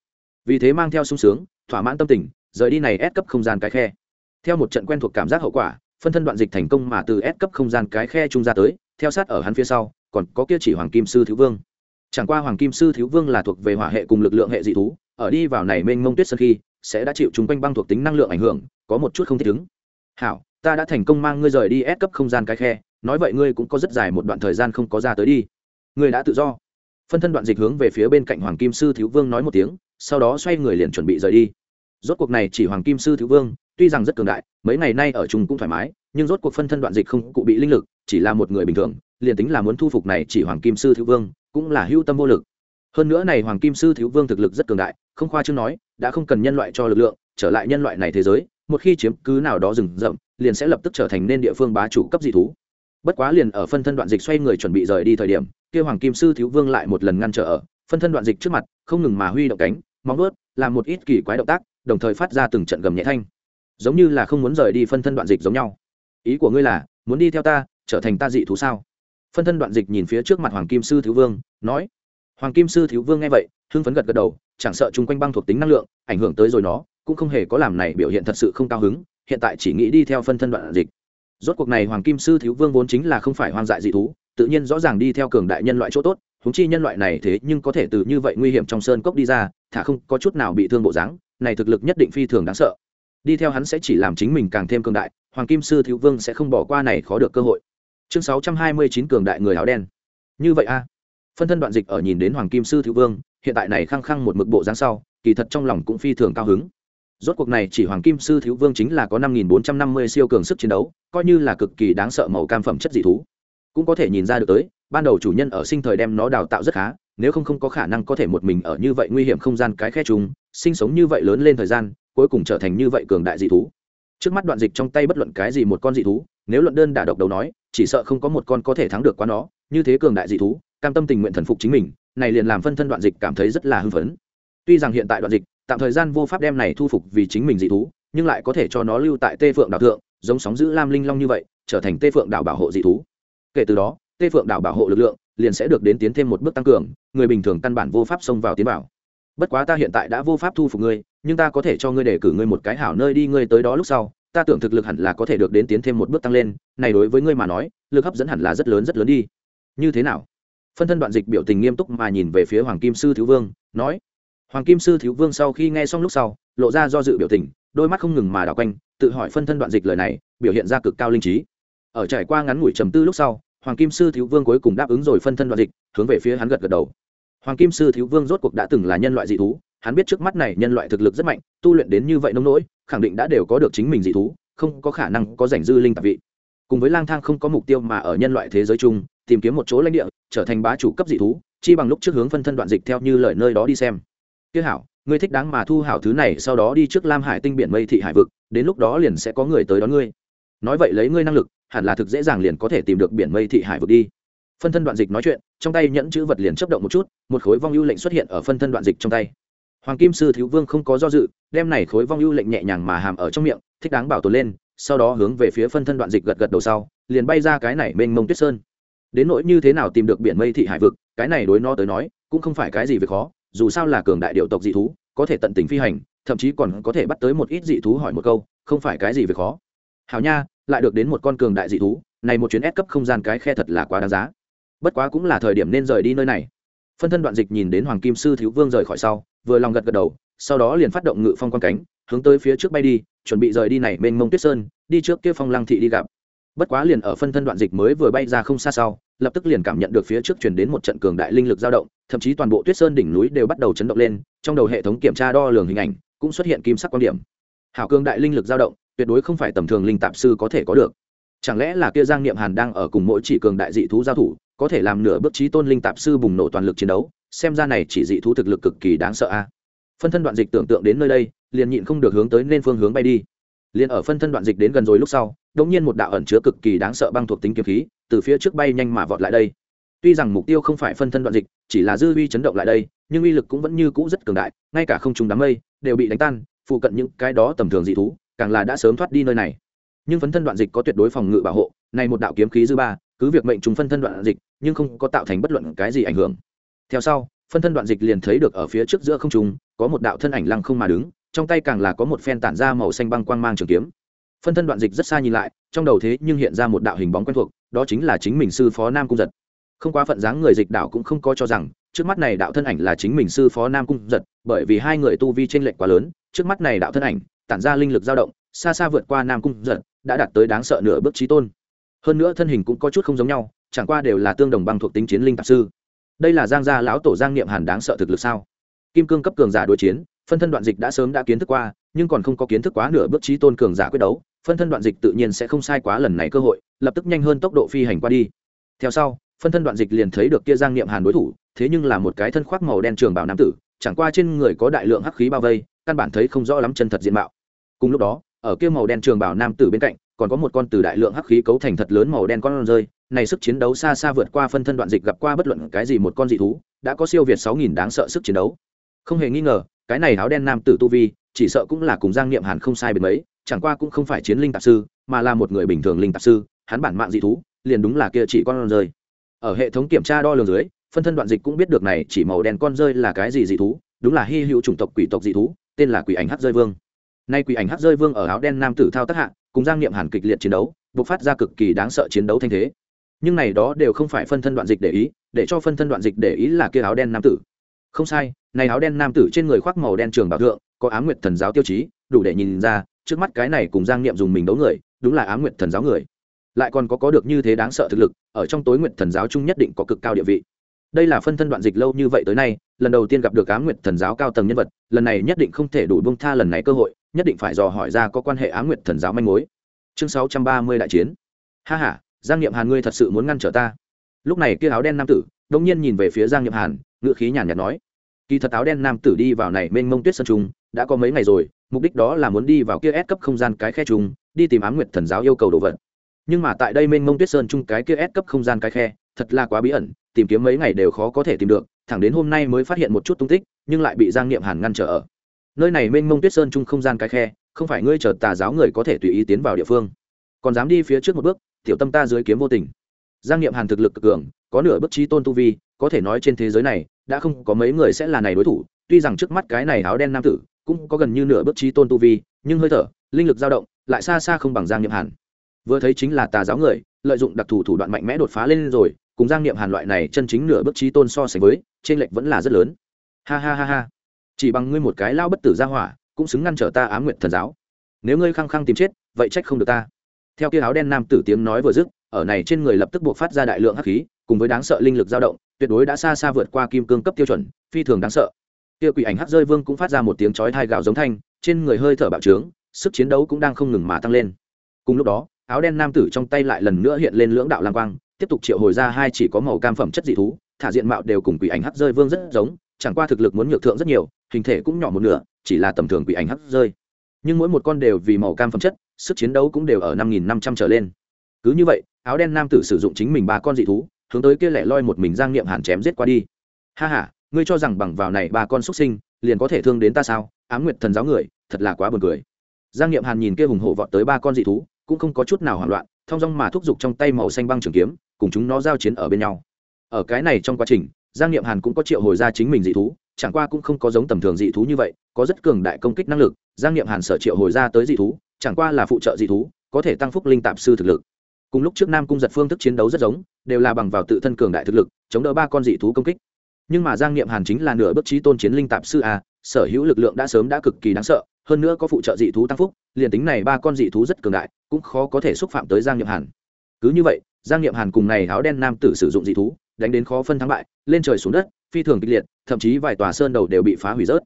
Vì thế mang theo sung sướng, thỏa mãn tâm tình, rời đi này ép cấp không gian cái khe. Theo một trận quen thuộc cảm giác hậu quả phân thân đoạn dịch thành công mà từ S cấp không gian cái khe trung ra tới, theo sát ở hắn phía sau, còn có kia chỉ hoàng kim sư thiếu vương. Chẳng qua hoàng kim sư thiếu vương là thuộc về hỏa hệ cùng lực lượng hệ dị thú, ở đi vào này mênh mông tuyết sơn khi, sẽ đã chịu chúng quanh băng thuộc tính năng lượng ảnh hưởng, có một chút không thích ứng. Hảo, ta đã thành công mang ngươi rời đi S cấp không gian cái khe, nói vậy ngươi cũng có rất dài một đoạn thời gian không có ra tới đi. Ngươi đã tự do. Phân thân đoạn dịch hướng về phía bên cạnh hoàng kim sư thiếu vương nói một tiếng, sau đó xoay người liền chuẩn bị rời đi. Rốt cuộc này chỉ hoàng kim sư thiếu vương tuy rằng rất cường đại, mấy ngày nay ở chung cũng thoải mái, nhưng rốt cuộc phân thân đoạn dịch không cụ bị linh lực, chỉ là một người bình thường, liền tính là muốn thu phục này chỉ hoàng kim sư thiếu vương, cũng là hưu tâm vô lực. Hơn nữa này hoàng kim sư thiếu vương thực lực rất cường đại, không khoa chương nói, đã không cần nhân loại cho lực lượng, trở lại nhân loại này thế giới, một khi chiếm cứ nào đó rừng rậm, liền sẽ lập tức trở thành nên địa phương bá chủ cấp dị thú. Bất quá liền ở phân thân đoạn dịch xoay người chuẩn bị rời đi thời điểm, kia hoàng kim sư thiếu vương lại một lần ngăn trở ở, phân thân đoạn dịch trước mặt, không ngừng mà huy động cánh, móng vuốt, làm một ít kỳ quái động tác, đồng thời phát ra từng trận gầm nhẹ thanh giống như là không muốn rời đi phân thân đoạn dịch giống nhau. Ý của ngươi là, muốn đi theo ta, trở thành ta dị thú sao? Phân thân đoạn dịch nhìn phía trước mặt hoàng kim sư thiếu vương, nói. Hoàng kim sư thiếu vương nghe vậy, hưng phấn gật gật đầu, chẳng sợ chung quanh băng thuộc tính năng lượng, ảnh hưởng tới rồi nó, cũng không hề có làm này biểu hiện thật sự không cao hứng, hiện tại chỉ nghĩ đi theo phân thân đoạn dịch. Rốt cuộc này hoàng kim sư thiếu vương vốn chính là không phải hoang dại dị thú, tự nhiên rõ ràng đi theo cường đại nhân loại chỗ tốt húng chi nhân loại này thế nhưng có thể từ như vậy nguy hiểm trong sơn cốc đi ra, thả không có chút nào bị thương bộ dáng, này thực lực nhất định phi thường đáng sợ đi theo hắn sẽ chỉ làm chính mình càng thêm cường đại, hoàng kim sư thiếu vương sẽ không bỏ qua này khó được cơ hội. Chương sáu trăm hai mươi chín cường đại người áo đen. Như vậy a. Phân thân đoạn dịch ở nhìn đến hoàng kim sư thiếu vương, hiện tại này khăng khăng một mực bộ dáng sau, kỳ thật trong lòng cũng phi thường cao hứng. Rốt cuộc này chỉ hoàng kim sư thiếu vương chính là có năm nghìn bốn trăm năm mươi siêu cường sức chiến đấu, coi như là cực kỳ đáng sợ màu cam phẩm chất dị thú. Cũng có thể nhìn ra được tới, ban đầu chủ nhân ở sinh thời đem nó đào tạo rất khá, nếu không không có khả năng có thể một mình ở như vậy nguy hiểm không gian cái khe chúng sinh sống như vậy lớn lên thời gian cuối cùng trở thành như vậy cường đại dị thú. Trước mắt đoạn dịch trong tay bất luận cái gì một con dị thú, nếu luận đơn đả độc đầu nói, chỉ sợ không có một con có thể thắng được quá nó, như thế cường đại dị thú, cam tâm tình nguyện thần phục chính mình, này liền làm phân thân đoạn dịch cảm thấy rất là hưng phấn. Tuy rằng hiện tại đoạn dịch, tạm thời gian vô pháp đem này thu phục vì chính mình dị thú, nhưng lại có thể cho nó lưu tại tê phượng đảo thượng, giống sóng giữ lam linh long như vậy, trở thành tê phượng đảo bảo hộ dị thú. Kể từ đó, tê phượng đảo bảo hộ lực lượng liền sẽ được đến tiến thêm một bước tăng cường, người bình thường căn bản vô pháp xông vào tiến bảo bất quá ta hiện tại đã vô pháp thu phục ngươi nhưng ta có thể cho ngươi để cử ngươi một cái hảo nơi đi ngươi tới đó lúc sau, ta tưởng thực lực hẳn là có thể được đến tiến thêm một bước tăng lên, này đối với ngươi mà nói, lực hấp dẫn hẳn là rất lớn rất lớn đi. Như thế nào? Phân thân đoạn dịch biểu tình nghiêm túc mà nhìn về phía hoàng kim sư thiếu vương, nói. Hoàng kim sư thiếu vương sau khi nghe xong lúc sau, lộ ra do dự biểu tình, đôi mắt không ngừng mà đảo quanh, tự hỏi phân thân đoạn dịch lời này, biểu hiện ra cực cao linh trí. Ở trải qua ngắn ngủi trầm tư lúc sau, hoàng kim sư thiếu vương cuối cùng đáp ứng rồi phân thân đoạn dịch, hướng về phía hắn gật gật đầu. Hoàng kim sư thiếu vương rốt cuộc đã từng là nhân loại dị thú hắn biết trước mắt này nhân loại thực lực rất mạnh, tu luyện đến như vậy nông nỗi, khẳng định đã đều có được chính mình dị thú, không có khả năng có rảnh dư linh tạp vị. Cùng với lang thang không có mục tiêu mà ở nhân loại thế giới chung, tìm kiếm một chỗ lãnh địa, trở thành bá chủ cấp dị thú, chi bằng lúc trước hướng phân thân đoạn dịch theo như lời nơi đó đi xem. Tiếc hảo, ngươi thích đáng mà thu hảo thứ này, sau đó đi trước lam hải tinh biển mây thị hải vực, đến lúc đó liền sẽ có người tới đón ngươi. Nói vậy lấy ngươi năng lực, hẳn là thực dễ dàng liền có thể tìm được biển mây thị hải vực đi. Phân thân đoạn dịch nói chuyện, trong tay nhẫn chữ vật liền chấp động một chút, một khối vong ưu lệnh xuất hiện ở phân thân đoạn dịch trong tay hoàng kim sư thiếu vương không có do dự, đem này khối vong ưu lệnh nhẹ nhàng mà hàm ở trong miệng, thích đáng bảo tồn lên, sau đó hướng về phía phân thân đoạn dịch gật gật đầu sau, liền bay ra cái này mênh mông tuyết sơn. Đến nỗi như thế nào tìm được biển mây thị hải vực, cái này đối nó tới nói, cũng không phải cái gì việc khó, dù sao là cường đại điệu tộc dị thú, có thể tận tình phi hành, thậm chí còn có thể bắt tới một ít dị thú hỏi một câu, không phải cái gì việc khó. Hảo nha, lại được đến một con cường đại dị thú, này một chuyến ép cấp không gian cái khe thật là quá đáng giá. Bất quá cũng là thời điểm nên rời đi nơi này phân thân đoạn dịch nhìn đến hoàng kim sư thiếu vương rời khỏi sau, vừa lòng gật gật đầu, sau đó liền phát động ngự phong quan cánh, hướng tới phía trước bay đi, chuẩn bị rời đi này mênh mông tuyết sơn, đi trước kia phong lăng thị đi gặp. Bất quá liền ở phân thân đoạn dịch mới vừa bay ra không xa sau, lập tức liền cảm nhận được phía trước chuyển đến một trận cường đại linh lực dao động, thậm chí toàn bộ tuyết sơn đỉnh núi đều bắt đầu chấn động lên, trong đầu hệ thống kiểm tra đo lường hình ảnh, cũng xuất hiện kim sắc quan điểm. Hảo cường đại linh lực dao động, tuyệt đối không phải tầm thường linh tạp sư có thể có được. Chẳng lẽ là kia giang niệm hàn đang ở cùng mỗi chỉ cường đại dị thú giao thủ có thể làm nửa bước trí tôn linh tạp sư bùng nổ toàn lực chiến đấu, xem ra này chỉ dị thú thực lực cực kỳ đáng sợ a. Phân thân đoạn dịch tưởng tượng đến nơi đây, liền nhịn không được hướng tới nên phương hướng bay đi. Liền ở phân thân đoạn dịch đến gần rồi lúc sau, đột nhiên một đạo ẩn chứa cực kỳ đáng sợ băng thuộc tính kiếm khí, từ phía trước bay nhanh mà vọt lại đây. Tuy rằng mục tiêu không phải phân thân đoạn dịch, chỉ là dư uy chấn động lại đây, nhưng uy lực cũng vẫn như cũ rất cường đại, ngay cả không trùng đám mây đều bị đánh tan, phụ cận những cái đó tầm thường dị thú, càng là đã sớm thoát đi nơi này. Nhưng phân thân đoạn dịch có tuyệt đối phòng ngự bảo hộ, này một đạo kiếm khí dư ba cứ việc mệnh trùng phân thân đoạn dịch, nhưng không có tạo thành bất luận cái gì ảnh hưởng. Theo sau, phân thân đoạn dịch liền thấy được ở phía trước giữa không trùng có một đạo thân ảnh lăng không mà đứng, trong tay càng là có một phen tản ra màu xanh băng quang mang trường kiếm. Phân thân đoạn dịch rất xa nhìn lại, trong đầu thế nhưng hiện ra một đạo hình bóng quen thuộc, đó chính là chính mình sư phó nam cung giật. Không quá phận dáng người dịch đạo cũng không có cho rằng, trước mắt này đạo thân ảnh là chính mình sư phó nam cung giật, bởi vì hai người tu vi t r ê n lệch quá lớn, trước mắt này đạo thân ảnh, tản ra linh lực dao động, xa xa vượt qua nam cung giật, đã đạt tới đáng sợ nửa bước trí tôn hơn nữa thân hình cũng có chút không giống nhau, chẳng qua đều là tương đồng bằng thuộc tính chiến linh tạp sư. Đây là giang gia lão tổ giang niệm hàn đáng sợ thực lực sao? Kim cương cấp cường giả đối chiến, phân thân đoạn dịch đã sớm đã kiến thức qua, nhưng còn không có kiến thức quá nửa bước trí tôn cường giả quyết đấu, phân thân đoạn dịch tự nhiên sẽ không sai quá lần này cơ hội, lập tức nhanh hơn tốc độ phi hành qua đi. Theo sau, phân thân đoạn dịch liền thấy được kia giang niệm hàn đối thủ, thế nhưng là một cái thân khoác màu đen trường bảo nam tử, chẳng qua trên người có đại lượng hắc khí bao vây, căn bản thấy không rõ lắm chân thật diện mạo. Cùng lúc đó, ở kia màu đen trường bảo nam tử bên cạnh còn có một con từ đại lượng hắc khí cấu thành thật lớn màu đen con rơi, này sức chiến đấu xa xa vượt qua phân thân đoạn dịch gặp qua bất luận cái gì một con dị thú, đã có siêu việt sáu nghìn đáng sợ sức chiến đấu. Không hề nghi ngờ, cái này áo đen nam tử tu vi, chỉ sợ cũng là cùng giang niệm hàn không sai biệt mấy, chẳng qua cũng không phải chiến linh tạp sư, mà là một người bình thường linh tạp sư, hắn bản mạng dị thú, liền đúng là kia chỉ con rơi. Ở hệ thống kiểm tra đo lường dưới, phân thân đoạn dịch cũng biết được này chỉ màu đen con rơi là cái gì dị thú, đúng là hy hữu chủng tộc quỷ tộc dị thú, tên là quỷ ảnh hắc rơi vương. Nay quỷ ảnh hắc rơi vương ở áo đen nam tử thao tác hạ cùng giang niệm hàn kịch liệt chiến đấu buộc phát ra cực kỳ đáng sợ chiến đấu thanh thế. Nhưng này đó đều không phải phân thân đoạn dịch để ý, để cho phân thân đoạn dịch để ý là kia áo đen nam tử. Không sai, này áo đen nam tử trên người khoác màu đen trường bảo thượng, có ám nguyệt thần giáo tiêu chí, đủ để nhìn ra, trước mắt cái này cùng giang niệm dùng mình đấu người, đúng là ám nguyệt thần giáo người. Lại còn có có được như thế đáng sợ thực lực, ở trong tối nguyệt thần giáo chung nhất định có cực cao địa vị. Đây là phân thân đoạn dịch lâu như vậy tới nay, lần đầu tiên gặp được ám nguyệt thần giáo cao tầng nhân vật, lần này nhất định không thể đủ bông tha lần này cơ hội nhất định phải dò hỏi ra có quan hệ ám nguyệt thần giáo manh mối. Chương sáu trăm ba mươi đại chiến. Ha h a giang n i ệ m hàn ngươi thật sự muốn ngăn trở ta. Lúc này kia áo đen nam tử, đông nhiên nhìn về phía giang n i ệ m hàn ngự khí nhàn nhạt nói, kỳ thật áo đen nam tử đi vào này mênh mông tuyết sơn trung đã có mấy ngày rồi, mục đích đó là muốn đi vào kia ép cấp không gian cái khe trung đi tìm ám nguyệt thần giáo yêu cầu đồ vật. Nhưng mà tại đây mênh mông tuyết sơn Trung cái kia ép cấp không gian cái khe, thật là quá bí ẩn, tìm kiếm mấy ngày đều khó có thể tìm được, thẳng đến hôm nay mới phát hiện một chút tung tích, nhưng lại bị giang niệm hàn ngăn trở ở nơi này mênh mông tuyết sơn chung không gian cái khe, không phải ngươi chờ tà giáo người có thể tùy ý tiến vào địa phương. Còn dám đi phía trước một bước, tiểu tâm ta dưới kiếm vô tình. Giang niệm hàn thực lực cực cường, có nửa bước trí tôn tu vi, có thể nói trên thế giới này, đã không có mấy người sẽ là này đối thủ. Tuy rằng trước mắt cái này áo đen nam tử, cũng có gần như nửa bước trí tôn tu vi, nhưng hơi thở, linh lực dao động, lại xa xa không bằng giang niệm hàn. Vừa thấy chính là tà giáo người, lợi dụng đặc thù thủ đoạn mạnh mẽ đột phá lên rồi, cùng giang niệm hàn loại này chân chính nửa bước trí tôn so sánh với trên lệch vẫn là rất lớn. Ha ha ha ha chỉ bằng ngươi một cái lao bất tử ra hỏa, cũng xứng ngăn trở ta ám nguyện thần giáo. Nếu ngươi khăng khăng tìm chết, vậy trách không được ta. Theo kia áo đen nam tử tiếng nói vừa dứt, ở này trên người lập tức buộc phát ra đại lượng hắc khí, cùng với đáng sợ linh lực dao động, tuyệt đối đã xa xa vượt qua kim cương cấp tiêu chuẩn, phi thường đáng sợ. Kia quỷ ảnh hắc rơi vương cũng phát ra một tiếng chói thai gạo giống thanh, trên người hơi thở bạo trướng, sức chiến đấu cũng đang không ngừng mà tăng lên. Cùng lúc đó, áo đen nam tử trong tay lại lần nữa hiện lên lưỡng đạo lam quang, tiếp tục triệu hồi ra hai chỉ có màu cam phẩm chất dị thú, thả diện mạo đều cùng quỷ ảnh hắc rơi vương rất giống chẳng qua thực lực muốn nhược thượng rất nhiều, hình thể cũng nhỏ một nửa, chỉ là tầm thường quỷ ảnh hắc rơi. Nhưng mỗi một con đều vì màu cam phẩm chất, sức chiến đấu cũng đều ở năm nghìn năm trăm trở lên. Cứ như vậy, áo đen nam tử sử dụng chính mình ba con dị thú, hướng tới kia lẻ loi một mình giang niệm hàn chém giết qua đi. Ha h a ngươi cho rằng bằng vào này ba con xuất sinh, liền có thể thương đến ta sao? Ám nguyệt thần giáo người, thật là quá buồn cười. Giang niệm hàn nhìn kia hùng hổ vọt tới ba con dị thú, cũng không có chút nào hoảng loạn thong dong mà thúc giục trong tay màu xanh băng trường kiếm, cùng chúng nó giao chiến ở bên nhau. Ở cái này trong quá trình giang niệm hàn cũng có triệu hồi ra chính mình dị thú, chẳng qua cũng không có giống tầm thường dị thú như vậy, có rất cường đại công kích năng lực, giang niệm hàn sở triệu hồi ra tới dị thú, chẳng qua là phụ trợ dị thú, có thể tăng phúc linh tạp sư thực lực. Cùng lúc trước nam cung giật phương thức chiến đấu rất giống, đều là bằng vào tự thân cường đại thực lực, chống đỡ ba con dị thú công kích. Nhưng mà giang niệm hàn chính là nửa bước trí tôn chiến linh tạp sư a, sở hữu lực lượng đã sớm đã cực kỳ đáng sợ, hơn nữa có phụ trợ dị thú tăng phúc, liền tính này ba con dị thú rất cường đại, cũng khó có thể xúc phạm tới giang niệm hàn. Cứ như vậy, giang niệm hàn cùng này áo đen nam tử sử dụng dị thú đánh đến khó phân thắng bại, lên trời xuống đất, phi thường kịch liệt, thậm chí vài tòa sơn đầu đều bị phá hủy rớt.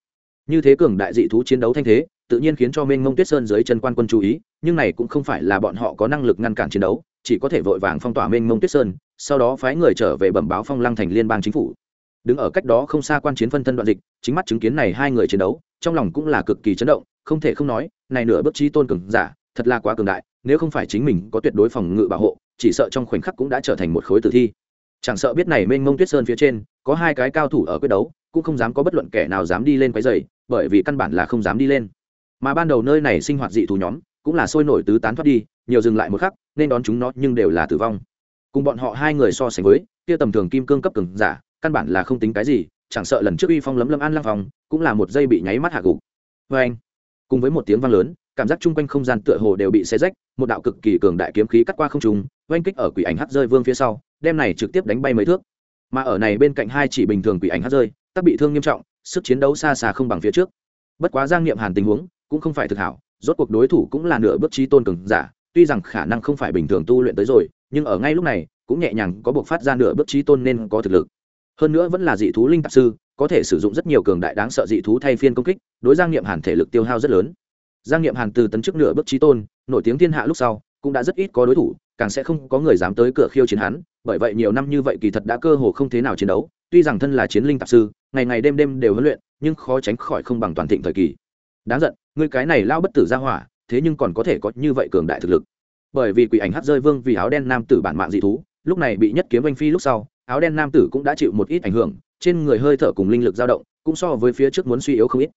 Như thế cường đại dị thú chiến đấu thanh thế, tự nhiên khiến cho mênh mông tuyết sơn dưới chân quan quân chú ý, nhưng này cũng không phải là bọn họ có năng lực ngăn cản chiến đấu, chỉ có thể vội vàng phong tỏa mênh mông tuyết sơn, sau đó phái người trở về bẩm báo phong lăng thành liên bang chính phủ. Đứng ở cách đó không xa quan chiến phân thân đoạn dịch, chính mắt chứng kiến này hai người chiến đấu, trong lòng cũng là cực kỳ chấn động, không thể không nói, này nửa bước chi tôn cường giả, thật là quá cường đại, nếu không phải chính mình có tuyệt đối phòng ngự bảo hộ, chỉ sợ trong khoảnh khắc cũng đã trở thành một khối tử thi chẳng sợ biết này mênh mông tuyết sơn phía trên, có hai cái cao thủ ở quyết đấu, cũng không dám có bất luận kẻ nào dám đi lên quấy dày bởi vì căn bản là không dám đi lên. Mà ban đầu nơi này sinh hoạt dị thú nhóm, cũng là sôi nổi tứ tán thoát đi, nhiều dừng lại một khắc, nên đón chúng nó nhưng đều là tử vong. Cùng bọn họ hai người so sánh với, kia tầm thường kim cương cấp cường giả, căn bản là không tính cái gì, chẳng sợ lần trước uy phong lấm lâm an lang phòng, cũng là một giây bị nháy mắt hạ gục. Vê anh, cùng với một tiếng vang lớn, cảm giác chung quanh không gian tựa hồ đều bị xé rách, một đạo cực kỳ cường đại kiếm khí cắt qua không trung, oanh kích ở quỷ ảnh hắt rơi vương phía sau đem này trực tiếp đánh bay mấy thước. Mà ở này bên cạnh hai chỉ bình thường quỷ ảnh hát rơi tác bị thương nghiêm trọng, sức chiến đấu xa xa không bằng phía trước. Bất quá giang niệm hàn tình huống cũng không phải thực hảo, rốt cuộc đối thủ cũng là nửa bước trí tôn cường giả, tuy rằng khả năng không phải bình thường tu luyện tới rồi, nhưng ở ngay lúc này, cũng nhẹ nhàng có buộc phát ra nửa bước trí tôn nên có thực lực. Hơn nữa vẫn là dị thú linh tạp sư, có thể sử dụng rất nhiều cường đại đáng sợ dị thú thay phiên công kích, đối giang niệm hàn thể lực tiêu hao rất lớn. Giang niệm hàn từ tấn chức nửa bước trí tôn, nổi tiếng thiên hạ lúc sau, cũng đã rất ít có đối thủ càng sẽ không có người dám tới cửa khiêu chiến hắn, bởi vậy nhiều năm như vậy kỳ thật đã cơ hồ không thế nào chiến đấu, tuy rằng thân là chiến linh tạp sư, ngày ngày đêm đêm đều huấn luyện, nhưng khó tránh khỏi không bằng toàn thịnh thời kỳ. Đáng giận, người cái này lao bất tử ra hỏa, thế nhưng còn có thể có như vậy cường đại thực lực. Bởi vì quỷ ảnh hát rơi vương vì áo đen nam tử bản mạng dị thú, lúc này bị nhất kiếm oanh phi lúc sau, áo đen nam tử cũng đã chịu một ít ảnh hưởng, trên người hơi thở cùng linh lực dao động, cũng so với phía trước muốn suy yếu không ít.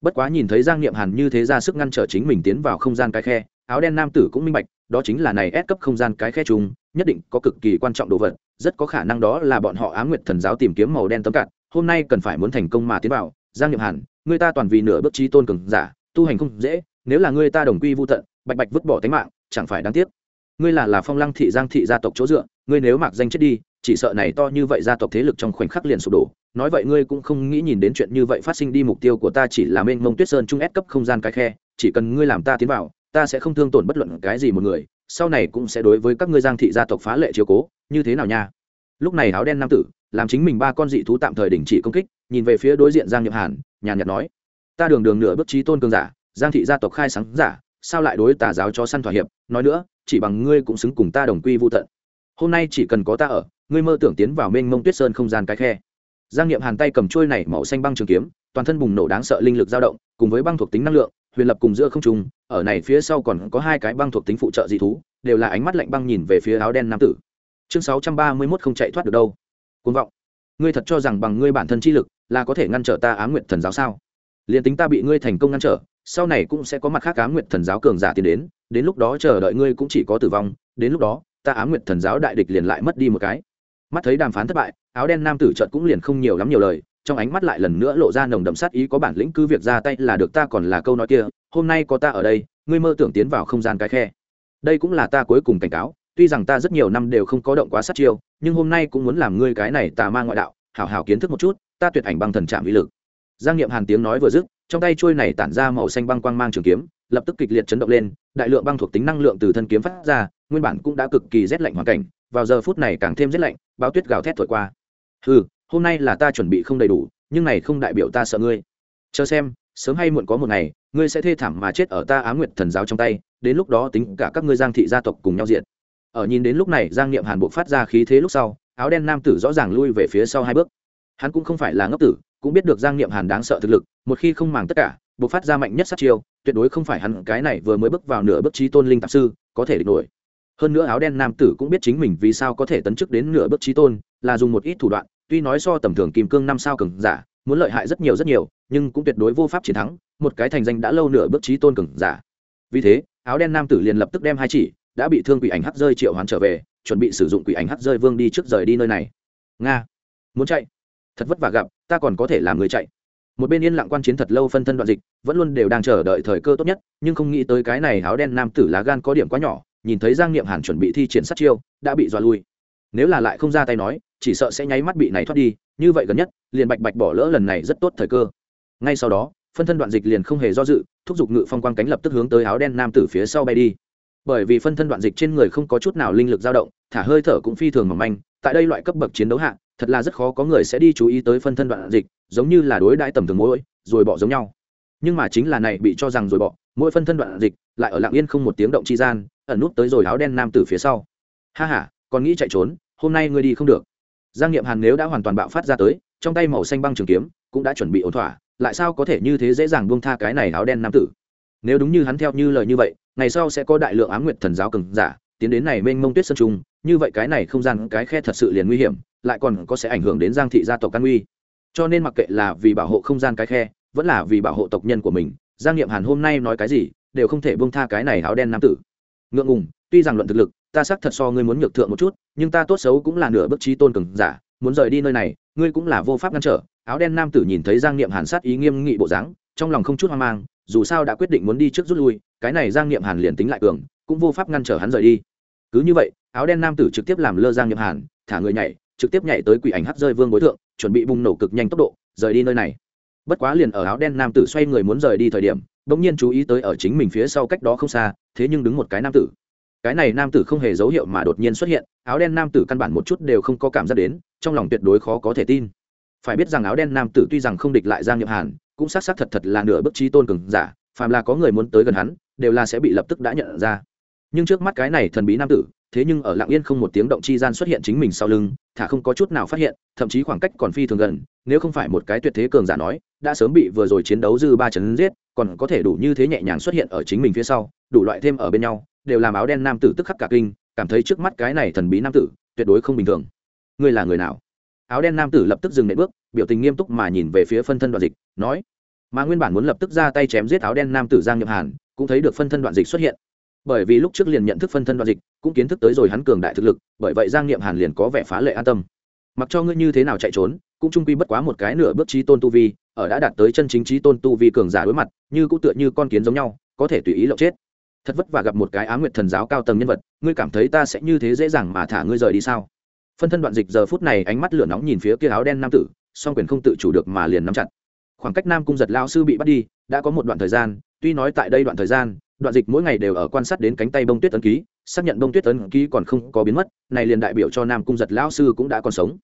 Bất quá nhìn thấy giang niệm hàn như thế ra sức ngăn trở chính mình tiến vào không gian cái khe, áo đen nam tử cũng minh bạch đó chính là này ép cấp không gian cái khe trùng nhất định có cực kỳ quan trọng đồ vật, rất có khả năng đó là bọn họ ám nguyệt thần giáo tìm kiếm màu đen tấm cạn, hôm nay cần phải muốn thành công mà tiến vào. Giang niệm hàn, người ta toàn vì nửa bước chí tôn cường giả, tu hành không dễ, nếu là người ta đồng quy vu tận, bạch bạch vứt bỏ tính mạng, chẳng phải đáng tiếc. Ngươi là là phong lăng thị giang thị gia tộc chỗ dựa, ngươi nếu mặc danh chết đi, chỉ sợ này to như vậy gia tộc thế lực trong khoảnh khắc liền sụp đổ. Nói vậy ngươi cũng không nghĩ nhìn đến chuyện như vậy phát sinh đi, mục tiêu của ta chỉ là mênh mông tuyết sơn trung ép cấp không gian cái khe, chỉ cần ngươi làm ta tiến vào ta sẽ không thương tổn bất luận cái gì một người, sau này cũng sẽ đối với các ngươi giang thị gia tộc phá lệ chiếu cố, như thế nào nha? Lúc này áo đen nam tử, làm chính mình ba con dị thú tạm thời đình chỉ công kích, nhìn về phía đối diện giang nhậm hàn, nhàn nhạt nói, ta đường đường nửa bước trí tôn cường giả, giang thị gia tộc khai sáng giả, sao lại đối tà giáo cho săn thỏa hiệp? Nói nữa, chỉ bằng ngươi cũng xứng cùng ta đồng quy vô tận. Hôm nay chỉ cần có ta ở, ngươi mơ tưởng tiến vào mênh mông tuyết sơn không gian cái khe. Giang nghiệm hàn tay cầm trôi này màu xanh băng trường kiếm, toàn thân bùng nổ đáng sợ linh lực dao động, cùng với băng thuộc tính năng lượng huyền lập cùng giữa không trung, ở này phía sau còn có hai cái băng thuộc tính phụ trợ dị thú, đều là ánh mắt lạnh băng nhìn về phía áo đen nam tử. Chương sáu trăm ba mươi mốt không chạy thoát được đâu. Côn vọng. Ngươi thật cho rằng bằng ngươi bản thân chi lực là có thể ngăn trở ta á nguyện thần giáo sao? Liền tính ta bị ngươi thành công ngăn trở, sau này cũng sẽ có mặt khác á nguyện thần giáo cường giả tiến đến đến lúc đó chờ đợi ngươi cũng chỉ có tử vong, đến lúc đó, ta á nguyện thần giáo đại địch liền lại mất đi một cái. Mắt thấy đàm phán thất bại, áo đen nam tử trợt cũng liền không nhiều lắm nhiều lời trong ánh mắt lại lần nữa lộ ra nồng đậm sát ý, có bản lĩnh cứ việc ra tay là được, ta còn là câu nói kia, hôm nay có ta ở đây, ngươi mơ tưởng tiến vào không gian cái khe. Đây cũng là ta cuối cùng cảnh cáo, tuy rằng ta rất nhiều năm đều không có động quá sát chiêu, nhưng hôm nay cũng muốn làm ngươi cái này tà ma ngoại đạo, hảo hảo kiến thức một chút, ta tuyệt ảnh băng thần trạm uy lực. Giang nghiệm hàn tiếng nói vừa dứt, trong tay trôi này tản ra màu xanh băng quang mang trường kiếm, lập tức kịch liệt chấn động lên, đại lượng băng thuộc tính năng lượng từ thân kiếm phát ra, nguyên bản cũng đã cực kỳ rét lạnh hoàn cảnh, vào giờ phút này càng thêm rét lạnh bao tuyết gào thét thổi qua. Ừ hôm nay là ta chuẩn bị không đầy đủ, nhưng này không đại biểu ta sợ ngươi. Chờ xem, sớm hay muộn có một ngày, ngươi sẽ thê thảm mà chết ở ta á nguyệt thần giáo trong tay, đến lúc đó tính cả các ngươi giang thị gia tộc cùng nhau diện. Ở nhìn đến lúc này, giang niệm hàn buộc phát ra khí thế lúc sau, áo đen nam tử rõ ràng lui về phía sau hai bước. Hắn cũng không phải là ngốc tử, cũng biết được giang niệm hàn đáng sợ thực lực, một khi không màng tất cả, buộc phát ra mạnh nhất sát chiêu, tuyệt đối không phải hắn, cái này vừa mới bước vào nửa bước trí tôn linh tạp sư, có thể địch nổi. Hơn nữa áo đen nam tử cũng biết chính mình vì sao có thể tấn chức đến nửa bước trí tôn, là dùng một ít thủ đoạn tuy nói so tầm thường kim cương năm sao cường giả, muốn lợi hại rất nhiều rất nhiều, nhưng cũng tuyệt đối vô pháp chiến thắng, một cái thành danh đã lâu nửa bước trí tôn cường giả. Vì thế, áo đen nam tử liền lập tức đem hai chỉ, đã bị thương quỷ ảnh hắt rơi triệu hoán trở về, chuẩn bị sử dụng quỷ ảnh hắt rơi vương đi trước rời đi nơi này. Nga, muốn chạy? Thật vất vả gặp, ta còn có thể làm người chạy. Một bên yên lặng quan chiến thật lâu phân thân đoạn dịch, vẫn luôn đều đang chờ đợi thời cơ tốt nhất, nhưng không nghĩ tới cái này áo đen nam tử lá gan có điểm quá nhỏ, nhìn thấy giang niệm hàn chuẩn bị thi triển sát chiêu, đã bị dọa lui. Nếu là lại không ra tay nói chỉ sợ sẽ nháy mắt bị này thoát đi, như vậy gần nhất, liền bạch bạch bỏ lỡ lần này rất tốt thời cơ. Ngay sau đó, phân thân đoạn dịch liền không hề do dự, thúc giục ngự phong quang cánh lập tức hướng tới áo đen nam tử phía sau bay đi. Bởi vì phân thân đoạn dịch trên người không có chút nào linh lực dao động, thả hơi thở cũng phi thường mỏng manh, tại đây loại cấp bậc chiến đấu hạ, thật là rất khó có người sẽ đi chú ý tới phân thân đoạn dịch, giống như là đối đãi tầm thường mỗi, rồi bỏ giống nhau. Nhưng mà chính là này bị cho rằng rồi bỏ, mỗi phân thân đoạn dịch lại ở lặng yên không một tiếng động chi gian, ẩn nút tới rồi áo đen nam tử phía sau. Ha ha, còn nghĩ chạy trốn, hôm nay ngươi đi không được giang nghiệm hàn nếu đã hoàn toàn bạo phát ra tới, trong tay màu xanh băng trường kiếm cũng đã chuẩn bị ổn thỏa, lại sao có thể như thế dễ dàng buông tha cái này áo đen nam tử? Nếu đúng như hắn theo như lời như vậy, ngày sau sẽ có đại lượng ám nguyệt thần giáo cường giả tiến đến này mênh mông tuyết sơn trung, như vậy cái này không gian, cái khe thật sự liền nguy hiểm, lại còn có sẽ ảnh hưởng đến giang thị gia tộc căn uy cho nên mặc kệ là vì bảo hộ không gian cái khe, vẫn là vì bảo hộ tộc nhân của mình, giang nghiệm hàn hôm nay nói cái gì, đều không thể buông tha cái này áo đen nam tử. Ngượng ngùng tuy rằng luận thực lực, ta xác thật so ngươi muốn nhược thượng một chút, nhưng ta tốt xấu cũng là nửa bước trí tôn cường giả, muốn rời đi nơi này, ngươi cũng là vô pháp ngăn trở. Áo đen nam tử nhìn thấy giang niệm hàn sát ý nghiêm nghị bộ dáng, trong lòng không chút hoang mang, dù sao đã quyết định muốn đi trước rút lui, cái này giang niệm hàn liền tính lại cường, cũng vô pháp ngăn trở hắn rời đi. Cứ như vậy, áo đen nam tử trực tiếp làm lơ giang niệm hàn, thả người nhảy, trực tiếp nhảy tới quỷ ảnh hắt rơi vương bối thượng, chuẩn bị bùng nổ cực nhanh tốc độ, rời đi nơi này. Bất quá liền ở áo đen nam tử xoay người muốn rời đi thời điểm, bỗng nhiên chú ý tới ở chính mình phía sau cách đó không xa, thế nhưng đứng một cái nam tử cái này nam tử không hề dấu hiệu mà đột nhiên xuất hiện, áo đen nam tử căn bản một chút đều không có cảm giác đến, trong lòng tuyệt đối khó có thể tin. Phải biết rằng áo đen nam tử tuy rằng không địch lại giang nhậm hàn, cũng xác xác thật thật là nửa bức trí tôn cường giả, phàm là có người muốn tới gần hắn, đều là sẽ bị lập tức đã nhận ra. Nhưng trước mắt cái này thần bí nam tử, thế nhưng ở lặng yên không một tiếng động chi gian xuất hiện chính mình sau lưng, thả không có chút nào phát hiện, thậm chí khoảng cách còn phi thường gần, nếu không phải một cái tuyệt thế cường giả nói, đã sớm bị vừa rồi chiến đấu dư ba chấn giết, còn có thể đủ như thế nhẹ nhàng xuất hiện ở chính mình phía sau, đủ loại thêm ở bên nhau đều làm áo đen nam tử tức khắc cả kinh, cảm thấy trước mắt cái này thần bí nam tử tuyệt đối không bình thường. Ngươi là người nào? Áo đen nam tử lập tức dừng nệm bước, biểu tình nghiêm túc mà nhìn về phía phân thân đoạn dịch, nói, mà nguyên bản muốn lập tức ra tay chém giết áo đen nam tử giang nhậm hàn, cũng thấy được phân thân đoạn dịch xuất hiện. Bởi vì lúc trước liền nhận thức phân thân đoạn dịch, cũng kiến thức tới rồi hắn cường đại thực lực, bởi vậy giang niệm hàn liền có vẻ phá lệ an tâm. Mặc cho ngươi như thế nào chạy trốn, cũng trung quy bất quá một cái nửa bước trí tôn tu vi, ở đã đạt tới chân chính trí tôn tu vi cường giả đối mặt, như cũng tựa như con kiến giống nhau, có thể tùy ý lộng chết thật vất vả gặp một cái á nguyệt thần giáo cao tầng nhân vật, ngươi cảm thấy ta sẽ như thế dễ dàng mà thả ngươi rời đi sao? Phân thân đoạn dịch giờ phút này ánh mắt lửa nóng nhìn phía kia áo đen nam tử, song quyền không tự chủ được mà liền nắm chặt. Khoảng cách nam cung giật lao sư bị bắt đi, đã có một đoạn thời gian, tuy nói tại đây đoạn thời gian, đoạn dịch mỗi ngày đều ở quan sát đến cánh tay bông tuyết ấn ký, xác nhận bông tuyết ấn ký còn không có biến mất, này liền đại biểu cho nam cung giật lao sư cũng đã còn sống.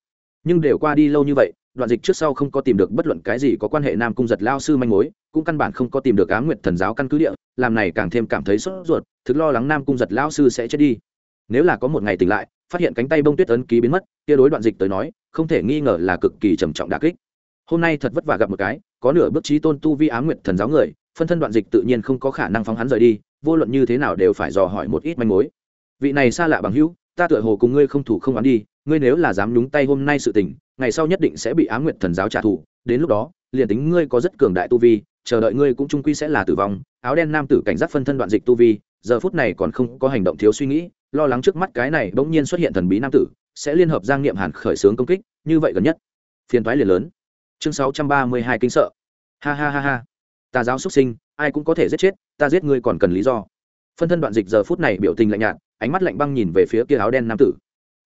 Nhưng đều qua đi lâu như vậy, đoạn dịch trước sau không có tìm được bất luận cái gì có quan hệ nam cung giật lao sư manh mối cũng căn bản không có tìm được á nguyệt thần giáo căn cứ địa, làm này càng thêm cảm thấy sốt ruột, thực lo lắng nam cung giật lão sư sẽ chết đi. Nếu là có một ngày tỉnh lại, phát hiện cánh tay bông tuyết ấn ký biến mất, kia đối đoạn dịch tới nói, không thể nghi ngờ là cực kỳ trầm trọng đà kích. Hôm nay thật vất vả gặp một cái, có nửa bước trí tôn tu vi á nguyệt thần giáo người, phân thân đoạn dịch tự nhiên không có khả năng phóng hắn rời đi, vô luận như thế nào đều phải dò hỏi một ít manh mối. Vị này xa lạ bằng hữu, ta tựa hồ cùng ngươi không thủ không oán đi, ngươi nếu là dám nhúng tay hôm nay sự tình, ngày sau nhất định sẽ bị á nguyệt thần giáo trả thù, đến lúc đó, liền tính ngươi có rất cường đại tu vi chờ đợi ngươi cũng trung quy sẽ là tử vong. Áo đen nam tử cảnh giác phân thân đoạn dịch tu vi, giờ phút này còn không có hành động thiếu suy nghĩ, lo lắng trước mắt cái này bỗng nhiên xuất hiện thần bí nam tử, sẽ liên hợp giang niệm hàn khởi xướng công kích, như vậy gần nhất. Phiền toái liền lớn. Chương sáu trăm ba mươi hai kinh sợ. Ha ha ha ha. Tà giáo xuất sinh, ai cũng có thể giết chết, ta giết ngươi còn cần lý do. Phân thân đoạn dịch giờ phút này biểu tình lạnh nhạt, ánh mắt lạnh băng nhìn về phía kia áo đen nam tử.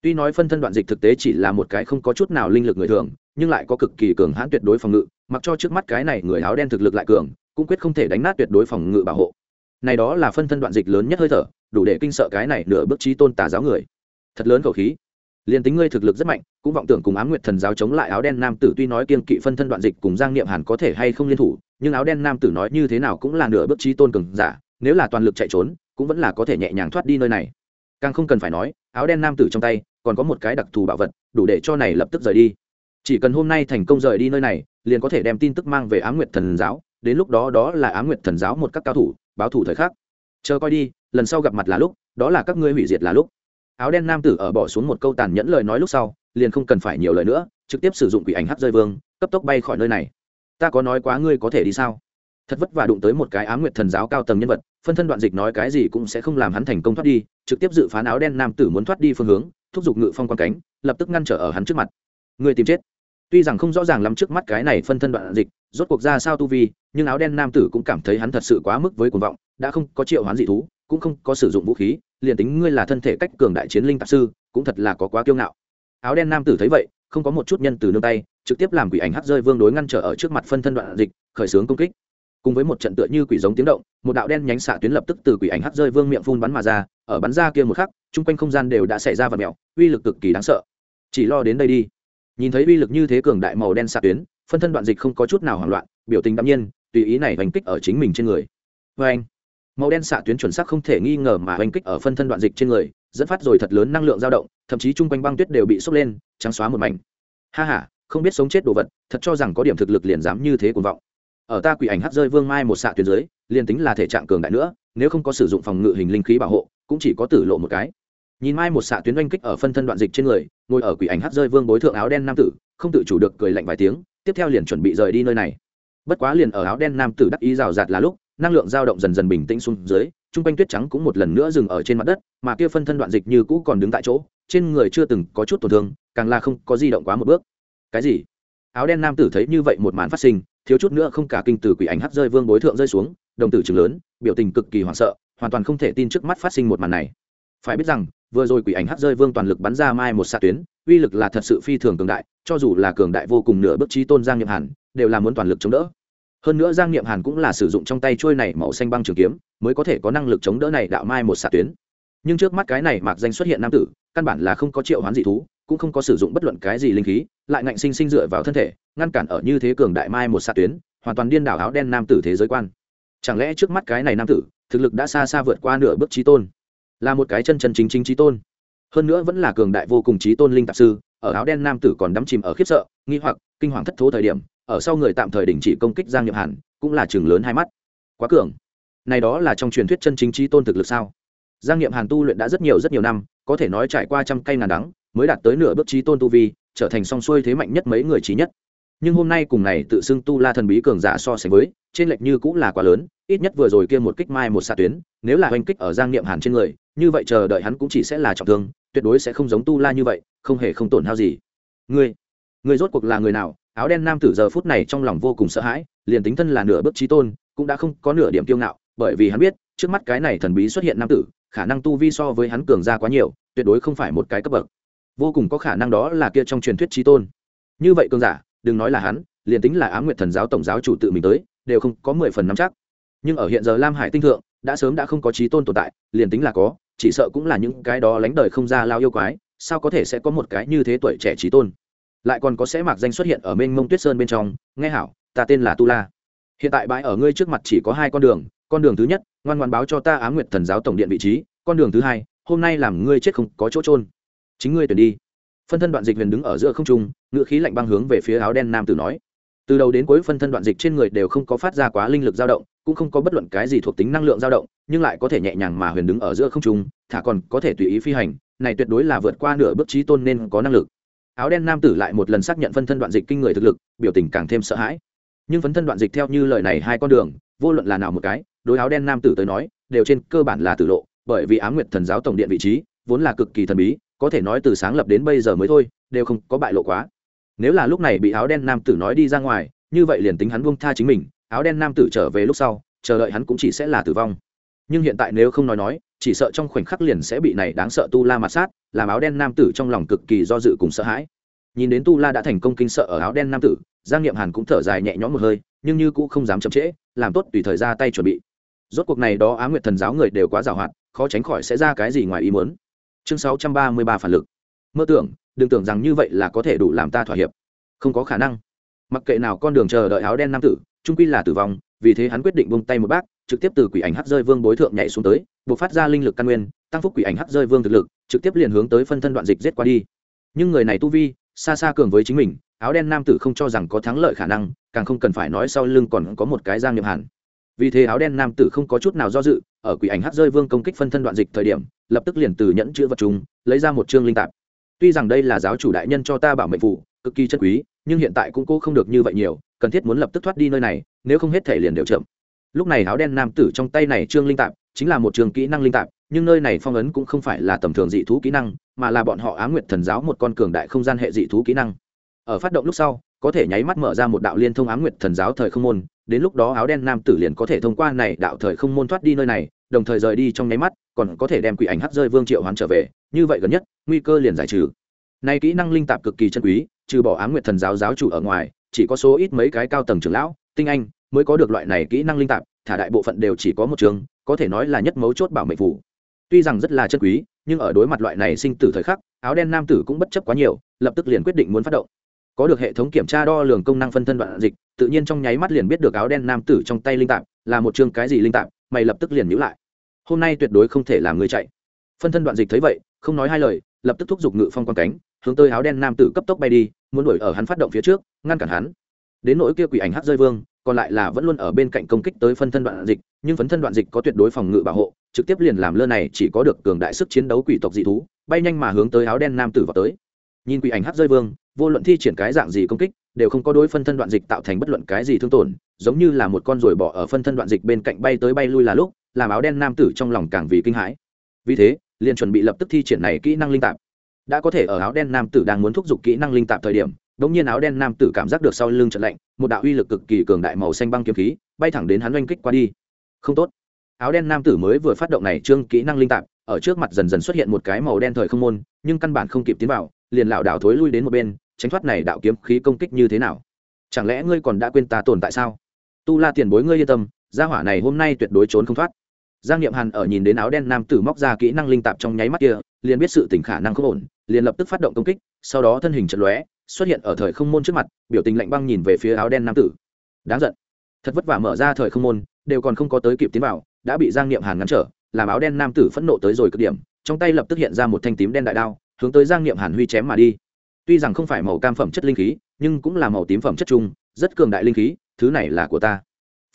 Tuy nói phân thân đoạn dịch thực tế chỉ là một cái không có chút nào linh lực người thường nhưng lại có cực kỳ cường hãn tuyệt đối phòng ngự, mặc cho trước mắt cái này người áo đen thực lực lại cường, cũng quyết không thể đánh nát tuyệt đối phòng ngự bảo hộ. Này đó là phân thân đoạn dịch lớn nhất hơi thở, đủ để kinh sợ cái này nửa bước trí tôn tà giáo người. Thật lớn khẩu khí. Liền tính ngươi thực lực rất mạnh, cũng vọng tưởng cùng ám nguyệt thần giáo chống lại áo đen nam tử tuy nói kiên kỵ phân thân đoạn dịch cùng giang niệm hàn có thể hay không liên thủ, nhưng áo đen nam tử nói như thế nào cũng là nửa bước trí tôn cường giả, nếu là toàn lực chạy trốn, cũng vẫn là có thể nhẹ nhàng thoát đi nơi này. Càng không cần phải nói, áo đen nam tử trong tay, còn có một cái đặc thù bảo vật, đủ để cho này lập tức rời đi chỉ cần hôm nay thành công rời đi nơi này, liền có thể đem tin tức mang về ám nguyệt thần giáo, đến lúc đó đó là ám nguyệt thần giáo một các cao thủ, báo thủ thời khắc. Chờ coi đi, lần sau gặp mặt là lúc, đó là các ngươi hủy diệt là lúc. Áo đen nam tử ở bỏ xuống một câu tàn nhẫn lời nói lúc sau, liền không cần phải nhiều lời nữa, trực tiếp sử dụng quỷ ảnh hát rơi vương, cấp tốc bay khỏi nơi này. Ta có nói quá ngươi có thể đi sao? Thật vất vả đụng tới một cái ám nguyệt thần giáo cao tầng nhân vật, phân thân đoạn dịch nói cái gì cũng sẽ không làm hắn thành công thoát đi, trực tiếp dự phán áo đen nam tử muốn thoát đi phương hướng, thúc giục ngự phong quan cánh, lập tức ngăn trở ở hắn trước mặt. Người tìm chết tuy rằng không rõ ràng lắm trước mắt cái này phân thân đoạn dịch, rốt cuộc ra sao tu vi, nhưng áo đen nam tử cũng cảm thấy hắn thật sự quá mức với cuồng vọng, đã không có triệu hoán dị thú, cũng không có sử dụng vũ khí, liền tính ngươi là thân thể cách cường đại chiến linh tạp sư, cũng thật là có quá kiêu ngạo. Áo đen nam tử thấy vậy, không có một chút nhân từ nương tay, trực tiếp làm quỷ ảnh hắt rơi vương đối ngăn trở ở trước mặt phân thân đoạn dịch, khởi xướng công kích. Cùng với một trận tựa như quỷ giống tiếng động, một đạo đen nhánh xạ tuyến lập tức từ quỷ ảnh hắt rơi vương miệng phun bắn mà ra, ở bắn ra kia một khắc, chung quanh không gian đều đã xảy ra vật mèo uy lực cực kỳ đáng sợ. Chỉ lo đến đây đi nhìn thấy uy lực như thế cường đại màu đen xạ tuyến, phân thân đoạn dịch không có chút nào hoảng loạn, biểu tình đạm nhiên, tùy ý này hành kích ở chính mình trên người. Vê anh, màu đen xạ tuyến chuẩn xác không thể nghi ngờ mà hành kích ở phân thân đoạn dịch trên người, dẫn phát rồi thật lớn năng lượng dao động, thậm chí chung quanh băng tuyết đều bị sốc lên, trắng xóa một mảnh. Ha ha, không biết sống chết đồ vật, thật cho rằng có điểm thực lực liền dám như thế cuồng vọng. Ở ta quỷ ảnh hát rơi vương mai một xạ tuyến dưới, liền tính là thể trạng cường đại nữa, nếu không có sử dụng phòng ngự hình linh khí bảo hộ, cũng chỉ có tử lộ một cái nhìn mai một xạ tuyến oanh kích ở phân thân đoạn dịch trên người, ngồi ở quỷ ảnh hát rơi vương bối thượng áo đen nam tử, không tự chủ được cười lạnh vài tiếng, tiếp theo liền chuẩn bị rời đi nơi này. Bất quá liền ở áo đen nam tử đắc ý rào rạt là lúc, năng lượng dao động dần dần bình tĩnh xuống dưới, trung quanh tuyết trắng cũng một lần nữa dừng ở trên mặt đất, mà kia phân thân đoạn dịch như cũ còn đứng tại chỗ, trên người chưa từng có chút tổn thương, càng là không có di động quá một bước. Cái gì? Áo đen nam tử thấy như vậy một màn phát sinh, thiếu chút nữa không cả kinh từ quỷ ảnh hát rơi vương bối thượng rơi xuống, đồng tử chừng lớn, biểu tình cực kỳ hoảng sợ, hoàn toàn không thể tin trước mắt phát sinh một màn này phải biết rằng, vừa rồi quỷ ảnh hắt rơi vương toàn lực bắn ra mai một xạ tuyến, uy lực là thật sự phi thường cường đại, cho dù là cường đại vô cùng nửa bước trí tôn giang nhậm hàn, đều là muốn toàn lực chống đỡ. Hơn nữa giang niệm hàn cũng là sử dụng trong tay trôi này màu xanh băng trường kiếm, mới có thể có năng lực chống đỡ này đạo mai một xạ tuyến. Nhưng trước mắt cái này mạc danh xuất hiện nam tử, căn bản là không có triệu hoán dị thú, cũng không có sử dụng bất luận cái gì linh khí, lại ngạnh sinh sinh dựa vào thân thể, ngăn cản ở như thế cường đại mai một xạ tuyến, hoàn toàn điên đảo áo đen nam tử thế giới quan. Chẳng lẽ trước mắt cái này nam tử, thực lực đã xa xa vượt qua nửa bước trí tôn? Là một cái chân chân chính chính trí tôn. Hơn nữa vẫn là cường đại vô cùng trí tôn linh tạp sư, ở áo đen nam tử còn đắm chìm ở khiếp sợ, nghi hoặc, kinh hoàng thất thố thời điểm, ở sau người tạm thời đình chỉ công kích giang nhậm hàn, cũng là chừng lớn hai mắt. Quá cường. Này đó là trong truyền thuyết chân chính trí tôn thực lực sao? Giang nhậm hàn tu luyện đã rất nhiều rất nhiều năm, có thể nói trải qua trăm cây ngàn đắng, mới đạt tới nửa bước trí tôn tu vi, trở thành song xuôi thế mạnh nhất mấy người trí nhất nhưng hôm nay cùng này tự xưng tu la thần bí cường giả so sánh với, trên lệch như cũng là quá lớn, ít nhất vừa rồi kia một kích mai một xạ tuyến, nếu là oanh kích ở giang niệm hàn trên người, như vậy chờ đợi hắn cũng chỉ sẽ là trọng thương, tuyệt đối sẽ không giống tu la như vậy, không hề không tổn hao gì. Ngươi ngươi rốt cuộc là người nào? Áo đen nam tử giờ phút này trong lòng vô cùng sợ hãi, liền tính thân là nửa bước trí tôn, cũng đã không có nửa điểm kiêu ngạo, bởi vì hắn biết, trước mắt cái này thần bí xuất hiện nam tử, khả năng tu vi so với hắn cường ra quá nhiều, tuyệt đối không phải một cái cấp bậc. Vô cùng có khả năng đó là kia trong truyền thuyết trí tôn. Như vậy cường giả đừng nói là hắn, liền tính là á nguyệt thần giáo tổng giáo chủ tự mình tới, đều không có mười phần nắm chắc. Nhưng ở hiện giờ lam hải tinh thượng, đã sớm đã không có trí tôn tồn tại, liền tính là có, chỉ sợ cũng là những cái đó lánh đời không ra lao yêu quái, sao có thể sẽ có một cái như thế tuổi trẻ trí tôn? Lại còn có sẽ mạc danh xuất hiện ở mênh mông tuyết sơn bên trong, nghe hảo, ta tên là tu la. Hiện tại bãi ở ngươi trước mặt chỉ có hai con đường con đường thứ nhất, ngoan ngoan báo cho ta á nguyệt thần giáo tổng điện vị trí, con đường thứ hai, hôm nay làm ngươi chết không có chỗ trôn chính ngươi tuyển đi phân thân đoạn dịch huyền đứng ở giữa không trung ngự khí lạnh băng hướng về phía áo đen nam tử nói. Từ đầu đến cuối phân thân đoạn dịch trên người đều không có phát ra quá linh lực dao động, cũng không có bất luận cái gì thuộc tính năng lượng dao động, nhưng lại có thể nhẹ nhàng mà huyền đứng ở giữa không trung, thả còn có thể tùy ý phi hành, này tuyệt đối là vượt qua nửa bước trí tôn nên có năng lực. Áo đen nam tử lại một lần xác nhận phân thân đoạn dịch kinh người thực lực, biểu tình càng thêm sợ hãi. Nhưng phân thân đoạn dịch theo như lời này hai con đường, vô luận là nào một cái, đối áo đen nam tử tới nói, đều trên cơ bản là tử lộ, bởi vì á nguyệt thần giáo tổng điện vị trí, vốn là cực kỳ thần bí có thể nói từ sáng lập đến bây giờ mới thôi, đều không có bại lộ quá. Nếu là lúc này bị áo đen nam tử nói đi ra ngoài, như vậy liền tính hắn buông tha chính mình, áo đen nam tử trở về lúc sau, chờ đợi hắn cũng chỉ sẽ là tử vong. Nhưng hiện tại nếu không nói nói, chỉ sợ trong khoảnh khắc liền sẽ bị này đáng sợ tu la mặt sát, làm áo đen nam tử trong lòng cực kỳ do dự cùng sợ hãi. Nhìn đến tu la đã thành công kinh sợ ở áo đen nam tử, giang niệm hàn cũng thở dài nhẹ nhõm một hơi, nhưng như cũng không dám chậm trễ, làm tốt tùy thời ra tay chuẩn bị. Rốt cuộc này đó á nguyệt thần giáo người đều quá giàu hoạt khó tránh khỏi sẽ ra cái gì ngoài ý muốn chương sáu trăm ba mươi ba phản lực. Mơ tưởng, đừng tưởng rằng như vậy là có thể đủ làm ta thỏa hiệp. Không có khả năng. Mặc kệ nào con đường chờ đợi áo đen nam tử, trung quy là tử vong, vì thế hắn quyết định buông tay một bác, trực tiếp từ quỷ ảnh hắt rơi vương bối thượng nhảy xuống tới, buộc phát ra linh lực căn nguyên, tăng phúc quỷ ảnh hắt rơi vương thực lực, trực tiếp liền hướng tới phân thân đoạn dịch giết qua đi. Nhưng người này tu vi, xa xa cường với chính mình, áo đen nam tử không cho rằng có thắng lợi khả năng, càng không cần phải nói sau lưng còn có một cái giang nhập hàn vì thế áo đen nam tử không có chút nào do dự, ở quỷ ảnh hát rơi vương công kích phân thân đoạn dịch thời điểm, lập tức liền từ nhẫn chữ vật chúng, lấy ra một chương linh tạp. Tuy rằng đây là giáo chủ đại nhân cho ta bảo mệnh phụ, cực kỳ chân quý, nhưng hiện tại cũng cô không được như vậy nhiều, cần thiết muốn lập tức thoát đi nơi này, nếu không hết thể liền đều chậm. Lúc này áo đen nam tử trong tay này trương linh tạp, chính là một trường kỹ năng linh tạp, nhưng nơi này phong ấn cũng không phải là tầm thường dị thú kỹ năng, mà là bọn họ á nguyệt thần giáo một con cường đại không gian hệ dị thú kỹ năng. Ở phát động lúc sau, có thể nháy mắt mở ra một đạo liên thông á nguyệt thần giáo thời không môn đến lúc đó áo đen nam tử liền có thể thông qua này đạo thời không môn thoát đi nơi này, đồng thời rời đi trong nháy mắt, còn có thể đem quỷ ảnh hắt rơi vương triệu hoán trở về, như vậy gần nhất, nguy cơ liền giải trừ. Nay kỹ năng linh tạp cực kỳ chân quý, trừ bỏ á nguyệt thần giáo giáo chủ ở ngoài, chỉ có số ít mấy cái cao tầng trưởng lão, tinh anh mới có được loại này kỹ năng linh tạp, thả đại bộ phận đều chỉ có một trường, có thể nói là nhất mấu chốt bảo mệnh phủ tuy rằng rất là chân quý, nhưng ở đối mặt loại này sinh tử thời khắc, áo đen nam tử cũng bất chấp quá nhiều, lập tức liền quyết định muốn phát động có được hệ thống kiểm tra đo lường công năng phân thân đoạn dịch, tự nhiên trong nháy mắt liền biết được áo đen nam tử trong tay linh tạp là một chương cái gì linh tạp, mày lập tức liền nhữ lại. Hôm nay tuyệt đối không thể làm người chạy. Phân thân đoạn dịch thấy vậy, không nói hai lời, lập tức thúc giục ngự phong quan cánh, hướng tới áo đen nam tử cấp tốc bay đi, muốn đuổi ở hắn phát động phía trước, ngăn cản hắn. Đến nỗi kia quỷ ảnh hát rơi vương, còn lại là vẫn luôn ở bên cạnh công kích tới phân thân đoạn dịch, nhưng phân thân đoạn dịch có tuyệt đối phòng ngự bảo hộ, trực tiếp liền làm lơ này chỉ có được cường đại sức chiến đấu quỷ tộc dị thú, bay nhanh mà hướng tới áo đen nam tử vào tới. Nhìn quỷ ảnh hát rơi vương vô luận thi triển cái dạng gì công kích, đều không có đối phân thân đoạn dịch tạo thành bất luận cái gì thương tổn, giống như là một con ruồi bỏ ở phân thân đoạn dịch bên cạnh bay tới bay lui là lúc, làm áo đen nam tử trong lòng càng vì kinh hãi. Vì thế, liền chuẩn bị lập tức thi triển này kỹ năng linh tạp. Đã có thể ở áo đen nam tử đang muốn thúc giục kỹ năng linh tạp thời điểm đống nhiên áo đen nam tử cảm giác được sau lưng trận lạnh, một đạo uy lực cực kỳ cường đại màu xanh băng kiếm khí, bay thẳng đến hắn oanh kích qua đi. Không tốt. Áo đen nam tử mới vừa phát động này trương kỹ năng linh tạp, ở trước mặt dần dần xuất hiện một cái màu đen thời không môn, nhưng căn bản không kịp tiến vào, liền lảo đảo thối lui đến một bên tránh thoát này đạo kiếm khí công kích như thế nào? Chẳng lẽ ngươi còn đã quên ta tồn tại sao? Tu la tiền bối ngươi yên tâm, gia hỏa này hôm nay tuyệt đối trốn không thoát. Giang niệm hàn ở nhìn đến áo đen nam tử móc ra kỹ năng linh tạp trong nháy mắt kia, liền biết sự tỉnh khả năng không ổn, liền lập tức phát động công kích, sau đó thân hình chật lóe, xuất hiện ở thời không môn trước mặt, biểu tình lạnh băng nhìn về phía áo đen nam tử. Đáng giận. Thật vất vả mở ra thời không môn, đều còn không có tới kịp tiến vào, đã bị giang niệm hàn ngăn trở, làm áo đen nam tử phẫn nộ tới rồi cực điểm, trong tay lập tức hiện ra một thanh tím đen đại đao, hướng tới giang niệm hàn huy chém mà đi tuy rằng không phải màu cam phẩm chất linh khí, nhưng cũng là màu tím phẩm chất chung, rất cường đại linh khí, thứ này là của ta.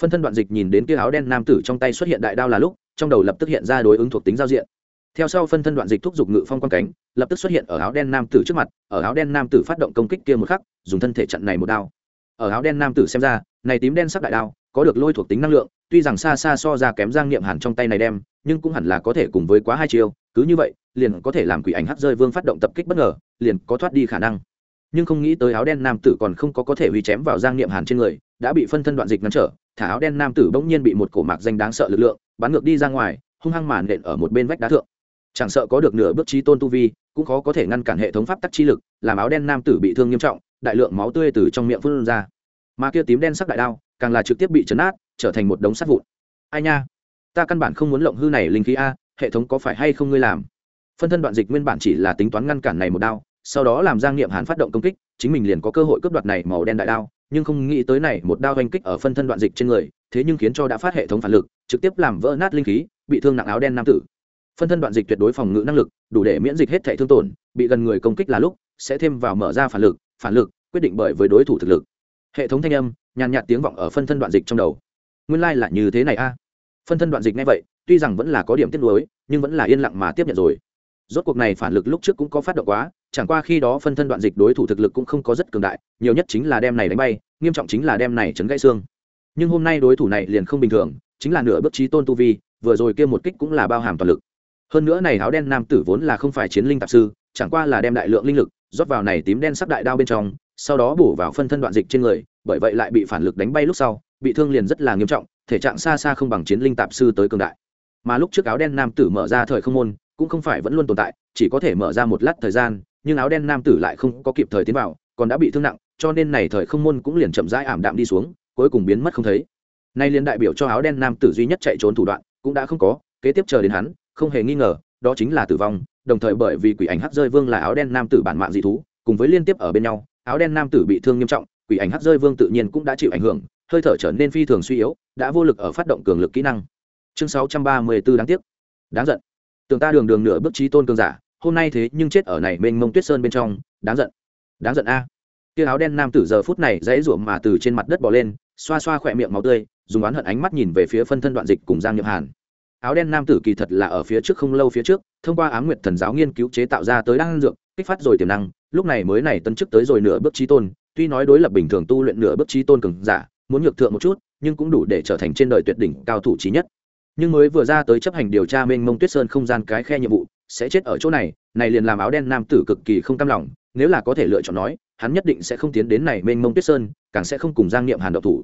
Phân thân đoạn dịch nhìn đến kia áo đen nam tử trong tay xuất hiện đại đao là lúc, trong đầu lập tức hiện ra đối ứng thuộc tính giao diện. Theo sau phân thân đoạn dịch thúc giục ngự phong quan cánh, lập tức xuất hiện ở áo đen nam tử trước mặt, ở áo đen nam tử phát động công kích kia một khắc, dùng thân thể chặn này một đao. Ở áo đen nam tử xem ra, này tím đen sắc đại đao, có được lôi thuộc tính năng lượng, tuy rằng xa xa so ra kém giang niệm hàn trong tay này đem, nhưng cũng hẳn là có thể cùng với quá hai chiêu, cứ như vậy, liền có thể làm quỷ ảnh hắt rơi vương phát động tập kích bất ngờ liền có thoát đi khả năng. Nhưng không nghĩ tới áo đen nam tử còn không có có thể huy chém vào giang niệm hàn trên người, đã bị phân thân đoạn dịch ngăn trở, thả áo đen nam tử bỗng nhiên bị một cổ mạc danh đáng sợ lực lượng, bắn ngược đi ra ngoài, hung hăng màn nện ở một bên vách đá thượng. Chẳng sợ có được nửa bước trí tôn tu vi, cũng khó có thể ngăn cản hệ thống pháp tắc chi lực, làm áo đen nam tử bị thương nghiêm trọng, đại lượng máu tươi từ trong miệng phun ra. Mà kia tím đen sắc đại đao, càng là trực tiếp bị chấn át, trở thành một đống sắt vụn. Ai nha? Ta căn bản không muốn lộng hư này linh khí a, hệ thống có phải hay không ngươi làm? Phân thân đoạn dịch nguyên bản chỉ là tính toán ngăn cản này một đao sau đó làm giang niệm hàn phát động công kích, chính mình liền có cơ hội cướp đoạt này màu đen đại đao, nhưng không nghĩ tới này một đao oanh kích ở phân thân đoạn dịch trên người, thế nhưng khiến cho đã phát hệ thống phản lực, trực tiếp làm vỡ nát linh khí, bị thương nặng áo đen nam tử. Phân thân đoạn dịch tuyệt đối phòng ngự năng lực, đủ để miễn dịch hết thể thương tổn, bị gần người công kích là lúc, sẽ thêm vào mở ra phản lực phản lực, quyết định bởi với đối thủ thực lực. Hệ thống thanh âm, nhàn nhạt tiếng vọng ở phân thân đoạn dịch trong đầu. Nguyên lai là như thế này a. Phân thân đoạn dịch ngay vậy, tuy rằng vẫn là có điểm tiếc nuối, nhưng vẫn là yên lặng mà tiếp nhận rồi. Rốt cuộc này phản lực lúc trước cũng có phát động quá chẳng qua khi đó phân thân đoạn dịch đối thủ thực lực cũng không có rất cường đại, nhiều nhất chính là đem này đánh bay, nghiêm trọng chính là đem này chấn gãy xương. Nhưng hôm nay đối thủ này liền không bình thường, chính là nửa bước chí tôn tu vi, vừa rồi kia một kích cũng là bao hàm toàn lực. Hơn nữa này áo đen nam tử vốn là không phải chiến linh tạp sư, chẳng qua là đem đại lượng linh lực rót vào này tím đen sắc đại đao bên trong, sau đó bổ vào phân thân đoạn dịch trên người, bởi vậy lại bị phản lực đánh bay lúc sau, bị thương liền rất là nghiêm trọng, thể trạng xa xa không bằng chiến linh tạp sư tới cường đại. Mà lúc trước áo đen nam tử mở ra thời không môn, cũng không phải vẫn luôn tồn tại, chỉ có thể mở ra một lát thời gian nhưng áo đen nam tử lại không có kịp thời tiến vào, còn đã bị thương nặng, cho nên này thời không môn cũng liền chậm rãi ảm đạm đi xuống, cuối cùng biến mất không thấy. Nay liền đại biểu cho áo đen nam tử duy nhất chạy trốn thủ đoạn, cũng đã không có, kế tiếp chờ đến hắn, không hề nghi ngờ, đó chính là tử vong, đồng thời bởi vì quỷ ảnh hắc rơi vương là áo đen nam tử bản mạng dị thú, cùng với liên tiếp ở bên nhau, áo đen nam tử bị thương nghiêm trọng, quỷ ảnh hắc rơi vương tự nhiên cũng đã chịu ảnh hưởng, hơi thở trở nên phi thường suy yếu, đã vô lực ở phát động cường lực kỹ năng. Chương sáu trăm ba mươi 634 đáng tiếc. Đáng giận. Tưởng ta đường đường nửa bước trí tôn cường giả hôm nay thế nhưng chết ở này mênh mông tuyết sơn bên trong, đáng giận đáng giận a à. tia áo đen nam tử giờ phút này dãy ruộng mà từ trên mặt đất bỏ lên, xoa xoa khỏe miệng máu tươi, dùng oán hận ánh mắt nhìn về phía phân thân đoạn dịch cùng giang nhậm hàn áo đen nam tử kỳ thật là ở phía trước không lâu phía trước, thông qua ám nguyệt thần giáo nghiên cứu chế tạo ra tới đan dược, kích phát rồi tiềm năng, lúc này mới này tân chức tới rồi nửa bước trí tôn, tuy nói đối lập bình thường tu luyện nửa bước trí tôn cường giả, muốn nhược thượng một chút, nhưng cũng đủ để trở thành trên đời tuyệt đỉnh cao thủ trí nhất nhưng mới vừa ra tới chấp hành điều tra mênh mông tuyết sơn không gian cái khe nhiệm vụ sẽ chết ở chỗ này này liền làm áo đen nam tử cực kỳ không cam lòng, nếu là có thể lựa chọn nói, hắn nhất định sẽ không tiến đến này mênh mông tuyết sơn, càng sẽ không cùng giang niệm hàn độc thủ.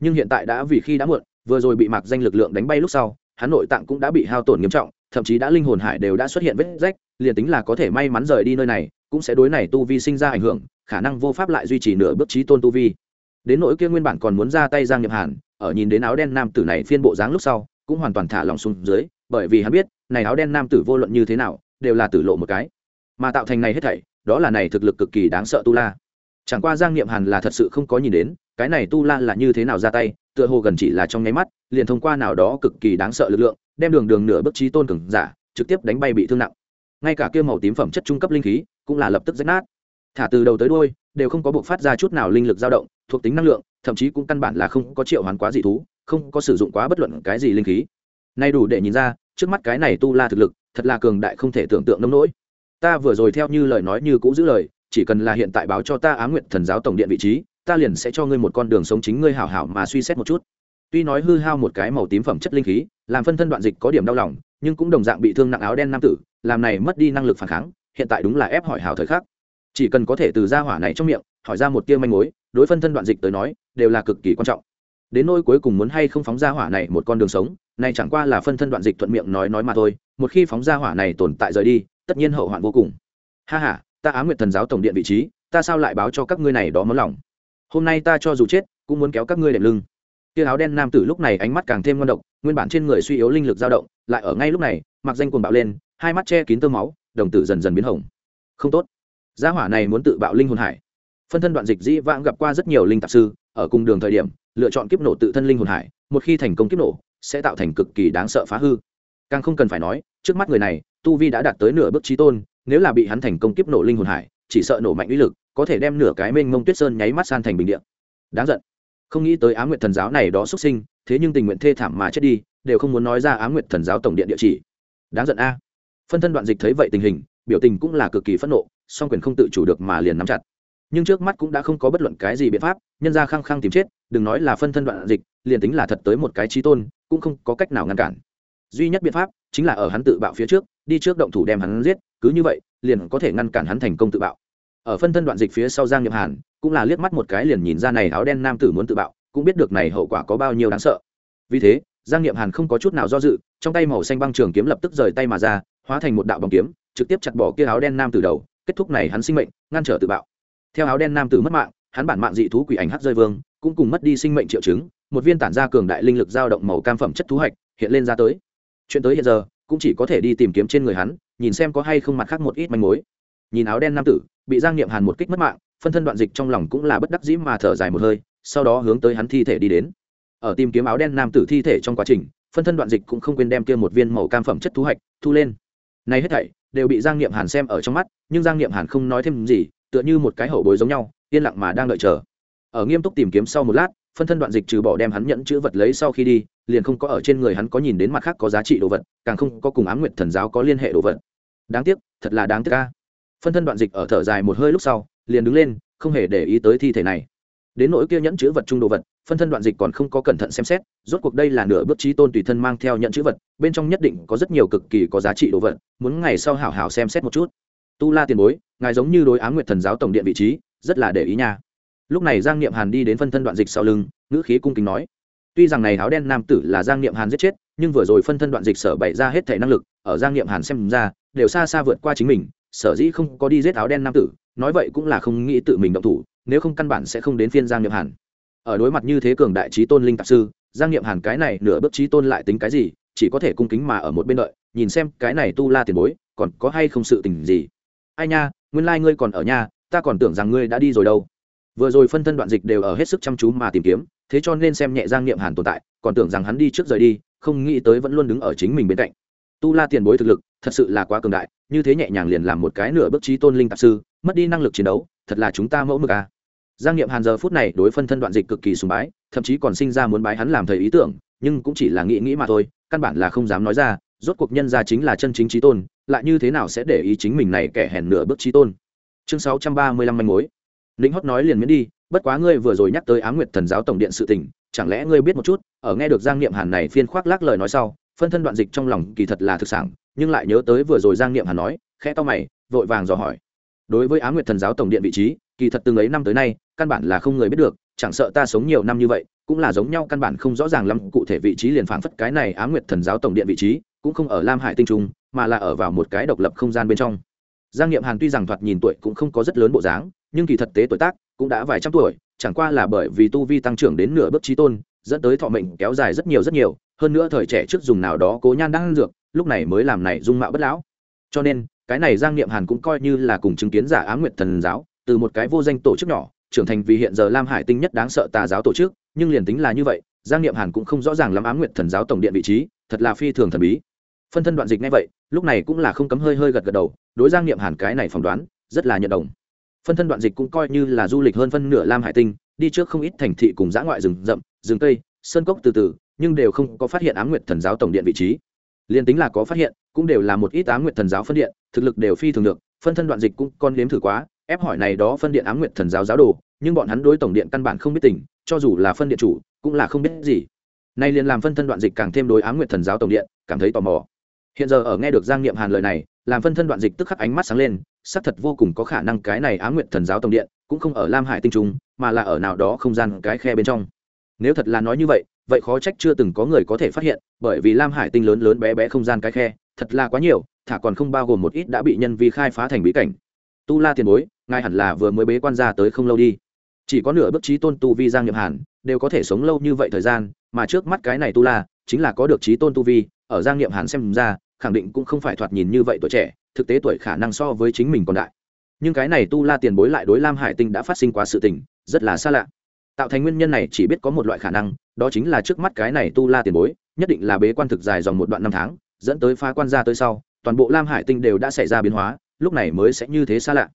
Nhưng hiện tại đã vì khi đã muộn, vừa rồi bị mặc danh lực lượng đánh bay lúc sau, hắn nội tạng cũng đã bị hao tổn nghiêm trọng, thậm chí đã linh hồn hải đều đã xuất hiện vết rách, liền tính là có thể may mắn rời đi nơi này, cũng sẽ đối này tu vi sinh ra ảnh hưởng, khả năng vô pháp lại duy trì nửa bước trí tôn tu vi. Đến nỗi kia nguyên bản còn muốn ra tay giang nhậm hàn, ở nhìn đến áo đen nam tử này phiên bộ dáng lúc sau, cũng hoàn toàn thả lòng xuống dưới, bởi vì hắn biết này áo đen nam tử vô luận như thế nào, đều là tử lộ một cái. Mà tạo thành này hết thảy, đó là này thực lực cực kỳ đáng sợ tu la. Chẳng qua giang niệm hàn là thật sự không có nhìn đến, cái này tu la là như thế nào ra tay, tựa hồ gần chỉ là trong nháy mắt, liền thông qua nào đó cực kỳ đáng sợ lực lượng, đem đường đường nửa bước trí tôn cường giả, trực tiếp đánh bay bị thương nặng. Ngay cả kia màu tím phẩm chất trung cấp linh khí, cũng là lập tức rách nát. Thả từ đầu tới đuôi, đều không có buộc phát ra chút nào linh lực dao động, thuộc tính năng lượng, thậm chí cũng căn bản là không có triệu hoán quá dị thú, không có sử dụng quá bất luận cái gì linh khí. Nay đủ để nhìn ra trước mắt cái này tu la thực lực, thật là cường đại không thể tưởng tượng nông nỗi. Ta vừa rồi theo như lời nói như cũ giữ lời, chỉ cần là hiện tại báo cho ta á nguyện thần giáo tổng điện vị trí, ta liền sẽ cho ngươi một con đường sống chính ngươi hảo hảo mà suy xét một chút. Tuy nói hư hao một cái màu tím phẩm chất linh khí, làm phân thân đoạn dịch có điểm đau lòng, nhưng cũng đồng dạng bị thương nặng áo đen nam tử, làm này mất đi năng lực phản kháng, hiện tại đúng là ép hỏi hào thời khắc. Chỉ cần có thể từ ra hỏa này trong miệng, hỏi ra một tia manh mối, đối phân thân đoạn dịch tới nói, đều là cực kỳ quan trọng đến nỗi cuối cùng muốn hay không phóng ra hỏa này một con đường sống, này chẳng qua là phân thân đoạn dịch thuận miệng nói nói mà thôi, một khi phóng ra hỏa này tồn tại rời đi, tất nhiên hậu hoạn vô cùng. Ha ha, ta á nguyện thần giáo tổng điện vị trí, ta sao lại báo cho các ngươi này đó món lòng? Hôm nay ta cho dù chết, cũng muốn kéo các ngươi đệm lưng. Tia áo đen nam tử lúc này ánh mắt càng thêm ngon độc, nguyên bản trên người suy yếu linh lực dao động, lại ở ngay lúc này, mặc danh cuồng bạo lên, hai mắt che kín tơ máu, đồng tử dần dần biến hồng. Không tốt. Gia hỏa này muốn tự bạo linh hồn hải. Phân thân đoạn dịch dĩ vãng gặp qua rất nhiều linh tạp sư ở cùng đường thời điểm, lựa chọn kiếp nổ tự thân linh hồn hải, một khi thành công kiếp nổ, sẽ tạo thành cực kỳ đáng sợ phá hư. Càng không cần phải nói, trước mắt người này, tu vi đã đạt tới nửa bước trí tôn, nếu là bị hắn thành công kiếp nổ linh hồn hải, chỉ sợ nổ mạnh uy lực, có thể đem nửa cái mênh mông tuyết sơn nháy mắt san thành bình điện đáng giận. Không nghĩ tới á nguyện thần giáo này đó xuất sinh, thế nhưng tình nguyện thê thảm mà chết đi, đều không muốn nói ra á nguyện thần giáo tổng điện địa chỉ. Đáng giận a. Phân thân đoạn dịch thấy vậy tình hình, biểu tình cũng là cực kỳ phẫn nộ, song quyền không tự chủ được mà liền nắm chặt nhưng trước mắt cũng đã không có bất luận cái gì biện pháp, nhân ra khăng khăng tìm chết, đừng nói là phân thân đoạn dịch, liền tính là thật tới một cái trí tôn, cũng không có cách nào ngăn cản. Duy nhất biện pháp chính là ở hắn tự bạo phía trước, đi trước động thủ đem hắn giết, cứ như vậy, liền có thể ngăn cản hắn thành công tự bạo. Ở phân thân đoạn dịch phía sau giang nhậm hàn, cũng là liếc mắt một cái liền nhìn ra này áo đen nam tử muốn tự bạo, cũng biết được này hậu quả có bao nhiêu đáng sợ. Vì thế, giang nhậm hàn không có chút nào do dự, trong tay màu xanh băng trường kiếm lập tức rời tay mà ra, hóa thành một đạo bóng kiếm, trực tiếp chặt bỏ kia áo đen nam tử đầu, kết thúc này hắn sinh mệnh, ngăn trở tự bạo theo áo đen nam tử mất mạng, hắn bản mạng dị thú quỷ ảnh hắc rơi vương cũng cùng mất đi sinh mệnh triệu chứng, một viên tản ra cường đại linh lực dao động màu cam phẩm chất thú hạch hiện lên ra tới. Chuyện tới hiện giờ cũng chỉ có thể đi tìm kiếm trên người hắn, nhìn xem có hay không mặt khác một ít manh mối. Nhìn áo đen nam tử, bị giang niệm hàn một kích mất mạng, phân thân đoạn dịch trong lòng cũng là bất đắc dĩ mà thở dài một hơi, sau đó hướng tới hắn thi thể đi đến. Ở tìm kiếm áo đen nam tử thi thể trong quá trình, phân thân đoạn dịch cũng không quên đem kia một viên màu cam phẩm chất thú hạch thu lên. Này hết thảy đều bị giang niệm hàn xem ở trong mắt, nhưng giang niệm hàn không nói thêm gì tựa như một cái hậu bối giống nhau, yên lặng mà đang đợi chờ. Ở nghiêm túc tìm kiếm sau một lát, phân thân đoạn dịch trừ bỏ đem hắn nhận chữ vật lấy sau khi đi, liền không có ở trên người hắn có nhìn đến mặt khác có giá trị đồ vật, càng không có cùng ám nguyệt thần giáo có liên hệ đồ vật. Đáng tiếc, thật là đáng tiếc ca phân thân đoạn dịch ở thở dài một hơi lúc sau, liền đứng lên, không hề để ý tới thi thể này. Đến nỗi kia nhẫn chữ vật chung đồ vật, phân thân đoạn dịch còn không có cẩn thận xem xét, rốt cuộc đây là nửa bước trí tôn tùy thân mang theo nhẫn chữ vật, bên trong nhất định có rất nhiều cực kỳ có giá trị đồ vật, muốn ngày sau hảo hảo xem xét một chút tu la tiền bối, ngài giống như đối ám nguyệt thần giáo tổng điện vị trí, rất là để ý nha. Lúc này giang niệm hàn đi đến phân thân đoạn dịch sau lưng, ngữ khí cung kính nói. Tuy rằng này áo đen nam tử là giang niệm hàn giết chết, nhưng vừa rồi phân thân đoạn dịch sở bày ra hết thể năng lực, ở giang niệm hàn xem ra, đều xa xa vượt qua chính mình, sở dĩ không có đi giết áo đen nam tử, nói vậy cũng là không nghĩ tự mình động thủ, nếu không căn bản sẽ không đến phiên giang niệm hàn. Ở đối mặt như thế cường đại trí tôn linh tạp sư, giang niệm hàn cái này nửa bước trí tôn lại tính cái gì, chỉ có thể cung kính mà ở một bên đợi, nhìn xem cái này tu la tiền bối, còn có hay không sự tình gì ai nha, nguyên lai、like、ngươi còn ở nhà, ta còn tưởng rằng ngươi đã đi rồi đâu vừa rồi phân thân đoạn dịch đều ở hết sức chăm chú mà tìm kiếm, thế cho nên xem nhẹ giang niệm hàn tồn tại, còn tưởng rằng hắn đi trước rời đi, không nghĩ tới vẫn luôn đứng ở chính mình bên cạnh tu la tiền bối thực lực, thật sự là quá cường đại, như thế nhẹ nhàng liền làm một cái nửa bước trí tôn linh tạp sư, mất đi năng lực chiến đấu, thật là chúng ta mẫu mực à. giang niệm hàn giờ phút này đối phân thân đoạn dịch cực kỳ sùng bái, thậm chí còn sinh ra muốn bái hắn làm thầy ý tưởng, nhưng cũng chỉ là nghĩ nghĩ mà thôi, căn bản là không dám nói ra rốt cuộc nhân ra chính là chân chính trí tôn, lại như thế nào sẽ để ý chính mình này kẻ hèn nửa bước trí tôn? Chương sáu trăm ba mươi lăm manh mối. Lĩnh hót nói liền miễn đi, bất quá ngươi vừa rồi nhắc tới á nguyệt thần giáo tổng điện sự tình, chẳng lẽ ngươi biết một chút, ở nghe được giang niệm hàn này phiên khoác lác lời nói sau, phân thân đoạn dịch trong lòng kỳ thật là thực sản nhưng lại nhớ tới vừa rồi giang niệm hàn nói, khẽ to mày, vội vàng dò hỏi. Đối với á nguyệt thần giáo tổng điện vị trí, kỳ thật từng ấy năm tới nay, căn bản là không người biết được, chẳng sợ ta sống nhiều năm như vậy, cũng là giống nhau căn bản không rõ ràng lắm, cụ thể vị trí liền phảng phất cái này á nguyệt thần giáo tổng điện vị trí cũng không ở lam hải tinh trung, mà là ở vào một cái độc lập không gian bên trong. Giang niệm hàn tuy rằng thoạt nhìn tuổi cũng không có rất lớn bộ dáng, nhưng kỳ thật tế tuổi tác cũng đã vài trăm tuổi, chẳng qua là bởi vì tu vi tăng trưởng đến nửa bước trí tôn, dẫn tới thọ mệnh kéo dài rất nhiều rất nhiều, hơn nữa thời trẻ trước dùng nào đó cố nhan đang ăn dược, lúc này mới làm này dung mạo bất lão. Cho nên, cái này giang niệm hàn cũng coi như là cùng chứng kiến giả á nguyệt thần giáo, từ một cái vô danh tổ chức nhỏ, trưởng thành vì hiện giờ lam hải tinh nhất đáng sợ tà giáo tổ chức, nhưng liền tính là như vậy, giang niệm hàn cũng không rõ ràng lắm á nguyệt thần giáo tổng điện vị trí, thật là phi thường thần bí phân thân đoạn dịch ngay vậy, lúc này cũng là không cấm hơi hơi gật gật đầu, đối giang niệm hàn cái này phỏng đoán, rất là nhận đồng. Phân thân đoạn dịch cũng coi như là du lịch hơn phân nửa lam hải tinh, đi trước không ít thành thị cùng dã ngoại rừng rậm, rừng cây, sơn cốc từ từ, nhưng đều không có phát hiện ám nguyệt thần giáo tổng điện vị trí. Liền tính là có phát hiện, cũng đều là một ít ám nguyệt thần giáo phân điện, thực lực đều phi thường được, phân thân đoạn dịch cũng con nếm thử quá, ép hỏi này đó phân điện ám nguyệt thần giáo giáo đồ, nhưng bọn hắn đối tổng điện căn bản không biết tình, cho dù là phân điện chủ, cũng là không biết gì. Nay liền làm phân thân đoạn dịch càng thêm đối ám nguyệt thần giáo tổng điện, cảm thấy tò mò hiện giờ ở nghe được giang niệm hàn lời này, làm phân thân đoạn dịch tức khắc ánh mắt sáng lên, xác thật vô cùng có khả năng cái này á nguyện thần giáo tổng điện cũng không ở lam hải tinh trung, mà là ở nào đó không gian cái khe bên trong. Nếu thật là nói như vậy vậy khó trách chưa từng có người có thể phát hiện, bởi vì lam hải tinh lớn lớn bé bé không gian cái khe, thật là quá nhiều, thả còn không bao gồm một ít đã bị nhân vi khai phá thành bí cảnh. Tu la tiền bối, ngài hẳn là vừa mới bế quan ra tới không lâu đi. Chỉ có nửa bức trí tôn tu vi giang nhậm hàn, đều có thể sống lâu như vậy thời gian, mà trước mắt cái này tu la, chính là có được trí tôn tu vi, ở giang niệm hàn xem ra khẳng định cũng không phải thoạt nhìn như vậy tuổi trẻ, thực tế tuổi khả năng so với chính mình còn đại. Nhưng cái này tu la tiền bối lại đối lam hải tinh đã phát sinh quá sự tình, rất là xa lạ. Tạo thành nguyên nhân này chỉ biết có một loại khả năng, đó chính là trước mắt cái này tu la tiền bối, nhất định là bế quan thực dài dòng một đoạn năm tháng, dẫn tới phá quan ra tới sau, toàn bộ lam hải tinh đều đã xảy ra biến hóa, lúc này mới sẽ như thế xa lạ.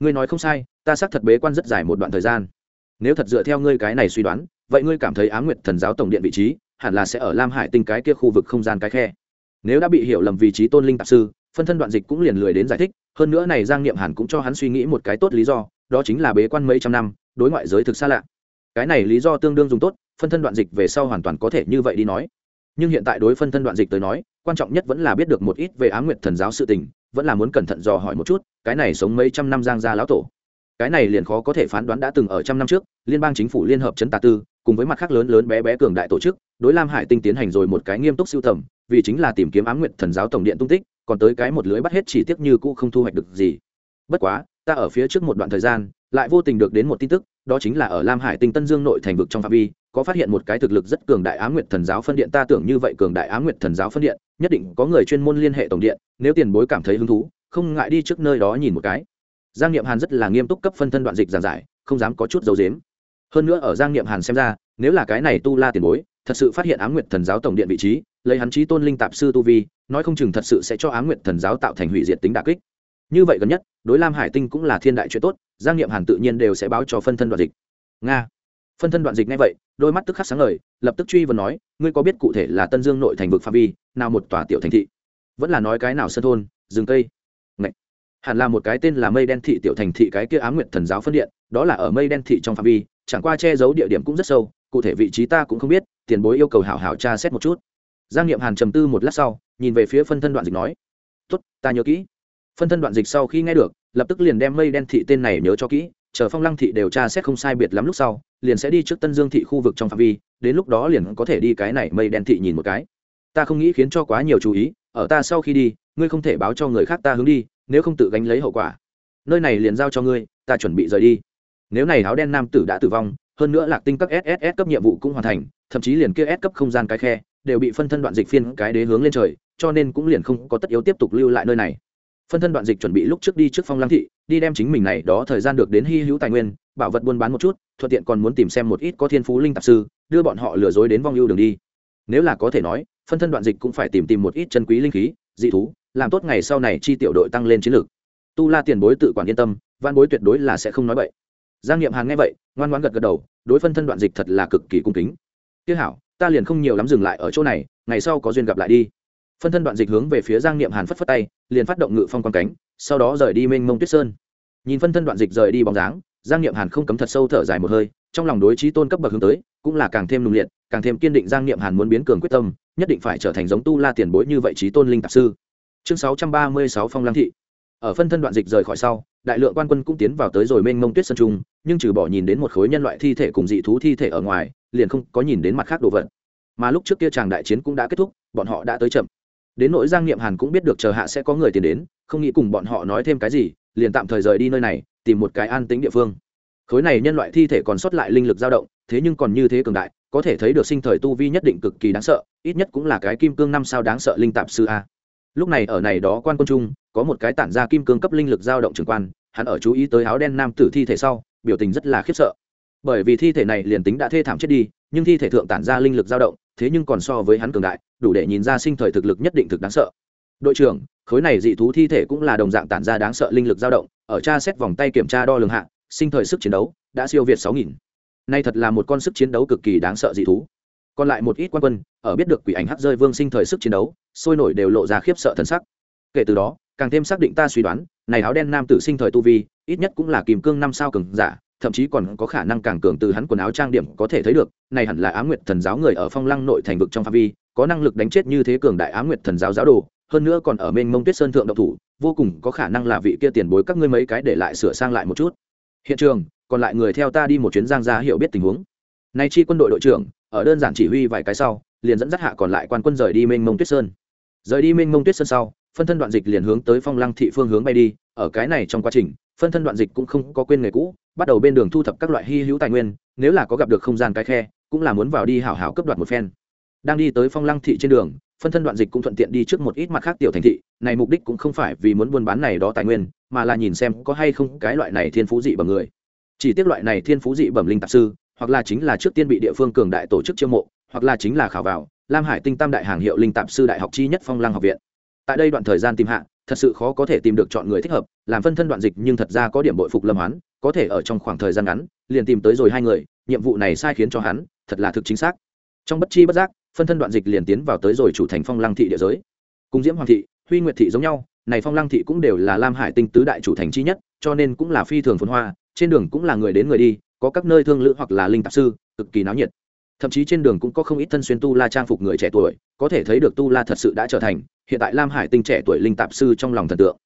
Ngươi nói không sai, ta xác thật bế quan rất dài một đoạn thời gian. Nếu thật dựa theo ngươi cái này suy đoán, vậy ngươi cảm thấy á nguyệt thần giáo tổng điện vị trí, hẳn là sẽ ở lam hải tinh cái kia khu vực không gian cái khe nếu đã bị hiểu lầm vị trí tôn linh tạp sư, phân thân đoạn dịch cũng liền lười đến giải thích, hơn nữa này giang niệm hàn cũng cho hắn suy nghĩ một cái tốt lý do, đó chính là bế quan mấy trăm năm, đối ngoại giới thực xa lạ. Cái này lý do tương đương dùng tốt, phân thân đoạn dịch về sau hoàn toàn có thể như vậy đi nói. Nhưng hiện tại đối phân thân đoạn dịch tới nói, quan trọng nhất vẫn là biết được một ít về á nguyện thần giáo sự tình, vẫn là muốn cẩn thận dò hỏi một chút, cái này sống mấy trăm năm giang gia lão tổ. Cái này liền khó có thể phán đoán đã từng ở trăm năm trước, liên bang chính phủ liên hợp chấn tà tư, cùng với mặt khác lớn lớn bé bé cường đại tổ chức, đối lam hải tinh tiến hành rồi một cái nghiêm túc siêu tầm vì chính là tìm kiếm Ám nguyệt thần giáo tổng điện tung tích, còn tới cái một lưới bắt hết chỉ tiếc như cũ không thu hoạch được gì. Bất quá, ta ở phía trước một đoạn thời gian, lại vô tình được đến một tin tức, đó chính là ở lam hải tinh tân dương nội thành vực trong phạm vi, có phát hiện một cái thực lực rất cường đại á nguyệt thần giáo phân điện. Ta tưởng như vậy cường đại á nguyệt thần giáo phân điện, nhất định có người chuyên môn liên hệ tổng điện, nếu tiền bối cảm thấy hứng thú, không ngại đi trước nơi đó nhìn một cái. Giang niệm hàn rất là nghiêm túc cấp phân thân đoạn dịch giảng giải, không dám có chút dấu dếm. Hơn nữa ở giang niệm hàn xem ra, nếu là cái này tu la tiền bối thật sự phát hiện ám nguyệt thần giáo tổng điện vị trí, lấy hắn chí tôn linh tạp sư tu vi, nói không chừng thật sự sẽ cho ám nguyệt thần giáo tạo thành hủy diệt tính đả kích. Như vậy gần nhất, đối lam hải tinh cũng là thiên đại chuyện tốt, giang niệm hàn tự nhiên đều sẽ báo cho phân thân đoạn dịch. Nga. Phân thân đoạn dịch ngay vậy, đôi mắt tức khắc sáng ngời, lập tức truy vấn nói, ngươi có biết cụ thể là tân dương nội thành vực phạm vi, nào một tòa tiểu thành thị? Vẫn là nói cái nào sơn thôn, rừng cây. Ngậy. hẳn là một cái tên là mây đen thị tiểu thành thị cái kia ám nguyệt thần giáo phân điện, đó là ở mây đen thị trong phạm vi, chẳng qua che giấu địa điểm cũng rất sâu, cụ thể vị trí ta cũng không biết tiền bối yêu cầu hảo hảo tra xét một chút. Giang niệm hàn trầm tư một lát sau, nhìn về phía phân thân đoạn dịch nói, tốt, ta nhớ kỹ. Phân thân đoạn dịch sau khi nghe được, lập tức liền đem mây đen thị tên này nhớ cho kỹ, chờ phong lăng thị đều tra xét không sai biệt lắm lúc sau, liền sẽ đi trước tân dương thị khu vực trong phạm vi, đến lúc đó liền có thể đi cái này mây đen thị nhìn một cái. Ta không nghĩ khiến cho quá nhiều chú ý, ở ta sau khi đi, ngươi không thể báo cho người khác ta hướng đi, nếu không tự gánh lấy hậu quả. Nơi này liền giao cho ngươi, ta chuẩn bị rời đi. Nếu này áo đen nam tử đã tử vong hơn nữa lạc tinh các sss cấp nhiệm vụ cũng hoàn thành, thậm chí liền kia s cấp không gian cái khe đều bị phân thân đoạn dịch phiên cái đế hướng lên trời, cho nên cũng liền không có tất yếu tiếp tục lưu lại nơi này. Phân thân đoạn dịch chuẩn bị lúc trước đi trước phong lăng thị, đi đem chính mình này đó thời gian được đến hy hữu tài nguyên, bảo vật buôn bán một chút, thuận tiện còn muốn tìm xem một ít có thiên phú linh tạp sư, đưa bọn họ lừa dối đến vong ưu đường đi. Nếu là có thể nói, phân thân đoạn dịch cũng phải tìm tìm một ít chân quý linh khí, dị thú, làm tốt ngày sau này chi tiểu đội tăng lên chiến lược. Tu la tiền bối tự quản yên tâm văn bối tuyệt đối là sẽ không nói vậy giang nghiệm hàn nghe vậy, ngoan ngoan gật gật đầu, đối phân thân đoạn dịch thật là cực kỳ cung kính. Tiếc hảo, ta liền không nhiều lắm dừng lại ở chỗ này, ngày sau có duyên gặp lại đi. Phân thân đoạn dịch hướng về phía giang niệm hàn phất phất tay, liền phát động ngự phong quan cánh, sau đó rời đi mênh mông tuyết sơn. Nhìn phân thân đoạn dịch rời đi bóng dáng, giang niệm hàn không cấm thật sâu thở dài một hơi, trong lòng đối trí tôn cấp bậc hướng tới, cũng là càng thêm nung liệt, càng thêm kiên định giang niệm hàn muốn biến cường quyết tâm, nhất định phải trở thành giống tu la tiền bối như vậy trí tôn linh tạp sư. Chương sáu trăm ba mươi sáu phong lam thị ở phân thân đoạn dịch rời khỏi sau, đại lượng quan quân cũng tiến vào tới rồi mênh mông tuyết sân trung, nhưng trừ bỏ nhìn đến một khối nhân loại thi thể cùng dị thú thi thể ở ngoài, liền không có nhìn đến mặt khác đồ vật. Mà lúc trước kia chàng đại chiến cũng đã kết thúc, bọn họ đã tới chậm. Đến nỗi giang niệm hàn cũng biết được chờ hạ sẽ có người tiền đến, không nghĩ cùng bọn họ nói thêm cái gì, liền tạm thời rời đi nơi này, tìm một cái an tính địa phương. Khối này nhân loại thi thể còn sót lại linh lực dao động, thế nhưng còn như thế cường đại, có thể thấy được sinh thời tu vi nhất định cực kỳ đáng sợ, ít nhất cũng là cái kim cương năm sao đáng sợ linh tạp sư a. Lúc này ở này đó quan quân trung có một cái tản ra kim cương cấp linh lực dao động trường quan, hắn ở chú ý tới áo đen nam tử thi thể sau, biểu tình rất là khiếp sợ. Bởi vì thi thể này liền tính đã thê thảm chết đi, nhưng thi thể thượng tản ra linh lực dao động, thế nhưng còn so với hắn cường đại, đủ để nhìn ra sinh thời thực lực nhất định thực đáng sợ. Đội trưởng, khối này dị thú thi thể cũng là đồng dạng tản ra đáng sợ linh lực dao động, ở tra xét vòng tay kiểm tra đo lường hạ, sinh thời sức chiến đấu đã siêu việt sáu nghìn. Nay thật là một con sức chiến đấu cực kỳ đáng sợ dị thú. Còn lại một ít quan quân, ở biết được quỷ ảnh hắt rơi vương sinh thời sức chiến đấu, sôi nổi đều lộ ra khiếp sợ thần sắc. Kể từ đó càng thêm xác định ta suy đoán, này áo đen nam tử sinh thời tu vi, ít nhất cũng là kìm cương năm sao cường giả, thậm chí còn có khả năng càng cường từ hắn quần áo trang điểm có thể thấy được, này hẳn là á nguyệt thần giáo người ở phong lăng nội thành vực trong phạm vi, có năng lực đánh chết như thế cường đại á nguyệt thần giáo giáo đồ, hơn nữa còn ở bên mông tuyết sơn thượng độc thủ, vô cùng có khả năng là vị kia tiền bối các ngươi mấy cái để lại sửa sang lại một chút. Hiện trường, còn lại người theo ta đi một chuyến giang ra hiểu biết tình huống. Nay chi quân đội đội trưởng, ở đơn giản chỉ huy vài cái sau, liền dẫn dắt hạ còn lại quan quân rời đi mênh mông tuyết sơn. Rời đi mênh mông tuyết sơn sau phân thân đoạn dịch liền hướng tới phong lăng thị phương hướng bay đi, ở cái này trong quá trình, phân thân đoạn dịch cũng không có quên nghề cũ, bắt đầu bên đường thu thập các loại hy hữu tài nguyên, nếu là có gặp được không gian cái khe, cũng là muốn vào đi hảo hảo cấp đoạt một phen. Đang đi tới phong lăng thị trên đường, phân thân đoạn dịch cũng thuận tiện đi trước một ít mặt khác tiểu thành thị, này mục đích cũng không phải vì muốn buôn bán này đó tài nguyên, mà là nhìn xem có hay không cái loại này thiên phú dị bẩm người. Chỉ tiếc loại này thiên phú dị bẩm linh tạp sư, hoặc là chính là trước tiên bị địa phương cường đại tổ chức chiêu mộ, hoặc là chính là khảo vào, lam hải tinh tam đại hàng hiệu linh tạp sư đại học chi nhất phong lăng học viện tại đây đoạn thời gian tìm hạ, thật sự khó có thể tìm được chọn người thích hợp, làm phân thân đoạn dịch nhưng thật ra có điểm bội phục lâm hoán, có thể ở trong khoảng thời gian ngắn, liền tìm tới rồi hai người, nhiệm vụ này sai khiến cho hắn, thật là thực chính xác. Trong bất chi bất giác, phân thân đoạn dịch liền tiến vào tới rồi chủ thành phong lăng thị địa giới. Cùng diễm hoàng thị, huy nguyệt thị giống nhau, này phong lăng thị cũng đều là lam hải tinh tứ đại chủ thành chi nhất, cho nên cũng là phi thường phồn hoa, trên đường cũng là người đến người đi, có các nơi thương lữ hoặc là linh tạp sư, cực kỳ náo nhiệt thậm chí trên đường cũng có không ít thân xuyên tu la trang phục người trẻ tuổi, có thể thấy được tu la thật sự đã trở thành, hiện tại lam hải tinh trẻ tuổi linh tạp sư trong lòng thần tượng.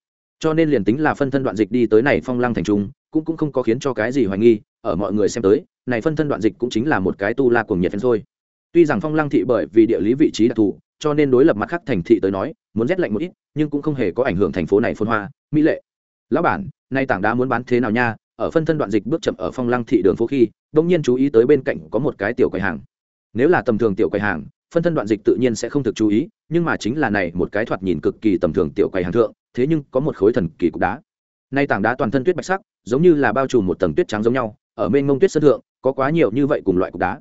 Cho nên liền tính là phân thân đoạn dịch đi tới này phong lăng thành trung, cũng cũng không có khiến cho cái gì hoài nghi, ở mọi người xem tới, này phân thân đoạn dịch cũng chính là một cái tu la cuồng nhiệt phân thôi. Tuy rằng phong lăng thị bởi vì địa lý vị trí đặc thù, cho nên đối lập mặt khác thành thị tới nói, muốn rét lạnh một ít, nhưng cũng không hề có ảnh hưởng thành phố này phôn hoa, mỹ lệ. Lão bản, nay tảng đá muốn bán thế nào nha? Ở phân thân đoạn dịch bước chậm ở phong lăng thị đường phố khi đông nhiên chú ý tới bên cạnh có một cái tiểu quầy hàng. Nếu là tầm thường tiểu quầy hàng, phân thân đoạn dịch tự nhiên sẽ không thực chú ý, nhưng mà chính là này một cái thoạt nhìn cực kỳ tầm thường tiểu quầy hàng thượng, thế nhưng có một khối thần kỳ cục đá. Nay tảng đá toàn thân tuyết bạch sắc, giống như là bao trùm một tầng tuyết trắng giống nhau, ở bên ngông tuyết sân thượng, có quá nhiều như vậy cùng loại cục đá.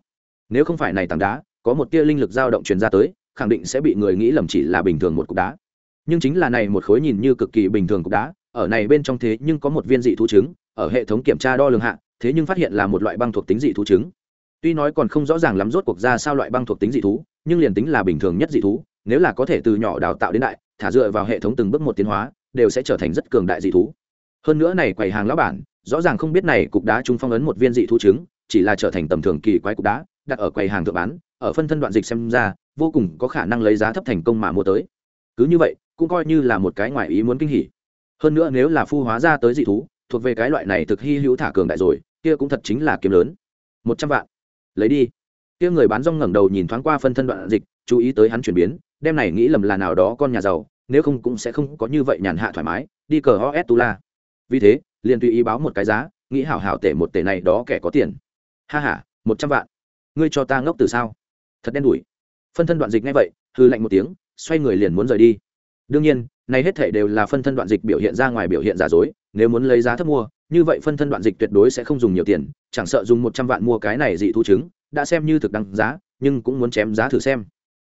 Nếu không phải này tảng đá, có một tia linh lực dao động truyền ra tới, khẳng định sẽ bị người nghĩ lầm chỉ là bình thường một cục đá. Nhưng chính là này một khối nhìn như cực kỳ bình thường cục đá, ở này bên trong thế nhưng có một viên dị thú trứng ở hệ thống kiểm tra đo lường hạ, thế nhưng phát hiện là một loại băng thuộc tính dị thú trứng. Tuy nói còn không rõ ràng lắm rốt cuộc ra sao loại băng thuộc tính dị thú, nhưng liền tính là bình thường nhất dị thú, nếu là có thể từ nhỏ đào tạo đến đại, thả dựa vào hệ thống từng bước một tiến hóa, đều sẽ trở thành rất cường đại dị thú. Hơn nữa này quầy hàng lão bản, rõ ràng không biết này cục đá chúng phong ấn một viên dị thú trứng, chỉ là trở thành tầm thường kỳ quái cục đá, đặt ở quầy hàng thượng bán, ở phân thân đoạn dịch xem ra, vô cùng có khả năng lấy giá thấp thành công mà mua tới. Cứ như vậy, cũng coi như là một cái ngoài ý muốn kinh hỉ. Hơn nữa nếu là phu hóa ra tới dị thú thuộc về cái loại này thực hy hữu thả cường đại rồi, kia cũng thật chính là kiếm lớn. Một trăm vạn. Lấy đi. Kia người bán rong ngẩng đầu nhìn thoáng qua phân thân đoạn dịch, chú ý tới hắn chuyển biến, đem này nghĩ lầm là nào đó con nhà giàu, nếu không cũng sẽ không có như vậy nhàn hạ thoải mái, đi cờ os tu la vì thế, liền tùy ý báo một cái giá, nghĩ hảo hảo tể một tể này đó kẻ có tiền. Ha h a một trăm vạn. Ngươi cho ta ngốc từ sao? Thật đen đủi. Phân thân đoạn dịch ngay vậy hư lạnh một tiếng, xoay người liền muốn rời đi. Đương nhiên, này hết thể đều là phân thân đoạn dịch biểu hiện ra ngoài biểu hiện giả dối nếu muốn lấy giá thấp mua, như vậy phân thân đoạn dịch tuyệt đối sẽ không dùng nhiều tiền, chẳng sợ dùng một trăm vạn mua cái này dị thu chứng đã xem như thực đăng giá, nhưng cũng muốn chém giá thử xem.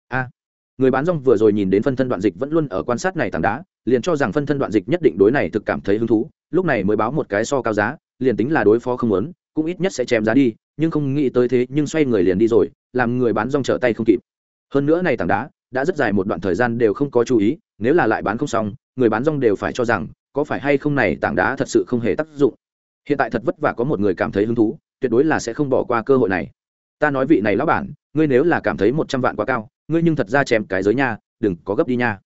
A, người bán rong vừa rồi nhìn đến phân thân đoạn dịch vẫn luôn ở quan sát này tảng đá, liền cho rằng phân thân đoạn dịch nhất định đối này thực cảm thấy hứng thú, lúc này mới báo một cái so cao giá, liền tính là đối phó không muốn, cũng ít nhất sẽ chém giá đi, nhưng không nghĩ tới thế nhưng xoay người liền đi rồi, làm người bán rong trở tay không kịp. Hơn nữa này tảng đá, đã rất dài một đoạn thời gian đều không có chú ý, nếu là lại bán không xong, người bán rong đều phải cho rằng có phải hay không này tảng đá thật sự không hề tác dụng? Hiện tại thật vất vả có một người cảm thấy hứng thú, tuyệt đối là sẽ không bỏ qua cơ hội này. Ta nói vị này lão bản, ngươi nếu là cảm thấy một trăm vạn quá cao, ngươi nhưng thật ra chém cái giới nha, đừng có gấp đi nha.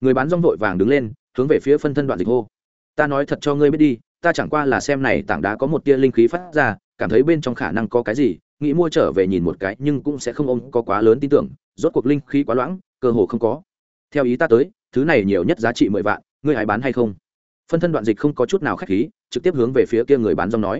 Người bán rong vội vàng đứng lên, hướng về phía phân thân đoạn dịch hô. Ta nói thật cho ngươi biết đi, ta chẳng qua là xem này tảng đá có một tia linh khí phát ra, cảm thấy bên trong khả năng có cái gì, nghĩ mua trở về nhìn một cái, nhưng cũng sẽ không ôm có quá lớn tin tưởng, rốt cuộc linh khí quá loãng, cơ hồ không có. Theo ý ta tới, thứ này nhiều nhất giá trị mười vạn, ngươi hãy bán hay không? Phân thân đoạn dịch không có chút nào k h á c h khí, trực tiếp hướng về phía kia người bán rong nói.